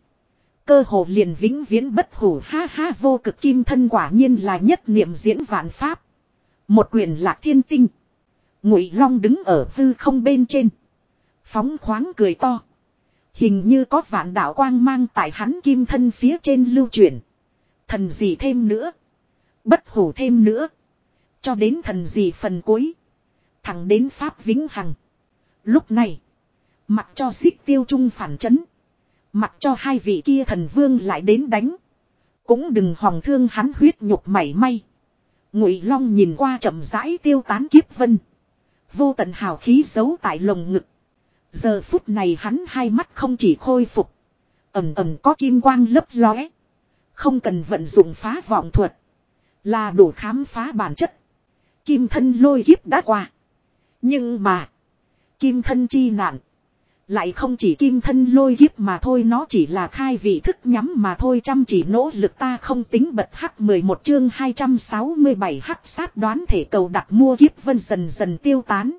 Cơ hồ liền vĩnh viễn bất hủ, ha ha, vô cực kim thân quả nhiên là nhất niệm diễn vạn pháp. Một quyền lạc thiên tinh. Ngụy long đứng ở hư không bên trên. Phóng khoáng cười to. Hình như có vạn đạo quang mang tại hắn kim thân phía trên lưu chuyển. Thần gì thêm nữa. Bất hủ thêm nữa. Cho đến thần gì phần cuối. Thẳng đến Pháp Vĩnh Hằng. Lúc này. Mặc cho xích tiêu trung phản chấn. Mặc cho hai vị kia thần vương lại đến đánh. Cũng đừng hòng thương hắn huyết nhục mảy may. Ngụy Long nhìn qua chậm rãi tiêu tán kiếp vân. Vô tận hào khí giấu tại lồng ngực. Giờ phút này hắn hai mắt không chỉ khôi phục. Ẩm ẩm có kim quang lấp lóe. Không cần vận dụng phá vọng thuật. Là đủ khám phá bản chất. Kim thân lôi kiếp đã qua. Nhưng mà. Kim thân chi nạn. Lại không chỉ kim thân lôi kiếp mà thôi, nó chỉ là khai vị thức nhắm mà thôi, chăm chỉ nỗ lực ta không tính bật hắc 11 chương 267 hắc sát đoán thể cầu đặt mua kiếp vân dần dần tiêu tán.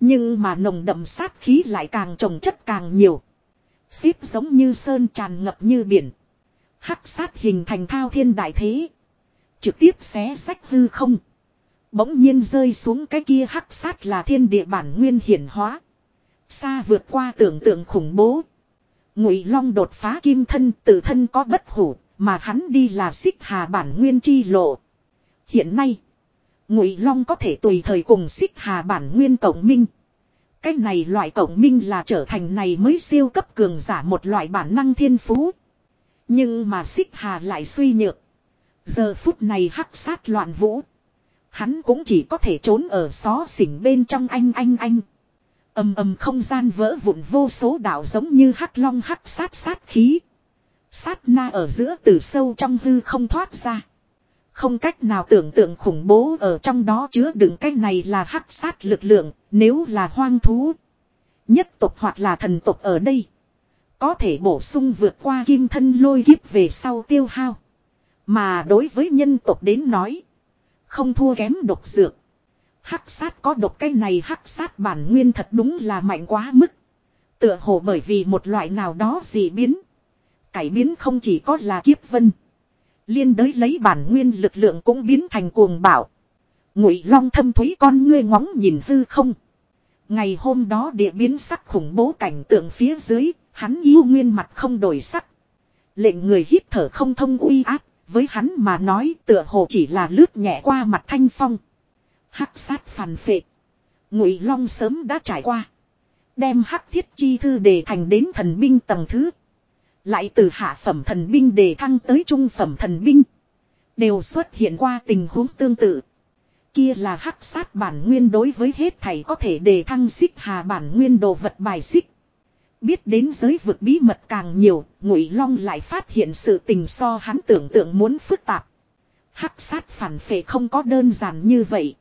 Nhưng mà nồng đậm sát khí lại càng trồng chất càng nhiều. Xếp giống như sơn tràn ngập như biển. Hắc sát hình thành thao thiên đại thế. Trực tiếp xé sách hư không. Bỗng nhiên rơi xuống cái kia hắc sát là thiên địa bản nguyên hiển hóa. Xa vượt qua tưởng tượng khủng bố. Ngụy Long đột phá kim thân tự thân có bất hủ, mà hắn đi là xích hà bản nguyên chi lộ. Hiện nay, Ngụy Long có thể tùy thời cùng xích hà bản nguyên cộng minh. Cái này loại cộng minh là trở thành này mới siêu cấp cường giả một loại bản năng thiên phú. Nhưng mà xích hà lại suy nhược. Giờ phút này hắc sát loạn vũ. Hắn cũng chỉ có thể trốn ở xó xỉnh bên trong anh anh anh. ầm ầm không gian vỡ vụn vô số đạo giống như hắc long hắc sát sát khí. Sát na ở giữa từ sâu trong hư không thoát ra. Không cách nào tưởng tượng khủng bố ở trong đó chứa đựng cái này là hắc sát lực lượng, nếu là hoang thú. Nhất tộc hoặc là thần tộc ở đây. Có thể bổ sung vượt qua kim thân lôi kiếp về sau tiêu hao. Mà đối với nhân tộc đến nói. Không thua kém độc dược. Hắc sát có độc cái này hắc sát bản nguyên thật đúng là mạnh quá mức. Tựa hồ bởi vì một loại nào đó gì biến. Cải biến không chỉ có là kiếp vân. Liên đới lấy bản nguyên lực lượng cũng biến thành cuồng bảo. Ngụy long thâm thúy con ngươi ngóng nhìn hư không. Ngày hôm đó địa biến sắc khủng bố cảnh tượng phía dưới, hắn yêu nguyên mặt không đổi sắc. Lệnh người hít thở không thông uy áp, với hắn mà nói tựa hồ chỉ là lướt nhẹ qua mặt thanh phong. Hắc sát phản phệ. Ngụy long sớm đã trải qua. Đem hắc thiết chi thư đề thành đến thần binh tầng thứ. Lại từ hạ phẩm thần binh đề thăng tới trung phẩm thần binh. Đều xuất hiện qua tình huống tương tự. Kia là hắc sát bản nguyên đối với hết thảy có thể đề thăng xích hà bản nguyên đồ vật bài xích. Biết đến giới vực bí mật càng nhiều, Ngụy Long lại phát hiện sự tình so hắn tưởng tượng muốn phức tạp. Hắc sát phản phệ không có đơn giản như vậy.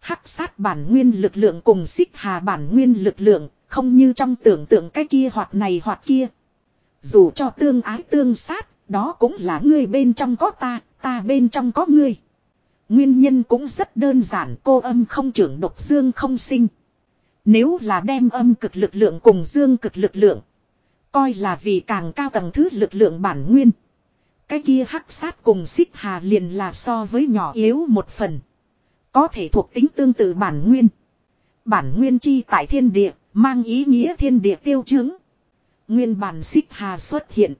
Hắc sát bản nguyên lực lượng cùng xích hà bản nguyên lực lượng, không như trong tưởng tượng cái kia hoặc này hoặc kia. Dù cho tương ái tương sát, đó cũng là ngươi bên trong có ta, ta bên trong có ngươi. Nguyên nhân cũng rất đơn giản cô âm không trưởng độc dương không sinh. Nếu là đem âm cực lực lượng cùng dương cực lực lượng. Coi là vì càng cao tầng thứ lực lượng bản nguyên. Cái kia hắc sát cùng xích hà liền là so với nhỏ yếu một phần. Có thể thuộc tính tương tự bản nguyên. Bản nguyên chi tại thiên địa, mang ý nghĩa thiên địa tiêu chứng. Nguyên bản xích hà xuất hiện.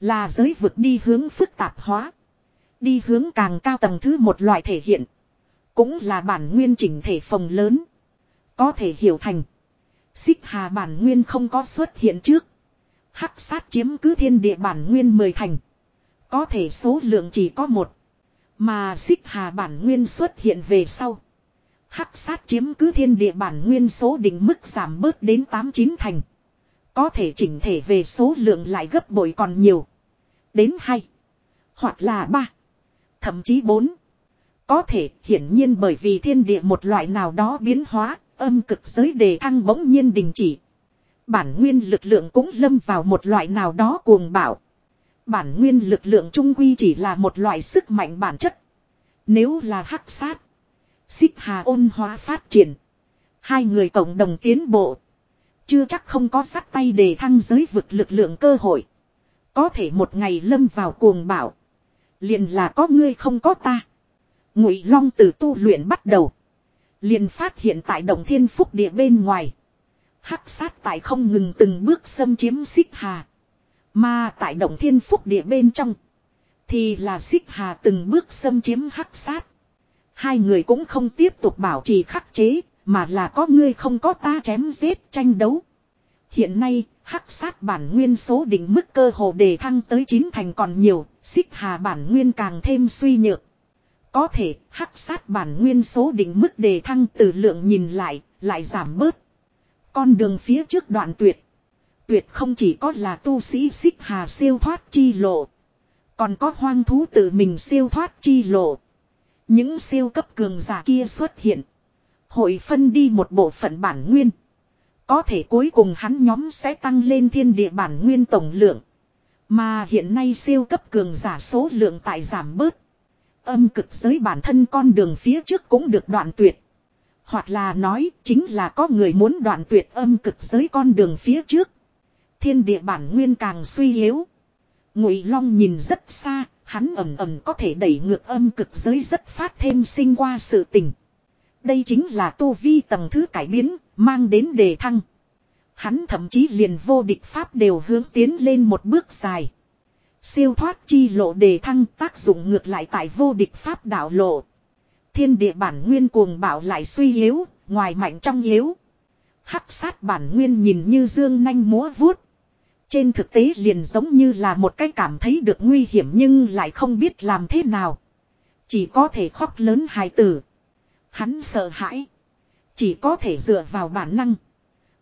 Là giới vực đi hướng phức tạp hóa. Đi hướng càng cao tầng thứ một loại thể hiện. Cũng là bản nguyên chỉnh thể phòng lớn. Có thể hiểu thành. Xích hà bản nguyên không có xuất hiện trước. Hắc sát chiếm cứ thiên địa bản nguyên mười thành. Có thể số lượng chỉ có một. Mà xích hà bản nguyên xuất hiện về sau. Hắc sát chiếm cứ thiên địa bản nguyên số định mức giảm bớt đến 8-9 thành. Có thể chỉnh thể về số lượng lại gấp bội còn nhiều. Đến 2. Hoặc là 3. Thậm chí 4. Có thể hiển nhiên bởi vì thiên địa một loại nào đó biến hóa, âm cực giới đề thăng bỗng nhiên đình chỉ. Bản nguyên lực lượng cũng lâm vào một loại nào đó cuồng bạo. Bản nguyên lực lượng trung quy chỉ là một loại sức mạnh bản chất. Nếu là hắc sát, xích hà ôn hóa phát triển. Hai người cộng đồng tiến bộ. Chưa chắc không có sắt tay để thăng giới vực lực lượng cơ hội. Có thể một ngày lâm vào cuồng bạo. Liền là có ngươi không có ta. Ngụy Long từ tu luyện bắt đầu. Liền phát hiện tại đồng thiên phúc địa bên ngoài. Hắc sát tại không ngừng từng bước xâm chiếm xích hà. Mà tại động thiên phúc địa bên trong. Thì là xích hà từng bước xâm chiếm hắc sát. Hai người cũng không tiếp tục bảo trì khắc chế. Mà là có ngươi không có ta chém giết tranh đấu. Hiện nay, hắc sát bản nguyên số định mức cơ hồ đề thăng tới chín thành còn nhiều, xích hà bản nguyên càng thêm suy nhược. Có thể, hắc sát bản nguyên số định mức đề thăng từ lượng nhìn lại, lại giảm bớt. Con đường phía trước đoạn tuyệt. Tuyệt không chỉ có là tu sĩ xích hà siêu thoát chi lộ. Còn có hoang thú tự mình siêu thoát chi lộ. Những siêu cấp cường giả kia xuất hiện. Hội phân đi một bộ phận bản nguyên. Có thể cuối cùng hắn nhóm sẽ tăng lên thiên địa bản nguyên tổng lượng. Mà hiện nay siêu cấp cường giả số lượng tại giảm bớt. Âm cực giới bản thân con đường phía trước cũng được đoạn tuyệt. Hoặc là nói chính là có người muốn đoạn tuyệt âm cực giới con đường phía trước. Thiên địa bản nguyên càng suy yếu. Ngụy Long nhìn rất xa, hắn ầm ầm có thể đẩy ngược âm cực giới rất phát thêm sinh qua sự tình. Đây chính là tu vi tầng thứ cải biến, mang đến đề thăng. Hắn thậm chí liền vô địch pháp đều hướng tiến lên một bước dài. Siêu thoát chi lộ đề thăng tác dụng ngược lại tại vô địch pháp đạo lộ. Thiên địa bản nguyên cuồng bảo lại suy yếu, ngoài mạnh trong yếu. Hắc sát bản nguyên nhìn như dương nanh múa vuốt. Trên thực tế liền giống như là một cái cảm thấy được nguy hiểm nhưng lại không biết làm thế nào. Chỉ có thể khóc lớn hài tử. Hắn sợ hãi. Chỉ có thể dựa vào bản năng.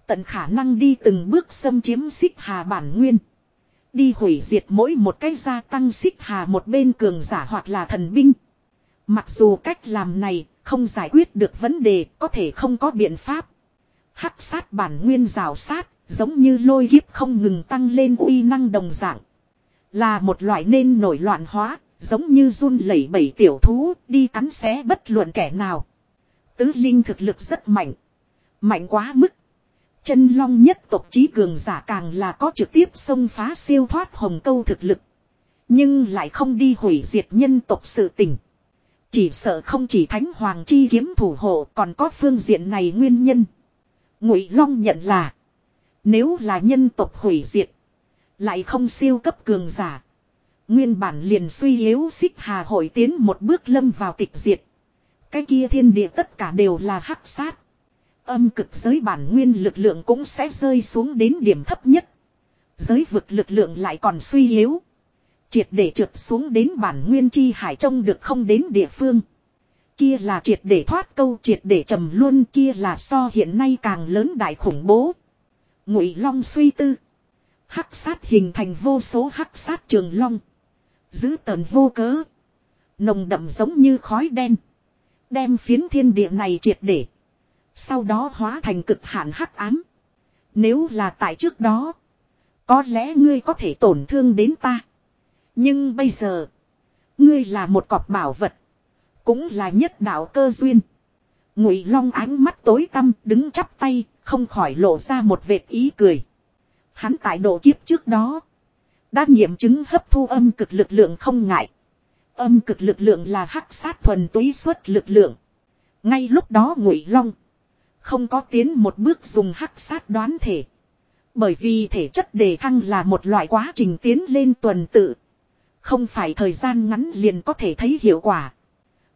Tận khả năng đi từng bước xâm chiếm xích hà bản nguyên. Đi hủy diệt mỗi một cái gia tăng xích hà một bên cường giả hoặc là thần binh. Mặc dù cách làm này không giải quyết được vấn đề có thể không có biện pháp. Hắc sát bản nguyên rào sát giống như lôi kiếp không ngừng tăng lên uy năng đồng dạng. Là một loại nên nổi loạn hóa, giống như run lẩy bẩy tiểu thú đi cắn xé bất luận kẻ nào. Tứ linh thực lực rất mạnh. Mạnh quá mức. Chân long nhất tộc trí cường giả càng là có trực tiếp xông phá siêu thoát hồng câu thực lực. Nhưng lại không đi hủy diệt nhân tộc sự tình. Chỉ sợ không chỉ thánh hoàng chi kiếm thủ hộ còn có phương diện này nguyên nhân. Ngụy Long nhận là. Nếu là nhân tộc hủy diệt. Lại không siêu cấp cường giả. Nguyên bản liền suy yếu xích hà hội tiến một bước lâm vào tịch diệt. Cái kia thiên địa tất cả đều là hắc sát. Âm cực giới bản nguyên lực lượng cũng sẽ rơi xuống đến điểm thấp nhất. Giới vực lực lượng lại còn suy yếu. Triệt để trượt xuống đến bản nguyên chi hải trông được không đến địa phương. Kia là triệt để thoát câu, triệt để trầm luôn, kia là so hiện nay càng lớn đại khủng bố. Ngụy long suy tư. Hắc sát hình thành vô số hắc sát trường long. Giữ tờn vô cớ. Nồng đậm giống như khói đen. Đem phiến thiên địa này triệt để. Sau đó hóa thành cực hạn hắc ám. Nếu là tại trước đó. Có lẽ ngươi có thể tổn thương đến ta. Nhưng bây giờ. Ngươi là một cọp bảo vật. Cũng là nhất đạo cơ duyên. Ngụy long ánh mắt tối tăm, đứng chắp tay. Không khỏi lộ ra một vệt ý cười. Hắn tại độ kiếp trước đó. Đã nghiệm chứng hấp thu âm cực lực lượng không ngại. Âm cực lực lượng là hắc sát thuần túy xuất lực lượng. Ngay lúc đó ngụy long. Không có tiến một bước dùng hắc sát đoán thể. Bởi vì thể chất đề thăng là một loại quá trình tiến lên tuần tự. Không phải thời gian ngắn liền có thể thấy hiệu quả.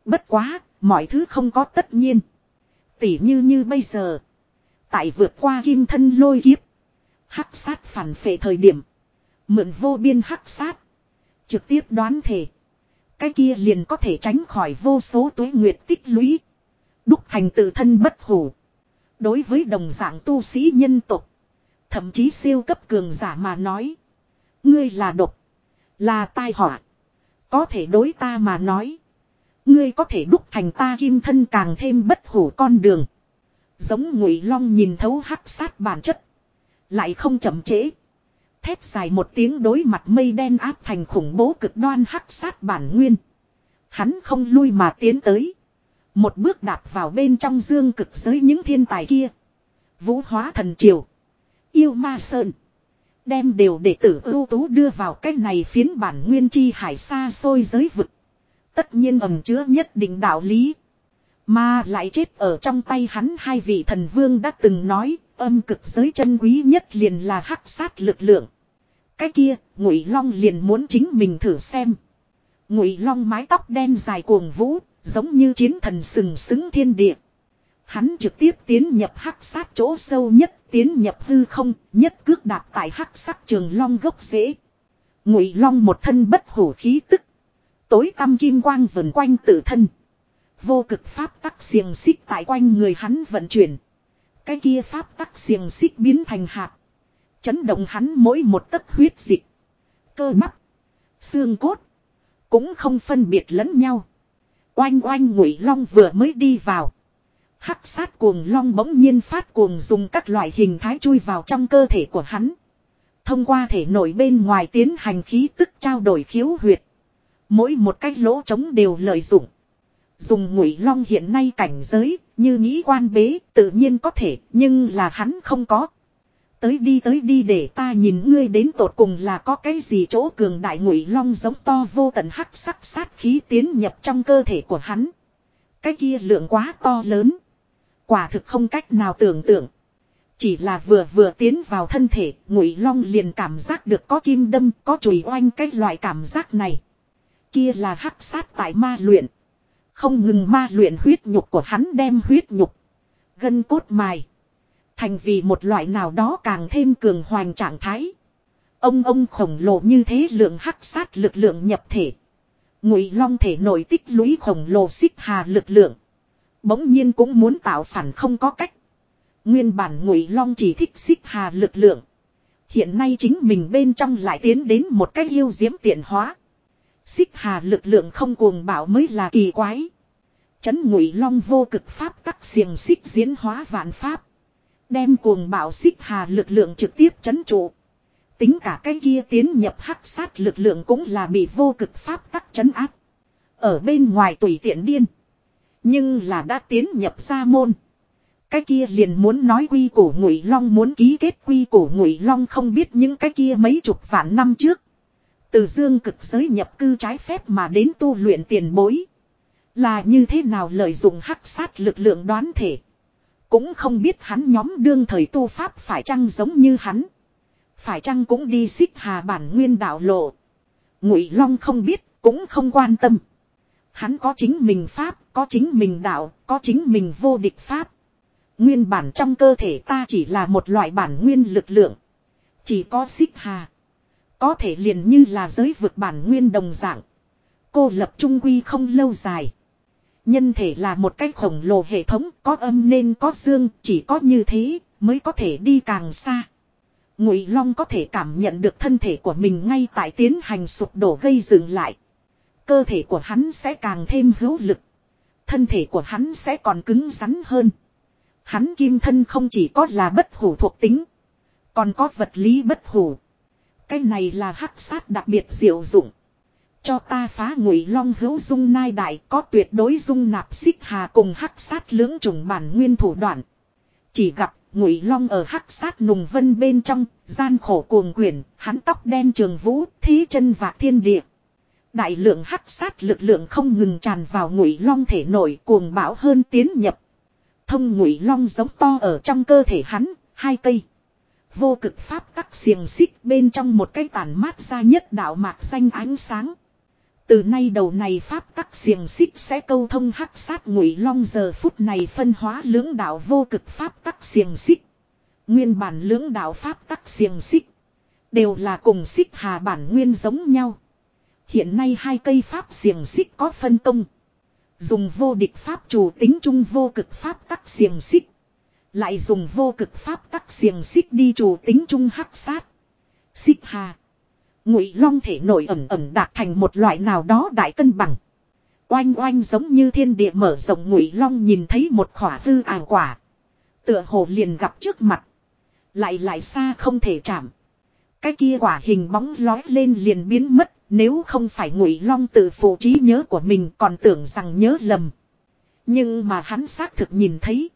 Bất quá, mọi thứ không có tất nhiên. Tỉ như như bây giờ. Tại vượt qua kim thân lôi kiếp. Hắc sát phản phệ thời điểm. Mượn vô biên hắc sát. Trực tiếp đoán thể. Cái kia liền có thể tránh khỏi vô số tuế nguyệt tích lũy. Đúc thành tự thân bất hủ. Đối với đồng dạng tu sĩ nhân tục. Thậm chí siêu cấp cường giả mà nói. Ngươi là độc. Là tai họa. Có thể đối ta mà nói. Ngươi có thể đúc thành ta kim thân càng thêm bất hủ con đường. Giống ngụy long nhìn thấu hắc sát bản chất. Lại không chậm trễ. Thét dài một tiếng đối mặt mây đen áp thành khủng bố cực đoan hắc sát bản nguyên. Hắn không lui mà tiến tới. Một bước đạp vào bên trong dương cực giới những thiên tài kia. Vũ hóa thần triều. Yêu ma sơn. Đem đều đệ tử ưu tú đưa vào cái này phiến bản nguyên chi hải xa xôi giới vực. Tất nhiên ẩm chứa nhất định đạo lý. Mà lại chết ở trong tay hắn hai vị thần vương đã từng nói âm cực giới chân quý nhất liền là hắc sát lực lượng. Cái kia, ngụy long liền muốn chính mình thử xem. Ngụy long mái tóc đen dài cuồng vũ, giống như chiến thần sừng sững thiên địa. Hắn trực tiếp tiến nhập hắc sát chỗ sâu nhất, tiến nhập hư không, nhất cước đạp tại hắc sắc trường long gốc rễ. Ngụy long một thân bất hủ khí tức. Tối tăm kim quang vần quanh tự thân. Vô cực pháp tắc xiềng xích tại quanh người hắn vận chuyển. Cái kia pháp tắc xiềng xích biến thành hạt. Chấn động hắn mỗi một tấc huyết dịch. Cơ bắp. Xương cốt. Cũng không phân biệt lẫn nhau. Oanh oanh ngụy long vừa mới đi vào. Hắc sát cuồng long bỗng nhiên phát cuồng dùng các loại hình thái chui vào trong cơ thể của hắn. Thông qua thể nội bên ngoài tiến hành khí tức trao đổi khiếu huyệt. Mỗi một cái lỗ trống đều lợi dụng. Dùng ngụy long hiện nay cảnh giới, như nghĩ quan bế, tự nhiên có thể, nhưng là hắn không có. Tới đi tới đi để ta nhìn ngươi đến tột cùng là có cái gì chỗ cường đại ngụy long giống to vô tận hắc sắc sát khí tiến nhập trong cơ thể của hắn. Cái kia lượng quá to lớn. Quả thực không cách nào tưởng tượng. Chỉ là vừa vừa tiến vào thân thể, ngụy long liền cảm giác được có kim đâm, có chùi oanh cái loại cảm giác này. Kia là hắc sát tại ma luyện. Không ngừng ma luyện huyết nhục của hắn đem huyết nhục. Gân cốt mài. Thành vì một loại nào đó càng thêm cường hoành trạng thái. Ông ông khổng lồ như thế lượng hắc sát lực lượng nhập thể. Ngụy long thể nội tích lũy khổng lồ xích hà lực lượng. Bỗng nhiên cũng muốn tạo phản không có cách. Nguyên bản ngụy long chỉ thích xích hà lực lượng. Hiện nay chính mình bên trong lại tiến đến một cái yêu diễm tiện hóa. Xích hà lực lượng không cuồng bạo mới là kỳ quái. Chấn ngụy long vô cực pháp tắc xiềng xích diễn hóa vạn pháp. Đem cuồng bạo xích hà lực lượng trực tiếp chấn trụ. Tính cả cái kia tiến nhập hắc sát lực lượng cũng là bị vô cực pháp tắc chấn áp. Ở bên ngoài tùy tiện điên. Nhưng là đã tiến nhập ra môn. Cái kia liền muốn nói quy củ ngụy long muốn ký kết quy củ ngụy long không biết những cái kia mấy chục vạn năm trước. Từ dương cực giới nhập cư trái phép mà đến tu luyện tiền bối. Là như thế nào lợi dụng hắc sát lực lượng đoán thể. Cũng không biết hắn nhóm đương thời tu pháp phải chăng giống như hắn. Phải chăng cũng đi xích hà bản nguyên đạo lộ. Ngụy Long không biết, cũng không quan tâm. Hắn có chính mình pháp, có chính mình đạo, có chính mình vô địch pháp. Nguyên bản trong cơ thể ta chỉ là một loại bản nguyên lực lượng. Chỉ có xích hà. Có thể liền như là giới vực bản nguyên đồng dạng. Cô lập trung quy không lâu dài. Nhân thể là một cái khổng lồ hệ thống có âm nên có dương, chỉ có như thế mới có thể đi càng xa. Ngụy Long có thể cảm nhận được thân thể của mình ngay tại tiến hành sụp đổ gây dừng lại. Cơ thể của hắn sẽ càng thêm hữu lực. Thân thể của hắn sẽ còn cứng rắn hơn. Hắn kim thân không chỉ có là bất hủ thuộc tính. Còn có vật lý bất hủ. Cái này là hắc sát đặc biệt diệu dụng. Cho ta phá ngụy long hữu dung nai đại có tuyệt đối dung nạp xích hà cùng hắc sát lưỡng trùng bản nguyên thủ đoạn. Chỉ gặp ngụy long ở hắc sát nùng vân bên trong, gian khổ cuồng quyển, hắn tóc đen trường vũ, thí chân và thiên địa. Đại lượng hắc sát lực lượng không ngừng tràn vào ngụy long thể nổi cuồng bão hơn tiến nhập. Thông ngụy long giống to ở trong cơ thể hắn, hai cây. Vô cực pháp tắc xiềng xích bên trong một cái tàn mát ra nhất đạo mạc xanh ánh sáng. Từ nay đầu này pháp tắc xiềng xích sẽ câu thông hắc sát ngụy long giờ phút này phân hóa lưỡng đạo vô cực pháp tắc xiềng xích. Nguyên bản lưỡng đạo pháp tắc xiềng xích. Đều là cùng xích hà bản nguyên giống nhau. Hiện nay hai cây pháp xiềng xích có phân công. Dùng vô địch pháp chủ tính chung vô cực pháp tắc xiềng xích. Lại dùng vô cực pháp tắc xiềng xích đi chủ tính chung hắc sát. Xích hà. Ngụy long thể nổi ẩm ẩm đạt thành một loại nào đó đại cân bằng. Oanh oanh giống như thiên địa mở rộng ngụy long nhìn thấy một khỏa hư ảo quả. Tựa hồ liền gặp trước mặt. Lại lại xa không thể chạm. Cái kia quả hình bóng lói lên liền biến mất. Nếu không phải ngụy long tự phụ trí nhớ của mình còn tưởng rằng nhớ lầm. Nhưng mà hắn xác thực nhìn thấy.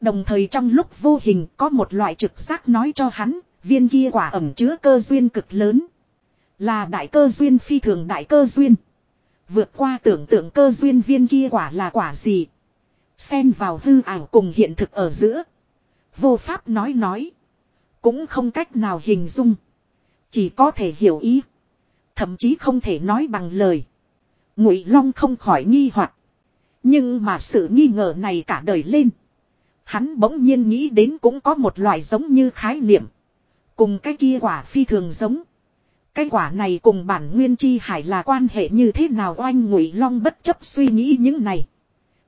Đồng thời trong lúc vô hình có một loại trực giác nói cho hắn, viên kia quả ẩm chứa cơ duyên cực lớn. Là đại cơ duyên phi thường đại cơ duyên. Vượt qua tưởng tượng cơ duyên viên kia quả là quả gì. Xen vào hư ảo cùng hiện thực ở giữa. Vô pháp nói nói. Cũng không cách nào hình dung. Chỉ có thể hiểu ý. Thậm chí không thể nói bằng lời. Ngụy Long không khỏi nghi hoặc. Nhưng mà sự nghi ngờ này cả đời lên. Hắn bỗng nhiên nghĩ đến cũng có một loại giống như khái niệm. Cùng cái kia quả phi thường giống. Cái quả này cùng bản nguyên chi hải là quan hệ như thế nào oanh ngụy long bất chấp suy nghĩ những này.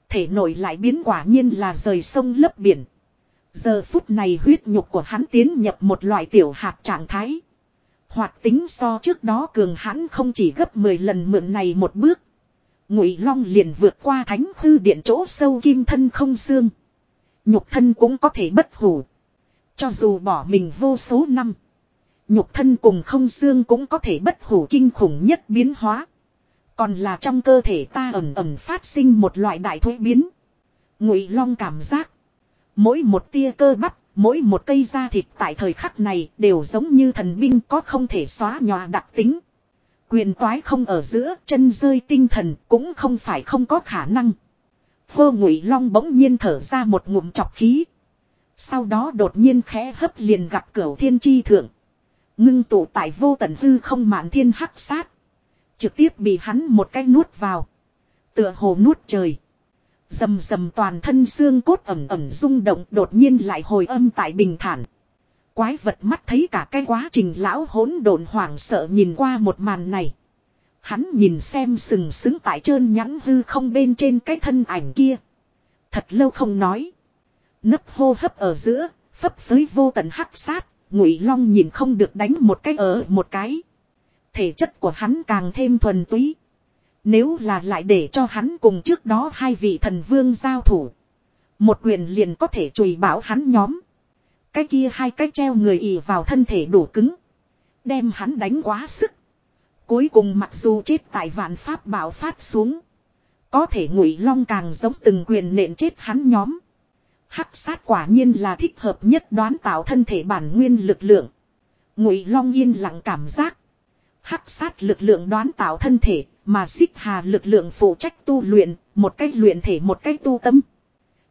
Thể nổi lại biến quả nhiên là rời sông lấp biển. Giờ phút này huyết nhục của hắn tiến nhập một loại tiểu hạt trạng thái. Hoạt tính so trước đó cường hãn không chỉ gấp 10 lần mượn này một bước. Ngụy Long liền vượt qua thánh hư điện chỗ sâu kim thân không xương. Nhục thân cũng có thể bất hủ. Cho dù bỏ mình vô số năm. Nhục thân cùng không xương cũng có thể bất hủ kinh khủng nhất biến hóa. Còn là trong cơ thể ta ẩm ẩm phát sinh một loại đại thuế biến. Ngụy Long cảm giác. Mỗi một tia cơ bắp, mỗi một cây da thịt tại thời khắc này đều giống như thần binh có không thể xóa nhòa đặc tính. Quyền toái không ở giữa chân rơi tinh thần cũng không phải không có khả năng. Vô Ngụy Long bỗng nhiên thở ra một ngụm chọc khí. Sau đó đột nhiên khẽ hấp liền gặp cửu thiên chi thượng. Ngưng tụ tại vô tận hư không mạn thiên hắc sát. Trực tiếp bị hắn một cái nuốt vào. Tựa hồ nuốt trời. Dầm dầm toàn thân xương cốt ẩm ẩm rung động đột nhiên lại hồi âm tại bình thản. Quái vật mắt thấy cả cái quá trình lão hỗn độn hoảng sợ nhìn qua một màn này. Hắn nhìn xem sừng sững tại trơn nhắn hư không bên trên cái thân ảnh kia. Thật lâu không nói. Nấp hô hấp ở giữa, phấp phới vô tận hắc sát, ngụy long nhìn không được đánh một cái ở một cái. Thể chất của hắn càng thêm thuần túy. Nếu là lại để cho hắn cùng trước đó hai vị thần vương giao thủ. Một quyền liền có thể chùi bảo hắn nhóm. Cái kia hai cái treo người ỉ vào thân thể đủ cứng. Đem hắn đánh quá sức. Cuối cùng mặc dù chết tại vạn pháp bảo phát xuống. Có thể ngụy long càng giống từng quyền nện chết hắn nhóm. Hắc sát quả nhiên là thích hợp nhất đoán tạo thân thể bản nguyên lực lượng. Ngụy long yên lặng cảm giác. Hắc sát lực lượng đoán tạo thân thể mà xích hà lực lượng phụ trách tu luyện, một cách luyện thể một cách tu tâm.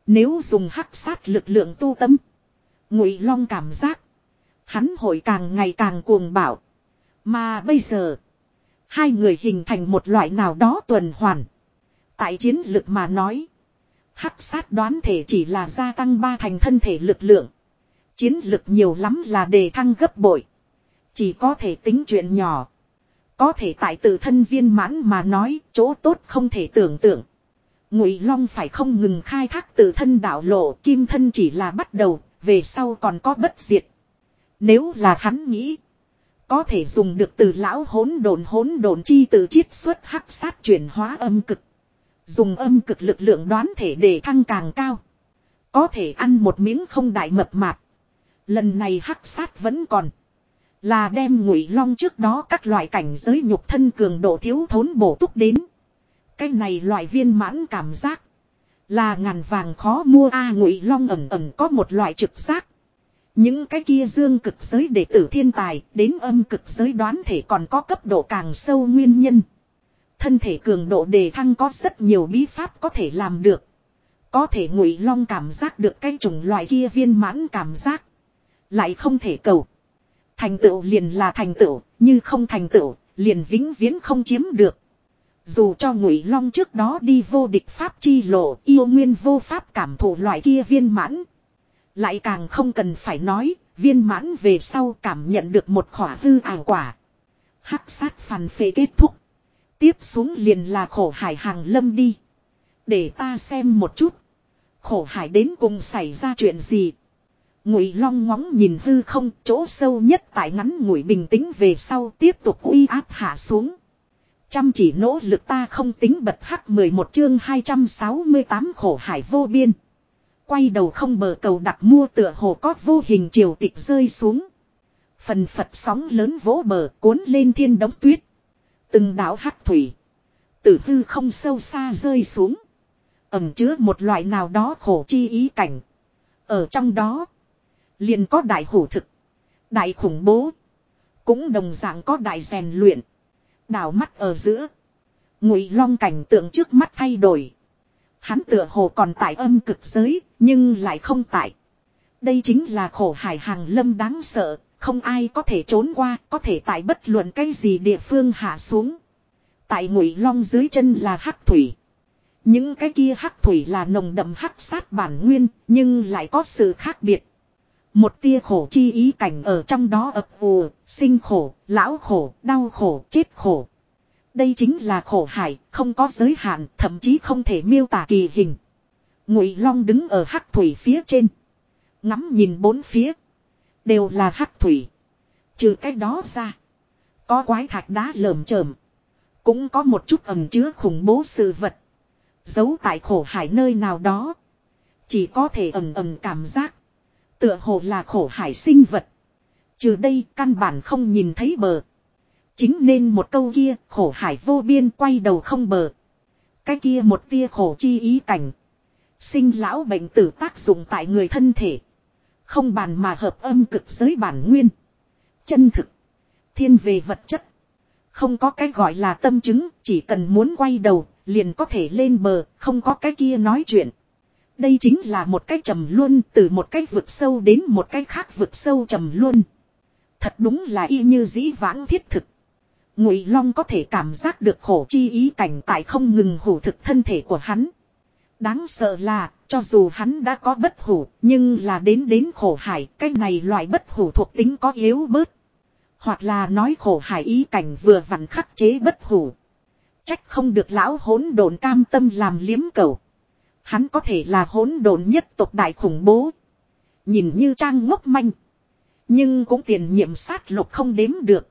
Nếu dùng hắc sát lực lượng tu tâm. Ngụy Long cảm giác. Hắn hội càng ngày càng cuồng bạo. Mà bây giờ. Hai người hình thành một loại nào đó tuần hoàn. Tại chiến lực mà nói. Hắc sát đoán thể chỉ là gia tăng ba thành thân thể lực lượng. Chiến lực nhiều lắm là đề thăng gấp bội. Chỉ có thể tính chuyện nhỏ. Có thể tại tự thân viên mãn mà nói chỗ tốt không thể tưởng tượng. Ngụy Long phải không ngừng khai thác tự thân đạo lộ kim thân chỉ là bắt đầu, về sau còn có bất diệt. Nếu là hắn nghĩ, có thể dùng được từ lão hỗn độn hỗn độn chi từ chiết xuất hắc sát chuyển hóa âm cực. Dùng âm cực lực lượng đoán thể để thăng càng cao. Có thể ăn một miếng không đại mập mạp. Lần này hắc sát vẫn còn. Là đem ngụy long trước đó các loại cảnh giới nhục thân cường độ thiếu thốn bổ túc đến. Cái này loại viên mãn cảm giác. Là ngàn vàng khó mua a, ngụy long ẩm ẩm có một loại trực giác. Những cái kia dương cực giới đệ tử thiên tài đến âm cực giới đoán thể còn có cấp độ càng sâu nguyên nhân. Thân thể cường độ đề thăng có rất nhiều bí pháp có thể làm được. Có thể ngụy long cảm giác được cái chủng loại kia viên mãn cảm giác. Lại không thể cầu. Thành tựu liền là thành tựu, như không thành tựu, liền vĩnh viễn không chiếm được. Dù cho ngụy long trước đó đi vô địch pháp chi lộ, yêu nguyên vô pháp cảm thụ loại kia viên mãn. Lại càng không cần phải nói, viên mãn về sau cảm nhận được một khỏa hư ảo quả. Hắc sát phàn phê kết thúc. Tiếp xuống liền là khổ hải hàng lâm đi. Để ta xem một chút. Khổ hải đến cùng xảy ra chuyện gì. Ngụy Long ngóng nhìn hư không, chỗ sâu nhất tại ngắn ngụy bình tĩnh về sau tiếp tục uy áp hạ xuống. Chăm chỉ nỗ lực ta không tính bật hắc 11 chương 268 khổ hải vô biên. Quay đầu không bờ cầu đặt mua tựa hồ có vô hình triều tịch rơi xuống. Phần phật sóng lớn vỗ bờ cuốn lên thiên đống tuyết. Từng đảo hắc thủy. Tử hư không sâu xa rơi xuống. Ẩm chứa một loại nào đó khổ chi ý cảnh. Ở trong đó. Liền có đại hủ thực. Đại khủng bố. Cũng đồng dạng có đại rèn luyện. Đảo mắt ở giữa. Ngụy long cảnh tượng trước mắt thay đổi. Hắn tựa hồ còn tại âm cực giới, nhưng lại không tại. Đây chính là khổ hải hàng lâm đáng sợ, không ai có thể trốn qua, có thể tại bất luận cái gì địa phương hạ xuống. Tại ngụy long dưới chân là hắc thủy. Những cái kia hắc thủy là nồng đậm hắc sát bản nguyên, nhưng lại có sự khác biệt. Một tia khổ chi ý cảnh ở trong đó ập ùa, sinh khổ, lão khổ, đau khổ, chết khổ. Đây chính là khổ hải, không có giới hạn, thậm chí không thể miêu tả kỳ hình. Ngụy Long đứng ở hắc thủy phía trên, ngắm nhìn bốn phía, đều là hắc thủy. Trừ cái đó ra, Có quái thạch đá lởm chởm. Cũng có một chút ẩm chứa khủng bố sự vật. Giấu tại khổ hải nơi nào đó. Chỉ có thể ẩm ẩm cảm giác. Tựa hồ là khổ hải sinh vật. Trừ đây căn bản không nhìn thấy bờ. Chính nên một câu kia khổ hải vô biên quay đầu không bờ. Cái kia một tia khổ chi ý cảnh. Sinh lão bệnh tử tác dụng tại người thân thể. Không bàn mà hợp âm cực giới bản nguyên. Chân thực. Thiên về vật chất. Không có cái gọi là tâm chứng, chỉ cần muốn quay đầu, liền có thể lên bờ, không có cái kia nói chuyện. Đây chính là một cái trầm luân từ một cái vực sâu đến một cái khác vực sâu trầm luân Thật đúng là y như dĩ vãng thiết thực. Ngụy Long có thể cảm giác được khổ chi ý cảnh tại không ngừng hủ thực thân thể của hắn. Đáng sợ là, cho dù hắn đã có bất hủ, nhưng là đến đến khổ hải, cái này loại bất hủ thuộc tính có yếu bớt. Hoặc là nói khổ hải ý cảnh vừa vặn khắc chế bất hủ. Trách không được lão hỗn độn cam tâm làm liếm cầu. Hắn có thể là hỗn độn nhất tộc đại khủng bố. Nhìn như trang ngốc manh. Nhưng cũng tiền nhiệm sát lục không đếm được.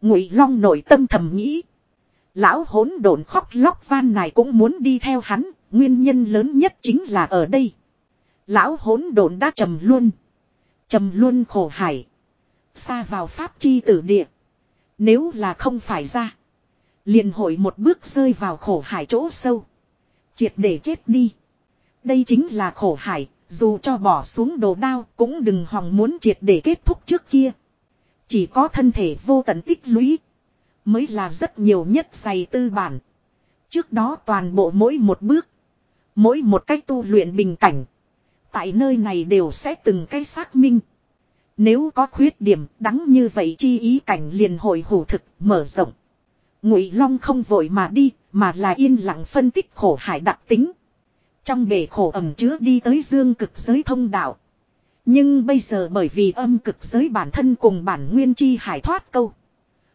Ngụy Long nội tâm thầm nghĩ. Lão hỗn độn khóc lóc van này cũng muốn đi theo hắn, nguyên nhân lớn nhất chính là ở đây. Lão hỗn độn đã trầm luôn. Trầm luôn khổ hải. Xa vào pháp chi tử địa. Nếu là không phải ra. liền hội một bước rơi vào khổ hải chỗ sâu. Triệt để chết đi. Đây chính là khổ hải, dù cho bỏ xuống đồ đao cũng đừng hòng muốn triệt để kết thúc trước kia. Chỉ có thân thể vô tận tích lũy. Mới là rất nhiều nhất dày tư bản. Trước đó toàn bộ mỗi một bước. Mỗi một cách tu luyện bình cảnh. Tại nơi này đều sẽ từng cái xác minh. Nếu có khuyết điểm đắng như vậy chi ý cảnh liền hội hủ thực mở rộng. Ngụy Long không vội mà đi, mà là yên lặng phân tích khổ hải đặc tính. Trong bể khổ ẩm chứa đi tới dương cực giới thông đạo. Nhưng bây giờ bởi vì âm cực giới bản thân cùng bản nguyên chi hải thoát câu.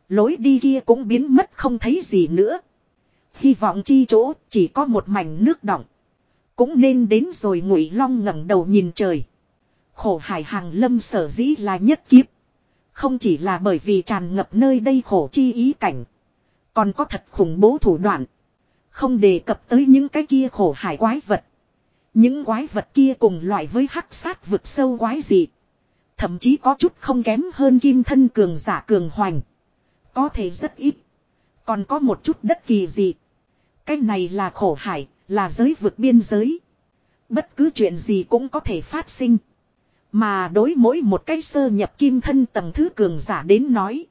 Lối đi kia cũng biến mất không thấy gì nữa. Hy vọng chi chỗ chỉ có một mảnh nước đọng. Cũng nên đến rồi ngụy long ngẩng đầu nhìn trời. Khổ hải hàng lâm sở dĩ là nhất kiếp. Không chỉ là bởi vì tràn ngập nơi đây khổ chi ý cảnh. Còn có thật khủng bố thủ đoạn. Không đề cập tới những cái kia khổ hải quái vật. Những quái vật kia cùng loại với hắc sát vực sâu quái gì. Thậm chí có chút không kém hơn kim thân cường giả cường hoành. Có thể rất ít. Còn có một chút đất kỳ gì. Cái này là khổ hải, là giới vực biên giới. Bất cứ chuyện gì cũng có thể phát sinh. Mà đối mỗi một cái sơ nhập kim thân tầng thứ cường giả đến nói.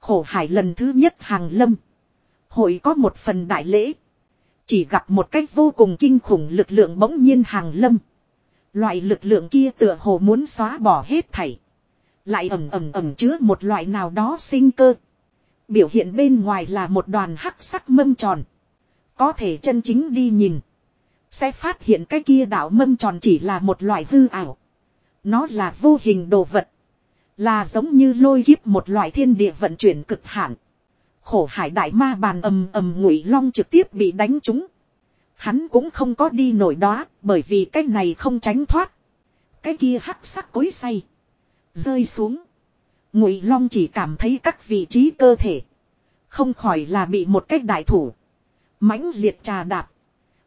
Khổ hải lần thứ nhất hàng lâm. Hội có một phần đại lễ. Chỉ gặp một cách vô cùng kinh khủng lực lượng bỗng nhiên hàng lâm. Loại lực lượng kia tựa hồ muốn xóa bỏ hết thảy. Lại ẩm ẩm ẩm chứa một loại nào đó sinh cơ. Biểu hiện bên ngoài là một đoàn hắc sắc mâm tròn. Có thể chân chính đi nhìn. Sẽ phát hiện cái kia đạo mâm tròn chỉ là một loại hư ảo. Nó là vô hình đồ vật. Là giống như lôi kiếp một loại thiên địa vận chuyển cực hạn. Khổ hải đại ma bàn ầm ầm ngụy long trực tiếp bị đánh trúng. Hắn cũng không có đi nổi đó, bởi vì cái này không tránh thoát. Cái kia hắc sắc cối say. Rơi xuống. Ngụy long chỉ cảm thấy các vị trí cơ thể. Không khỏi là bị một cái đại thủ mãnh liệt trà đạp.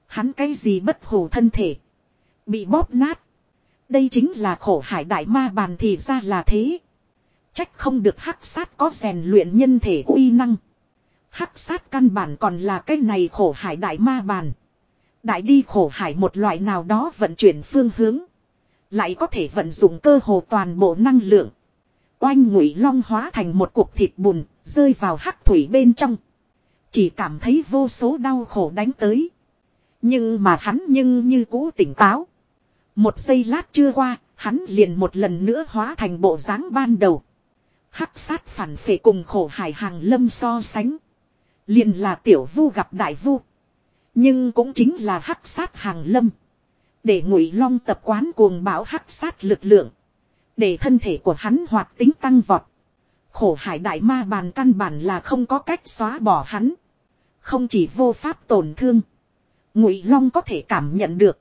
Hắn cái gì bất hổ thân thể. Bị bóp nát. Đây chính là khổ hải đại ma bàn thì ra là thế. Trách không được hắc sát có rèn luyện nhân thể uy năng. Hắc sát căn bản còn là cái này khổ hải đại ma bàn. Đại đi khổ hải một loại nào đó vận chuyển phương hướng. Lại có thể vận dụng cơ hồ toàn bộ năng lượng. Oanh ngụy long hóa thành một cục thịt bùn, rơi vào hắc thủy bên trong. Chỉ cảm thấy vô số đau khổ đánh tới. Nhưng mà hắn nhưng như cũ tỉnh táo. Một giây lát chưa qua, hắn liền một lần nữa hóa thành bộ dáng ban đầu. Hắc sát phản phệ cùng khổ hải hàng lâm so sánh. Liền là tiểu vu gặp đại vu. Nhưng cũng chính là hắc sát hàng lâm. Để ngụy long tập quán cuồng bão hắc sát lực lượng. Để thân thể của hắn hoạt tính tăng vọt. Khổ hải đại ma bàn căn bản là không có cách xóa bỏ hắn. Không chỉ vô pháp tổn thương. Ngụy long có thể cảm nhận được.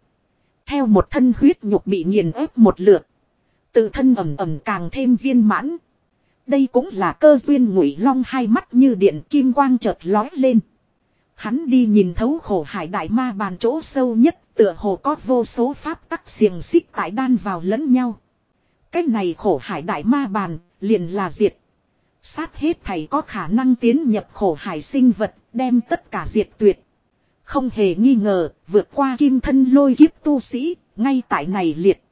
Theo một thân huyết nhục bị nghiền ép một lượt. Tự thân ẩm ẩm càng thêm viên mãn. Đây cũng là cơ duyên ngụy long hai mắt như điện kim quang chợt lói lên. Hắn đi nhìn thấu khổ hải đại ma bàn chỗ sâu nhất, tựa hồ có vô số pháp tắc xiềng xích tại đan vào lẫn nhau. Cái này khổ hải đại ma bàn, liền là diệt. Sát hết thầy có khả năng tiến nhập khổ hải sinh vật, đem tất cả diệt tuyệt. Không hề nghi ngờ, vượt qua kim thân lôi kiếp tu sĩ, ngay tại này liệt.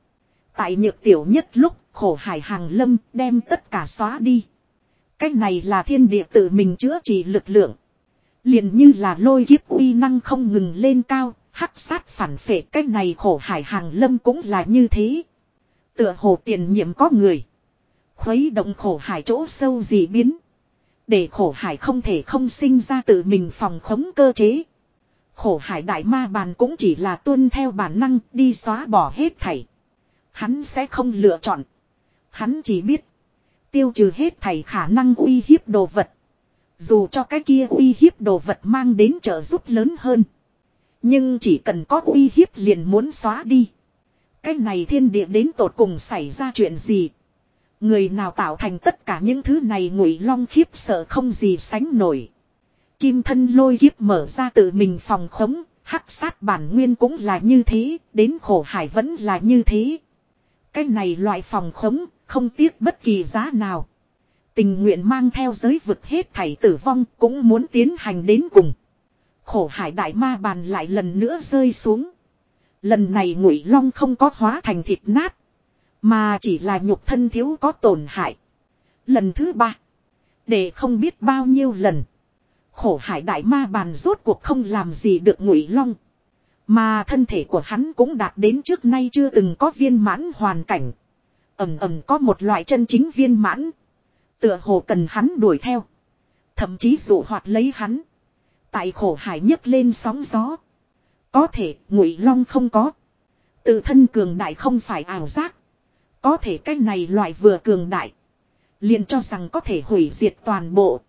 Tại nhược tiểu nhất lúc, khổ hải hàng lâm, đem tất cả xóa đi. Cái này là thiên địa tự mình chữa trị lực lượng. liền như là lôi kiếp uy năng không ngừng lên cao, hắc sát phản phệ cái này khổ hải hàng lâm cũng là như thế. Tựa hồ tiền nhiệm có người. Khuấy động khổ hải chỗ sâu gì biến. Để khổ hải không thể không sinh ra tự mình phòng khống cơ chế. Khổ hải đại ma bàn cũng chỉ là tuân theo bản năng đi xóa bỏ hết thảy. Hắn sẽ không lựa chọn. Hắn chỉ biết. Tiêu trừ hết thảy khả năng uy hiếp đồ vật. Dù cho cái kia uy hiếp đồ vật mang đến trợ giúp lớn hơn. Nhưng chỉ cần có uy hiếp liền muốn xóa đi. Cái này thiên địa đến tột cùng xảy ra chuyện gì. Người nào tạo thành tất cả những thứ này ngụy long khiếp sợ không gì sánh nổi. Kim thân lôi kiếp mở ra tự mình phòng khống, hắc sát bản nguyên cũng là như thế, đến khổ hải vẫn là như thế. Cái này loại phòng khống, không tiếc bất kỳ giá nào. Tình nguyện mang theo giới vực hết thảy tử vong cũng muốn tiến hành đến cùng. Khổ hải đại ma bàn lại lần nữa rơi xuống. Lần này ngụy long không có hóa thành thịt nát. Mà chỉ là nhục thân thiếu có tổn hại. Lần thứ ba. Để không biết bao nhiêu lần. Khổ hải đại ma bàn rốt cuộc không làm gì được ngụy long. Mà thân thể của hắn cũng đạt đến trước nay chưa từng có viên mãn hoàn cảnh. Ẩm ẩm có một loại chân chính viên mãn. Tựa hồ cần hắn đuổi theo. Thậm chí dụ hoạt lấy hắn. Tại khổ hải nhấc lên sóng gió. Có thể, ngụy long không có. Tự thân cường đại không phải ảo giác. Có thể cái này loại vừa cường đại. liền cho rằng có thể hủy diệt toàn bộ.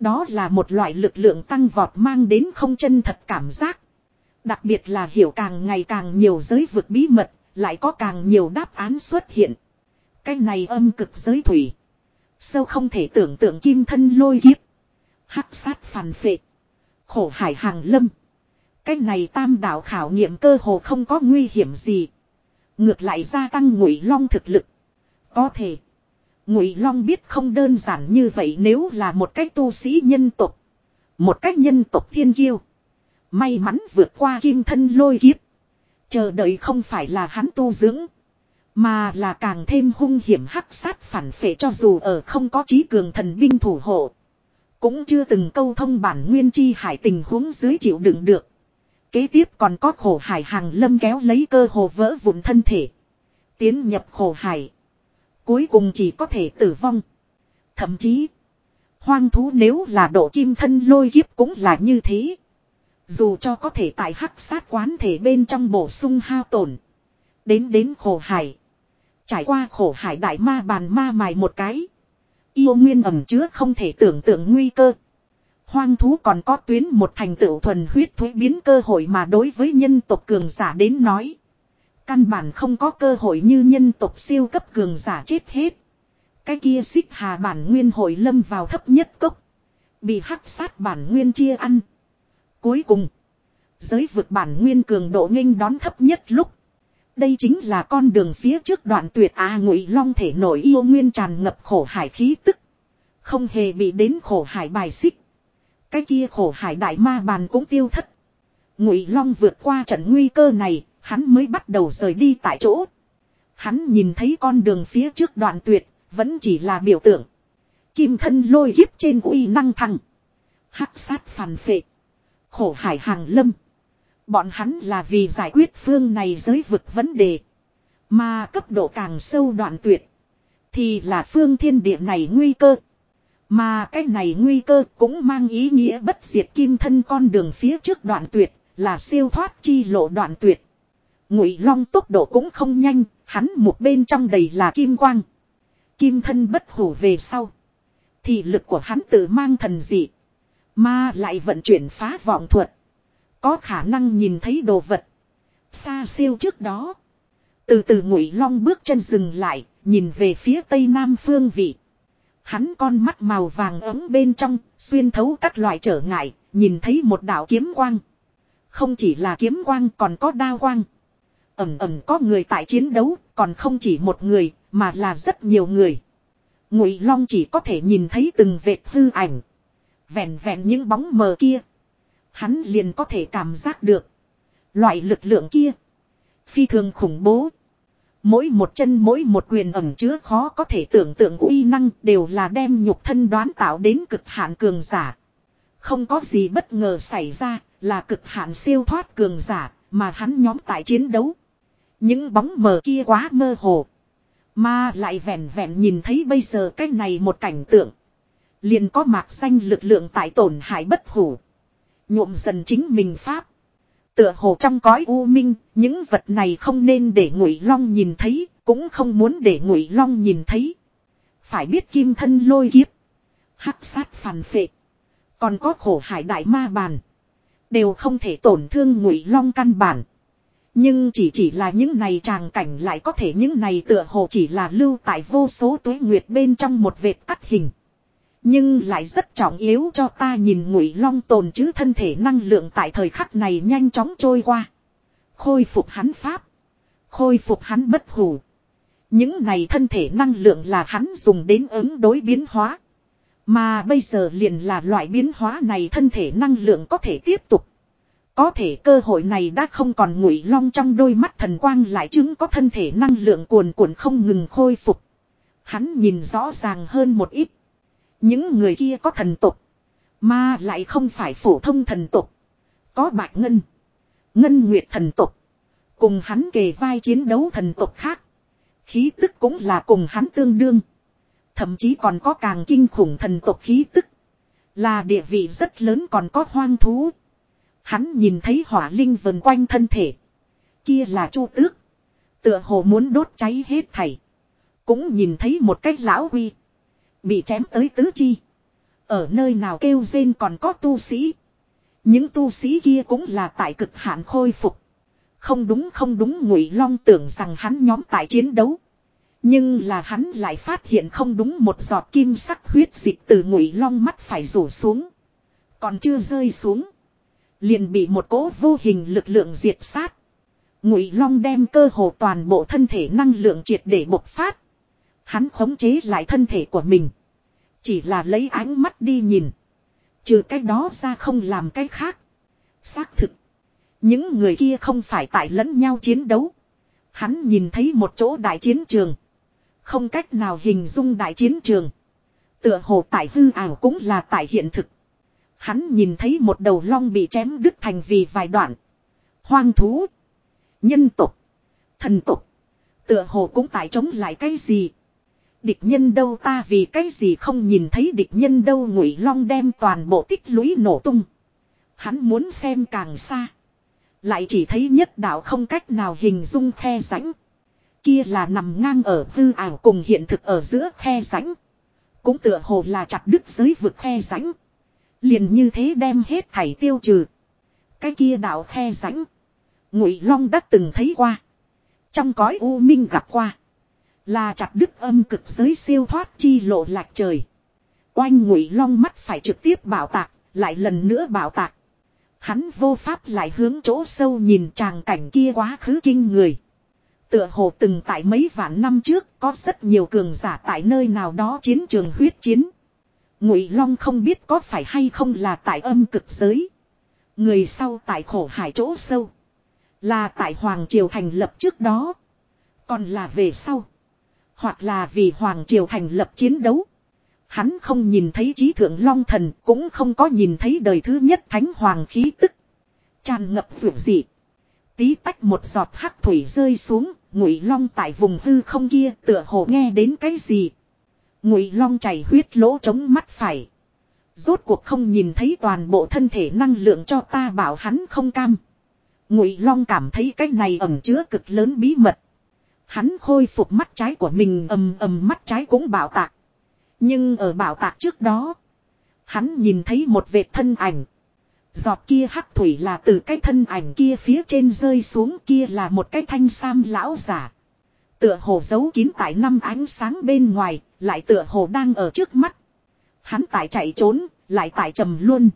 Đó là một loại lực lượng tăng vọt mang đến không chân thật cảm giác. Đặc biệt là hiểu càng ngày càng nhiều giới vực bí mật, lại có càng nhiều đáp án xuất hiện. Cái này âm cực giới thủy. Sâu không thể tưởng tượng kim thân lôi kiếp. Hắc sát phản phệ. Khổ hải hàng lâm. Cái này tam đạo khảo nghiệm cơ hồ không có nguy hiểm gì. Ngược lại gia tăng ngụy long thực lực. Có thể. Ngụy long biết không đơn giản như vậy nếu là một cách tu sĩ nhân tộc. Một cách nhân tộc thiên kiêu. May mắn vượt qua kim thân lôi kiếp. Chờ đợi không phải là hắn tu dưỡng. Mà là càng thêm hung hiểm hắc sát phản phệ cho dù ở không có trí cường thần binh thủ hộ. Cũng chưa từng câu thông bản nguyên chi hải tình huống dưới chịu đựng được. Kế tiếp còn có khổ hải hàng lâm kéo lấy cơ hồ vỡ vụn thân thể. Tiến nhập khổ hải. Cuối cùng chỉ có thể tử vong. Thậm chí. Hoang thú nếu là độ kim thân lôi kiếp cũng là như thế. Dù cho có thể tại hắc sát quán thể bên trong bổ sung hao tổn. Đến đến khổ hải. Trải qua khổ hải đại ma bàn ma mài một cái. Yêu nguyên ẩm chứa không thể tưởng tượng nguy cơ. Hoang thú còn có tuyến một thành tựu thuần huyết thuế biến cơ hội mà đối với nhân tộc cường giả đến nói. Căn bản không có cơ hội như nhân tộc siêu cấp cường giả chết hết. Cái kia xích hà bản nguyên hội lâm vào thấp nhất cốc. Bị hắc sát bản nguyên chia ăn. Cuối cùng. Giới vực bản nguyên cường độ nghênh đón thấp nhất lúc. Đây chính là con đường phía trước đoạn tuyệt a ngụy long thể nổi yêu nguyên tràn ngập khổ hải khí tức. Không hề bị đến khổ hải bài xích. Cái kia khổ hải đại ma bàn cũng tiêu thất. Ngụy long vượt qua trận nguy cơ này, hắn mới bắt đầu rời đi tại chỗ. Hắn nhìn thấy con đường phía trước đoạn tuyệt, vẫn chỉ là biểu tượng. Kim thân lôi hiếp trên uy năng thăng. Hắc sát phản phệ. Khổ hải hàng lâm. Bọn hắn là vì giải quyết phương này giới vực vấn đề. Mà cấp độ càng sâu đoạn tuyệt. Thì là phương thiên địa này nguy cơ. Mà cái này nguy cơ cũng mang ý nghĩa bất diệt kim thân con đường phía trước đoạn tuyệt. Là siêu thoát chi lộ đoạn tuyệt. Ngụy long tốc độ cũng không nhanh. Hắn một bên trong đầy là kim quang. Kim thân bất hủ về sau. Thì lực của hắn tự mang thần dị. Mà lại vận chuyển phá vọng thuật. Có khả năng nhìn thấy đồ vật. Xa siêu trước đó. Từ từ ngụy long bước chân dừng lại, nhìn về phía tây nam phương vị. Hắn con mắt màu vàng ấm bên trong, xuyên thấu các loại trở ngại, nhìn thấy một đạo kiếm quang. Không chỉ là kiếm quang còn có đao quang. Ẩm ẩm có người tại chiến đấu, còn không chỉ một người, mà là rất nhiều người. Ngụy Long chỉ có thể nhìn thấy từng vệt hư ảnh. Vẹn vẹn những bóng mờ kia. Hắn liền có thể cảm giác được. Loại lực lượng kia. Phi thường khủng bố. Mỗi một chân mỗi một quyền ẩm chứa khó có thể tưởng tượng uy năng đều là đem nhục thân đoán tạo đến cực hạn cường giả. Không có gì bất ngờ xảy ra là cực hạn siêu thoát cường giả mà hắn nhóm tại chiến đấu. Những bóng mờ kia quá mơ hồ. Mà lại vẹn vẹn nhìn thấy bây giờ cái này một cảnh tượng. Liền có mạc xanh lực lượng tại tổn hại bất hủ. Nhuộm dần chính mình pháp. Tựa hồ trong cõi u minh, những vật này không nên để ngụy long nhìn thấy, cũng không muốn để ngụy long nhìn thấy. Phải biết kim thân lôi kiếp. hắc sát phản phệ. Còn có khổ hải đại ma bàn. Đều không thể tổn thương ngụy long căn bản. Nhưng chỉ chỉ là những này tràng cảnh lại có thể những này tựa hồ chỉ là lưu tại vô số tuế nguyệt bên trong một vệt cắt hình. Nhưng lại rất trọng yếu cho ta nhìn ngụy long tồn chứ thân thể năng lượng tại thời khắc này nhanh chóng trôi qua. Khôi phục hắn pháp. Khôi phục hắn bất hủ. Những này thân thể năng lượng là hắn dùng đến ứng đối biến hóa. Mà bây giờ liền là loại biến hóa này thân thể năng lượng có thể tiếp tục. Có thể cơ hội này đã không còn ngụy long trong đôi mắt thần quang lại chứng có thân thể năng lượng cuồn cuộn không ngừng khôi phục. Hắn nhìn rõ ràng hơn một ít. Những người kia có thần tục. Mà lại không phải phổ thông thần tục. Có bạch ngân. Ngân nguyệt thần tục. Cùng hắn kề vai chiến đấu thần tục khác. Khí tức cũng là cùng hắn tương đương. Thậm chí còn có càng kinh khủng thần tục khí tức. Là địa vị rất lớn còn có hoang thú. Hắn nhìn thấy hỏa linh vần quanh thân thể. Kia là chu tước. Tựa hồ muốn đốt cháy hết thảy. Cũng nhìn thấy một cái lão huy. Bị chém tới tứ chi. Ở nơi nào kêu rên còn có tu sĩ. Những tu sĩ kia cũng là tại cực hạn khôi phục. Không đúng không đúng, ngụy long tưởng rằng hắn nhóm tại chiến đấu. Nhưng là hắn lại phát hiện không đúng một giọt kim sắc huyết dịch từ ngụy long mắt phải rủ xuống. Còn chưa rơi xuống. Liền bị một cỗ vô hình lực lượng diệt sát. Ngụy long đem cơ hồ toàn bộ thân thể năng lượng triệt để bộc phát. Hắn khống chế lại thân thể của mình. Chỉ là lấy ánh mắt đi nhìn. Trừ cái đó ra không làm cái khác. Xác thực. Những người kia không phải tại lẫn nhau chiến đấu. Hắn nhìn thấy một chỗ đại chiến trường. Không cách nào hình dung đại chiến trường. Tựa hồ tại hư ảo cũng là tại hiện thực. Hắn nhìn thấy một đầu long bị chém đứt thành vì vài đoạn. Hoang thú. Nhân tục. Thần tục. Tựa hồ cũng tại chống lại cái gì. Địch nhân đâu ta vì cái gì không nhìn thấy địch nhân đâu ngụy long đem toàn bộ tích lũy nổ tung. Hắn muốn xem càng xa. Lại chỉ thấy nhất đạo không cách nào hình dung khe rãnh. Kia là nằm ngang ở hư ảo cùng hiện thực ở giữa khe rãnh. Cũng tựa hồ là chặt đứt giới vực khe rãnh. Liền như thế đem hết thảy tiêu trừ. Cái kia đạo khe rãnh. Ngụy Long đã từng thấy qua. Trong cõi u minh gặp qua. Là chặt đứt âm cực giới siêu thoát chi lộ lạc trời. Oanh ngụy long mắt phải trực tiếp bảo tạc, lại lần nữa bảo tạc. Hắn vô pháp lại hướng chỗ sâu nhìn tràng cảnh kia quá khứ kinh người. Tựa hồ từng tại mấy vạn năm trước có rất nhiều cường giả tại nơi nào đó chiến trường huyết chiến. Ngụy Long không biết có phải hay không là tại âm cực giới. Người sau tại khổ hải chỗ sâu. Là tại Hoàng Triều thành lập trước đó. Còn là về sau. Hoặc là vì Hoàng Triều thành lập chiến đấu. Hắn không nhìn thấy trí thượng long thần cũng không có nhìn thấy đời thứ nhất thánh hoàng khí tức. Tràn ngập vượt dị. Tí tách một giọt hắc thủy rơi xuống, ngụy long tại vùng hư không kia tựa hồ nghe đến cái gì. Ngụy long chảy huyết lỗ chống mắt phải. Rốt cuộc không nhìn thấy toàn bộ thân thể năng lượng cho ta bảo hắn không cam. Ngụy long cảm thấy cái này ẩm chứa cực lớn bí mật. Hắn khôi phục mắt trái của mình ầm ầm mắt trái cũng bảo tạc. Nhưng ở bảo tạc trước đó. Hắn nhìn thấy một vệt thân ảnh. Giọt kia hắc thủy là từ cái thân ảnh kia phía trên rơi xuống kia là một cái thanh sam lão giả. Tựa hồ giấu kín tại năm ánh sáng bên ngoài, lại tựa hồ đang ở trước mắt. Hắn tại chạy trốn, lại tại trầm luôn.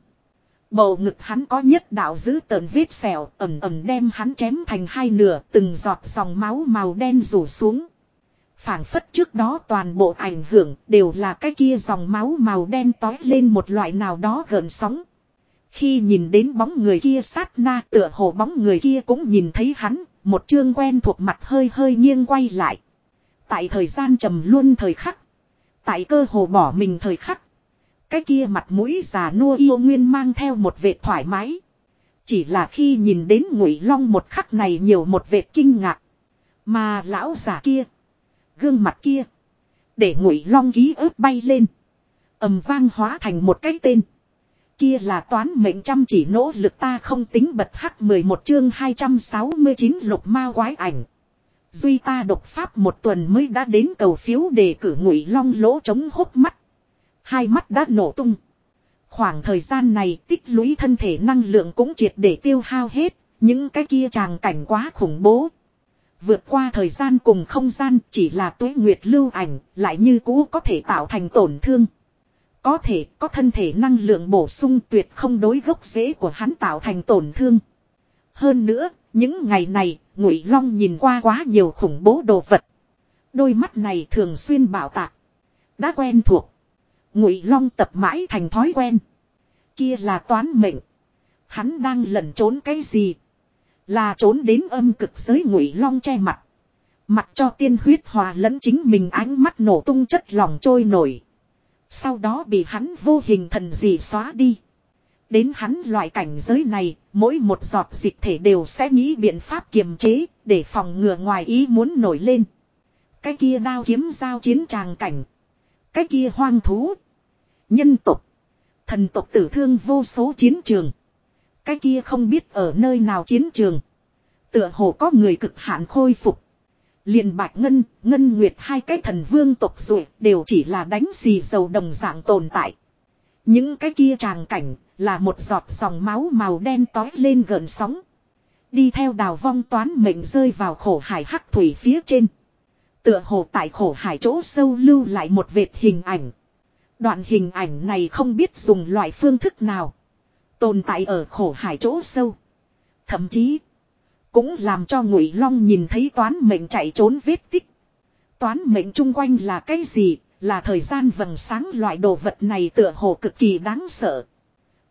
Bầu ngực hắn có nhất đạo giữ tợn vết sẹo ẩm ẩm đem hắn chém thành hai nửa từng giọt dòng máu màu đen rủ xuống. phảng phất trước đó toàn bộ ảnh hưởng đều là cái kia dòng máu màu đen tói lên một loại nào đó gợn sóng. Khi nhìn đến bóng người kia sát na tựa hồ bóng người kia cũng nhìn thấy hắn, một chương quen thuộc mặt hơi hơi nghiêng quay lại. Tại thời gian trầm luôn thời khắc. Tại cơ hồ bỏ mình thời khắc. Cái kia mặt mũi già nua yêu nguyên mang theo một vệt thoải mái. Chỉ là khi nhìn đến ngụy long một khắc này nhiều một vệt kinh ngạc. Mà lão già kia. Gương mặt kia. Để ngụy long ký ức bay lên. ầm vang hóa thành một cái tên. Kia là toán mệnh chăm chỉ nỗ lực ta không tính bật hắc 11 chương 269 lục ma quái ảnh. Duy ta độc pháp một tuần mới đã đến cầu phiếu đề cử ngụy long lỗ chống hốc mắt. Hai mắt đã nổ tung. Khoảng thời gian này tích lũy thân thể năng lượng cũng triệt để tiêu hao hết, những cái kia tràng cảnh quá khủng bố. Vượt qua thời gian cùng không gian chỉ là tuế nguyệt lưu ảnh, lại như cũ có thể tạo thành tổn thương. Có thể có thân thể năng lượng bổ sung tuyệt không đối gốc rễ của hắn tạo thành tổn thương. Hơn nữa, những ngày này, Ngụy Long nhìn qua quá nhiều khủng bố đồ vật. Đôi mắt này thường xuyên bảo tạc. Đã quen thuộc. Ngụy Long tập mãi thành thói quen. Kia là toán mệnh. Hắn đang lẩn trốn cái gì? Là trốn đến âm cực giới Ngụy Long che mặt. mặt cho tiên huyết hòa lẫn chính mình ánh mắt nổ tung chất lòng trôi nổi. Sau đó bị hắn vô hình thần gì xóa đi. Đến hắn loại cảnh giới này, mỗi một giọt dịch thể đều sẽ nghĩ biện pháp kiềm chế, để phòng ngừa ngoài ý muốn nổi lên. Cái kia đao kiếm giao chiến tràng cảnh. Cái kia hoang thú. Nhân tộc. Thần tộc tử thương vô số chiến trường. Cái kia không biết ở nơi nào chiến trường. Tựa hồ có người cực hạn khôi phục. liền bạch ngân, ngân nguyệt hai cái thần vương tộc rồi đều chỉ là đánh xì dầu đồng dạng tồn tại. Những cái kia tràng cảnh là một giọt dòng máu màu đen tói lên gần sóng. Đi theo đào vong toán mệnh rơi vào khổ hải hắc thủy phía trên. Tựa hồ tại khổ hải chỗ sâu lưu lại một vệt hình ảnh. Đoạn hình ảnh này không biết dùng loại phương thức nào. Tồn tại ở khổ hải chỗ sâu. Thậm chí. Cũng làm cho ngụy long nhìn thấy toán mệnh chạy trốn vết tích. Toán mệnh chung quanh là cái gì? Là thời gian vầng sáng loại đồ vật này tựa hồ cực kỳ đáng sợ.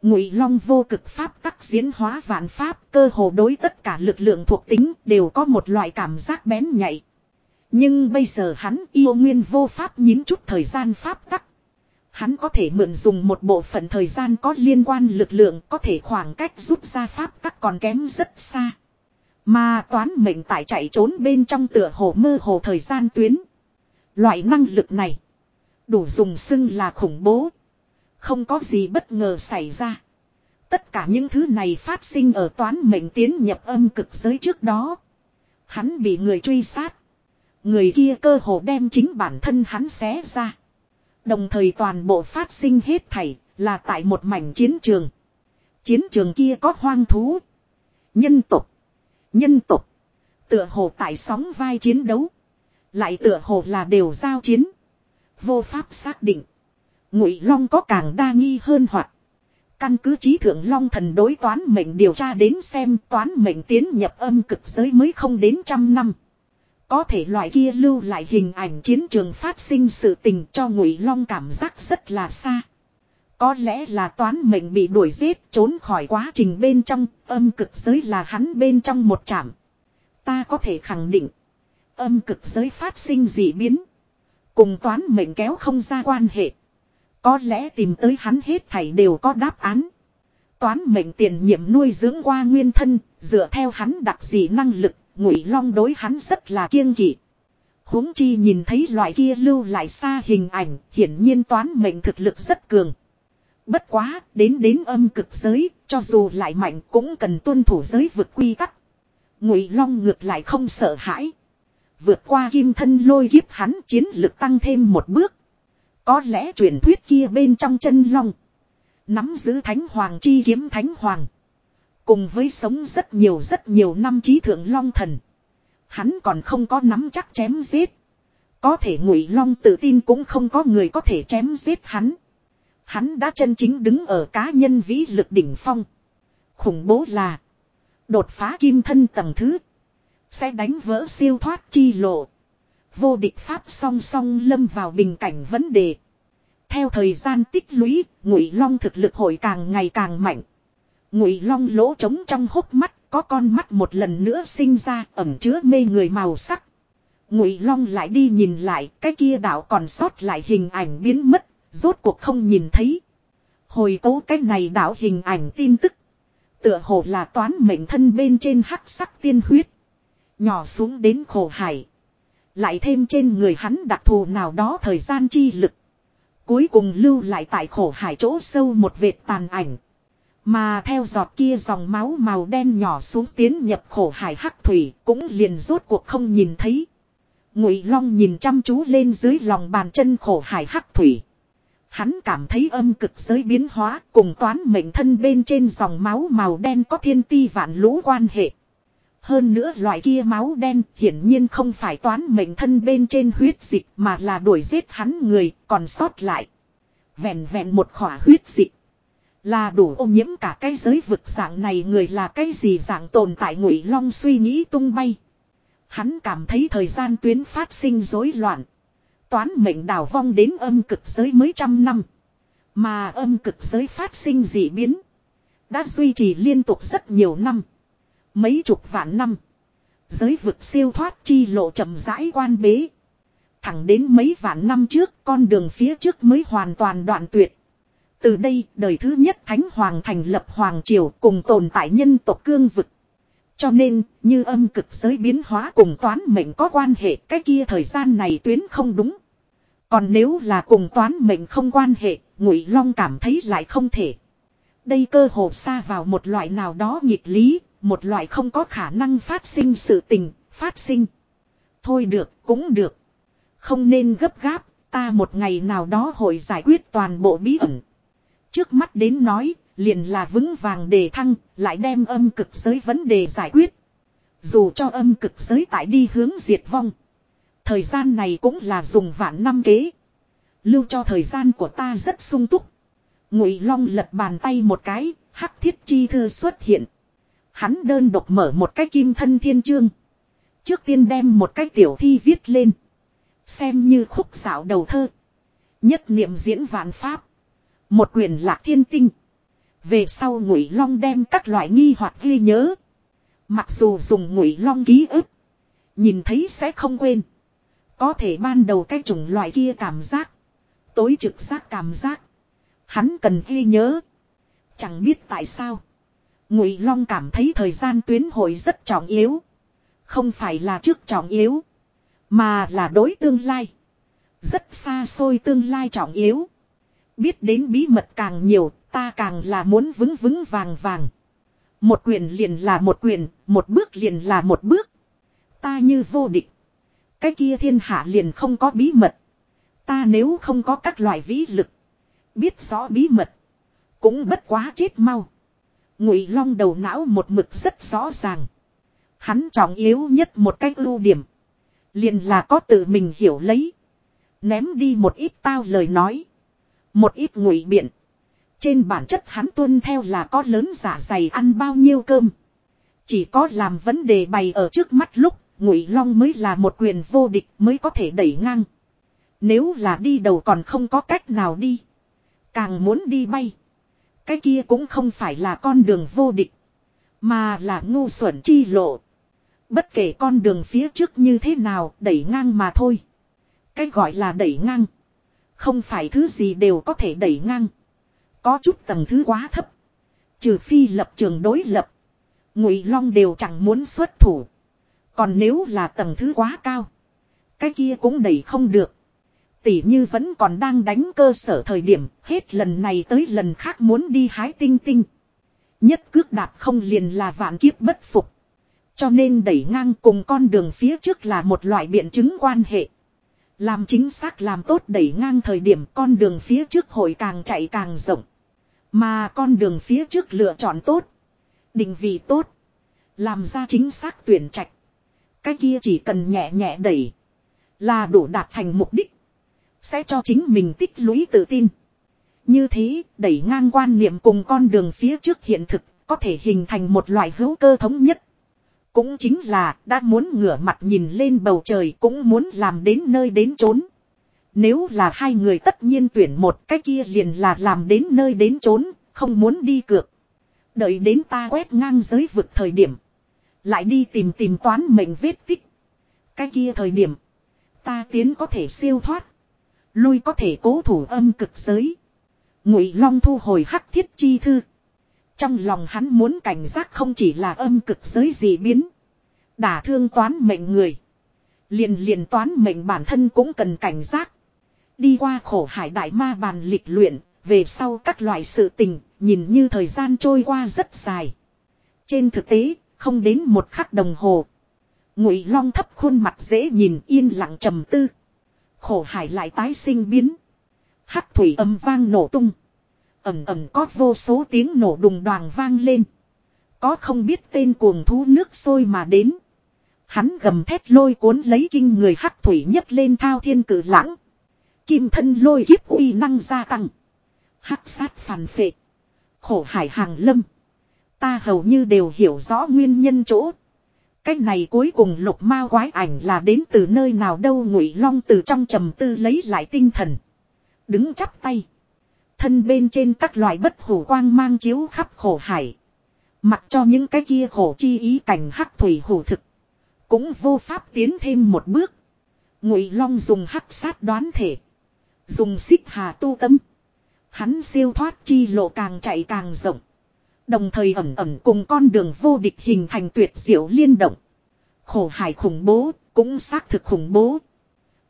Ngụy Long vô cực pháp tắc diễn hóa vạn pháp, cơ hồ đối tất cả lực lượng thuộc tính đều có một loại cảm giác bén nhạy. Nhưng bây giờ hắn yêu nguyên vô pháp nhín chút thời gian pháp tắc. Hắn có thể mượn dùng một bộ phận thời gian có liên quan lực lượng, có thể khoảng cách rút ra pháp tắc còn kém rất xa. Mà toán mệnh tại chạy trốn bên trong tựa hồ mơ hồ thời gian tuyến. Loại năng lực này, đủ dùng xưng là khủng bố. Không có gì bất ngờ xảy ra. Tất cả những thứ này phát sinh ở toán mệnh tiến nhập âm cực giới trước đó. Hắn bị người truy sát. Người kia cơ hồ đem chính bản thân hắn xé ra. Đồng thời toàn bộ phát sinh hết thảy là tại một mảnh chiến trường. Chiến trường kia có hoang thú. Nhân tục. Nhân tục. Tựa hồ tại sóng vai chiến đấu. Lại tựa hồ là đều giao chiến. Vô pháp xác định. Ngụy Long có càng đa nghi hơn hoặc. Căn cứ trí thượng Long thần đối toán mệnh điều tra đến xem toán mệnh tiến nhập âm cực giới mới không đến trăm năm. Có thể loại kia lưu lại hình ảnh chiến trường phát sinh sự tình cho Ngụy Long cảm giác rất là xa. Có lẽ là toán mệnh bị đuổi giết trốn khỏi quá trình bên trong, âm cực giới là hắn bên trong một trạm. Ta có thể khẳng định, âm cực giới phát sinh dị biến. Cùng toán mệnh kéo không ra quan hệ. Có lẽ tìm tới hắn hết thảy đều có đáp án. Toán mệnh tiền nhiệm nuôi dưỡng qua nguyên thân, dựa theo hắn đặc dị năng lực, ngụy long đối hắn rất là kiêng kỵ. huống chi nhìn thấy loại kia lưu lại xa hình ảnh, hiển nhiên toán mệnh thực lực rất cường. Bất quá, đến đến âm cực giới, cho dù lại mạnh cũng cần tuân thủ giới vượt quy tắc. Ngụy Long ngược lại không sợ hãi. Vượt qua kim thân lôi kiếp hắn chiến lực tăng thêm một bước. Có lẽ truyền thuyết kia bên trong chân long. Nắm giữ thánh hoàng chi kiếm thánh hoàng. Cùng với sống rất nhiều rất nhiều năm trí thượng long thần. Hắn còn không có nắm chắc chém giết. Có thể ngụy long tự tin cũng không có người có thể chém giết hắn. Hắn đã chân chính đứng ở cá nhân vĩ lực đỉnh phong. Khủng bố là. Đột phá kim thân tầng thứ. Sẽ đánh vỡ siêu thoát chi lộ. Vô địch pháp song song lâm vào bình cảnh vấn đề. Theo thời gian tích lũy, Ngụy Long thực lực hội càng ngày càng mạnh. Ngụy Long lỗ trống trong hốc mắt, có con mắt một lần nữa sinh ra, ẩm chứa mê người màu sắc. Ngụy Long lại đi nhìn lại, cái kia đảo còn sót lại hình ảnh biến mất, rốt cuộc không nhìn thấy. Hồi cố cái này đảo hình ảnh tin tức. Tựa hồ là toán mệnh thân bên trên hắc sắc tiên huyết. Nhỏ xuống đến khổ hải. Lại thêm trên người hắn đặc thù nào đó thời gian chi lực. Cuối cùng lưu lại tại khổ hải chỗ sâu một vệt tàn ảnh. Mà theo giọt kia dòng máu màu đen nhỏ xuống tiến nhập khổ hải hắc thủy cũng liền rốt cuộc không nhìn thấy. Ngụy Long nhìn chăm chú lên dưới lòng bàn chân khổ hải hắc thủy. Hắn cảm thấy âm cực giới biến hóa cùng toán mệnh thân bên trên dòng máu màu đen có thiên ti vạn lũ quan hệ. Hơn nữa loại kia máu đen hiển nhiên không phải toán mệnh thân bên trên huyết dịch mà là đuổi giết hắn người còn sót lại. Vẹn vẹn một khỏa huyết dịch. Là đủ ô nhiễm cả cái giới vực dạng này người là cái gì dạng tồn tại ngụy long suy nghĩ tung bay. Hắn cảm thấy thời gian tuyến phát sinh rối loạn. Toán mệnh đào vong đến âm cực giới mới trăm năm. Mà âm cực giới phát sinh dị biến. Đã duy trì liên tục rất nhiều năm. Mấy chục vạn năm. Giới vực siêu thoát chi lộ chậm rãi quan bế. Thẳng đến mấy vạn năm trước, con đường phía trước mới hoàn toàn đoạn tuyệt. Từ đây đời thứ nhất Thánh Hoàng thành lập Hoàng Triều cùng tồn tại nhân tộc cương vực. Cho nên, như âm cực giới biến hóa cùng toán mệnh có quan hệ, cái kia thời gian này tuyến không đúng. Còn nếu là cùng toán mệnh không quan hệ, Ngụy Long cảm thấy lại không thể. Đây cơ hồ xa vào một loại nào đó nghịch lý, một loại không có khả năng phát sinh sự tình, phát sinh. Thôi được, cũng được. Không nên gấp gáp, ta một ngày nào đó hội giải quyết toàn bộ bí ẩn. Trước mắt đến nói, liền là vững vàng đề thăng, lại đem âm cực giới vấn đề giải quyết. Dù cho âm cực giới tại đi hướng diệt vong. Thời gian này cũng là dùng vạn năm kế. Lưu cho thời gian của ta rất sung túc. Ngụy Long lật bàn tay một cái, hắc thiết chi thư xuất hiện. Hắn đơn độc mở một cái kim thân thiên chương. Trước tiên đem một cái tiểu thi viết lên. Xem như khúc xảo đầu thơ. Nhất niệm diễn vạn pháp. Một quyền lạc thiên tinh. Về sau ngụy long đem các loại nghi hoặc ghi nhớ. Mặc dù dùng ngụy long ký ức. Nhìn thấy sẽ không quên. Có thể ban đầu cái chủng loại kia cảm giác. Tối trực giác cảm giác. Hắn cần ghi nhớ. Chẳng biết tại sao. Ngụy Long cảm thấy thời gian tuyến hội rất trọng yếu. Không phải là trước trọng yếu. Mà là đối tương lai. Rất xa xôi tương lai trọng yếu. Biết đến bí mật càng nhiều, ta càng là muốn vững vững vàng vàng. Một quyền liền là một quyền, một bước liền là một bước. Ta như vô địch. Cái kia thiên hạ liền không có bí mật. Ta nếu không có các loại vĩ lực. Biết rõ bí mật. Cũng bất quá chết mau. Ngụy Long đầu não một mực rất rõ ràng. Hắn trọng yếu nhất một cách ưu điểm. Liền là có tự mình hiểu lấy. Ném đi một ít tao lời nói. Một ít ngụy biện. Trên bản chất hắn tuân theo là có lớn giả dày ăn bao nhiêu cơm. Chỉ có làm vấn đề bày ở trước mắt lúc, ngụy long mới là một quyền vô địch mới có thể đẩy ngang. Nếu là đi đầu còn không có cách nào đi. Càng muốn đi bay. Cái kia cũng không phải là con đường vô địch. Mà là ngu xuẩn chi lộ. Bất kể con đường phía trước như thế nào đẩy ngang mà thôi. Cái gọi là đẩy ngang. Không phải thứ gì đều có thể đẩy ngang. Có chút tầng thứ quá thấp. Trừ phi lập trường đối lập. Ngụy Long đều chẳng muốn xuất thủ. Còn nếu là tầng thứ quá cao. Cái kia cũng đẩy không được. Tỷ như vẫn còn đang đánh cơ sở thời điểm. Hết lần này tới lần khác muốn đi hái tinh tinh. Nhất cước đạp không liền là vạn kiếp bất phục. Cho nên đẩy ngang cùng con đường phía trước là một loại biện chứng quan hệ. Làm chính xác làm tốt đẩy ngang thời điểm con đường phía trước hội càng chạy càng rộng. Mà con đường phía trước lựa chọn tốt. Định vị tốt. Làm ra chính xác tuyển trạch. Cái kia chỉ cần nhẹ nhẹ đẩy. Là đủ đạt thành mục đích. Sẽ cho chính mình tích lũy tự tin. Như thế, đẩy ngang quan niệm cùng con đường phía trước hiện thực, có thể hình thành một loại hữu cơ thống nhất. Cũng chính là, đã muốn ngửa mặt nhìn lên bầu trời cũng muốn làm đến nơi đến chốn. Nếu là hai người tất nhiên tuyển một cái kia liền là làm đến nơi đến chốn, không muốn đi cược. Đợi đến ta quét ngang giới vực thời điểm. Lại đi tìm tìm toán mệnh vết tích. Cái kia thời điểm. Ta tiến có thể siêu thoát. Lui có thể cố thủ âm cực giới. Ngụy Long thu hồi hắc thiết chi thư. Trong lòng hắn muốn cảnh giác không chỉ là âm cực giới gì biến. Đả thương toán mệnh người. Liền liền toán mệnh bản thân cũng cần cảnh giác. Đi qua khổ hải đại ma bàn lịch luyện, về sau các loại sự tình, nhìn như thời gian trôi qua rất dài. Trên thực tế, không đến một khắc đồng hồ. Ngụy Long thấp khuôn mặt dễ nhìn yên lặng trầm tư. Khổ hải lại tái sinh biến. Hắc thủy âm vang nổ tung. Ẩm ẩm có vô số tiếng nổ đùng đoàn vang lên. Có không biết tên cuồng thú nước sôi mà đến. Hắn gầm thét lôi cuốn lấy kinh người hắc thủy nhấc lên thao thiên cử lãng. Kim thân lôi kiếp uy năng gia tăng. Hắc sát phản phệ. Khổ hải hàng lâm. Ta hầu như đều hiểu rõ nguyên nhân chỗ. Cái này cuối cùng lục ma quái ảnh là đến từ nơi nào đâu ngụy long từ trong trầm tư lấy lại tinh thần. Đứng chắp tay. Thân bên trên các loại bất hủ quang mang chiếu khắp khổ hải. Mặc cho những cái kia khổ chi ý cảnh hắc thủy hủ thực. Cũng vô pháp tiến thêm một bước. Ngụy long dùng hắc sát đoán thể. Dùng xích hà tu tâm. Hắn siêu thoát chi lộ càng chạy càng rộng. Đồng thời ẩm ẩm cùng con đường vô địch hình thành tuyệt diệu liên động. Khổ hải khủng bố, cũng xác thực khủng bố.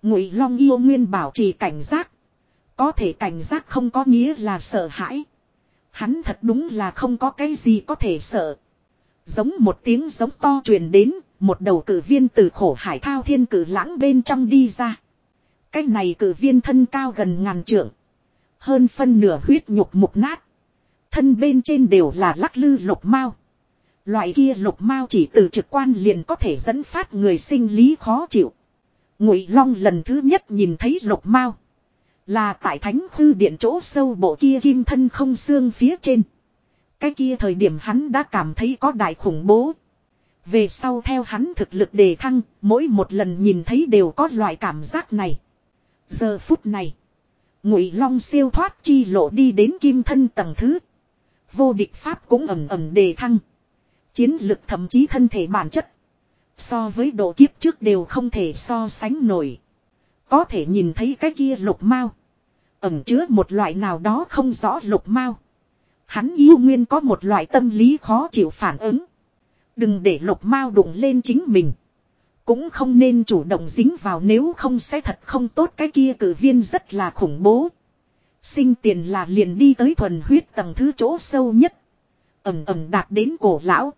Ngụy Long yêu nguyên bảo trì cảnh giác. Có thể cảnh giác không có nghĩa là sợ hãi. Hắn thật đúng là không có cái gì có thể sợ. Giống một tiếng giống to truyền đến, một đầu cử viên từ khổ hải thao thiên cử lãng bên trong đi ra. Cái này cử viên thân cao gần ngàn trượng. Hơn phân nửa huyết nhục mục nát. Thân bên trên đều là lắc lư lục mao. Loại kia lục mao chỉ từ trực quan liền có thể dẫn phát người sinh lý khó chịu. Ngụy Long lần thứ nhất nhìn thấy lục mao. Là tại thánh hư điện chỗ sâu bộ kia kim thân không xương phía trên. Cái kia thời điểm hắn đã cảm thấy có đại khủng bố. Về sau theo hắn thực lực đề thăng, mỗi một lần nhìn thấy đều có loại cảm giác này. Giờ phút này, Ngụy Long siêu thoát chi lộ đi đến kim thân tầng thứ. Vô địch pháp cũng ầm ầm đề thăng. Chiến lực thậm chí thân thể bản chất. So với độ kiếp trước đều không thể so sánh nổi. Có thể nhìn thấy cái kia lục mao. Ẩm chứa một loại nào đó không rõ lục mao. Hắn yêu nguyên có một loại tâm lý khó chịu phản ứng. Đừng để lục mao đụng lên chính mình. Cũng không nên chủ động dính vào nếu không sẽ thật không tốt cái kia cử viên rất là khủng bố. Sinh tiền là liền đi tới thuần huyết tầng thứ chỗ sâu nhất. Ẩm ẩm đạt đến cổ lão.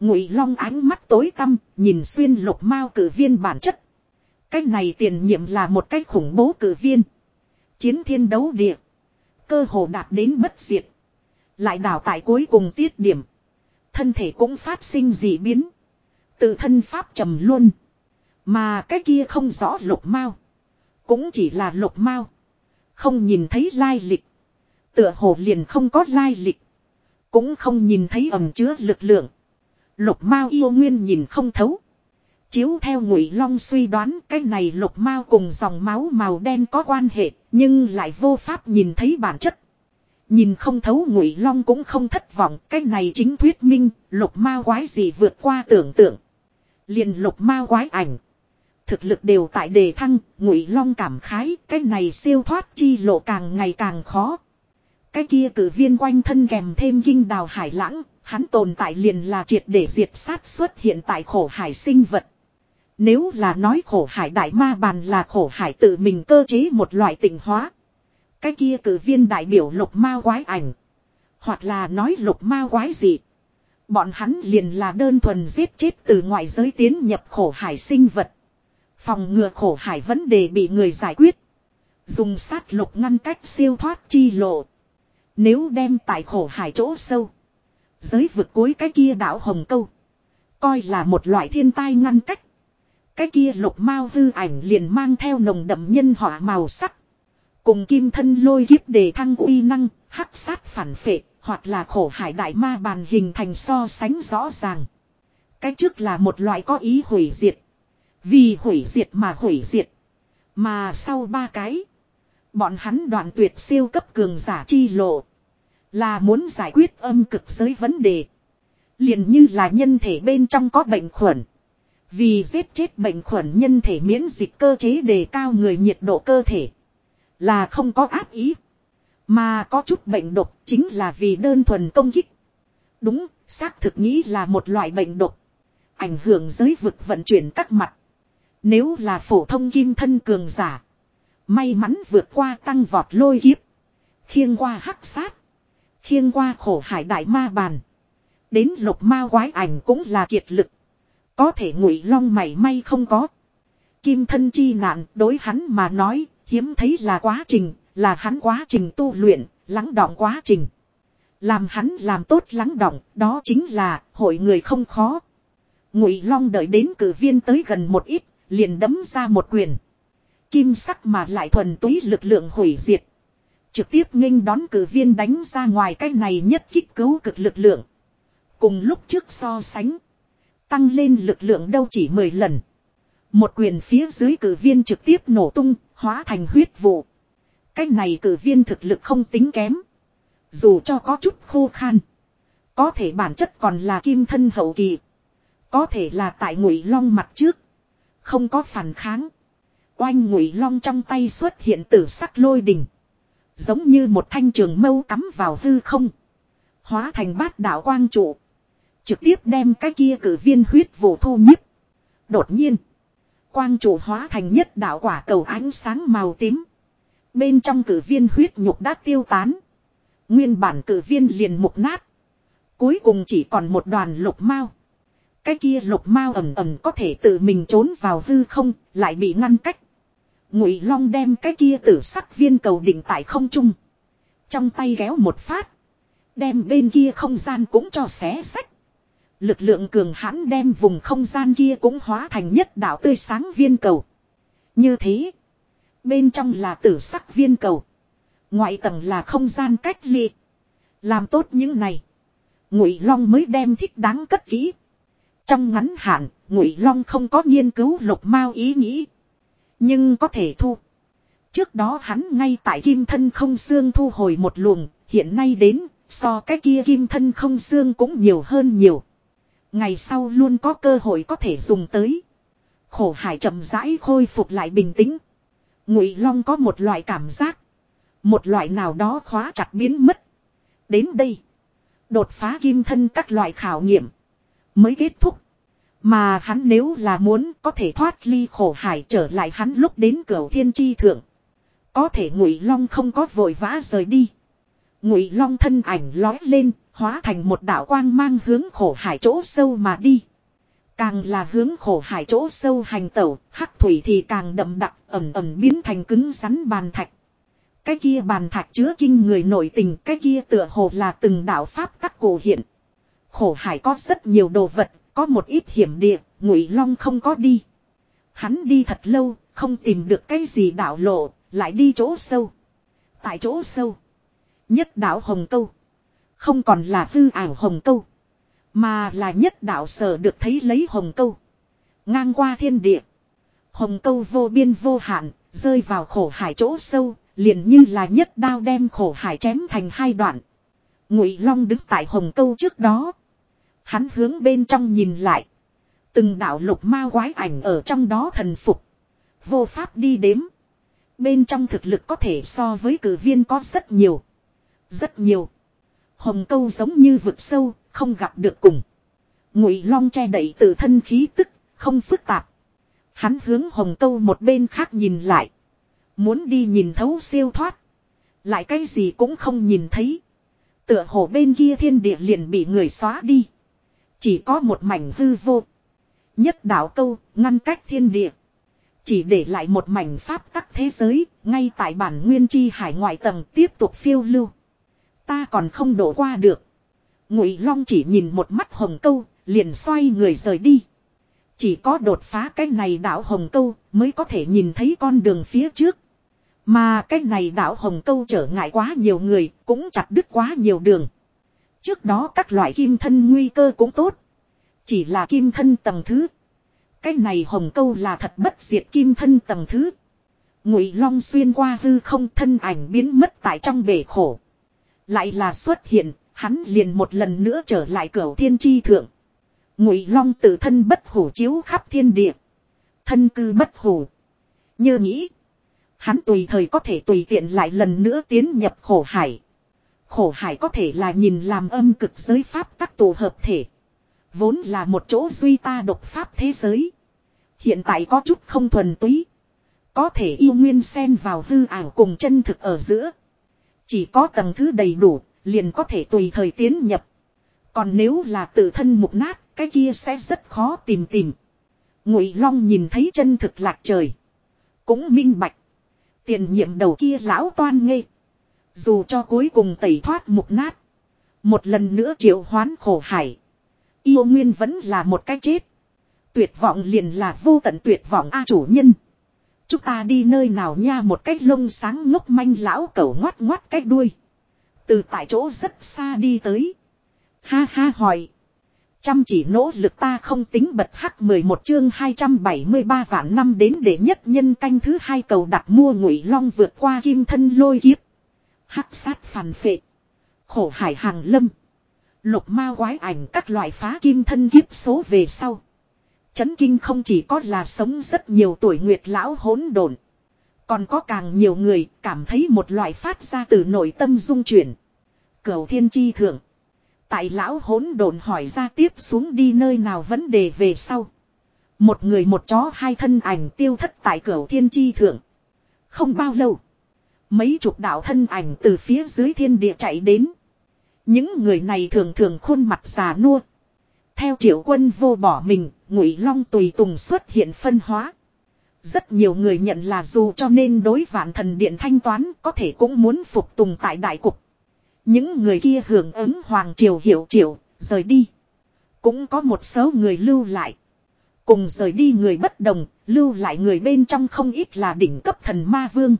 Ngụy long ánh mắt tối tăm, nhìn xuyên lục mao cử viên bản chất. Cái này tiền nhiệm là một cái khủng bố cử viên. Chiến thiên đấu địa. Cơ hồ đạt đến bất diệt. Lại đảo tại cuối cùng tiết điểm. Thân thể cũng phát sinh dị biến. Tự thân pháp trầm luôn. Mà cái kia không rõ lục mao. Cũng chỉ là lục mao. Không nhìn thấy lai lịch. Tựa hồ liền không có lai lịch. Cũng không nhìn thấy ẩm chứa lực lượng. Lục Mao yêu nguyên nhìn không thấu. Chiếu theo Ngụy Long suy đoán cái này lục mao cùng dòng máu màu đen có quan hệ, nhưng lại vô pháp nhìn thấy bản chất. Nhìn không thấu Ngụy Long cũng không thất vọng, cái này chính thuyết minh, lục mao quái gì vượt qua tưởng tượng. Liền lục mao quái ảnh, thực lực đều tại đề thăng, Ngụy Long cảm khái, cái này siêu thoát chi lộ càng ngày càng khó. Cái kia cử viên quanh thân kèm thêm kinh đào hải lãng, hắn tồn tại liền là triệt để diệt sát xuất hiện tại khổ hải sinh vật. Nếu là nói khổ hải đại ma bàn là khổ hải tự mình cơ chế một loại tình hóa. Cái kia cử viên đại biểu lục ma quái ảnh. Hoặc là nói lục ma quái gì. Bọn hắn liền là đơn thuần giết chết từ ngoại giới tiến nhập khổ hải sinh vật. Phòng ngừa khổ hải vấn đề bị người giải quyết. Dùng sát lục ngăn cách siêu thoát chi lộ. Nếu đem tại khổ hải chỗ sâu. Giới vực cuối cái kia đảo Hồng Câu. Coi là một loại thiên tai ngăn cách. Cái kia lục mao hư ảnh liền mang theo nồng đậm nhân hỏa màu sắc. Cùng kim thân lôi kiếp đề thăng uy năng, hắc sát phản phệ, hoặc là khổ hải đại ma bàn hình thành so sánh rõ ràng. Cái trước là một loại có ý hủy diệt. Vì hủy diệt mà hủy diệt. Mà sau ba cái. Bọn hắn đoạn tuyệt siêu cấp cường giả chi lộ. Là muốn giải quyết âm cực giới vấn đề. liền như là nhân thể bên trong có bệnh khuẩn. Vì giết chết bệnh khuẩn nhân thể miễn dịch cơ chế đề cao người nhiệt độ cơ thể. Là không có ác ý. Mà có chút bệnh độc chính là vì đơn thuần công kích. Đúng, xác thực nghĩ là một loại bệnh độc. Ảnh hưởng giới vực vận chuyển các mặt. Nếu là phổ thông kim thân cường giả. May mắn vượt qua tăng vọt lôi kiếp. Khiêng qua hắc sát. Khiêng qua khổ hải đại ma bàn. Đến lục ma quái ảnh cũng là kiệt lực. Có thể ngụy long mày may không có. Kim thân chi nạn đối hắn mà nói hiếm thấy là quá trình, là hắn quá trình tu luyện, lắng đọng quá trình. Làm hắn làm tốt lắng đọng, đó chính là hội người không khó. Ngụy Long đợi đến cử viên tới gần một ít, liền đấm ra một quyền. Kim sắc mà lại thuần túy lực lượng hủy diệt. Trực tiếp nghênh đón cử viên đánh ra ngoài cái này nhất kích cứu cực lực lượng. Cùng lúc trước so sánh. Tăng lên lực lượng đâu chỉ 10 lần. Một quyền phía dưới cử viên trực tiếp nổ tung, hóa thành huyết vụ. Cái này cử viên thực lực không tính kém. Dù cho có chút khô khan. Có thể bản chất còn là kim thân hậu kỳ. Có thể là tại ngụy long mặt trước. Không có phản kháng. Oanh ngụy long trong tay xuất hiện tử sắc lôi đình. Giống như một thanh trường mâu cắm vào hư không. Hóa thành bát đạo quang trụ. Trực tiếp đem cái kia cử viên huyết vụ thu nhiếp. Đột nhiên. Quang trụ hóa thành nhất đạo quả cầu ánh sáng màu tím. Bên trong cử viên huyết nhục đã tiêu tán. Nguyên bản cử viên liền mục nát. Cuối cùng chỉ còn một đoàn lục mao. Cái kia lục mao ẩm ẩm có thể tự mình trốn vào hư không, lại bị ngăn cách. Ngụy Long đem cái kia tử sắc viên cầu định tại không trung. Trong tay kéo một phát. Đem bên kia không gian cũng cho xé sách. Lực lượng cường hãn đem vùng không gian kia cũng hóa thành nhất đạo tươi sáng viên cầu. Như thế. Bên trong là tử sắc viên cầu. Ngoại tầng là không gian cách ly. Làm tốt những này. Ngụy Long mới đem thích đáng cất kỹ. Trong ngắn hạn, Ngụy Long không có nghiên cứu lục mao ý nghĩ. Nhưng có thể thu. Trước đó hắn ngay tại kim thân không xương thu hồi một luồng, hiện nay đến, so cái kia kim thân không xương cũng nhiều hơn nhiều. Ngày sau luôn có cơ hội có thể dùng tới. Khổ hải chậm rãi khôi phục lại bình tĩnh. Ngụy Long có một loại cảm giác. Một loại nào đó khóa chặt biến mất. Đến đây. Đột phá kim thân các loại khảo nghiệm. Mới kết thúc. Mà hắn nếu là muốn có thể thoát ly khổ hải trở lại hắn lúc đến cửa thiên tri thượng. Có thể ngụy long không có vội vã rời đi. Ngụy long thân ảnh lói lên, hóa thành một đạo quang mang hướng khổ hải chỗ sâu mà đi. Càng là hướng khổ hải chỗ sâu hành tẩu, hắc thủy thì càng đậm đặc, ẩm ẩm biến thành cứng rắn bàn thạch. Cái kia bàn thạch chứa kinh người nổi tình, cái kia tựa hồ là từng đạo pháp các cổ hiện. Khổ hải có rất nhiều đồ vật, có một ít hiểm địa, ngụy long không có đi. Hắn đi thật lâu, không tìm được cái gì đạo lộ, lại đi chỗ sâu. Tại chỗ sâu, nhất đạo hồng câu. Không còn là hư ảo hồng câu. Mà là nhất đạo sở được thấy lấy hồng câu. Ngang qua thiên địa. Hồng câu vô biên vô hạn, rơi vào khổ hải chỗ sâu, liền như là nhất đao đem khổ hải chém thành hai đoạn. Ngụy Long đứng tại hồng câu trước đó. Hắn hướng bên trong nhìn lại. Từng đạo lục ma quái ảnh ở trong đó thần phục. Vô pháp đi đếm. Bên trong thực lực có thể so với cử viên có rất nhiều. Rất nhiều. Hồng câu giống như vực sâu, không gặp được cùng. Ngụy Long che đậy tự thân khí tức, không phức tạp. Hắn hướng hồng câu một bên khác nhìn lại. Muốn đi nhìn thấu siêu thoát. Lại cái gì cũng không nhìn thấy. Tựa hồ bên kia thiên địa liền bị người xóa đi. Chỉ có một mảnh hư vô. Nhất đạo câu, ngăn cách thiên địa. Chỉ để lại một mảnh pháp tắc thế giới, ngay tại bản nguyên chi hải ngoại tầng tiếp tục phiêu lưu. Ta còn không đổ qua được. Ngụy Long chỉ nhìn một mắt hồng câu, liền xoay người rời đi. Chỉ có đột phá cái này đảo Hồng Câu mới có thể nhìn thấy con đường phía trước. Mà cái này đảo Hồng Câu trở ngại quá nhiều người, cũng chặt đứt quá nhiều đường. Trước đó các loại kim thân nguy cơ cũng tốt. Chỉ là kim thân tầng thứ. Cái này Hồng Câu là thật bất diệt kim thân tầng thứ. Ngụy Long xuyên qua hư không thân ảnh biến mất tại trong bể khổ. Lại là xuất hiện, hắn liền một lần nữa trở lại cửa thiên tri thượng. Ngụy Long tự thân bất hủ chiếu khắp thiên địa. Thân cư bất hủ. Như nghĩ. Hắn tùy thời có thể tùy tiện lại lần nữa tiến nhập khổ hải. Khổ hải có thể là nhìn làm âm cực giới pháp các tổ hợp thể. Vốn là một chỗ duy ta độc pháp thế giới. Hiện tại có chút không thuần túy. Có thể yêu nguyên xen vào hư ảo cùng chân thực ở giữa. Chỉ có tầng thứ đầy đủ, liền có thể tùy thời tiến nhập. Còn nếu là tự thân mục nát, cái kia sẽ rất khó tìm tìm. Ngụy Long nhìn thấy chân thực lạc trời. Cũng minh bạch. Tiền nhiệm đầu kia lão toan ngây. Dù cho cuối cùng tẩy thoát mục nát. Một lần nữa triệu hoán khổ hải. Yêu nguyên vẫn là một cái chết. Tuyệt vọng liền là vô tận tuyệt vọng a chủ nhân. Chúng ta đi nơi nào nha, một cái lông sáng ngốc manh lão cẩu ngoắt ngoắt cái đuôi. Từ tại chỗ rất xa đi tới. Ha ha hỏi. Chăm chỉ nỗ lực ta không tính bật hắc 11 chương 273 vạn năm đến để nhất nhân canh thứ hai cầu đặt mua ngụy long vượt qua kim thân lôi kiếp. Hắc sát phản phệ. Khổ hải hàng lâm. Lục ma quái ảnh các loại phá kim thân kiếp số về sau. Chấn kinh không chỉ có là sống rất nhiều tuổi nguyệt lão hỗn độn, còn có càng nhiều người cảm thấy một loại phát ra từ nội tâm dung chuyển. Cầu thiên chi thượng. Tại lão hỗn độn hỏi ra tiếp xuống đi nơi nào vấn đề về sau. Một người một chó hai thân ảnh tiêu thất tại cửa thiên chi thượng. Không bao lâu. Mấy chục đạo thân ảnh từ phía dưới thiên địa chạy đến. Những người này thường thường khuôn mặt già nua. Theo triệu quân vô bỏ mình, ngụy long tùy tùng xuất hiện phân hóa. Rất nhiều người nhận là dù cho nên đối vạn thần điện thanh toán có thể cũng muốn phục tùng tại đại cục. Những người kia hưởng ứng hoàng triều hiểu triệu, rời đi. Cũng có một số người lưu lại. Cùng rời đi người bất đồng, lưu lại người bên trong không ít là đỉnh cấp thần ma vương.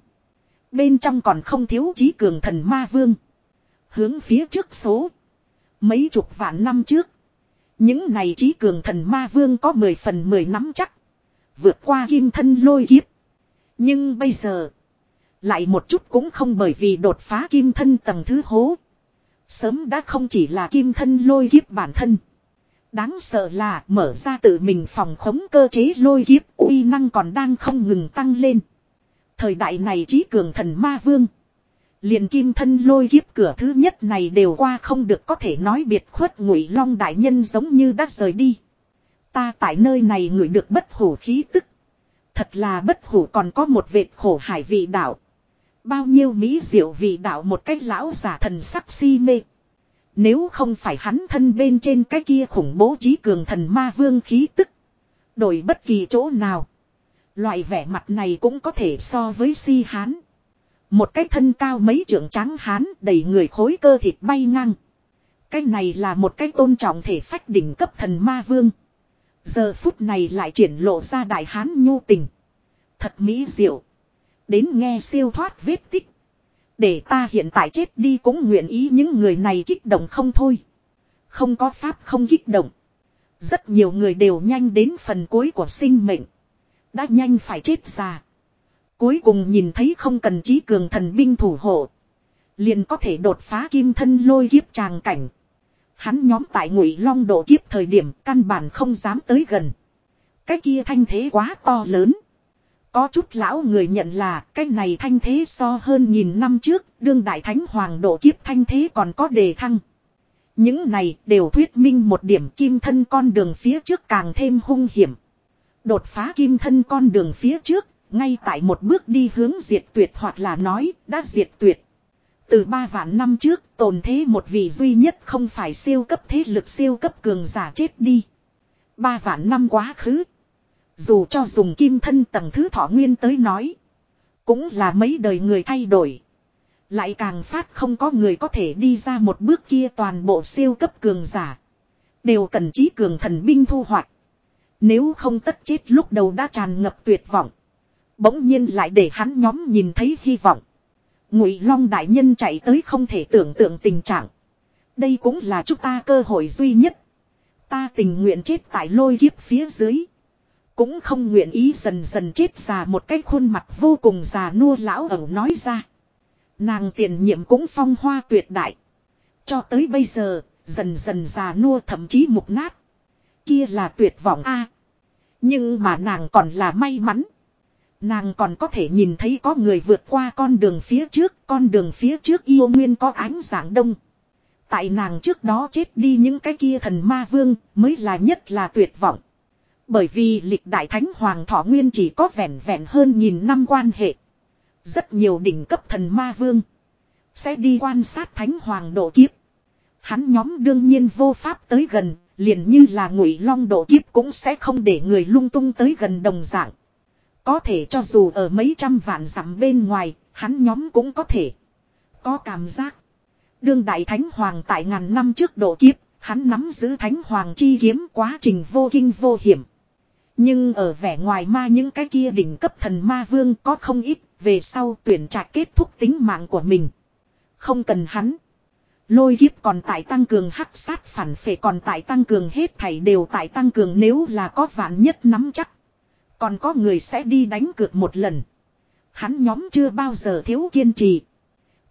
Bên trong còn không thiếu trí cường thần ma vương. Hướng phía trước số. Mấy chục vạn năm trước. Những này trí cường thần ma vương có 10 phần 10 nắm chắc. Vượt qua kim thân lôi kiếp. Nhưng bây giờ. Lại một chút cũng không bởi vì đột phá kim thân tầng thứ hố. Sớm đã không chỉ là kim thân lôi kiếp bản thân. Đáng sợ là mở ra tự mình phòng khống cơ chế lôi kiếp, uy năng còn đang không ngừng tăng lên. Thời đại này trí cường thần ma vương liền kim thân lôi kiếp cửa thứ nhất này đều qua không được có thể nói biệt khuất ngụy long đại nhân giống như đã rời đi. Ta tại nơi này ngửi được bất hủ khí tức. Thật là bất hủ còn có một vệt khổ hải vị đạo. Bao nhiêu mỹ diệu vị đạo một cách lão giả thần sắc si mê. Nếu không phải hắn thân bên trên cái kia khủng bố trí cường thần ma vương khí tức. Đổi bất kỳ chỗ nào. Loại vẻ mặt này cũng có thể so với si hán. Một cái thân cao mấy trượng trắng hán đầy người khối cơ thịt bay ngang. Cái này là một cái tôn trọng thể phách đỉnh cấp thần ma vương. Giờ phút này lại triển lộ ra đại hán nhu tình. Thật mỹ diệu. Đến nghe siêu thoát vết tích. Để ta hiện tại chết đi cũng nguyện ý những người này kích động không thôi. Không có pháp không kích động. Rất nhiều người đều nhanh đến phần cuối của sinh mệnh. Đã nhanh phải chết già. Cuối cùng nhìn thấy không cần trí cường thần binh thủ hộ. Liền có thể đột phá kim thân lôi kiếp tràng cảnh. Hắn nhóm tại ngụy long độ kiếp thời điểm căn bản không dám tới gần. Cái kia thanh thế quá to lớn. Có chút lão người nhận là cái này thanh thế so hơn nghìn năm trước, đương đại thánh hoàng độ kiếp thanh thế còn có đề thăng. Những này đều thuyết minh một điểm kim thân con đường phía trước càng thêm hung hiểm. Đột phá kim thân con đường phía trước, ngay tại một bước đi hướng diệt tuyệt hoặc là nói, đã diệt tuyệt. Từ ba vạn năm trước, tồn thế một vị duy nhất không phải siêu cấp thế lực siêu cấp cường giả chết đi. Ba vạn năm quá khứ. Dù cho dùng kim thân tầng thứ thọ nguyên tới nói. Cũng là mấy đời người thay đổi. Lại càng phát không có người có thể đi ra một bước kia toàn bộ siêu cấp cường giả. Đều cần trí cường thần binh thu hoạch. Nếu không tất chết lúc đầu đã tràn ngập tuyệt vọng. Bỗng nhiên lại để hắn nhóm nhìn thấy hy vọng. Ngụy Long đại nhân chạy tới không thể tưởng tượng tình trạng. Đây cũng là chúng ta cơ hội duy nhất. Ta tình nguyện chết tại lôi kiếp phía dưới. Cũng không nguyện ý dần dần chết già một cái khuôn mặt vô cùng già nua lão ẩu nói ra. Nàng tiền nhiệm cũng phong hoa tuyệt đại. Cho tới bây giờ, dần dần già nua thậm chí mục nát. Kia là tuyệt vọng a Nhưng mà nàng còn là may mắn. Nàng còn có thể nhìn thấy có người vượt qua con đường phía trước, con đường phía trước yêu nguyên có ánh sáng đông. Tại nàng trước đó chết đi những cái kia thần ma vương mới là nhất là tuyệt vọng. Bởi vì lịch đại thánh hoàng thọ nguyên chỉ có vẻn vẹn hơn nghìn năm quan hệ. Rất nhiều đỉnh cấp thần ma vương sẽ đi quan sát thánh hoàng độ kiếp. Hắn nhóm đương nhiên vô pháp tới gần, liền như là ngụy long độ kiếp cũng sẽ không để người lung tung tới gần đồng dạng. Có thể cho dù ở mấy trăm vạn dặm bên ngoài, hắn nhóm cũng có thể có cảm giác. Đương đại thánh hoàng tại ngàn năm trước độ kiếp, hắn nắm giữ thánh hoàng chi kiếm quá trình vô kinh vô hiểm. Nhưng ở vẻ ngoài ma những cái kia đỉnh cấp thần ma vương có không ít, về sau tuyển trạch kết thúc tính mạng của mình. Không cần hắn. Lôi kiếp còn tại tăng cường hắc sát phản phệ còn tại tăng cường hết thảy đều tại tăng cường nếu là có vạn nhất nắm chắc. Còn có người sẽ đi đánh cược một lần. Hắn nhóm chưa bao giờ thiếu kiên trì.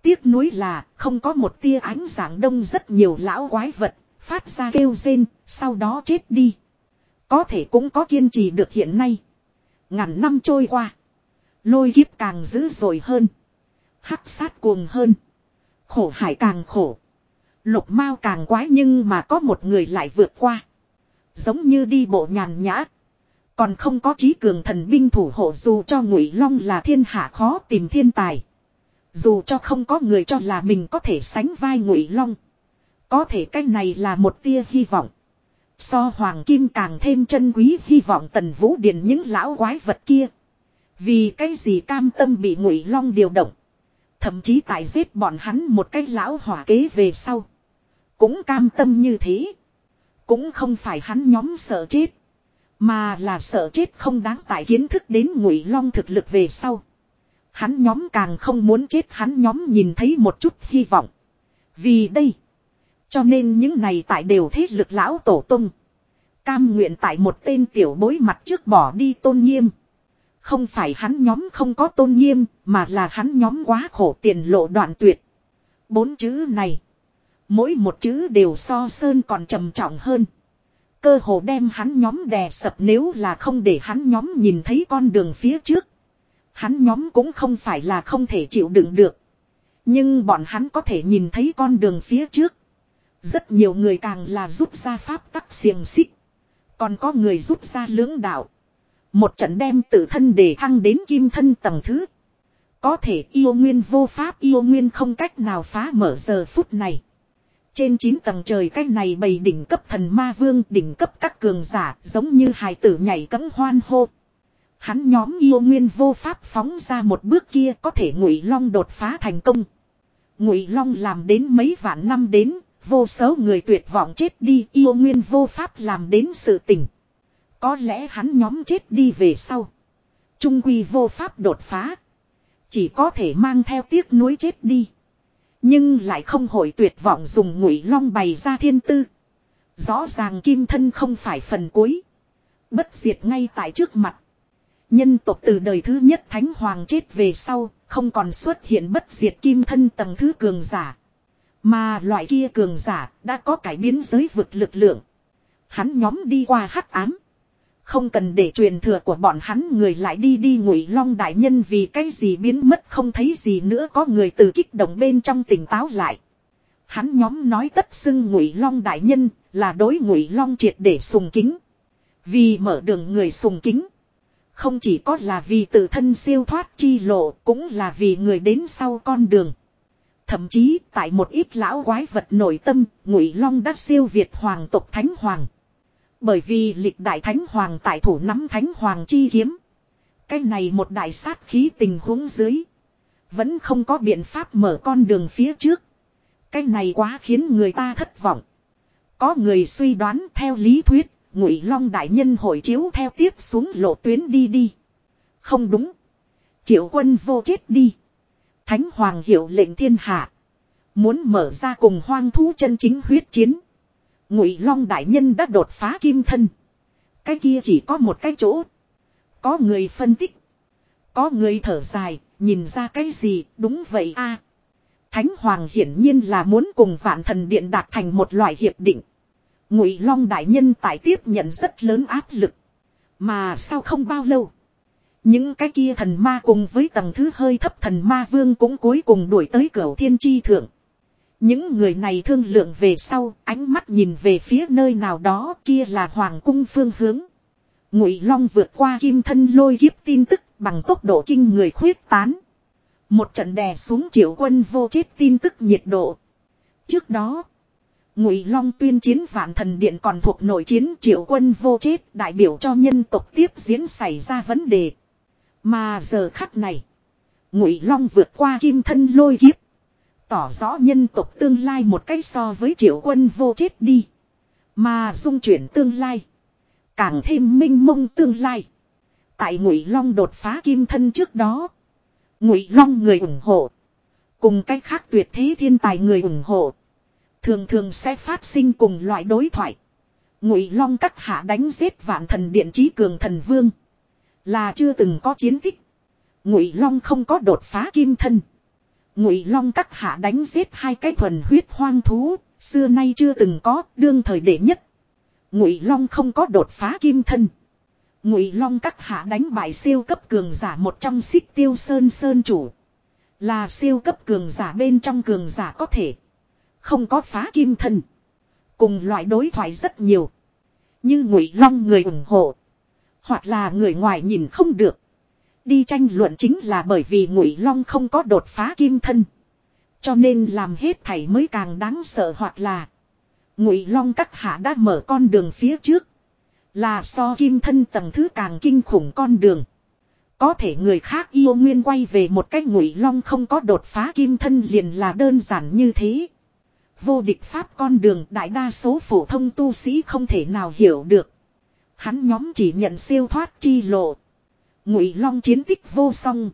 Tiếc nuối là không có một tia ánh sáng đông rất nhiều lão quái vật, phát ra kêu rên, sau đó chết đi. Có thể cũng có kiên trì được hiện nay. Ngàn năm trôi qua. Lôi kiếp càng dữ dội hơn. Hắc sát cuồng hơn. Khổ hải càng khổ. Lục mau càng quái nhưng mà có một người lại vượt qua. Giống như đi bộ nhàn nhã. Còn không có trí cường thần binh thủ hộ dù cho ngụy long là thiên hạ khó tìm thiên tài. Dù cho không có người cho là mình có thể sánh vai ngụy long. Có thể cái này là một tia hy vọng. So hoàng kim càng thêm chân quý hy vọng tần vũ điền những lão quái vật kia. Vì cái gì cam tâm bị ngụy long điều động. Thậm chí tại giết bọn hắn một cái lão hỏa kế về sau. Cũng cam tâm như thế. Cũng không phải hắn nhóm sợ chết. Mà là sợ chết không đáng tại kiến thức đến ngụy long thực lực về sau. Hắn nhóm càng không muốn chết hắn nhóm nhìn thấy một chút hy vọng. Vì đây. Cho nên những này tại đều thế lực lão tổ tung. Cam nguyện tại một tên tiểu bối mặt trước bỏ đi tôn nghiêm. Không phải hắn nhóm không có tôn nghiêm, mà là hắn nhóm quá khổ tiền lộ đoạn tuyệt. Bốn chữ này. Mỗi một chữ đều so sơn còn trầm trọng hơn. Cơ hồ đem hắn nhóm đè sập nếu là không để hắn nhóm nhìn thấy con đường phía trước. Hắn nhóm cũng không phải là không thể chịu đựng được. Nhưng bọn hắn có thể nhìn thấy con đường phía trước. Rất nhiều người càng là rút ra pháp tắc xiềng xích. Còn có người rút ra lưỡng đạo. Một trận đem tự thân để thăng đến kim thân tầng thứ. Có thể yêu nguyên vô pháp, yêu nguyên không cách nào phá mở giờ phút này. Trên 9 tầng trời cách này bầy đỉnh cấp thần ma vương đỉnh cấp các cường giả giống như hài tử nhảy cấm hoan hô. Hắn nhóm yêu nguyên vô pháp phóng ra một bước kia có thể ngụy long đột phá thành công. Ngụy long làm đến mấy vạn năm đến, vô số người tuyệt vọng chết đi yêu nguyên vô pháp làm đến sự tình. Có lẽ hắn nhóm chết đi về sau. Trung quy vô pháp đột phá. Chỉ có thể mang theo tiếc nuối chết đi. Nhưng lại không hội tuyệt vọng dùng ngụy long bày ra thiên tư. Rõ ràng kim thân không phải phần cuối. Bất diệt ngay tại trước mặt. Nhân tộc từ đời thứ nhất thánh hoàng chết về sau, không còn xuất hiện bất diệt kim thân tầng thứ cường giả. Mà loại kia cường giả đã có cải biến giới vực lực lượng. Hắn nhóm đi qua hắc ám. Không cần để truyền thừa của bọn hắn người lại đi đi ngụy long đại nhân vì cái gì biến mất không thấy gì nữa có người từ kích động bên trong tỉnh táo lại. Hắn nhóm nói tất xưng ngụy long đại nhân là đối ngụy long triệt để sùng kính. Vì mở đường người sùng kính. Không chỉ có là vì tự thân siêu thoát chi lộ cũng là vì người đến sau con đường. Thậm chí tại một ít lão quái vật nội tâm, Ngụy Long đã siêu việt hoàng tộc Thánh Hoàng. Bởi vì lịch đại Thánh Hoàng tại thủ nắm Thánh Hoàng chi kiếm. Cái này một đại sát khí tình huống dưới. Vẫn không có biện pháp mở con đường phía trước. Cái này quá khiến người ta thất vọng. Có người suy đoán theo lý thuyết, Ngụy Long đại nhân hội chiếu theo tiếp xuống lộ tuyến đi đi. Không đúng. Triệu quân vô chết đi. Thánh Hoàng hiệu lệnh thiên hạ. Muốn mở ra cùng hoang thú chân chính huyết chiến. Ngụy Long đại nhân đã đột phá kim thân. Cái kia chỉ có một cái chỗ. Có người phân tích. Có người thở dài, nhìn ra cái gì, đúng vậy a. Thánh Hoàng hiển nhiên là muốn cùng vạn thần điện đạt thành một loại hiệp định. Ngụy Long đại nhân tại tiếp nhận rất lớn áp lực. Mà sao không bao lâu. Những cái kia thần ma cùng với tầng thứ hơi thấp thần ma vương cũng cuối cùng đuổi tới cửa thiên tri thượng. Những người này thương lượng về sau, ánh mắt nhìn về phía nơi nào đó kia là hoàng cung phương hướng. Ngụy Long vượt qua kim thân lôi kiếp tin tức bằng tốc độ kinh người khuyết tán. Một trận đè xuống triệu quân vô chết tin tức nhiệt độ. Trước đó, Ngụy Long tuyên chiến vạn thần điện còn thuộc nội chiến triệu quân vô chết đại biểu cho nhân tộc tiếp diễn xảy ra vấn đề. Mà giờ khắc này, Ngụy Long vượt qua kim thân lôi kiếp. Tỏ rõ nhân tộc tương lai một cách so với triệu quân vô chết đi. Mà dung chuyển tương lai. Càng thêm minh mông tương lai. Tại Ngụy Long đột phá kim thân trước đó. Ngụy Long người ủng hộ. Cùng cách khác tuyệt thế thiên tài người ủng hộ. Thường thường sẽ phát sinh cùng loại đối thoại. Ngụy Long các hạ đánh giết vạn thần điện trí cường thần vương. Là chưa từng có chiến tích. Ngụy Long không có đột phá kim thân. Ngụy Long các hạ đánh giết hai cái thuần huyết hoang thú, xưa nay chưa từng có, đương thời đệ nhất. Ngụy Long không có đột phá kim thân. Ngụy Long các hạ đánh bại siêu cấp cường giả một trong xích tiêu sơn sơn chủ. Là siêu cấp cường giả bên trong cường giả có thể. Không có phá kim thân. Cùng loại đối thoại rất nhiều. Như Ngụy Long người ủng hộ. Hoặc là người ngoài nhìn không được. Đi tranh luận chính là bởi vì Ngụy Long không có đột phá kim thân. Cho nên làm hết thảy mới càng đáng sợ hoặc là. Ngụy Long các hạ đã mở con đường phía trước. Là so kim thân tầng thứ càng kinh khủng con đường. Có thể người khác yêu nguyên quay về một cách ngụy long không có đột phá kim thân liền là đơn giản như thế. Vô địch pháp con đường đại đa số phổ thông tu sĩ không thể nào hiểu được. Hắn nhóm chỉ nhận siêu thoát chi lộ. Ngụy long chiến tích vô song.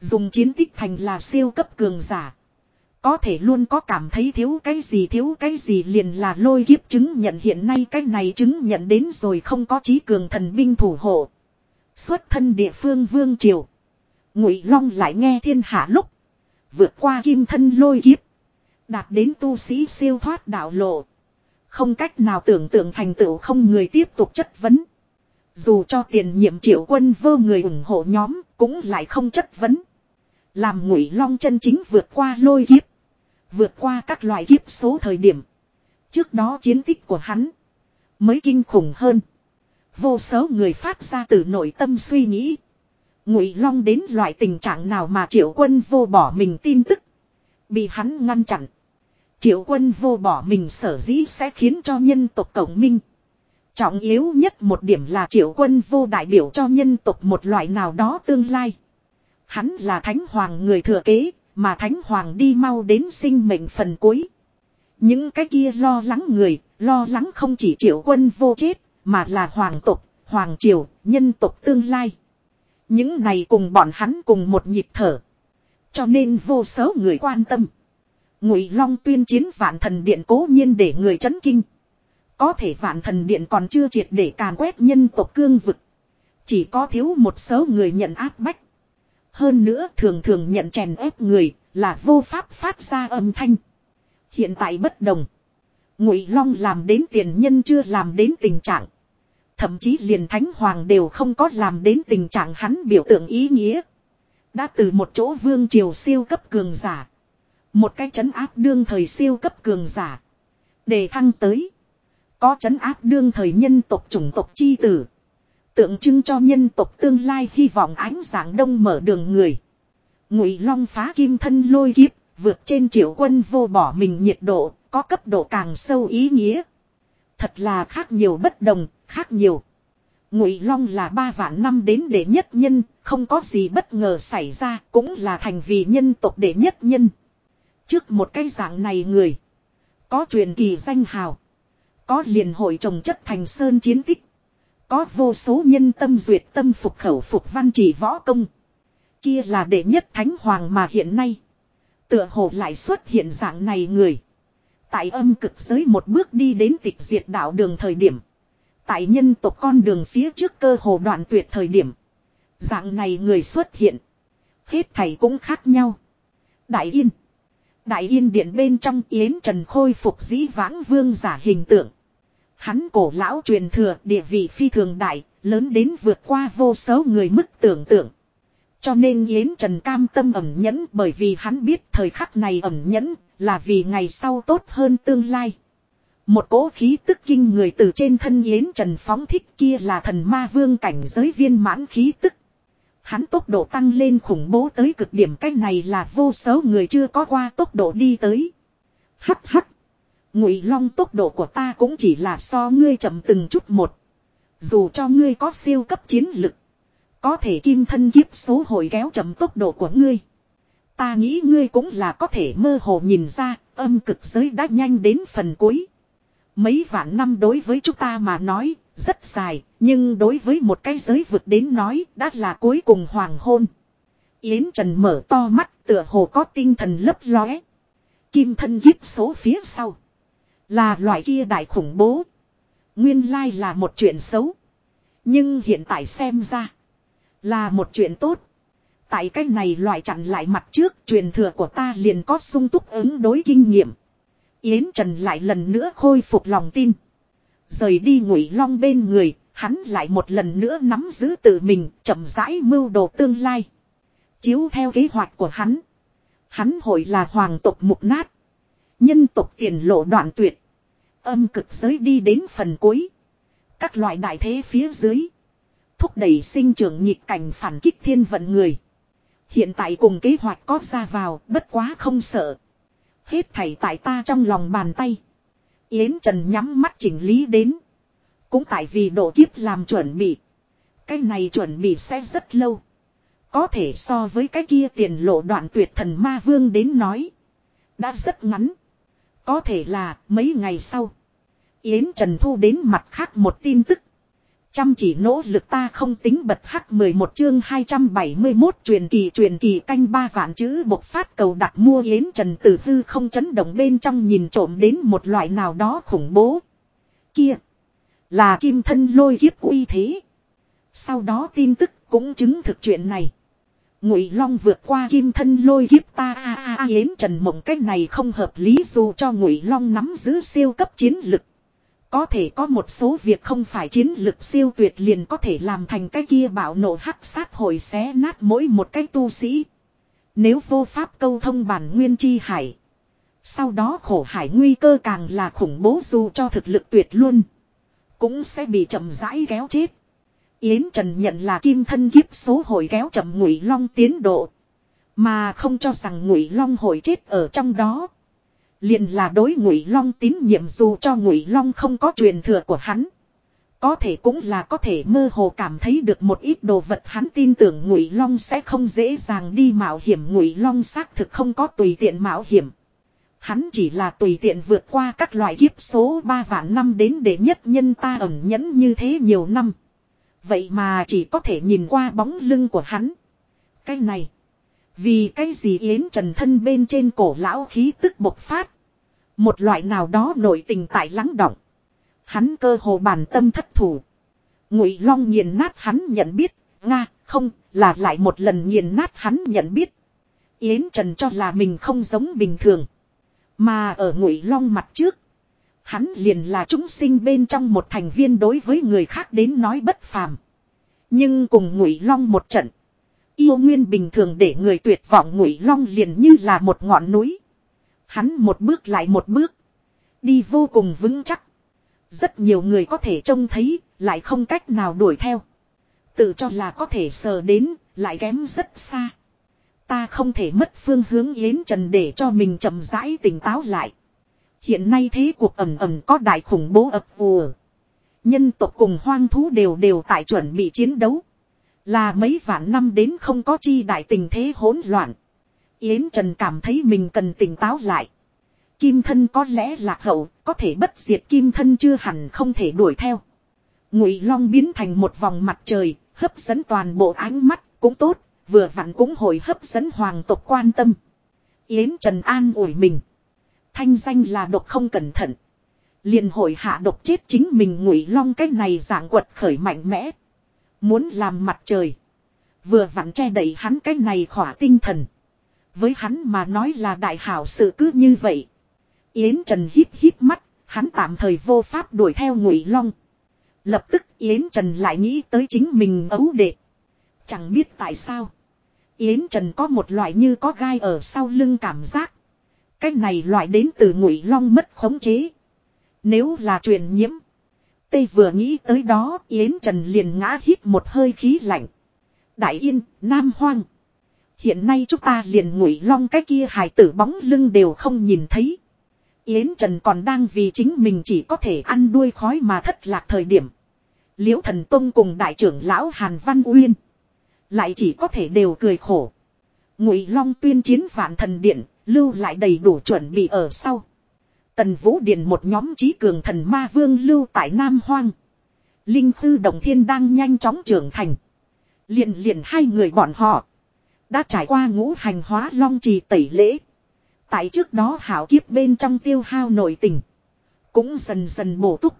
Dùng chiến tích thành là siêu cấp cường giả. Có thể luôn có cảm thấy thiếu cái gì thiếu cái gì liền là lôi kiếp chứng nhận hiện nay cái này chứng nhận đến rồi không có trí cường thần binh thủ hộ. Xuất thân địa phương vương triều. Ngụy Long lại nghe thiên hạ lúc. Vượt qua kim thân lôi kiếp. Đạt đến tu sĩ siêu thoát đạo lộ. Không cách nào tưởng tượng thành tựu không người tiếp tục chất vấn. Dù cho tiền nhiệm triệu quân vô người ủng hộ nhóm, cũng lại không chất vấn. Làm ngụy long chân chính vượt qua lôi kiếp. Vượt qua các loại kiếp số thời điểm. Trước đó chiến tích của hắn. Mới kinh khủng hơn. Vô số người phát ra từ nội tâm suy nghĩ. Ngụy Long đến loại tình trạng nào mà triệu quân vô bỏ mình tin tức. Bị hắn ngăn chặn. Triệu quân vô bỏ mình sở dĩ sẽ khiến cho nhân tộc cộng minh. Trọng yếu nhất một điểm là triệu quân vô đại biểu cho nhân tộc một loại nào đó tương lai. Hắn là thánh hoàng người thừa kế, mà Thánh Hoàng đi mau đến sinh mệnh phần cuối. Những cái kia lo lắng người, lo lắng không chỉ triệu quân vô chết, mà là hoàng tộc, hoàng triều, nhân tộc tương lai. Những này cùng bọn hắn cùng một nhịp thở. Cho nên vô số người quan tâm. Ngụy Long tuyên chiến vạn thần điện cố nhiên để người chấn kinh. Có thể vạn thần điện còn chưa triệt để càn quét nhân tộc cương vực. Chỉ có thiếu một số người nhận áp bách. Hơn nữa thường thường nhận chèn ép người là vô pháp phát ra âm thanh. Hiện tại bất đồng. Ngụy Long làm đến tiền nhân chưa làm đến tình trạng. Thậm chí liền thánh hoàng đều không có làm đến tình trạng hắn biểu tượng ý nghĩa. Đã từ một chỗ vương triều siêu cấp cường giả. Một cái chấn áp đương thời siêu cấp cường giả. để thăng tới. Có chấn áp đương thời nhân tộc chủng tộc chi tử. Tượng trưng cho nhân tộc tương lai hy vọng ánh sáng đông mở đường người. Ngụy Long phá kim thân lôi kiếp, vượt trên triệu quân vô bỏ mình nhiệt độ, có cấp độ càng sâu ý nghĩa. Thật là khác nhiều bất đồng, khác nhiều. Ngụy Long là ba vạn năm đến đệ nhất nhân, không có gì bất ngờ xảy ra, cũng là thành vì nhân tộc đệ nhất nhân. Trước một cái dạng này người, có truyền kỳ danh hào, có liền hội trồng chất thành sơn chiến tích. Có vô số nhân tâm duyệt tâm phục khẩu phục văn chỉ võ công. Kia là đệ nhất thánh hoàng mà hiện nay. Tựa hồ lại xuất hiện dạng này người. Tại âm cực giới một bước đi đến tịch diệt đạo đường thời điểm. Tại nhân tộc con đường phía trước cơ hồ đoạn tuyệt thời điểm. Dạng này người xuất hiện. Hết thầy cũng khác nhau. Đại Yên. Đại Yên điện bên trong Yến Trần khôi phục dĩ vãng vương giả hình tượng. Hắn cổ lão truyền thừa địa vị phi thường đại, lớn đến vượt qua vô số người mức tưởng tượng. Cho nên Yến Trần cam tâm ẩm nhẫn bởi vì hắn biết thời khắc này ẩm nhẫn là vì ngày sau tốt hơn tương lai. Một cỗ khí tức kinh người từ trên thân Yến Trần phóng thích kia là thần ma vương cảnh giới viên mãn khí tức. Hắn tốc độ tăng lên khủng bố tới cực điểm, cái này là vô số người chưa có qua tốc độ đi tới. Hắc hắc. Ngụy Long tốc độ của ta cũng chỉ là so ngươi chậm từng chút một. Dù cho ngươi có siêu cấp chiến lực. Có thể kim thân kiếp số hồi kéo chậm tốc độ của ngươi. Ta nghĩ ngươi cũng là có thể mơ hồ nhìn ra, âm cực giới đã nhanh đến phần cuối. Mấy vạn năm đối với chúng ta mà nói rất dài, nhưng đối với một cái giới vực đến nói đã là cuối cùng hoàng hôn. Yến Trần mở to mắt tựa hồ có tinh thần lấp lóe. Kim thân giết số phía sau. Là loại kia đại khủng bố. Nguyên lai là một chuyện xấu. Nhưng hiện tại xem ra. Là một chuyện tốt. Tại cách này loại chặn lại mặt trước truyền thừa của ta liền có sung túc ứng đối kinh nghiệm. Yến Trần lại lần nữa khôi phục lòng tin. Rời đi ngụy long bên người, hắn lại một lần nữa nắm giữ tự mình, chậm rãi mưu đồ tương lai. Chiếu theo kế hoạch của hắn. Hắn hội là hoàng tộc mục nát. Nhân tộc tiền lộ đoạn tuyệt. Âm cực giới đi đến phần cuối. Các loại đại thế phía dưới. Thúc đẩy sinh trưởng nhịp cảnh phản kích thiên vận người. Hiện tại cùng kế hoạch có ra vào, bất quá không sợ. Hết thảy tại ta trong lòng bàn tay. Yến Trần nhắm mắt chỉnh lý đến. Cũng tại vì độ kiếp làm chuẩn bị. Cái này chuẩn bị sẽ rất lâu. Có thể so với cái kia tiền lộ đoạn tuyệt thần ma vương đến nói. Đã rất ngắn. Có thể là mấy ngày sau. Yến Trần Thu đến mặt khác một tin tức. Chăm chỉ nỗ lực ta không tính bật hắc 11 chương 271 truyền kỳ truyền kỳ canh ba vạn chữ bộc phát cầu đặt mua yến trần tử hư không chấn động bên trong nhìn trộm đến một loại nào đó khủng bố. Kia. Là kim thân lôi kiếp uy thế. Sau đó tin tức cũng chứng thực chuyện này. Ngụy Long vượt qua kim thân lôi kiếp ta, a a a, yến trần mộng cách này không hợp lý dù cho Ngụy Long nắm giữ siêu cấp chiến lực. Có thể có một số việc không phải chiến lực siêu tuyệt liền có thể làm thành cái kia bạo nổ hắc sát hồi xé nát mỗi một cái tu sĩ. Nếu vô pháp câu thông bản nguyên chi hải. Sau đó khổ hải nguy cơ càng là khủng bố dù cho thực lực tuyệt luôn. Cũng sẽ bị chậm rãi kéo chết. Yến Trần nhận là kim thân kiếp số hồi kéo chậm ngụy long tiến độ. Mà không cho rằng ngụy long hồi chết ở trong đó liền là đối ngụy long tín nhiệm dù cho ngụy long không có truyền thừa của hắn. Có thể cũng là có thể mơ hồ cảm thấy được một ít đồ vật hắn tin tưởng ngụy long sẽ không dễ dàng đi mạo hiểm. Ngụy long xác thực không có tùy tiện mạo hiểm. Hắn chỉ là tùy tiện vượt qua các loại kiếp số ba vạn năm đến để nhất nhân ta ẩn nhẫn như thế nhiều năm. Vậy mà chỉ có thể nhìn qua bóng lưng của hắn. Cái này, vì cái gì yến trần thân bên trên cổ lão khí tức bộc phát một loại nào đó nội tình tại lắng động. Hắn cơ hồ bản tâm thất thủ. Ngụy Long nghiền nát hắn nhận biết, Nga, không, là lại một lần nghiền nát hắn nhận biết. Yến Trần cho là mình không giống bình thường. Mà ở Ngụy Long mặt trước, hắn liền là chúng sinh bên trong một thành viên đối với người khác đến nói bất phàm. Nhưng cùng Ngụy Long một trận, yêu nguyên bình thường để người tuyệt vọng Ngụy Long liền như là một ngọn núi. Hắn một bước lại một bước. Đi vô cùng vững chắc. Rất nhiều người có thể trông thấy, lại không cách nào đuổi theo. Tự cho là có thể sờ đến, lại kém rất xa. Ta không thể mất phương hướng Yến Trần để cho mình chậm rãi tỉnh táo lại. Hiện nay thế cuộc ẩm ẩm có đại khủng bố ập vùa. Nhân tộc cùng hoang thú đều đều tại chuẩn bị chiến đấu. Là mấy vạn năm đến không có chi đại tình thế hỗn loạn. Yến Trần cảm thấy mình cần tỉnh táo lại. kim thân có lẽ lạc hậu, có thể bất diệt kim thân chưa hẳn không thể đuổi theo. Ngụy Long biến thành một vòng mặt trời, hấp dẫn toàn bộ ánh mắt, cũng tốt, vừa vặn cũng hồi hấp dẫn hoàng tộc quan tâm. Yến Trần An ủi mình. Thanh danh là độc không cẩn thận. Liền hội hạ độc chết chính mình Ngụy Long cái này dạng quật khởi mạnh mẽ. Muốn làm mặt trời. Vừa vặn che đẩy hắn cái này khỏa tinh thần. Với hắn mà nói là đại hảo sự cứ như vậy. Yến Trần hít hít mắt, hắn tạm thời vô pháp đuổi theo Ngụy Long. Lập tức Yến Trần lại nghĩ tới chính mình ấu đệ. Chẳng biết tại sao. Yến Trần có một loại như có gai ở sau lưng cảm giác. Cái này loại đến từ Ngụy Long mất khống chế. Nếu là truyền nhiễm. Tây vừa nghĩ tới đó Yến Trần liền ngã hít một hơi khí lạnh. Đại Yên, Nam Hoang. Hiện nay chúng ta liền ngụy long cái kia hài tử bóng lưng đều không nhìn thấy. Yến Trần còn đang vì chính mình chỉ có thể ăn đuôi khói mà thất lạc thời điểm. Liễu thần Tông cùng đại trưởng lão Hàn Văn Uyên. Lại chỉ có thể đều cười khổ. Ngụy Long tuyên chiến vạn thần điện, lưu lại đầy đủ chuẩn bị ở sau. Tần Vũ Điện một nhóm trí cường thần ma vương lưu tại Nam Hoang. Linh Khư Đồng Thiên đang nhanh chóng trưởng thành. Liền liền hai người bọn họ. Đã trải qua ngũ hành hóa long trì tẩy lễ. Tại trước đó hảo kiếp bên trong tiêu hao nội tình. Cũng dần dần bổ túc.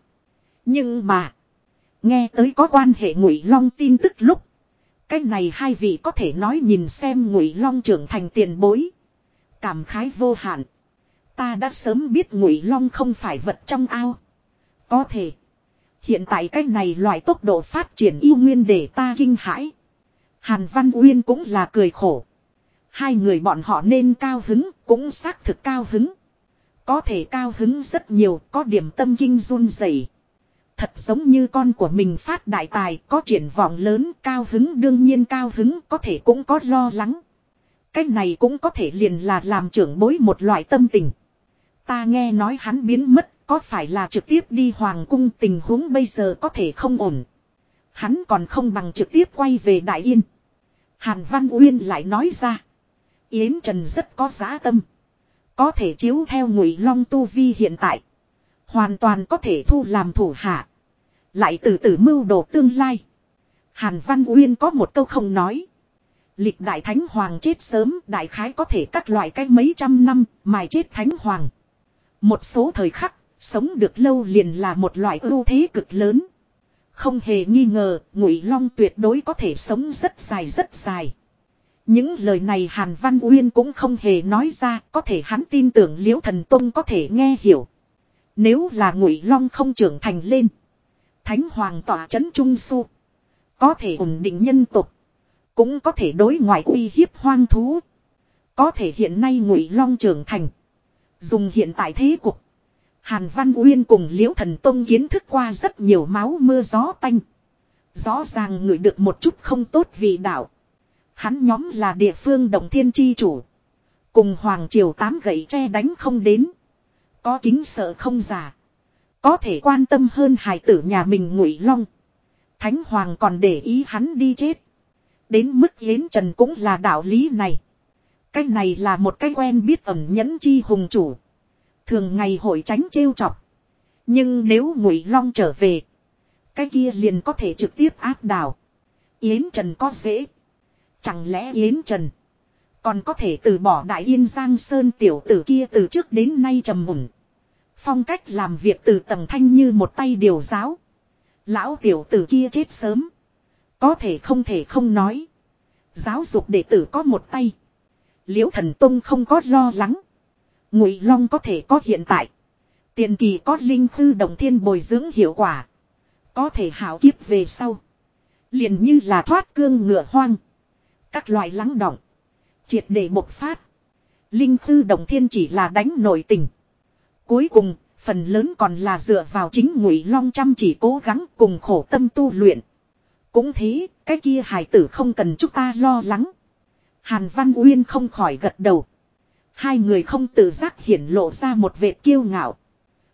Nhưng mà. Nghe tới có quan hệ ngụy long tin tức lúc. Cái này hai vị có thể nói nhìn xem ngụy long trưởng thành tiền bối. Cảm khái vô hạn. Ta đã sớm biết ngụy long không phải vật trong ao. Có thể. Hiện tại cái này loại tốc độ phát triển yêu nguyên để ta kinh hãi. Hàn Văn Uyên cũng là cười khổ. Hai người bọn họ nên cao hứng, cũng xác thực cao hứng. Có thể cao hứng rất nhiều, có điểm tâm kinh run rẩy. Thật giống như con của mình phát đại tài, có triển vọng lớn, cao hứng đương nhiên cao hứng, có thể cũng có lo lắng. Cái này cũng có thể liền là làm trưởng bối một loại tâm tình. Ta nghe nói hắn biến mất, có phải là trực tiếp đi hoàng cung tình huống bây giờ có thể không ổn. Hắn còn không bằng trực tiếp quay về Đại Yên. Hàn Văn Uyên lại nói ra. Yến Trần rất có giá tâm. Có thể chiếu theo ngụy long tu vi hiện tại. Hoàn toàn có thể thu làm thủ hạ. Lại từ từ mưu đồ tương lai. Hàn Văn Uyên có một câu không nói. Lịch đại thánh hoàng chết sớm đại khái có thể các loại cách mấy trăm năm mài chết thánh hoàng. Một số thời khắc, sống được lâu liền là một loại ưu thế cực lớn. Không hề nghi ngờ, Ngụy Long tuyệt đối có thể sống rất dài rất dài. Những lời này Hàn Văn Uyên cũng không hề nói ra, có thể hắn tin tưởng Liễu Thần Tông có thể nghe hiểu. Nếu là Ngụy Long không trưởng thành lên, Thánh Hoàng tỏa Trấn trung su, có thể ổn định nhân tục, cũng có thể đối ngoại uy hiếp hoang thú. Có thể hiện nay Ngụy Long trưởng thành, dùng hiện tại thế cục, Hàn Văn Uyên cùng Liễu Thần Tông kiến thức qua rất nhiều máu mưa gió tanh. Rõ ràng người được một chút không tốt vì đạo. Hắn nhóm là địa phương đồng thiên chi chủ. Cùng Hoàng Triều tám gậy tre đánh không đến. Có kính sợ không giả. Có thể quan tâm hơn hài tử nhà mình ngụy long. Thánh Hoàng còn để ý hắn đi chết. Đến mức Yến Trần cũng là đạo lý này. Cái này là một cái quen biết ẩn nhẫn chi hùng chủ. Thường ngày hội tránh trêu chọc. Nhưng nếu ngụy long trở về. Cái kia liền có thể trực tiếp áp đảo. Yến Trần có dễ. Chẳng lẽ Yến Trần. Còn có thể từ bỏ Đại Yên Giang Sơn tiểu tử kia từ trước đến nay trầm mùn. Phong cách làm việc từ tầng thanh như một tay điều giáo. Lão tiểu tử kia chết sớm. Có thể không thể không nói. Giáo dục đệ tử có một tay. Liễu thần tông không có lo lắng. Ngụy Long có thể có hiện tại. Tiền kỳ có linh thư đồng thiên bồi dưỡng hiệu quả. Có thể hảo kiếp về sau. Liền như là thoát cương ngựa hoang. Các loại lắng động. Triệt để bộc phát. Linh thư đồng thiên chỉ là đánh nội tình. Cuối cùng, phần lớn còn là dựa vào chính ngụy long chăm chỉ cố gắng cùng khổ tâm tu luyện. Cũng thế, cái kia hài tử không cần chúng ta lo lắng. Hàn Văn Uyên không khỏi gật đầu. Hai người không tự giác hiển lộ ra một vệt kiêu ngạo.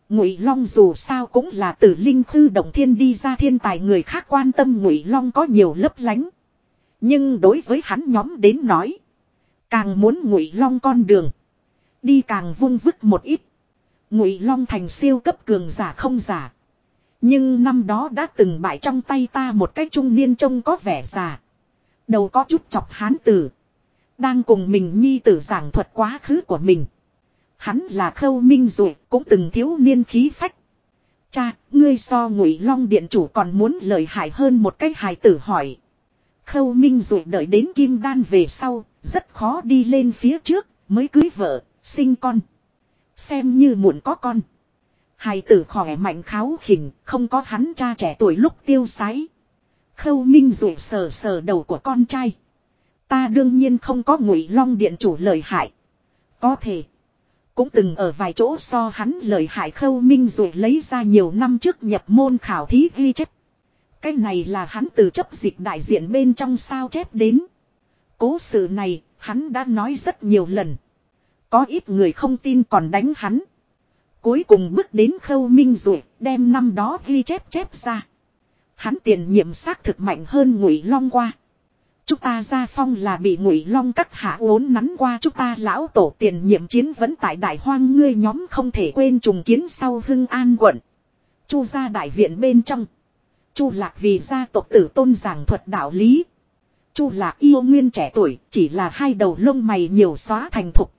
Ngụy Long dù sao cũng là từ linh thư động thiên đi ra thiên tài người khác quan tâm Ngụy Long có nhiều lấp lánh. Nhưng đối với hắn nhóm đến nói, càng muốn Ngụy Long con đường, đi càng vung vức một ít. Ngụy Long thành siêu cấp cường giả không giả. Nhưng năm đó đã từng bại trong tay ta một cái trung niên trông có vẻ già. Đầu có chút chọc hán tử. Đang cùng mình nhi tử giảng thuật quá khứ của mình. Hắn là khâu minh rồi cũng từng thiếu niên khí phách. Cha, ngươi so ngụy long điện chủ còn muốn lợi hại hơn một cái hài tử hỏi. Khâu minh rồi đợi đến kim đan về sau, rất khó đi lên phía trước, mới cưới vợ, sinh con. Xem như muộn có con. Hài tử khỏe mạnh kháo khỉnh, không có hắn cha trẻ tuổi lúc tiêu sái. Khâu minh rồi sờ sờ đầu của con trai. Ta đương nhiên không có ngụy long điện chủ lời hại. Có thể. Cũng từng ở vài chỗ so hắn lời hại khâu minh rồi lấy ra nhiều năm trước nhập môn khảo thí ghi chép. Cái này là hắn từ chấp dịch đại diện bên trong sao chép đến. Cố sự này, hắn đã nói rất nhiều lần. Có ít người không tin còn đánh hắn. Cuối cùng bước đến khâu minh rồi, đem năm đó ghi chép chép ra. Hắn tiền nhiệm xác thực mạnh hơn ngụy long qua. Chúng ta ra phong là bị ngụy long các hạ uốn nắn qua chúng ta lão tổ tiền nhiệm chiến vẫn tại đại hoang ngươi nhóm không thể quên trùng kiến sau hưng an quận. Chu ra đại viện bên trong. Chu lạc vì gia tộc tử tôn giảng thuật đạo lý. Chu lạc yêu nguyên trẻ tuổi, chỉ là hai đầu lông mày nhiều xóa thành thục.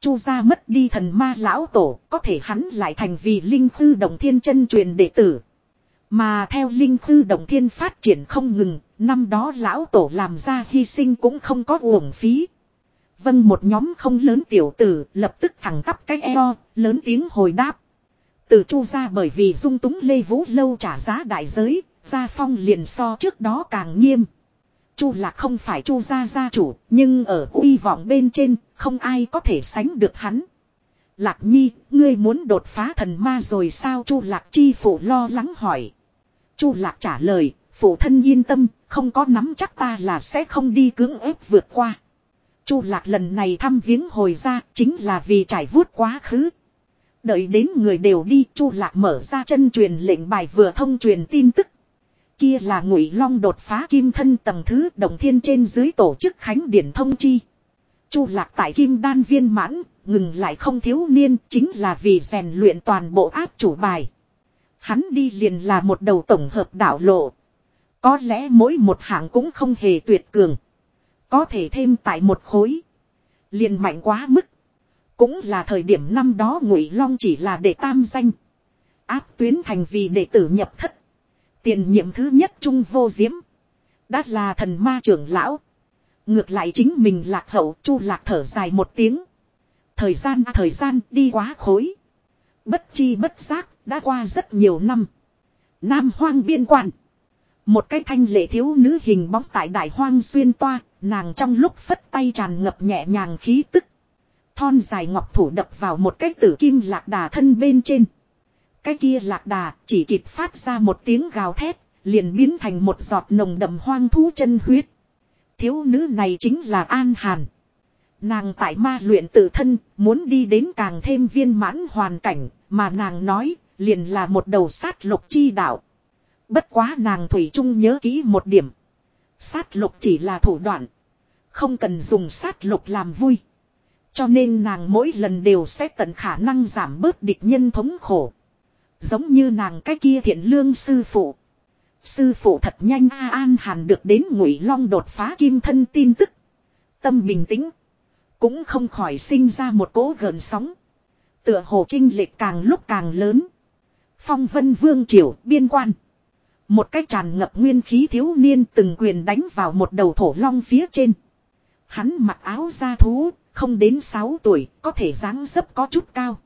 Chu gia mất đi thần ma lão tổ, có thể hắn lại thành vì linh thư đồng thiên chân truyền đệ tử. Mà theo linh thư động thiên phát triển không ngừng, năm đó lão tổ làm ra hy sinh cũng không có uổng phí. Vâng một nhóm không lớn tiểu tử lập tức thẳng tắp cái eo, lớn tiếng hồi đáp. Từ chu ra bởi vì dung túng Lê Vũ Lâu trả giá đại giới, gia phong liền so trước đó càng nghiêm. Chu là không phải chu gia gia chủ, nhưng ở uy vọng bên trên, không ai có thể sánh được hắn. Lạc nhi, ngươi muốn đột phá thần ma rồi sao chu lạc chi phụ lo lắng hỏi. Chu lạc trả lời, phụ thân yên tâm, không có nắm chắc ta là sẽ không đi cưỡng ép vượt qua. Chu lạc lần này thăm viếng hồi ra chính là vì trải vuốt quá khứ. Đợi đến người đều đi chu lạc mở ra chân truyền lệnh bài vừa thông truyền tin tức. Kia là ngụy long đột phá kim thân tầng thứ đồng thiên trên dưới tổ chức khánh điển thông chi. Chu lạc tại kim đan viên mãn, ngừng lại không thiếu niên chính là vì rèn luyện toàn bộ áp chủ bài. Hắn đi liền là một đầu tổng hợp đạo lộ. Có lẽ mỗi một hạng cũng không hề tuyệt cường. Có thể thêm tại một khối. Liền mạnh quá mức. Cũng là thời điểm năm đó Ngụy Long chỉ là để tam danh. Áp tuyến thành vì đệ tử nhập thất. Tiền nhiệm thứ nhất trung vô diễm. Đã là thần ma trưởng lão. Ngược lại chính mình lạc hậu chu lạc thở dài một tiếng. Thời gian à, thời gian đi quá khối. Bất chi bất giác đã qua rất nhiều năm. Nam hoang biên quan. Một cái thanh lệ thiếu nữ hình bóng tại đại hoang xuyên toa, nàng trong lúc phất tay tràn ngập nhẹ nhàng khí tức. Thon dài ngọc thủ đập vào một cái tử kim lạc đà thân bên trên. Cái kia lạc đà chỉ kịp phát ra một tiếng gào thét, liền biến thành một giọt nồng đậm hoang thú chân huyết. Thiếu nữ này chính là An Hàn. Nàng tại ma luyện tự thân, muốn đi đến càng thêm viên mãn hoàn cảnh, mà nàng nói, liền là một đầu sát lục chi đạo. Bất quá nàng Thủy Trung nhớ kỹ một điểm. Sát lục chỉ là thủ đoạn. Không cần dùng sát lục làm vui. Cho nên nàng mỗi lần đều sẽ tận khả năng giảm bớt địch nhân thống khổ. Giống như nàng cái kia thiện lương sư phụ. Sư phụ thật nhanh A An Hàn được đến ngụy long đột phá kim thân tin tức. Tâm bình tĩnh. Cũng không khỏi sinh ra một cỗ gần sóng. Tựa hồ trinh lệch càng lúc càng lớn. Phong vân vương triều biên quan. Một cái tràn ngập nguyên khí thiếu niên từng quyền đánh vào một đầu thổ long phía trên. Hắn mặc áo da thú, không đến 6 tuổi, có thể dáng dấp có chút cao.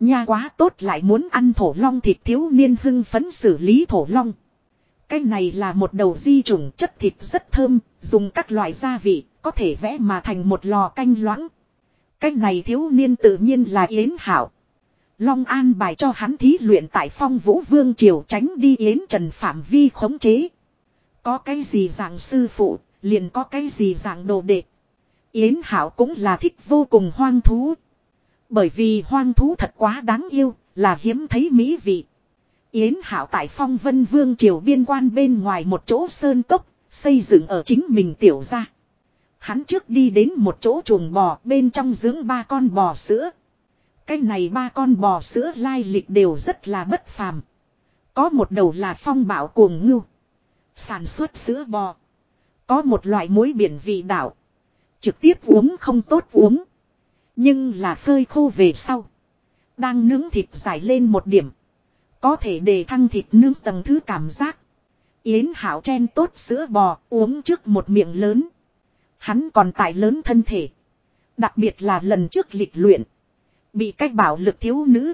Nha quá tốt lại muốn ăn thổ long thịt thiếu niên hưng phấn xử lý thổ long. Cái này là một đầu di trùng chất thịt rất thơm, dùng các loại gia vị, có thể vẽ mà thành một lò canh loãng. Cái này thiếu niên tự nhiên là Yến Hảo. Long An bài cho hắn thí luyện tại phong vũ vương triều tránh đi Yến Trần Phạm Vi khống chế. Có cái gì dạng sư phụ, liền có cái gì dạng đồ đệ. Yến Hảo cũng là thích vô cùng hoang thú. Bởi vì hoang thú thật quá đáng yêu, là hiếm thấy mỹ vị. Yến Hảo tại phong vân vương triều biên quan bên ngoài một chỗ sơn cốc, xây dựng ở chính mình tiểu gia. Hắn trước đi đến một chỗ chuồng bò bên trong dưỡng ba con bò sữa. Cái này ba con bò sữa lai lịch đều rất là bất phàm. Có một đầu là phong bảo cuồng ngưu. Sản xuất sữa bò. Có một loại muối biển vị đảo. Trực tiếp uống không tốt uống. Nhưng là phơi khô về sau. Đang nướng thịt dài lên một điểm. Có thể để thăng thịt nướng tầng thứ cảm giác. Yến Hảo chen tốt sữa bò uống trước một miệng lớn. Hắn còn tại lớn thân thể. Đặc biệt là lần trước lịch luyện. Bị cách bảo lực thiếu nữ.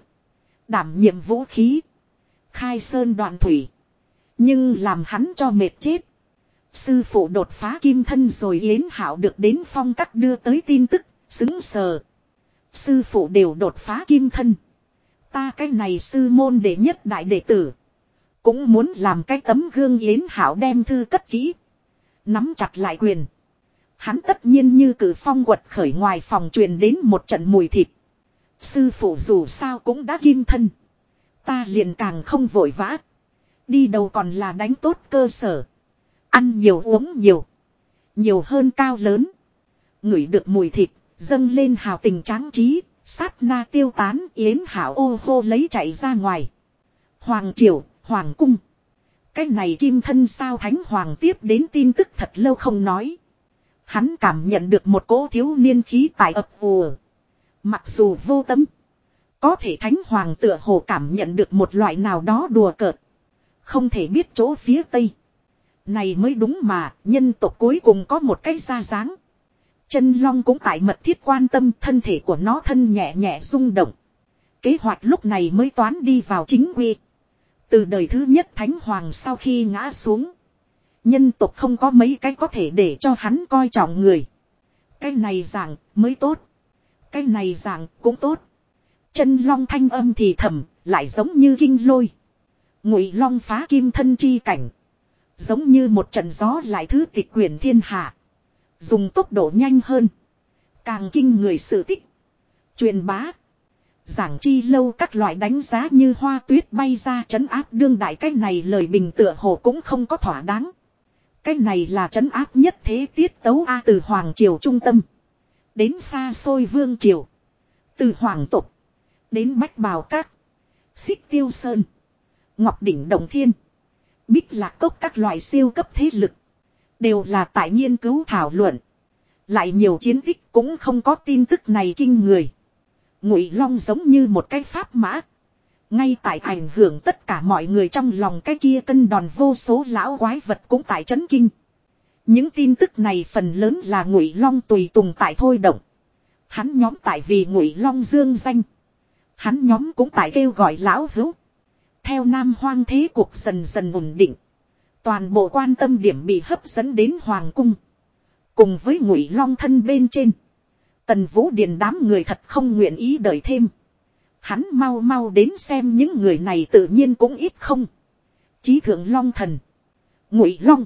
Đảm nhiệm vũ khí. Khai sơn đoạn thủy. Nhưng làm hắn cho mệt chết. Sư phụ đột phá kim thân rồi Yến Hảo được đến phong các đưa tới tin tức, xứng sờ. Sư phụ đều đột phá kim thân. Ta cái này sư môn đệ nhất đại đệ tử. Cũng muốn làm cái tấm gương Yến Hảo đem thư cất kỹ. Nắm chặt lại quyền. Hắn tất nhiên như cử phong quật khởi ngoài phòng truyền đến một trận mùi thịt. Sư phụ dù sao cũng đã kim thân. Ta liền càng không vội vã. Đi đầu còn là đánh tốt cơ sở. Ăn nhiều uống nhiều. Nhiều hơn cao lớn. Ngửi được mùi thịt, dâng lên hào tình tráng trí, sát na tiêu tán yến hảo ô hô lấy chạy ra ngoài. Hoàng triều, hoàng cung. Cái này kim thân sao thánh hoàng tiếp đến tin tức thật lâu không nói. Hắn cảm nhận được một cỗ thiếu niên khí tài ập vùa. Mặc dù vô tâm. Có thể thánh hoàng tựa hồ cảm nhận được một loại nào đó đùa cợt. Không thể biết chỗ phía tây. Này mới đúng mà, nhân tộc cuối cùng có một cái ra dáng. Chân long cũng tại mật thiết quan tâm thân thể của nó thân nhẹ nhẹ rung động. Kế hoạch lúc này mới toán đi vào chính quy. Từ đời thứ nhất Thánh Hoàng sau khi ngã xuống. Nhân tộc không có mấy cái có thể để cho hắn coi trọng người. Cái này giảng mới tốt. Cái này giảng cũng tốt. Chân long thanh âm thì thầm, lại giống như kinh lôi. Ngụy long phá kim thân chi cảnh. Giống như một trận gió lại thứ tịch quyền thiên hạ. Dùng tốc độ nhanh hơn. Càng kinh người sự tích. Truyền bá. Giảng chi lâu các loại đánh giá như hoa tuyết bay ra trấn áp đương đại cái này lời bình tựa hồ cũng không có thỏa đáng. Cái này là trấn áp nhất thế tiết tấu A từ Hoàng Triều trung tâm. Đến xa xôi Vương Triều. Từ Hoàng Tục. Đến Bách Bào Các. Xích Tiêu Sơn. Ngọc Đỉnh Đồng Thiên. Bích Lạc Cốc các loại siêu cấp thế lực. Đều là tại nghiên cứu thảo luận. Lại nhiều chiến tích cũng không có tin tức này kinh người. Ngụy Long giống như một cái pháp mã. Ngay tại ảnh hưởng tất cả mọi người trong lòng cái kia cân đòn vô số lão quái vật cũng tại chấn kinh. Những tin tức này phần lớn là Ngụy Long tùy tùng tại thôi động. Hắn nhóm tại vì Ngụy Long dương danh. Hắn nhóm cũng tại kêu gọi lão hữu. Theo Nam Hoang thế cuộc dần dần ổn định. Toàn bộ quan tâm điểm bị hấp dẫn đến Hoàng cung. Cùng với Ngụy Long thân bên trên. Tần Vũ Điền đám người thật không nguyện ý đợi thêm. Hắn mau mau đến xem những người này tự nhiên cũng ít không. Chí thượng Long thần. Ngụy Long.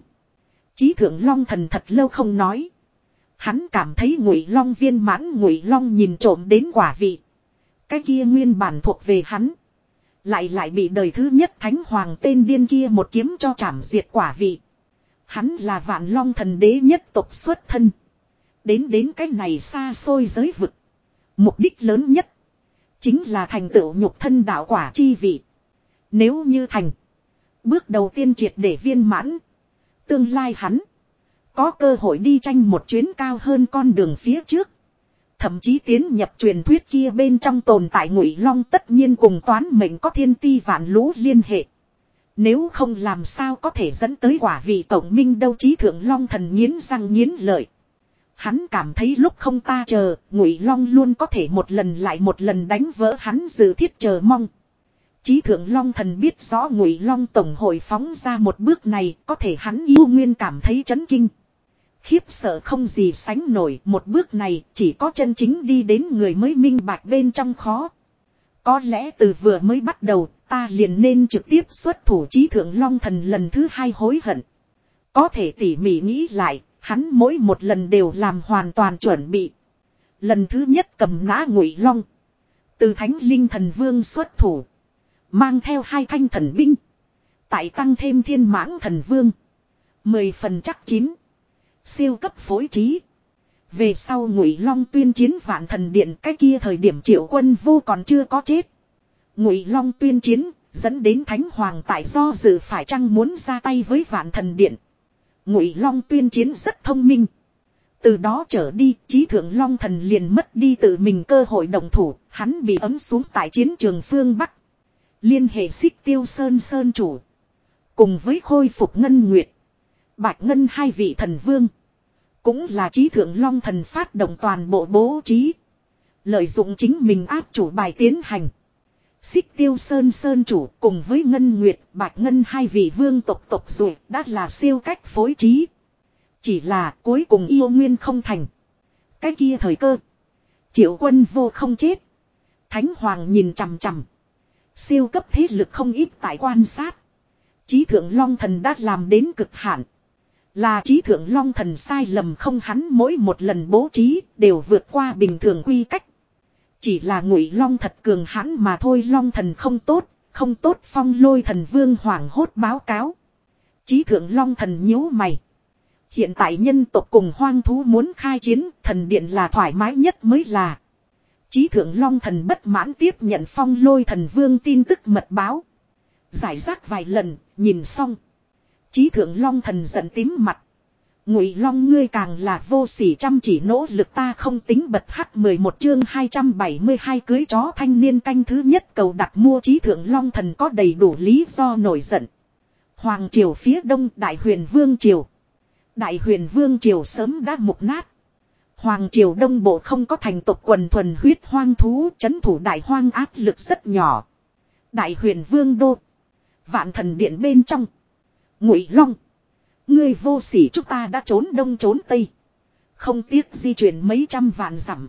Chí thượng Long thần thật lâu không nói. Hắn cảm thấy Ngụy Long viên mãn Ngụy Long nhìn trộm đến quả vị. Cái kia nguyên bản thuộc về hắn. Lại lại bị đời thứ nhất thánh hoàng tên điên kia một kiếm cho chảm diệt quả vị. Hắn là vạn long thần đế nhất tộc xuất thân. Đến đến cái này xa xôi giới vực. Mục đích lớn nhất. Chính là thành tựu nhục thân đạo quả chi vị. Nếu như thành. Bước đầu tiên triệt để viên mãn. Tương lai hắn. Có cơ hội đi tranh một chuyến cao hơn con đường phía trước. Thậm chí tiến nhập truyền thuyết kia bên trong tồn tại ngụy long tất nhiên cùng toán mệnh có thiên ti vạn lũ liên hệ. Nếu không làm sao có thể dẫn tới quả vị tổng minh đâu chí thượng long thần nghiến răng nghiến lợi. Hắn cảm thấy lúc không ta chờ, ngụy long luôn có thể một lần lại một lần đánh vỡ hắn dự thiết chờ mong. Chí thượng long thần biết rõ ngụy long tổng hội phóng ra một bước này có thể hắn yêu nguyên cảm thấy chấn kinh. Khiếp sợ không gì sánh nổi một bước này chỉ có chân chính đi đến người mới minh bạch bên trong khó. Có lẽ từ vừa mới bắt đầu ta liền nên trực tiếp xuất thủ trí thượng long thần lần thứ hai hối hận. Có thể tỉ mỉ nghĩ lại, hắn mỗi một lần đều làm hoàn toàn chuẩn bị. Lần thứ nhất cầm nã ngụy long. Từ thánh linh thần vương xuất thủ. Mang theo hai thanh thần binh. Tại tăng thêm thiên mãng thần vương. Mười phần chắc chín. Siêu cấp phối trí. Về sau Ngụy Long tuyên chiến vạn thần điện cái kia thời điểm triệu quân vô còn chưa có chết. Ngụy Long tuyên chiến, dẫn đến Thánh Hoàng tại do dự phải chăng muốn ra tay với vạn thần điện. Ngụy Long tuyên chiến rất thông minh. Từ đó trở đi, trí thượng Long thần liền mất đi tự mình cơ hội đồng thủ, hắn bị ấm xuống tại chiến trường phương Bắc. Liên hệ xích tiêu sơn sơn chủ. Cùng với khôi phục ngân nguyệt. Bạch ngân hai vị thần vương. Cũng là trí thượng long thần phát động toàn bộ bố trí. Lợi dụng chính mình áp chủ bài tiến hành. Xích tiêu sơn sơn chủ cùng với ngân nguyệt, bạch ngân hai vị vương tộc tộc rồi đã là siêu cách phối trí. Chỉ là cuối cùng yêu nguyên không thành. Cái kia thời cơ. Triệu quân vô không chết. Thánh hoàng nhìn chằm chằm. Siêu cấp thế lực không ít tại quan sát. Chí thượng long thần đã làm đến cực hạn. Là trí thượng long thần sai lầm không hắn mỗi một lần bố trí đều vượt qua bình thường quy cách. Chỉ là ngụy long thật cường hãn mà thôi long thần không tốt, không tốt phong lôi thần vương hoảng hốt báo cáo. trí thượng long thần nhíu mày. Hiện tại nhân tộc cùng hoang thú muốn khai chiến, thần điện là thoải mái nhất mới là. Chí thượng long thần bất mãn tiếp nhận phong lôi thần vương tin tức mật báo. Giải rác vài lần, nhìn xong. Chí thượng long thần giận tím mặt. Ngụy long ngươi càng là vô sỉ chăm chỉ nỗ lực ta không tính bật hắc 11 chương 272 cưới chó thanh niên canh thứ nhất cầu đặt mua chí thượng long thần có đầy đủ lý do nổi giận. Hoàng triều phía đông đại huyền vương triều. Đại huyền vương triều sớm đã mục nát. Hoàng triều đông bộ không có thành tộc quần thuần huyết hoang thú, chấn thủ đại hoang áp lực rất nhỏ. Đại huyền vương đô. Vạn thần điện bên trong. Ngụy Long. Ngươi vô sỉ chúng ta đã trốn đông trốn tây. Không tiếc di chuyển mấy trăm vạn dặm.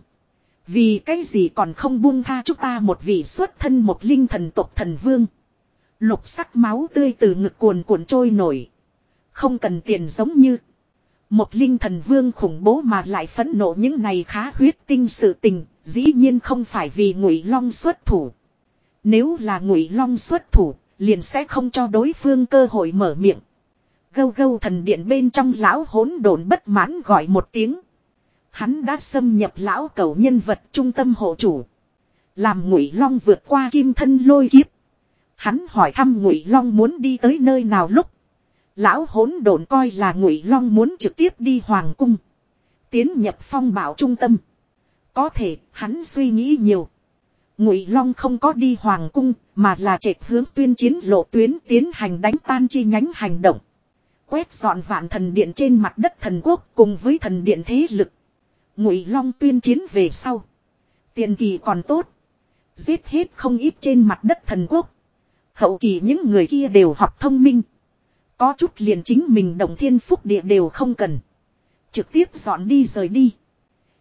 Vì cái gì còn không buông tha chúng ta một vị xuất thân một linh thần tộc thần vương. Lục sắc máu tươi từ ngực cuồn cuộn trôi nổi. Không cần tiền giống như. Một linh thần vương khủng bố mà lại phẫn nộ những này khá huyết tinh sự tình, dĩ nhiên không phải vì ngụy long xuất thủ. Nếu là ngụy long xuất thủ, liền sẽ không cho đối phương cơ hội mở miệng. Gâu gâu thần điện bên trong lão hỗn độn bất mãn gọi một tiếng. Hắn đã xâm nhập lão cầu nhân vật trung tâm hộ chủ. Làm ngụy long vượt qua kim thân lôi kiếp. Hắn hỏi thăm ngụy long muốn đi tới nơi nào lúc. Lão hỗn độn coi là ngụy long muốn trực tiếp đi hoàng cung. Tiến nhập phong bảo trung tâm. Có thể hắn suy nghĩ nhiều. Ngụy Long không có đi hoàng cung, mà là trệt hướng tuyên chiến lộ tuyến tiến hành đánh tan chi nhánh hành động. Quét dọn vạn thần điện trên mặt đất thần quốc cùng với thần điện thế lực. Ngụy Long tuyên chiến về sau. Tiền kỳ còn tốt. Giết hết không ít trên mặt đất thần quốc. Hậu kỳ những người kia đều học thông minh. Có chút liền chính mình đồng thiên phúc địa đều không cần. Trực tiếp dọn đi rời đi.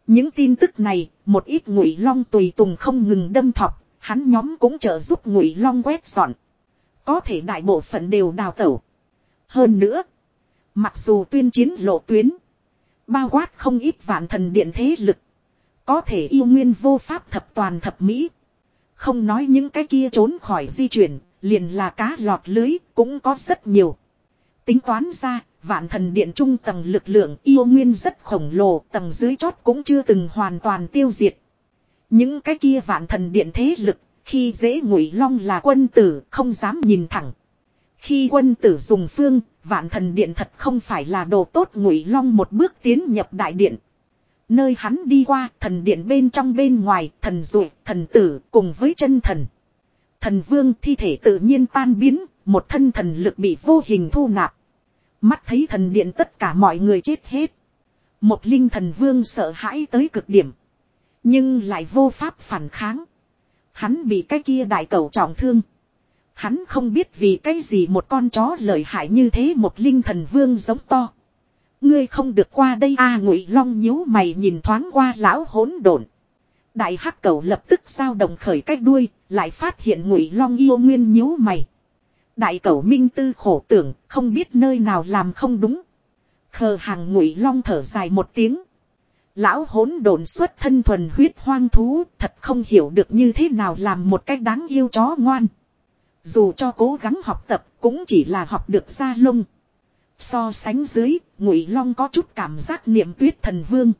Những tin tức này, một ít ngụy long tùy tùng không ngừng đâm thọc, hắn nhóm cũng trợ giúp ngụy long quét dọn. Có thể đại bộ phận đều đào tẩu. Hơn nữa, mặc dù tuyên chiến lộ tuyến, bao quát không ít vạn thần điện thế lực, có thể yêu nguyên vô pháp thập toàn thập mỹ. Không nói những cái kia trốn khỏi di chuyển, liền là cá lọt lưới, cũng có rất nhiều. Tính toán ra, vạn thần điện trung tầng lực lượng yêu nguyên rất khổng lồ, tầng dưới chót cũng chưa từng hoàn toàn tiêu diệt. Những cái kia vạn thần điện thế lực, khi dễ ngụy long là quân tử, không dám nhìn thẳng. Khi quân tử dùng phương, vạn thần điện thật không phải là đồ tốt ngụy long một bước tiến nhập đại điện. Nơi hắn đi qua, thần điện bên trong bên ngoài, thần dụ, thần tử, cùng với chân thần. Thần vương thi thể tự nhiên tan biến, một thân thần lực bị vô hình thu nạp. Mắt thấy thần điện tất cả mọi người chết hết. Một linh thần vương sợ hãi tới cực điểm. Nhưng lại vô pháp phản kháng. Hắn bị cái kia đại cầu trọng thương. Hắn không biết vì cái gì một con chó lợi hại như thế một linh thần vương giống to. Ngươi không được qua đây a ngụy long nhíu mày nhìn thoáng qua lão hỗn độn. Đại hắc cầu lập tức sao động khởi cách đuôi, lại phát hiện ngụy long yêu nguyên nhíu mày. Đại cẩu minh tư khổ tưởng, không biết nơi nào làm không đúng. Khờ hàng ngụy long thở dài một tiếng. Lão hỗn độn xuất thân thuần huyết hoang thú, thật không hiểu được như thế nào làm một cách đáng yêu chó ngoan. Dù cho cố gắng học tập, cũng chỉ là học được ra lông. So sánh dưới, ngụy long có chút cảm giác niệm tuyết thần vương.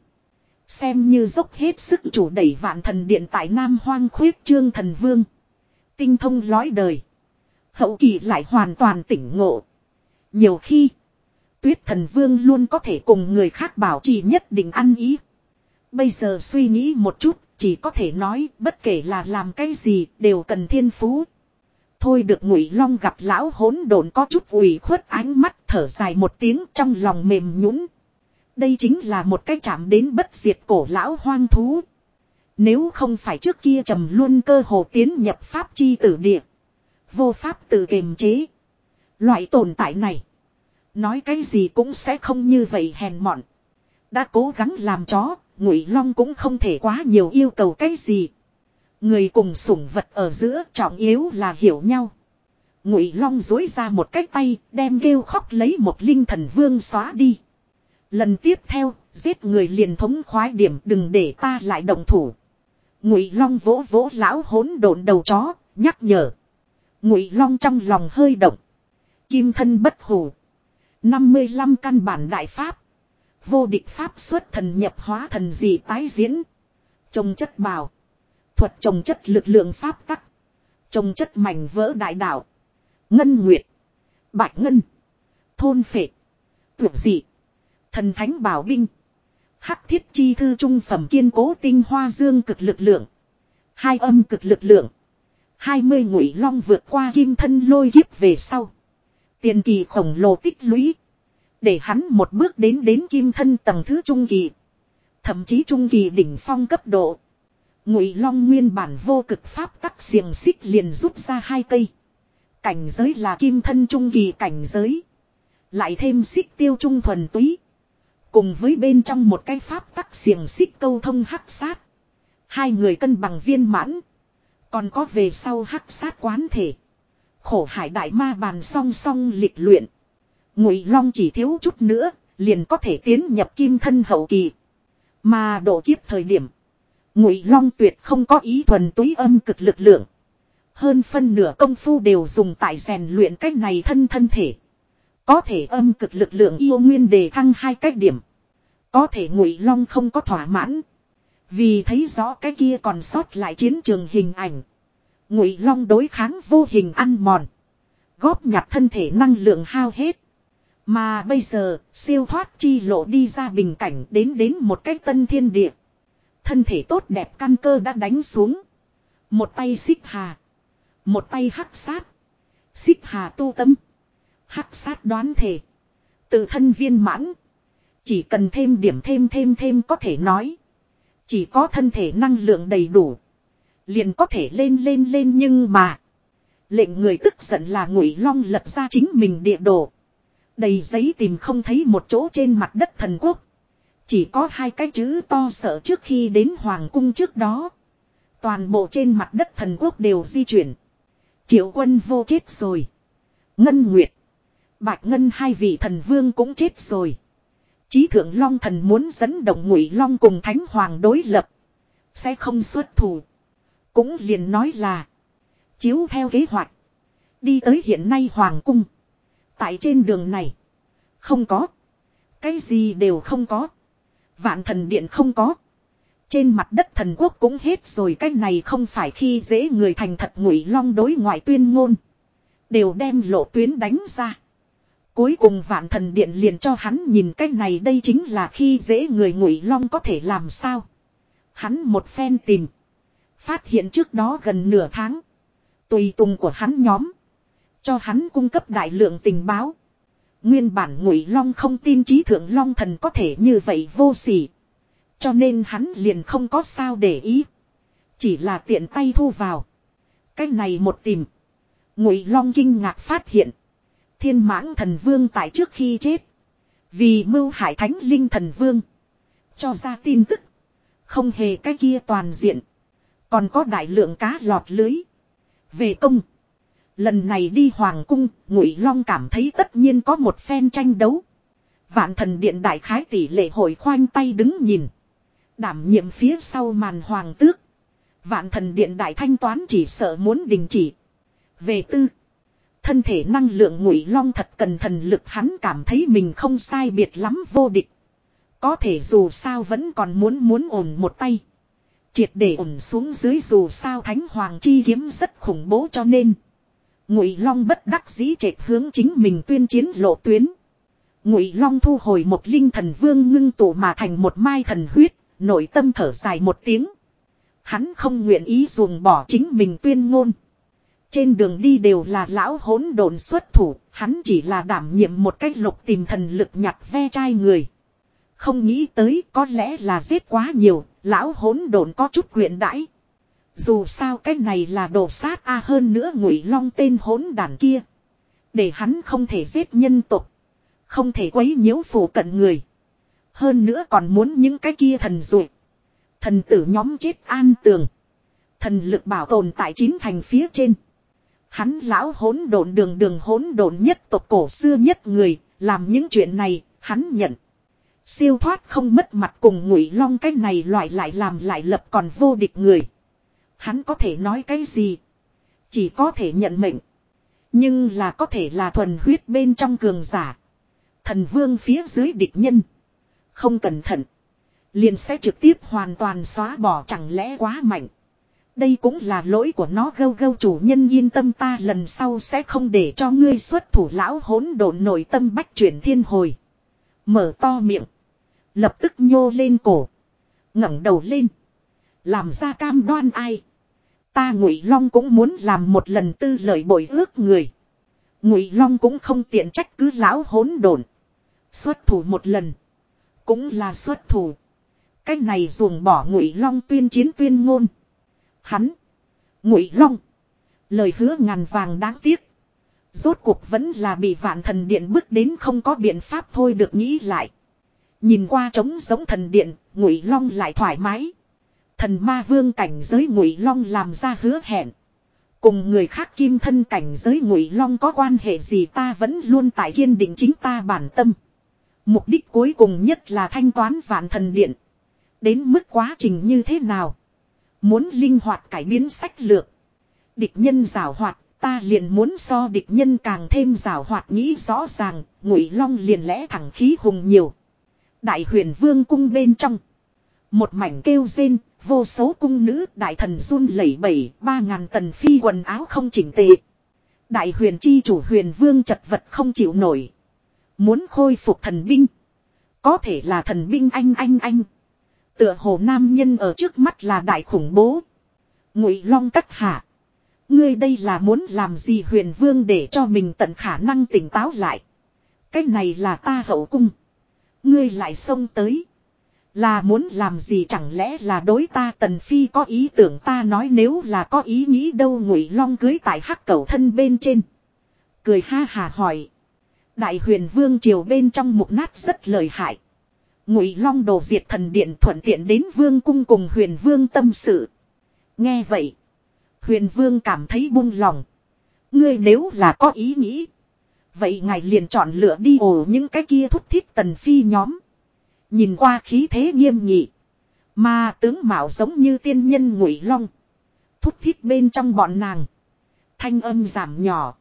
Xem như dốc hết sức chủ đẩy vạn thần điện tại Nam Hoang khuyết trương thần vương. Tinh thông lói đời. Hậu kỳ lại hoàn toàn tỉnh ngộ. Nhiều khi. Tuyết thần vương luôn có thể cùng người khác bảo trì nhất định ăn ý. Bây giờ suy nghĩ một chút. Chỉ có thể nói, bất kể là làm cái gì, đều cần thiên phú. Thôi được ngụy long gặp lão hỗn độn có chút ủy khuất ánh mắt thở dài một tiếng trong lòng mềm nhũn. Đây chính là một cái chạm đến bất diệt cổ lão hoang thú. Nếu không phải trước kia trầm luôn cơ hồ tiến nhập pháp chi tử địa. Vô pháp tự kiềm chế. Loại tồn tại này. Nói cái gì cũng sẽ không như vậy hèn mọn. Đã cố gắng làm chó, ngụy long cũng không thể quá nhiều yêu cầu cái gì. Người cùng sủng vật ở giữa trọng yếu là hiểu nhau. Ngụy long dối ra một cái tay, đem kêu khóc lấy một linh thần vương xóa đi. Lần tiếp theo, giết người liền thống khoái điểm đừng để ta lại động thủ. Ngụy long vỗ vỗ lão hỗn độn đầu chó, nhắc nhở. Ngụy long trong lòng hơi động. Kim thân bất hủ. 55 căn bản đại pháp. Vô địch pháp xuất thần nhập hóa thần gì tái diễn. Trồng chất bào. Thuật trồng chất lực lượng pháp tắc. Trồng chất mảnh vỡ đại đạo. Ngân Nguyệt. Bạch Ngân. Thôn phệ. Tuyệt dị. Thần thánh bảo binh. Hắc thiết chi thư trung phẩm kiên cố tinh hoa dương cực lực lượng. Hai âm cực lực lượng. hai mươi ngụy long vượt qua kim thân lôi kiếp về sau. Tiền kỳ khổng lồ tích lũy. Để hắn một bước đến đến kim thân tầng thứ trung kỳ. Thậm chí trung kỳ đỉnh phong cấp độ. Ngụy long nguyên bản vô cực pháp tắc xiềng xích liền rút ra hai cây. Cảnh giới là kim thân trung kỳ cảnh giới. Lại thêm xích tiêu trung thuần túy. Cùng với bên trong một cái pháp tắc xiềng xích câu thông hắc sát. Hai người cân bằng viên mãn. Còn có về sau hắc sát quán thể. Khổ hải đại ma bàn song song lịch luyện. Ngụy Long chỉ thiếu chút nữa, liền có thể tiến nhập kim thân hậu kỳ. Mà độ kiếp thời điểm. Ngụy Long tuyệt không có ý thuần túy âm cực lực lượng. Hơn phân nửa công phu đều dùng tại rèn luyện cách này thân thân thể. Có thể âm cực lực lượng yêu nguyên đề thăng hai cách điểm. Có thể Ngụy Long không có thỏa mãn. Vì thấy rõ cái kia còn sót lại chiến trường hình ảnh. Ngụy Long đối kháng vô hình ăn mòn. Góp nhặt thân thể năng lượng hao hết. Mà bây giờ, siêu thoát chi lộ đi ra bình cảnh đến đến một cách tân thiên địa. Thân thể tốt đẹp căn cơ đã đánh xuống. Một tay xích hà. Một tay hắc sát. Xích hà tu tâm. Hắc sát đoán thể. Tự thân viên mãn. Chỉ cần thêm điểm thêm thêm thêm có thể nói. Chỉ có thân thể năng lượng đầy đủ. Liền có thể lên lên lên nhưng mà. Lệnh người tức giận là ngụy long lật ra chính mình địa đồ. Đầy giấy tìm không thấy một chỗ trên mặt đất thần quốc. Chỉ có hai cái chữ to sợ trước khi đến Hoàng cung trước đó. Toàn bộ trên mặt đất thần quốc đều di chuyển. Triệu quân vô chết rồi. Ngân Nguyệt. Bạch Ngân hai vị thần vương cũng chết rồi. Chí thượng Long thần muốn dẫn động ngụy Long cùng Thánh Hoàng đối lập. Sẽ không xuất thủ. Cũng liền nói là. Chiếu theo kế hoạch. Đi tới hiện nay Hoàng cung. Tại trên đường này. Không có. Cái gì đều không có. Vạn thần điện không có. Trên mặt đất thần quốc cũng hết rồi, cái này không phải khi dễ người thành thật ngụy long đối ngoại tuyên ngôn. Đều đem lộ tuyến đánh ra. Cuối cùng vạn thần điện liền cho hắn nhìn cái này đây chính là khi dễ người ngụy long có thể làm sao. Hắn một phen tìm. Phát hiện trước đó gần nửa tháng. Tùy tùng của hắn nhóm. Cho hắn cung cấp đại lượng tình báo. Nguyên bản ngụy long không tin trí thượng long thần có thể như vậy vô sỉ. Cho nên hắn liền không có sao để ý. Chỉ là tiện tay thu vào. Cái này một tìm. Ngụy long kinh ngạc phát hiện. Thiên mãng thần vương tại trước khi chết. Vì mưu hải thánh linh thần vương. Cho ra tin tức. Không hề cái kia toàn diện. Còn có đại lượng cá lọt lưới. Về công. Lần này đi hoàng cung, Ngụy Long cảm thấy tất nhiên có một phen tranh đấu. Vạn thần điện đại khái tỷ lệ hội khoanh tay đứng nhìn. Đảm nhiệm phía sau màn hoàng tước. Vạn thần điện đại thanh toán chỉ sợ muốn đình chỉ. Về tư. Thân thể năng lượng ngụy long thật cần thần lực hắn cảm thấy mình không sai biệt lắm vô địch. Có thể dù sao vẫn còn muốn muốn ổn một tay. Triệt để ổn xuống dưới dù sao thánh hoàng chi kiếm rất khủng bố cho nên. Ngụy Long bất đắc dĩ trệt hướng chính mình tuyên chiến lộ tuyến. Ngụy Long thu hồi một linh thần vương ngưng tụ mà thành một mai thần huyết, nội tâm thở dài một tiếng. Hắn không nguyện ý ruồng bỏ chính mình tuyên ngôn. Trên đường đi đều là lão hỗn độn xuất thủ, hắn chỉ là đảm nhiệm một cách lục tìm thần lực nhặt ve chai người. Không nghĩ tới có lẽ là giết quá nhiều, lão hỗn độn có chút quyện đãi. Dù sao cái này là đồ sát a hơn nữa ngụy long tên hỗn đàn kia. Để hắn không thể giết nhân tục. Không thể quấy nhiễu phủ cận người. Hơn nữa còn muốn những cái kia thần dụ. Thần tử nhóm chết an tường. Thần lực bảo tồn tại chín thành phía trên. Hắn lão hỗn độn đường đường hỗn độn nhất tộc cổ xưa nhất người, làm những chuyện này, hắn nhận. Siêu thoát không mất mặt cùng ngụy long cái này loại lại làm lại lập còn vô địch người. Hắn có thể nói cái gì? Chỉ có thể nhận mệnh. Nhưng là có thể là thuần huyết bên trong cường giả. Thần vương phía dưới địch nhân. Không cẩn thận. Liền sẽ trực tiếp hoàn toàn xóa bỏ chẳng lẽ quá mạnh. Đây cũng là lỗi của nó gâu gâu chủ nhân yên tâm ta lần sau sẽ không để cho ngươi xuất thủ lão hỗn độn nội tâm bách chuyển thiên hồi. Mở to miệng. Lập tức nhô lên cổ. ngẩng đầu lên. Làm ra cam đoan ai. Ta ngụy long cũng muốn làm một lần tư lời bồi ước người. Ngụy long cũng không tiện trách cứ lão hỗn độn. Xuất thủ một lần. Cũng là xuất thủ. Cách này ruồng bỏ ngụy long tuyên chiến tuyên ngôn. Hắn. Ngụy long. Lời hứa ngàn vàng đáng tiếc. Rốt cuộc vẫn là bị vạn thần điện bước đến không có biện pháp thôi được nghĩ lại. Nhìn qua trống giống thần điện, ngụy long lại thoải mái. Thần ma vương cảnh giới ngụy long làm ra hứa hẹn. Cùng người khác kim thân cảnh giới ngụy long có quan hệ gì ta vẫn luôn tại kiên định chính ta bản tâm. Mục đích cuối cùng nhất là thanh toán vạn thần điện. Đến mức quá trình như thế nào? Muốn linh hoạt cải biến sách lược. Địch nhân rào hoạt, ta liền muốn so địch nhân càng thêm rào hoạt nghĩ rõ ràng, ngụy long liền lẽ thẳng khí hùng nhiều. Đại huyền vương cung bên trong. Một mảnh kêu rên, vô số cung nữ đại thần run lẩy bẩy, ba ngàn tần phi quần áo không chỉnh tề. Đại huyền chi chủ huyền vương chật vật không chịu nổi. Muốn khôi phục thần binh. Có thể là thần binh anh anh anh. Tựa hồ nam nhân ở trước mắt là đại khủng bố. Ngụy long cắt hạ. Ngươi đây là muốn làm gì huyền vương để cho mình tận khả năng tỉnh táo lại. Cái này là ta hậu cung. Ngươi lại xông tới. Là muốn làm gì chẳng lẽ là đối ta tần phi có ý tưởng ta nói nếu là có ý nghĩ đâu ngụy long cưới tại hắc cầu thân bên trên. Cười ha hà hỏi. Đại huyền vương triều bên trong mục nát rất lời hại. Ngụy long đồ diệt thần điện thuận tiện đến vương cung cùng huyền vương tâm sự. Nghe vậy. Huyền vương cảm thấy buông lòng. Ngươi nếu là có ý nghĩ. Vậy ngài liền chọn lựa đi ồ những cái kia thúc thiết tần phi nhóm. Nhìn qua khí thế nghiêm nghị. Mà tướng mạo giống như tiên nhân ngụy long. Thúc thiết bên trong bọn nàng. Thanh âm giảm nhỏ.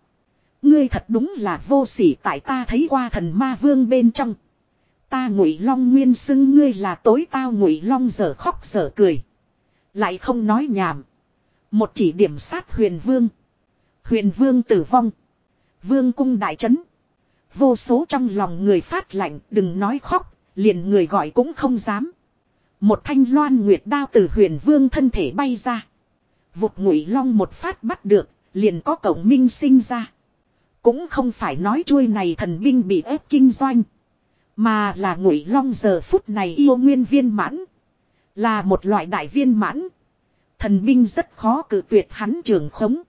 Ngươi thật đúng là vô sỉ tại ta thấy qua thần ma vương bên trong. Ta ngụy long nguyên xưng ngươi là tối tao ngụy long giờ khóc giờ cười. Lại không nói nhảm. Một chỉ điểm sát huyền vương. Huyền vương tử vong. Vương cung đại trấn. Vô số trong lòng người phát lạnh đừng nói khóc, liền người gọi cũng không dám. Một thanh loan nguyệt đao từ huyền vương thân thể bay ra. Vụt ngụy long một phát bắt được, liền có cổng minh sinh ra. Cũng không phải nói chuôi này thần binh bị ép kinh doanh. Mà là ngụy long giờ phút này yêu nguyên viên mãn. Là một loại đại viên mãn. Thần binh rất khó cử tuyệt hắn trường khống.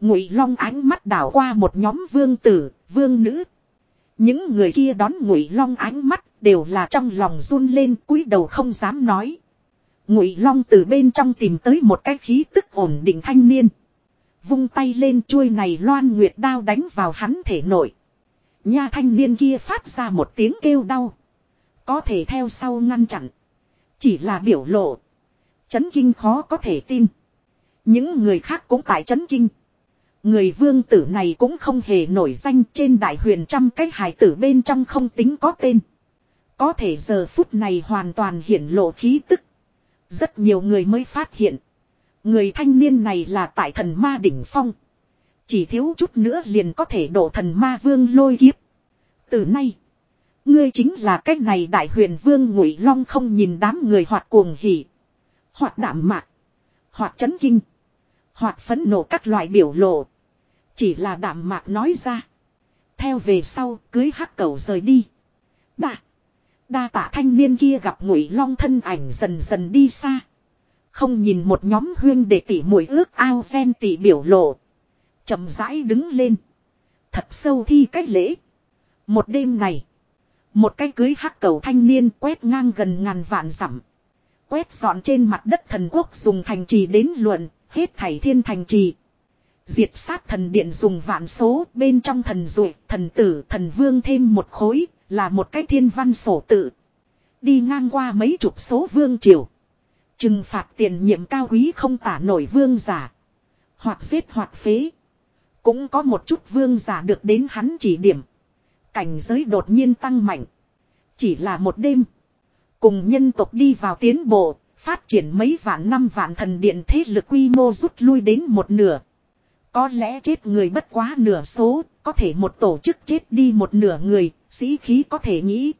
Ngụy long ánh mắt đảo qua một nhóm vương tử, vương nữ. Những người kia đón ngụy long ánh mắt đều là trong lòng run lên cúi đầu không dám nói. Ngụy long từ bên trong tìm tới một cái khí tức ổn định thanh niên. Vung tay lên chuôi này loan nguyệt đao đánh vào hắn thể nội. Nha thanh niên kia phát ra một tiếng kêu đau. Có thể theo sau ngăn chặn. Chỉ là biểu lộ. Chấn kinh khó có thể tin. Những người khác cũng tại chấn kinh. Người vương tử này cũng không hề nổi danh trên đại huyền trăm cái hải tử bên trong không tính có tên. Có thể giờ phút này hoàn toàn hiển lộ khí tức. Rất nhiều người mới phát hiện. Người thanh niên này là tại thần ma đỉnh phong. Chỉ thiếu chút nữa liền có thể đổ thần ma vương lôi kiếp. Từ nay. Ngươi chính là cách này đại huyền vương ngụy long không nhìn đám người hoạt cuồng hỉ. Hoạt đảm mạc. Hoạt chấn kinh. Hoạt phấn nộ các loại biểu lộ. Chỉ là đảm mạc nói ra. Theo về sau cưới hắc cầu rời đi. Đạ. Đa tạ thanh niên kia gặp ngụy long thân ảnh dần dần đi xa. Không nhìn một nhóm huyên để tỉ mũi ước ao gen tỉ biểu lộ. chậm rãi đứng lên. Thật sâu thi cách lễ. Một đêm này. Một cái cưới hắc cầu thanh niên quét ngang gần ngàn vạn dặm. Quét dọn trên mặt đất thần quốc dùng thành trì đến luận, hết thảy thiên thành trì. Diệt sát thần điện dùng vạn số, bên trong thần rụi, thần tử, thần vương thêm một khối, là một cái thiên văn sổ tự. Đi ngang qua mấy chục số vương triều. Trừng phạt tiền nhiệm cao quý không tả nổi vương giả. Hoặc giết hoặc phế. Cũng có một chút vương giả được đến hắn chỉ điểm. Cảnh giới đột nhiên tăng mạnh. Chỉ là một đêm. Cùng nhân tộc đi vào tiến bộ, phát triển mấy vạn năm vạn thần điện thế lực quy mô rút lui đến một nửa. Có lẽ chết người bất quá nửa số, có thể một tổ chức chết đi một nửa người, sĩ khí có thể nghĩ.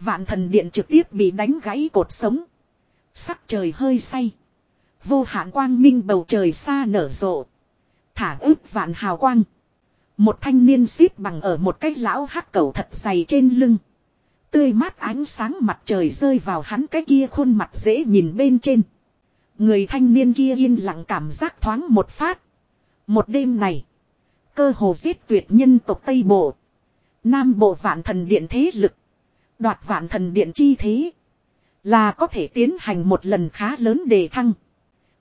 Vạn thần điện trực tiếp bị đánh gãy cột sống. Sắc trời hơi say. Vô hạn quang minh bầu trời xa nở rộ. Thả ước vạn hào quang. Một thanh niên xếp bằng ở một cái lão hắc cầu thật dày trên lưng. Tươi mát ánh sáng mặt trời rơi vào hắn cái kia khuôn mặt dễ nhìn bên trên. Người thanh niên kia yên lặng cảm giác thoáng một phát. Một đêm này. Cơ hồ giết tuyệt nhân tộc Tây Bộ. Nam Bộ vạn thần điện thế lực. Đoạt vạn thần điện chi thế. Là có thể tiến hành một lần khá lớn đề thăng.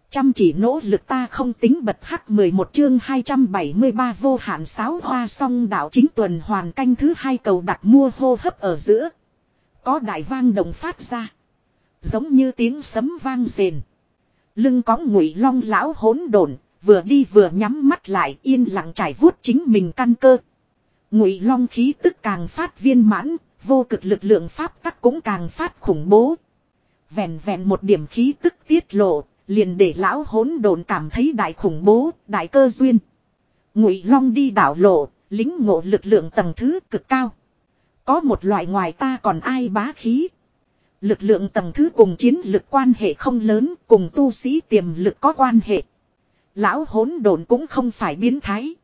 Chăm chỉ nỗ lực ta không tính bật hắc 11 chương 273 vô hạn sáo hoa song đạo chính tuần hoàn canh thứ hai cầu đặt mua hô hấp ở giữa. Có đại vang đồng phát ra. Giống như tiếng sấm vang rền. Lưng có ngụy long lão hỗn độn vừa đi vừa nhắm mắt lại yên lặng trải vuốt chính mình căn cơ. Ngụy long khí tức càng phát viên mãn, vô cực lực lượng pháp tắc cũng càng phát khủng bố. Vẹn vẹn một điểm khí tức tiết lộ, liền để lão hỗn độn cảm thấy đại khủng bố, đại cơ duyên. Ngụy long đi đảo lộ, lính ngộ lực lượng tầng thứ cực cao. Có một loại ngoài ta còn ai bá khí. Lực lượng tầng thứ cùng chiến lực quan hệ không lớn, cùng tu sĩ tiềm lực có quan hệ. Lão hỗn độn cũng không phải biến thái.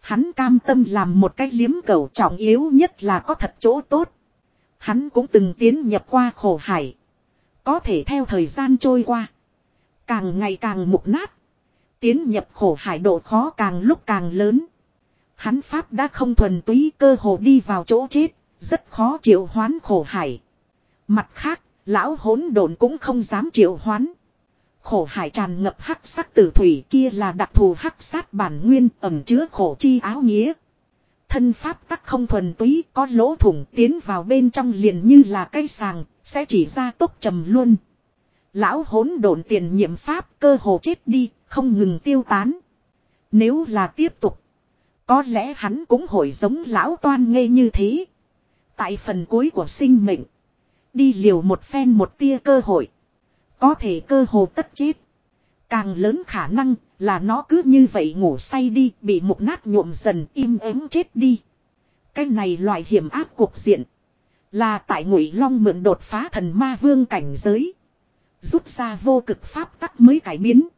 Hắn cam tâm làm một cái liếm cầu trọng yếu nhất là có thật chỗ tốt. Hắn cũng từng tiến nhập qua khổ hải. Có thể theo thời gian trôi qua. Càng ngày càng mục nát. Tiến nhập khổ hải độ khó càng lúc càng lớn. Hắn pháp đã không thuần túy cơ hồ đi vào chỗ chết. Rất khó chịu hoán khổ hải. Mặt khác, lão hỗn độn cũng không dám chịu hoán. Khổ hải tràn ngập hắc sắc tử thủy kia là đặc thù hắc sát bản nguyên ẩm chứa khổ chi áo nghĩa. Thân pháp tắc không thuần túy có lỗ thủng tiến vào bên trong liền như là cây sàng, sẽ chỉ ra tốc trầm luôn. Lão hỗn độn tiền nhiệm pháp cơ hồ chết đi, không ngừng tiêu tán. Nếu là tiếp tục, có lẽ hắn cũng hội giống lão toan ngây như thế. Tại phần cuối của sinh mệnh, đi liều một phen một tia cơ hội. Có thể cơ hồ tất chết. Càng lớn khả năng là nó cứ như vậy ngủ say đi, bị mục nát nhuộm dần im ắng chết đi. Cái này loại hiểm áp cuộc diện. Là tại ngụy long mượn đột phá thần ma vương cảnh giới. Rút ra vô cực pháp tắc mới cải biến.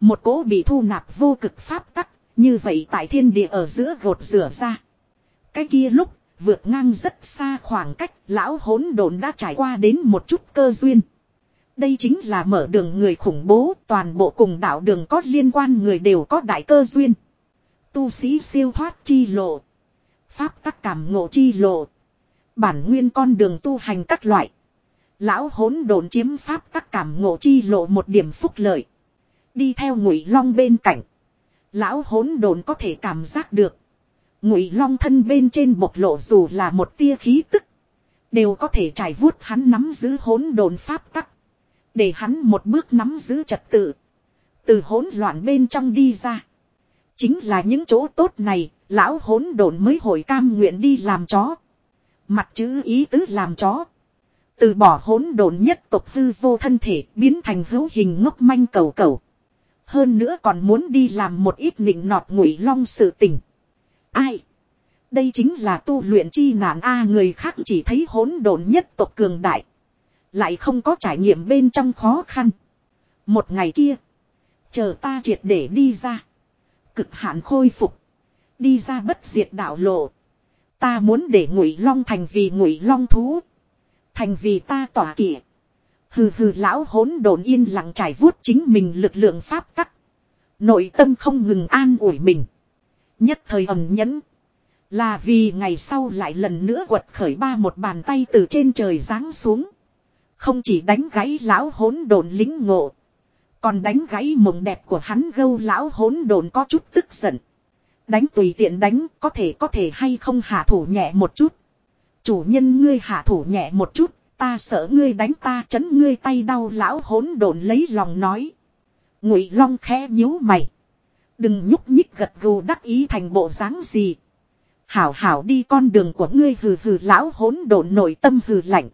Một cố bị thu nạp vô cực pháp tắc, như vậy tại thiên địa ở giữa gột rửa ra. Cái kia lúc, vượt ngang rất xa khoảng cách, lão hỗn độn đã trải qua đến một chút cơ duyên. Đây chính là mở đường người khủng bố, toàn bộ cùng đạo đường có liên quan người đều có đại cơ duyên. Tu sĩ siêu thoát chi lộ. Pháp tắc cảm ngộ chi lộ. Bản nguyên con đường tu hành các loại. Lão hỗn độn chiếm pháp tắc cảm ngộ chi lộ một điểm phúc lợi. Đi theo ngụy long bên cạnh. Lão hỗn độn có thể cảm giác được. Ngụy long thân bên trên bộc lộ dù là một tia khí tức. Đều có thể trải vuốt hắn nắm giữ hỗn độn pháp tắc. Để hắn một bước nắm giữ trật tự. Từ hỗn loạn bên trong đi ra. Chính là những chỗ tốt này, lão hỗn độn mới hồi cam nguyện đi làm chó. Mặt chữ ý tứ làm chó. Từ bỏ hỗn độn nhất tộc hư vô thân thể biến thành hữu hình ngốc manh cầu cầu. Hơn nữa còn muốn đi làm một ít nịnh nọt ngụy long sự tình. Ai? Đây chính là tu luyện chi nạn A, người khác chỉ thấy hỗn độn nhất tộc cường đại. Lại không có trải nghiệm bên trong khó khăn. Một ngày kia. Chờ ta triệt để đi ra. Cực hạn khôi phục. Đi ra bất diệt đạo lộ. Ta muốn để ngụy long thành vì ngụy long thú. Thành vì ta tỏa kỵ. Hừ hừ, lão hỗn đồn yên lặng trải vuốt chính mình lực lượng pháp tắc. Nội tâm không ngừng an ủi mình. Nhất thời ẩm nhẫn. Là vì ngày sau lại lần nữa quật khởi ba một bàn tay từ trên trời giáng xuống. Không chỉ đánh gãy lão hỗn đồn lính ngộ. Còn đánh gãy mộng đẹp của hắn gâu lão hỗn đồn có chút tức giận. Đánh tùy tiện đánh có thể có thể hay không hạ thủ nhẹ một chút. Chủ nhân ngươi hạ thủ nhẹ một chút, ta sợ ngươi đánh ta chấn ngươi tay đau lão hỗn đồn lấy lòng nói. Ngụy long khẽ nhíu mày. Đừng nhúc nhích gật gù đắc ý thành bộ dáng gì. Hảo hảo đi con đường của ngươi hừ hừ lão hỗn độn nội tâm hừ lạnh.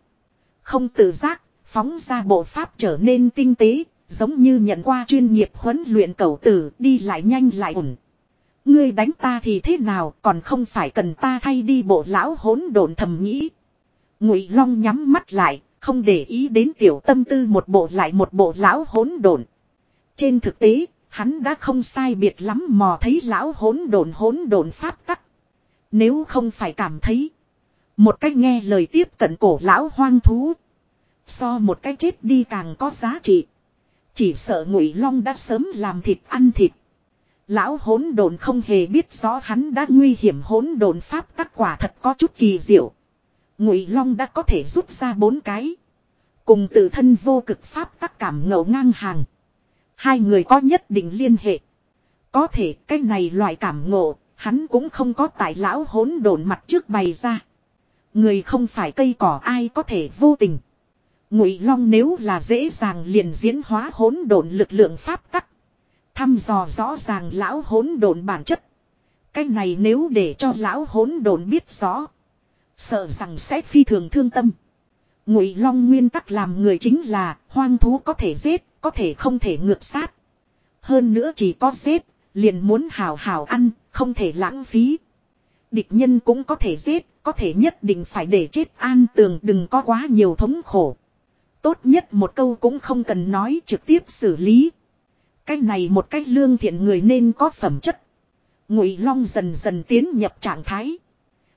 Không tự giác, phóng ra bộ pháp trở nên tinh tế, giống như nhận qua chuyên nghiệp huấn luyện cầu tử đi lại nhanh lại ổn. Ngươi đánh ta thì thế nào còn không phải cần ta thay đi bộ lão hỗn độn thầm nghĩ. Ngụy Long nhắm mắt lại, không để ý đến tiểu tâm tư một bộ lại một bộ lão hỗn độn. Trên thực tế, hắn đã không sai biệt lắm mò thấy lão hỗn độn hỗn độn pháp tắc. Nếu không phải cảm thấy một cách nghe lời tiếp cận cổ lão hoang thú, so một cái chết đi càng có giá trị. Chỉ sợ Ngụy Long đã sớm làm thịt ăn thịt. Lão hỗn độn không hề biết rõ hắn đã nguy hiểm hỗn độn pháp tắc quả thật có chút kỳ diệu. Ngụy Long đã có thể rút ra bốn cái, cùng tự thân vô cực pháp tắc cảm ngẫu ngang hàng. Hai người có nhất định liên hệ. Có thể cái này loại cảm ngộ, hắn cũng không có tại lão hỗn độn mặt trước bày ra. Người không phải cây cỏ ai có thể vô tình. Ngụy Long nếu là dễ dàng liền diễn hóa hỗn độn lực lượng pháp tắc, thăm dò rõ ràng lão hỗn độn bản chất. Cái này nếu để cho lão hỗn độn biết rõ, sợ rằng sẽ phi thường thương tâm. Ngụy Long nguyên tắc làm người chính là hoang thú có thể giết, có thể không thể ngược sát. Hơn nữa chỉ có giết, liền muốn hào hào ăn, không thể lãng phí. Địch nhân cũng có thể giết, có thể nhất định phải để chết an tường đừng có quá nhiều thống khổ. Tốt nhất một câu cũng không cần nói trực tiếp xử lý. Cái này một cách lương thiện người nên có phẩm chất. Ngụy Long dần dần tiến nhập trạng thái.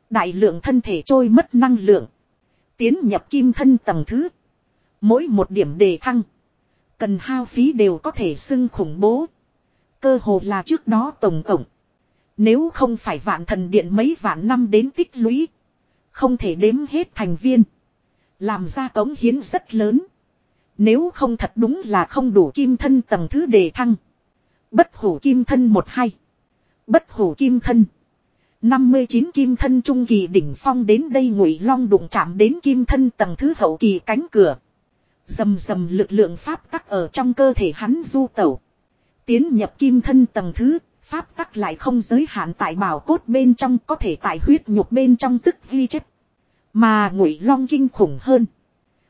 Đại lượng thân thể trôi mất năng lượng. Tiến nhập kim thân tầng thứ. Mỗi một điểm đề thăng. Cần hao phí đều có thể xưng khủng bố. Cơ hồ là trước đó tổng cộng. Nếu không phải vạn thần điện mấy vạn năm đến tích lũy. Không thể đếm hết thành viên. Làm ra cống hiến rất lớn. Nếu không thật đúng là không đủ kim thân tầng thứ đề thăng. Bất hủ kim thân một hay. Bất hủ kim thân. 59 kim thân trung kỳ đỉnh phong đến đây ngụy long đụng chạm đến kim thân tầng thứ hậu kỳ cánh cửa. Dầm dầm lực lượng pháp tắc ở trong cơ thể hắn du tẩu. Tiến nhập kim thân tầng thứ, pháp tắc lại không giới hạn tại bảo cốt bên trong có thể tại huyết nhục bên trong tức ghi chép. Mà ngụy long kinh khủng hơn.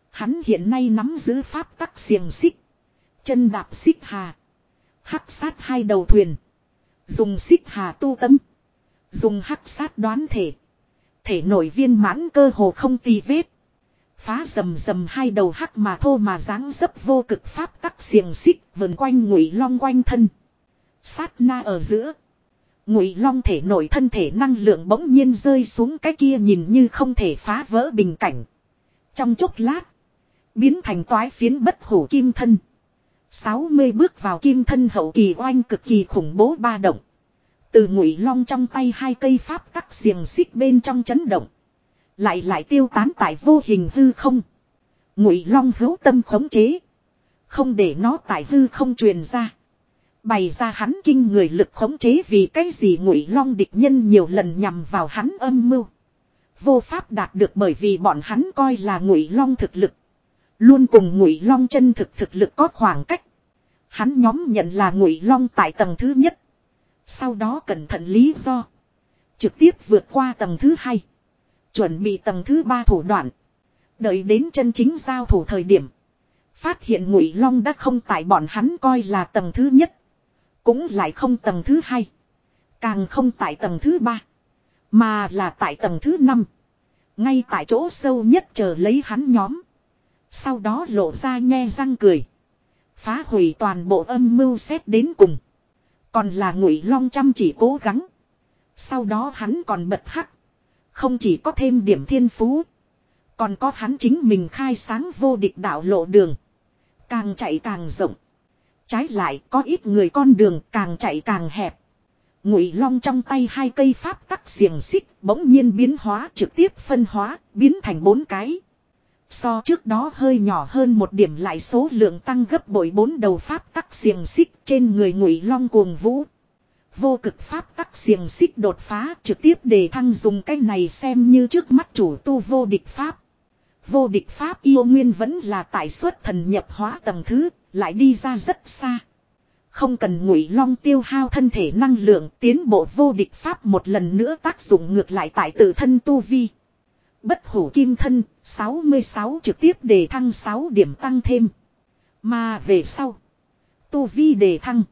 Hắn hiện nay nắm giữ pháp tắc xiềng xích. Chân đạp xích hà. Hắc sát hai đầu thuyền. Dùng xích hà tu tâm. Dùng hắc sát đoán thể. Thể nổi viên mãn cơ hồ không tì vết. Phá rầm rầm hai đầu hắc mà thô mà dáng dấp vô cực pháp tắc xiềng xích vần quanh ngụy long quanh thân. Sát na ở giữa. Ngụy long thể nổi thân thể năng lượng bỗng nhiên rơi xuống cái kia nhìn như không thể phá vỡ bình cảnh. Trong chốc lát. Biến thành toái phiến bất hủ kim thân. 60 bước vào kim thân hậu kỳ oanh cực kỳ khủng bố ba động. Từ ngụy long trong tay hai cây pháp tắc xiềng xích bên trong chấn động. Lại lại tiêu tán tại vô hình hư không. Ngụy long hữu tâm khống chế. Không để nó tại hư không truyền ra. Bày ra hắn kinh người lực khống chế vì cái gì ngụy long địch nhân nhiều lần nhằm vào hắn âm mưu. Vô pháp đạt được bởi vì bọn hắn coi là ngụy long thực lực. Luôn cùng ngụy long chân thực thực lực có khoảng cách. Hắn nhóm nhận là ngụy long tại tầng thứ nhất. Sau đó cẩn thận lý do. Trực tiếp vượt qua tầng thứ hai. Chuẩn bị tầng thứ ba thủ đoạn. Đợi đến chân chính giao thủ thời điểm. Phát hiện ngụy long đã không tại bọn hắn coi là tầng thứ nhất. Cũng lại không tầng thứ hai. Càng không tại tầng thứ ba. Mà là tại tầng thứ năm. Ngay tại chỗ sâu nhất chờ lấy hắn nhóm. Sau đó lộ ra nhe răng cười. Phá hủy toàn bộ âm mưu xét đến cùng. Còn là ngụy long chăm chỉ cố gắng. Sau đó hắn còn bật hắc. Không chỉ có thêm điểm thiên phú. Còn có hắn chính mình khai sáng vô địch đạo lộ đường. Càng chạy càng rộng. Trái lại, có ít người con đường càng chạy càng hẹp. Ngụy long trong tay hai cây pháp tắc xiềng xích bỗng nhiên biến hóa, trực tiếp phân hóa, biến thành bốn cái. So trước đó hơi nhỏ hơn một điểm lại số lượng tăng gấp bội bốn đầu pháp tắc xiềng xích trên người ngụy long cuồng vũ. Vô cực pháp tắc xiềng xích đột phá trực tiếp để thăng dùng cái này xem như trước mắt chủ tu vô địch pháp. Vô địch pháp yêu nguyên vẫn là tại suất thần nhập hóa tầng thứ, lại đi ra rất xa. Không cần ngụy long tiêu hao thân thể năng lượng tiến bộ vô địch pháp một lần nữa tác dụng ngược lại tại tự thân tu vi. Bất hủ kim thân, 66 trực tiếp đề thăng 6 điểm tăng thêm. Mà về sau, tu vi đề thăng.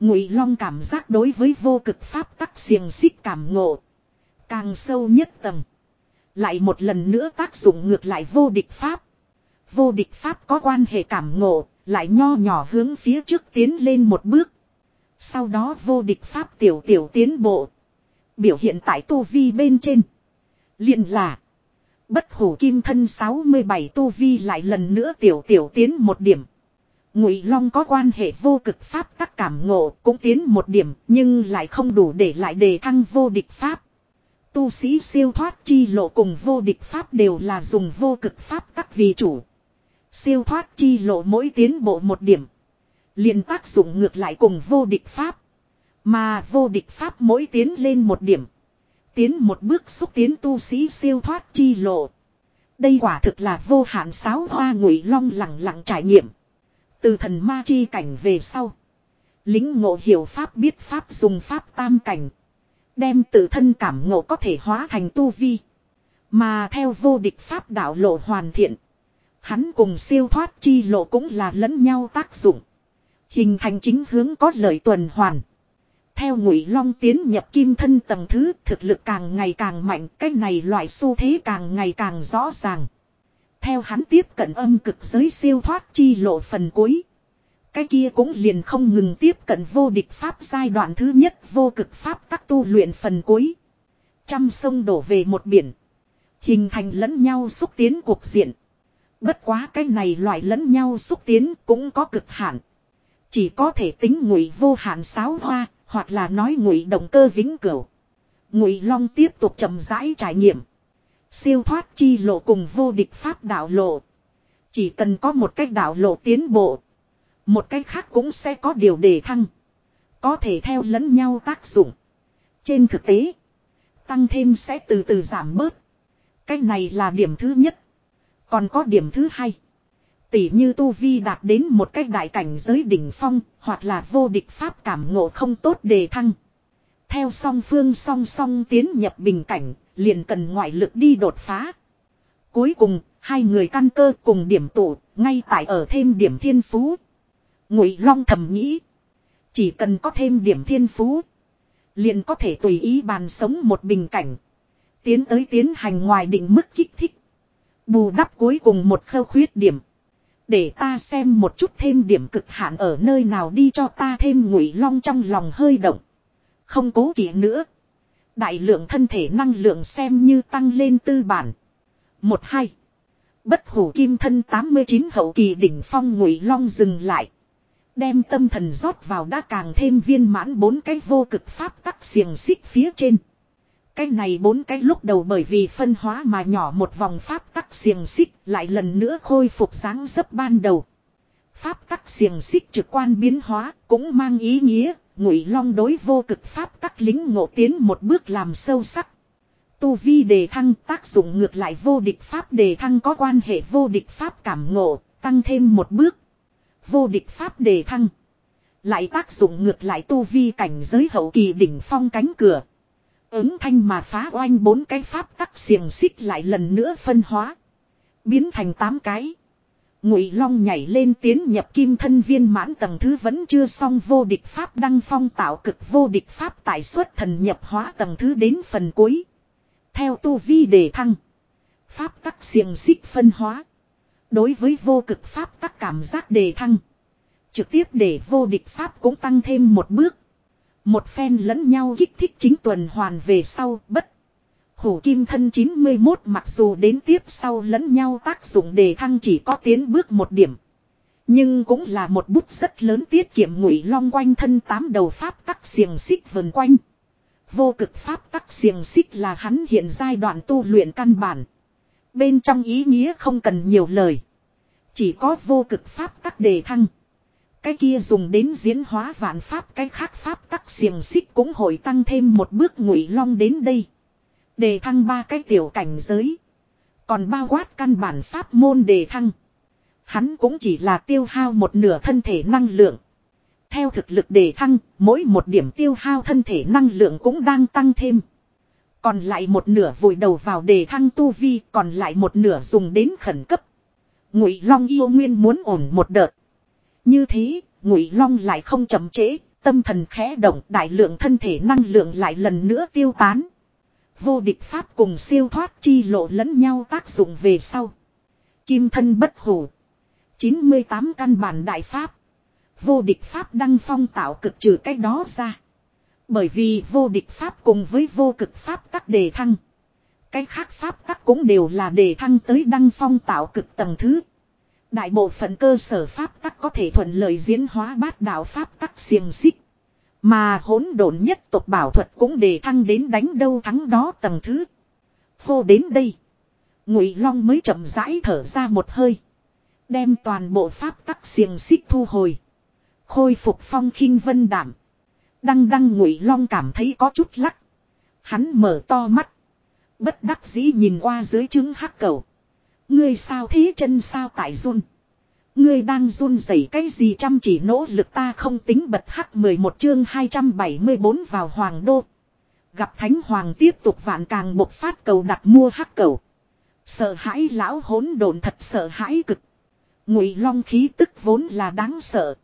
Ngụy Long cảm giác đối với vô cực pháp tắc xiềng xích cảm ngộ. Càng sâu nhất tầng. Lại một lần nữa tác dụng ngược lại vô địch pháp. Vô địch pháp có quan hệ cảm ngộ, lại nho nhỏ hướng phía trước tiến lên một bước. Sau đó vô địch pháp tiểu tiểu tiến bộ. Biểu hiện tại tu vi bên trên. liền là. Bất hủ kim thân 67 tu vi lại lần nữa tiểu tiểu tiến một điểm. Ngụy Long có quan hệ vô cực pháp các cảm ngộ cũng tiến một điểm, nhưng lại không đủ để lại đề thăng vô địch pháp. Tu sĩ siêu thoát chi lộ cùng vô địch pháp đều là dùng vô cực pháp các vì chủ. Siêu thoát chi lộ mỗi tiến bộ một điểm. liền tác dụng ngược lại cùng vô địch pháp. Mà vô địch pháp mỗi tiến lên một điểm. Tiến một bước xúc tiến tu sĩ siêu thoát chi lộ. Đây quả thực là vô hạn sáo hoa ngụy long lặng lặng trải nghiệm. Từ thần ma chi cảnh về sau. Lính ngộ hiểu pháp biết pháp dùng pháp tam cảnh. Đem tự thân cảm ngộ có thể hóa thành tu vi. Mà theo vô địch pháp đạo lộ hoàn thiện. Hắn cùng siêu thoát chi lộ cũng là lẫn nhau tác dụng. Hình thành chính hướng có lợi tuần hoàn. Theo ngụy long tiến nhập kim thân tầng thứ, thực lực càng ngày càng mạnh. Cái này loại xu thế càng ngày càng rõ ràng. Theo hắn tiếp cận âm cực giới siêu thoát chi lộ phần cuối. Cái kia cũng liền không ngừng tiếp cận vô địch pháp giai đoạn thứ nhất vô cực pháp các tu luyện phần cuối. Trăm sông đổ về một biển. Hình thành lẫn nhau xúc tiến cuộc diện. Bất quá cái này loại lẫn nhau xúc tiến cũng có cực hạn. Chỉ có thể tính ngụy vô hạn sáo hoa, hoặc là nói ngụy động cơ vĩnh cửu. Ngụy Long tiếp tục chậm rãi trải nghiệm. Siêu thoát chi lộ cùng vô địch pháp đạo lộ. Chỉ cần có một cách đạo lộ tiến bộ. Một cách khác cũng sẽ có điều đề thăng. Có thể theo lẫn nhau tác dụng. Trên thực tế. Tăng thêm sẽ từ từ giảm bớt. Cách này là điểm thứ nhất. Còn có điểm thứ hai. Tỷ như Tu Vi đạt đến một cách đại cảnh giới đỉnh phong. Hoặc là vô địch pháp cảm ngộ không tốt đề thăng. Theo song phương song song tiến nhập bình cảnh liền cần ngoại lực đi đột phá. Cuối cùng, hai người căn cơ cùng điểm tụ, ngay tại ở thêm điểm thiên phú. Ngụy Long thầm nghĩ, chỉ cần có thêm điểm thiên phú, liền có thể tùy ý bàn sống một bình cảnh, tiến tới tiến hành ngoài định mức kích thích. Bù đắp cuối cùng một khâu khuyết điểm. Để ta xem một chút thêm điểm cực hạn ở nơi nào đi cho ta thêm ngụy long trong lòng hơi động. Không cố kỵ nữa. Đại lượng thân thể năng lượng xem như tăng lên tư bản. Một hai. Bất hủ kim thân 89 hậu kỳ đỉnh phong ngụy long dừng lại. Đem tâm thần rót vào đã càng thêm viên mãn bốn cái vô cực pháp tắc xiềng xích phía trên. Cái này bốn cái lúc đầu bởi vì phân hóa mà nhỏ một vòng pháp tắc xiềng xích lại lần nữa khôi phục dáng dấp ban đầu. Pháp tắc xiềng xích trực quan biến hóa cũng mang ý nghĩa ngụy long đối vô cực pháp các lính ngộ tiến một bước làm sâu sắc. Tu vi đề thăng tác dụng ngược lại vô địch pháp đề thăng có quan hệ vô địch pháp cảm ngộ, tăng thêm một bước. Vô địch pháp đề thăng, lại tác dụng ngược lại tu vi cảnh giới hậu kỳ đỉnh phong cánh cửa. Ứng thanh mà phá oanh bốn cái pháp tắc xiềng xích lại lần nữa phân hóa, Biến thành tám cái. Ngụy Long nhảy lên tiến nhập kim thân viên mãn tầng thứ vẫn chưa xong vô địch pháp đăng phong tạo cực vô địch pháp tại xuất thần nhập hóa tầng thứ đến phần cuối. Theo tu vi đề thăng. Pháp tắc xiềng xích phân hóa. Đối với vô cực pháp tắc cảm giác đề thăng. Trực tiếp để vô địch pháp cũng tăng thêm một bước. Một phen lẫn nhau kích thích chính tuần hoàn về sau, bất. Hổ kim thân 91 mặc dù đến tiếp sau lẫn nhau tác dụng đề thăng chỉ có tiến bước một điểm. Nhưng cũng là một bút rất lớn tiết kiệm ngụy long quanh thân tám đầu pháp tắc xiềng xích vần quanh. Vô cực pháp tắc xiềng xích là hắn hiện giai đoạn tu luyện căn bản. Bên trong ý nghĩa không cần nhiều lời. Chỉ có vô cực pháp tắc đề thăng. Cái kia dùng đến diễn hóa vạn pháp, cái khác pháp tắc xiềng xích cũng hội tăng thêm một bước ngụy long đến đây. Đề thăng ba cái tiểu cảnh giới. Còn bao quát căn bản pháp môn đề thăng. Hắn cũng chỉ là tiêu hao một nửa thân thể năng lượng. Theo thực lực đề thăng, mỗi một điểm tiêu hao thân thể năng lượng cũng đang tăng thêm. Còn lại một nửa vùi đầu vào đề thăng tu vi, còn lại một nửa dùng đến khẩn cấp. Ngụy Long yêu nguyên muốn ổn một đợt. Như thế, Ngụy Long lại không chậm trễ, tâm thần khẽ động, đại lượng thân thể năng lượng lại lần nữa tiêu tán. Vô địch pháp cùng siêu thoát chi lộ lẫn nhau tác dụng về sau. Kim thân bất hủ. 98 căn bản đại pháp. Vô địch pháp đăng phong tạo cực trừ cái đó ra. Bởi vì vô địch pháp cùng với vô cực pháp các đề thăng. Cái khác pháp các cũng đều là đề thăng tới đăng phong tạo cực tầng thứ. Đại bộ phận cơ sở pháp tắc có thể thuận lợi diễn hóa bát đạo pháp tắc xiềng xích. Mà hỗn độn nhất tộc bảo thuật cũng đề thăng đến đánh đâu thắng đó tầng thứ. Phô đến đây. Ngụy Long mới chậm rãi thở ra một hơi. Đem toàn bộ pháp tắc xiềng xích thu hồi. Khôi phục phong khinh vân đảm. Đăng đăng Ngụy Long cảm thấy có chút lắc. Hắn mở to mắt. Bất đắc dĩ nhìn qua dưới trứng hắc cầu. Ngươi sao thế chân sao tại run. Ngươi đang run rẩy cái gì chăm chỉ nỗ lực ta không tính bật hắc 11 chương 274 vào hoàng đô. Gặp thánh hoàng tiếp tục vạn càng một phát cầu đặt mua hắc cầu. Sợ hãi lão hỗn độn thật sợ hãi cực. Ngụy long khí tức vốn là đáng sợ.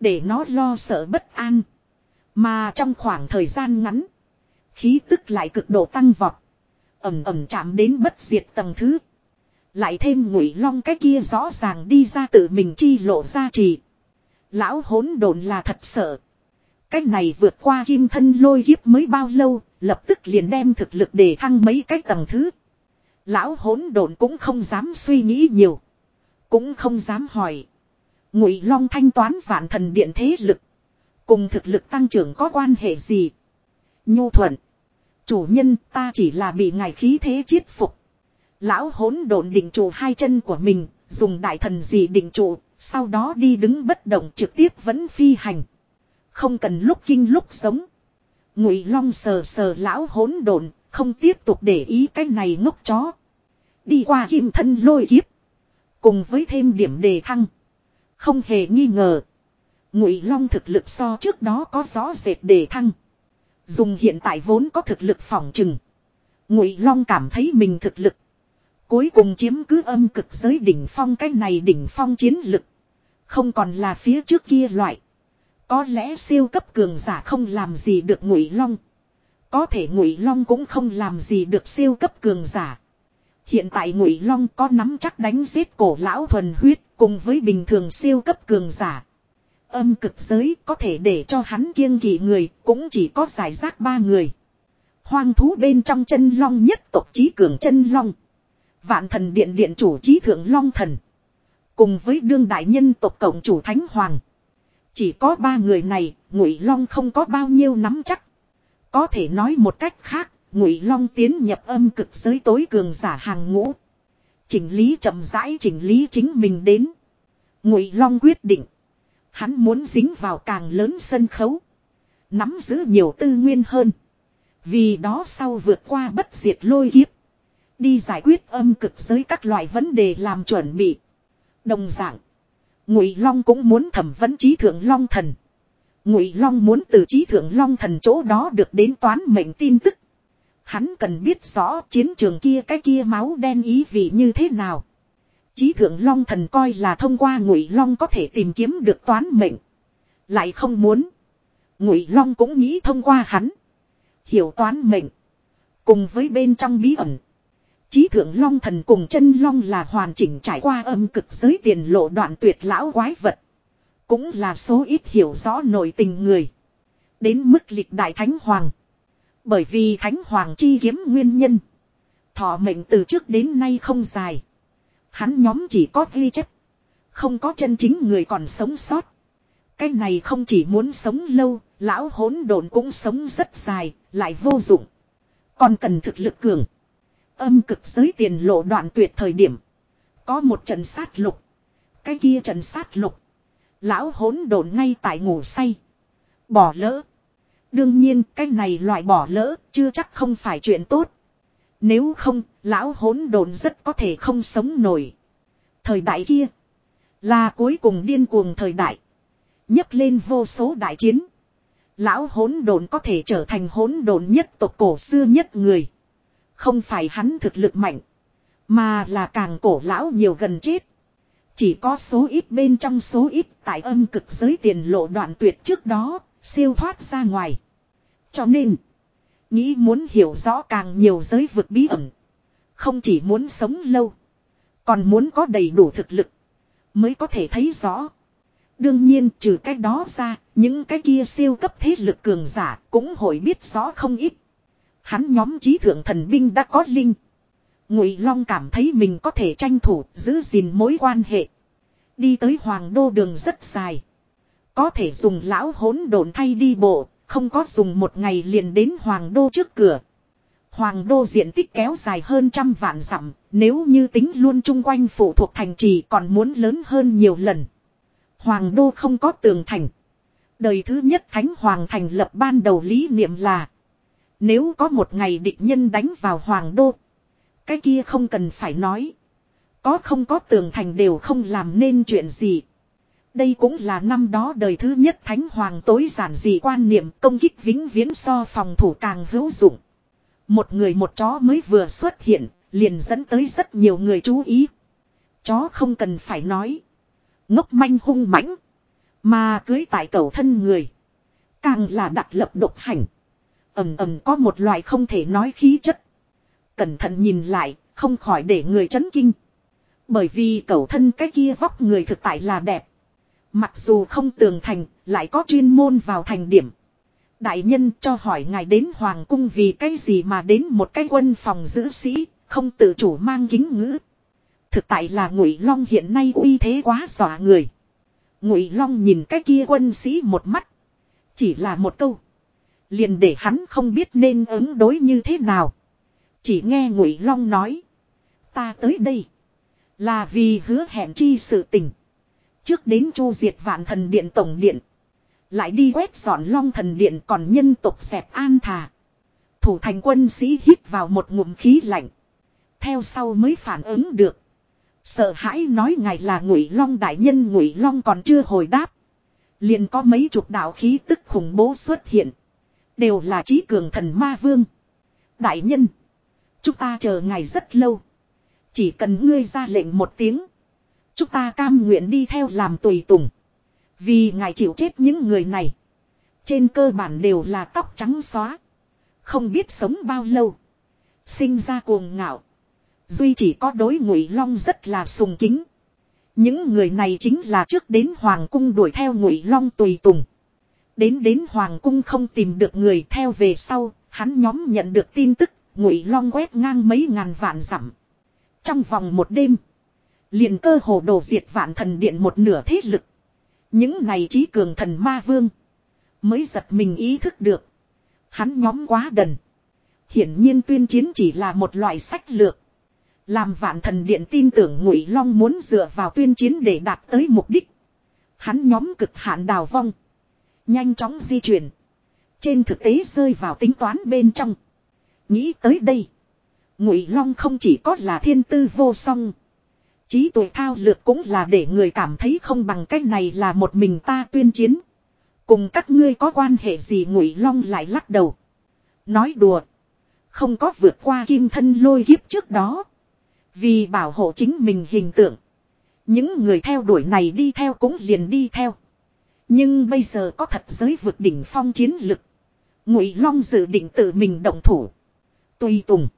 Để nó lo sợ bất an. Mà trong khoảng thời gian ngắn. Khí tức lại cực độ tăng vọt. Ẩm ẩm chạm đến bất diệt tầng thứ. Lại thêm ngụy long cái kia rõ ràng đi ra tự mình chi lộ ra trì. Lão hỗn độn là thật sợ. Cái này vượt qua kim thân lôi kiếp mới bao lâu, lập tức liền đem thực lực để thăng mấy cái tầng thứ. Lão hỗn độn cũng không dám suy nghĩ nhiều. Cũng không dám hỏi. Ngụy Long thanh toán vạn thần điện thế lực. Cùng thực lực tăng trưởng có quan hệ gì? Nhu thuận. Chủ nhân ta chỉ là bị ngài khí thế chiết phục. Lão hỗn độn định trụ hai chân của mình, dùng đại thần gì định trụ, sau đó đi đứng bất động trực tiếp vẫn phi hành. Không cần lúc kinh lúc sống. Ngụy Long sờ sờ lão hỗn độn, không tiếp tục để ý cái này ngốc chó. Đi qua kim thân lôi kiếp, cùng với thêm điểm đề thăng, không hề nghi ngờ. Ngụy Long thực lực so trước đó có rõ rệt đề thăng. Dùng hiện tại vốn có thực lực phỏng chừng. Ngụy Long cảm thấy mình thực lực Cuối cùng chiếm cứ âm cực giới đỉnh phong, cái này đỉnh phong chiến lực. Không còn là phía trước kia loại. Có lẽ siêu cấp cường giả không làm gì được ngụy long. Có thể ngụy long cũng không làm gì được siêu cấp cường giả. Hiện tại ngụy long có nắm chắc đánh giết cổ lão thuần huyết cùng với bình thường siêu cấp cường giả. Âm cực giới có thể để cho hắn kiêng kỵ người, cũng chỉ có giải rác ba người. Hoang thú bên trong chân long nhất tộc trí cường chân long. Vạn thần điện điện chủ trí thượng long thần. Cùng với đương đại nhân tộc cộng chủ thánh hoàng. Chỉ có ba người này, ngụy long không có bao nhiêu nắm chắc. Có thể nói một cách khác, ngụy long tiến nhập âm cực giới tối cường giả hàng ngũ. Chỉnh lý chậm rãi chỉnh lý chính mình đến. Ngụy long quyết định. Hắn muốn dính vào càng lớn sân khấu. Nắm giữ nhiều tư nguyên hơn. Vì đó sau vượt qua bất diệt lôi kiếp. Đi giải quyết âm cực giới các loại vấn đề làm chuẩn bị. Đồng dạng. Ngụy Long cũng muốn thẩm vấn trí thượng Long thần. Ngụy Long muốn từ trí thượng Long thần chỗ đó được đến toán mệnh tin tức. Hắn cần biết rõ chiến trường kia cái kia máu đen ý vị như thế nào. Chí thượng long thần coi là thông qua ngụy long có thể tìm kiếm được toán mệnh. Lại không muốn. Ngụy long cũng nghĩ thông qua hắn. Hiểu toán mệnh. Cùng với bên trong bí ẩn. Chí thượng long thần cùng chân long là hoàn chỉnh trải qua âm cực giới tiền lộ đoạn tuyệt lão quái vật. Cũng là số ít hiểu rõ nội tình người. Đến mức lịch đại thánh hoàng. Bởi vì thánh hoàng chi kiếm nguyên nhân. Thọ mệnh từ trước đến nay không dài. Hắn nhóm chỉ có ghi chép. Không có chân chính người còn sống sót. Cái này không chỉ muốn sống lâu, lão hỗn độn cũng sống rất dài, lại vô dụng. Còn cần thực lực cường. Âm cực giới tiền lộ đoạn tuyệt thời điểm. Có một trận sát lục. Cái kia trận sát lục. Lão hỗn độn ngay tại ngủ say. Bỏ lỡ. Đương nhiên cái này loại bỏ lỡ chưa chắc không phải chuyện tốt. Nếu không, lão hỗn độn rất có thể không sống nổi. Thời đại kia. Là cuối cùng điên cuồng thời đại. nhấc lên vô số đại chiến. Lão hỗn độn có thể trở thành hỗn độn nhất tộc cổ xưa nhất người. Không phải hắn thực lực mạnh. Mà là càng cổ lão nhiều gần chết. Chỉ có số ít bên trong số ít tại âm cực giới tiền lộ đoạn tuyệt trước đó, siêu thoát ra ngoài. Cho nên, nghĩ muốn hiểu rõ càng nhiều giới vực bí ẩn. Không chỉ muốn sống lâu, còn muốn có đầy đủ thực lực, mới có thể thấy rõ. Đương nhiên trừ cái đó ra, những cái kia siêu cấp thế lực cường giả cũng hội biết rõ không ít. Hắn nhóm trí thượng thần binh đã có linh. Ngụy Long cảm thấy mình có thể tranh thủ giữ gìn mối quan hệ. Đi tới hoàng đô đường rất dài. Có thể dùng lão hỗn độn thay đi bộ, không có dùng một ngày liền đến hoàng đô trước cửa. Hoàng đô diện tích kéo dài hơn trăm vạn dặm, nếu như tính luôn chung quanh phụ thuộc thành trì còn muốn lớn hơn nhiều lần. Hoàng đô không có tường thành. Đời thứ nhất Thánh Hoàng thành lập ban đầu lý niệm là nếu có một ngày địch nhân đánh vào Hoàng đô Cái kia không cần phải nói Có không có tường thành đều không làm nên chuyện gì đây cũng là năm đó đời thứ nhất Thánh Hoàng tối giản dị quan niệm công kích vĩnh viễn so phòng thủ càng hữu dụng. Một người một chó mới vừa xuất hiện, liền dẫn tới rất nhiều người chú ý. Chó không cần phải nói. Ngốc manh hung mãnh. Mà cưới tại cầu thân người. Càng là đặt lập độc hành ầm ầm có một loại không thể nói khí chất. Cẩn thận nhìn lại, không khỏi để người chấn kinh. Bởi vì cậu thân cái kia vóc người thực tại là đẹp. Mặc dù không tường thành, lại có chuyên môn vào thành điểm. Đại nhân cho hỏi ngài đến Hoàng cung vì cái gì mà đến một cái quân phòng giữ sĩ, không tự chủ mang kính ngữ. Thực tại là Ngụy Long hiện nay uy thế quá dọa người. Ngụy Long nhìn cái kia quân sĩ một mắt. Chỉ là một câu. Liền để hắn không biết nên ứng đối như thế nào. Chỉ nghe Ngụy Long nói. Ta tới đây. Là vì hứa hẹn chi sự tình. Trước đến chu diệt vạn thần điện tổng điện. Lại đi quét dọn long thần điện còn nhân tục xẹp an thà. Thủ thành quân sĩ hít vào một ngụm khí lạnh. Theo sau mới phản ứng được. Sợ hãi nói ngài là ngụy long đại nhân, ngụy long còn chưa hồi đáp. Liền có mấy chục đạo khí tức khủng bố xuất hiện. Đều là trí cường thần ma vương. Đại nhân. Chúng ta chờ ngài rất lâu. Chỉ cần ngươi ra lệnh một tiếng. Chúng ta cam nguyện đi theo làm tùy tùng. Vì ngài chịu chết những người này. Trên cơ bản đều là tóc trắng xóa. Không biết sống bao lâu. Sinh ra cuồng ngạo. Duy chỉ có đối ngụy long rất là sùng kính. Những người này chính là trước đến Hoàng cung đuổi theo ngụy long tùy tùng. Đến đến Hoàng cung không tìm được người theo về sau, hắn nhóm nhận được tin tức, ngụy long quét ngang mấy ngàn vạn dặm. Trong vòng một đêm, liền cơ hồ đổ diệt vạn thần điện một nửa thế lực. Những này trí cường thần ma vương. Mới giật mình ý thức được. Hắn nhóm quá đần. Hiển nhiên tuyên chiến chỉ là một loại sách lược. Làm vạn thần điện tin tưởng ngụy long muốn dựa vào tuyên chiến để đạt tới mục đích. Hắn nhóm cực hạn đào vong. Nhanh chóng di chuyển. Trên thực tế rơi vào tính toán bên trong. Nghĩ tới đây. Ngụy long không chỉ có là thiên tư vô song. Trí tuệ thao lược cũng là để người cảm thấy không bằng cách này là một mình ta tuyên chiến. Cùng các ngươi có quan hệ gì ngụy long lại lắc đầu. Nói đùa. Không có vượt qua kim thân lôi kiếp trước đó. Vì bảo hộ chính mình hình tượng. Những người theo đuổi này đi theo cũng liền đi theo. Nhưng bây giờ có thật giới vượt đỉnh phong chiến lực. Ngụy Long dự định tự mình động thủ. Tùy tùng.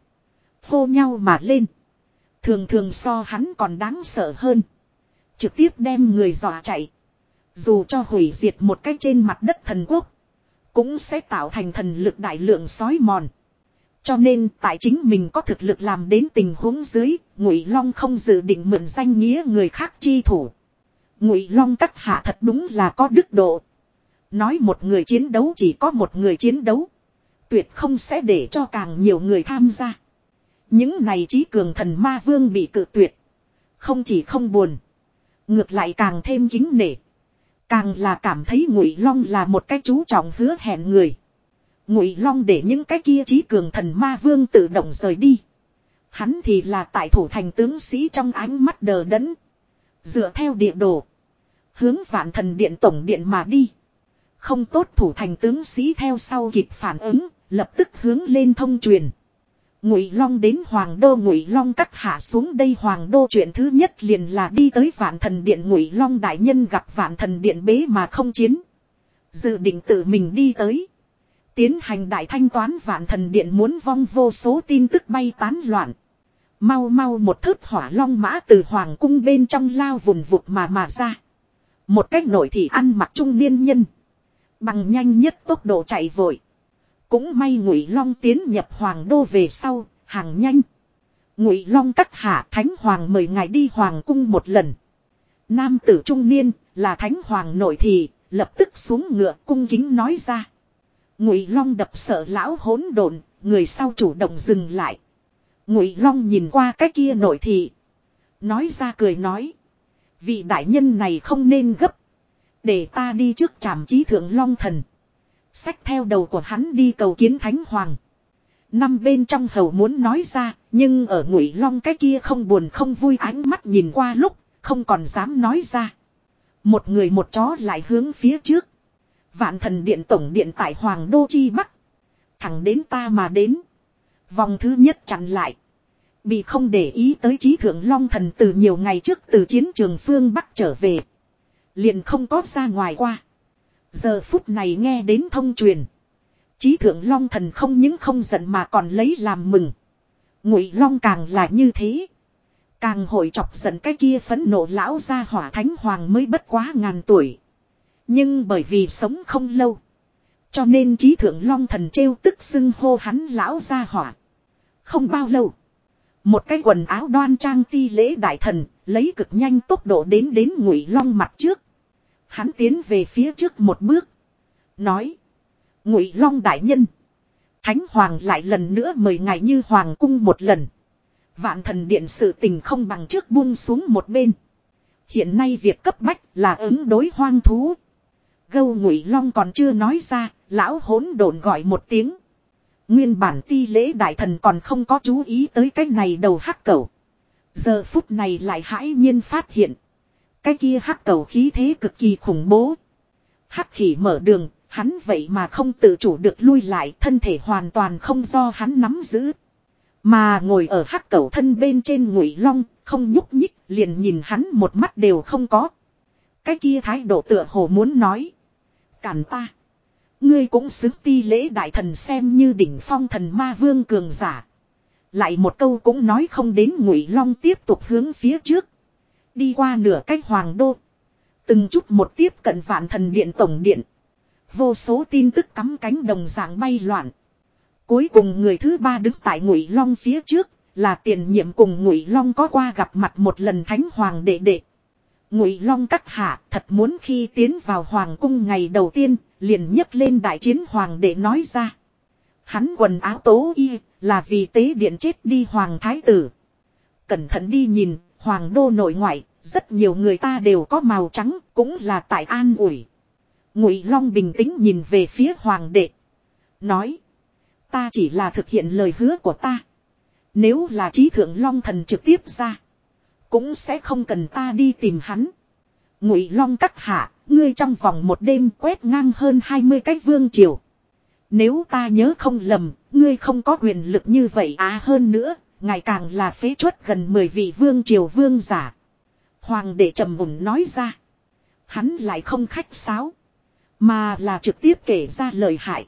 Hô nhau mà lên. Thường thường so hắn còn đáng sợ hơn. Trực tiếp đem người dọa chạy. Dù cho hủy diệt một cách trên mặt đất thần quốc. Cũng sẽ tạo thành thần lực đại lượng sói mòn. Cho nên tại chính mình có thực lực làm đến tình huống dưới, Ngụy Long không dự định mượn danh nghĩa người khác chi thủ. Ngụy Long các hạ thật đúng là có đức độ. Nói một người chiến đấu chỉ có một người chiến đấu. Tuyệt không sẽ để cho càng nhiều người tham gia. Những này trí cường thần ma vương bị cự tuyệt. Không chỉ không buồn. Ngược lại càng thêm kính nể. Càng là cảm thấy Ngụy Long là một cái chú trọng hứa hẹn người. Ngụy Long để những cái kia trí cường thần ma vương tự động rời đi. Hắn thì là tại thủ thành tướng sĩ trong ánh mắt đờ đẫn. Dựa theo địa đồ. Hướng vạn thần điện tổng điện mà đi. Không tốt thủ thành tướng sĩ theo sau kịp phản ứng, lập tức hướng lên thông truyền. Ngụy Long đến Hoàng Đô Ngụy Long cắt hạ xuống đây Hoàng Đô chuyện thứ nhất liền là đi tới Vạn Thần Điện Ngụy Long đại nhân gặp Vạn Thần Điện bế mà không chiến, dự định tự mình đi tới, tiến hành đại thanh toán Vạn Thần Điện muốn vong vô số tin tức bay tán loạn. Mau mau một thớt hỏa long mã từ hoàng cung bên trong lao vùng vụt mà mà ra. Một cách nổi thì ăn mặc trung niên nhân. Bằng nhanh nhất tốc độ chạy vội. Cũng may ngụy long tiến nhập hoàng đô về sau, hàng nhanh. Ngụy long cắt hạ thánh hoàng mời ngài đi hoàng cung một lần. Nam tử trung niên là thánh hoàng nội thị, lập tức xuống ngựa cung kính nói ra. Ngụy long đập sợ lão hỗn độn, người sau chủ động dừng lại. Ngụy long nhìn qua cái kia nội thị, nói ra cười nói, vị đại nhân này không nên gấp, để ta đi trước trảm trí thượng long thần. Xách theo đầu của hắn đi cầu kiến thánh hoàng. Năm bên trong hầu muốn nói ra, nhưng ở ngụy long cái kia không buồn không vui ánh mắt nhìn qua lúc, không còn dám nói ra. Một người một chó lại hướng phía trước. Vạn thần điện tổng điện tại Hoàng Đô Chi Bắc. Thẳng đến ta mà đến. Vòng thứ nhất chặn lại. Bị không để ý tới trí thượng long thần từ nhiều ngày trước từ chiến trường phương Bắc trở về. Liền không có ra ngoài qua. Giờ phút này nghe đến thông truyền. trí thượng long thần không những không giận mà còn lấy làm mừng. Ngụy long càng là như thế. Càng hội chọc giận cái kia phấn nộ lão ra hỏa thánh hoàng mới bất quá ngàn tuổi. Nhưng bởi vì sống không lâu. Cho nên trí thượng long thần trêu tức xưng hô hắn lão ra hỏa. Không bao lâu. Một cái quần áo đoan trang ti lễ đại thần, lấy cực nhanh tốc độ đến đến ngụy long mặt trước. Hắn tiến về phía trước một bước. Nói. Ngụy Long đại nhân. Thánh Hoàng lại lần nữa mời ngài như Hoàng cung một lần. Vạn thần điện sự tình không bằng trước buông xuống một bên. Hiện nay việc cấp bách là ứng đối hoang thú. Gâu Ngụy Long còn chưa nói ra, lão hỗn độn gọi một tiếng. Nguyên bản ti lễ đại thần còn không có chú ý tới cái này đầu hắc cầu. Giờ phút này lại hãi nhiên phát hiện. Cái kia hắc cầu khí thế cực kỳ khủng bố. Hắc khỉ mở đường, hắn vậy mà không tự chủ được lui lại, thân thể hoàn toàn không do hắn nắm giữ. Mà ngồi ở hắc cầu thân bên trên ngụy long, không nhúc nhích, liền nhìn hắn một mắt đều không có. Cái kia thái độ tựa hồ muốn nói. Cản ta. Ngươi cũng xứng ti lễ đại thần xem như đỉnh phong thần ma vương cường giả. Lại một câu cũng nói không đến ngụy long tiếp tục hướng phía trước. Đi qua nửa cách hoàng đô. Từng chút một tiếp cận vạn thần điện tổng điện. Vô số tin tức cắm cánh đồng dạng bay loạn. Cuối cùng người thứ ba đứng tại ngụy long phía trước, là tiền nhiệm cùng ngụy long có qua gặp mặt một lần thánh hoàng đệ đệ ngụy long các hạ thật muốn khi tiến vào hoàng cung ngày đầu tiên liền nhấc lên đại chiến hoàng đệ nói ra hắn quần áo tố y là vì tế điện chết đi hoàng thái tử cẩn thận đi nhìn Hoàng đô nội ngoại, rất nhiều người ta đều có màu trắng, cũng là tại an ủi. Ngụy Long bình tĩnh nhìn về phía hoàng đệ, nói: "Ta chỉ là thực hiện lời hứa của ta. Nếu là trí thượng Long thần trực tiếp ra, cũng sẽ không cần ta đi tìm hắn." Ngụy Long các hạ, ngươi trong vòng một đêm quét ngang hơn 20 cái vương triều. Nếu ta nhớ không lầm, ngươi không có quyền lực như vậy á à hơn nữa, Ngày càng là phế chuất gần 10 vị vương triều vương giả. Hoàng đệ trầm mùng nói ra. Hắn lại không khách sáo. Mà là trực tiếp kể ra lời hại.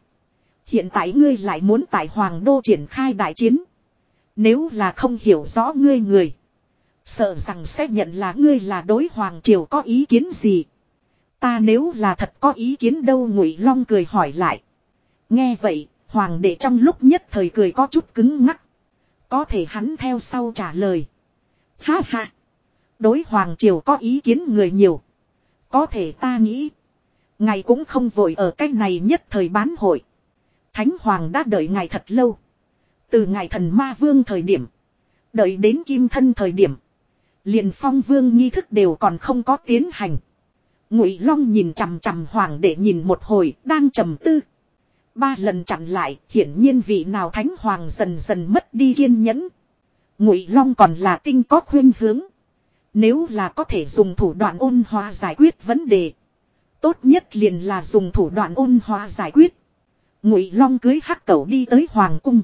Hiện tại ngươi lại muốn tại Hoàng đô triển khai đại chiến. Nếu là không hiểu rõ ngươi người. Sợ rằng sẽ nhận là ngươi là đối Hoàng triều có ý kiến gì. Ta nếu là thật có ý kiến đâu ngụy Long cười hỏi lại. Nghe vậy, Hoàng đệ trong lúc nhất thời cười có chút cứng ngắc. Có thể hắn theo sau trả lời. Ha ha. Đối Hoàng Triều có ý kiến người nhiều. Có thể ta nghĩ. Ngài cũng không vội ở cách này nhất thời bán hội. Thánh Hoàng đã đợi ngài thật lâu. Từ ngài thần ma vương thời điểm. Đợi đến kim thân thời điểm liền phong vương nghi thức đều còn không có tiến hành. Ngụy Long nhìn chằm chằm hoàng để nhìn một hồi, đang trầm tư. Ba lần chặn lại, hiển nhiên vị nào thánh hoàng dần dần mất đi kiên nhẫn. Ngụy Long còn là tinh có khuyên hướng. Nếu là có thể dùng thủ đoạn ôn hòa giải quyết vấn đề. Tốt nhất liền là dùng thủ đoạn ôn hòa giải quyết. Ngụy Long cưới hắc cẩu đi tới Hoàng Cung.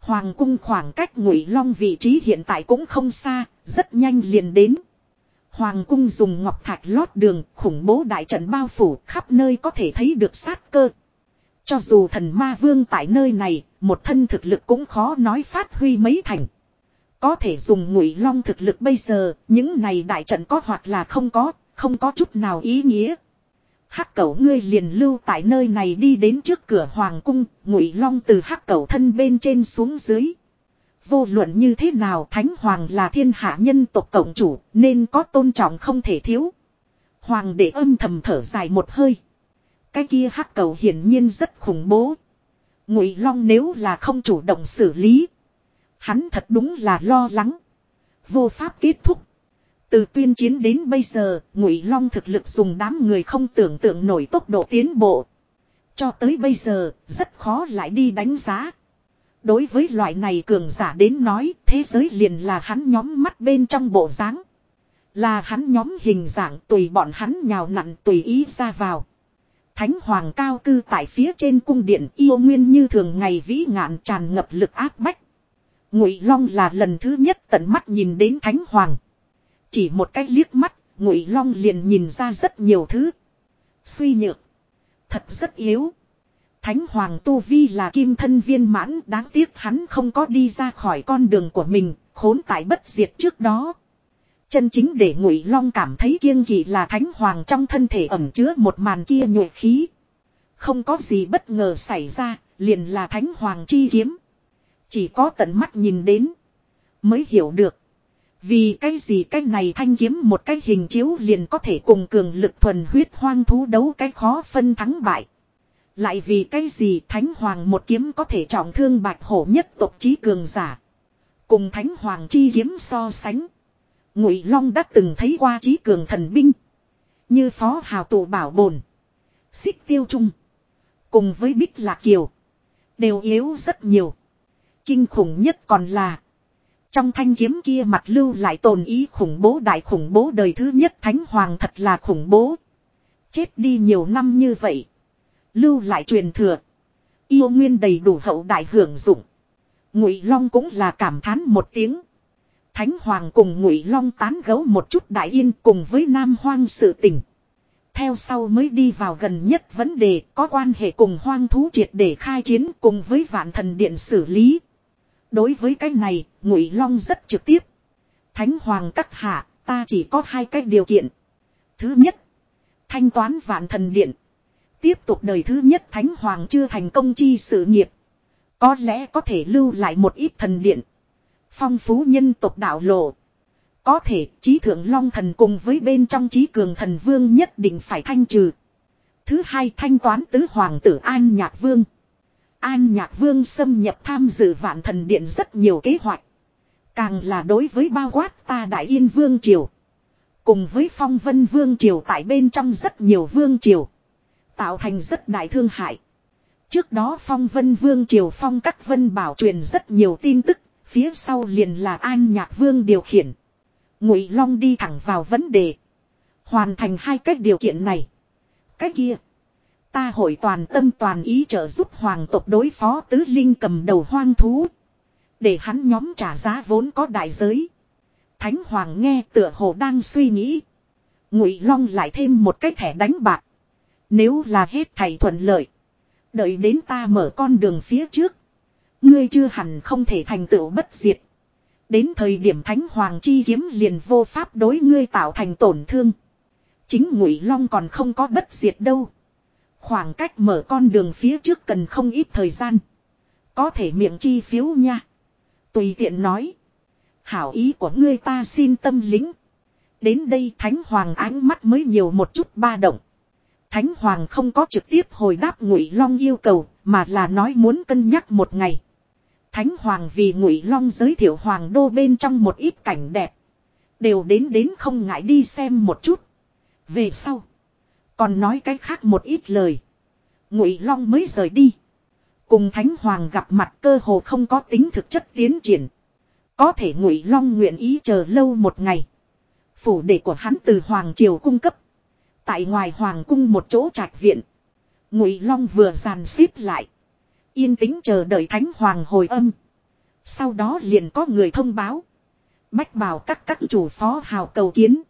Hoàng Cung khoảng cách Ngụy Long vị trí hiện tại cũng không xa, rất nhanh liền đến. Hoàng Cung dùng ngọc thạch lót đường, khủng bố đại trận bao phủ, khắp nơi có thể thấy được sát cơ. Cho dù thần ma vương tại nơi này, một thân thực lực cũng khó nói phát huy mấy thành. Có thể dùng ngụy long thực lực bây giờ, những này đại trận có hoặc là không có, không có chút nào ý nghĩa. Hắc cẩu ngươi liền lưu tại nơi này đi đến trước cửa hoàng cung, ngụy long từ hắc cẩu thân bên trên xuống dưới. Vô luận như thế nào thánh hoàng là thiên hạ nhân tộc cộng chủ nên có tôn trọng không thể thiếu. Hoàng đệ âm thầm thở dài một hơi. Cái kia hắc cầu hiển nhiên rất khủng bố. Ngụy Long nếu là không chủ động xử lý. Hắn thật đúng là lo lắng. Vô pháp kết thúc. Từ tuyên chiến đến bây giờ, Ngụy Long thực lực dùng đám người không tưởng tượng nổi tốc độ tiến bộ. Cho tới bây giờ, rất khó lại đi đánh giá. Đối với loại này cường giả đến nói, thế giới liền là hắn nhóm mắt bên trong bộ dáng Là hắn nhóm hình dạng tùy bọn hắn nhào nặn tùy ý ra vào. Thánh hoàng cao cư tại phía trên cung điện yêu nguyên như thường ngày vĩ ngạn tràn ngập lực áp bách. Ngụy Long là lần thứ nhất tận mắt nhìn đến thánh hoàng. Chỉ một cách liếc mắt, Ngụy Long liền nhìn ra rất nhiều thứ. Suy nhược, thật rất yếu. Thánh hoàng tu vi là kim thân viên mãn, đáng tiếc hắn không có đi ra khỏi con đường của mình, khốn tại bất diệt trước đó. Chân chính để Ngụy Long cảm thấy kiêng kỵ là Thánh Hoàng trong thân thể ẩm chứa một màn kia nhuệ khí. Không có gì bất ngờ xảy ra, liền là Thánh Hoàng chi kiếm. Chỉ có tận mắt nhìn đến, mới hiểu được. Vì cái gì cái này thanh kiếm một cái hình chiếu liền có thể cùng cường lực thuần huyết hoang thú đấu cái khó phân thắng bại. Lại vì cái gì Thánh Hoàng một kiếm có thể trọng thương bạch hổ nhất tộc trí cường giả. Cùng Thánh Hoàng chi kiếm so sánh. Ngụy Long đã từng thấy qua trí cường thần binh. Như phó hào tụ bảo bồn. Xích tiêu trung. Cùng với Bích Lạc Kiều. Đều yếu rất nhiều. Kinh khủng nhất còn là. Trong thanh kiếm kia mặt lưu lại tồn ý khủng bố đại khủng bố đời thứ nhất thánh hoàng thật là khủng bố. Chết đi nhiều năm như vậy. Lưu lại truyền thừa. Yêu nguyên đầy đủ hậu đại hưởng dụng. Ngụy Long cũng là cảm thán một tiếng. Thánh Hoàng cùng Ngụy Long tán gấu một chút đại yên cùng với Nam Hoang sự tình. Theo sau mới đi vào gần nhất vấn đề có quan hệ cùng hoang thú triệt để khai chiến cùng với vạn thần điện xử lý. Đối với cái này, Ngụy Long rất trực tiếp. Thánh Hoàng các hạ, ta chỉ có hai cái điều kiện. Thứ nhất, thanh toán vạn thần điện. Tiếp tục đời thứ nhất Thánh Hoàng chưa thành công chi sự nghiệp. Có lẽ có thể lưu lại một ít thần điện. Phong phú nhân tộc đạo lộ. Có thể, trí thượng long thần cùng với bên trong trí cường thần vương nhất định phải thanh trừ. Thứ hai thanh toán tứ hoàng tử An Nhạc Vương. An Nhạc Vương xâm nhập tham dự vạn thần điện rất nhiều kế hoạch. Càng là đối với bao quát ta Đại Yên Vương Triều. Cùng với phong vân Vương Triều tại bên trong rất nhiều Vương Triều. Tạo thành rất đại thương hại. Trước đó phong vân Vương Triều phong các vân bảo truyền rất nhiều tin tức, Phía sau liền là An Nhạc Vương điều khiển. Ngụy Long đi thẳng vào vấn đề. Hoàn thành hai cách điều kiện này. Cách kia. Ta hội toàn tâm toàn ý trợ giúp hoàng tộc đối phó tứ linh cầm đầu hoang thú. Để hắn nhóm trả giá vốn có đại giới. Thánh Hoàng nghe tựa hồ đang suy nghĩ. Ngụy Long lại thêm một cái thẻ đánh bạc. Nếu là hết thảy thuận lợi. Đợi đến ta mở con đường phía trước. Ngươi chưa hẳn không thể thành tựu bất diệt. Đến thời điểm Thánh Hoàng chi kiếm liền vô pháp đối ngươi tạo thành tổn thương. Chính Ngụy Long còn không có bất diệt đâu. Khoảng cách mở con đường phía trước cần không ít thời gian. Có thể miệng chi phiếu nha. Tùy tiện nói. Hảo ý của ngươi ta xin tâm lính. Đến đây Thánh Hoàng ánh mắt mới nhiều một chút ba động. Thánh Hoàng không có trực tiếp hồi đáp Ngụy Long yêu cầu, mà là nói muốn cân nhắc một ngày. Thánh Hoàng vì Ngụy Long giới thiệu Hoàng đô bên trong một ít cảnh đẹp. Đều đến đến không ngại đi xem một chút. Về sau. Còn nói cái khác một ít lời. Ngụy Long mới rời đi. Cùng Thánh Hoàng gặp mặt cơ hồ không có tính thực chất tiến triển. Có thể Ngụy Long nguyện ý chờ lâu một ngày. Phủ đệ của hắn từ Hoàng Triều cung cấp. Tại ngoài Hoàng cung một chỗ trạch viện. Ngụy Long vừa dàn xếp lại. Yên tĩnh chờ đợi Thánh Hoàng hồi âm. Sau đó liền có người thông báo. Bách bảo các các chủ phó hào cầu kiến.